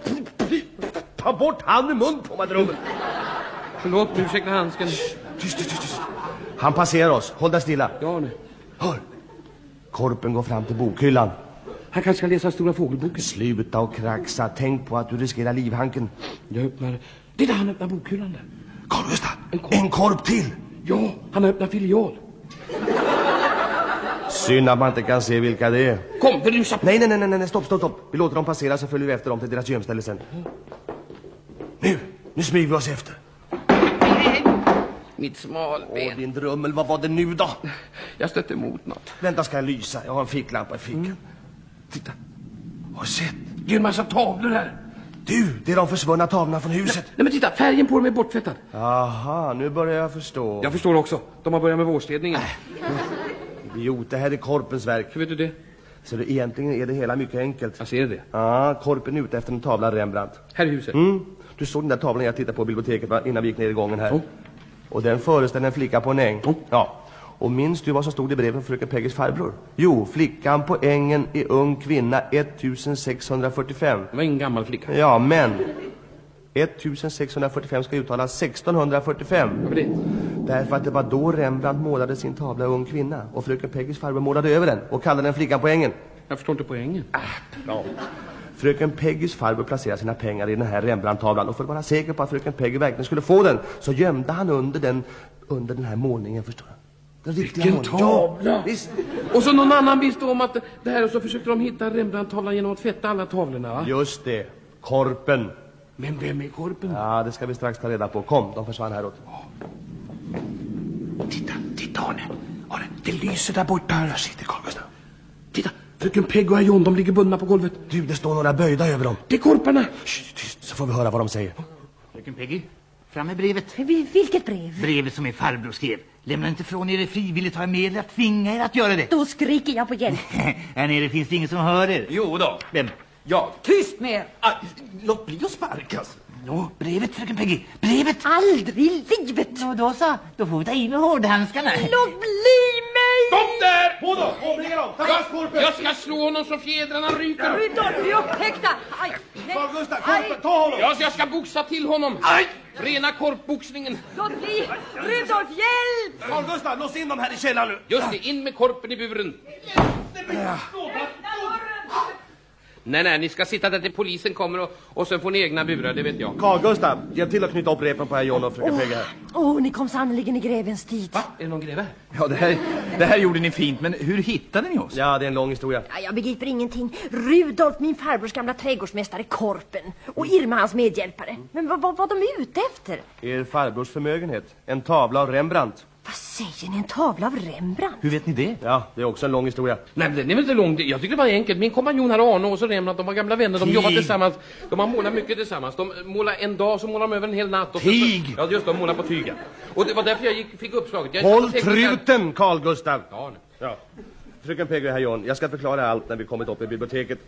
Ta bort hand i mun på mig, drömmen. Förlåt, nu ursäkta handsken. Tyst, tyst, tyst. Han passerar oss. Håll dig stilla. Ja, Arne. Hör. Korpen går fram till bokhyllan. Han kanske ska läsa Stora Fågelboken. Sluta och kraxa. Tänk på att du riskerar livhanken. Jag öppnar... Titta, han öppnar bokhyllan där. Carl Gustaf, en korp till. Ja, han öppnar filial. Synd att man inte kan se vilka det är. Kom, för rusa på. Nej, nej, nej, nej, nej, stopp, stopp, stopp. Vi låter dem passera så följer vi efter dem till deras gömställe sen. Nu, nu smyger vi oss efter. Mitt smalben. Åh, din drummel, vad var det nu då? Jag stötte emot något. Vänta, ska jag lysa? Jag har en ficklampa i fickan. Titta. Har du sett? Det är en massa tavlor här. Du, det är de försvunna tavlorna från huset. Nej, men titta, färgen på dem är borttvättad. Aha, nu börjar jag förstå. Jag förstår också. De har börjat med vårstädningen. Idiot, det här är korpens verk. Hur vet du det? Så det, egentligen är det hela mycket enkelt. Jag ser det. Ja, korpen är ute efter en tavla av Rembrandt. Här i huset. Mm. Du såg den där tavlan jag tittade på i biblioteket va, innan vi gick ner i gången här. Oh. Och den föreställer en flicka på en äng. Oh. Ja. Och minns du vad som stod i brevet från fröken Peggys farbror? Jo, flickan på ängen är ung kvinna 1645. Det var ingen gammal flicka. Ja, men 1645 ska uttalas 1645. Varför det? Därför att det var då Rembrandt målade sin tavla Ung kvinna. Och fröken Peggys farbror målade över den och kallade den flickan på ängen. Jag förstår inte poängen. Ja. Fröken Peggys farbror placerade sina pengar i den här Rembrandt-tavlan och för att vara säker på att fröken Peggy verkligen skulle få den så gömde han under den, under den här målningen, förstår du? Den riktiga Vilken tavla! Ja. Och så någon annan visste om att det här och så försökte de hitta Rembrandt-tavlan genom att tvätta alla tavlorna va? Just det, Korpen. Men vem är Korpen? Ja, det ska vi strax ta reda på. Kom, de försvann häråt. Titta, titta Arne. Arne, det lyser där borta. Där sitter Carl Gustaf. Titta, fröken Pegg och herr John, de ligger bundna på golvet. Du, det står några böjda över dem. Det är korparna. Shh, tyst, så får vi höra vad de säger. Fröken Peggy, fram med brevet. Vilket brev? Brevet som min farbror skrev. Lämna inte ifrån er frivilligt, har jag med er att tvinga er att göra det. Då skriker jag på hjälp. [laughs] Här nere finns det ingen som hör er. Jo då. Vem? Ja. Tyst med er! Ah, låt bli att sparkas. Nå, brevet fröken Peggy. Brevet. Aldrig i livet. Nå, då så. Då får vi ta i med hårdhandskarna. Låt bli mig! Stopp där! På då, omringa dem! Ta fast Korpen! Jag ska slå honom så fjädrarna ryker. Rudolf, vi är upptäckta! Aj! Gustaf, aj, Korpen, ta honom! Ja, så jag ska boxa till honom. Aj! Rena korpboxningen. Låt bli! Rudolf, hjälp! Carl Gustaf, lås in dem här i källaren nu! Just det, in med korpen i buren. Nej, nej, ni ska sitta där till polisen kommer och, och sen får ni egna burar, det vet jag. Carl Gustav, hjälp till att knyta upp repen på herr John och fröken Åh. Peggy här. Åh, ni kom sannerligen i grevens tid. Va? Är det någon greve? Ja, det här, det här gjorde ni fint, men hur hittade ni oss? Ja, det är en lång historia. Ja, jag begriper ingenting. Rudolf, min farbrors gamla trädgårdsmästare Korpen. Och Irma, hans medhjälpare. Men vad, vad var de ute efter? Er farbrors förmögenhet. En tavla av Rembrandt. Vad säger ni? En tavla av Rembrandt? Hur vet ni det? Ja, det är också en lång historia. Nej, men den är väl inte lång. Jag tycker det var enkelt. Min kompanjon här Arne och så Rembrandt, de var gamla vänner. De Tig. jobbar tillsammans. De har målat mycket tillsammans. De målar en dag, så målar de över en hel natt. Och så- Tig. Ja, just de målar på tyg. ja. Och det var därför jag gick, fick uppslaget. Jag Håll så truten, Carl Gustav! Ja, Ja. Fröken Peggy och herr John, jag ska förklara allt när vi kommit upp i biblioteket.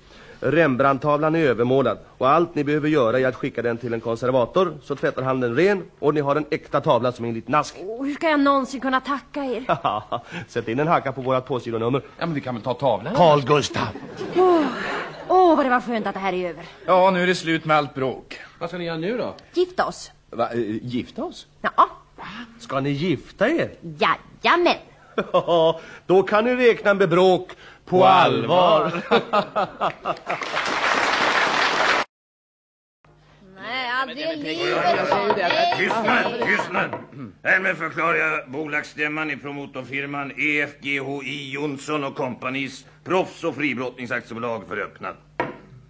Rembrandt-tavlan är övermålad och allt ni behöver göra är att skicka den till en konservator så tvättar han den ren och ni har en äkta tavla som är en liten ask. Och hur ska jag någonsin kunna tacka er? [laughs] Sätt in en hacka på vårat påsidonummer. Ja, men vi kan väl ta tavlan? Carl Gustav! Åh, Åh, vad det var skönt att det här är över. Ja, nu är det slut med allt bråk. Vad ska ni göra nu då? Gifta oss. Va, eh, gifta oss? Ja, Ska ni gifta er? jajamän. [laughs] Då kan ni räkna med bråk på allvar. [laughs] Nej, aldrig i. Tystnad, tystnad! Härmed förklarar jag bolagsstämman i promotorfirman EFGHI Jonsson och Companys proffs och fribrottningsaktiebolag för öppnad.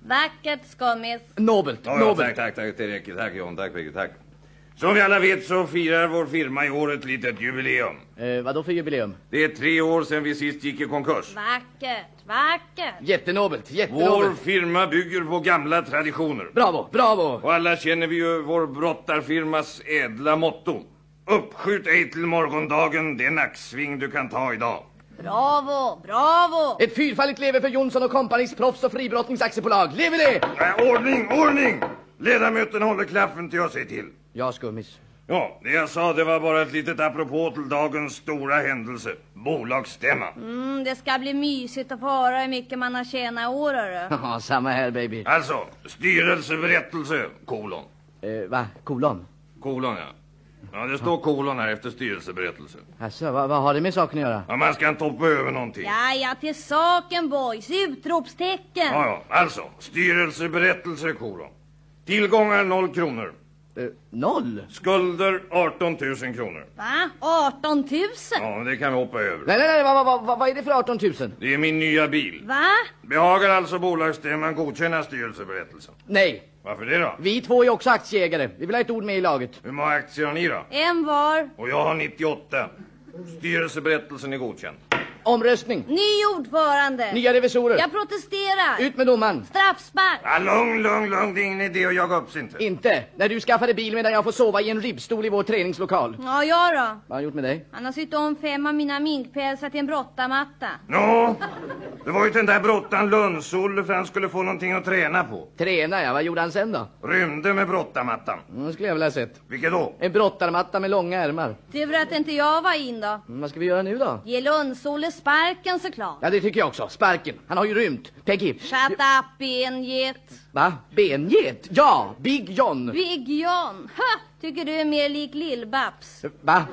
Vackert skummis. Nobelt, Ja, ja, tack, tack, tack, det räcker. Tack John, tack tack. Som vi alla vet så firar vår firma i år ett litet jubileum. Eh, vad då för jubileum? Det är tre år sedan vi sist gick i konkurs. Vackert, vackert. Jättenobelt, Vår jättenobelt. firma bygger på gamla traditioner. Bravo, bravo! Och alla känner vi ju vår brottarfirmas ädla motto. Uppskjut ej till morgondagen det nacksving du kan ta idag. Bravo, bravo. Ett fyrfaldigt leve för Jonsson och Companys proffs och fribrottningsaktiebolag. Lever det? Äh, ordning, ordning! Ledamöterna håller klaffen till jag säger till. Ja, skummis. Ja, det jag sa det var bara ett litet apropå till dagens stora händelse. Bolagsstämma. Mm, det ska bli mysigt att få höra hur mycket man har tjänat i år, hörru. [laughs] Ja, samma här baby. Alltså, styrelseberättelse, kolon. Eh, va? Kolon? Kolon, ja. Ja, det står kolon här efter styrelseberättelse. Alltså, vad, vad har det med saken att göra? Ja, man ska inte hoppa över någonting. Ja, ja, till saken boys. Utropstecken. Ja, ja. Alltså, styrelseberättelse, kolon. Tillgångar noll kronor. Eh, noll? Skulder 18 000 kronor. Va? 18 000? Ja, men det kan vi hoppa över. Nej, nej, nej, vad, vad, vad, vad är det för 18 000? Det är min nya bil. Va? Behagar alltså bolagsstämman godkänna styrelseberättelsen? Nej. Varför det då? Vi två är också aktieägare. Vi vill ha ett ord med i laget. Hur många aktier har ni då? En var. Och jag har 98. Styrelseberättelsen är godkänd. Omröstning. Ny ordförande. Nya revisorer. Jag protesterar. Ut med domaren. Straffspark. Ja, lugn, lugn, lugn. Det är ingen idé att jaga upp sig inte. Inte. När du skaffade bil medan jag får sova i en ribbstol i vår träningslokal. Ja, jag då? Vad har han gjort med dig? Han har sytt om fem av mina minkpälsar till en brottarmatta. Nå, det var ju den där brottan Lönsolle för han skulle få någonting att träna på. Träna, ja. Vad gjorde han sen då? Rymde med brottarmattan. Mm, det skulle jag väl ha sett. Vilket då? En brottarmatta med långa ärmar. Tur att inte jag var in då. Mm, vad ska vi göra nu då? Ge Lundsolle sparken såklart. Ja, det tycker jag också. Sparken. Han har ju rymt. Peggy. Shut up, benget. Va? Benget? Ja, Big John. Big John. Ha! Tycker du är mer lik Lill-Babs? Va?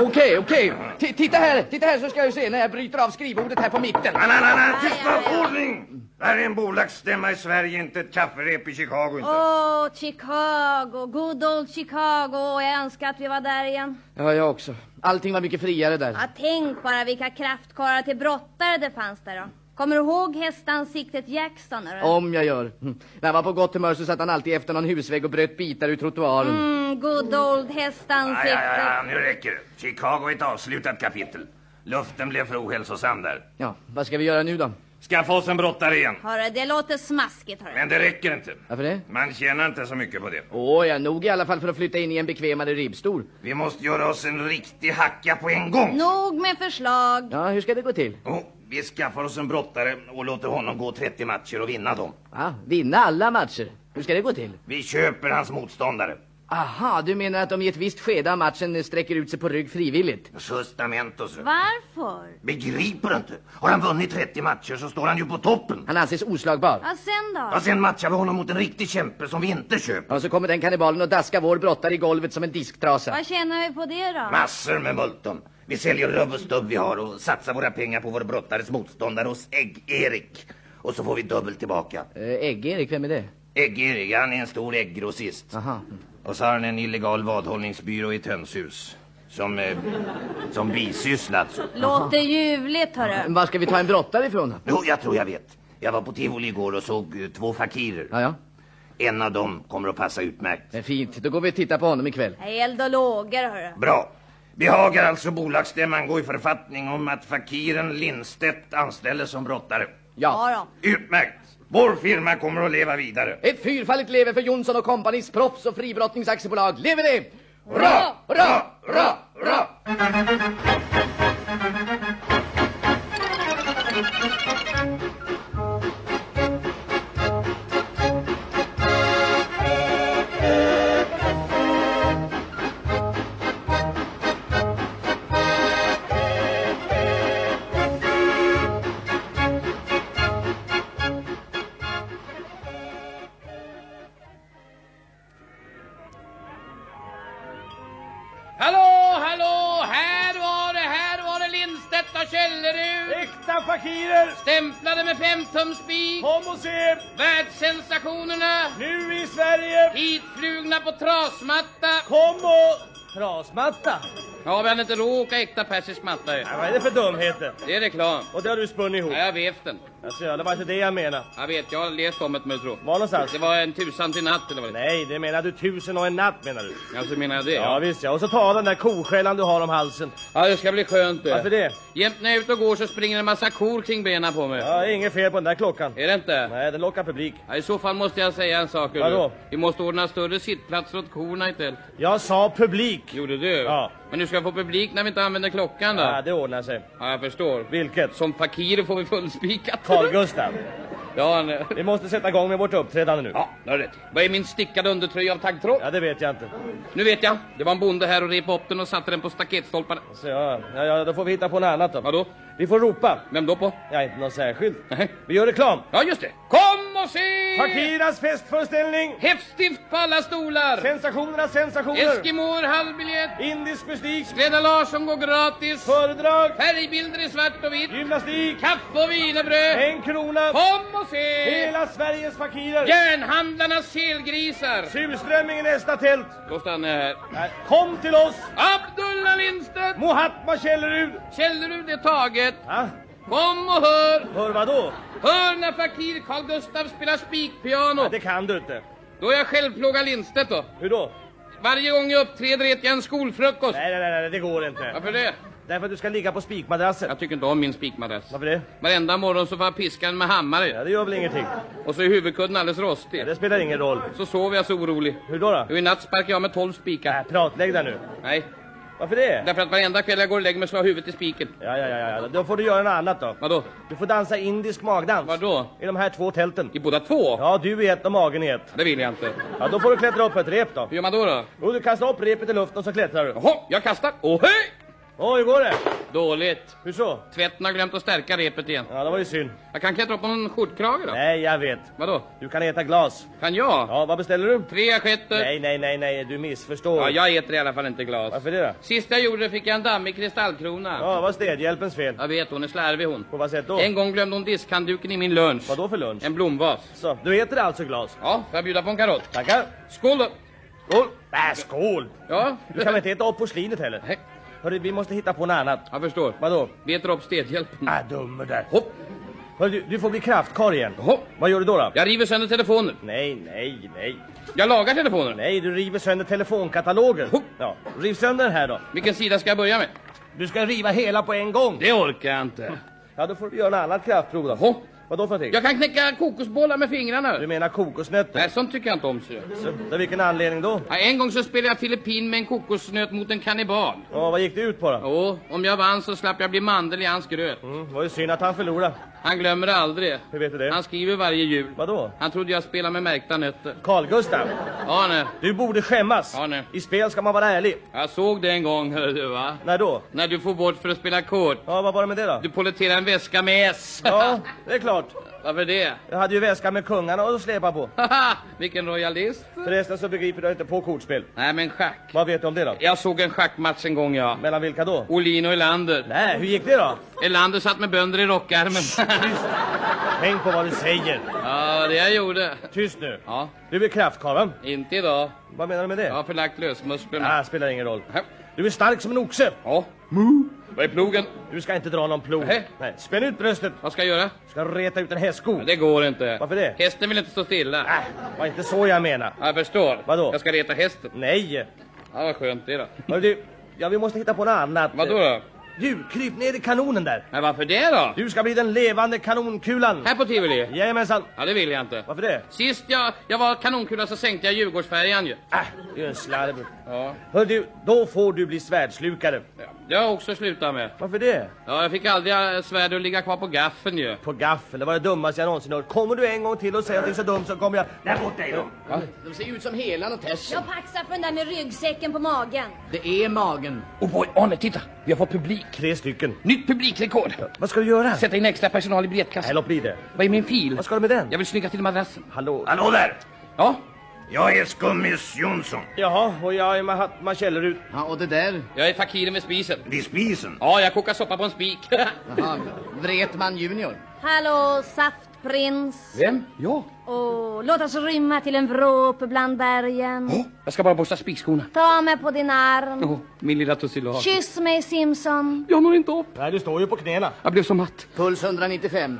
Okej, okej. T- Titta här, titta här så ska jag se när jag bryter av skrivordet här på mitten. Nej, nej, nej, nej. tystnad, ordning! Det här är en bolagsstämma i Sverige, inte ett kafferep i Chicago inte. Åh, Chicago. Good old Chicago. Jag önskar att vi var där igen. Ja, jag också. Allting var mycket friare där. Ja, tänk bara vilka kraftkarlar till brottare det fanns där då. Kommer du ihåg hästansiktet Jackson? Eller? Om jag gör. Mm. När han var på gott humör så satt han alltid efter någon husvägg och bröt bitar ur trottoaren. Mm, good old Ja, hästansikte. ja, ja, nu räcker det. Chicago är ett avslutat kapitel. Luften blev för ohälsosam där. Ja, vad ska vi göra nu då? Skaffa oss en brottare igen. Hörru, det låter smaskigt hörru. Men det räcker inte. Varför det? Man tjänar inte så mycket på det. Åh, ja, nog i alla fall för att flytta in i en bekvämare ribbstol. Vi måste göra oss en riktig hacka på en gång. Nog med förslag. Ja, hur ska det gå till? Oh, vi skaffar oss en brottare och låter honom gå 30 matcher och vinna dem. Va? Vinna alla matcher? Hur ska det gå till? Vi köper hans motståndare. Aha, du menar att de i ett visst skede av matchen sträcker ut sig på rygg frivilligt? Justamentos. Varför? Begriper du inte? Har han vunnit 30 matcher så står han ju på toppen. Han anses oslagbar. Vad sen då? Ja, sen matchar vi honom mot en riktig kämpe som vi inte köper. Och så kommer den kannibalen och daskar vår brottare i golvet som en disktrasa. Vad tjänar vi på det då? Massor med multum. Vi säljer rubb och stubb vi har och satsar våra pengar på vår brottares motståndare hos Ägg-Erik. Och så får vi dubbelt tillbaka. Eh, Ägg-Erik, vem är det? Ägg-Erik, han är en stor ägggrossist. Aha. Och så har han en illegal vadhållningsbyrå i Tönshus. Som, eh, som bisyssla alltså. Låter ljuvligt, hörru. Var ska vi ta en brottare ifrån? Jo, jag tror jag vet. Jag var på tivoli igår och såg eh, två fakirer. Ja, ja. En av dem kommer att passa utmärkt. Det är fint, då går vi och tittar på honom ikväll. Eld och lågor, hörru. Bra. Behagar alltså bolagsstämman gå i författning om att fakiren Lindstedt anställes som brottare? Ja då. Utmärkt. Vår firma kommer att leva vidare. Ett fyrfaldigt leve för Jonsson och Companys proffs och fribrottningsaktiebolag. Lever det! Hurra, hurra, hurra, hurra! Hitflugna på trasmatta! Kom och... Trasmatta? Ja, vi hade inte råd att åka äkta persisk matta ju. Ja, vad är det för dumheter? Det är reklam. Och det har du spunnit ihop? Ja, jag har vävt den. Alltså, ja, det var inte det jag menade. Jag vet, jag har läst om det men. Var någonstans? Det var en tusan till natt eller vad det Nej, det menar du tusen och en natt menar du? Ja, så menar jag det. Ja, visst ja. Och så ta den där koskällan du har om halsen. Ja, det ska bli skönt det. Varför det? Jämt när jag är ute och går så springer en massa kor kring benen på mig. Ja, inget fel på den där klockan. Är det inte? Nej, den lockar publik. Ja, I så fall måste jag säga en sak. Vadå? Vi måste ordna större sittplatser åt korna i tält. Jag sa publik. Gjorde du? Ja. Men du ska få publik när vi inte använder klockan då? Ja, det ordnar sig. Ja, jag förstår. Vilket? Som fakirer får vi fullspikat. Carl Gustav. Ja, nej. Vi måste sätta igång med vårt uppträdande nu. Ja, du har rätt. Vad är min stickade undertröja av taggtråd? Ja, det vet jag inte. Nu vet jag. Det var en bonde här och repade upp den och satte den på staketstolparna. Så ja, ja, ja, då får vi hitta på något annat då. Vadå? Vi får ropa. Vem då på? Ja, inte något särskilt. Nej. Vi gör reklam. Ja, just det. Kom se! Fakirernas festföreställning. Häftstift på alla stolar! Sensationernas sensationer. Eskimoer halvbiljett! Indisk mystik. Skräddar Larsson går gratis! Föredrag. Färgbilder i svart och vitt! Gymnastik. Kaffe och wienerbröd! En krona. Kom och se! Hela Sveriges fakirer. Järnhandlarnas kelgrisar! Surströmming i nästa tält. Då stannar jag här. Nej, Kom till oss. Abdullah Lindstedt! Mohatma Källerud. Källerud är taget! Ja, Kom och hör! hör vad då? Hör när fakir Carl Gustav spelar spikpiano! Ja, det kan du inte. Då är jag självplåga Lindstedt då. Hur då? Varje gång jag uppträder äter jag en skolfrukost. Nej, nej, nej, det går inte. Varför det? Därför att du ska ligga på spikmadrassen. Jag tycker inte om min spikmadrass. Varför det? Varenda morgon så får jag piska den med hammare. Ja, det gör väl ingenting. Och så är huvudkudden alldeles rostig. Ja, det spelar ingen roll. Så sover jag så orolig. Hur då? då? Jo, i natt sparkar jag med tolv spikar. Nej, pratlägg där nu. Nej, Varför det? därför att varenda kväll jag går och lägger mig slår jag huvudet i spiken. Ja, ja, ja, ja. Då får du göra något annat då. Vadå? Du får dansa indisk magdans. Vadå? I de här två tälten. I båda två? Ja, du i ett och magen i ett. Det vill jag inte. Ja, då får du klättra upp på ett rep då. Hur gör man då då? Jo, du kastar upp repet i luften och så klättrar du. Jaha, jag kastar. Åh, hej! Åh, hur går det? Dåligt. Hur så? Tvätten har glömt att stärka repet igen. Ja, det var ju synd. Jag kan klättra upp på någon skjortkrage då. Nej, jag vet. Vadå? Du kan äta glas. Kan jag? Ja, vad beställer du? Tre assietter. Nej, nej, nej, nej, du missförstår. Ja, jag äter i alla fall inte glas. Varför det då? Sist jag gjorde fick jag en dammig kristallkrona. Ja, vad städhjälpens fel. Jag vet, hon är slarvig hon. På vad sätt då? En gång glömde hon diskhandduken i min lunch. Vad då för lunch? En blomvas. Så, du äter alltså glas? Ja, får jag bjuda på en karott? Tackar. Skål då! Skål! Äh, skål! Ja, Du kan väl inte äta upp porslinet heller? Nej. Hörru, vi måste hitta på något annat. jag förstår. Vadå? Vi äter upp städhjälpen. Äh, dumme där. Hopp! Hörru, du, du får bli kraftkarl igen. Hopp! Vad gör du då? då? Jag river sönder telefoner. Nej, nej, nej. Jag lagar telefoner. Nej, du river sönder telefonkataloger. Hopp. Ja, riv sönder den här då. Vilken sida ska jag börja med? Du ska riva hela på en gång. Det orkar jag inte. Ja, då får du göra något annat kraftprov då. Hopp! Vad då för någonting? Jag kan knäcka kokosbollar med fingrarna. Du menar kokosnötter? Nej, sånt tycker jag inte om. Så. Så, vilken anledning då? Ja, en gång så spelade jag filippin med en kokosnöt mot en kannibal. Ja, vad gick det ut på då? Jo, om jag vann så slapp jag bli mandel i hans gröt. Mm, var ju synd att han förlorade. Han glömmer det aldrig. Hur vet du det? Han skriver varje jul. Vadå? Han trodde jag spelade med märkta nötter. Carl Gustav, Ja, nej. du borde skämmas. Ja, nej. I spel ska man vara ärlig. Jag såg det en gång, hör du va? När då? När du får bort för att spela kort. Ja, vad var det med det då? Du polletterar en väska med S. Ja, det är klart. Varför det? Jag hade ju väska med kungarna att släpa på. [laughs] Haha, Vilken royalist. Förresten så begriper du inte på kortspel. Nej, men schack. Vad vet du om det då? Jag såg en schackmatch en gång, ja. Mellan vilka då? Olin och Elander. Nej, hur gick det då? Elander satt med bönder i rockärmen. Tänk på vad du säger. Ja, det jag gjorde. Tyst nu. Ja. Du är kraftkarl va? Inte idag. Vad menar du med det? Jag har förlagt lösmusklerna. Ah, spelar ingen roll. Du är stark som en oxe. Ja. Mu. Vad är plogen? Du ska inte dra någon plog. Nej. Nej. Spänn ut bröstet. Vad ska jag göra? Du ska reta ut en hästsko. Men det går inte. Varför det? Hästen vill inte stå stilla. Äh, var inte så jag menar. Jag förstår. Vadå? Jag ska reta hästen. Nej. Ja, vad skönt det då. Hör du, ja vi måste hitta på något annat. Vadå då? Du, kryp ner i kanonen där. Men varför det då? Du ska bli den levande kanonkulan. Här på Tivoli? Jajamensan. Ja, det vill jag inte. Varför det? Sist jag, jag var kanonkula så sänkte jag Djurgårdsfärjan ju. Äh, du är en slarv. Ja. Hör du, då får du bli svärdslukare. ja. Det har jag också slutat med. Varför det? Ja, jag fick aldrig äh, svärd att ligga kvar på gaffeln ju. På gaffel, det var det dummaste jag någonsin hört. Kommer du en gång till och säger att det är så dumt så kommer jag... Där bort dig då! Ja, de ser ut som helan och tessen. Jag paxar för den där med ryggsäcken på magen. Det är magen. Oh boy, Arne, titta! Vi har fått publik. Tre stycken. Nytt publikrekord. Vad ska du göra? Sätta in extra personal i biljettkassan. Nej, låt bli det. Vad är min fil? Vad ska du med den? Jag vill snygga till madrassen. Hallå? Hallå där! Ja? Jag är Skummis Jonsson. Jaha, och jag är Mahat Machellerud. Ja, och det där? Jag är fakiren vid spisen. Vid spisen? Ja, jag kokar soppa på en spik. [laughs] Jaha, Wretman junior. Hallå, saftprins. Vem? Ja. Och låt oss rymma till en vrå uppe bland bergen. Jag ska bara borsta spikskorna. Ta mig på din arm. Oh, min lilla tussilage. Kyss mig, Simpson. Jag når inte upp. Nej, du står ju på knäna. Jag blev så matt. Puls 195.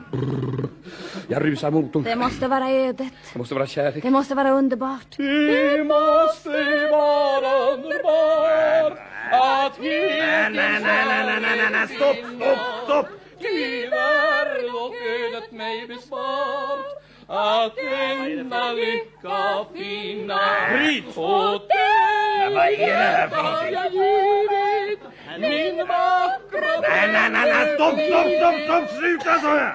Jag rusar motorn. Det måste vara ödet. Det måste vara kärlek. Det måste vara underbart. Det måste vara underbart att Nej, nej, nej, nej, nej, nej, nej, nej, stopp, stopp, stopp! Tyvärr dock ödet mig besvart att denna lycka finna Bryt! åt dig vad är det här för har någonting? jag givit min vackra Nej, nej, nej, nej, stopp, stopp, stopp, stopp, sluta sa jag!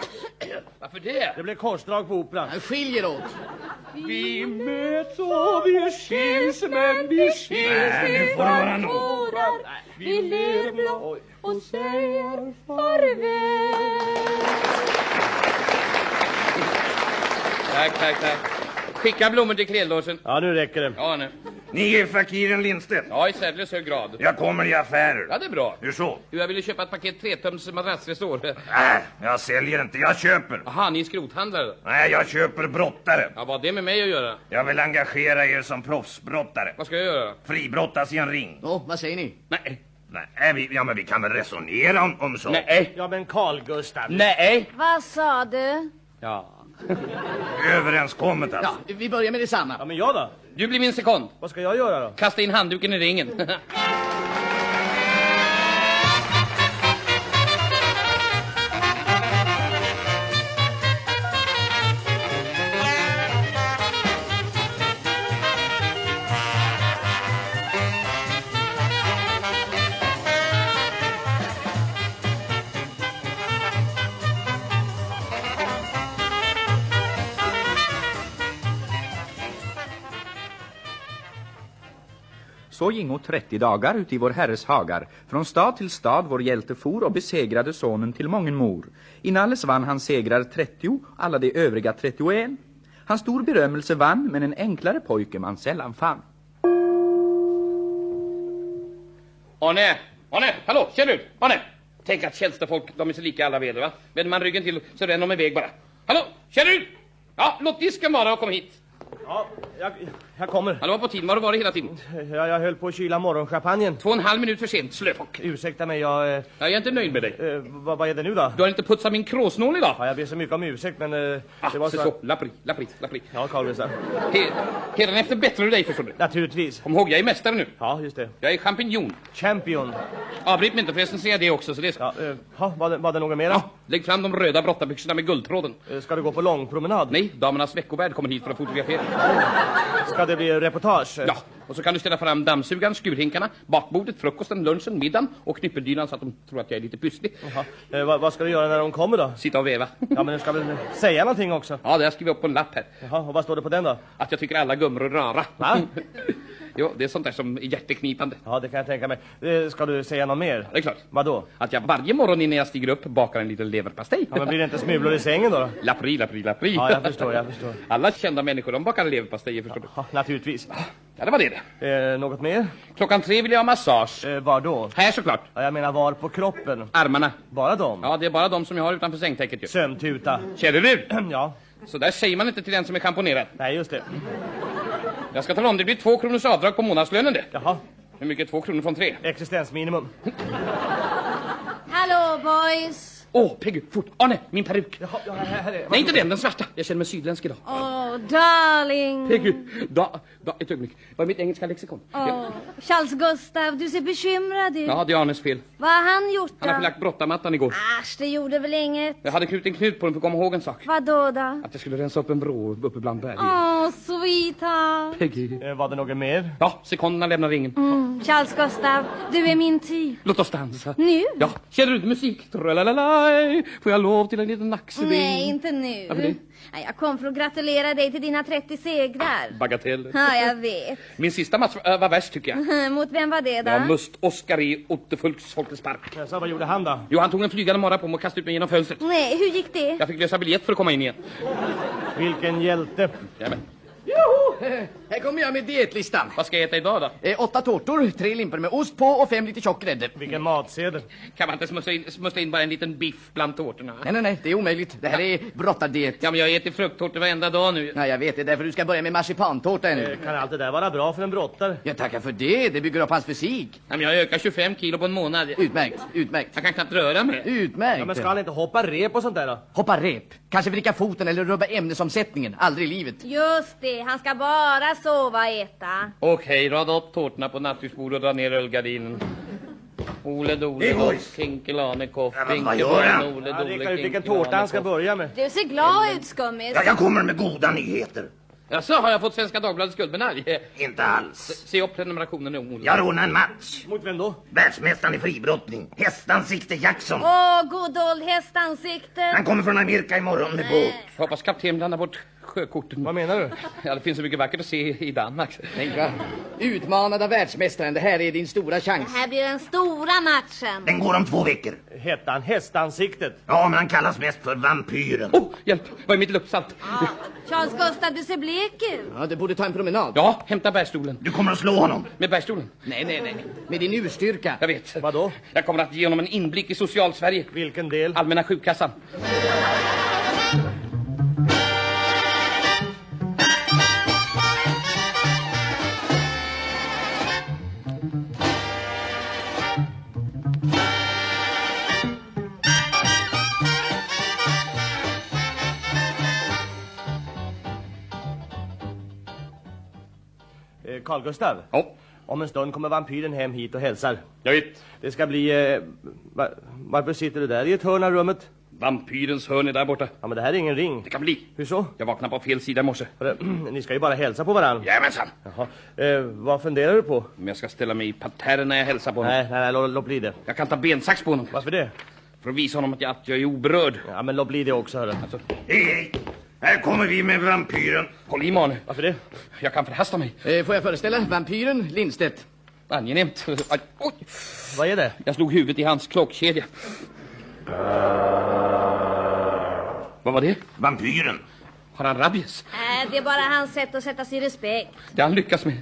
Varför det? Det blir korsdrag på operan. Han skiljer åt. Vi möts och vi skiljs men vi skiljs vara nog. Vi ler blott och säger farväl Tack, tack, tack. Skicka blommor till klädlåsen. Ja, nu räcker det. Ja, nu. Ni är fakiren Lindstedt. Ja, i särdeles hög grad. Jag kommer i affärer. Ja, det är bra. Hur så? Du, jag ville köpa ett paket tretums madrassresår. Äh, jag säljer inte, jag köper. Jaha, ni är skrothandlare? Nej, jag köper brottare. Ja, vad har det med mig att göra? Jag vill engagera er som proffsbrottare. Vad ska jag göra? Fribrottas i en ring. Nå, vad säger ni? Nej. Nej, vi, ja men vi kan väl resonera om, om så. Nej. Ja, men Carl Gustav. Nej. Vad sa du? Ja. Överenskommet alltså. Ja, vi börjar med detsamma. Ja, men jag då? Du blir min sekond. Vad ska jag göra då? Kasta in handduken i ringen. [laughs] Så gingo 30 dagar ut i vår herres hagar. Från stad till stad vår hjälte for och besegrade sonen till mången mor. Inalles vann han segrar 30, alla de övriga 31. Han stor berömmelse vann, men en enklare pojke man sällan fann. Arne! Arne! Hallå! Känn ut! Arne! Tänk att tjänstefolk, de är så lika alla väder va? Vänder man ryggen till så ränner de iväg bara. Hallå! Känn ut! Ja, låt disken vara och kom hit. Ja, jag, jag kommer. Ja, det var på tiden. Var du varit hela tiden? Jag, jag höll på att kyla morgonchampagnen. Två och en halv minut för sent, slöfock. Ursäkta mig, jag... Eh, Ja, jag är inte nöjd med dig. eh, vad, vad är det nu då? Du har inte putsat min kråsnål idag. Ja, jag ber så mycket om ursäkt, men... Eh, Ah, det var så... så. Lappri, lappri, lappri. Ja, Carl Gustav. He- Hädanefter bättrar du dig, förstår du. Naturligtvis. Kom ihåg, jag är mästare nu. Ja, just det. Jag är champinjon. Champion. Avbryt mig inte förresten, säger jag det också. Så det ska... Ja, eh, ha, var, det, var det något mera? Ja, lägg fram de röda brottarbyxorna med guldtråden. Eh, Ska du gå på långpromenad? Nej, damernas veckovärld kommer hit för att fotografera. Ska det blir reportage? Ja, och så kan du ställa fram dammsugaren, skurhinkarna, bakbordet, frukosten, lunchen, middagen och knyppeldynan så att de tror att jag är lite pysslig. Eh, vad, vad ska du göra när de kommer då? Sitta och veva. Ja, men du ska väl säga någonting också? Ja, det har jag skrivit upp på en lapp här. Jaha, och vad står det på den då? Att jag tycker alla gummor är rara. Va? [laughs] Jo, det är sånt där som är hjärteknipande. Ja, det kan jag tänka mig. Eh, Ska du säga något mer? Det är klart. Vadå? Att jag varje morgon innan jag stiger upp bakar en liten leverpastej. Ja, men blir det inte smulor i sängen då? då? [laughs] Lapri, lapri, lapri. Ja, jag förstår, jag förstår. [laughs] Alla kända människor, de bakar leverpastejer, förstår du. Ja, naturligtvis. Ja, det var det. Eh, något mer? Klockan tre vill jag ha massage. Eh, var då? Här såklart. Ja, jag menar var på kroppen? Armarna. Bara dem? Ja, det är bara de som jag har utanför sängtäcket ju. Sömntuta. Känner du? [clears throat] ja. Så där säger man inte till den som är schamponerad. Nej, just det. Jag ska tala om, det blir två kronors avdrag på månadslönen det. Jaha. Hur mycket är två kronor från tre? Existensminimum. [laughs] Hallå boys! Åh, oh, Peggy, fort! Arne, min peruk! Jaha, ja, här är... Nej, inte den, den svarta. Jag känner mig sydländsk idag. Åh, darling. Peggy, da, da, ett ögonblick. Vad är mitt engelska lexikon? Åh, Charles Gustav, du ser bekymrad ut. Ja, det är Arnes fel. Vad har han gjort då? Han har förlagt brottamattan igår. Äsch, det gjorde väl inget. Jag hade knutit en knut på den för att komma ihåg en sak. Vadå då? Att jag skulle rensa upp en vrå uppe bland bergen. Åh, sweetheart. Peggy. Eh, var det något mer? Ja, sekunderna lämnar ringen. Mm, Charles Gustav, du är min typ. Låt oss dansa. Nu? Ja, känner du inte musik? Tralalala, Får jag lov till en liten axelring? Nej, inte nu. Varför det? Nej, Jag kom för att gratulera dig till dina 30 segrar. Bagatell. Ja, jag vet. Min sista match äh, var värst tycker jag. [laughs] Mot vem var det då? Ja, Must-Oskar i Ottefulks Folkets Park. Så vad gjorde han då? Jo, han tog en flygande morra på mig och kastade ut mig genom fönstret. Nej, hur gick det? Jag fick lösa biljett för att komma in igen. Vilken hjälte. Jajamän. Joho! Här kommer jag med dietlistan. Vad ska jag äta idag då? Eh, åtta tårtor, tre limpor med ost på och fem liter tjock grädde. Vilken matsedel. Kan man inte smussla in, smussla in bara en liten biff bland tårtorna? Nej, nej, nej, det är omöjligt. Det här är brottardiet. Ja, men jag äter frukttårtor varenda dag nu. Ja, jag vet det. Därför du ska börja med marsipantårta ännu. Eh, Kan allt det där vara bra för en brottare? Jag tackar för det. Det bygger upp hans fysik. Ja, men jag ökar 25 kilo på en månad. Utmärkt, utmärkt. Jag kan knappt röra mig. Utmärkt. Ja, men ska han inte hoppa rep och sånt där då? Hoppa rep. Kanske vricka foten eller rubba ämnesomsättningen. Aldrig i livet. Just det, han ska bara sova och äta. Okej, rada upp tårtorna på nattduksbordet och dra ner rullgardinen. Ole dole Hej, hopp, boys. kinkelane koff, Ja, barn, ole dole ut vilken tårta han ska börja med. Du ser glad ut, skummis. Ja, jag kommer med goda nyheter. Jaså, har jag fått Svenska Dagbladets guldmedalj? Inte alls. Se upp prenumerationen nu, Ole. Jag rånade en match. Mot vem då? Världsmästaren i fribrottning. Hästansikte Jackson. Åh, god old hästansikte. Han kommer från Amerika imorgon med båt. Hoppas kapten blandar bort sjökorten. Vad menar du? Ja, det finns så mycket vackert att se i Danmark. Tänka. Utmanad av världsmästaren. Det här är din stora chans. Det här blir den stora matchen. Den går om två veckor. Hette han Hästansiktet? Ja, men han kallas mest för vampyren. Oh, hjälp! Vad är mitt luppsalt? Charles Gustav, du ser blek ut. Ja, du borde ta en promenad. Ja, hämta bärstolen. Du kommer att slå honom. Med bärstolen? Nej, nej, nej. Med din urstyrka. Jag vet. Vadå? Jag kommer att ge honom en inblick i social-Sverige. Vilken del? Allmänna sjukkassan. Carl Gustav? Ja. Om en stund kommer vampyren hem hit och hälsar. Jag vet. Det ska bli... Eh, va, varför sitter du där i ett hörn av rummet? Vampyrens hörn är där borta. Ja, men det här är ingen ring. Det kan bli. Hur så? Jag vaknade på fel sida i morse. [clears throat] Ni ska ju bara hälsa på varandra. Jajamensan. Jaha. Eh, vad funderar du på? Om jag ska ställa mig i parterren när jag hälsar på honom. Nej, nej, nej låt, låt bli det. Jag kan ta bensax på honom. Varför det? För att visa honom att jag, att jag är oberörd. Ja, men låt bli det också, hörru. Alltså, Hej, hej. Här kommer vi med vampyren. håll i Mane. Varför det? Jag kan förhasta mig. Eh, får jag föreställa? Vampyren Lindstedt. Angenämt. Aj, oj. Vad är det? Jag slog huvudet i hans klockkedja. Vad var det? Vampyren. Har han rabies? Nej, det är bara hans sätt att sätta sig i respekt. Det han lyckats med.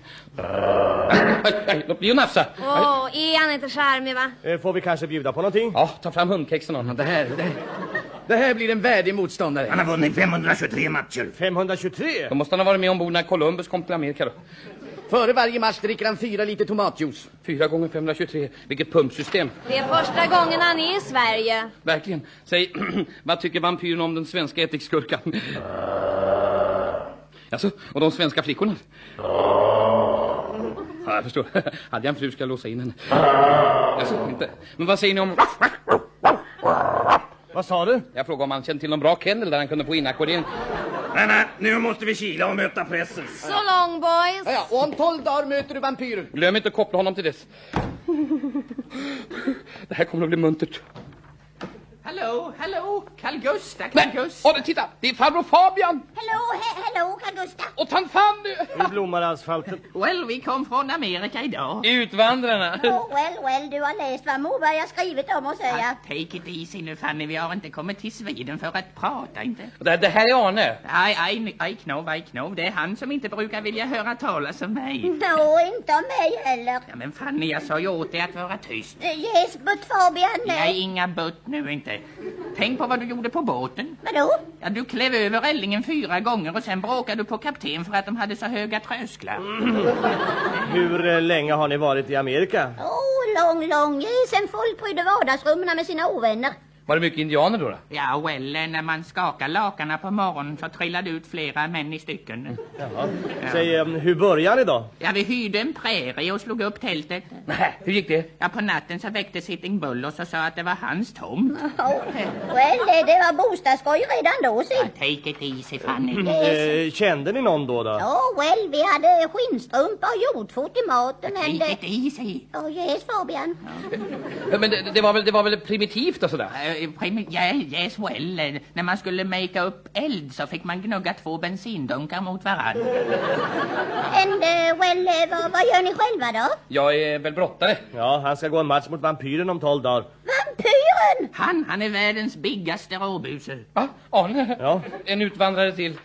Låt bli att nafsa. Åh, är han inte charmig va? Eh, får vi kanske bjuda på någonting? Ja, ta fram hundkexen Ja, honom. det här, det, här blir en värdig motståndare. Han har vunnit 523 matcher. 523? Då måste han ha varit med ombord när Columbus kom till Amerika då. Före varje match dricker han fyra liter tomatjuice. Fyra gånger 523. Vilket pumpsystem. Det är första gången han är i Sverige. Verkligen. Säg, [clears throat] vad tycker vampyren om den svenska ättiksgurkan? [clears throat] Alltså, och de svenska flickorna? Ja, jag förstår. [laughs] Hade jag en fru ska jag låsa in henne. Alltså, inte. Men vad säger ni om... Vad sa du? Jag frågade om han kände till någon bra kennel där han kunde få inackordering. Nej, nej, nu måste vi kila och möta pressen. Så lång boys. Ja, ja, och om tolv dagar möter du vampyren. Glöm inte att koppla honom till dess. [laughs] Det här kommer att bli muntert. Hallå, hallå, Carl Gustaf, Carl Gustaf. Åh, titta, det är farbror Fabian. Hallå, he- hallå Carl Gustaf. Och tant Fanny! Hur blommar asfalten? [laughs] Well, vi kom från Amerika idag. Utvandrarna. Oh, well, well, du har läst vad Moberg har skrivit om oss, säger jag. Take it easy nu Fanny, vi har inte kommit till Sweden för att prata inte. Det, det här är Arne. Aj, aj, aj knov, aj knov. Det är han som inte brukar vilja höra talas om mig. Nå, inte om mig heller. Ja, men Fanny, jag sa ju åt dig att vara tyst. Yes, but Fabian... Nej, inga bött nu inte. Tänk på vad du gjorde på båten. Vadå? Ja, du klev över rällingen fyra gånger och sen bråkade du på kapten för att de hade så höga trösklar. [clears throat] Hur eh, länge har ni varit i Amerika? Oh, lång, lång. Yes, en folk prydde vardagsrummen med sina ovänner. Var det mycket indianer då? då? Ja, well, eh, när man skakar lakarna på morgonen så trillade ut flera män i stycken. Jaha. Säg, eh, hur börjar ni då? Ja, vi hyrde en prärie och slog upp tältet. Nej, hur gick det? Ja, på natten så väckte Sitting Bull och så sa att det var hans tomt. Oh, well, det var bostadsskoj redan då, se. Take it easy, Fanny. Eh, kände ni någon då? då? Oh, well, vi hade skinnstrumpa och jordfot i maten. and, Take eh, it easy. Oh, yes, Fabian. Ja, Men det, det, var väl, det var väl primitivt och sådär? Ja, yes, well, när man skulle make upp eld så fick man gnugga två bensindunkar mot varann. And, uh, well, eh, vad, vad gör ni själva då? Jag är väl brottare. Ja, han ska gå en match mot vampyren om 12 dagar. Vampyren! Han, han är världens biggaste råbuse. Va? Arne? Ja. En utvandrare till.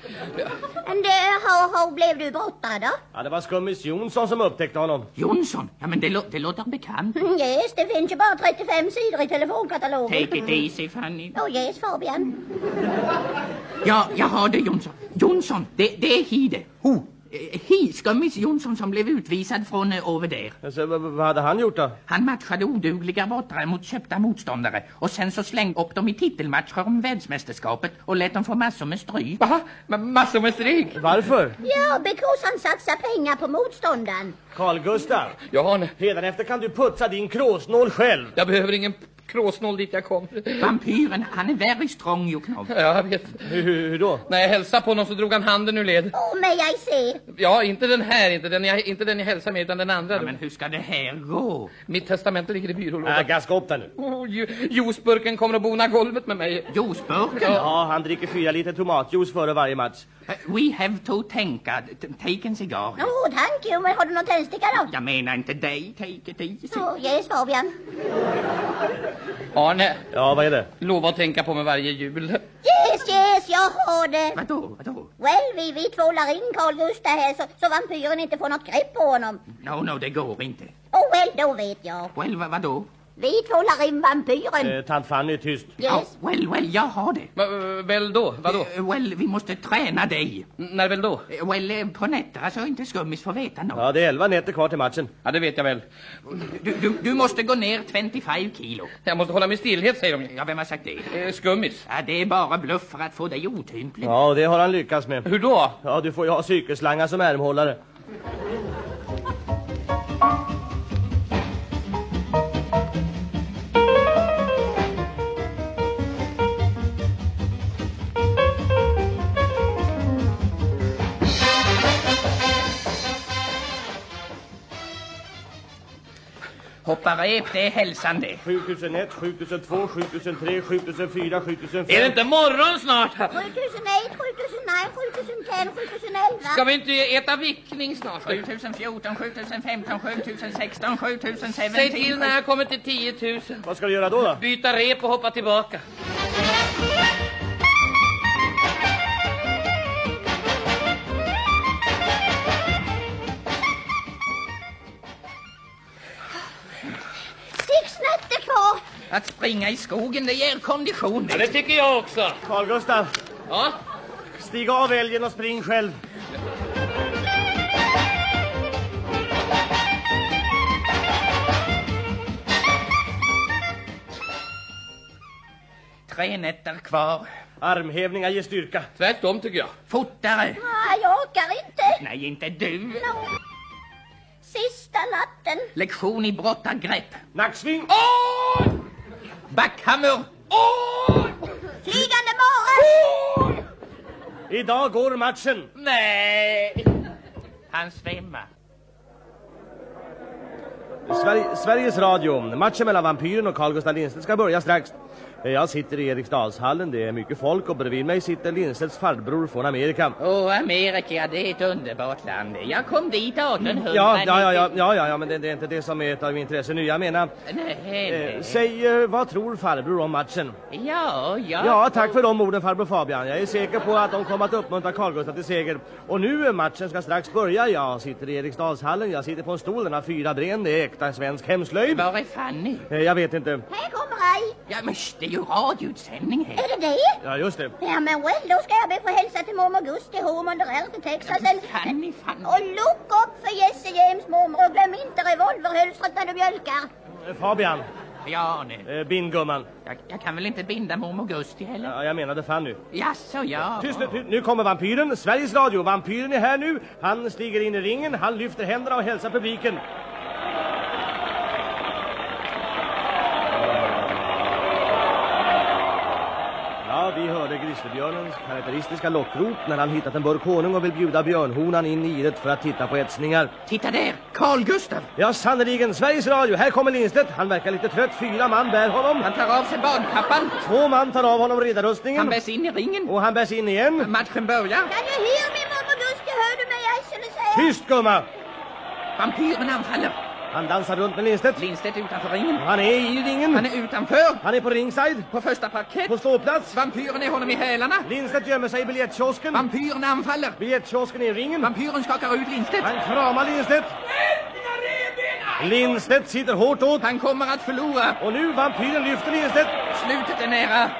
And, uh, how, how blev du brottare då? Ja, det var skummis Jonsson som upptäckte honom. Jonsson? Ja, men det, lå- det låter bekant. Mm, Yes, det finns ju bara 35 sidor i telefonkatalogen. Take it easy, Fanny. Oh, yes, Fabian. Ja, jag har det, Jonsson. Jonsson, det, det är hi det. Ho. Eh, Hi, skummis Jonsson som blev utvisad från eh, över där. Alltså, vad, vad hade han gjort då? Han matchade odugliga brottare mot köpta motståndare och sen så slängde upp dem i titelmatcher om världsmästerskapet och lät dem få massor med stryk. Va? Massor med stryk? Varför? Ja, because han satsar pengar på motståndaren. Carl Gustav. Ja, Arne. Hädanefter kan du putsa din kråsnål själv. Jag behöver ingen kråsnål dit jag kom. Vampyren, han är very strong, you know. Ja, jag vet. Hur, hur, då? När jag hälsade på honom så drog han handen ur led. Oh, may I see? Ja, inte den här, inte den jag, inte den jag hälsar med, utan den andra. Ja, men hur ska det här gå? Mitt testamente ligger i byrålådan. Äh, gaska upp den nu. Oh, ju- juiceburken kommer att bona golvet med mig. Juiceburken? Ja, han dricker fyra liter tomatjuice före varje match. Eh, We have to tänka. Take en cigarr. Oh, thank you. Men har du någon tändsticka då? Jag menar inte dig, take it easy. Oh, yes, Fabian. Arne, Ja, vad är det? lova att tänka på mig varje jul. Yes, yes, jag har det. Vadå, vadå? Well, vi, vi tvålar in Carl Gustaf här så, så vampyren inte får något grepp på honom. No, no, det går inte. Oh, well, då vet jag. Well, vad, vadå? Vi tvålar in vampyren. Eh, tant Fanny är tyst. Ja, well, well, jag har det. Va, väl då? Vadå? Eh, Well, vi måste träna dig. När väl då? Eh, Well, eh, på nätterna så inte skummis får veta något. Ja, det är elva nätter kvar till matchen. Ja, det vet jag väl. Du, du, du måste gå ner 25 kilo. Jag måste hålla mig stillhet, säger de. Ja, vem har sagt det? Eh, Skummis. Ja, det är bara bluff för att få dig otymplig. Ja, det har han lyckats med. Hur då? Ja, du får ju ha cykelslangar som ärmhållare. Hoppa rep, det är hälsan det. 7001, 7002, 7003, 7004, 7005. Är det inte morgon snart? 7001, 7009, 7010, 7011. Ska vi inte äta vickning snart? 7014, 7015, 7016, 7017. Säg till när jag kommer till 10 000. Vad ska du göra då? då? Byta rep och hoppa tillbaka. Att springa i skogen, det ger kondition. Ja, det tycker jag också. Carl Gustav, Ja, stig av älgen och spring själv. Tre nätter kvar. Armhävningar ger styrka. tvärtom tycker jag. Fortare. Nej, jag orkar inte. Nej, inte du. No. Sista natten. Lektion i brottargrepp. Nacksving! Oj! Backhammer. Oj! Flygande mare. Idag går matchen. Nej! Han svämmar. Sverige, Sveriges Radio. Matchen mellan vampyren och Carl Gustaf Lindstedt ska börja strax. Jag sitter i Eriksdalshallen, det är mycket folk och bredvid mig sitter Lindstedts farbror från Amerika. Åh, Amerika, det är ett underbart land. Jag kom dit 1890. Ja, ja, ja, ja, ja, ja, ja men det, det är inte det som är ett av intresse nu. Jag menar, Nej, nej. eh, säg eh, vad tror farbror om matchen? Ja, ja. Ja, tack för de orden farbror Fabian. Jag är säker på att de kommer att uppmuntra Carl Gustaf till seger. Och nu, eh, matchen ska strax börja. Jag sitter i Eriksdalshallen, jag sitter på en stol, den har fyra ben, det är äkta svensk hemslöjd. Var är Fanny? Eh, Jag vet inte. Här kommer Ray. Ja, men ju radioutsändning här. Är det det? Ja, just det. Ja men well, då ska jag be få hälsa till mormor Gusti home under Earth i Texas. Fanny, Fanny. Och look upp för Jesse James mormor och glöm inte revolverhölstret när du mjölkar. Eh, Fabian, Ja, nu. eh, bind gumman. Jag, jag kan väl inte binda mormor Gusti heller? Ja, jag menade Fanny. Jaså, ja. Tyst nu, nu kommer vampyren, Sveriges Radio. Vampyren är här nu. Han stiger in i ringen, han lyfter händerna och hälsar publiken. Ja, vi hörde grizzlybjörnens karaktäristiska lockrop när han hittat en burk honung och vill bjuda björnhonan in i idet för att titta på etsningar. Titta där, Carl Gustav. Ja, sannerligen. Sveriges Radio. Här kommer Lindstedt. Han verkar lite trött. Fyra man bär honom. Han tar av sig badkappan. Två man tar av honom riddarrustningen. Han bärs in i ringen. Och han bärs in igen. Matchen börjar. Kan du höra mig mormor Gusti? Hör du mig? Jag skulle säga. Tyst, gumma! Vampyren anfaller. Han dansar runt med Lindstedt. Lindstedt utanför ringen. Han är i ringen. Han är utanför. Han är på ringside. På första parkett. På ståplats. Vampyren är honom i hälarna. Lindstedt gömmer sig i biljettkiosken. Vampyren anfaller. Biljettkiosken är i ringen. Vampyren skakar ut Lindstedt. Han kramar Lindstedt. Lindstedt sitter hårt åt. Han kommer att förlora. Och nu vampyren lyfter Lindstedt. Slutet är nära.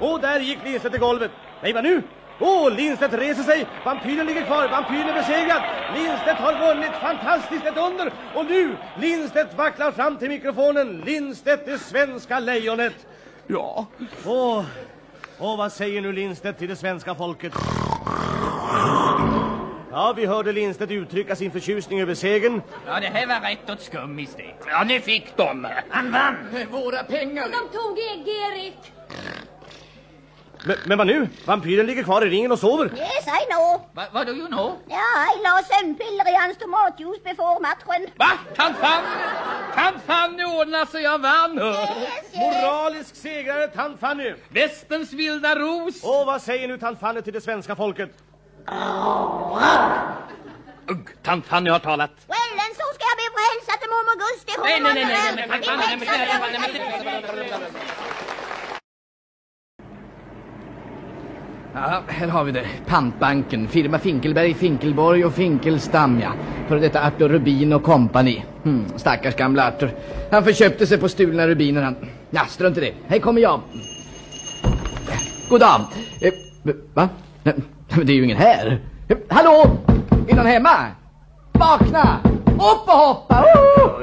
Och där gick Lindstedt i golvet. Nej, vad nu? Åh, Lindstedt reser sig. Vampyren ligger kvar. Vampyren är besegrad. Lindstedt har vunnit. Fantastiskt, ett under. Och nu, Lindstedt vacklar fram till mikrofonen. Lindstedt, det svenska lejonet. Ja. Åh, åh, vad säger nu Lindstedt till det svenska folket? Ja, vi hörde Lindstedt uttrycka sin förtjusning över segern. Ja, det här var rätt åt skummis det. Ja, ni fick dem. Han vann. Våra pengar. De tog Erik. Men, men vad nu? Vampyren ligger kvar i ringen och sover. Yes, I know. Va, vad do you know? Ja, jag la sömnpiller i hans tomatjuice before matchen. Va? Tant Fanny? Tant Fanny ordnar så jag vann. Moralisk segrare, tant Fanny. Västerns vilda ros. Och vad säger nu tant Fanny till det svenska folket? Ugg, tant Fanny har talat. Well, så ska jag be få hälsa till mormor Gusti home Nej, nej, nej, under nej, Earth nej, i tant Fanny, nej, Texas. men- nej, men- Ja, här har vi det. Pantbanken, firma Finkelberg, Finkelborg och Finkelstam, ja. För detta Arthur Rubin och kompani. Hmm, stackars gamla Arthur. Han förköpte sig på stulna rubiner han. Ja, strunt i det. Här kommer jag. God dag. Eh, va? Nej, men det är ju ingen här. Eh, hallå? Är någon hemma? Vakna! Upp och hoppa! Oh!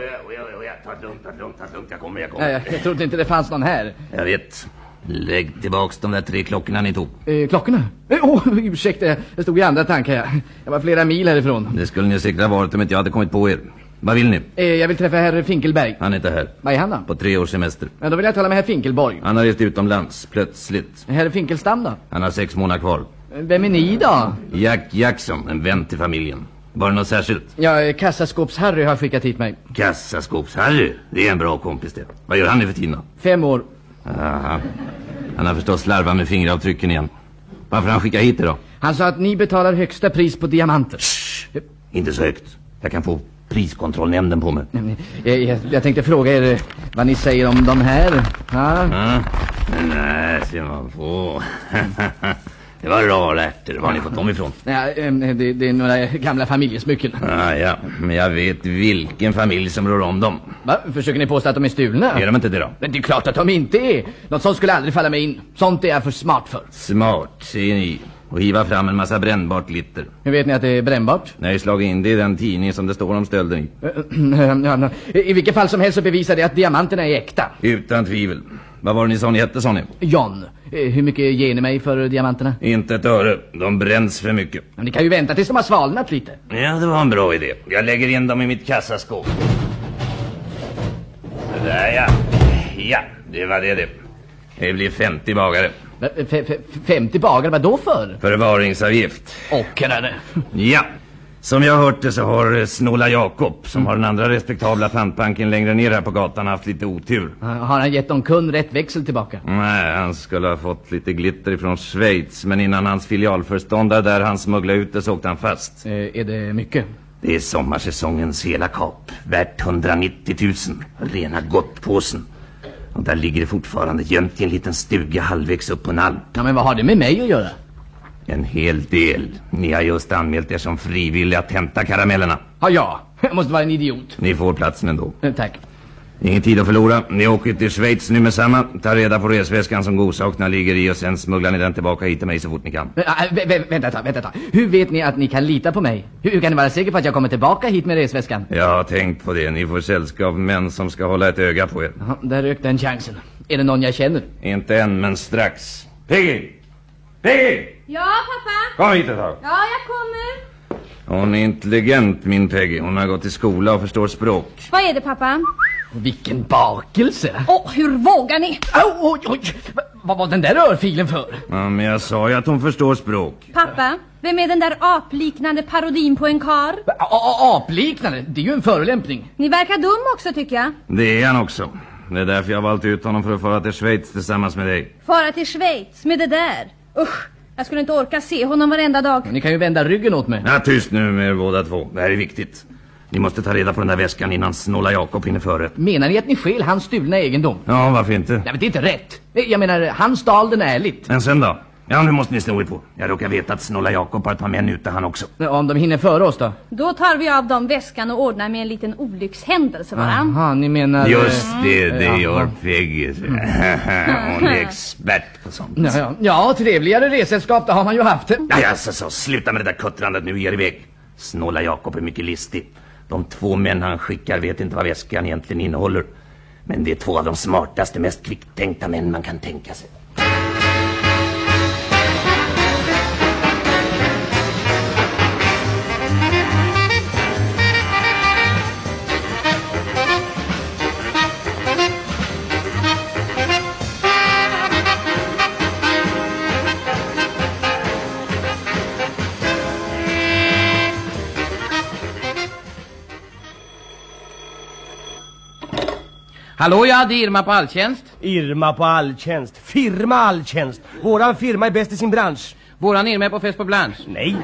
Oja, ta det lugnt, ta det lugnt, ta det lugnt, jag kommer, jag kommer. Ja, jag trodde inte det fanns någon här. Jag vet. Lägg tillbaks de där tre klockorna ni tog. Eh, klockorna? Eh, Åh, oh, [laughs] ursäkta, jag stod i andra tankar. Jag, var flera mil härifrån. Det skulle ni säkert ha varit om inte jag hade kommit på er. Vad vill ni? Eh, jag vill träffa herr Finkelberg. Han är inte här. Vad är han då? På tre års semester. Ja, då vill jag tala med herr Finkelborg. Han har rest utomlands, plötsligt. Herr Finkelstam då? Han har sex månader kvar. Eh, Vem är ni då? Jack Jackson, en vän till familjen. Var det något särskilt? Ja, eh, kassaskåps-Harry har skickat hit mig. Kassaskåps-Harry, det är en bra kompis det. Vad gör han nu för tiden då? Fem år. Aha. Han har förstås slarvat med fingeravtrycken igen. Varför han skickar hit det då? Han sa att ni betalar högsta pris på diamanter. Inte så högt. Jag kan få priskontrollnämnden på mig. Jag, jag, jag tänkte fråga er eh, vad ni säger om de här. Ja. Ja. Nej, ser man på. [laughs] det var rara ärtor. Var har ni fått dem ifrån? Eh, det, det är några gamla familjesmycken. Ah, ja, men jag vet vilken familj som rör om dem. Va? Försöker ni påstå att de är stulna? Är de inte det då? Men det är klart att de inte är. Något sånt skulle aldrig falla mig in. Sånt är jag för smart för. Smart, säger ni. Och hiva fram en massa brännbart glitter. Hur vet ni att det är brännbart? Ju slagit in det i den tidning som det står om stölden i. [clears throat] Ja, ja, I vilket fall som helst så bevisar det att diamanterna är äkta. Utan tvivel. Vad var det ni sa ni hette, sa ni? John, eh, hur mycket ger ni mig för diamanterna? Inte ett öre. De bränns för mycket. Men ni kan ju vänta tills de har svalnat lite. Ja, det var en bra idé. Jag lägger in dem i mitt kassaskåp. Där ja. Ja, det var det det. Det blir 50 bagare. F- 50 bagare, vad då för? Förvaringsavgift. Ockrare. Ja. Som jag har hört det så har eh, Snåla Jakob, som har den andra respektabla pantbanken längre ner här på gatan, haft lite otur. Har han gett någon kund rätt växel tillbaka? Nej, han skulle ha fått lite glitter ifrån Schweiz, men innan hans filialförståndare där han smugglade ut det så åkte han fast. Eh, är det mycket? Det är sommarsäsongens hela kap, värt 190 000. Rena gottpåsen. Och där ligger det fortfarande gömt i en liten stuga halvvägs upp på en alp. Ja, men vad har det med mig att göra? En hel del. Ni har just anmält er som frivilliga att hämta karamellerna. Ja, ja. [laughs] Jag måste vara en idiot. Ni får platsen ändå. Eh, tack. Ingen tid att förlora. Ni åker till Schweiz nu med samma. Ta reda på resväskan som godsakterna ligger i och sen smugglar ni den tillbaka hit till mig så fort ni kan. Men, vä vä vänta, ta, vänta, ta. Hur vet ni att ni kan lita på mig? Hur, hur kan ni vara säker på att jag kommer tillbaka hit med resväskan? Jag har tänkt på det. Ni får sällskap män som ska hålla ett öga på er. Ja, där rök den chansen. Är det någon jag känner? Inte än, men strax. Piggy! Piggy! Ja, pappa? Kom hit ett tag. Ja, jag kommer. Hon är intelligent, min Peggy. Hon har gått i skola och förstår språk. Vad är det, pappa? Vilken bakelse! Åh, hur vågar ni? Oj, oj, oj! Vad var den där örfilen för? Ja, men jag sa ju att hon förstår språk. Pappa, vem är den där apliknande parodin på en kar? Apliknande? Det är ju en förolämpning. Ni verkar dum också, tycker jag. Det är han också. Det är därför jag har valt ut honom för att fara till Schweiz tillsammans med dig. Fara till Schweiz med det där. Usch, jag skulle inte orka se honom varenda dag. Ni kan ju vända ryggen åt mig. Ja, tyst nu med er båda två. Det här är viktigt. Ni måste ta reda på den där väskan innan snåla Jakob hinner före. Menar ni att ni skäl hans stulna egendom? Ja, varför inte? Nej, men det är inte rätt. Jag menar, han stal den ärligt. Men sen då? Ja, nu måste ni sno er på. Jag råkar veta att snåla Jakob har ett par män ute han också. Om de hinner före oss då? Då tar vi av dem väskan och ordnar med en liten olyckshändelse bara. Jaha, ni menar... Just det, det Ja, gör ja. Peggy. [laughs] Hon är expert på sånt. Ja, ja. ja, trevligare resällskap det har man ju haft. Ja, ja, så, sluta med det där kuttrandet nu, ge er iväg. Snåla Jakob är mycket listig. De två män han skickar vet inte vad väskan egentligen innehåller. Men det är två av de smartaste, mest kvicktänkta män man kan tänka sig. Hallå ja, det är Irma på alltjänst. Irma på alltjänst. Firma alltjänst. Våran firma är bäst i sin bransch. Våran Irma är på fest på Blanche. Nej,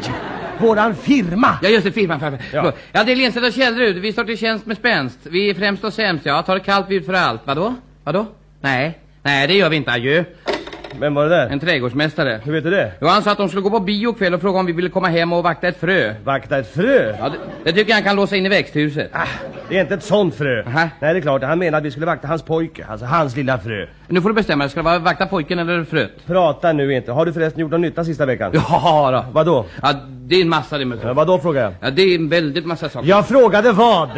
våran firma. Ja just det, firman. Ja, Ja. ja. det är Lindstedt och Kjellrud. Vi står till tjänst med spänst. Vi är främst och sämst, ja. Tar kallt bud för allt. Vadå? Vadå? Nej. Nej, det gör vi inte. Adjö. Vem var det där? En trädgårdsmästare. Hur vet du det? Jo, han sa att de skulle gå på bio kväll och fråga om vi ville komma hem och vakta ett frö. Vakta ett frö? Ja, det, det tycker jag han kan låsa in i växthuset. Ah, det är inte ett sånt frö. Nej, det är klart. Han menade att vi skulle vakta hans pojke. Alltså hans lilla frö. Nu får du bestämma dig. Ska det vara vakta pojken eller fröet? Prata nu inte. Har du förresten gjort någon nytta sista veckan? Ja då. Vadå? Ja, det är en massa det med Ja, vadå frågar jag? Ja, det är en väldigt massa saker. Jag frågade vad?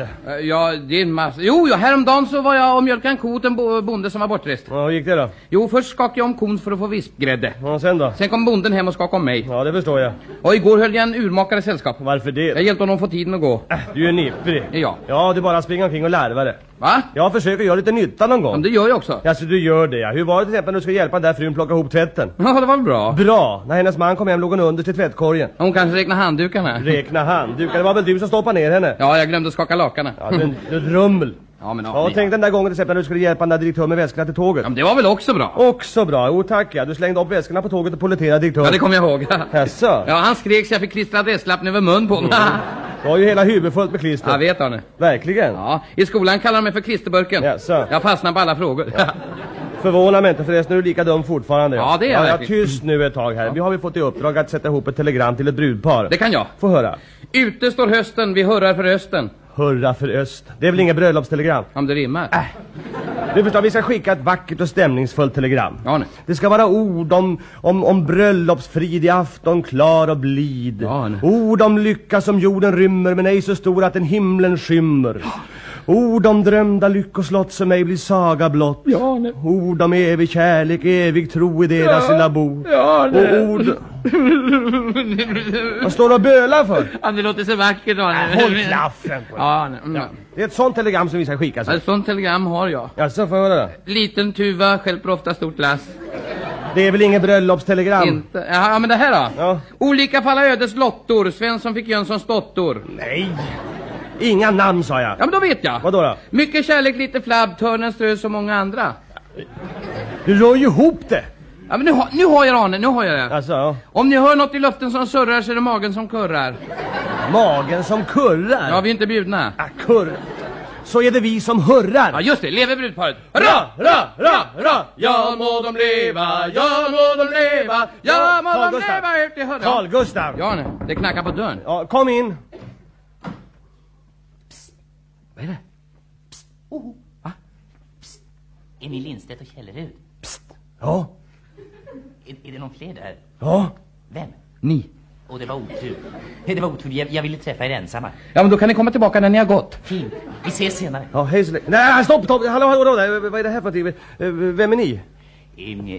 Ja, det är en massa. Jo, ja, häromdagen så var jag och mjölkade en ko åt en bo- bonde som var bortrest. Ja, hur gick det då? Jo, först skakade jag om kon för att få vispgrädde. Ja, sen då? Sen kom bonden hem och skakade om mig. Ja, det förstår jag. Och igår höll jag en urmakare sällskap. Varför det? Jag hjälpte honom få tiden att gå. Du är nipprig. Ja. Ja, du bara springer omkring och larvar det. Va? Jag försöker göra lite nytta någon gång. Ja, det gör jag också. Ja, så du gör det ja. Hur var det till exempel när du skulle hjälpa den där frun plocka ihop tvätten? Ja, det var väl bra. Bra! När hennes man kom hem låg hon under till tvättkorgen. Hon kanske räknar handdukarna. Räkna handdukar. Det var väl du som stoppade ner henne? Ja, jag glömde skaka lakanen. Ja, du, du rummel. Ja, men ja, Ja, tänk den där gången till exempel när du skulle hjälpa den där direktören med väskorna till tåget. Ja, men det var väl också bra? Också bra. Jo tack ja. Du slängde upp väskorna på tåget och polletterade direktören. Ja, det kommer jag ihåg. [laughs] Jaså? Ja, han skrek så jag fick klistra adresslappen över mun på mig. Du har ju hela huvudet fullt med klister. Jag vet Arne. Verkligen? Ja, i skolan kallar de mig för klisterburken. Jaså? Jag fastnar på alla frågor. Förvånar mig inte förresten, är du lika dum fortfarande? Ja, det är jag ja. Tyst nu ett tag här. Vi har väl fått i uppdrag att sätta ihop ett telegram till ett brudpar. Det kan jag. Få höra. Ute står hösten, vi hurrar för östen. Hurra för öst. Det är väl inget bröllopstelegram? Om det rimmar. Äh. Du förstår, vi ska skicka ett vackert och stämningsfullt telegram. Ja, nej. Det ska vara ord om, om, om bröllopsfrid i afton klar och blid. Ja, nej. ord om lycka som jorden rymmer men ej så stor att den himlen skymmer. Ord om drömda lyckoslott som ej blir saga blott. Ja, nej. Ord om evig kärlek, evig tro i deras Ja. lilla bo. Ja, nej. Och ord... [laughs] Vad står du och bölar för? Ja, det låter så vackert. Äh, håll klaffen på dig. Ja, nej. Mm. Det är ett sånt telegram som vi ska skicka. Ja, Ett sånt telegram har jag. Jaså, får jag höra? Liten tuva stjälper ofta stort lass. Det är väl ingen bröllopstelegram? Inte. Ja, men det här då? Olika falla ödets lottor. Svensson fick Jönssons dottor. Nej. Inga namn sa jag. Ja, men då vet jag. Vadå då? Mycket kärlek, lite flabb, törnen strö som många andra. Du rör ju ihop det. Ja, men nu, har- nu har jag det, Arne, nu har jag det. Alltså, ja. Om ni hör något i luften som surrar så är det magen som kurrar. Magen som kurrar? Ja, vi är inte bjudna. Ah, kurr. Så är det vi som hurrar. Ja, just det. Lever brudparet. Ra, ra, ra, ra. Ja må de leva, ja må de leva, ja må Carl de Gustaf. leva ut i hörnet. Carl Gustav. Ja, nej. Det knackar på dörren. Ja, kom in. Vad är det? Emil Lindstedt och Källerud. Ja. Är, är det någon fler där? Ja. Vem? Ni. Och det var otur. Det var otur. Jag, jag ville träffa er ensamma. Ja, men då kan ni komma tillbaka när ni har gått. Fint. Vi ses senare. Ja, hej så länge. Nej, stopp, stopp. Hallå, hallå, hallå. Vad är det här för någonting? Eh, Vem är ni?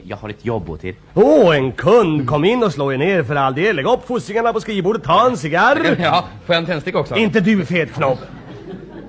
Jag har ett jobb åt er. Åh, en kund. Kom in och slå er ner för all del. Lägg upp fossingarna på skrivbordet. Ta en cigarr. Ja, får jag en tändstick också? Inte du, fet knopp.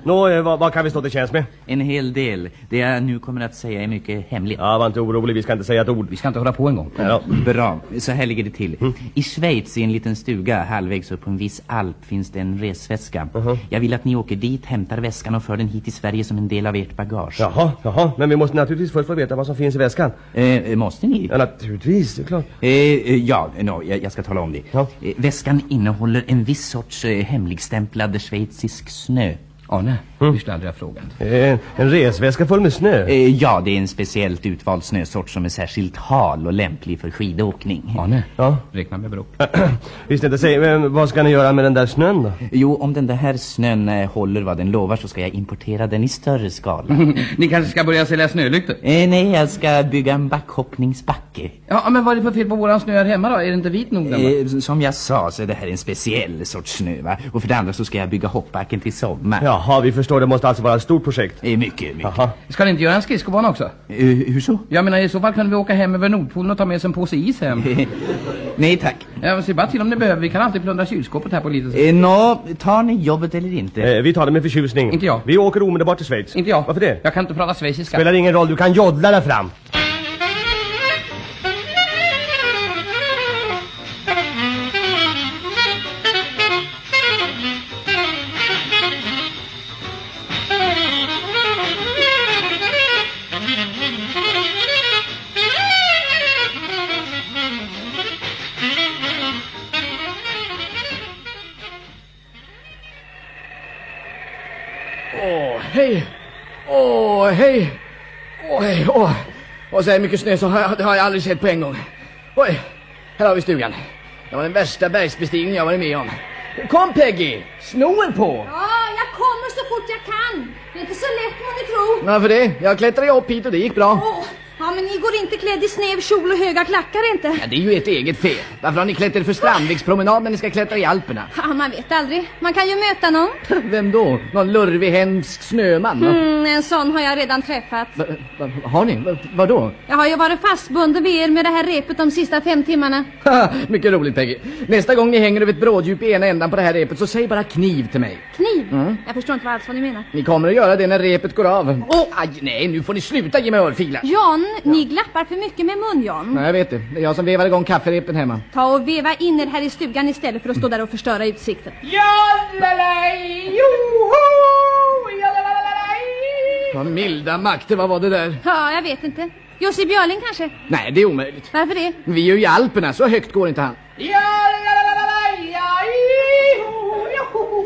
Nå, eh, vad, vad kan vi stå till tjänst med? En hel del. Det jag nu kommer att säga är mycket hemligt. Ja, var inte orolig. Vi ska inte säga ett ord. Vi ska inte hålla på en gång. Ja. Bra, så här ligger det till. I Schweiz, i en liten stuga halvvägs upp på en viss alp, finns det en resväska. Jag vill att ni åker dit, hämtar väskan och för den hit till Sverige som en del av ert bagage. Jaha, jaha. Men vi måste naturligtvis först få veta vad som finns i väskan. Eh, måste ni? Ja, naturligtvis. Det är klart. Eh, eh, ja, no, jag, jag ska tala om det. Eh, väskan innehåller en viss sorts eh, hemligstämplad schweizisk snö. Arne, Mm. hur skulle aldrig jag frågat? En, en resväska full med snö? Eh, ja, det är en speciellt utvald snösort som är särskilt hal och lämplig för skidåkning. Arne, Ja. räkna med bråk. [clears throat] Visst inte säg, men vad ska ni göra med den där snön då? Jo, om den här snön eh, håller vad den lovar så ska jag importera den i större skala. [laughs] ni kanske ska börja sälja snölyktor? eh, nej, jag ska bygga en backhoppningsbacke. Ja, men vad är det för fel på våran snö här hemma då? Är det inte vit nog den? som jag sa så är det här en speciell sorts snö va? Och för det andra så ska jag bygga hoppbacken till sommar. Jaha, vi förstår. Det måste alltså vara ett stort projekt. Eh, mycket, mycket. Jaha. Ska ni inte göra en skridskobana också? Eh, hur så? Jag menar i så fall kunde vi åka hem över Nordpolen och ta med oss en påse is hem. [laughs] nej tack. Ja, men se bara till om ni behöver. Vi kan alltid plundra kylskåpet här på lite. Eh, Nå, tar ni jobbet eller inte? Eh, vi tar det med förtjusning. Inte jag. Vi åker omedelbart till Schweiz. Inte jag. Varför det? Jag kan inte prata schweiziska. Spelar ingen roll, du kan joddla där fram. Åh, hej! Åh, hej! Åh! Och så här mycket snö så har jag, det har jag aldrig sett på en gång. Oj, här har vi stugan. Det var den värsta bergsbestigningen jag varit med om. Kom Peggy! Snoen på! Ja, jag kommer så fort jag kan. Det är inte så lätt må ni tro. Varför det? Jag klättrade upp hit och det gick bra. Åh, ja, men ni går inte klädd i snäv kjol och höga klackar inte. Ja, det är ju ert eget fel. Varför har ni klätt er för Strandvägspromenad när ni ska klättra i Alperna? Ja, man vet aldrig. Man kan ju möta någon. [laughs] Vem då? Någon lurvig hemsk snöman? Mm, en sån har jag redan träffat. Va, va, har ni? Va, vadå? Jag har ju varit fastbunden vid er med det här repet de sista fem timmarna. [laughs] Mycket roligt Peggy. Nästa gång ni hänger över ett bråddjup i ena ändan på det här repet så säg bara kniv till mig. Kniv? Mm. Jag förstår inte alls vad ni menar. Ni kommer att göra det när repet går av. Åh, aj, nej, nu får ni sluta ge mig örfilar. Jan, ni glappar för mycket med mun, Jan. Nej, jag vet det. Det är jag som vevar igång kafferepen hemma. Ta och veva in er här i stugan istället för att stå där och förstöra utsikten. Vad milda makter, vad var det där? Ja, jag vet inte. Jussi Björling kanske? Nej, det är omöjligt. Varför det? Vi är ju i Alperna, så högt går inte han.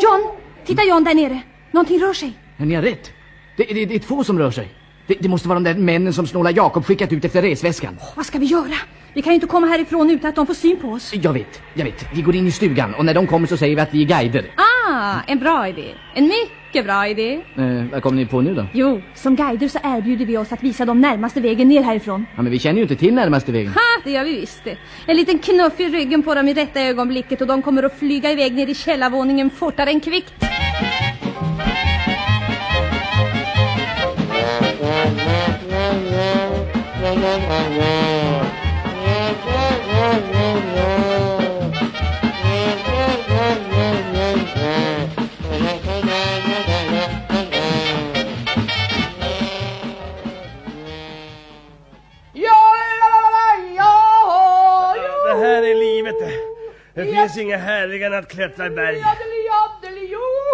John! Titta John där nere. Någonting rör sig. Men ni har rätt. Det, det, det är två som rör sig. Det, det måste vara de där männen som snåla Jakob skickat ut efter resväskan. Vad ska vi göra? Vi kan ju inte komma härifrån utan att de får syn på oss. Jag vet, jag vet. Vi går in i stugan och när de kommer så säger vi att vi är guider. Ah, en bra idé. En mycket bra idé. Eh, vad kommer ni på nu då? Jo, som guider så erbjuder vi oss att visa dem närmaste vägen ner härifrån. Ja, men vi känner ju inte till närmaste vägen. Ha, det gör vi visst det. En liten knuff i ryggen på dem i rätta ögonblicket och de kommer att flyga iväg ner i källarvåningen fortare än kvickt. Det finns inga härligare än att klättra i berg.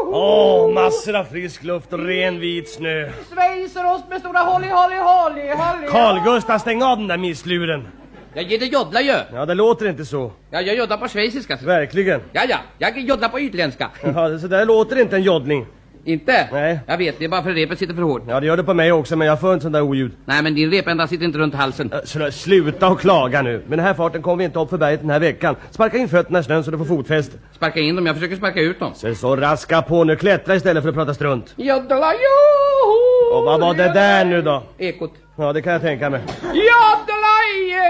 Åh, massor av frisk luft och ren vit snö. Schweizerost med stora holly, holly, holly, holly. Carl-Gustaf, stäng av den där missluren. Jag ger dig joddla ju. Ja, det låter inte så. Ja, jag joddlar på schweiziska. Verkligen. Ja, ja, jag joddlar på utländska. Jaha, så där låter inte en joddling. Inte? Nej. Jag vet, det är bara för repet sitter för hårt. Ja, det gör det på mig också, men jag får inte sån där oljud. Nej, men din repända sitter inte runt halsen. Så, sluta och klaga nu. Med den här farten kommer vi inte upp för berget den här veckan. Sparka in fötterna i snön så du får fotfäste. Sparka in dem, jag försöker sparka ut dem. Så, så raska på nu, klättra istället för att prata strunt. Joddla, jo. Och vad var det där nu då? Ekot. Ja, det kan jag tänka mig. Joddla,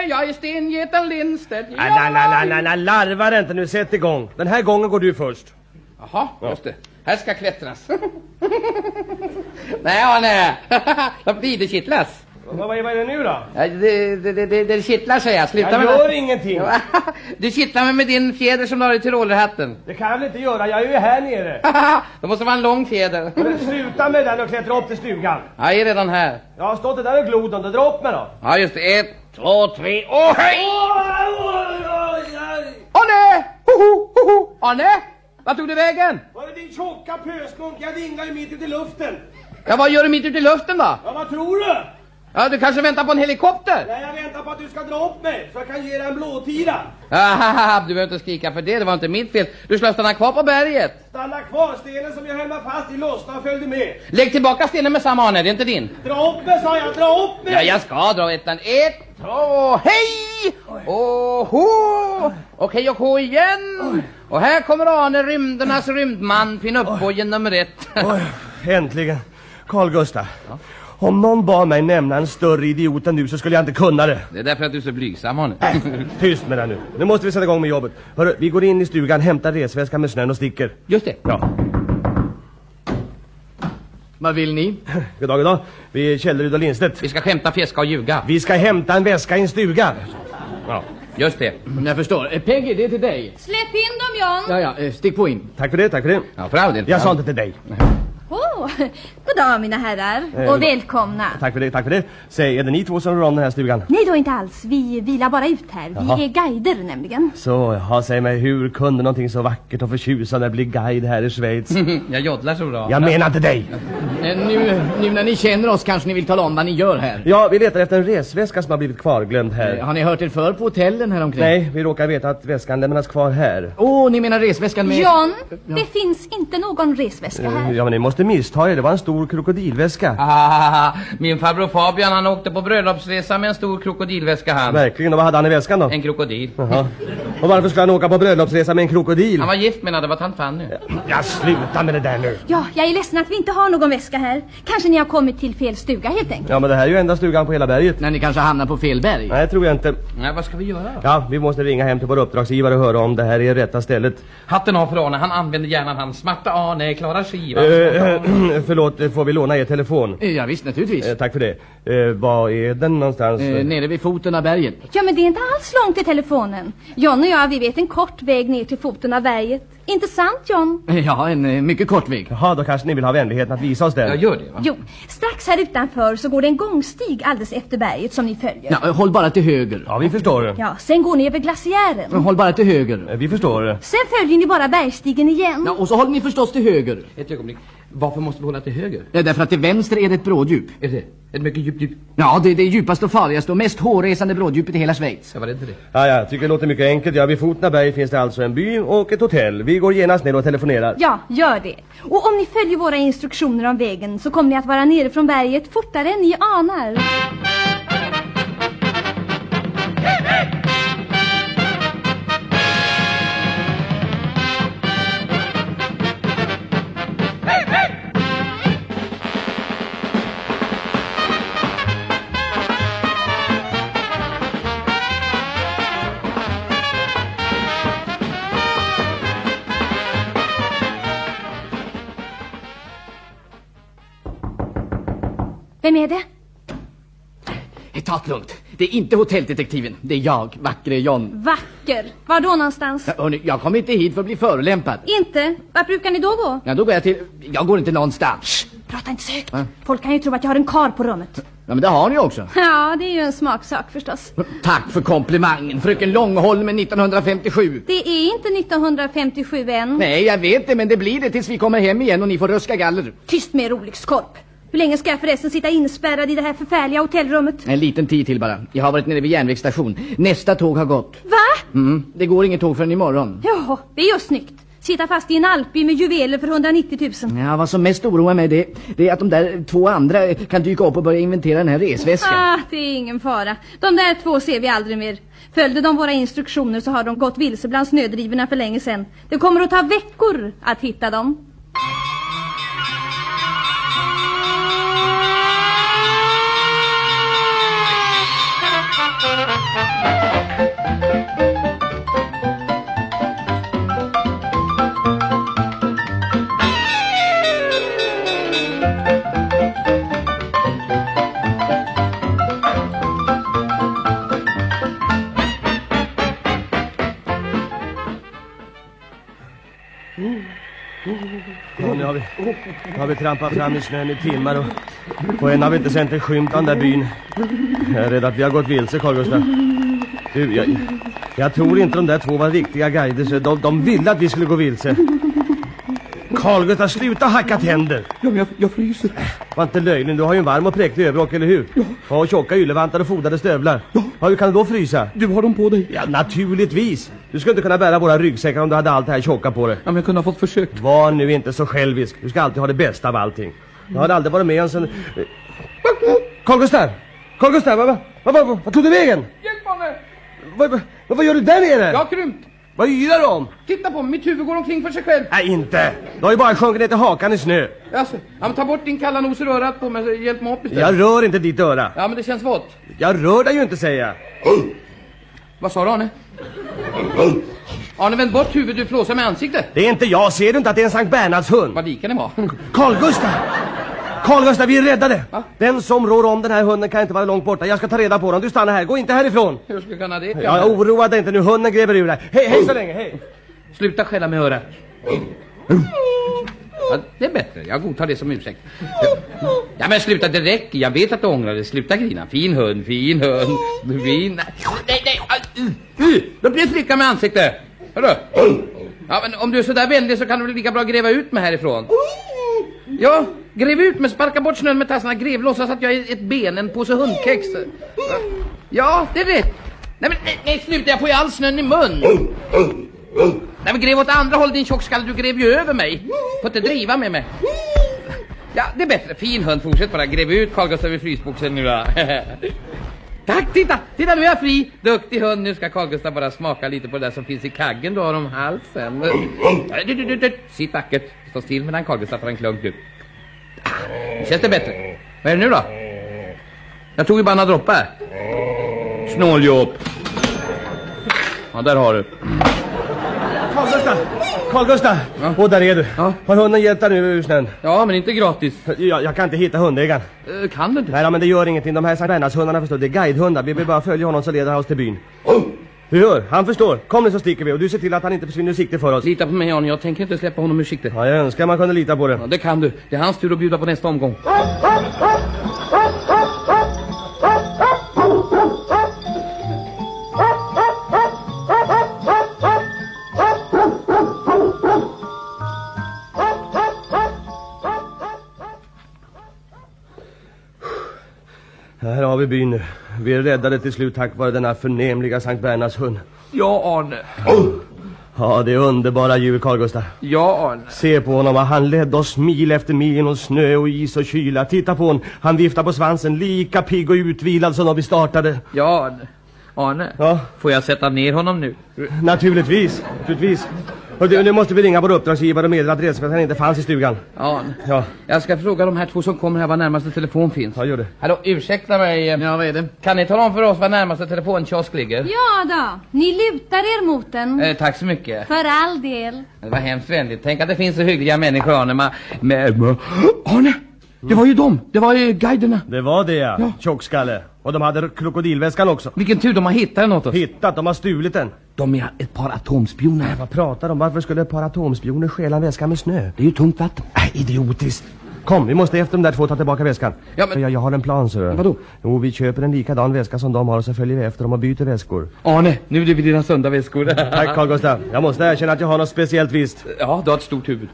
jag är stengeten Lindstedt. Nej, nej, nej, nej, larva inte nu, sätt igång. Den här gången går du först. Jaha, just det. Här ska klättras. nej, Arne. [laughs] Vad blir det kittlas? Vad, vad är det nu då? Det, det, det, det, kittlar säger jag. Sluta Jag med gör det. ingenting. [laughs] Du kittlar mig med din fjäder som du har i tyrolerhatten. Det kan jag väl inte göra, jag är ju här nere. [laughs] det måste vara en lång fjäder. Men Sluta med den och klättra upp till stugan. Jag är redan här. Jag har stått där och glod under, dra upp mig då. Ja, just det. Ett, två, tre, och hej! Arne! Hoho, hoho! Arne! Vart tog du vägen? Var är din tjocka pösmunk? Jag vinglar ju mitt ute i luften. Ja, vad gör du mitt ute i luften då? Ja, vad tror du? Ja, du kanske väntar på en helikopter? Nej, jag väntar på att du ska dra upp mig så jag kan ge dig en blåtira. Ah, du behöver inte skrika för det, det var inte mitt fel. Du skulle ha stannat kvar på berget. Stanna kvar, stenen som jag höll mig fast i lossnade och följde med. Lägg tillbaka stenen med samma Arne, det är inte din. Dra upp mig sa jag, dra upp mig! Ja, jag ska dra ettan. Ett, två, hej! Och hå! Och hej och hå igen! Och här kommer Arne, rymdernas rymdman, pinup-bojen nummer ett. Oj, äntligen. Carl Gustaf. Om någon bad mig nämna en större idiot än du så skulle jag inte kunna det. Det är därför att du är så blygsam, Arne. Tyst med det nu. Nu måste vi sätta igång med jobbet. Hörru, vi går in i stugan, hämtar resväskan med snön och sticker. Just det. Ja. Vad vill ni? [laughs] God dag, god dag. Vi är Källeryd och Lindstedt. Vi ska skämta, fjäska och ljuga. Vi ska hämta en väska i en stuga. Ja. Just det. Jag förstår. Eh, Peggy, det är till dig. Släpp in dem, Jan. Ja, ja, eh, stick på in. Tack för det, tack för det. Ja, för all del. Jag sa inte till dig. Oh, god dag, mina herrar. Eh. Och välkomna. Tack för det, tack för det. Säg, är det ni två som rår om den här stugan? Nej då, inte alls. Vi vilar bara ut här. Vi Jaha. är guider nämligen. Så, ja, säg mig, hur kunde någonting så vackert och förtjusande bli guide här i Schweiz? [laughs] jag joddlar så bra. Jag menar inte dig. Eh, Nu, nu när ni känner oss kanske ni vill tala om vad ni gör här. Ja, vi letar efter en resväska som har blivit kvarglömd här. Eh, Har ni hört er för på hotellen här omkring? Nej, vi råkar veta att väskan lämnas kvar här. Åh, ni menar resväskan med... Jan, det finns inte någon resväska här. Eh, Ja, men ni måste missta er. Det var en stor krokodilväska. Ah, min farbror Fabian han åkte på bröllopsresa med en stor krokodilväska han. Verkligen, och vad hade han i väskan då? En krokodil. Jaha. Och varför skulle han åka på bröllopsresa med en krokodil? Han var gift menade, det var tant Fanny. Ja, sluta med det där nu. Ja, jag är ledsen att vi inte har någon väska här. Kanske ni har kommit till fel stuga helt enkelt. Ja, men det här är ju enda stugan på hela berget. När ni kanske hamnar på fel berg? Nej, tror jag inte. Nej, vad ska vi göra då? Ja, vi måste ringa hem till vår uppdragsgivare och höra om det här är rätta stället. Hatten av för Arne, han använder gärna hans smarta Arne, klara skiva. Eh, [clears throat] förlåt, eh, får vi låna er telefon? Eh, Ja, visst, naturligtvis. Eh, tack för det. Eh, var är den någonstans? Eh, nere vid foten av berget. Ja, men det är inte alls långt till telefonen. John och jag, vi vet en kort väg ner till foten av berget. Inte sant, John? Ja, en eh, mycket kort väg. Jaha, då kanske ni vill ha vänligheten att visa oss den. Jag gör det va? Jo, strax här utanför så går det en gångstig alldeles efter berget som ni följer. Ja, håll bara till höger. Ja, vi förstår. Ja, sen går ni över glaciären. Håll bara till höger. Eh, Vi förstår. Sen följer ni bara bergstigen igen. Ja, och så håller ni förstås till höger. Ett ögonblick. Varför måste vi hålla till höger? Ja, därför att till vänster är det ett bråddjup. Är det? Ett mycket djupt djup? Ja, det är det djupaste och farligaste och mest hårresande bråddjupet i hela Schweiz. Jag var rädd för det. Ja, ja, jag tycker det låter mycket enkelt. Ja, vid foten av berget finns det alltså en by och ett hotell. Vi går genast ner och telefonerar. Ja, gör det. Och om ni följer våra instruktioner om vägen så kommer ni att vara nere från berget fortare än ni anar. Vem är det? Ta det lugnt. Det är inte hotelldetektiven, det är jag, vackre John. Vacker. Var då någonstans? Ja, hörni, jag kom inte hit för att bli förolämpad. Inte? Vart brukar ni då gå? Ja, då går jag till... Jag går inte någonstans. Prata inte så högt. Va? Folk kan ju tro att jag har en kar på rummet. Ja, men det har ni också. Ja, det är ju en smaksak förstås. Tack för komplimangen, fröken Långholmen 1957. Det är inte 1957 än. Nej, jag vet det, men det blir det tills vi kommer hem igen och ni får ruska galler. Tyst med er olyckskorp. Hur länge ska jag förresten sitta inspärrad i det här förfärliga hotellrummet? En liten tid till bara. Jag har varit nere vid järnvägsstation. Nästa tåg har gått. Va? Mm, det går inget tåg förrän imorgon. Ja, det är ju snyggt. Sitta fast i en alpi med juveler för 190 000. Ja, vad som mest oroar mig det, det är att de där två andra kan dyka upp och börja inventera den här resväskan. Ah, det är ingen fara. De där två ser vi aldrig mer. Följde de våra instruktioner så har de gått vilse bland snödrivorna för länge sedan. Det kommer att ta veckor att hitta dem. Nu har vi, nu har vi trampat fram i snön i timmar och, och än har vi inte sett en skymt av den där byn. Jag är rädd att vi har gått vilse, Carl Gustaf. Du, jag, jag tror inte de där två var riktiga guider, så de, de ville att vi skulle gå vilse. Carl Gustaf, sluta hacka tänder. Ja, men jag, jag fryser. Var inte löjlig, du har ju en varm och präktig överrock, eller hur? Ja. Och tjocka yllevantar och fodade stövlar. Ja. ja. Hur kan du då frysa? Du har dem på dig. Ja, naturligtvis. Du skulle inte kunna bära våra ryggsäckar om du hade allt det här tjocka på dig. Ja, men jag kunde ha fått försökt. Var nu inte så självisk. Du ska alltid ha det bästa av allting. Jag har aldrig varit med om sen... Carl Gustaf! Carl Gustaf, vad, vad, vad, vad, vad tog du vägen? Hjälp mig! Vad, vad, vad gör du där nere? Jag har krympt. Vad yrar du om? Titta på mitt huvud går omkring för sig själv. Nej, inte. Du har ju bara sjunkit ner till hakan i snö. Alltså, ja, ta bort din kalla nos ur örat på mig, hjälp mig upp istället. Jag rör inte ditt öra. Ja, men det känns vått. Jag rör dig ju inte, säger jag. Vad sa du, Arne? Arne, vänd bort huvudet, du flåsar med ansiktet. Det är inte jag, ser du inte att det är en Sankt Bernhards hund? Vad kan det vara? Carl Gustaf! Carl Gustaf, vi är räddade! Va? Den som rår om den här hunden kan inte vara långt borta. Jag ska ta reda på den. Du stannar här, gå inte härifrån. Hur ska jag kunna det? Ja, oroa dig inte nu, hunden gräver ur dig. Hej, hej så länge, hej! Sluta skälla med örat. Ja, det är bättre. Jag godtar det som ursäkt. Ja, men sluta, det räcker. Jag vet att du ångrar det. Sluta grina. Fin hund, fin hund. Fin... Nej, nej. Uh, uh, då blir det flicka med ansikte. Hörru? Ja, men om du är så där vänlig så kan du väl lika bra gräva ut mig härifrån. Ja, gräv ut mig, sparka bort snön med tassarna, gräv, låtsas att jag är ett ben, en påse hundkex. Ja, det är rätt. Nej, men nej, nej sluta, jag får ju all snön i mun. Nej, men gräv åt andra håll din tjockskalle, du gräv ju över mig. Får inte driva med mig. Ja, det är bättre. Fin hund, fortsätt bara. Gräv ut Carl Gustaf i frysboxen nu då. [laughs] Tack, titta! Titta, nu är jag fri! Duktig hund, nu ska Carl Gustaf bara smaka lite på det där som finns i kaggen du har om halsen. [laughs] Du, du, du, du. Sitt vackert. Stå still medan Carl Gustaf tar en klunk du. Ah, Känns det bättre? Vad är det nu då? Jag tog ju bara några droppar. Snåljåp. Ja, där har du. Carl Gustaf! Carl Gustaf! Ja. Och där är du. Ja. Har hunden hjälpt dig nu ur snön? Ja, men inte gratis. Jag, jag kan inte hitta hundägaren. Uh, kan du inte? Nej, men det gör ingenting. De här Sankt Bernhardshundarna förstår, det är guidehundar. Vi vill bara följa honom så leder han oss till byn. Du hör, han förstår. Kom nu så sticker vi och du ser till att han inte försvinner ur sikte för oss. Lita på mig Arne, jag tänker inte släppa honom ur sikte. Ja, jag önskar man kunde lita på det. Ja, det kan du. Det är hans tur att bjuda på nästa omgång. Här har vi byn nu. Vi är räddade till slut tack vare denna förnämliga Sankt Bernhards hund. Ja, Arne. Ja, det är underbara djur, Carl Gustaf. Ja, Arne. Se på honom, han ledde oss mil efter mil genom snö och is och kyla. Titta på honom, han viftar på svansen, lika pigg och utvilad som när vi startade. Ja, Arne. Arne, ja? får jag sätta ner honom nu? Naturligtvis, naturligtvis. Och du, nu måste vi ringa vår uppdragsgivare och meddela att redskapet inte fanns i stugan. Ja, ja. Jag ska fråga de här två som kommer här var närmaste telefon finns. Ja, gör det. Hallå, ursäkta mig. Ja, vad är det? Kan ni tala om för oss var närmaste telefonkiosk ligger? Ja då, ni lutar er mot den. Eh, tack så mycket. För all del. Det var hemskt vänligt. Tänk att det finns så hyggliga människor, Arne. Med. Arne! Det var ju dem! Det var ju guiderna. Det var det, ja. ja. Tjockskalle. Och de hade krokodilväskan också. Vilken tur de har hittat den åt oss. Hittat? De har stulit den. De är ett par atomspioner. Vad pratar de? Varför skulle ett par atomspioner stjäla en väska med snö? Det är ju tungt vatten. Nej, idiotiskt. Kom, vi måste efter de där två ta tillbaka väskan. Ja, men- jag, jag har en plan, så. Vadå? Jo, vi köper en likadan väska som de har och så följer vi efter dem och byter väskor. Arne, nu är det dina sunda väskor. Tack, Carl Gustaf. Jag måste erkänna att jag har något speciellt visst. Ja, du har ett stort huvud.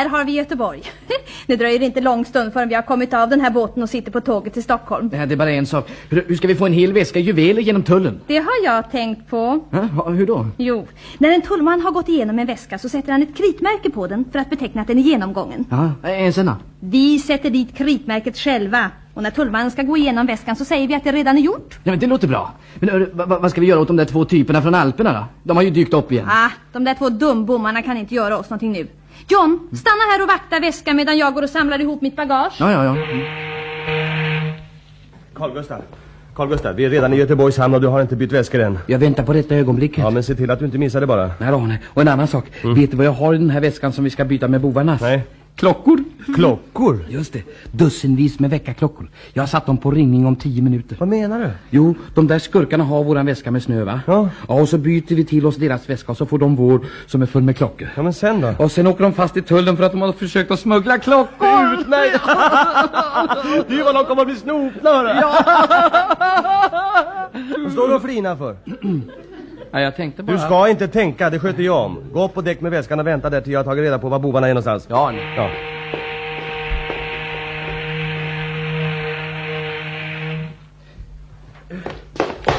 Här har vi Göteborg. [laughs] Nu dröjer det inte lång stund förrän vi har kommit av den här båten och sitter på tåget till Stockholm. Nej, det är bara en sak. Hur, hur ska vi få en hel väska juveler genom tullen? Det har jag tänkt på. Ha- hur då? Jo, när en tullman har gått igenom en väska så sätter han ett kritmärke på den för att beteckna att den är genomgången. Ja, en senna. Vi sätter dit kritmärket själva. Och när tullmannen ska gå igenom väskan så säger vi att det redan är gjort. Ja, men det låter bra. Men vad ska vi göra åt de där två typerna från Alperna då? De har ju dykt upp igen. Ah, de där två dumbommarna kan inte göra oss någonting nu. John, stanna här och vakta väskan medan jag går och samlar ihop mitt bagage. Ja, ja, ja. Carl Gustaf. Carl Gustaf, vi är redan i Göteborgs hamn och du har inte bytt väskor än. Jag väntar på detta ögonblicket. Ja, men se till att du inte missar det bara. Nej, Arne. Och en annan sak. Vet du vad jag har i den här väskan som vi ska byta med bovarnas? Nej. Klockor. Klockor? Just det. Dussinvis med väckarklockor. Jag har satt dem på ringning om tio minuter. Vad menar du? Jo, de där skurkarna har våran väska med snö va? Ja. Ja, och så byter vi till oss deras väska och så får de vår som är full med klockor. Ja, men sen då? Och sen åker de fast i tullen för att de har försökt att smuggla klockor. Utmärkt! det är [laughs] vad de kommer att bli snopna, hörru. Vad står du och flinar för? [clears throat] Ja, jag tänkte bara... Du ska inte tänka, det sköter jag om. Gå upp på däck med väskan och vänta där till jag har tagit reda på var bovarna är någonstans. Ja, ja.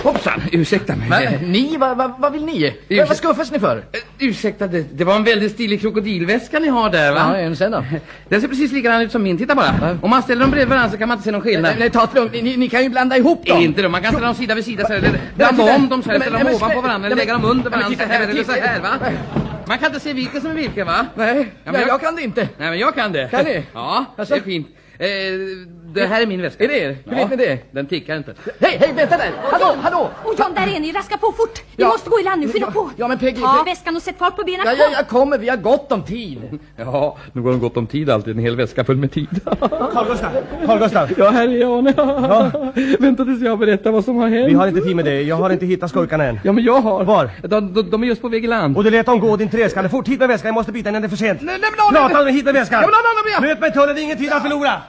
Hoppsan, ursäkta mig. Men, ni, vad va, vad vill ni? Vad, vad skuffas ni för? Eh, Ursäkta, det, det var en väldigt stilig krokodilväska ni har där va? Ja, en sen då. Den ser precis likadan ut som min, titta bara. Om man ställer dem bredvid varandra så kan man inte se någon skillnad. Nej, nej, ta lugnt. Ni, ni kan ju blanda ihop dem. Inte då, man kan ställa dem sida vid sida så här, eller blanda om dem så här, ställa dem ovanpå varandra eller lägga dem under varandra så här eller så här va? Man kan inte se vilken som är vilken va? Nej, Ja, men jag, jag kan det inte. Nej men jag kan det. Kan ni? Ja, Alltså? det är fint. Eh, det här är min väska. Är det er? Hur vet ni det? Den tickar inte. Hej, hej, vänta där! Hallå, hallå! Och John, där är ni. Raska på fort. Vi Ja. måste gå i land nu. Skynda på. Ja, men Peggy... Ta väskan och sätt fart på benen. Ja, ja, jag kommer. Vi har gott om tid. [laughs] Ja, nu går de gott om tid alltid. En hel väska full med tid. [laughs] Carl Gustaf, Carl Gustaf. Ja, här är jag Arne. [laughs] Vänta tills jag berättar vad som har hänt. Vi har inte tid med det. Jag har inte hittat skurkarna än. Ja, men jag har. Var? De, de, de är just på väg i land. Och du lät dem gå din träskalle. Fort hit med väskan, jag måste byta innan det är för sent. Nej, nej, Arne! Prata hit med väskan! Ja, men Arne, Arne, Möt mig i tullen, det är ingen tid att förlora!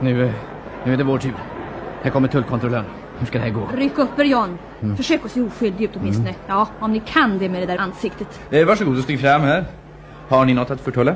Nu, eh, nu är det vår tur. Här kommer tullkontrollören. Hur ska det här gå? Ryck upp er John. Mm. Försök att se oskyldig ut åtminstone. Ja, om ni kan det med det där ansiktet. Eh, varsågod och stig fram här. Har ni något att förtulla?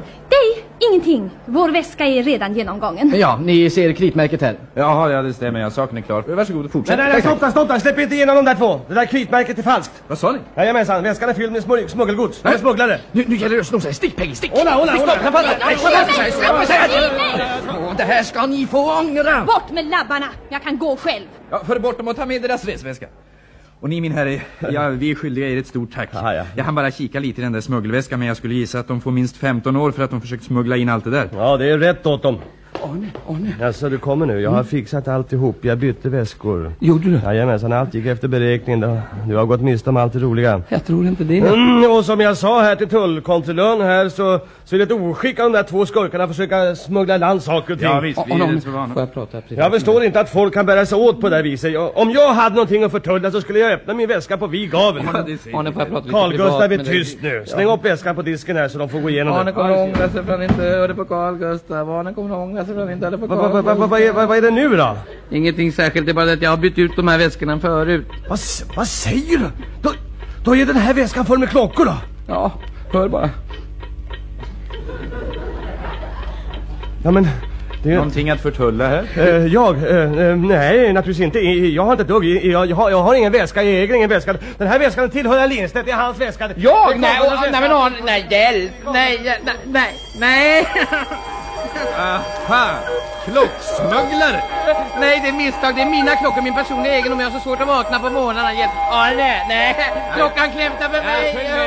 Ingenting. Vår väska är redan genomgången. Ja, ni ser kritmärket här. Jaha, ja det stämmer. Ja, saken är klar. Varsågod och fortsätt. Nej, nej, nej, stopp där, stopp där! Släpp inte igenom de där två! Det där kritmärket är falskt! Vad sa ni? Jajamensan, väskan är fylld med smug- smuggelgods. Är smugglare. Nu, nu gäller det att sno sig. Stick, Peggy, stick! Ola, Ola, Ola! Stopp, stopp, Nej, stopp, nej, stopp, nej, stopp, nej, stopp, stopp. Åh, Det här ska ni få ångra! Bort med labbarna. Jag kan gå själv. Ja, för bort dem och ta med deras resväska. Och ni min herre, ja, vi är skyldiga er ett stort tack. ja. Jag hann bara kika lite i den där smuggelväskan men jag skulle gissa att de får minst 15 år för att de försökt smuggla in allt det där. Ja, det är rätt åt dem. Arne, Arne. Alltså, du kommer nu. Jag har fixat alltihop. Jag bytte väskor. Gjorde du? Jajamensan, allt gick efter beräkningen. Du- Du har gått miste om allt det roliga. Jag tror inte det. Mm, och som jag sa här till tullkontrollören här så, så är det ett oskick av de där två skurkarna att försöka smuggla land saker och ting. Ja, visst, vi Arne, är Arne, får jag prata? precis? Jag förstår inte att folk kan bära sig åt på det här viset. Jag, om jag hade någonting att förtulla så skulle jag öppna min väska på vid gavel. Arne, får jag prata Carl privat Gustaf är tyst nu. Släng upp väskan på disken här så de får gå igenom Arne den. kommer ångra sig för han inte hörde på Carl Gustav. Arne kommer att för han inte på Vad va, va, va, vad är- vad- vad är det nu då? Ingenting särskilt, det är bara att jag har bytt ut de här väskorna förut. Vad, vad säger du? Då, då är den här väskan full med klockor då? Ja, hör bara. Ja, men... Det... Någonting att förtulla här? Eh, jag? Eh, eh, nej, naturligtvis inte. Jag har inte dugg. Jag, jag, har, jag har ingen väska. Jag äger ingen väska. Den här väskan tillhör Lindstedt. Det är hans väska. Jag? Nej, nej nej! Nej, nej, nej, nej! Aha! Klocksmugglare! Nej, det är misstag. Det är mina klockor, min personliga egendom. Jag har så svårt att vakna på morgnarna. Hjälp! Arne, nej! Klockan klämtar för mig!